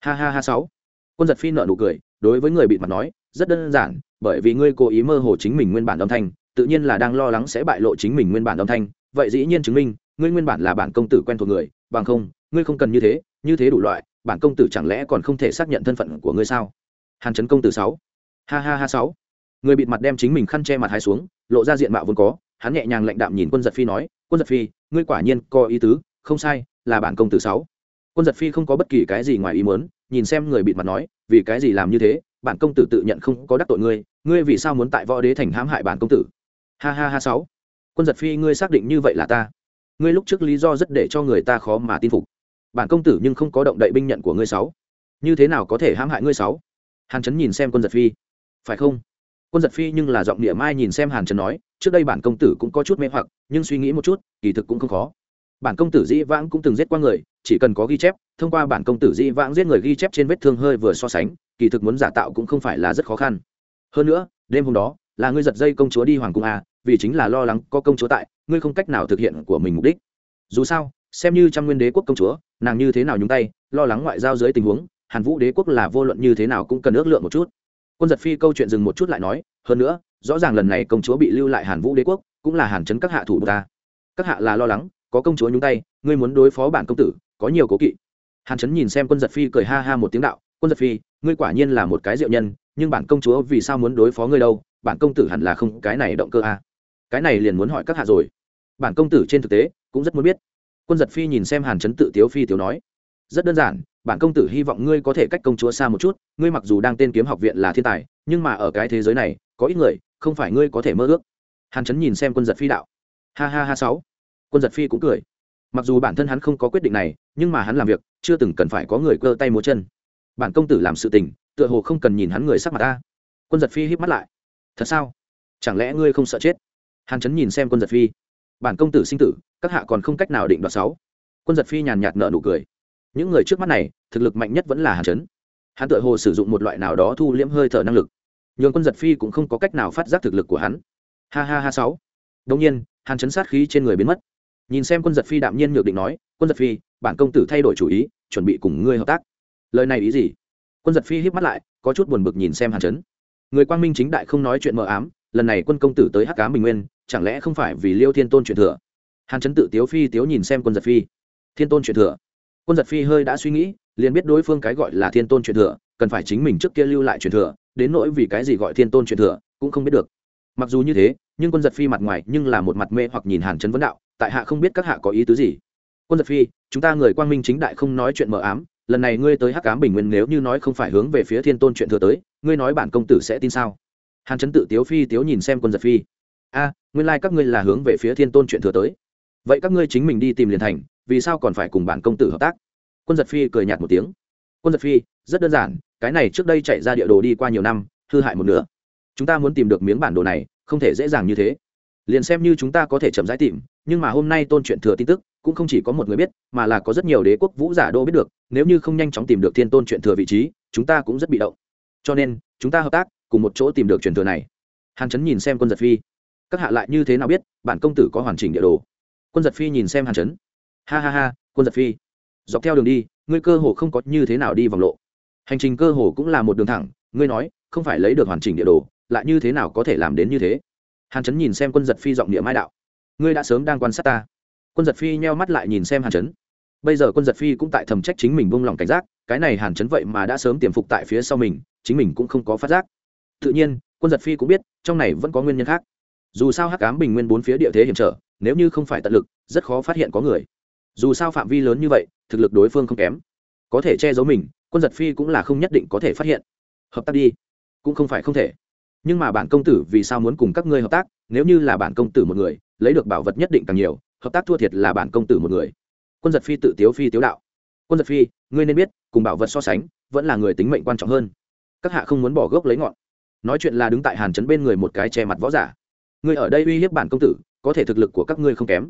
ha ha ha sáu. Quân giật phi nợ nụ cười, đối với người bị mặt nói, rất đơn giản, bởi vì ngươi cố ý mơ hồ chính mình nguyên bản âm thanh, tự nhiên là đang lo lắng sẽ bại lộ chính mình nguyên bản âm thanh. Vậy dĩ nhiên chứng minh, ngươi nguyên bản là bản công tử quen thuộc người, bằng không, ngươi không cần như thế như thế đủ loại, bản công tử chẳng lẽ còn không thể xác nhận thân phận của ngươi sao? Hàn trấn công tử sáu. Ha ha ha sáu. Người bịt mặt đem chính mình khăn che mặt hai xuống, lộ ra diện mạo vốn có, hắn nhẹ nhàng lạnh đạm nhìn quân giật phi nói, quân giật phi, ngươi quả nhiên có ý tứ, không sai, là bản công tử sáu quân giật phi không có bất kỳ cái gì ngoài ý muốn, nhìn xem người bịt mặt nói, vì cái gì làm như thế? Bản công tử tự nhận không có đắc tội ngươi ngươi vì sao muốn tại võ đế thành hãm hại bản công tử? Ha ha ha sáu. Quân giật phi, ngươi xác định như vậy là ta. Ngươi lúc trước lý do rất để cho người ta khó mà tin phục. Bản công tử nhưng không có động đậy binh nhận của ngươi sáu. Như thế nào có thể hãm hại ngươi sáu? Hàn trấn nhìn xem quân giật phi. Phải không? Quân giật phi nhưng là giọng địa mai nhìn xem hàn trấn nói, trước đây bản công tử cũng có chút mê hoặc, nhưng suy nghĩ một chút, kỳ thực cũng không khó bản công tử dĩ vãng cũng từng giết qua người, chỉ cần có ghi chép, thông qua bản công tử dĩ vãng giết người ghi chép trên vết thương hơi vừa so sánh, kỳ thực muốn giả tạo cũng không phải là rất khó khăn. Hơn nữa, đêm hôm đó, là ngươi giật dây công chúa đi hoàng cung a vì chính là lo lắng có công chúa tại, ngươi không cách nào thực hiện của mình mục đích. Dù sao, xem như trăm nguyên đế quốc công chúa, nàng như thế nào nhúng tay, lo lắng ngoại giao dưới tình huống, hàn vũ đế quốc là vô luận như thế nào cũng cần ước lượng một chút. Quân giật phi câu chuyện dừng một chút lại nói, hơn nữa, rõ ràng lần này công chúa bị lưu lại hàn vũ đế quốc, cũng là hàn chấn các hạ thủ ta. Các hạ là lo lắng có công chúa nhúng tay, ngươi muốn đối phó bản công tử, có nhiều cố kỵ. Hàn chấn nhìn xem quân giật phi cười ha ha một tiếng đạo, quân giật phi, ngươi quả nhiên là một cái diệu nhân, nhưng bản công chúa vì sao muốn đối phó ngươi đâu? Bản công tử hẳn là không, cái này động cơ a cái này liền muốn hỏi các hạ rồi. Bản công tử trên thực tế cũng rất muốn biết. Quân giật phi nhìn xem hàn chấn tự tiếu phi tiếu nói, rất đơn giản, bản công tử hy vọng ngươi có thể cách công chúa xa một chút, ngươi mặc dù đang tên kiếm học viện là thiên tài, nhưng mà ở cái thế giới này, có ít người, không phải ngươi có thể mơ ước. Hàn chấn nhìn xem quân giật phi đạo, ha ha ha sáu quân giật phi cũng cười. Mặc dù bản thân hắn không có quyết định này, nhưng mà hắn làm việc, chưa từng cần phải có người cơ tay múa chân. Bản công tử làm sự tình, tựa hồ không cần nhìn hắn người sắc mặt ta. Quân giật phi híp mắt lại. Thật sao? Chẳng lẽ ngươi không sợ chết? Hàn chấn nhìn xem quân giật phi. Bản công tử sinh tử, các hạ còn không cách nào định đoạt sáu. Quân giật phi nhàn nhạt nợ nụ cười. Những người trước mắt này, thực lực mạnh nhất vẫn là hàn chấn. Hắn Tựa hồ sử dụng một loại nào đó thu liễm hơi thở năng lực. Nhường quân giật phi cũng không có cách nào phát giác thực lực của hắn. Ha ha ha sáu. Đông nhiên, hàn chấn sát khí trên người biến mất nhìn xem quân giật phi đạm nhiên ngược định nói, quân giật phi, bản công tử thay đổi chủ ý, chuẩn bị cùng ngươi hợp tác. Lời này ý gì? Quân giật phi híp mắt lại, có chút buồn bực nhìn xem hàn chấn. Người quang minh chính đại không nói chuyện mờ ám, lần này quân công tử tới hắc cá bình nguyên, chẳng lẽ không phải vì liêu thiên tôn truyền thừa? Hàn chấn tự tiếu phi tiếu nhìn xem quân giật phi. Thiên tôn truyền thừa. Quân giật phi hơi đã suy nghĩ, liền biết đối phương cái gọi là thiên tôn truyền thừa, cần phải chính mình trước kia lưu lại truyền thừa, đến nỗi vì cái gì gọi thiên tôn truyền thừa, cũng không biết được. Mặc dù như thế, nhưng quân giật phi mặt ngoài nhưng là một mặt mê hoặc nhìn hàn chấn vấn đạo tại hạ không biết các hạ có ý tứ gì. Quân giật phi, chúng ta người quang minh chính đại không nói chuyện mờ ám, lần này ngươi tới hắc cám bình nguyên nếu như nói không phải hướng về phía thiên tôn chuyện thừa tới, ngươi nói bản công tử sẽ tin sao? Hàn chấn tự tiếu phi tiếu nhìn xem quân giật phi. A, nguyên lai、like、các ngươi là hướng về phía thiên tôn chuyện thừa tới. Vậy các ngươi chính mình đi tìm liền thành, vì sao còn phải cùng bản công tử hợp tác? Quân giật phi cười nhạt một tiếng. Quân giật phi, rất đơn giản, cái này trước đây chạy ra địa đồ đi qua nhiều năm, hư hại một nửa. Chúng ta muốn tìm được miếng bản đồ này, không thể dễ dàng như thế. Liền xem như chúng ta có thể chậm rãi tìm nhưng mà hôm nay tôn chuyện thừa tin tức, cũng không chỉ có một người biết, mà là có rất nhiều đế quốc vũ giả đô biết được, nếu như không nhanh chóng tìm được thiên tôn chuyện thừa vị trí, chúng ta cũng rất bị động. Cho nên, chúng ta hợp tác, cùng một chỗ tìm được truyền thừa này. Hàn chấn nhìn xem quân giật phi. Các hạ lại như thế nào biết, bản công tử có hoàn chỉnh địa đồ? Quân giật phi nhìn xem hàn chấn. Ha ha ha, quân giật phi. Dọc theo đường đi, ngươi cơ hồ không có như thế nào đi vòng lộ. Hành trình cơ hồ cũng là một đường thẳng, ngươi nói, không phải lấy được hoàn chỉnh địa đồ, lại như thế nào có thể làm đến như thế? Hàn chấn nhìn xem quân giật phi giọng địa mai đạo ngươi đã sớm đang quan sát ta. Quân giật phi nheo mắt lại nhìn xem hàn trấn bây giờ quân giật phi cũng tại thầm trách chính mình buông lỏng cảnh giác, cái này hàn trấn vậy mà đã sớm tiềm phục tại phía sau mình, chính mình cũng không có phát giác. Tự nhiên, quân giật phi cũng biết, trong này vẫn có nguyên nhân khác. Dù sao hắc cám bình nguyên bốn phía địa thế hiểm trở, nếu như không phải tận lực, rất khó phát hiện có người. Dù sao phạm vi lớn như vậy, thực lực đối phương không kém. Có thể che giấu mình, quân giật phi cũng là không nhất định có thể phát hiện. Hợp tác đi, cũng không phải không thể nhưng mà bản công tử vì sao muốn cùng các ngươi hợp tác? Nếu như là bản công tử một người, lấy được bảo vật nhất định càng nhiều, hợp tác thua thiệt là bản công tử một người. Quân giật phi tự tiếu phi tiếu đạo. Quân giật phi, ngươi nên biết, cùng bảo vật so sánh, vẫn là người tính mệnh quan trọng hơn. Các hạ không muốn bỏ gốc lấy ngọn. Nói chuyện là đứng tại hàn trấn bên người một cái che mặt võ giả. Ngươi ở đây uy hiếp bản công tử, có thể thực lực của các ngươi không kém.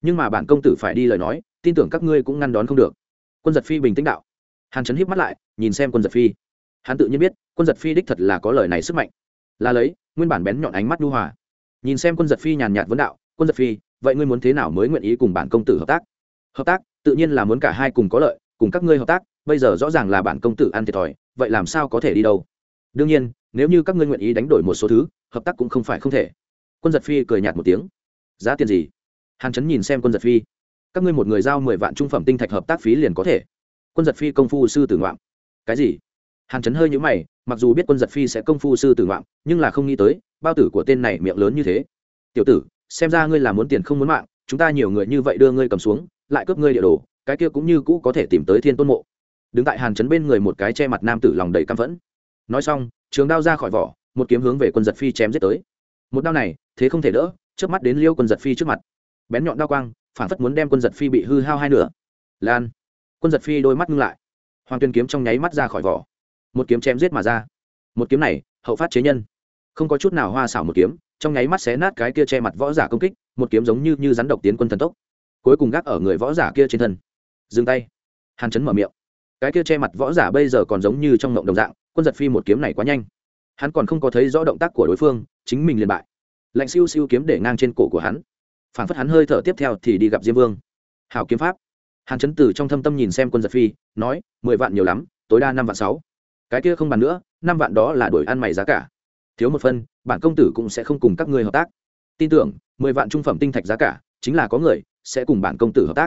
Nhưng mà bản công tử phải đi lời nói, tin tưởng các ngươi cũng ngăn đón không được. Quân giật phi bình tĩnh đạo. Hàn trấn híp mắt lại, nhìn xem quân giật phi. Hắn tự nhiên biết, quân giật phi đích thật là có lời này sức mạnh là lấy, nguyên bản bén nhọn ánh mắt nhu hòa. Nhìn xem quân giật phi nhàn nhạt vấn đạo, quân giật phi, vậy ngươi muốn thế nào mới nguyện ý cùng bản công tử hợp tác? Hợp tác? Tự nhiên là muốn cả hai cùng có lợi, cùng các ngươi hợp tác, bây giờ rõ ràng là bản công tử ăn thiệt thòi, vậy làm sao có thể đi đâu? Đương nhiên, nếu như các ngươi nguyện ý đánh đổi một số thứ, hợp tác cũng không phải không thể. Quân giật phi cười nhạt một tiếng. Giá tiền gì? Hàn chấn nhìn xem quân giật phi. Các ngươi một người giao mười vạn trung phẩm tinh thạch hợp tác phí liền có thể. Quân giật phi công phu sư tử ngoạm. Cái gì? Hàn trấn hơi nhũ mày, mặc dù biết quân giật phi sẽ công phu sư tử ngoạm nhưng là không nghĩ tới, bao tử của tên này miệng lớn như thế. Tiểu tử, xem ra ngươi là muốn tiền không muốn mạng, chúng ta nhiều người như vậy đưa ngươi cầm xuống, lại cướp ngươi địa đồ, cái kia cũng như cũ có thể tìm tới thiên tôn mộ. Đứng tại hàn trấn bên người một cái che mặt nam tử lòng đầy căm phẫn. Nói xong, trường đao ra khỏi vỏ, một kiếm hướng về quân giật phi chém giết tới. Một đao này, thế không thể đỡ trước mắt đến liêu quân giật phi trước mặt. Bén nhọn đao quang, phản phất muốn đem quân giật phi bị hư hao hai nửa. Lan, quân giật phi đôi mắt ngưng lại. Hoàng tuyên kiếm trong nháy mắt ra khỏi vỏ một kiếm chém giết mà ra. Một kiếm này, hậu phát chế nhân. Không có chút nào hoa xảo một kiếm, trong nháy mắt xé nát cái kia che mặt võ giả công kích, một kiếm giống như như rắn độc tiến quân thần tốc. Cuối cùng gác ở người võ giả kia trên thân. Dừng tay. Hàn chấn mở miệng. Cái kia che mặt võ giả bây giờ còn giống như trong ngộng đồng dạng, quân giật phi một kiếm này quá nhanh. Hắn còn không có thấy rõ động tác của đối phương, chính mình liền bại. Lạnh siêu siêu kiếm để ngang trên cổ của hắn. Phản phất hắn hơi thở tiếp theo thì đi gặp diêm vương. Hảo kiếm pháp. Hàn chấn từ trong thâm tâm nhìn xem quân giật phi, nói, mười vạn nhiều lắm, tối đa năm vạn sáu cái kia không bàn nữa, năm vạn đó là đổi ăn mày giá cả. Thiếu một phân, bản công tử cũng sẽ không cùng các ngươi hợp tác. Tin tưởng, mười vạn trung phẩm tinh thạch giá cả, chính là có người sẽ cùng bản công tử hợp tác.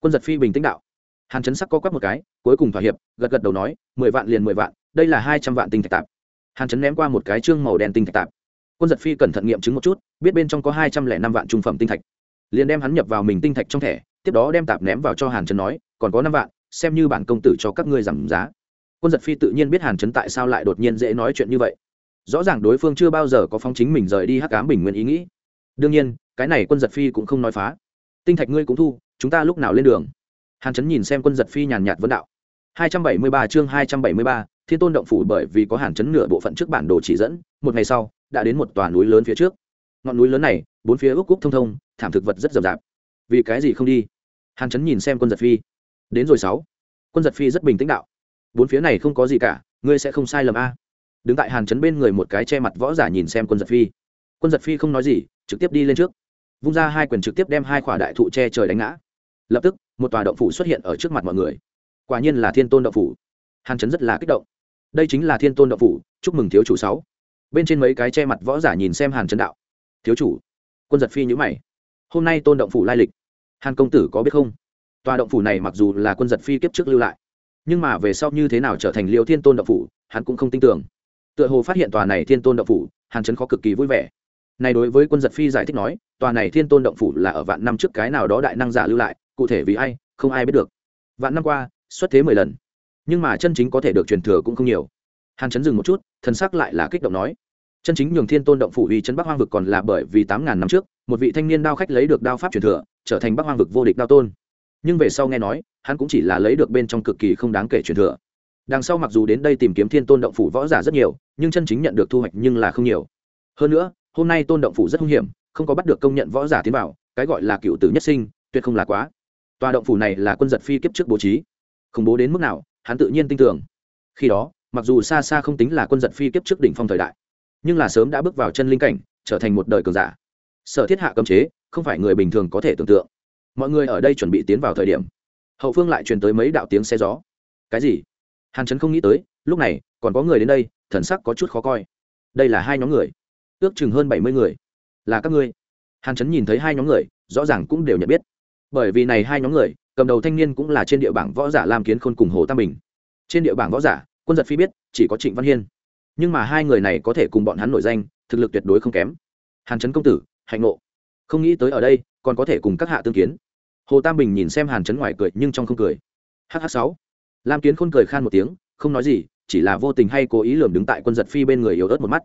Quân giật phi bình tĩnh đạo. Hàn chấn sắc co quắp một cái, cuối cùng thỏa hiệp, gật gật đầu nói, mười vạn liền mười vạn, đây là hai trăm vạn tinh thạch tạp. Hàn chấn ném qua một cái trương màu đen tinh thạch tạp. Quân giật phi cẩn thận nghiệm chứng một chút, biết bên trong có hai trăm lẻ năm vạn trung phẩm tinh thạch. Liền đem hắn nhập vào mình tinh thạch trong thẻ, tiếp đó đem tạp ném vào cho hàn chấn nói, còn có năm vạn, xem như bản công tử cho các ngươi giảm giá quân giật phi tự nhiên biết hàn Chấn tại sao lại đột nhiên dễ nói chuyện như vậy. Rõ ràng đối phương chưa bao giờ có phong chính mình rời đi hắc cám bình nguyên ý nghĩ. Đương nhiên cái này quân giật phi cũng không nói phá. Tinh thạch ngươi cũng thu chúng ta lúc nào lên đường? Hàn Chấn nhìn xem quân giật phi nhàn nhạt vấn đạo. 273 chương 273, thiên tôn động phủ bởi vì có hàn chấn nửa bộ phận trước bản đồ chỉ dẫn một ngày sau đã đến một tòa núi lớn phía trước. Ngọn núi lớn này bốn phía ước cúc thông thông thảm thực vật rất rậm rạp. Vì cái gì không đi? Hàn chấn nhìn xem quân giật phi. Đến rồi sáu. Quân giật phi rất bình tĩnh đạo bốn phía này không có gì cả, ngươi sẽ không sai lầm a. Đứng tại hàn chấn bên người một cái che mặt võ giả nhìn xem quân giật phi. Quân giật phi không nói gì, trực tiếp đi lên trước. Vung ra hai quyền trực tiếp đem hai khỏa đại thụ che trời đánh ngã. Lập tức, một tòa động phủ xuất hiện ở trước mặt mọi người. Quả nhiên là thiên tôn động phủ. Hàn chấn rất là kích động. Đây chính là thiên tôn động phủ, chúc mừng thiếu chủ sáu. Bên trên mấy cái che mặt võ giả nhìn xem hàn chấn đạo. Thiếu chủ. Quân giật phi nhữ mày. Hôm nay tôn động phủ lai lịch. Hàn công tử có biết không? Tòa động phủ này mặc dù là quân giật phi kiếp trước lưu lại nhưng mà về sau như thế nào trở thành liều thiên tôn động phủ, hắn cũng không tin tưởng. Tựa hồ phát hiện tòa này thiên tôn động phủ, hàn chấn khó cực kỳ vui vẻ. Này đối với quân giật phi giải thích nói, tòa này thiên tôn động phủ là ở vạn năm trước cái nào đó đại năng giả lưu lại, cụ thể vì ai, không ai biết được. Vạn năm qua, xuất thế mười lần. Nhưng mà chân chính có thể được truyền thừa cũng không nhiều. Hàn chấn dừng một chút thân xác lại là kích động nói. Chân chính nhường thiên tôn động phủ uy chấn bắc hoang vực còn là bởi vì tám ngàn năm trước, một vị thanh niên đao khách lấy được đao pháp truyền thừa, trở thành bắc hoang vực vô địch đao tôn nhưng về sau nghe nói, hắn cũng chỉ là lấy được bên trong cực kỳ không đáng kể truyền thừa. Đằng sau mặc dù đến đây tìm kiếm thiên tôn động phủ võ giả rất nhiều, nhưng chân chính nhận được thu hoạch nhưng là không nhiều. Hơn nữa, hôm nay tôn động phủ rất hung hiểm, không có bắt được công nhận võ giả tiến vào, cái gọi là cựu tử nhất sinh, tuyệt không là quá. Tòa động phủ này là quân giật phi kiếp trước bố trí. Khủng bố đến mức nào, hắn tự nhiên tin tưởng. Khi đó, mặc dù xa xa không tính là quân giật phi kiếp trước đỉnh phong thời đại, nhưng là sớm đã bước vào chân linh cảnh, trở thành một đời cường giả. Sở thiết hạ cấm chế, không phải người bình thường có thể tưởng tượng mọi người ở đây chuẩn bị tiến vào thời điểm. Hậu phương lại truyền tới mấy đạo tiếng xe gió. Cái gì? Hàn trấn không nghĩ tới, lúc này, còn có người đến đây, thần sắc có chút khó coi. Đây là hai nhóm người. Ước chừng hơn bảy mươi người. Là các ngươi. Hàn trấn nhìn thấy hai nhóm người, rõ ràng cũng đều nhận biết. Bởi vì này hai nhóm người, cầm đầu thanh niên cũng là trên địa bảng võ giả lam kiến khôn cùng hồ tam bình. Trên địa bảng võ giả, quân giật phi biết, chỉ có trịnh văn hiên. Nhưng mà hai người này có thể cùng bọn hắn nổi danh, thực lực tuyệt đối không kém. Hàn trấn công tử, hạnh ngộ. Không nghĩ tới ở đây, còn có thể cùng các hạ tương kiến hồ tam bình nhìn xem hàn Chấn ngoài cười nhưng trong không cười. Hh sáu. Lam kiến khôn cười khan một tiếng, không nói gì, chỉ là vô tình hay cố ý lườm đứng tại quân giật phi bên người yếu ớt một mắt.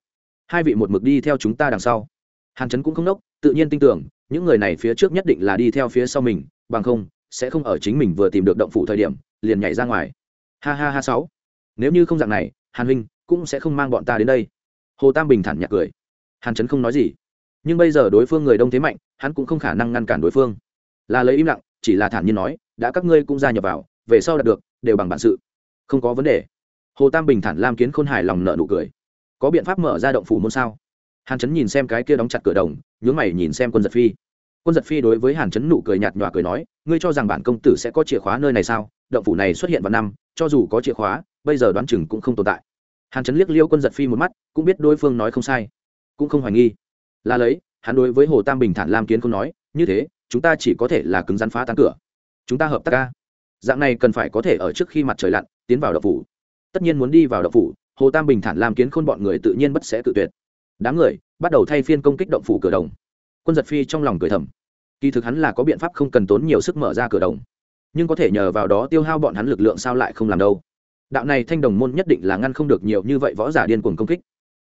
Hai vị một mực đi theo chúng ta đằng sau. Hàn Chấn cũng không đốc tự nhiên tin tưởng, những người này phía trước nhất định là đi theo phía sau mình, bằng không, sẽ không ở chính mình vừa tìm được động phủ thời điểm, liền nhảy ra ngoài. Ha ha ha sáu. Nếu như không dạng này, hàn huynh cũng sẽ không mang bọn ta đến đây. Hồ tam bình thản nhạt cười. Hàn Chấn không nói gì. Nhưng bây giờ đối phương người đông thế mạnh, hắn cũng không khả năng ngăn cản đối phương là lấy im lặng, chỉ là thản nhiên nói, đã các ngươi cũng gia nhập vào, về sau đạt được, đều bằng bản sự. Không có vấn đề. Hồ tam bình thản lam kiến khôn hài lòng nợ nụ cười. Có biện pháp mở ra động phủ môn sao? Hàn Chấn nhìn xem cái kia đóng chặt cửa đồng, nhướng mày nhìn xem quân giật phi. Quân giật phi đối với hàn Chấn nụ cười nhạt nhòa cười nói, ngươi cho rằng bản công tử sẽ có chìa khóa nơi này sao? Động phủ này xuất hiện vào năm, cho dù có chìa khóa, bây giờ đoán chừng cũng không tồn tại. Hàn Chấn liếc liêu quân giật phi một mắt, cũng biết đối phương nói không sai, cũng không hoài nghi. Là lấy, hắn đối với hồ tam bình thản lam kiến không nói, như thế chúng ta chỉ có thể là cứng rắn phá tan cửa. Chúng ta hợp tác ca. Dạng này cần phải có thể ở trước khi mặt trời lặn, tiến vào đậu phủ. Tất nhiên muốn đi vào đậu phủ, hồ tam bình thản làm kiến khôn bọn người tự nhiên bất sẽ tự tuyệt. Đám người bắt đầu thay phiên công kích động phủ cửa đồng. Quân giật phi trong lòng cười thầm. Kỳ thực hắn là có biện pháp không cần tốn nhiều sức mở ra cửa đồng. Nhưng có thể nhờ vào đó tiêu hao bọn hắn lực lượng sao lại không làm đâu. Đạo này thanh đồng môn nhất định là ngăn không được nhiều như vậy võ giả điên cuồng công kích.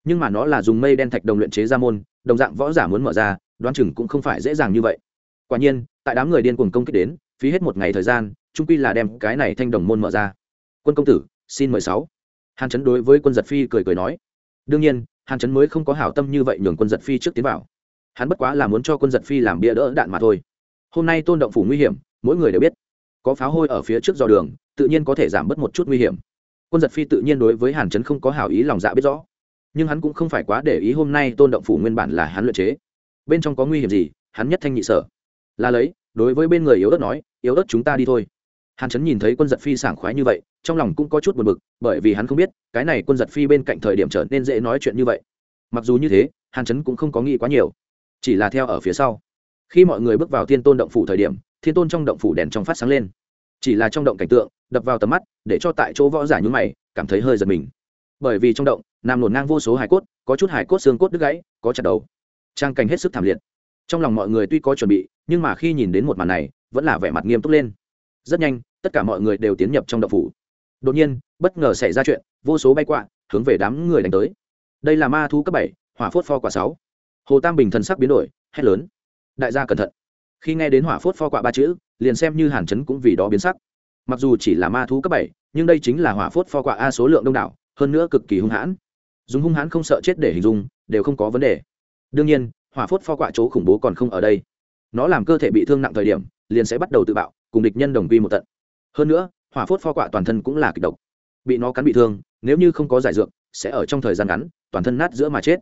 Nhưng mà nó là dùng mây đen thạch đồng luyện chế ra môn, đồng dạng võ giả muốn mở ra, đoán chừng cũng không phải dễ dàng như vậy quả nhiên, tại đám người điên cuồng công kích đến, phí hết một ngày thời gian, trung quy là đem cái này thanh đồng môn mở ra. Quân công tử, xin mời sáu. Hàn chấn đối với quân giật phi cười cười nói. Đương nhiên, hàn chấn mới không có hảo tâm như vậy nhường quân giật phi trước tiến vào. Hắn bất quá là muốn cho quân giật phi làm bia đỡ đạn mà thôi. Hôm nay tôn động phủ nguy hiểm, mỗi người đều biết. Có pháo hôi ở phía trước dò đường, tự nhiên có thể giảm bớt một chút nguy hiểm. Quân giật phi tự nhiên đối với hàn Chấn không có hảo ý lòng dạ biết rõ. Nhưng hắn cũng không phải quá để ý hôm nay tôn động phủ nguyên bản là hắn luyện chế. Bên trong có nguy hiểm gì, hắn nhất thanh nhị sở là lấy, đối với bên người yếu ớt nói, yếu ớt chúng ta đi thôi. Hàn Chấn nhìn thấy quân giật phi sảng khoái như vậy, trong lòng cũng có chút buồn bực, bởi vì hắn không biết, cái này quân giật phi bên cạnh thời điểm trở nên dễ nói chuyện như vậy. Mặc dù như thế, hàn Chấn cũng không có nghĩ quá nhiều. Chỉ là theo ở phía sau. Khi mọi người bước vào thiên tôn động phủ thời điểm, thiên tôn trong động phủ đèn trong phát sáng lên. Chỉ là trong động cảnh tượng, đập vào tầm mắt, để cho tại chỗ võ giả nhúng mày, cảm thấy hơi giật mình. Bởi vì trong động nằm nổn ngang vô số hải cốt, có chút hải cốt xương cốt đứt gãy, có chặt đầu. Trang cảnh hết sức thảm liệt. Trong lòng mọi người tuy có chuẩn bị nhưng mà khi nhìn đến một màn này, vẫn là vẻ mặt nghiêm túc lên. Rất nhanh, tất cả mọi người đều tiến nhập trong đậu phủ. Đột nhiên, bất ngờ xảy ra chuyện, vô số bay quạ hướng về đám người đánh tới. Đây là ma thu cấp bảy, hỏa phốt pho quả sáu. Hồ tam bình thần sắc biến đổi, hét lớn. Đại gia cẩn thận. Khi nghe đến hỏa phốt pho quả ba chữ, liền xem như hàn chấn cũng vì đó biến sắc. Mặc dù chỉ là ma thú cấp bảy, nhưng đây chính là hỏa phốt pho quả a số lượng đông đảo, hơn nữa cực kỳ hung hãn. Dùng hung hãn không sợ chết để hình dung, đều không có vấn đề. Đương nhiên, hỏa phốt pho quả chỗ khủng bố còn không ở đây nó làm cơ thể bị thương nặng thời điểm, liền sẽ bắt đầu tự bạo, cùng địch nhân đồng quy một tận. Hơn nữa, hỏa phốt pho quạ toàn thân cũng là kịch độc. Bị nó cắn bị thương, nếu như không có giải dược, sẽ ở trong thời gian ngắn, toàn thân nát giữa mà chết.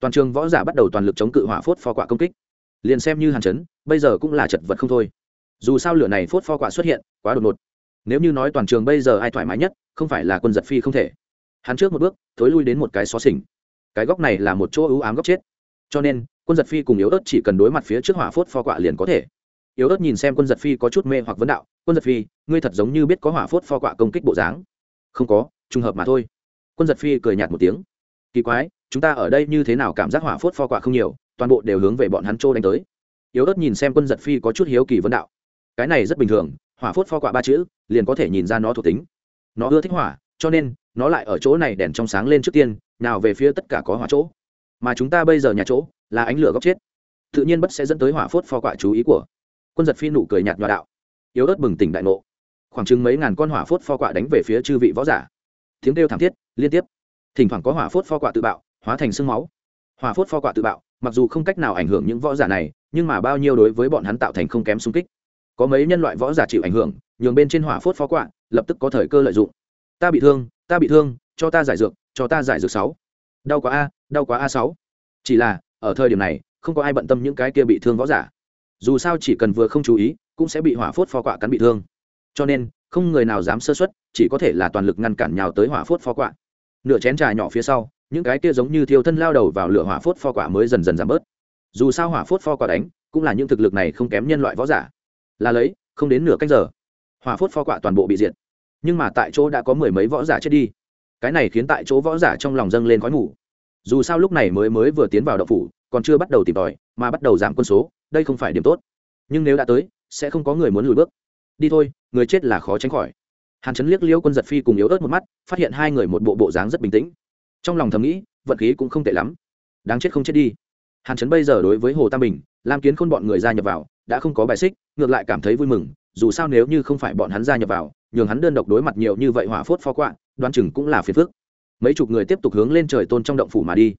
Toàn trường võ giả bắt đầu toàn lực chống cự hỏa phốt pho quạ công kích. Liền xem như hàn chấn, bây giờ cũng là chật vật không thôi. Dù sao lửa này phốt pho quạ xuất hiện, quá đột ngột. Nếu như nói toàn trường bây giờ ai thoải mái nhất, không phải là quân giật phi không thể. Hắn trước một bước, thối lui đến một cái xó xỉnh. Cái góc này là một chỗ ưu ám góc chết. Cho nên quân giật phi cùng yếu ớt chỉ cần đối mặt phía trước hỏa phốt pho quạ liền có thể. Yếu ớt nhìn xem quân giật phi có chút mê hoặc vấn đạo, quân giật phi, ngươi thật giống như biết có hỏa phốt pho quạ công kích bộ dáng. Không có, trùng hợp mà thôi. Quân giật phi cười nhạt một tiếng. Kỳ quái, chúng ta ở đây như thế nào cảm giác hỏa phốt pho quạ không nhiều, toàn bộ đều hướng về bọn hắn trô đánh tới. Yếu ớt nhìn xem quân giật phi có chút hiếu kỳ vấn đạo. Cái này rất bình thường, hỏa phốt pho quạ ba chữ, liền có thể nhìn ra nó thuộc tính. Nó ưa thích hỏa, cho nên, nó lại ở chỗ này đèn trong sáng lên trước tiên, nào về phía tất cả có hỏa chỗ mà chúng ta bây giờ nhà chỗ là ánh lửa góc chết. Tự nhiên bất sẽ dẫn tới hỏa phốt pho quạ chú ý của quân giật phi nụ cười nhạt nhòa đạo. Yếu ớt bừng tỉnh đại ngộ. Khoảng chừng mấy ngàn con hỏa phốt pho quạ đánh về phía chư vị võ giả. Tiếng kêu thảm thiết, liên tiếp. Thỉnh thoảng có hỏa phốt pho quạ tự bạo, hóa thành sương máu. Hỏa phốt pho quạ tự bạo, mặc dù không cách nào ảnh hưởng những võ giả này, nhưng mà bao nhiêu đối với bọn hắn tạo thành không kém xung kích. Có mấy nhân loại võ giả chịu ảnh hưởng, nhường bên trên hỏa phốt phó quạ lập tức có thời cơ lợi dụng. Ta bị thương, ta bị thương, cho ta giải dược, cho ta giải dược sáu đau quá a, đau quá a sáu. Chỉ là, ở thời điểm này, không có ai bận tâm những cái kia bị thương võ giả. Dù sao chỉ cần vừa không chú ý, cũng sẽ bị hỏa phốt pho quạ cắn bị thương. Cho nên, không người nào dám sơ xuất chỉ có thể là toàn lực ngăn cản nhào tới hỏa phốt pho quạ. Nửa chén trà nhỏ phía sau, những cái kia giống như thiêu thân lao đầu vào lửa hỏa phốt pho quạ mới dần dần giảm bớt. Dù sao hỏa phốt pho quạ đánh, cũng là những thực lực này không kém nhân loại võ giả. Là lấy, không đến nửa cách giờ, hỏa phốt pho quạ toàn bộ bị diệt. Nhưng mà tại chỗ đã có mười mấy võ giả chết đi cái này khiến tại chỗ võ giả trong lòng dâng lên khói mù. Dù sao lúc này mới mới vừa tiến vào đậu phủ, còn chưa bắt đầu tìm tòi, mà bắt đầu giảm quân số, đây không phải điểm tốt. Nhưng nếu đã tới, sẽ không có người muốn lùi bước. Đi thôi, người chết là khó tránh khỏi. Hàn chấn liếc liêu quân giật phi cùng yếu ớt một mắt, phát hiện hai người một bộ bộ dáng rất bình tĩnh. Trong lòng thầm nghĩ, vận khí cũng không tệ lắm. Đáng chết không chết đi. Hàn chấn bây giờ đối với hồ tam bình, lam kiến khôn bọn người gia nhập vào, đã không có bài xích, ngược lại cảm thấy vui mừng, dù sao nếu như không phải bọn hắn gia nhập vào, nhường hắn đơn độc đối mặt nhiều như vậy hỏa phốt phó quạ đoán chừng cũng là phiền phức. Mấy chục người tiếp tục hướng lên trời tôn trong động phủ mà đi.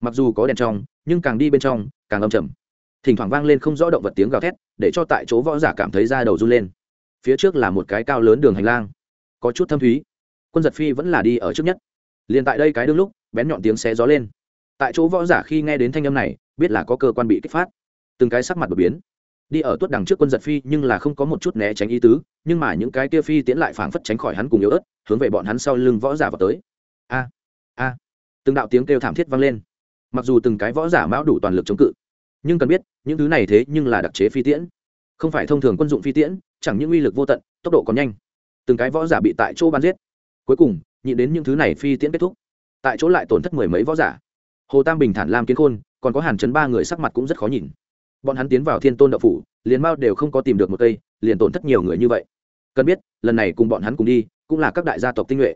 Mặc dù có đèn trong, nhưng càng đi bên trong, càng âm trầm. Thỉnh thoảng vang lên không rõ động vật tiếng gào thét, để cho tại chỗ võ giả cảm thấy da đầu run lên. Phía trước là một cái cao lớn đường hành lang. Có chút thâm thúy. Quân giật phi vẫn là đi ở trước nhất. Liền tại đây cái đương lúc, bén nhọn tiếng xé gió lên. Tại chỗ võ giả khi nghe đến thanh âm này, biết là có cơ quan bị kích phát. Từng cái sắc mặt đột biến đi ở tuốt đằng trước quân giật phi nhưng là không có một chút né tránh ý tứ, nhưng mà những cái kia phi tiến lại phảng phất tránh khỏi hắn cùng yếu ớt, hướng về bọn hắn sau lưng võ giả vào tới. A a. Từng đạo tiếng kêu thảm thiết vang lên. Mặc dù từng cái võ giả mão đủ toàn lực chống cự, nhưng cần biết, những thứ này thế nhưng là đặc chế phi tiễn. Không phải thông thường quân dụng phi tiễn, chẳng những uy lực vô tận, tốc độ còn nhanh. Từng cái võ giả bị tại chỗ bắn giết. Cuối cùng, nhịn đến những thứ này phi tiễn kết thúc. Tại chỗ lại tổn thất mười mấy võ giả. Hồ tam bình thản lam kiến khôn, còn có hàn chấn ba người sắc mặt cũng rất khó nhìn bọn hắn tiến vào thiên tôn đậu phủ liền mao đều không có tìm được một cây liền tổn thất nhiều người như vậy. Cần biết lần này cùng bọn hắn cùng đi cũng là các đại gia tộc tinh nhuệ.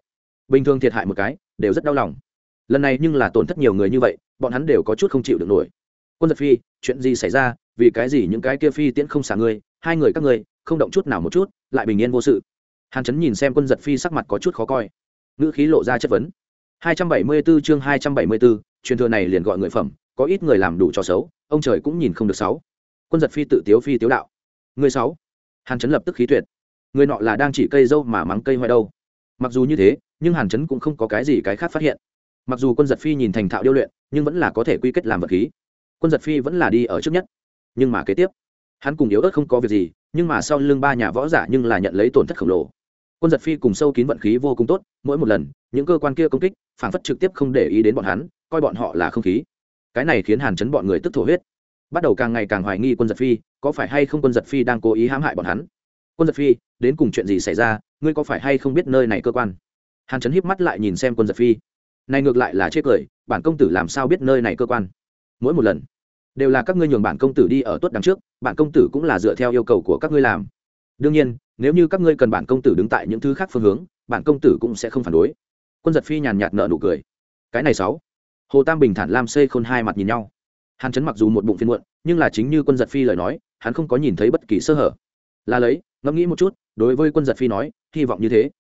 Bình thường thiệt hại một cái đều rất đau lòng. Lần này nhưng là tổn thất nhiều người như vậy bọn hắn đều có chút không chịu được nổi. Quân giật phi chuyện gì xảy ra? Vì cái gì những cái kia phi tiễn không xả ngươi hai người các ngươi không động chút nào một chút lại bình yên vô sự. Hàn chấn nhìn xem quân giật phi sắc mặt có chút khó coi. Ngữ khí lộ ra chất vấn. 274 chương 274, truyền thừa này liền gọi người phẩm có ít người làm đủ cho xấu, ông trời cũng nhìn không được xấu quân giật phi tự tiếu phi tiếu đạo. Người sáu. Hàn chấn lập tức khí tuyệt. Người nọ là đang chỉ cây dâu mà mắng cây hoài đâu. Mặc dù như thế, nhưng hàn chấn cũng không có cái gì cái khác phát hiện. Mặc dù quân giật phi nhìn thành thạo điêu luyện, nhưng vẫn là có thể quy kết làm vật khí. Quân giật phi vẫn là đi ở trước nhất. Nhưng mà kế tiếp, hắn cùng yếu ớt không có việc gì, nhưng mà sau lưng ba nhà võ giả nhưng là nhận lấy tổn thất khổng lồ. Quân giật phi cùng sâu kín vận khí vô cùng tốt, mỗi một lần, những cơ quan kia công kích, phản phất trực tiếp không để ý đến bọn hắn, coi bọn họ là không khí cái này khiến hàn chấn bọn người tức thổ huyết. Bắt đầu càng ngày càng hoài nghi quân giật phi, có phải hay không quân giật phi đang cố ý hãm hại bọn hắn? Quân giật phi, đến cùng chuyện gì xảy ra, ngươi có phải hay không biết nơi này cơ quan? Hàn chấn híp mắt lại nhìn xem quân giật phi. Này ngược lại là chê cười, bản công tử làm sao biết nơi này cơ quan? Mỗi một lần, đều là các ngươi nhường bản công tử đi ở tuất đằng trước, bản công tử cũng là dựa theo yêu cầu của các ngươi làm. Đương nhiên, nếu như các ngươi cần bản công tử đứng tại những thứ khác phương hướng, bản công tử cũng sẽ không phản đối. Quân giật phi nhàn nhạt nợ nụ cười. Cái này sáu hồ tam bình thản lam xây khôn hai mặt nhìn nhau. Hàn chấn mặc dù một bụng phiên muộn, nhưng là chính như quân giật phi lời nói, hắn không có nhìn thấy bất kỳ sơ hở. Là lấy, ngẫm nghĩ một chút, đối với quân giật phi nói, hy vọng như thế.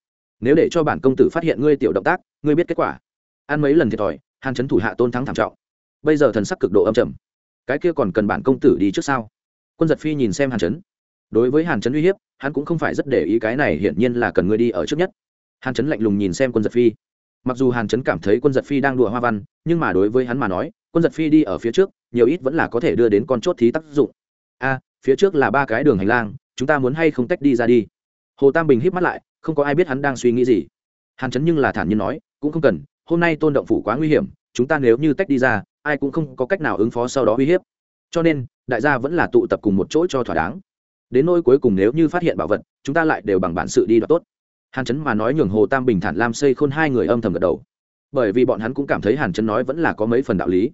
Nếu để cho bản công tử phát hiện ngươi tiểu động tác, ngươi biết kết quả. Ăn mấy lần thiệt thòi, hàn chấn thủ hạ tôn thắng thảm trọng. Bây giờ thần sắc cực độ âm trầm. Cái kia còn cần bản công tử đi trước sao? Quân giật phi nhìn xem hàn chấn. Đối với hàn chấn uy hiếp, hắn cũng không phải rất để ý cái này hiển nhiên là cần ngươi đi ở trước nhất. Hàn chấn lạnh lùng nhìn xem quân giật phi mặc dù hàn chấn cảm thấy quân giật phi đang đùa hoa văn, nhưng mà đối với hắn mà nói, quân giật phi đi ở phía trước, nhiều ít vẫn là có thể đưa đến con chốt thí tác dụng. A, phía trước là ba cái đường hành lang, chúng ta muốn hay không tách đi ra đi? Hồ tam bình híp mắt lại, không có ai biết hắn đang suy nghĩ gì. Hàn chấn nhưng là thản nhiên nói, cũng không cần, hôm nay tôn động phủ quá nguy hiểm, chúng ta nếu như tách đi ra, ai cũng không có cách nào ứng phó sau đó uy hiếp. Cho nên, đại gia vẫn là tụ tập cùng một chỗ cho thỏa đáng. Đến nỗi cuối cùng nếu như phát hiện bảo vật, chúng ta lại đều bằng bản sự đi đoạt tốt hàn chấn mà nói nhường hồ tam bình thản lam xây khôn hai người âm thầm gật đầu. Bởi vì bọn hắn cũng cảm thấy hàn chấn nói vẫn là có mấy phần đạo lý.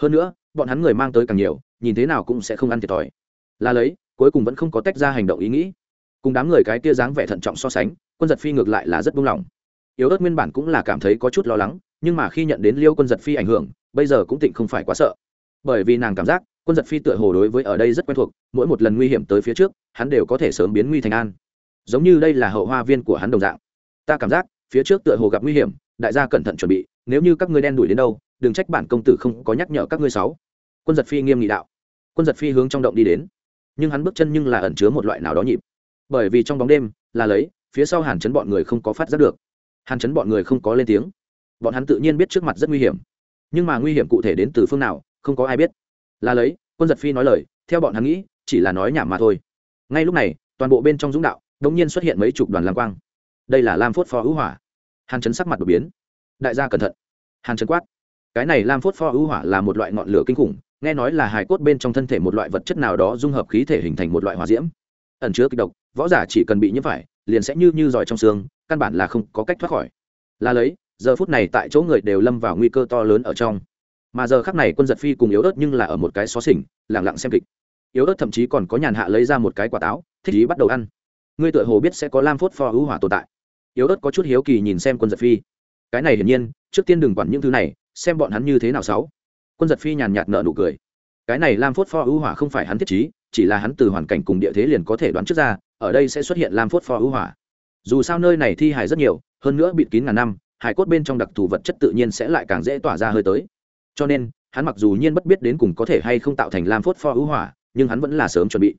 Hơn nữa, bọn hắn người mang tới càng nhiều, nhìn thế nào cũng sẽ không ăn thiệt thòi. Là lấy, cuối cùng vẫn không có tách ra hành động ý nghĩ. Cùng đám người cái kia dáng vẻ thận trọng so sánh, quân giật phi ngược lại là rất buông lỏng. Yếu ớt nguyên bản cũng là cảm thấy có chút lo lắng, nhưng mà khi nhận đến liêu quân giật phi ảnh hưởng, bây giờ cũng tịnh không phải quá sợ. Bởi vì nàng cảm giác, quân giật phi tựa hồ đối với ở đây rất quen thuộc, mỗi một lần nguy hiểm tới phía trước, hắn đều có thể sớm biến nguy thành an giống như đây là hậu hoa viên của hắn đồng dạng. Ta cảm giác, phía trước tựa hồ gặp nguy hiểm, đại gia cẩn thận chuẩn bị, nếu như các ngươi đen đuổi đến đâu, đừng trách bản công tử không có nhắc nhở các ngươi sáu. Quân giật phi nghiêm nghị đạo. Quân giật phi hướng trong động đi đến. Nhưng hắn bước chân nhưng là ẩn chứa một loại nào đó nhịp. Bởi vì trong bóng đêm, là lấy, phía sau hàn chấn bọn người không có phát giác được. Hàn chấn bọn người không có lên tiếng. Bọn hắn tự nhiên biết trước mặt rất nguy hiểm. Nhưng mà nguy hiểm cụ thể đến từ phương nào, không có ai biết. Là lấy, quân giật phi nói lời, theo bọn hắn nghĩ, chỉ là nói nhảm mà thôi. Ngay lúc này, toàn bộ bên trong dũng đạo đ nhiên xuất hiện mấy chục đoàn lam quang. Đây là lam phốt pho hữu hỏa. Hàn chấn sắc mặt đột biến. Đại gia cẩn thận. Hàn chấn quát. Cái này lam phốt pho hữu hỏa là một loại ngọn lửa kinh khủng, nghe nói là hài cốt bên trong thân thể một loại vật chất nào đó dung hợp khí thể hình thành một loại hỏa diễm. Ẩn chứa kịch độc, võ giả chỉ cần bị nhiễm phải, liền sẽ như như giỏi trong xương, căn bản là không có cách thoát khỏi. Là lấy, giờ phút này tại chỗ người đều lâm vào nguy cơ to lớn ở trong. Mà giờ khắc này quân giật phi cùng yếu ớt nhưng là ở một cái xó xỉnh lẳng lặng xem kịch. Yếu ớt thậm chí còn có nhàn hạ lấy ra một cái quả táo, thích ý bắt đầu ăn ngươi tựa hồ biết sẽ có lam phốt pho hữu hỏa tồn tại. Yếu ớt có chút hiếu kỳ nhìn xem quân giật phi. Cái này hiển nhiên, trước tiên đừng quản những thứ này, xem bọn hắn như thế nào sáu. Quân giật phi nhàn nhạt nợ nụ cười. Cái này lam phốt pho hữu hỏa không phải hắn thiết trí, chỉ là hắn từ hoàn cảnh cùng địa thế liền có thể đoán trước ra, ở đây sẽ xuất hiện lam phốt pho hữu hỏa. Dù sao nơi này thi hài rất nhiều, hơn nữa bịt kín ngàn năm, hải cốt bên trong đặc thù vật chất tự nhiên sẽ lại càng dễ tỏa ra hơi tới. Cho nên, hắn mặc dù nhiên bất biết đến cùng có thể hay không tạo thành lam phốt pho hữu hỏa, nhưng hắn vẫn là sớm chuẩn bị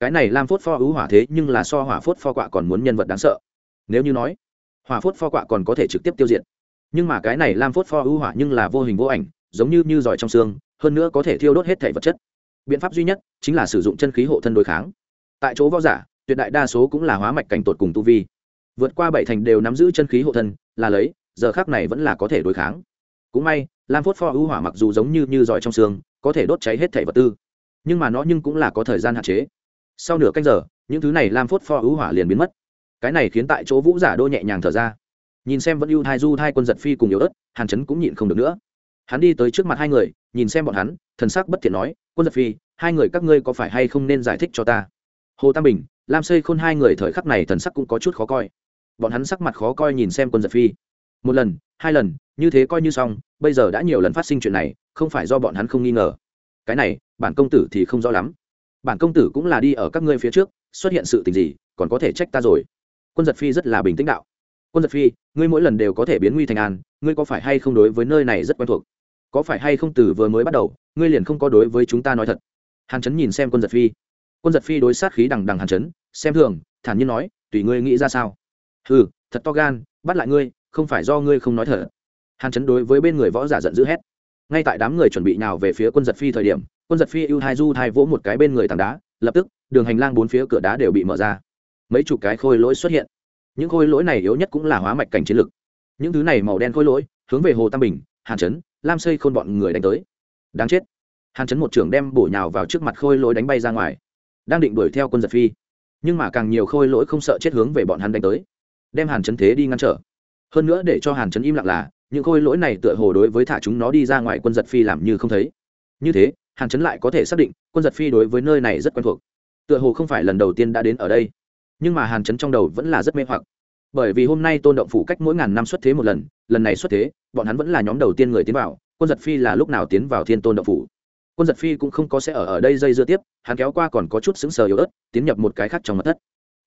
cái này lam phốt pho ưu hỏa thế nhưng là so hỏa phốt pho quạ còn muốn nhân vật đáng sợ. Nếu như nói, hỏa phốt pho quạ còn có thể trực tiếp tiêu diệt. Nhưng mà cái này lam phốt pho ưu hỏa nhưng là vô hình vô ảnh, giống như như giỏi trong xương, hơn nữa có thể thiêu đốt hết thể vật chất. Biện pháp duy nhất chính là sử dụng chân khí hộ thân đối kháng. Tại chỗ võ giả, tuyệt đại đa số cũng là hóa mạch cảnh tột cùng tu vi. Vượt qua bảy thành đều nắm giữ chân khí hộ thân, là lấy, giờ khác này vẫn là có thể đối kháng. Cũng may, lam phốt pho ưu hỏa mặc dù giống như như giỏi trong xương, có thể đốt cháy hết thể vật tư. Nhưng mà nó nhưng cũng là có thời gian hạn chế sau nửa canh giờ, những thứ này lam phốt pho ứ hỏa liền biến mất. Cái này khiến tại chỗ vũ giả đô nhẹ nhàng thở ra. Nhìn xem vẫn ưu thai du thai quân giật phi cùng yếu ớt, hàn chấn cũng nhịn không được nữa. Hắn đi tới trước mặt hai người, nhìn xem bọn hắn, thần sắc bất thiện nói, quân giật phi, hai người các ngươi có phải hay không nên giải thích cho ta? Hồ tam bình, lam xây khôn hai người thời khắc này thần sắc cũng có chút khó coi. Bọn hắn sắc mặt khó coi nhìn xem quân giật phi. Một lần, hai lần, như thế coi như xong, bây giờ đã nhiều lần phát sinh chuyện này, không phải do bọn hắn không nghi ngờ. Cái này, bản công tử thì không rõ lắm bản công tử cũng là đi ở các ngươi phía trước, xuất hiện sự tình gì, còn có thể trách ta rồi. Quân giật phi rất là bình tĩnh đạo. Quân giật phi, ngươi mỗi lần đều có thể biến nguy thành an, ngươi có phải hay không đối với nơi này rất quen thuộc? Có phải hay không từ vừa mới bắt đầu, ngươi liền không có đối với chúng ta nói thật? Hàn chấn nhìn xem quân giật phi. Quân giật phi đối sát khí đằng đằng hàn chấn, xem thường, thản nhiên nói, tùy ngươi nghĩ ra sao? Ừ thật to gan, bắt lại ngươi, không phải do ngươi không nói thở. hàn chấn đối với bên người võ giả giận dữ hét. Ngay tại đám người chuẩn bị nào về phía quân giật phi thời điểm quân giật phi ưu hai du hai vỗ một cái bên người tảng đá, lập tức, đường hành lang bốn phía cửa đá đều bị mở ra. Mấy chục cái khôi lỗi xuất hiện. Những khôi lỗi này yếu nhất cũng là hóa mạch cảnh chiến lực. Những thứ này màu đen khôi lỗi, hướng về hồ tam bình, hàn chấn lam xây khôn bọn người đánh tới. Đáng chết. Hàn chấn một trưởng đem bổ nhào vào trước mặt khôi lỗi đánh bay ra ngoài, đang định đuổi theo quân giật phi. Nhưng mà càng nhiều khôi lỗi không sợ chết hướng về bọn hắn đánh tới, đem hàn chấn thế đi ngăn trở. Hơn nữa để cho hàn chấn im lặng là, những khôi lỗi này tựa hồ đối với thả chúng nó đi ra ngoài quân giật phi làm như không thấy. Như thế hàn chấn lại có thể xác định, quân giật phi đối với nơi này rất quen thuộc. Tựa hồ không phải lần đầu tiên đã đến ở đây. Nhưng mà hàn chấn trong đầu vẫn là rất mê hoặc. Bởi vì hôm nay tôn động phủ cách mỗi ngàn năm xuất thế một lần lần này xuất thế, bọn hắn vẫn là nhóm đầu tiên người tiến vào, quân giật phi là lúc nào tiến vào thiên tôn động phủ? Quân giật phi cũng không có sẽ ở ở đây dây dưa tiếp, hắn kéo qua còn có chút xứng sờ yếu ớt, tiến nhập một cái khác trong mặt thất.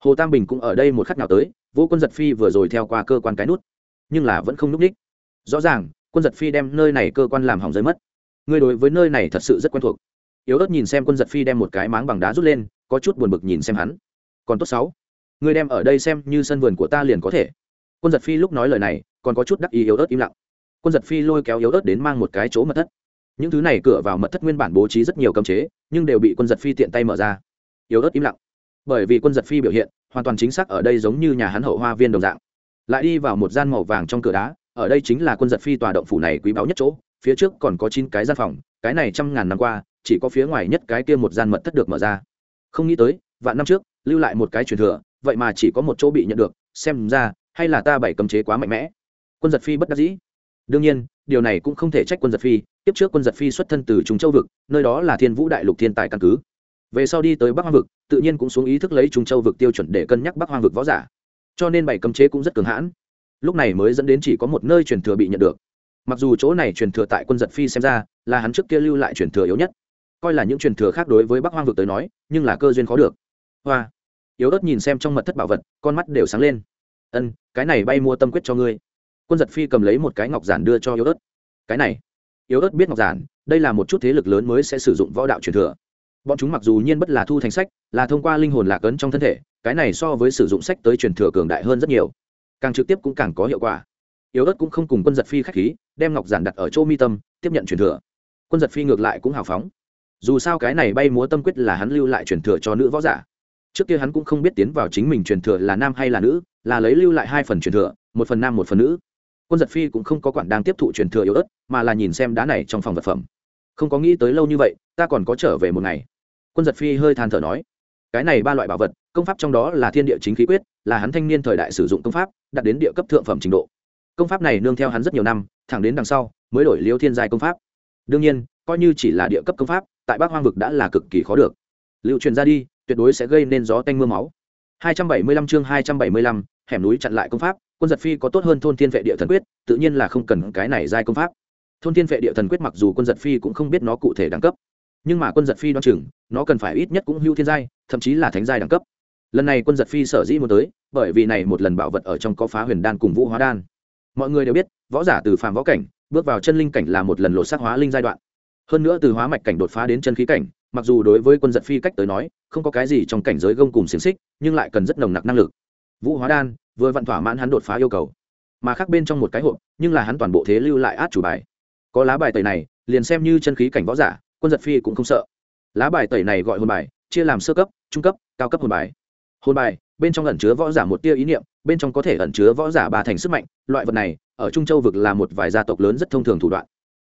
Hồ tam bình cũng ở đây một khắc nào tới, vô quân giật phi vừa rồi theo qua cơ quan cái nút, nhưng là vẫn không n ú c ních. Rõ ràng, quân giật phi đem nơi này cơ quan làm hỏng rơi mất ngươi đối với nơi này thật sự rất quen thuộc. Yếu ớt nhìn xem quân giật phi đem một cái máng bằng đá rút lên, có chút buồn bực nhìn xem hắn. Còn tốt sáu. Ngươi đem ở đây xem như sân vườn của ta liền có thể. Quân giật phi lúc nói lời này, còn có chút đắc ý yếu ớt im lặng. Quân giật phi lôi kéo yếu ớt đến mang một cái chỗ mật thất. Những thứ này cửa vào mật thất nguyên bản bố trí rất nhiều cấm chế, nhưng đều bị quân giật phi tiện tay mở ra. Yếu ớt im lặng. Bởi vì quân giật phi biểu hiện, hoàn toàn chính xác ở đây giống như nhà hắn hậu hoa viên đồng dạng. Lại đi vào một gian màu vàng trong cửa đá, ở đây chính là quân giật phi tòa động phủ này quý báu nhất chỗ phía trước còn có chín cái gian phòng, cái này trăm ngàn năm qua, chỉ có phía ngoài nhất cái kia một gian mật thất được mở ra. Không nghĩ tới, vạn năm trước, lưu lại một cái truyền thừa, vậy mà chỉ có một chỗ bị nhận được, xem ra, hay là ta bảy cấm chế quá mạnh mẽ. Quân giật phi bất đắc dĩ. Đương nhiên, điều này cũng không thể trách quân giật phi tiếp trước quân giật phi xuất thân từ trung châu vực, nơi đó là thiên vũ đại lục thiên tài căn cứ. Về sau đi tới bắc hoang vực, tự nhiên cũng xuống ý thức lấy trung châu vực tiêu chuẩn để cân nhắc bắc hoang vực võ giả. Cho nên bảy cấm chế cũng rất cường hãn. Lúc này mới dẫn đến chỉ có một nơi truyền thừa bị nhận được mặc dù chỗ này truyền thừa tại quân giật phi xem ra là hắn trước kia lưu lại truyền thừa yếu nhất, coi là những truyền thừa khác đối với bắc hoang vực tới nói, nhưng là cơ duyên khó được. Hoa, yếu ớt nhìn xem trong mật thất bảo vật, con mắt đều sáng lên. Ân, cái này bay mua tâm quyết cho ngươi. Quân giật phi cầm lấy một cái ngọc giản đưa cho yếu ớt. Cái này, yếu ớt biết ngọc giản, đây là một chút thế lực lớn mới sẽ sử dụng võ đạo truyền thừa. Bọn chúng mặc dù nhiên bất là thu thành sách, là thông qua linh hồn lạc ấn trong thân thể, cái này so với sử dụng sách tới truyền thừa cường đại hơn rất nhiều. Càng trực tiếp cũng càng có hiệu quả yếu ớt cũng không cùng quân giật phi k h á c h khí, đem ngọc giản đặt ở chỗ mi tâm, tiếp nhận truyền thừa. Quân giật phi ngược lại cũng hào phóng. Dù sao cái này bay múa tâm quyết là hắn lưu lại truyền thừa cho nữ võ giả. Trước kia hắn cũng không biết tiến vào chính mình truyền thừa là nam hay là nữ, là lấy lưu lại hai phần truyền thừa, một phần nam một phần nữ. Quân giật phi cũng không có quản đang tiếp thụ truyền thừa yếu ớt, mà là nhìn xem đá này trong phòng vật phẩm. Không có nghĩ tới lâu như vậy, ta còn có trở về một ngày. Quân giật phi hơi than thở nói, cái này ba loại bảo vật, công pháp trong đó là thiên địa chính khí quyết, là hắn thanh niên thời đại sử dụng công pháp đạt đến địa cấp thượng phẩm trình độ công pháp này nương theo hắn rất nhiều năm thẳng đến đằng sau mới đổi liêu thiên giai công pháp. Đương nhiên coi như chỉ là địa cấp công pháp tại bắc hoang vực đã là cực kỳ khó được. Liệu truyền ra đi tuyệt đối sẽ gây nên gió tanh mưa máu. 275 chương 275, hẻm núi chặn lại công pháp quân giật phi có tốt hơn thôn thiên vệ địa thần quyết tự nhiên là không cần cái này giai công pháp. Thôn thiên vệ địa thần quyết mặc dù quân giật phi cũng không biết nó cụ thể đẳng cấp nhưng mà quân giật phi đoan chừng nó cần phải ít nhất cũng hưu thiên giai thậm chí là thánh giai đẳng cấp. Lần này quân giật phi sở dĩ muốn tới bởi vì này một lần bảo vật ở trong có phá huyền đan cùng vũ hóa đan mọi người đều biết, võ giả từ phàm võ cảnh, bước vào chân linh cảnh là một lần lột xác hóa linh giai đoạn. Hơn nữa từ hóa mạch cảnh đột phá đến chân khí cảnh, mặc dù đối với quân giật phi cách tới nói, không có cái gì trong cảnh giới gông cùng xiềng xích, nhưng lại cần rất nồng nặc năng lực. Vũ hóa đan, vừa vặn thỏa mãn hắn đột phá yêu cầu. Mà khác bên trong một cái hộp, nhưng là hắn toàn bộ thế lưu lại át chủ bài. Có lá bài tẩy này, liền xem như chân khí cảnh võ giả, quân giật phi cũng không sợ. Lá bài tẩy này gọi hồn bài, chia làm sơ cấp, trung cấp, cao cấp hồn bài. Hồn bài bên trong ẩn chứa võ giả một tia ý niệm, bên trong có thể ẩn chứa võ giả ba thành sức mạnh, loại vật này, ở trung châu vực là một vài gia tộc lớn rất thông thường thủ đoạn.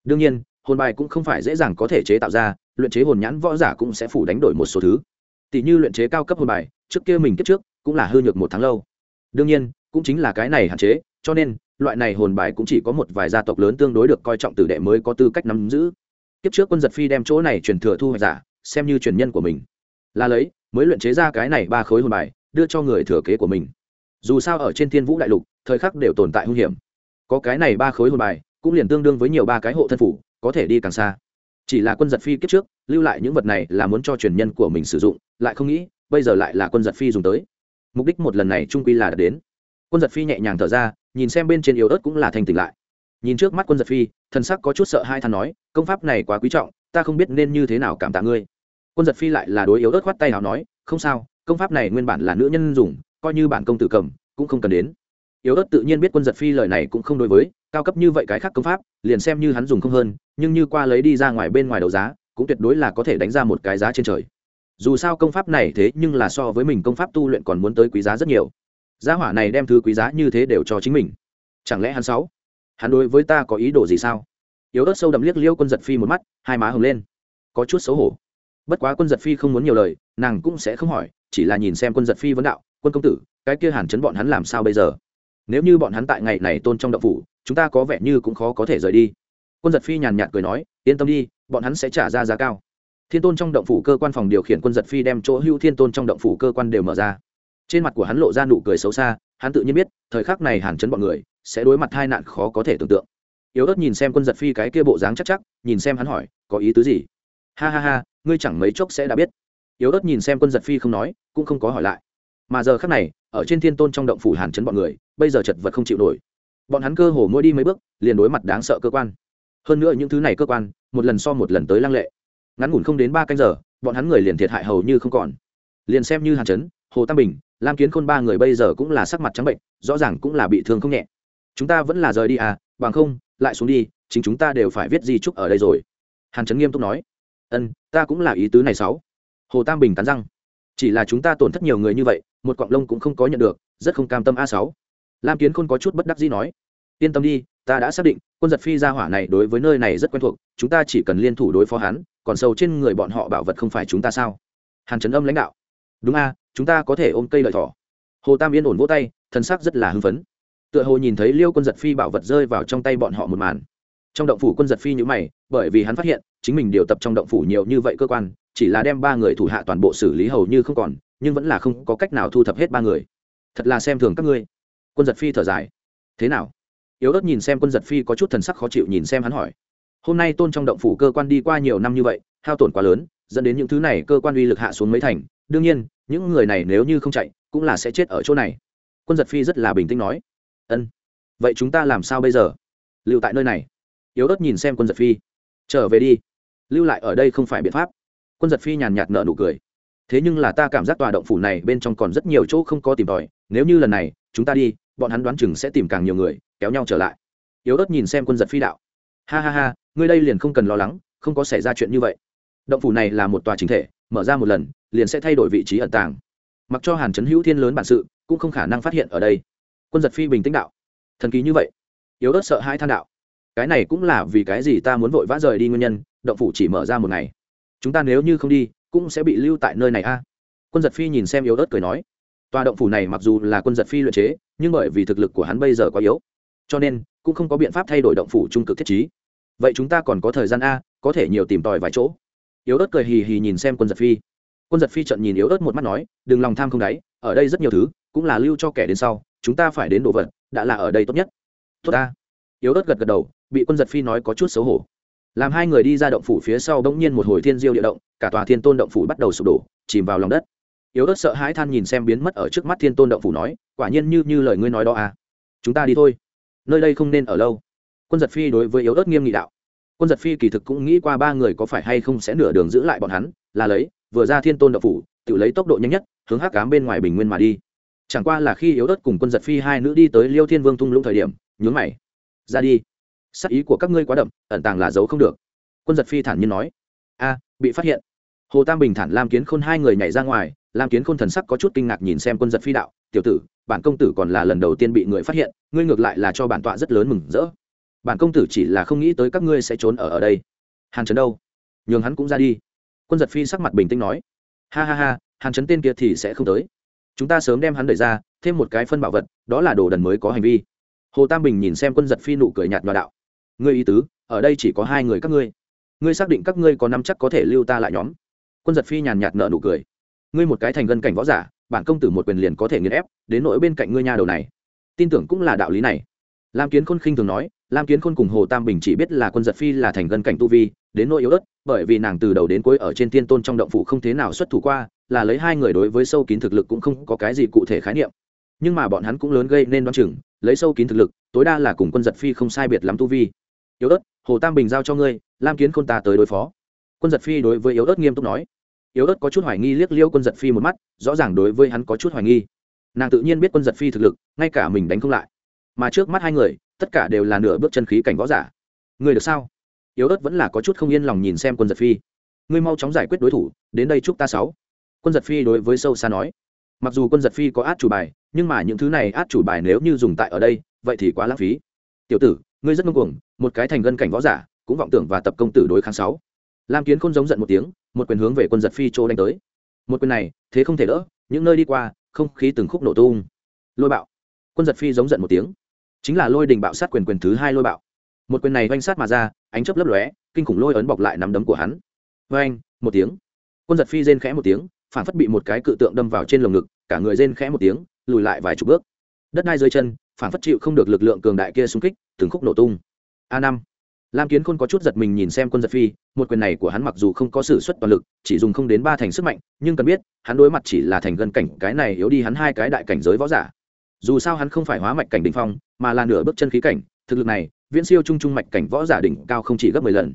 Đương nhiên, hồn bài cũng không phải dễ dàng có thể chế tạo ra, luyện chế hồn nhãn võ giả cũng sẽ phủ đánh đổi một số thứ. Tỷ như luyện chế cao cấp hồn bài, trước kia mình kết trước, cũng là hư nhược một tháng lâu. Đương nhiên, cũng chính là cái này hạn chế, cho nên, loại này hồn bài cũng chỉ có một vài gia tộc lớn tương đối được coi trọng tử đệ mới có tư cách nắm giữ. Kiếp trước quân giật phi đem chỗ này truyền thừa thu hoạch giả, xem như truyền nhân của mình. Là lấy, mới luyện chế ra cái này ba khối hồn bài đưa cho người thừa kế của mình. Dù sao ở trên thiên vũ đại lục, thời khắc đều tồn tại hung hiểm. Có cái này ba khối hồn bài, cũng liền tương đương với nhiều ba cái hộ thân phủ, có thể đi càng xa. Chỉ là quân giật phi kiếp trước, lưu lại những vật này là muốn cho truyền nhân của mình sử dụng, lại không nghĩ, bây giờ lại là quân giật phi dùng tới. Mục đích một lần này trung quy là đã đến. Quân giật phi nhẹ nhàng thở ra, nhìn xem bên trên yếu ớt cũng là thành tỉnh lại. Nhìn trước mắt quân giật phi, thần sắc có chút sợ hai than nói, công pháp này quá quý trọng, ta không biết nên như thế nào cảm tạ ngươi. Quân giật phi lại là đối yếu ớt khoát tay nào nói, không sao công pháp này nguyên bản là nữ nhân dùng, coi như bản công tử cầm, cũng không cần đến. Yếu ớt tự nhiên biết quân giật phi lời này cũng không đối với, cao cấp như vậy cái khác công pháp, liền xem như hắn dùng không hơn, nhưng như qua lấy đi ra ngoài bên ngoài đấu giá, cũng tuyệt đối là có thể đánh ra một cái giá trên trời. Dù sao công pháp này thế nhưng là so với mình công pháp tu luyện còn muốn tới quý giá rất nhiều. Giá hỏa này đem thứ quý giá như thế đều cho chính mình. Chẳng lẽ hắn sáu hắn đối với ta có ý đồ gì sao? Yếu ớt sâu đậm liếc liêu quân giật phi một mắt, hai má hồng lên. Có chút xấu hổ. Bất quá quân giật phi không muốn nhiều lời, nàng cũng sẽ không hỏi chỉ là nhìn xem quân giật phi vấn đạo, quân công tử, cái kia hàn chấn bọn hắn làm sao bây giờ? Nếu như bọn hắn tại ngày này tôn trong động phủ, chúng ta có vẻ như cũng khó có thể rời đi. Quân giật phi nhàn nhạt cười nói, yên tâm đi, bọn hắn sẽ trả ra giá cao. Thiên tôn trong động phủ cơ quan phòng điều khiển quân giật phi đem chỗ hưu thiên tôn trong động phủ cơ quan đều mở ra. Trên mặt của hắn lộ ra nụ cười xấu xa, hắn tự nhiên biết, thời khắc này hàn chấn bọn người sẽ đối mặt hai nạn khó có thể tưởng tượng. Yếu ớt nhìn xem quân giật phi cái kia bộ dáng chắc chắc, nhìn xem hắn hỏi, có ý tứ gì? Ha ha ha, ngươi chẳng mấy chốc sẽ đã biết yếu ớt nhìn xem quân giật phi không nói, cũng không có hỏi lại. Mà giờ khác này, ở trên thiên tôn trong động phủ hàn chấn bọn người, bây giờ chật vật không chịu nổi. Bọn hắn cơ hồ mỗi đi mấy bước, liền đối mặt đáng sợ cơ quan. Hơn nữa những thứ này cơ quan, một lần so một lần tới lăng lệ. Ngắn ngủn không đến ba canh giờ, bọn hắn người liền thiệt hại hầu như không còn. Liền xem như hàn chấn, hồ tam bình, lam kiến khôn ba người bây giờ cũng là sắc mặt trắng bệnh, rõ ràng cũng là bị thương không nhẹ. Chúng ta vẫn là rời đi à bằng không, lại xuống đi, chính chúng ta đều phải viết di trúc ở đây rồi. Hàn trấn nghiêm túc nói. Ân, ta cũng là ý tứ này sáu hồ tam bình cắn răng. Chỉ là chúng ta tổn thất nhiều người như vậy, một cọng lông cũng không có nhận được, rất không cam tâm a sáu. Lam kiến khôn có chút bất đắc dĩ nói, yên tâm đi, ta đã xác định, quân giật phi ra hỏa này đối với nơi này rất quen thuộc, chúng ta chỉ cần liên thủ đối phó hắn, còn sâu trên người bọn họ bảo vật không phải chúng ta sao? Hàn trấn âm lãnh đạo, đúng a, chúng ta có thể ôm cây lợi thỏ. Hồ tam yên ổn vỗ tay thân sắc rất là hưng phấn. Tựa hồ nhìn thấy liêu quân giật phi bảo vật rơi vào trong tay bọn họ một màn trong động phủ quân giật phi nhữ mày, bởi vì hắn phát hiện, chính mình điều tập trong động phủ nhiều như vậy cơ quan, chỉ là đem ba người thủ hạ toàn bộ xử lý hầu như không còn, nhưng vẫn là không có cách nào thu thập hết ba người. Thật là xem thường các ngươi. Quân giật phi thở dài. Thế nào? Yếu ớt nhìn xem quân giật phi có chút thần sắc khó chịu nhìn xem hắn hỏi. Hôm nay tôn trong động phủ cơ quan đi qua nhiều năm như vậy, hao tổn quá lớn, dẫn đến những thứ này cơ quan uy lực hạ xuống mấy thành. Đương nhiên, những người này nếu như không chạy, cũng là sẽ chết ở chỗ này. Quân giật phi rất là bình tĩnh nói. Ân, vậy chúng ta làm sao bây giờ? Lưu tại nơi này yếu ớt nhìn xem quân giật phi. Trở về đi. Lưu lại ở đây không phải biện pháp. Quân giật phi nhàn nhạt nở nụ cười. Thế nhưng là ta cảm giác tòa động phủ này bên trong còn rất nhiều chỗ không có tìm tòi. Nếu như lần này, chúng ta đi, bọn hắn đoán chừng sẽ tìm càng nhiều người, kéo nhau trở lại. Yếu ớt nhìn xem quân giật phi đạo. Ha ha ha, ngươi đây liền không cần lo lắng, không có xảy ra chuyện như vậy. Động phủ này là một tòa chính thể, mở ra một lần, liền sẽ thay đổi vị trí ẩn tàng. Mặc cho hàn trấn hữu thiên lớn bản sự, cũng không khả năng phát hiện ở đây. Quân giật phi bình tĩnh đạo. Thần kỳ như vậy. Yếu ớt sợ hai than đạo cái này cũng là vì cái gì ta muốn vội vã rời đi nguyên nhân, động phủ chỉ mở ra một ngày. Chúng ta nếu như không đi, cũng sẽ bị lưu tại nơi này a. À? Quân giật phi nhìn xem yếu ớt cười nói. Tòa động phủ này mặc dù là quân giật phi luyện chế, nhưng bởi vì thực lực của hắn bây giờ quá yếu, cho nên cũng không có biện pháp thay đổi động phủ trung cực thiết trí. Vậy chúng ta còn có thời gian a, có thể nhiều tìm tòi vài chỗ. Yếu ớt cười hì hì nhìn xem quân giật phi. Quân giật phi trận nhìn yếu ớt một mắt nói, đừng lòng tham không đáy, ở đây rất nhiều thứ, cũng là lưu cho kẻ đến sau, chúng ta phải đến đồ vật, đã là ở đây tốt nhất. Tốt ta. Yếu ớt gật gật đầu bị quân giật phi nói có chút xấu hổ. Làm hai người đi ra động phủ phía sau bỗng nhiên một hồi thiên diêu địa động, cả tòa thiên tôn động phủ bắt đầu sụp đổ, chìm vào lòng đất. Yếu ớt sợ hãi than nhìn xem biến mất ở trước mắt thiên tôn động phủ nói, quả nhiên như như lời ngươi nói đó à. Chúng ta đi thôi. Nơi đây không nên ở lâu. Quân giật phi đối với yếu ớt nghiêm nghị đạo. Quân giật phi kỳ thực cũng nghĩ qua ba người có phải hay không sẽ nửa đường giữ lại bọn hắn, là lấy, vừa ra thiên tôn động phủ, tự lấy tốc độ nhanh nhất, hướng hắc cám bên ngoài bình nguyên mà đi. Chẳng qua là khi yếu ớt cùng quân giật phi hai nữ đi tới liêu thiên vương thung lũng thời điểm, nhướng mày. Ra đi sắc ý của các ngươi quá đậm, ẩn tàng là giấu không được. Quân giật phi thản nhiên nói. A, bị phát hiện. Hồ tam bình thản lam kiến khôn hai người nhảy ra ngoài, lam kiến khôn thần sắc có chút kinh ngạc nhìn xem quân giật phi đạo, tiểu tử, bản công tử còn là lần đầu tiên bị người phát hiện, ngươi ngược lại là cho bản tọa rất lớn mừng rỡ. Bản công tử chỉ là không nghĩ tới các ngươi sẽ trốn ở ở đây. Hàn trấn đâu? Nhường hắn cũng ra đi. Quân giật phi sắc mặt bình tĩnh nói. Ha ha ha, hàn trấn tên kia thì sẽ không tới. Chúng ta sớm đem hắn đẩy ra, thêm một cái phân bảo vật, đó là đồ đần mới có hành vi. Hồ tam bình nhìn xem quân giật phi nụ cười nhạt nhòa đạo ngươi ý tứ, ở đây chỉ có hai người các ngươi. Ngươi xác định các ngươi có năm chắc có thể lưu ta lại nhóm. Quân giật phi nhàn nhạt nợ nụ cười. Ngươi một cái thành gân cảnh võ giả, bản công tử một quyền liền có thể nghiền ép, đến nỗi bên cạnh ngươi nhà đầu này. Tin tưởng cũng là đạo lý này. Lam kiến khôn khinh thường nói, lam kiến khôn cùng hồ tam bình chỉ biết là quân giật phi là thành gân cảnh tu vi, đến nỗi yếu ớt, bởi vì nàng từ đầu đến cuối ở trên thiên tôn trong động phủ không thế nào xuất thủ qua, là lấy hai người đối với sâu kín thực lực cũng không có cái gì cụ thể khái niệm. Nhưng mà bọn hắn cũng lớn gây nên đoán chừng, lấy sâu kín thực lực, tối đa là cùng quân giật phi không sai biệt lắm tu vi yếu ớt, hồ tam bình giao cho ngươi, lam kiến khôn ta tới đối phó. Quân giật phi đối với yếu ớt nghiêm túc nói. Yếu ớt có chút hoài nghi liếc liêu quân giật phi một mắt, rõ ràng đối với hắn có chút hoài nghi. Nàng tự nhiên biết quân giật phi thực lực, ngay cả mình đánh không lại. Mà trước mắt hai người, tất cả đều là nửa bước chân khí cảnh võ giả. Người được sao? Yếu ớt vẫn là có chút không yên lòng nhìn xem quân giật phi. Ngươi mau chóng giải quyết đối thủ, đến đây chúc ta sáu. Quân giật phi đối với sâu xa nói. Mặc dù quân giật phi có át chủ bài, nhưng mà những thứ này át chủ bài nếu như dùng tại ở đây, vậy thì quá lãng phí. Tiểu tử ngươi rất ngông cuồng, một cái thành gân cảnh võ giả, cũng vọng tưởng và tập công tử đối kháng sáu. Lam kiến không giống giận một tiếng, một quyền hướng về quân giật phi chỗ đánh tới. Một quyền này, thế không thể đỡ, những nơi đi qua, không khí từng khúc nổ tung. Lôi bạo. Quân giật phi giống giận một tiếng. Chính là lôi đình bạo sát quyền quyền thứ hai lôi bạo. Một quyền này oanh sát mà ra, ánh chớp lấp lóe, kinh khủng lôi ấn bọc lại nắm đấm của hắn. Oanh một tiếng. Quân giật phi rên khẽ một tiếng, phản phất bị một cái cự tượng đâm vào trên lồng ngực, cả người rên khẽ một tiếng, lùi lại vài chục bước. Đất đai dưới chân phản phất chịu không được lực lượng cường đại kia xung kích, từng khúc nổ tung. A năm. Lam kiến khôn có chút giật mình nhìn xem quân giật phi, một quyền này của hắn mặc dù không có sự xuất toàn lực, chỉ dùng không đến ba thành sức mạnh, nhưng cần biết, hắn đối mặt chỉ là thành gần cảnh, cái này yếu đi hắn hai cái đại cảnh giới võ giả. Dù sao hắn không phải hóa mạch cảnh đ ỉ n h phong, mà là nửa bước chân khí cảnh, thực lực này, viễn siêu trung trung mạch cảnh võ giả đỉnh cao không chỉ gấp mười lần.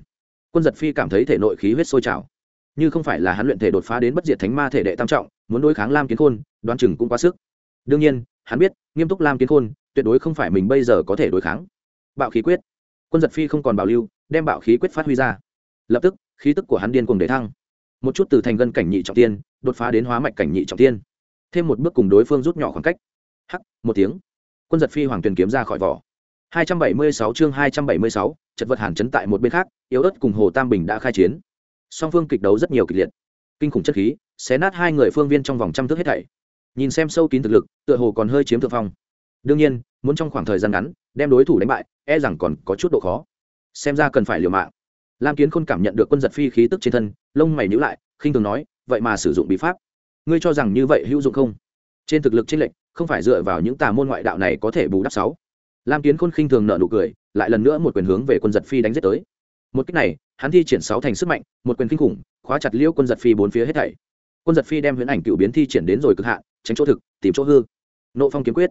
Quân giật phi cảm thấy thể nội khí huyết sôi trào. Như không phải là hắn luyện thể đột phá đến bất diệt thánh ma thể đệ tam trọng, muốn đối kháng lam kiến khôn, đoán chừng cũng quá sức. Đương nhiên, hắn biết, nghiêm túc lam kiến khôn tuyệt đối không phải mình bây giờ có thể đối kháng. Bạo khí quyết. Quân giật phi không còn bảo lưu đem bạo khí quyết phát huy ra. Lập tức khí tức của hắn điên cùng để thăng. Một chút từ thành gân cảnh nhị trọng tiên đột phá đến hóa mạch cảnh nhị trọng tiên. Thêm một bước cùng đối phương rút nhỏ khoảng cách. Hắc một tiếng. Quân giật phi hoàng tuyền kiếm ra khỏi vỏ. 276 chương 276, chật vật hàn chấn tại một bên khác yếu ớt cùng hồ tam bình đã khai chiến. Song phương kịch đấu rất nhiều kịch liệt. Kinh khủng chất khí xé nát hai người phương viên trong vòng trăm thước hết thảy. Nhìn xem sâu kín thực lực tựa hồ còn hơi chiếm thượng phong đương nhiên, muốn trong khoảng thời gian ngắn đem đối thủ đánh bại e rằng còn có chút độ khó. Xem ra cần phải liều mạng. Lam kiến khôn cảm nhận được quân giật phi khí tức trên thân, lông mày nhữ lại, khinh thường nói, vậy mà sử dụng bí pháp. Ngươi cho rằng như vậy hữu dụng không? Trên thực lực trên lệnh không phải dựa vào những tà môn ngoại đạo này có thể bù đắp sáu. Lam kiến khôn khinh thường nợ nụ cười, lại lần nữa một quyền hướng về quân giật phi đánh giết tới. Một cách này, hắn thi triển sáu thành sức mạnh, một quyền kinh khủng, khóa chặt liễu quân giật phi bốn phía hết thảy. Quân giật phi đem huyễn ảnh cựu biến thi triển đến rồi cực hạn, tránh chỗ thực, tìm chỗ hư. Nộ phong kiếm quyết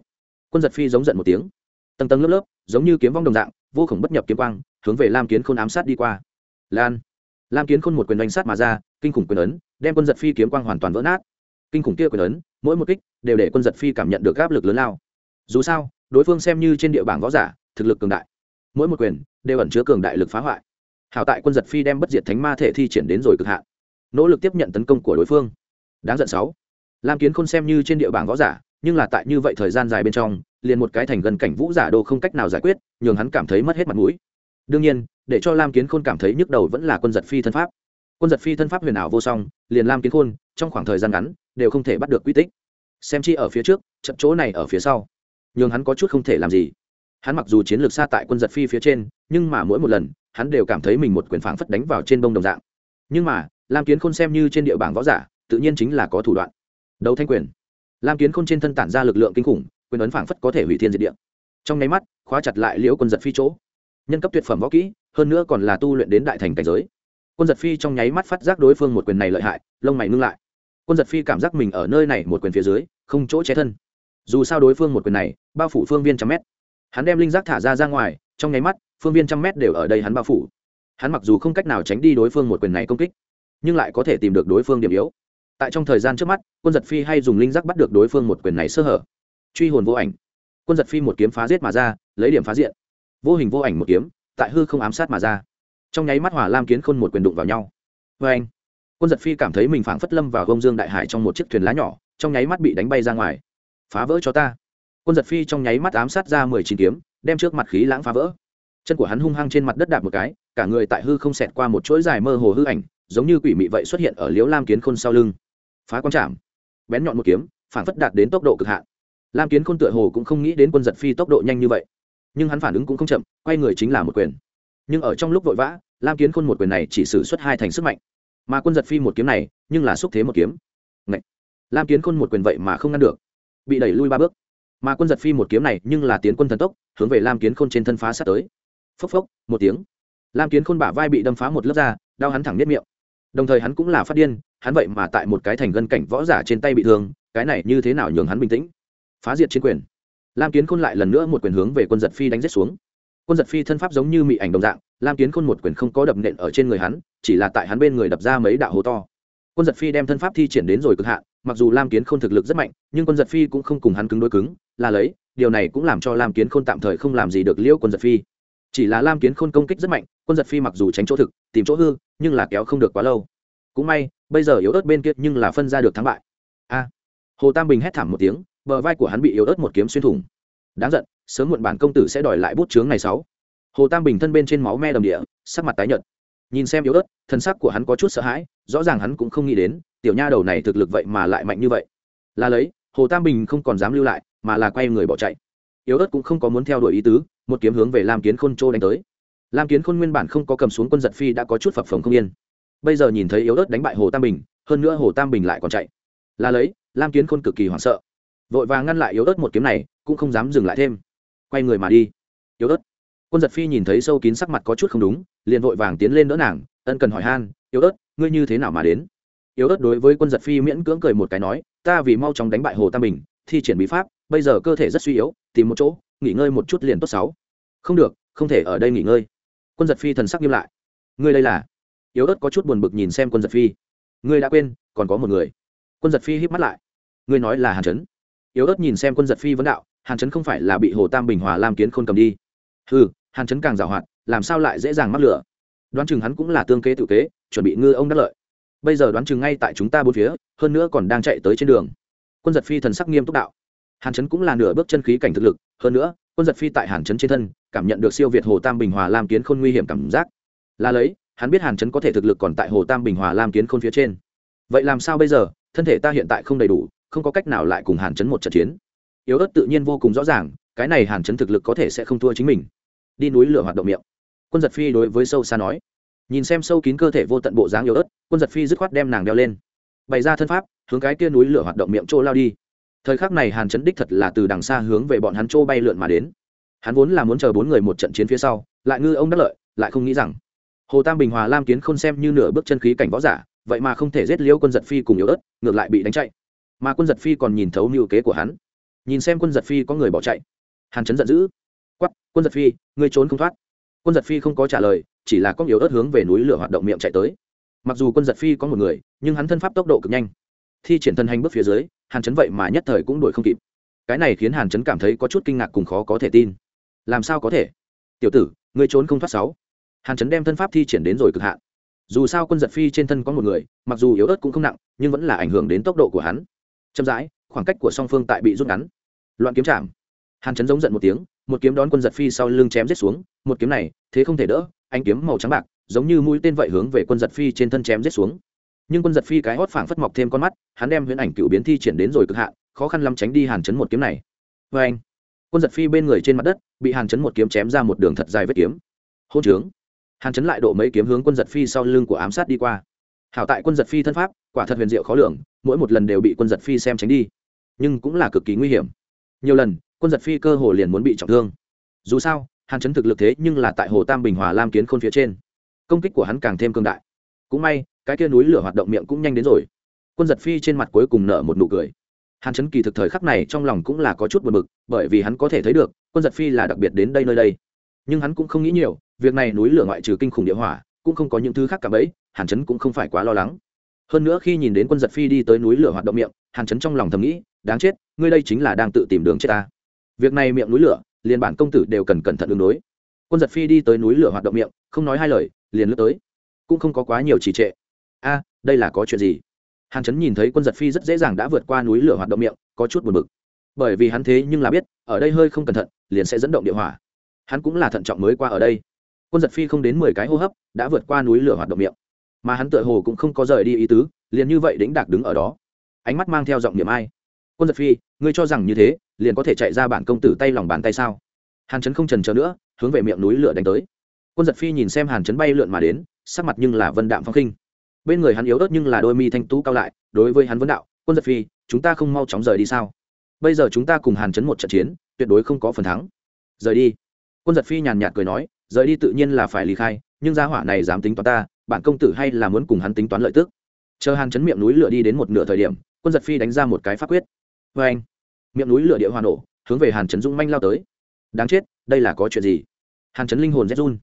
quân giật phi giống giận một tiếng. Tầng tầng lớp lớp, giống như kiếm vong đồng dạng, vô khổng bất nhập kiếm quang, hướng về lam kiến khôn ám sát đi qua. Lan. Lam kiến khôn một quyền đánh sát mà ra, kinh khủng quyền ấn, đem quân giật phi kiếm quang hoàn toàn vỡ nát. Kinh khủng kia quyền ấn, mỗi một kích đều để quân giật phi cảm nhận được áp lực lớn lao. Dù sao, đối phương xem như trên địa bảng võ giả, thực lực cường đại. Mỗi một quyền đều ẩn chứa cường đại lực phá hoại. Hảo tại quân giật phi đem bất diệt thánh ma thể thi triển đến rồi cực hạn. Nỗ lực tiếp nhận tấn công của đối phương. Đáng giận sáu. Lam kiến khôn xem như trên địa bảng võ giả nhưng là tại như vậy thời gian dài bên trong, liền một cái thành gần cảnh vũ giả đô không cách nào giải quyết, nhường hắn cảm thấy mất hết mặt mũi. Đương nhiên, để cho lam kiến khôn cảm thấy nhức đầu vẫn là quân giật phi thân pháp. Quân giật phi thân pháp huyền ảo vô song, liền lam kiến khôn, trong khoảng thời gian ngắn, đều không thể bắt được quy tích. Xem chi ở phía trước, trận chỗ này ở phía sau, nhường hắn có chút không thể làm gì. Hắn mặc dù chiến lược xa tại quân giật phi phía trên, nhưng mà mỗi một lần, hắn đều cảm thấy mình một quyền phảng phất đánh vào trên bông đồng dạng. Nhưng mà, lam kiến khôn xem như trên địa bảng võ giả, tự nhiên chính là có thủ đoạn. Đấu thanh quyền lam kiến khôn trên thân tản ra lực lượng kinh khủng, quyền ấn phảng phất có thể hủy thiên diệt địa. Trong nháy mắt, khóa chặt lại liễu quân giật phi chỗ. Nhân cấp tuyệt phẩm võ kỹ, hơn nữa còn là tu luyện đến đại thành cảnh giới. Quân giật phi trong nháy mắt phát giác đối phương một quyền này lợi hại, lông mày ngưng lại. Quân giật phi cảm giác mình ở nơi này một quyền phía dưới, không chỗ che thân. Dù sao đối phương một quyền này, bao phủ phương viên trăm mét. Hắn đem linh giác thả ra ra ngoài, trong nháy mắt, phương viên trăm mét đều ở đây hắn bao phủ. Hắn mặc dù không cách nào tránh đi đối phương một quyền này công kích, nhưng lại có thể tìm được đối phương điểm yếu tại trong thời gian trước mắt, quân giật phi hay dùng linh giác bắt được đối phương một quyền này sơ hở. Truy hồn vô ảnh. Quân giật phi một kiếm phá giết mà ra, lấy điểm phá diện. Vô hình vô ảnh một kiếm, tại hư không ám sát mà ra. Trong nháy mắt hỏa lam kiến khôn một quyền đụng vào nhau. Vê anh, quân giật phi cảm thấy mình phảng phất lâm vào gông dương đại hải trong một chiếc thuyền lá nhỏ, trong nháy mắt bị đánh bay ra ngoài. Phá vỡ cho ta. Quân giật phi trong nháy mắt ám sát ra mười chín kiếm, đem trước mặt khí lãng phá vỡ. Chân của hắn hung hăng trên mặt đất đạp một cái, cả người tại hư không xẹt qua một chuỗi dài mơ hồ hư ảnh, giống như quỷ mị vậy xuất hiện ở liếu lam kiến khôn sau lưng phá quan chạm bén nhọn một kiếm, phản phất đạt đến tốc độ cực hạn. Lam kiến khôn tựa hồ cũng không nghĩ đến quân giật phi tốc độ nhanh như vậy. Nhưng hắn phản ứng cũng không chậm, quay người chính là một quyền. Nhưng ở trong lúc vội vã, lam kiến khôn một quyền này chỉ xử suất hai thành sức mạnh. Mà quân giật phi một kiếm này, nhưng là xúc thế một kiếm. Ngậy! lam kiến khôn một quyền vậy mà không ngăn được. Bị đẩy lui ba bước. Mà quân giật phi một kiếm này, nhưng là tiến quân thần tốc, hướng về lam kiến khôn trên thân phá sát tới. Phốc phốc, một tiếng. Lam kiến khôn bả vai bị đâm phá một lớp da, đau hắn thẳng nếp miệng đồng thời hắn cũng là phát điên, hắn vậy mà tại một cái thành gân cảnh võ giả trên tay bị thương, cái này như thế nào nhường hắn bình tĩnh? Phá diệt chiến quyền. Lam kiến khôn lại lần nữa một quyền hướng về quân giật phi đánh rết xuống. Quân giật phi thân pháp giống như mị ảnh đồng dạng, lam kiến khôn một quyền không có đập nện ở trên người hắn, chỉ là tại hắn bên người đập ra mấy đạo hố to. Quân giật phi đem thân pháp thi triển đến rồi cực hạn, mặc dù lam kiến khôn thực lực rất mạnh, nhưng quân giật phi cũng không cùng hắn cứng đối cứng, là lấy, điều này cũng làm cho lam kiến khôn tạm thời không làm gì được liễu quân giật phi. Chỉ là lam kiến khôn công kích rất mạnh, quân giật phi mặc dù tránh chỗ thực tìm chỗ hư, nhưng là kéo không được quá lâu. Cũng may, bây giờ yếu ớt bên kia nhưng là phân ra được thắng bại. A. Hồ tam bình hét thảm một tiếng, bờ vai của hắn bị yếu ớt một kiếm xuyên thủng. Đáng giận, sớm muộn bản công tử sẽ đòi lại bút chướng này sáu. Hồ tam bình thân bên trên máu me đầm địa, sắc mặt tái nhợt. Nhìn xem yếu ớt, thân sắc của hắn có chút sợ hãi, rõ ràng hắn cũng không nghĩ đến, tiểu nha đầu này thực lực vậy mà lại mạnh như vậy. Là lấy, hồ tam bình không còn dám lưu lại, mà là quay người bỏ chạy. Yếu ớt cũng không có muốn theo đuổi ý tứ, một kiếm hướng về lam kiến khôn trô đánh tới lam kiến khôn nguyên bản không có cầm xuống quân giật phi đã có chút phập phồng không yên. Bây giờ nhìn thấy yếu ớt đánh bại hồ tam bình, hơn nữa hồ tam bình lại còn chạy. Là lấy, lam kiến khôn cực kỳ hoảng sợ. Vội vàng ngăn lại yếu ớt một kiếm này, cũng không dám dừng lại thêm. Quay người mà đi. Yếu ớt. Quân giật phi nhìn thấy sâu kín sắc mặt có chút không đúng, liền vội vàng tiến lên đỡ nàng, ân cần hỏi han, yếu ớt, ngươi như thế nào mà đến? Yếu ớt đối với quân giật phi miễn cưỡng cười một cái nói, ta vì mau chóng đánh bại hồ tam bình, thi triển bí pháp, bây giờ cơ thể rất suy yếu, tìm một chỗ, nghỉ ngơi một chút liền tốt sáu không được, không thể ở đây nghỉ ngơi quân giật phi thần sắc nghiêm lại. Ngươi đây là? Yếu ớt có chút buồn bực nhìn xem quân giật phi. Ngươi đã quên, còn có một người. Quân giật phi híp mắt lại. Ngươi nói là hàn trấn yếu ớt nhìn xem quân giật phi vấn đạo, hàn trấn không phải là bị hồ tam bình hòa lam kiến khôn cầm đi. Ừ hàn trấn càng giảo hoạt, làm sao lại dễ dàng mắc lửa? Đoán chừng hắn cũng là tương kế tự kế, chuẩn bị ngư ông đắc lợi. Bây giờ đoán chừng ngay tại chúng ta bốn phía, hơn nữa còn đang chạy tới trên đường. Quân giật phi thần sắc nghiêm túc đạo. Hàn trấn cũng là nửa bước chân khí cảnh thực lực, hơn nữa quân giật phi tại hàn trấn trên thân, cảm nhận được siêu việt hồ tam bình hòa lam kiến khôn nguy hiểm cảm giác. Là lấy, hắn biết hàn trấn có thể thực lực còn tại hồ tam bình hòa lam kiến khôn phía trên. Vậy làm sao bây giờ? Thân thể ta hiện tại không đầy đủ, không có cách nào lại cùng hàn trấn một trận chiến. Yếu ớt tự nhiên vô cùng rõ ràng, cái này hàn trấn thực lực có thể sẽ không thua chính mình. Đi núi lửa hoạt động miệng. Quân giật phi đối với sâu xa nói. Nhìn xem sâu kín cơ thể vô tận bộ dáng yếu ớt, quân giật phi dứt khoát đem nàng đeo lên. Bày ra thân pháp, hướng cái kia núi lửa hoạt động miệng trô lao đi thời khắc này hàn chấn đích thật là từ đằng xa hướng về bọn hắn chỗ bay lượn mà đến. Hắn vốn là muốn chờ bốn người một trận chiến phía sau, lại ngư ông đắc lợi, lại không nghĩ rằng, hồ tam bình hòa lam kiến không xem như nửa bước chân khí cảnh võ giả, vậy mà không thể giết liễu quân giật phi cùng yếu ớt, ngược lại bị đánh chạy. Mà quân giật phi còn nhìn thấu mưu kế của hắn. Nhìn xem quân giật phi có người bỏ chạy. Hàn chấn giận dữ. Quắp quân giật phi, ngươi trốn không thoát. Quân giật phi không có trả lời, chỉ là có yếu ớt hướng về núi lửa hoạt động miệng chạy tới. Mặc dù quân giật phi có một người, nhưng hắn thân pháp tốc độ cực nhanh thi triển thân hành bước phía dưới, hàn chấn vậy mà nhất thời cũng đuổi không kịp. Cái này khiến hàn chấn cảm thấy có chút kinh ngạc cùng khó có thể tin. Làm sao có thể? Tiểu tử, ngươi trốn không thoát sáu. Hàn chấn đem thân pháp thi triển đến rồi cực hạn. Dù sao quân giật phi trên thân có một người, mặc dù yếu ớt cũng không nặng, nhưng vẫn là ảnh hưởng đến tốc độ của hắn. Chậm rãi, khoảng cách của song phương tại bị rút ngắn. Loạn kiếm chạm. Hàn chấn giống giận một tiếng, một kiếm đón quân giật phi sau lưng chém giết xuống. Một kiếm này, thế không thể đỡ anh kiếm màu trắng bạc, giống như mũi tên vậy hướng về quân giật phi trên thân chém giết xuống nhưng quân giật phi cái hót phảng phất mọc thêm con mắt, hắn đem huyễn ảnh cựu biến thi triển đến rồi cực hạn, khó khăn lắm tránh đi hàn chấn một kiếm này. Vê anh, quân giật phi bên người trên mặt đất, bị hàn chấn một kiếm chém ra một đường thật dài vết kiếm. Hôn trướng. Hàn chấn lại độ mấy kiếm hướng quân giật phi sau lưng của ám sát đi qua. Hảo tại quân giật phi thân pháp, quả thật huyền diệu khó lường, mỗi một lần đều bị quân giật phi xem tránh đi. Nhưng cũng là cực kỳ nguy hiểm. Nhiều lần, quân giật phi cơ hồ liền muốn bị trọng thương. Dù sao, hàn chấn thực lực thế nhưng là tại hồ tam bình hòa lam kiến khôn phía trên. Công kích của hắn càng thêm cương đại. Cũng may cái kia núi lửa hoạt động miệng cũng nhanh đến rồi. Quân giật phi trên mặt cuối cùng nở một nụ cười. Hàn chấn kỳ thực thời khắc này trong lòng cũng là có chút buồn bực, bởi vì hắn có thể thấy được, quân giật phi là đặc biệt đến đây nơi đây. Nhưng hắn cũng không nghĩ nhiều, việc này núi lửa ngoại trừ kinh khủng địa hỏa, cũng không có những thứ khác cả bấy hàn chấn cũng không phải quá lo lắng. Hơn nữa khi nhìn đến quân giật phi đi tới núi lửa hoạt động miệng, hàn chấn trong lòng thầm nghĩ, đáng chết, ngươi đây chính là đang tự tìm đường chết ta. Việc này miệng núi lửa, liền bản công tử đều cần cẩn thận ứng đối. Quân giật phi đi tới núi lửa hoạt động miệng, không nói hai lời, liền lướt tới. Cũng không có quá nhiều trì trệ a, đây là có chuyện gì? Hàn Chấn nhìn thấy quân giật phi rất dễ dàng đã vượt qua núi lửa hoạt động miệng, có chút buồn bực. Bởi vì hắn thế nhưng là biết, ở đây hơi không cẩn thận, liền sẽ dẫn động địa hỏa. Hắn cũng là thận trọng mới qua ở đây. Quân giật phi không đến mười cái hô hấp, đã vượt qua núi lửa hoạt động miệng. Mà hắn tựa hồ cũng không có rời đi ý tứ, liền như vậy đĩnh đạc đứng ở đó. Ánh mắt mang theo giọng niệm ai. Quân giật phi, ngươi cho rằng như thế, liền có thể chạy ra bản công tử tay lòng bàn tay sao? Hàn Chấn không trần chờ nữa, hướng về miệng núi lửa đánh tới. Quân giật phi nhìn xem hàn Chấn bay lượn mà đến, sắc mặt nhưng là vân đạm phong khinh bên người hắn yếu ớt nhưng là đôi mi thanh tú cao lại, đối với hắn vấn đạo, quân giật phi, chúng ta không mau chóng rời đi sao? Bây giờ chúng ta cùng hàn chấn một trận chiến, tuyệt đối không có phần thắng. Rời đi. Quân giật phi nhàn nhạt cười nói, rời đi tự nhiên là phải ly khai, nhưng gia hỏa này dám tính toán ta, bản công tử hay là muốn cùng hắn tính toán lợi tức? Chờ hàn chấn miệng núi lửa đi đến một nửa thời điểm, quân giật phi đánh ra một cái pháp quyết. Vê anh. Miệng núi lửa địa hoa nổ, hướng về hàn chấn dung manh lao tới. Đáng chết, đây là có chuyện gì? Hàn chấn linh hồn rét run.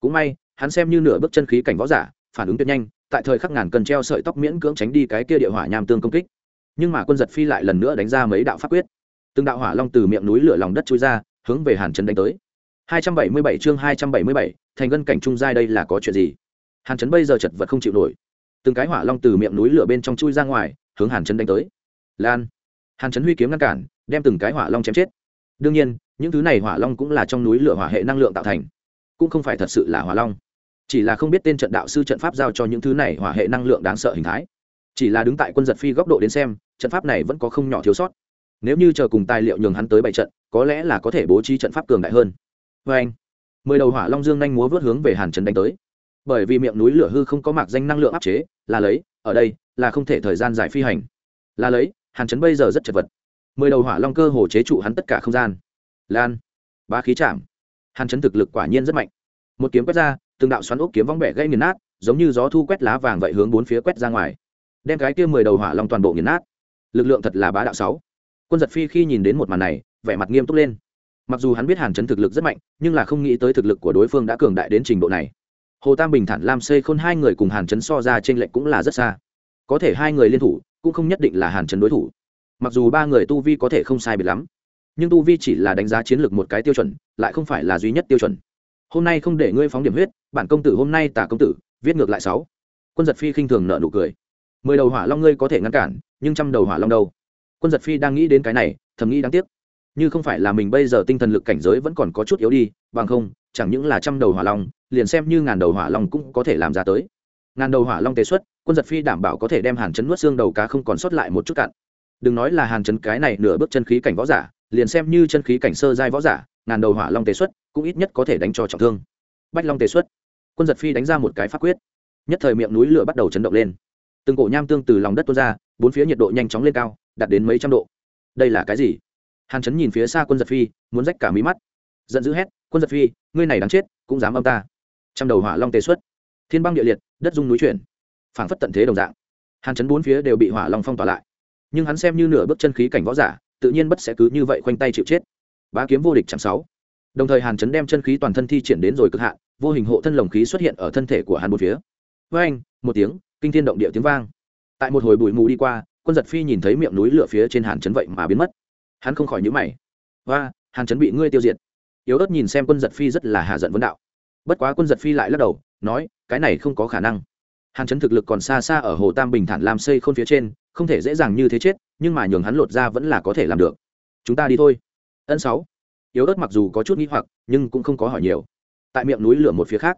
Cũng may, hắn xem như nửa bước chân khí cảnh võ giả, phản ứng tuyệt nhanh tại thời khắc ngàn cần treo sợi tóc miễn cưỡng tránh đi cái kia địa hỏa nham tương công kích. Nhưng mà quân giật phi lại lần nữa đánh ra mấy đạo pháp quyết. Từng đạo hỏa long từ miệng núi lửa lòng đất trôi ra hướng về hàn trấn đánh tới. 277 chương 277, thành ngân cảnh trung giai đây là có chuyện gì? Hàn trấn bây giờ chật vật không chịu nổi. Từng cái hỏa long từ miệng núi lửa bên trong chui ra ngoài hướng hàn trấn đánh tới. Lan. Hàn trấn huy kiếm ngăn cản đem từng cái hỏa long chém chết. Đương nhiên những thứ này hỏa long cũng là trong núi lửa hỏa hệ năng lượng tạo thành. Cũng không phải thật sự là hỏa long chỉ là không biết tên trận đạo sư trận pháp giao cho những thứ này hỏa hệ năng lượng đáng sợ hình thái. Chỉ là đứng tại quân giật phi góc độ đến xem, trận pháp này vẫn có không nhỏ thiếu sót. Nếu như chờ cùng tài liệu nhường hắn tới bảy trận, có lẽ là có thể bố trí trận pháp cường đại hơn. Vê anh, mười đầu hỏa long dương nhanh múa vớt hướng về hàn trần đánh tới. Bởi vì miệng núi lửa hư không có mạc danh năng lượng áp chế, là lấy, ở đây, là không thể thời gian dài phi hành. Là lấy, hàn trấn bây giờ rất chật vật. Mười đầu hỏa long cơ hồ chế trụ hắn tất cả không gian. Lan ba khí chạm. Hàn trấn thực lực quả nhiên rất mạnh. Một kiếm quét ra từng đạo xoắn ốc kiếm vong bẻ gây nghiền nát, giống như gió thu quét lá vàng vậy hướng bốn phía quét ra ngoài. Đem cái kia mười đầu hỏa long toàn bộ nghiền nát. Lực lượng thật là bá đạo sáu. Quân giật phi khi nhìn đến một màn này, vẻ mặt nghiêm túc lên. Mặc dù hắn biết hàn chấn thực lực rất mạnh, nhưng là không nghĩ tới thực lực của đối phương đã cường đại đến trình độ này. Hồ tam bình thản lam xây khôn hai người cùng hàn chấn so ra trên lệnh cũng là rất xa. Có thể hai người liên thủ, cũng không nhất định là hàn chấn đối thủ. Mặc dù ba người tu vi có thể không sai biệt lắm, nhưng tu vi chỉ là đánh giá chiến lược một cái tiêu chuẩn, lại không phải là duy nhất tiêu chuẩn hôm nay không để ngươi phóng điểm huyết, bản công tử hôm nay tả công tử, viết ngược lại sáu. Quân giật phi khinh thường nợ nụ cười. Mười đầu hỏa long ngươi có thể ngăn cản, nhưng trăm đầu hỏa long đâu? Quân giật phi đang nghĩ đến cái này, thầm nghĩ đáng tiếc. Như không phải là mình bây giờ tinh thần lực cảnh giới vẫn còn có chút yếu đi, bằng không, chẳng những là trăm đầu hỏa long, liền xem như ngàn đầu hỏa long cũng có thể làm ra tới. Ngàn đầu hỏa long tế xuất, quân giật phi đảm bảo có thể đem hàn chấn nuốt xương đầu cá không còn sót lại một chút cạn. Đừng nói là hàn chấn cái này nửa bước chân khí cảnh võ giả, liền xem như chân khí cảnh sơ giai võ giả, ngàn đầu hỏa long tế xuất cũng ít nhất có thể đánh cho trọng thương. Bách long Tề xuất. Quân giật phi đánh ra một cái pháp quyết. Nhất thời miệng núi lửa bắt đầu chấn động lên. Từng cổ nham tương từ lòng đất tuôn ra, bốn phía nhiệt độ nhanh chóng lên cao, đạt đến mấy trăm độ. Đây là cái gì? Hàn chấn nhìn phía xa quân giật phi, muốn rách cả mí mắt. Giận dữ hét, quân giật phi, ngươi này đáng chết, cũng dám âm ta. Trăm đầu hỏa long tề xuất. Thiên băng địa liệt, đất dung núi chuyển. Phảng phất tận thế đồng dạng. Hàn chấn bốn phía đều bị hỏa long phong tỏa lại. Nhưng hắn xem như nửa bước chân khí cảnh võ giả, tự nhiên bất sẽ cứ như vậy khoanh tay chịu chết. Bá kiếm vô địch chẳng sáu đồng thời hàn chấn đem chân khí toàn thân thi triển đến rồi cực hạn, vô hình hộ thân lồng khí xuất hiện ở thân thể của hàn một phía. Với anh một tiếng, kinh thiên động địa tiếng vang. Tại một hồi bụi mù đi qua, quân giật phi nhìn thấy miệng núi lửa phía trên hàn chấn vậy mà biến mất. Hắn không khỏi nhữ mày. Và hàn chấn bị ngươi tiêu diệt. Yếu ớt nhìn xem quân giật phi rất là hạ giận vấn đạo. Bất quá quân giật phi lại lắc đầu, nói, cái này không có khả năng. Hàn chấn thực lực còn xa xa ở hồ tam bình thản làm xây khôn phía trên, không thể dễ dàng như thế chết, nhưng mà nhường hắn lột ra vẫn là có thể làm được. Chúng ta đi thôi. Ân sáu yếu ớt mặc dù có chút nghi hoặc, nhưng cũng không có hỏi nhiều. Tại miệng núi lửa một phía khác,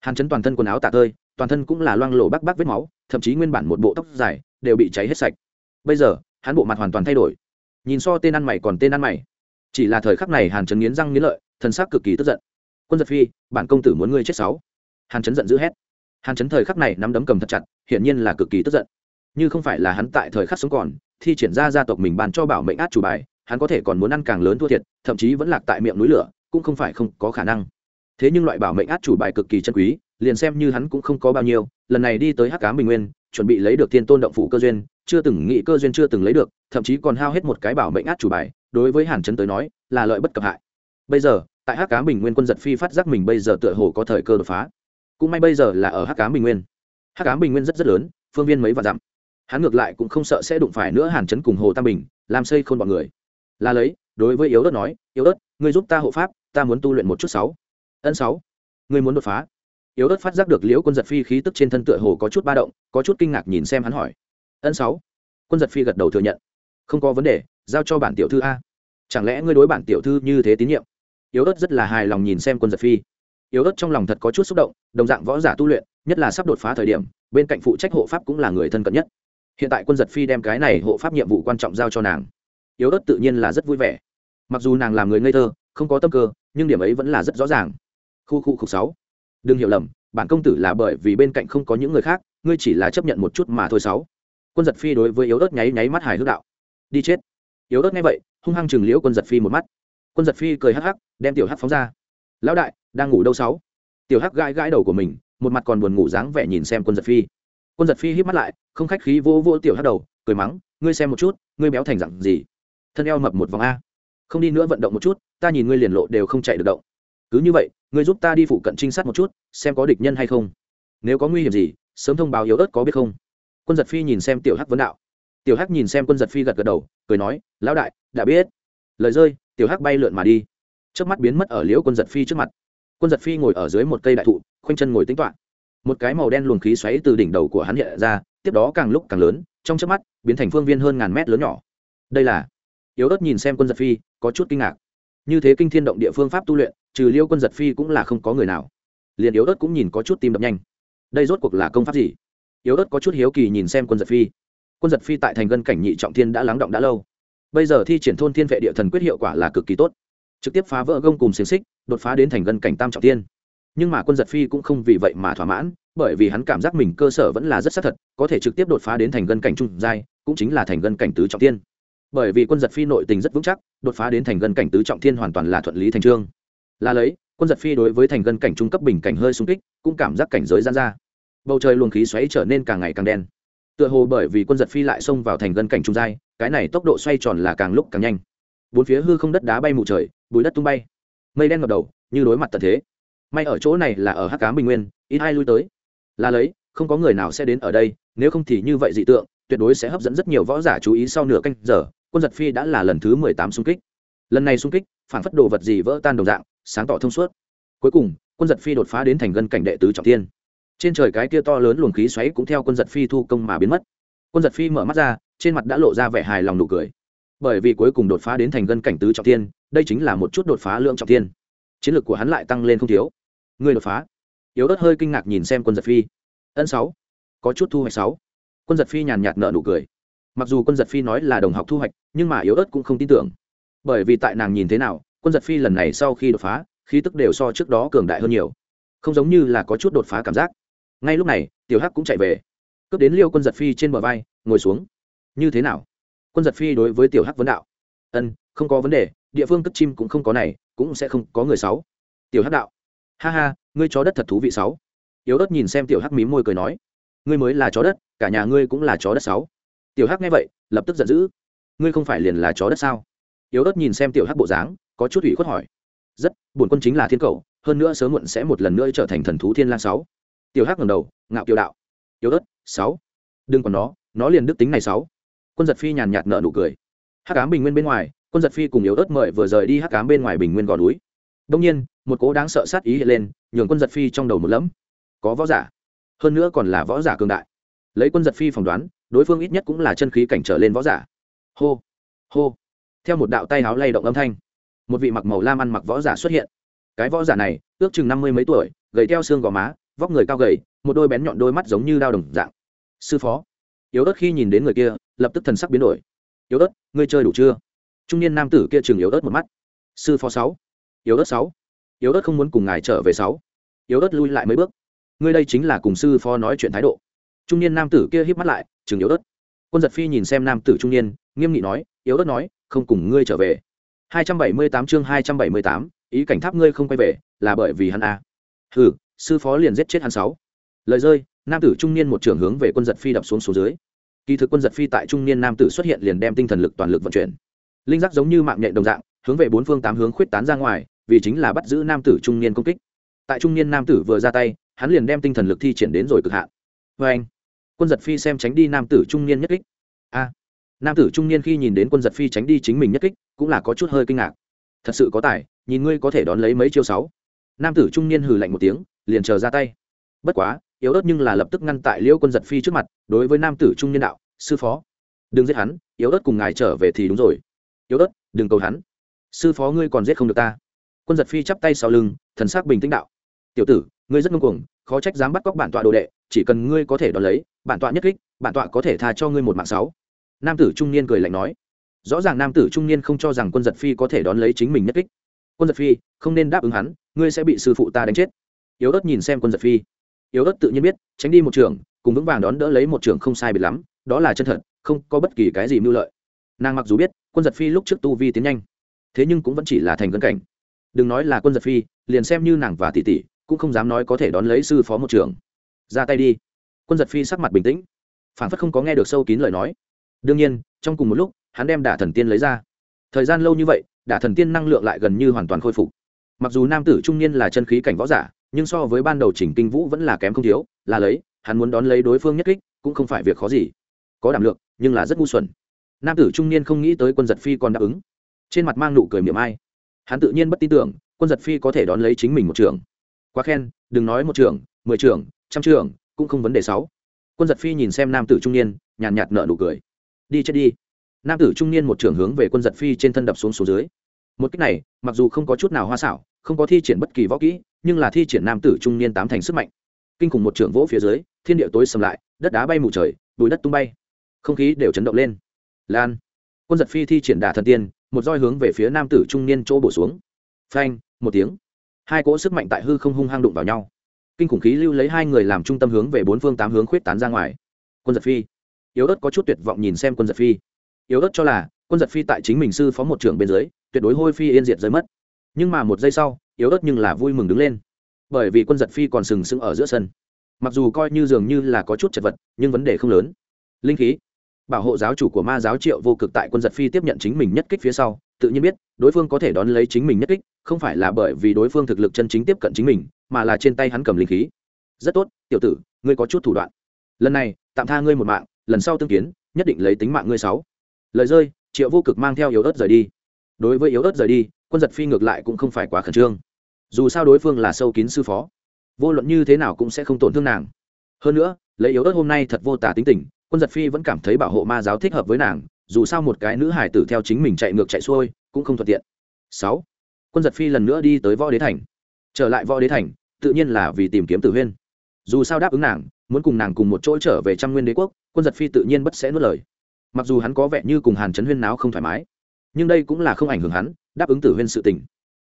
hàn chấn toàn thân quần áo tạ tơi, toàn thân cũng là loang lổ bắc bắc vết máu, thậm chí nguyên bản một bộ tóc dài đều bị cháy hết sạch. Bây giờ, hắn bộ mặt hoàn toàn thay đổi. Nhìn so tên ăn mày còn tên ăn mày. Chỉ là thời khắc này hàn chấn nghiến răng nghiến lợi thân xác cực kỳ tức giận. Quân giật phi, bản công tử muốn ngươi chết sáu. Hàn chấn giận dữ hét. Hàn chấn thời khắc này nắm đấm cầm thật chặt, hiển nhiên là cực kỳ tức giận. Như không phải là hắn tại thời khắc sống còn, thi triển ra gia tộc mình bàn cho bảo mệnh át chủ bài hắn có thể còn muốn ăn càng lớn thua thiệt, thậm chí vẫn lạc tại miệng núi lửa, cũng không phải không có khả năng. Thế nhưng loại bảo mệnh át chủ bài cực kỳ chân quý, liền xem như hắn cũng không có bao nhiêu, lần này đi tới hắc cá bình nguyên, chuẩn bị lấy được thiên tôn động phủ cơ duyên, chưa từng nghĩ cơ duyên chưa từng lấy được, thậm chí còn hao hết một cái bảo mệnh át chủ bài, đối với hàn trấn tới nói, là lợi bất cập hại. Bây giờ, tại hắc cá bình nguyên quân giật phi phát giác mình bây giờ tựa hồ có thời cơ đột phá. Cũng may bây giờ là ở hắc cá bình nguyên. Hắc cá bình nguyên rất rất lớn, phương viên mấy vạn dặm. Hắn ngược lại cũng không sợ sẽ đụng phải nữa hàn trấn cùng hồ tam bình, làm xây khôn bọn người là lấy, đối với yếu ớt nói, yếu ớt, ngươi giúp ta hộ pháp, ta muốn tu luyện một chút sáu. Ân sáu. Ngươi muốn đột phá. Yếu ớt phát giác được liễu quân giật phi khí tức trên thân tựa hồ có chút ba động, có chút kinh ngạc nhìn xem hắn hỏi. Ân sáu. Quân giật phi gật đầu thừa nhận. Không có vấn đề, giao cho bản tiểu thư a. Chẳng lẽ ngươi đối bản tiểu thư như thế tín nhiệm? Yếu ớt rất là hài lòng nhìn xem quân giật phi. Yếu ớt trong lòng thật có chút xúc động, đồng dạng võ giả tu luyện, nhất là sắp đột phá thời điểm, bên cạnh phụ trách hộ pháp cũng là người thân cận nhất. Hiện tại quân giật phi đem cái này hộ pháp nhiệm vụ quan trọng giao cho nàng yếu ớt tự nhiên là rất vui vẻ. Mặc dù nàng làm người ngây thơ, không có tâm cơ, nhưng điểm ấy vẫn là rất rõ ràng. Khu khu khục sáu. Đừng hiểu lầm, bản công tử là bởi vì bên cạnh không có những người khác, ngươi chỉ là chấp nhận một chút mà thôi sáu. Quân giật phi đối với yếu ớt nháy nháy mắt hài hước đạo. Đi chết. Yếu ớt nghe vậy, hung hăng chừng liễu quân giật phi một mắt. Quân giật phi cười hắc hắc, đem tiểu hắc phóng ra. Lão đại, đang ngủ đâu sáu? Tiểu hắc gãi gãi đầu của mình, một mặt còn buồn ngủ dáng vẻ nhìn xem quân giật phi. Quân giật phi hít mắt lại, không khách khí vô vô tiểu hắc đầu, cười mắng, ngươi xem một chút, ngươi béo thành dặn gì? Thân eo mập một vòng a. Không đi nữa vận động một chút, ta nhìn ngươi liền lộ đều không chạy được động. Cứ như vậy, ngươi giúp ta đi phụ cận trinh sát một chút, xem có địch nhân hay không. Nếu có nguy hiểm gì, sớm thông báo yếu ớt có biết không. Quân giật phi nhìn xem tiểu hắc vấn đạo. Tiểu hắc nhìn xem quân giật phi gật gật đầu, cười nói, lão đại, đã biết. Lời rơi, tiểu hắc bay lượn mà đi. Trước mắt biến mất ở liễu quân giật phi trước mặt. Quân giật phi ngồi ở dưới một cây đại thụ, khoanh chân ngồi tính toạ một cái màu đen luồng khí xoáy từ đỉnh đầu của hắn hiện ra, tiếp đó càng lúc càng lớn, trong trước mắt, biến thành phương viên hơn ngàn mét lớn nhỏ. Đây là yếu ớt nhìn xem quân giật phi, có chút kinh ngạc. Như thế kinh thiên động địa phương pháp tu luyện, trừ liêu quân giật phi cũng là không có người nào. Liền yếu ớt cũng nhìn có chút tim đập nhanh. Đây rốt cuộc là công pháp gì? Yếu ớt có chút hiếu kỳ nhìn xem quân giật phi. Quân giật phi tại thành gân cảnh nhị trọng thiên đã lắng động đã lâu. Bây giờ thi triển thôn thiên vệ địa thần quyết hiệu quả là cực kỳ tốt. Trực tiếp phá vỡ gông cùng xiềng xích, đột phá đến thành gân cảnh tam trọng thiên. nhưng mà quân giật phi cũng không vì vậy mà thỏa mãn, bởi vì hắn cảm giác mình cơ sở vẫn là rất xác thật, có thể trực tiếp đột phá đến thành gân cảnh trung giai, cũng chính là thành gân cảnh tứ trọng thiên bởi vì quân giật phi nội tình rất vững chắc, đột phá đến thành gân cảnh tứ trọng thiên hoàn toàn là thuận lý thành trương. Là lấy, quân giật phi đối với thành gân cảnh trung cấp bình cảnh hơi sung kích, cũng cảm giác cảnh giới gian ra. Bầu trời luồng khí xoáy trở nên càng ngày càng đen. Tựa hồ bởi vì quân giật phi lại xông vào thành gân cảnh trung giai, cái này tốc độ xoay tròn là càng lúc càng nhanh. Bốn phía hư không đất đá bay mù trời, bụi đất tung bay. Mây đen ngập đầu, như đối mặt tận thế. May ở chỗ này là ở hắc cám bình nguyên, ít ai lui tới. Là lấy, không có người nào sẽ đến ở đây, nếu không thì như vậy dị tượng, tuyệt đối sẽ hấp dẫn rất nhiều võ giả chú ý sau nửa canh giờ quân giật phi đã là lần thứ mười tám xung kích. Lần này xung kích, phản phất đồ vật gì vỡ tan đồng dạng, sáng tỏ thông suốt. Cuối cùng, quân giật phi đột phá đến thành gân cảnh đệ tứ trọng tiên trên trời cái kia to lớn luồng khí xoáy cũng theo quân giật phi thu công mà biến mất. Quân giật phi mở mắt ra, trên mặt đã lộ ra vẻ hài lòng nụ cười. Bởi vì cuối cùng đột phá đến thành gân cảnh tứ trọng tiên đây chính là một chút đột phá lượng trọng tiên chiến lược của hắn lại tăng lên không thiếu. Người đột phá. Yếu ớt hơi kinh ngạc nhìn xem quân giật phi. Ân sáu. Có chút thu hoạch sáu. Quân giật phi nhàn nhạt nợ nụ cười mặc dù quân giật phi nói là đồng học thu hoạch, nhưng mà yếu ớt cũng không tin tưởng. Bởi vì tại nàng nhìn thế nào, quân giật phi lần này sau khi đột phá, khí tức đều so trước đó cường đại hơn nhiều. Không giống như là có chút đột phá cảm giác. Ngay lúc này, tiểu hắc cũng chạy về. Cướp đến liêu quân giật phi trên bờ vai, ngồi xuống. Như thế nào? Quân giật phi đối với tiểu hắc vấn đạo. Ân, không có vấn đề, địa phương cất chim cũng không có này, cũng sẽ không có người sáu. Tiểu hắc đạo. Ha ha, ngươi chó đất thật thú vị sáu. Yếu ớt nhìn xem tiểu hắc mím môi cười nói. Ngươi mới là chó đất, cả nhà ngươi cũng là chó đất sáu tiểu hắc nghe vậy, lập tức giận dữ. Ngươi không phải liền là chó đất sao? Yếu ớt nhìn xem tiểu hắc bộ dáng, có chút ủy khuất hỏi. Rất, bổn quân chính là thiên cầu, hơn nữa sớm muộn sẽ một lần nữa trở thành thần thú thiên lang sáu. Tiểu hắc ngẩng đầu, ngạo kiều đạo. Yếu ớt, sáu. Đừng còn nó nó liền đức tính này sáu. Quân giật phi nhàn nhạt nợ nụ cười. Hắc ám bình nguyên bên ngoài, quân giật phi cùng yếu ớt mời vừa rời đi hắc ám bên ngoài bình nguyên gò núi. Đông nhiên, một cố đáng sợ sát ý hiện lên, nhường quân giật phi trong đầu một lẫm. Có võ giả. Hơn nữa còn là võ giả cường đại lấy quân giật phi phỏng đoán, đối phương ít nhất cũng là chân khí cảnh trở lên võ giả. Hô hô. Theo một đạo tay áo lay động âm thanh, một vị mặc màu lam ăn mặc võ giả xuất hiện. Cái võ giả này, ước chừng năm mươi mấy tuổi, gầy theo xương gò má, vóc người cao gầy, một đôi bén nhọn đôi mắt giống như đao đồng dạng. Sư phó. Yếu ớt khi nhìn đến người kia, lập tức thần sắc biến đổi. Yếu ớt, ngươi chơi đủ chưa? Trung niên nam tử kia chừng yếu ớt một mắt. Sư phó sáu. Yếu ớt sáu. Yếu ớt không muốn cùng ngài trở về sáu. Yếu ớt lui lại mấy bước. Ngươi đây chính là cùng sư phó nói chuyện thái độ trung niên nam tử kia híp mắt lại chừng yếu ớt. Quân giật phi nhìn xem nam tử trung niên nghiêm nghị nói yếu ớt nói không cùng ngươi trở về. 278 chương 278, ý cảnh tháp ngươi không quay về là bởi vì hắn a. Hừ sư phó liền giết chết hắn sáu. Lời rơi nam tử trung niên một trường hướng về quân giật phi đập xuống xuống dưới. Kỳ thực quân giật phi tại trung niên nam tử xuất hiện liền đem tinh thần lực toàn lực vận chuyển. Linh giác giống như mạng nhện đồng dạng hướng về bốn phương tám hướng khuyết tán ra ngoài vì chính là bắt giữ nam tử trung niên công kích. Tại trung niên nam tử vừa ra tay hắn liền đem tinh thần lực thi triển đến rồi cực hạn vê anh. Quân giật phi xem tránh đi nam tử trung niên nhất kích. A. Nam tử trung niên khi nhìn đến quân giật phi tránh đi chính mình nhất kích, cũng là có chút hơi kinh ngạc. Thật sự có tài, nhìn ngươi có thể đón lấy mấy chiêu sáu. Nam tử trung niên hừ lạnh một tiếng, liền chờ ra tay. Bất quá, yếu ớt nhưng là lập tức ngăn tại liễu quân giật phi trước mặt, đối với nam tử trung niên đạo, sư phó, đừng giết hắn, yếu ớt cùng ngài trở về thì đúng rồi. Yếu ớt, đừng cầu hắn. Sư phó ngươi còn giết không được ta. Quân giật phi chắp tay sau lưng, thần sắc bình tĩnh đạo, tiểu tử, ngươi rất ngông cuồng, khó trách dám bắt cóc bản tọa đồ đệ chỉ cần ngươi có thể đón lấy, bản tọa nhất kích, bản tọa có thể tha cho ngươi một mạng sáu. Nam tử trung niên cười lạnh nói. Rõ ràng nam tử trung niên không cho rằng quân giật phi có thể đón lấy chính mình nhất kích. Quân giật phi, không nên đáp ứng hắn, ngươi sẽ bị sư phụ ta đánh chết. Yếu ớt nhìn xem quân giật phi. Yếu ớt tự nhiên biết, tránh đi một trường, cùng vững vàng đón đỡ lấy một trường không sai biệt lắm, đó là chân thật, không có bất kỳ cái gì mưu lợi. Nàng mặc dù biết, quân giật phi lúc trước tu vi tiến nhanh, thế nhưng cũng vẫn chỉ là thành cân cảnh đừng nói là quân giật phi, liền xem như nàng và tỷ tỷ, cũng không dám nói có thể đón lấy sư phó một trường ra tay đi. Quân giật phi sắc mặt bình tĩnh phản phất không có nghe được sâu kín lời nói. Đương nhiên, trong cùng một lúc, hắn đem đả thần tiên lấy ra. Thời gian lâu như vậy, đả thần tiên năng lượng lại gần như hoàn toàn khôi phục. Mặc dù nam tử trung niên là chân khí cảnh võ giả, nhưng so với ban đầu chỉnh kinh vũ vẫn là kém không thiếu, là lấy, hắn muốn đón lấy đối phương nhất kích, cũng không phải việc khó gì. Có đảm lượng, nhưng là rất ngu xuẩn. Nam tử trung niên không nghĩ tới quân giật phi còn đáp ứng. Trên mặt mang nụ cười miệng ai. Hắn tự nhiên bất tin tưởng, quân giật phi có thể đón lấy chính mình một trường quá khen, đừng nói một trường mười trường trăm trường cũng không vấn đề sáu. Quân giật phi nhìn xem nam tử trung niên, nhàn nhạt nợ nụ cười. Đi chết đi. Nam tử trung niên một trường hướng về quân giật phi trên thân đập xuống số dưới. Một cách này, mặc dù không có chút nào hoa xảo, không có thi triển bất kỳ võ kỹ, nhưng là thi triển nam tử trung niên tám thành sức mạnh. Kinh khủng một trưởng vỗ phía dưới, thiên địa tối sầm lại, đất đá bay mù trời, bùi đất tung bay. Không khí đều chấn động lên. Lan. Quân giật phi thi triển đả thần tiên, một roi hướng về phía nam tử trung niên chỗ bổ xuống. Phanh, một tiếng. Hai cỗ sức mạnh tại hư không hung hăng đụng vào nhau kinh khủng khí lưu lấy hai người làm trung tâm hướng về bốn phương tám hướng khuyết tán ra ngoài. Quân giật phi. Yếu ớt có chút tuyệt vọng nhìn xem quân giật phi. Yếu ớt cho là, quân giật phi tại chính mình sư phó một trưởng bên dưới, tuyệt đối hôi phi yên diệt rơi mất. Nhưng mà một giây sau, yếu ớt nhưng là vui mừng đứng lên. Bởi vì quân giật phi còn sừng sững ở giữa sân. Mặc dù coi như dường như là có chút chật vật, nhưng vấn đề không lớn. Linh khí. Bảo hộ giáo chủ của ma giáo triệu vô cực tại quân giật phi tiếp nhận chính mình nhất kích phía sau tự nhiên biết, đối phương có thể đón lấy chính mình nhất kích, không phải là bởi vì đối phương thực lực chân chính tiếp cận chính mình, mà là trên tay hắn cầm linh khí. Rất tốt, tiểu tử, ngươi có chút thủ đoạn. Lần này, tạm tha ngươi một mạng, lần sau tương kiến, nhất định lấy tính mạng ngươi sáu. Lời rơi, triệu vô cực mang theo yếu ớt rời đi. Đối với yếu ớt rời đi, quân giật phi ngược lại cũng không phải quá khẩn trương. Dù sao đối phương là sâu kín sư phó, vô luận như thế nào cũng sẽ không tổn thương nàng. Hơn nữa, lấy yếu ớt hôm nay thật vô tả tính tình, quân giật phi vẫn cảm thấy bảo hộ ma giáo thích hợp với nàng dù sao một cái nữ hải tử theo chính mình chạy ngược chạy xuôi, cũng không thuận tiện. Sáu, quân giật phi lần nữa đi tới võ đế thành. Trở lại võ đế thành, tự nhiên là vì tìm kiếm tử huyên. Dù sao đáp ứng nàng, muốn cùng nàng cùng một chỗ trở về trăm nguyên đế quốc, quân giật phi tự nhiên bất sẽ nuốt lời. Mặc dù hắn có vẻ như cùng hàn trấn huyên náo không thoải mái, nhưng đây cũng là không ảnh hưởng hắn, đáp ứng tử huyên sự tình.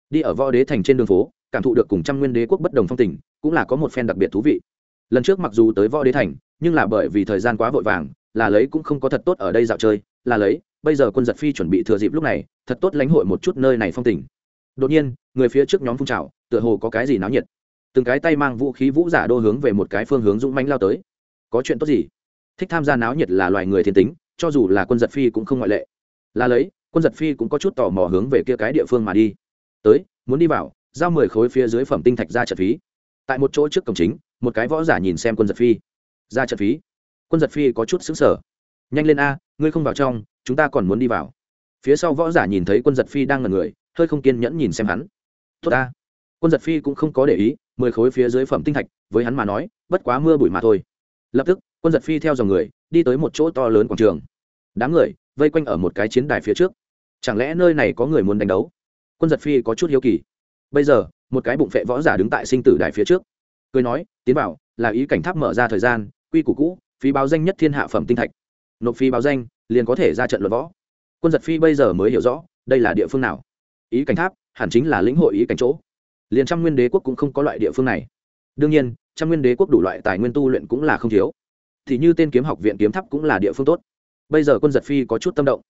Đi ở võ đế thành trên đường phố, cảm thụ được cùng trăm nguyên đế quốc bất đồng phong tình, cũng là có một phen đặc biệt thú vị. Lần trước mặc dù tới võ đế thành, nhưng là bởi vì thời gian quá vội vàng là lấy cũng không có thật tốt ở đây dạo chơi, là lấy, bây giờ quân giật phi chuẩn bị thừa dịp lúc này, thật tốt lãnh hội một chút nơi này phong tình. Đột nhiên, người phía trước nhóm phun trào, tựa hồ có cái gì náo nhiệt. Từng cái tay mang vũ khí vũ giả đô hướng về một cái phương hướng dũng mãnh lao tới. Có chuyện tốt gì? Thích tham gia náo nhiệt là loài người thiên tính, cho dù là quân giật phi cũng không ngoại lệ. Là lấy, quân giật phi cũng có chút tò mò hướng về kia cái địa phương mà đi. Tới, muốn đi vào, giao mười khối phía dưới phẩm tinh thạch ra trận phí. Tại một chỗ trước cổng chính, một cái võ giả nhìn xem quân giật phi. Ra trận phí quân giật phi có chút xứng sở nhanh lên a ngươi không vào trong chúng ta còn muốn đi vào. Phía sau võ giả nhìn thấy quân giật phi đang ngần người hơi không kiên nhẫn nhìn xem hắn. Tốt a, quân giật phi cũng không có để ý mười khối phía dưới phẩm tinh thạch với hắn mà nói bất quá mưa bụi mà thôi. Lập tức quân giật phi theo dòng người đi tới một chỗ to lớn quảng trường. Đám người vây quanh ở một cái chiến đài phía trước. Chẳng lẽ nơi này có người muốn đánh đấu? Quân giật phi có chút hiếu kỳ. Bây giờ một cái bụng phệ võ giả đứng tại sinh tử đài phía trước. Cười nói tiến bảo là ý cảnh tháp mở ra thời gian quy củ cũ phí báo danh nhất thiên hạ phẩm tinh thạch. Nộp phí báo danh, liền có thể ra trận luận võ. Quân giật phi bây giờ mới hiểu rõ, đây là địa phương nào. Ý cảnh tháp, hẳn chính là lĩnh hội ý cảnh chỗ. Liền trăm nguyên đế quốc cũng không có loại địa phương này. Đương nhiên, trăm nguyên đế quốc đủ loại tài nguyên tu luyện cũng là không thiếu. Thì như tên kiếm học viện kiếm tháp cũng là địa phương tốt. Bây giờ quân giật phi có chút tâm động.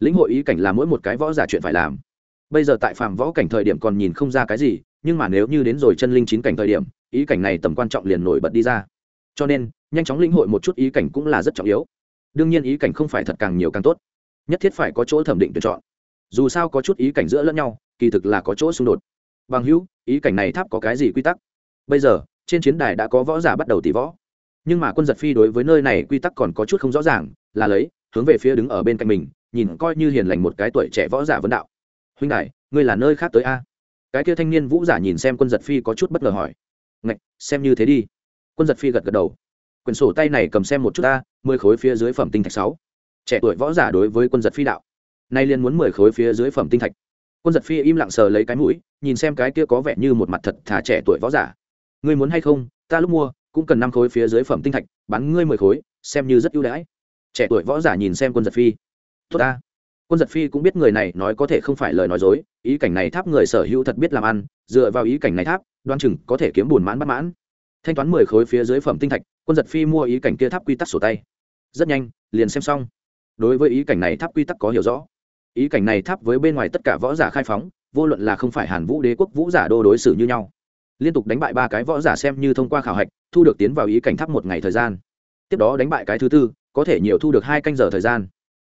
Lĩnh hội ý cảnh là mỗi một cái võ giả chuyện phải làm. Bây giờ tại phạm võ cảnh thời điểm còn nhìn không ra cái gì, nhưng mà nếu như đến rồi chân linh chín cảnh thời điểm, ý cảnh này tầm quan trọng liền nổi bật đi ra. Cho nên nhanh chóng lĩnh hội một chút ý cảnh cũng là rất trọng yếu. Đương nhiên ý cảnh không phải thật càng nhiều càng tốt. Nhất thiết phải có chỗ thẩm định tuyển chọn. Dù sao có chút ý cảnh giữa lẫn nhau, kỳ thực là có chỗ xung đột. Bằng hữu, ý cảnh này tháp có cái gì quy tắc? Bây giờ, trên chiến đài đã có võ giả bắt đầu tỷ võ. Nhưng mà quân giật phi đối với nơi này quy tắc còn có chút không rõ ràng, là lấy, hướng về phía đứng ở bên cạnh mình, nhìn coi như hiền lành một cái tuổi trẻ võ giả vấn đạo. Huynh đại ngươi là nơi khác tới a? Cái kia thanh niên vũ giả nhìn xem quân giật phi có chút bất ngờ hỏi. Ngạch, xem như thế đi. Quân giật phi gật gật đầu quyển sổ tay này cầm xem một chút ta, mười khối phía dưới phẩm tinh thạch sáu. Trẻ tuổi võ giả đối với quân giật phi đạo. Nay liền muốn mười khối phía dưới phẩm tinh thạch. Quân giật phi im lặng sờ lấy cái mũi, nhìn xem cái kia có vẻ như một mặt thật thà trẻ tuổi võ giả. Ngươi muốn hay không? Ta lúc mua, cũng cần năm khối phía dưới phẩm tinh thạch, bán ngươi mười khối, xem như rất ưu đãi. Trẻ tuổi võ giả nhìn xem quân giật phi. Tốt ta. Quân giật phi cũng biết người này nói có thể không phải lời nói dối, ý cảnh này tháp người sở hữu thật biết làm ăn, dựa vào ý cảnh này tháp, đoan chừng có thể kiếm bùn mãn bất mãn. Thanh toán mười khối phía dưới phẩm tinh thạch quân giật phi mua ý cảnh kia tháp quy tắc sổ tay. Rất nhanh, liền xem xong. Đối với ý cảnh này tháp quy tắc có hiểu rõ. Ý cảnh này tháp với bên ngoài tất cả võ giả khai phóng, vô luận là không phải hàn vũ đế quốc vũ giả đô đối xử như nhau. Liên tục đánh bại ba cái võ giả xem như thông qua khảo hạch, thu được tiến vào ý cảnh tháp một ngày thời gian. Tiếp đó đánh bại cái thứ tư, có thể nhiều thu được hai canh giờ thời gian.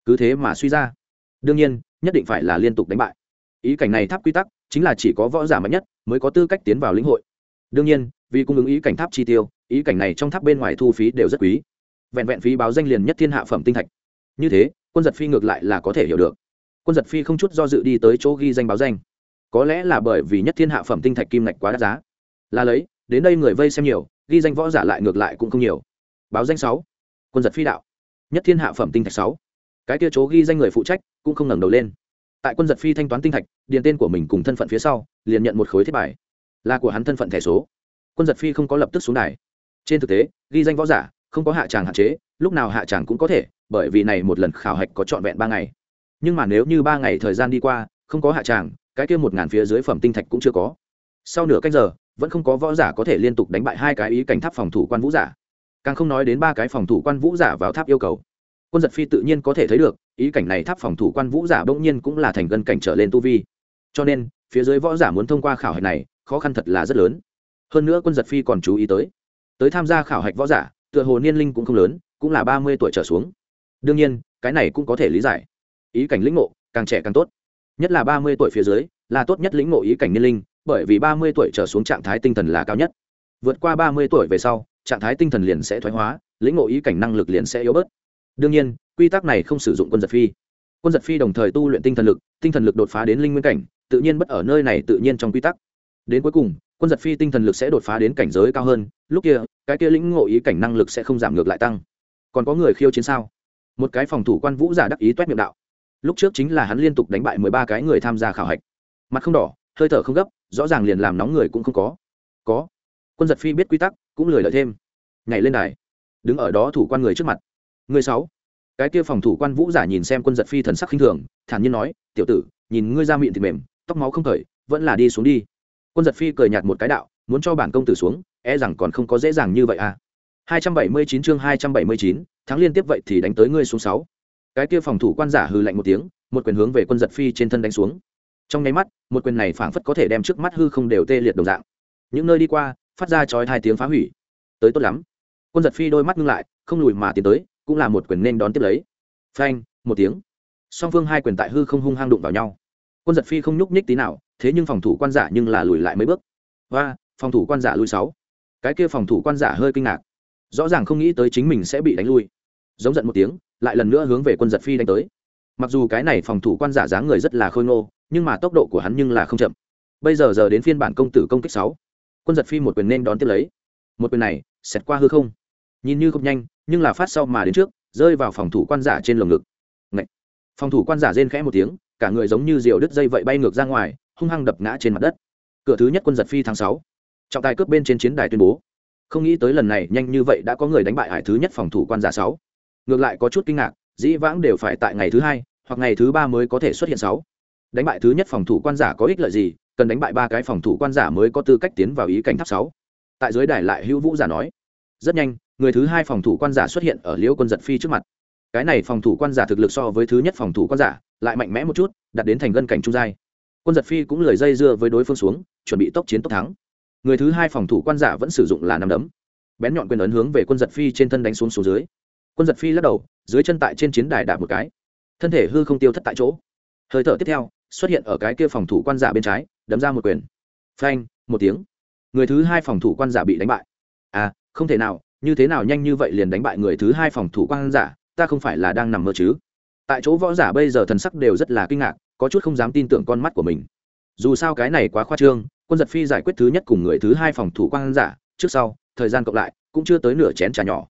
Cứ thế mà suy ra. Đương nhiên, nhất định phải là liên tục đánh bại. Ý cảnh này tháp quy tắc chính là chỉ có võ giả mạnh nhất mới có tư cách tiến vào lĩnh hội. Đương nhiên vì cung ứng ý cảnh tháp chi tiêu, ý cảnh này trong tháp bên ngoài thu phí đều rất quý. Vẹn vẹn phí báo danh liền nhất thiên hạ phẩm tinh thạch. Như thế, quân giật phi ngược lại là có thể hiểu được. Quân giật phi không chút do dự đi tới chỗ ghi danh báo danh. Có lẽ là bởi vì nhất thiên hạ phẩm tinh thạch kim ngạch quá đắt giá. Là lấy, đến đây người vây xem nhiều, ghi danh võ giả lại ngược lại cũng không nhiều. Báo danh sáu, quân giật phi đạo. Nhất thiên hạ phẩm tinh thạch sáu. Cái kia chỗ ghi danh người phụ trách cũng không ngẩng đầu lên. Tại quân giật phi thanh toán tinh thạch, điền tên của mình cùng thân phận phía sau, liền nhận một khối thiết bài. Là của hắn thân phận thẻ số quân giật phi không có lập tức xuống đài. Trên thực tế, ghi danh võ giả, không có hạ tràng hạn chế, lúc nào hạ tràng cũng có thể, bởi vì này một lần khảo hạch có trọn vẹn ba ngày. Nhưng mà nếu như ba ngày thời gian đi qua, không có hạ tràng, cái kia một ngàn phía dưới phẩm tinh thạch cũng chưa có. Sau nửa cách giờ, vẫn không có võ giả có thể liên tục đánh bại hai cái ý cảnh tháp phòng thủ quan vũ giả. Càng không nói đến ba cái phòng thủ quan vũ giả vào tháp yêu cầu. Quân giật phi tự nhiên có thể thấy được, ý cảnh này tháp phòng thủ quan vũ giả bỗng nhiên cũng là thành gân cảnh trở lên tu vi. Cho nên, phía dưới võ giả muốn thông qua khảo hạch này, khó khăn thật là rất lớn hơn nữa quân giật phi còn chú ý tới. Tới tham gia khảo hạch võ giả, tựa hồ niên linh cũng không lớn, cũng là ba mươi tuổi trở xuống. Đương nhiên, cái này cũng có thể lý giải. Ý cảnh lĩnh ngộ, càng trẻ càng tốt. Nhất là ba mươi tuổi phía dưới, là tốt nhất lĩnh ngộ ý cảnh niên linh, bởi vì ba mươi tuổi trở xuống trạng thái tinh thần là cao nhất. Vượt qua ba mươi tuổi về sau, trạng thái tinh thần liền sẽ thoái hóa, lĩnh ngộ ý cảnh năng lực liền sẽ yếu bớt. Đương nhiên, quy tắc này không sử dụng quân giật phi. Quân giật phi đồng thời tu luyện tinh thần lực, tinh thần lực đột phá đến linh nguyên cảnh, tự nhiên bất ở nơi này tự nhiên trong quy tắc đến cuối cùng, quân giật phi tinh thần lực sẽ đột phá đến cảnh giới cao hơn, lúc kia, cái kia lĩnh ngộ ý cảnh năng lực sẽ không giảm ngược lại tăng. Còn có người khiêu chiến sao? Một cái phòng thủ quan vũ giả đắc ý toét miệng đạo. Lúc trước chính là hắn liên tục đánh bại mười ba cái người tham gia khảo hạch. Mặt không đỏ, hơi thở không gấp, rõ ràng liền làm nóng người cũng không có. Có. Quân giật phi biết quy tắc, cũng lười lợi thêm. Nhảy lên đài. Đứng ở đó thủ quan người trước mặt. Người sáu. Cái kia phòng thủ quan vũ giả nhìn xem quân giật phi thần sắc khinh thường, thản nhiên nói, tiểu tử, nhìn ngươi ra miệng thì mềm, tóc máu không khởi vẫn là đi xuống đi quân giật phi cười nhạt một cái đạo muốn cho bản công tử xuống e rằng còn không có dễ dàng như vậy à. 279 chương 279, tháng liên tiếp vậy thì đánh tới ngươi xuống sáu. Cái kia phòng thủ quan giả hừ lạnh một tiếng một quyền hướng về quân giật phi trên thân đánh xuống. Trong nháy mắt một quyền này phảng phất có thể đem trước mắt hư không đều tê liệt đồng dạng. Những nơi đi qua phát ra chói hai tiếng phá hủy. Tới tốt lắm. Quân giật phi đôi mắt ngưng lại không lùi mà tiến tới cũng là một quyền nên đón tiếp lấy. Phanh một tiếng. Song phương hai quyền tại hư không hung hăng đụng vào nhau. Quân giật phi không nhúc nhích tí nào thế nhưng phòng thủ quan giả nhưng là lùi lại mấy bước. Và phòng thủ quan giả lùi sáu. Cái kia phòng thủ quan giả hơi kinh ngạc. Rõ ràng không nghĩ tới chính mình sẽ bị đánh lui. Giống giận một tiếng, lại lần nữa hướng về quân giật phi đánh tới. Mặc dù cái này phòng thủ quan giả dáng người rất là khôi ngô, nhưng mà tốc độ của hắn nhưng là không chậm. Bây giờ giờ đến phiên bản công tử công kích sáu. Quân giật phi một quyền nên đón tiếp lấy. Một quyền này, xẹt qua hư không. Nhìn như không nhanh, nhưng là phát sau mà đến trước, rơi vào phòng thủ quan giả trên lồng ngực. Ngậy! phòng thủ quan giả rên khẽ một tiếng, cả người giống như diều đứt dây vậy bay ngược ra ngoài hung hăng đập ngã trên mặt đất. Cửa thứ nhất quân giật phi tháng sáu. Trọng tài cướp bên trên chiến đài tuyên bố. Không nghĩ tới lần này nhanh như vậy đã có người đánh bại hải thứ nhất phòng thủ quan giả sáu. Ngược lại có chút kinh ngạc, dĩ vãng đều phải tại ngày thứ hai, hoặc ngày thứ ba mới có thể xuất hiện sáu. Đánh bại thứ nhất phòng thủ quan giả có ích lợi gì, cần đánh bại ba cái phòng thủ quan giả mới có tư cách tiến vào ý cảnh tháp sáu. Tại dưới đài lại hữu vũ giả nói. Rất nhanh, người thứ hai phòng thủ quan giả xuất hiện ở liễu quân giật phi trước mặt. Cái này phòng thủ quan giả thực lực so với thứ nhất phòng thủ quan giả lại mạnh mẽ một chút đặt đến thành gân cảnh trung giai quân giật phi cũng lời dây dưa với đối phương xuống, chuẩn bị tốc chiến tốc thắng. Người thứ hai phòng thủ quan giả vẫn sử dụng là nằm đấm. Bén nhọn quyền ấn hướng về quân giật phi trên thân đánh xuống xuống dưới. Quân giật phi lắc đầu, dưới chân tại trên chiến đài đạp một cái. Thân thể hư không tiêu thất tại chỗ. Hơi thở tiếp theo, xuất hiện ở cái kia phòng thủ quan giả bên trái, đấm ra một quyền. Phanh, một tiếng. Người thứ hai phòng thủ quan giả bị đánh bại. À không thể nào, như thế nào nhanh như vậy liền đánh bại người thứ hai phòng thủ quan giả, ta không phải là đang nằm mơ chứ. Tại chỗ võ giả bây giờ thần sắc đều rất là kinh ngạc có chút không dám tin tưởng con mắt của mình. Dù sao cái này quá khoa trương, quân giật phi giải quyết thứ nhất cùng người thứ hai phòng thủ quan giả, trước sau, thời gian cộng lại, cũng chưa tới nửa chén trà nhỏ.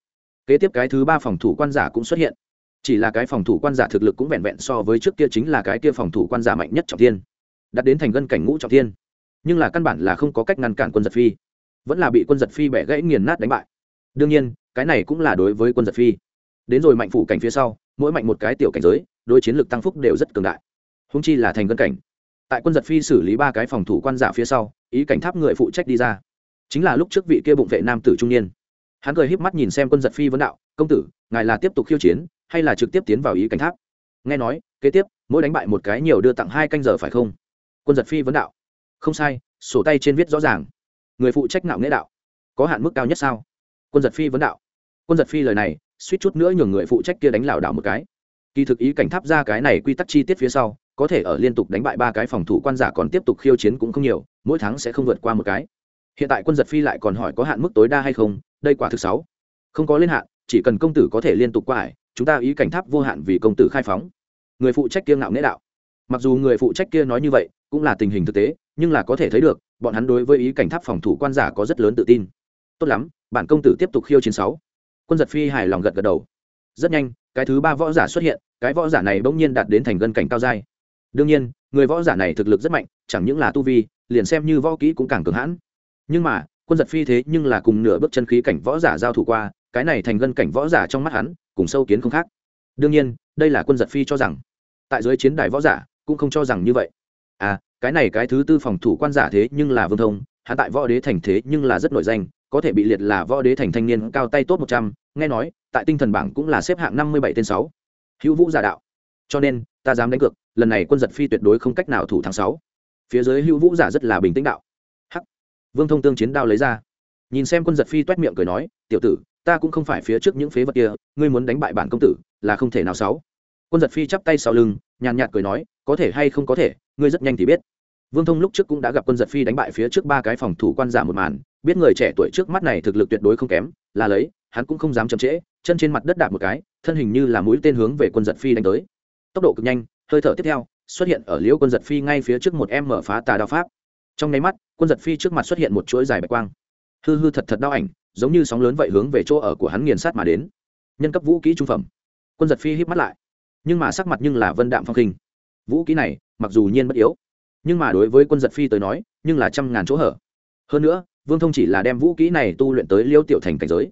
Kế tiếp cái thứ ba phòng thủ quan giả cũng xuất hiện. Chỉ là cái phòng thủ quan giả thực lực cũng vẹn vẹn so với trước kia chính là cái kia phòng thủ quan giả mạnh nhất trọng thiên. Đặt đến thành gân cảnh ngũ trọng thiên. Nhưng là căn bản là không có cách ngăn cản quân giật phi. Vẫn là bị quân giật phi bẻ gãy nghiền nát đánh bại. Đương nhiên, cái này cũng là đối với quân giật phi. Đến rồi mạnh phủ cảnh phía sau, mỗi mạnh một cái tiểu cảnh giới đôi chiến lược tăng phúc đều rất cường đại húng chi là thành cân cảnh. Tại quân giật phi xử lý ba cái phòng thủ quan giả phía sau, ý cảnh tháp người phụ trách đi ra. Chính là lúc trước vị kia bụng vệ nam tử trung niên. Hắn cười híp mắt nhìn xem quân giật phi vấn đạo, công tử, ngài là tiếp tục khiêu chiến, hay là trực tiếp tiến vào ý cảnh tháp? Nghe nói, kế tiếp, mỗi đánh bại một cái nhiều đưa tặng hai canh giờ phải không? Quân giật phi vấn đạo, không sai, sổ tay trên viết rõ ràng. Người phụ trách nạo nghĩa đạo, có hạn mức cao nhất sao? Quân giật phi vấn đạo, quân giật phi lời này, suýt chút nữa nhường người phụ trách kia đánh lảo đảo một cái. Kỳ thực ý cảnh tháp ra cái này quy tắc chi tiết phía sau có thể ở liên tục đánh bại ba cái phòng thủ quan giả còn tiếp tục khiêu chiến cũng không nhiều, mỗi tháng sẽ không vượt qua một cái. Hiện tại quân giật phi lại còn hỏi có hạn mức tối đa hay không, đây quả thực sáu. Không có lên hạn, chỉ cần công tử có thể liên tục qua hải chúng ta ý cảnh tháp vô hạn vì công tử khai phóng. Người phụ trách kia ngạo nghễ đạo. Mặc dù người phụ trách kia nói như vậy, cũng là tình hình thực tế, nhưng là có thể thấy được, bọn hắn đối với ý cảnh tháp phòng thủ quan giả có rất lớn tự tin. Tốt lắm, bản công tử tiếp tục khiêu chiến sáu. Quân giật phi hài lòng gật gật đầu. Rất nhanh, cái thứ ba võ giả xuất hiện, cái võ giả này bỗng nhiên đạt đến thành gân cảnh cao dai đương nhiên, người võ giả này thực lực rất mạnh, chẳng những là tu vi, liền xem như võ kỹ cũng càng cường hãn. Nhưng mà, quân giật phi thế nhưng là cùng nửa bước chân khí cảnh võ giả giao thủ qua, cái này thành gân cảnh võ giả trong mắt hắn, cùng sâu kiến không khác. Đương nhiên, đây là quân giật phi cho rằng, tại dưới chiến đài võ giả, cũng không cho rằng như vậy. À cái này cái thứ tư phòng thủ quan giả thế nhưng là vương thông hạ tại võ đế thành thế nhưng là rất nổi danh, có thể bị liệt là võ đế thành thanh niên cao tay tốt một trăm, nghe nói, tại tinh thần bảng cũng là xếp hạng năm mươi bảy tên sáu. Hữu vũ giả đạo. Cho nên ta dám đánh cược, lần này quân giật phi tuyệt đối không cách nào thủ tháng sáu. Phía dưới hữu vũ giả rất là bình tĩnh đạo. Hắc. Vương thông tương chiến đao lấy ra. Nhìn xem quân giật phi toét miệng cười nói, tiểu tử, ta cũng không phải phía trước những phế vật kia, ngươi muốn đánh bại bản công tử, là không thể nào sáu. Quân giật phi chắp tay sau lưng, nhàn nhạt cười nói, có thể hay không có thể, ngươi rất nhanh thì biết. Vương thông lúc trước cũng đã gặp quân giật phi đánh bại phía trước ba cái phòng thủ quan giả một màn, biết người trẻ tuổi trước mắt này thực lực tuyệt đối không kém, là lấy, hắn cũng không dám chậm trễ, chân trên mặt đất đạp một cái, thân hình như là mũi tên hướng về quân giật phi đánh tới tốc độ cực nhanh, hơi thở tiếp theo, xuất hiện ở liễu quân giật phi ngay phía trước một em mở phá tà đao pháp. Trong nháy mắt, quân giật phi trước mặt xuất hiện một chuỗi dài bạch quang. Hư hư thật thật đau ảnh, giống như sóng lớn vậy hướng về chỗ ở của hắn nghiền sát mà đến. Nhân cấp vũ kỹ trung phẩm. Quân giật phi hít mắt lại. Nhưng mà sắc mặt nhưng là vân đạm phong khinh. Vũ kỹ này, mặc dù nhiên bất yếu, nhưng mà đối với quân giật phi tới nói, nhưng là trăm ngàn chỗ hở. Hơn nữa, vương thông chỉ là đem vũ kỹ này tu luyện tới liêu tiểu thành cảnh giới.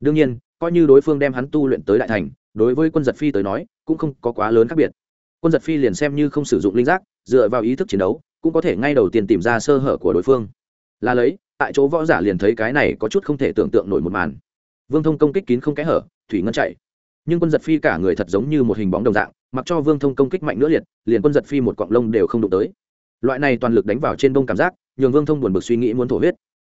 Đương nhiên, coi như đối phương đem hắn tu luyện tới đại thành, đối với quân giật phi tới nói cũng không có quá lớn khác biệt. Quân giật phi liền xem như không sử dụng linh giác, dựa vào ý thức chiến đấu, cũng có thể ngay đầu tiên tìm ra sơ hở của đối phương. Là lấy, tại chỗ võ giả liền thấy cái này có chút không thể tưởng tượng nổi một màn. Vương thông công kích kín không kẽ hở, thủy ngân chạy. Nhưng quân giật phi cả người thật giống như một hình bóng đồng dạng, mặc cho vương thông công kích mạnh nữa liệt, liền quân giật phi một cọng lông đều không đụng tới. Loại này toàn lực đánh vào trên đông cảm giác, nhường vương thông buồn bực suy nghĩ muốn thổ huyết.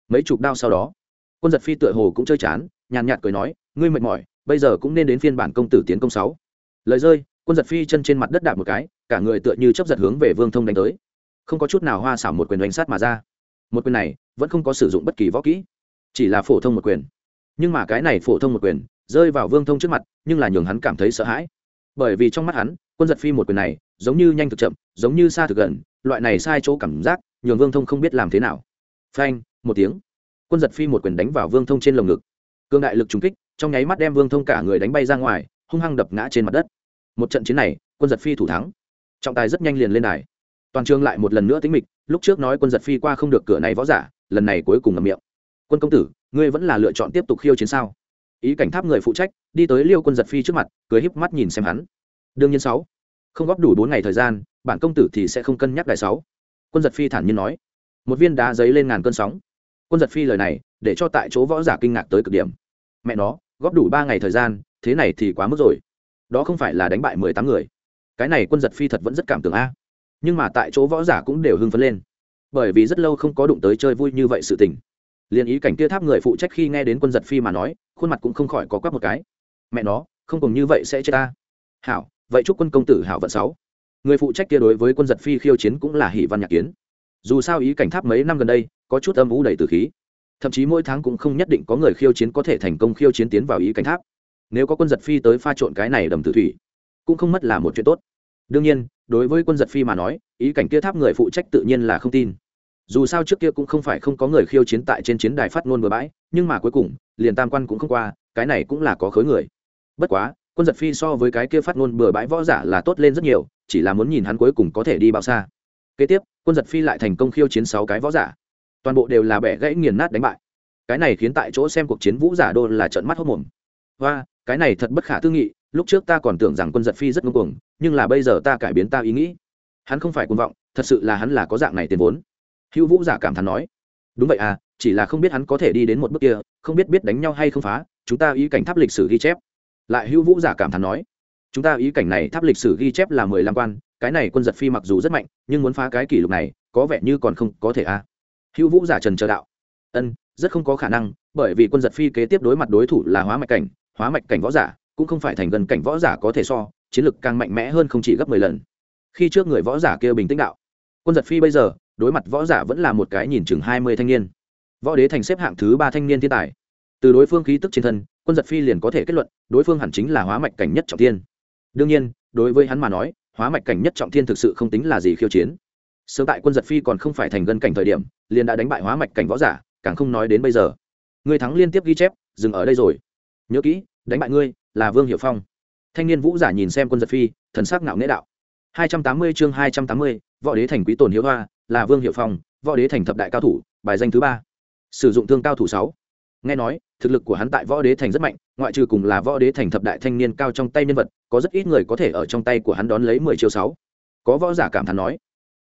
Mấy chục đao sau đó, quân giật phi tựa hồ cũng chơi chán, nhàn nhạt cười nói, ngươi mệt mỏi, bây giờ cũng nên đến phiên bản công tử tiến công sáu lời rơi, quân giật phi chân trên mặt đất đạp một cái, cả người tựa như chấp giật hướng về vương thông đánh tới. Không có chút nào hoa xảo một quyền đánh sát mà ra. Một quyền này, vẫn không có sử dụng bất kỳ võ kỹ, chỉ là phổ thông một quyền. Nhưng mà cái này phổ thông một quyền, rơi vào vương thông trước mặt, nhưng là nhường hắn cảm thấy sợ hãi. Bởi vì trong mắt hắn, quân giật phi một quyền này, giống như nhanh thực chậm, giống như xa thực gần, loại này sai chỗ cảm giác, nhường vương thông không biết làm thế nào. Phanh, một tiếng. Quân giật phi một quyền đánh vào vương thông trên lồng ngực. Cương đại lực trúng kích, trong nháy mắt đem vương thông cả người đánh bay ra ngoài hung hăng đập ngã trên mặt đất. Một trận chiến này, quân giật phi thủ thắng. Trọng tài rất nhanh liền lên đài. Toàn trường lại một lần nữa tính mịch, lúc trước nói quân giật phi qua không được cửa này võ giả, lần này cuối cùng ngậm miệng. Quân công tử, ngươi vẫn là lựa chọn tiếp tục khiêu chiến sao? Ý cảnh tháp người phụ trách, đi tới liêu quân giật phi trước mặt, cười híp mắt nhìn xem hắn. Đương nhiên sáu. Không góp đủ bốn ngày thời gian, bản công tử thì sẽ không cân nhắc đại sáu. Quân giật phi thản nhiên nói. Một viên đá giấy lên ngàn cơn sóng. Quân giật phi lời này, để cho tại chỗ võ giả kinh ngạc tới cực điểm. Mẹ nó, góp đủ ba ngày thời gian thế này thì quá mức rồi. Đó không phải là đánh bại mười tám người. Cái này quân giật phi thật vẫn rất cảm tưởng a. Nhưng mà tại chỗ võ giả cũng đều hưng phấn lên. Bởi vì rất lâu không có đụng tới chơi vui như vậy sự tình. Liền ý cảnh kia tháp người phụ trách khi nghe đến quân giật phi mà nói, khuôn mặt cũng không khỏi có quắc một cái. Mẹ nó, không cùng như vậy sẽ chết ta. Hảo, vậy chúc quân công tử hảo vận sáu. Người phụ trách kia đối với quân giật phi khiêu chiến cũng là hỷ văn nhạc kiến. Dù sao ý cảnh tháp mấy năm gần đây, có chút âm vũ đầy từ khí. Thậm chí mỗi tháng cũng không nhất định có người khiêu chiến có thể thành công khiêu chiến tiến vào ý cảnh tháp nếu có quân giật phi tới pha trộn cái này đầm tử thủy, cũng không mất là một chuyện tốt. Đương nhiên, đối với quân giật phi mà nói, ý cảnh kia tháp người phụ trách tự nhiên là không tin. Dù sao trước kia cũng không phải không có người khiêu chiến tại trên chiến đài phát ngôn bừa bãi, nhưng mà cuối cùng, liền tam quan cũng không qua, cái này cũng là có khối người. Bất quá, quân giật phi so với cái kia phát ngôn bừa bãi võ giả là tốt lên rất nhiều, chỉ là muốn nhìn hắn cuối cùng có thể đi bao xa. Kế tiếp, quân giật phi lại thành công khiêu chiến sáu cái võ giả. Toàn bộ đều là bẻ gãy nghiền nát đánh bại. Cái này khiến tại chỗ xem cuộc chiến vũ giả đô là trận mắt hốc mồm. Và cái này thật bất khả tư nghị, lúc trước ta còn tưởng rằng quân giật phi rất ngưng cuồng, nhưng là bây giờ ta cải biến ta ý nghĩ. Hắn không phải cuồng vọng, thật sự là hắn là có dạng này tiền vốn. Hữu vũ giả cảm thán nói, đúng vậy à chỉ là không biết hắn có thể đi đến một bước kia, không biết biết đánh nhau hay không phá, chúng ta ý cảnh tháp lịch sử ghi chép. Lại hữu vũ giả cảm thán nói, chúng ta ý cảnh này tháp lịch sử ghi chép là mười lăm quan, cái này quân giật phi mặc dù rất mạnh, nhưng muốn phá cái kỷ lục này, có vẻ như còn không có thể à. hữu vũ giả trần chờ đạo, ân, rất không có khả năng, bởi vì quân giật phi kế tiếp đối mặt đối thủ là hóa mạch cảnh hóa mạch cảnh võ giả cũng không phải thành gần cảnh võ giả có thể so, chiến lực càng mạnh mẽ hơn không chỉ gấp mười lần. Khi trước người võ giả kia bình tĩnh đạo, quân giật phi bây giờ, đối mặt võ giả vẫn là một cái nhìn chừng hai mươi thanh niên. Võ đế thành xếp hạng thứ ba thanh niên thiên tài. Từ đối phương khí tức trên thân, quân giật phi liền có thể kết luận, đối phương hẳn chính là hóa mạch cảnh nhất trọng thiên. Đương nhiên, đối với hắn mà nói, hóa mạch cảnh nhất trọng thiên thực sự không tính là gì khiêu chiến. Sớm tại quân giật phi còn không phải thành gần cảnh thời điểm, liền đã đánh bại hóa mạch cảnh võ giả, càng không nói đến bây giờ. Người thắng liên tiếp ghi chép, dừng ở đây rồi nhớ kỹ, đánh bại ngươi là vương hiệu phong. Thanh niên vũ giả nhìn xem quân giật phi, thần sắc ngạo nghễ đạo. Hai trăm tám mươi chương hai trăm tám mươi, võ đế thành quý tồn hiếu hoa, là vương hiệu phong, võ đế thành thập đại cao thủ, bài danh thứ ba. Sử dụng thương cao thủ sáu. Nghe nói, thực lực của hắn tại võ đế thành rất mạnh, ngoại trừ cùng là võ đế thành thập đại thanh niên cao trong tay nhân vật, có rất ít người có thể ở trong tay của hắn đón lấy mười chiêu sáu. Có võ giả cảm thán nói,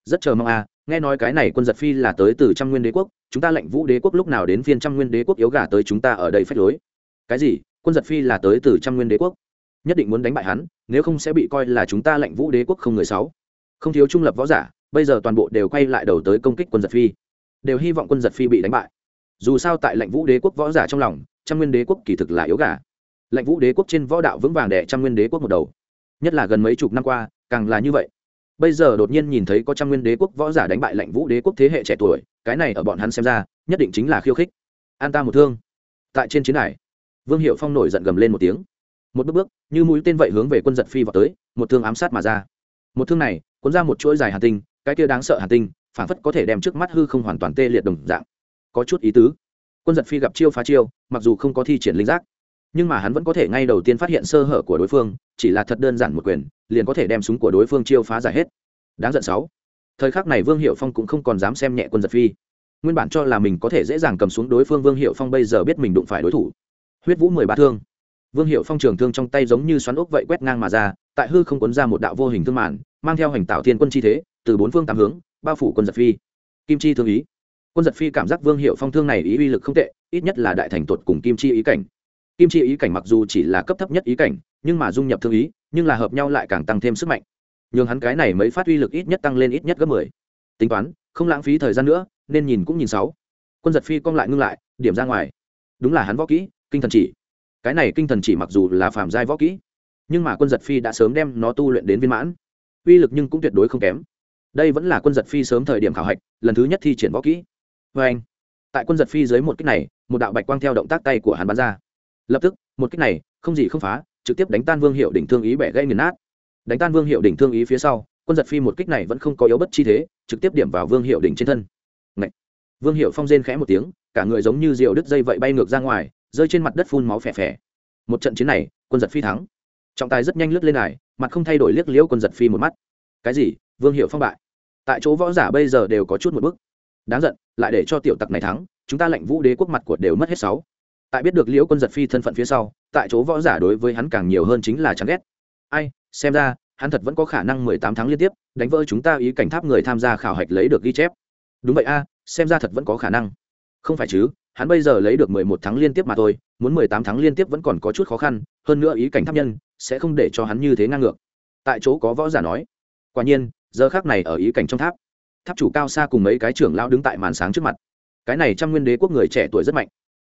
rất chờ mong a, nghe nói cái này quân giật phi là tới từ trăm nguyên đế quốc, chúng ta lệnh vũ đế quốc lúc nào đến phiên trăm nguyên đế quốc yếu gà tới chúng ta ở đây phách lối. Cái gì? Quân giật phi là tới từ trăm nguyên đế quốc. Nhất định muốn đánh bại hắn, nếu không sẽ bị coi là chúng ta lệnh vũ đế quốc không người sáu. Không thiếu trung lập võ giả, bây giờ toàn bộ đều quay lại đầu tới công kích quân giật phi. Đều hy vọng quân giật phi bị đánh bại. Dù sao tại lệnh vũ đế quốc võ giả trong lòng, trăm nguyên đế quốc kỳ thực là yếu gà. Lệnh vũ đế quốc trên võ đạo vững vàng đẻ trăm nguyên đế quốc một đầu. Nhất là gần mấy chục năm qua, càng là như vậy. Bây giờ đột nhiên nhìn thấy có trăm nguyên đế quốc võ giả đánh bại lệnh vũ đế quốc thế hệ trẻ tuổi, cái này ở bọn hắn xem ra, nhất định chính là khiêu khích. An ta một thương. Tại trên chiến này vương hiệu phong nổi giận gầm lên một tiếng. Một bước bước, như mũi tên vậy hướng về quân giật phi vào tới, một thương ám sát mà ra. Một thương này, cuốn ra một chuỗi dài hà tinh, cái kia đáng sợ hà tinh phản phất có thể đem trước mắt hư không hoàn toàn tê liệt đồng dạng. Có chút ý tứ. Quân giật phi gặp chiêu phá chiêu, mặc dù không có thi triển linh giác, nhưng mà hắn vẫn có thể ngay đầu tiên phát hiện sơ hở của đối phương, chỉ là thật đơn giản một quyền, liền có thể đem súng của đối phương chiêu phá giải hết. Đáng giận sáu. Thời khắc này vương hiệu phong cũng không còn dám xem nhẹ quân giật phi. Nguyên bản cho là mình có thể dễ dàng cầm xuống đối phương, vương hiệu phong bây giờ biết mình đụng phải đối thủ huyết vũ mười ba thương. Vương hiệu phong trường thương trong tay giống như xoắn ốc vậy quét ngang mà ra, tại hư không quấn ra một đạo vô hình thương màn, mang theo hành tạo thiên quân chi thế, từ bốn phương tám hướng, bao phủ quân giật phi. Kim chi thương ý. Quân giật phi cảm giác vương hiệu phong thương này ý uy lực không tệ, ít nhất là đại thành tuột cùng kim chi ý cảnh. Kim chi ý cảnh mặc dù chỉ là cấp thấp nhất ý cảnh, nhưng mà dung nhập thương ý, nhưng là hợp nhau lại càng tăng thêm sức mạnh. Nhường hắn cái này mới phát uy lực ít nhất tăng lên ít nhất gấp mười. Tính toán, không lãng phí thời gian nữa, nên nhìn cũng nhìn sáu. Quân giật phi cong lại ngưng lại, điểm ra ngoài. Đúng là hắn võ kỹ kinh thần chỉ. Cái này kinh thần chỉ mặc dù là phàm giai võ kỹ, nhưng mà quân giật phi đã sớm đem nó tu luyện đến viên mãn. Uy lực nhưng cũng tuyệt đối không kém. Đây vẫn là quân giật phi sớm thời điểm khảo hạch, lần thứ nhất thi triển võ kỹ. Vê anh, tại quân giật phi dưới một kích này, một đạo bạch quang theo động tác tay của hắn bắn ra. Lập tức, một kích này, không gì không phá, trực tiếp đánh tan vương hiệu đỉnh thương ý bẻ gây nghiền nát. Đánh tan vương hiệu đỉnh thương ý phía sau, quân giật phi một kích này vẫn không có yếu bất chi thế, trực tiếp điểm vào vương hiệu đỉnh trên thân. Ngậy! vương hiệu phong rên khẽ một tiếng, cả người giống như rượu đứt dây vậy bay ngược ra ngoài rơi trên mặt đất phun máu phè phè. Một trận chiến này, quân giật phi thắng. Trọng tài rất nhanh lướt lên này mặt không thay đổi liếc liễu quân giật phi một mắt. Cái gì? Vương hiệu phong bại. Tại chỗ võ giả bây giờ đều có chút một bức đáng giận, lại để cho tiểu tặc này thắng, chúng ta lệnh vũ đế quốc mặt của đều mất hết sáu. Tại biết được liễu quân giật phi thân phận phía sau, tại chỗ võ giả đối với hắn càng nhiều hơn chính là chán ghét. Ai, xem ra, hắn thật vẫn có khả năng mười tám tháng liên tiếp, đánh vỡ chúng ta ý cảnh tháp người tham gia khảo hạch lấy được ghi chép. Đúng vậy a, xem ra thật vẫn có khả năng. Không phải chứ hắn bây giờ lấy được mười một tháng liên tiếp mà thôi, muốn mười tám tháng liên tiếp vẫn còn có chút khó khăn, hơn nữa ý cảnh tháp nhân, sẽ không để cho hắn như thế ngang ngược. Tại chỗ có võ giả nói, quả nhiên, giờ khắc này ở ý cảnh trong tháp tháp chủ cao Sa cùng mấy cái trưởng lão đứng tại màn sáng trước mặt. Cái này trăm nguyên đế quốc người trẻ tuổi rất mạnh.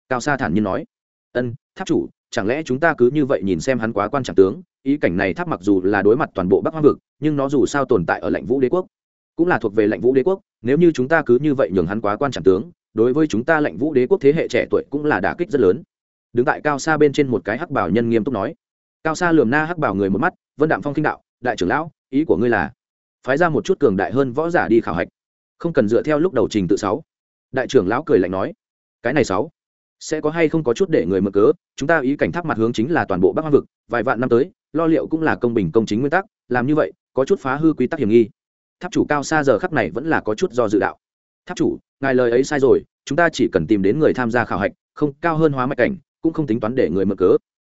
Cao Sa thản nhiên nói, ân, tháp chủ, chẳng lẽ chúng ta cứ như vậy nhìn xem hắn quá quan trọng tướng? Ý cảnh này tháp mặc dù là đối mặt toàn bộ bắc hoang vực, nhưng nó dù sao tồn tại ở lãnh vũ đế quốc, cũng là thuộc về lãnh vũ đế quốc, nếu như chúng ta cứ như vậy nhường hắn quá quan trọng tướng đối với chúng ta lãnh vũ đế quốc thế hệ trẻ tuổi cũng là đả kích rất lớn. Đứng tại cao xa bên trên một cái hắc bảo nhân nghiêm túc nói. Cao xa lườm na hắc bảo người một mắt, vân đạm phong kinh đạo, đại trưởng lão, ý của ngươi là phái ra một chút cường đại hơn võ giả đi khảo hạch. Không cần dựa theo lúc đầu trình tự sáu. Đại trưởng lão cười lạnh nói, cái này sáu, sẽ có hay không có chút để người mở cớ? Chúng ta ý cảnh tháp mặt hướng chính là toàn bộ bắc hoang vực, vài vạn năm tới, lo liệu cũng là công bình, công chính nguyên tắc, làm như vậy, có chút phá hư quy tắc hiểm nghi. Tháp chủ cao xa giờ khắc này vẫn là có chút do dự đạo, tháp chủ ngài lời ấy sai rồi, chúng ta chỉ cần tìm đến người tham gia khảo hạch, không, cao hơn hóa mạch cảnh, cũng không tính toán để người mở cớ.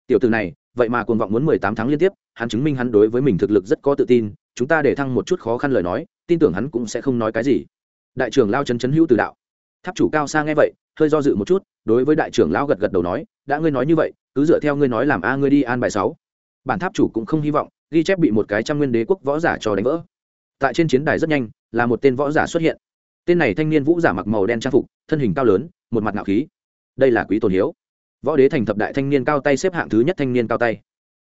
Tiểu từ này, vậy mà cuồng vọng muốn mười tám tháng liên tiếp, hắn chứng minh hắn đối với mình thực lực rất có tự tin, chúng ta để thăng một chút khó khăn lời nói, tin tưởng hắn cũng sẽ không nói cái gì. Đại trưởng lao chấn chấn hữu từ đạo. Tháp chủ cao xa nghe vậy, hơi do dự một chút, đối với đại trưởng lao gật gật đầu nói, đã ngươi nói như vậy, cứ dựa theo ngươi nói làm a, ngươi đi an bài sáu. Bản tháp chủ cũng không hy vọng, ghi chép bị một cái trăm nguyên đế quốc võ giả cho đánh vỡ. Tại trên chiến đài rất nhanh, là một tên võ giả xuất hiện tên này thanh niên vũ giả mặc màu đen trang phục, thân hình cao lớn, một mặt ngạo khí. Đây là quý tồn hiếu. Võ đế thành thập đại thanh niên cao tay xếp hạng thứ nhất thanh niên cao tay.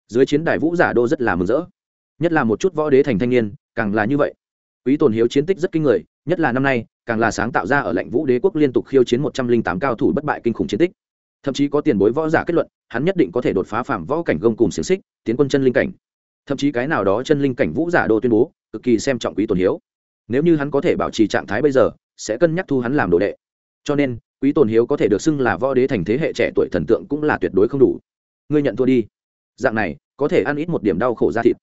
Dưới chiến đài vũ giả đô rất là mừng rỡ. Nhất là một chút võ đế thành thanh niên, càng là như vậy. Quý tồn hiếu chiến tích rất kinh người, nhất là năm nay, càng là sáng tạo ra ở lãnh vũ đế quốc liên tục khiêu chiến một trăm linh tám cao thủ bất bại kinh khủng chiến tích. Thậm chí có tiền bối võ giả kết luận, hắn nhất định có thể đột phá phạm võ cảnh gông cùng xiềng xích, tiến quân chân linh cảnh. Thậm chí cái nào đó chân linh cảnh vũ giả đô tuyên bố, cực kỳ xem trọng quý tồn hiếu nếu như hắn có thể bảo trì trạng thái bây giờ, sẽ cân nhắc thu hắn làm đồ đệ. Cho nên, quý tồn hiếu có thể được xưng là võ đế thành thế hệ trẻ tuổi thần tượng cũng là tuyệt đối không đủ. Ngươi nhận thua đi. Dạng này, có thể ăn ít một điểm đau khổ ra thịt.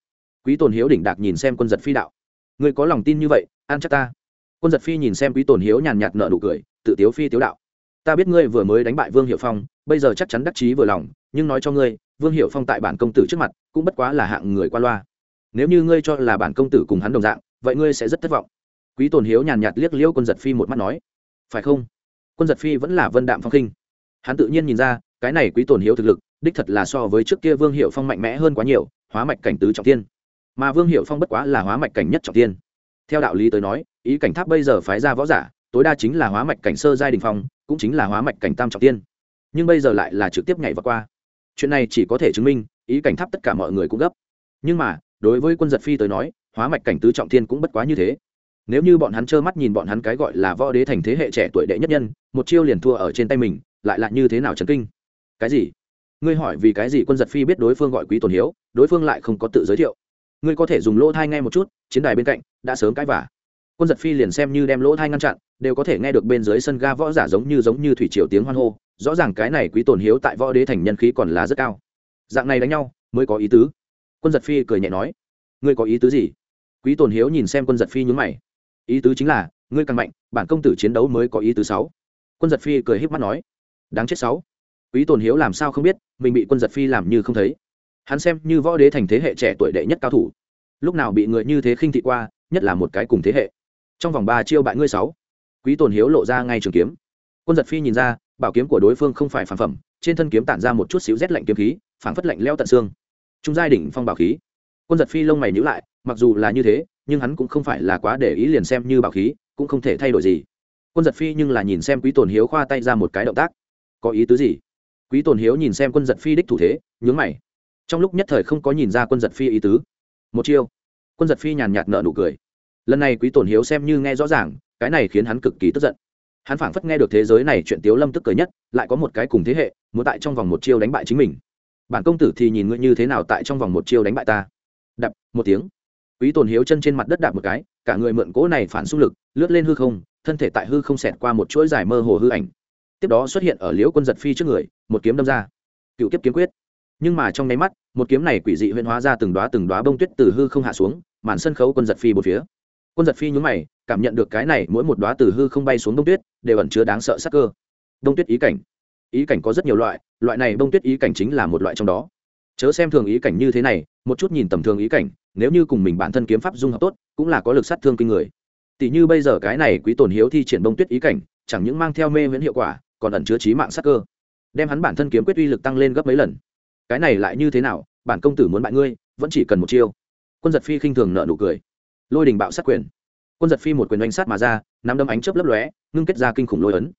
Quý tồn hiếu đỉnh đạc nhìn xem quân giật phi đạo. Ngươi có lòng tin như vậy, ăn chắc ta. Quân giật phi nhìn xem quý tồn hiếu nhàn nhạt nợ nụ cười, tự tiếu phi tiếu đạo. Ta biết ngươi vừa mới đánh bại vương hiệu phong, bây giờ chắc chắn đắc chí vừa lòng, nhưng nói cho ngươi, vương hiệu phong tại bản công tử trước mặt, cũng bất quá là hạng người qua loa. Nếu như ngươi cho là bản công tử cùng hắn đồng dạng, vậy ngươi sẽ rất thất vọng quý tồn hiếu nhàn nhạt liếc liêu quân giật phi một mắt nói, phải không? Quân giật phi vẫn là vân đạm phong khinh hắn tự nhiên nhìn ra, cái này quý tồn hiếu thực lực, đích thật là so với trước kia vương hiệu phong mạnh mẽ hơn quá nhiều, hóa mạch cảnh tứ trọng tiên mà vương hiệu phong bất quá là hóa mạch cảnh nhất trọng tiên theo đạo lý tới nói, ý cảnh tháp bây giờ phái ra võ giả, tối đa chính là hóa mạch cảnh sơ giai đình phong, cũng chính là hóa mạch cảnh tam trọng tiên nhưng bây giờ lại là trực tiếp nhảy vào qua. Chuyện này chỉ có thể chứng minh, ý cảnh tháp tất cả mọi người cũng gấp. Nhưng mà, đối với quân giật phi tới nói, hóa mạch cảnh tứ trọng tiên cũng bất quá như thế nếu như bọn hắn trơ mắt nhìn bọn hắn cái gọi là võ đế thành thế hệ trẻ tuổi đệ nhất nhân, một chiêu liền thua ở trên tay mình, lại là như thế nào chấn kinh? Cái gì? Ngươi hỏi vì cái gì quân giật phi biết đối phương gọi quý tồn hiếu, đối phương lại không có tự giới thiệu? Ngươi có thể dùng lỗ thai nghe một chút, chiến đài bên cạnh, đã sớm cãi vả quân giật phi liền xem như đem lỗ thai ngăn chặn, đều có thể nghe được bên dưới sân ga võ giả giống như giống như thủy triều tiếng hoan hô, rõ ràng cái này quý tồn hiếu tại võ đế thành nhân khí còn là rất cao. Dạng này đánh nhau, mới có ý tứ. Quân giật phi cười nhẹ nói, ngươi có ý tứ gì? Quý tồn hiếu nhìn xem quân giật phi nhún mày ý tứ chính là, ngươi càng mạnh, bản công tử chiến đấu mới có ý tứ sáu. Quân giật phi cười h í p mắt nói, đáng chết sáu. Quý tồn hiếu làm sao không biết, mình bị quân giật phi làm như không thấy. Hắn xem như võ đế thành thế hệ trẻ tuổi đệ nhất cao thủ. Lúc nào bị người như thế khinh thị qua, nhất là một cái cùng thế hệ. Trong vòng ba chiêu bại ngươi sáu. Quý tồn hiếu lộ ra ngay trường kiếm. Quân giật phi nhìn ra, bảo kiếm của đối phương không phải phản phẩm, trên thân kiếm tản ra một chút xíu rét lạnh kiếm khí phản phất lạnh leo tận xương. Trung giai đỉnh phong bảo khí quân giật phi lông mày nhữ lại, mặc dù là như thế, nhưng hắn cũng không phải là quá để ý liền xem như bảo khí, cũng không thể thay đổi gì. Quân giật phi nhưng là nhìn xem quý tồn hiếu khoa tay ra một cái động tác. Có ý tứ gì? Quý tồn hiếu nhìn xem quân giật phi đích thủ thế, nhướng mày. Trong lúc nhất thời không có nhìn ra quân giật phi ý tứ. Một chiêu. Quân giật phi nhàn nhạt nợ nụ cười. Lần này quý tồn hiếu xem như nghe rõ ràng, cái này khiến hắn cực kỳ tức giận. Hắn phảng phất nghe được thế giới này chuyện tiếu lâm tức cười nhất, lại có một cái cùng thế hệ, muốn tại trong vòng một chiêu đánh bại chính mình. Bản công tử thì nhìn ngươi như thế nào tại trong vòng một chiêu đánh bại ta? Một tiếng. Quý tồn hiếu chân trên mặt đất đạp một cái, cả người mượn cỗ này phản xung lực, lướt lên hư không, thân thể tại hư không xẹt qua một chuỗi dài mơ hồ hư ảnh. Tiếp đó xuất hiện ở liễu quân giật phi trước người, một kiếm đâm ra. Cựu kiếp kiếm quyết. Nhưng mà trong nháy mắt, một kiếm này quỷ dị huyễn hóa ra từng đoá từng đoá bông tuyết từ hư không hạ xuống, màn sân khấu quân giật phi một phía. Quân giật phi nhún mày, cảm nhận được cái này mỗi một đoá từ hư không bay xuống bông tuyết, đều ẩn chứa đáng sợ sắc cơ. Bông tuyết ý cảnh. Ý cảnh có rất nhiều loại loại này bông tuyết ý cảnh chính là một loại trong đó chớ xem thường ý cảnh như thế này, một chút nhìn tầm thường ý cảnh, nếu như cùng mình bản thân kiếm pháp dung hợp tốt, cũng là có lực sát thương kinh người. Tỷ như bây giờ cái này quý tồn hiếu thi triển bông tuyết ý cảnh, chẳng những mang theo mê miễn hiệu quả, còn ẩn chứa trí mạng sắc cơ, đem hắn bản thân kiếm quyết uy lực tăng lên gấp mấy lần. Cái này lại như thế nào, bản công tử muốn bại ngươi, vẫn chỉ cần một chiêu. Quân giật phi khinh thường nợ nụ cười. Lôi đình bạo sát quyền. Quân giật phi một quyền oanh sát mà ra, nắm đâm ánh chớp lấp lóe, ngưng kết ra kinh khủng lôi ấn.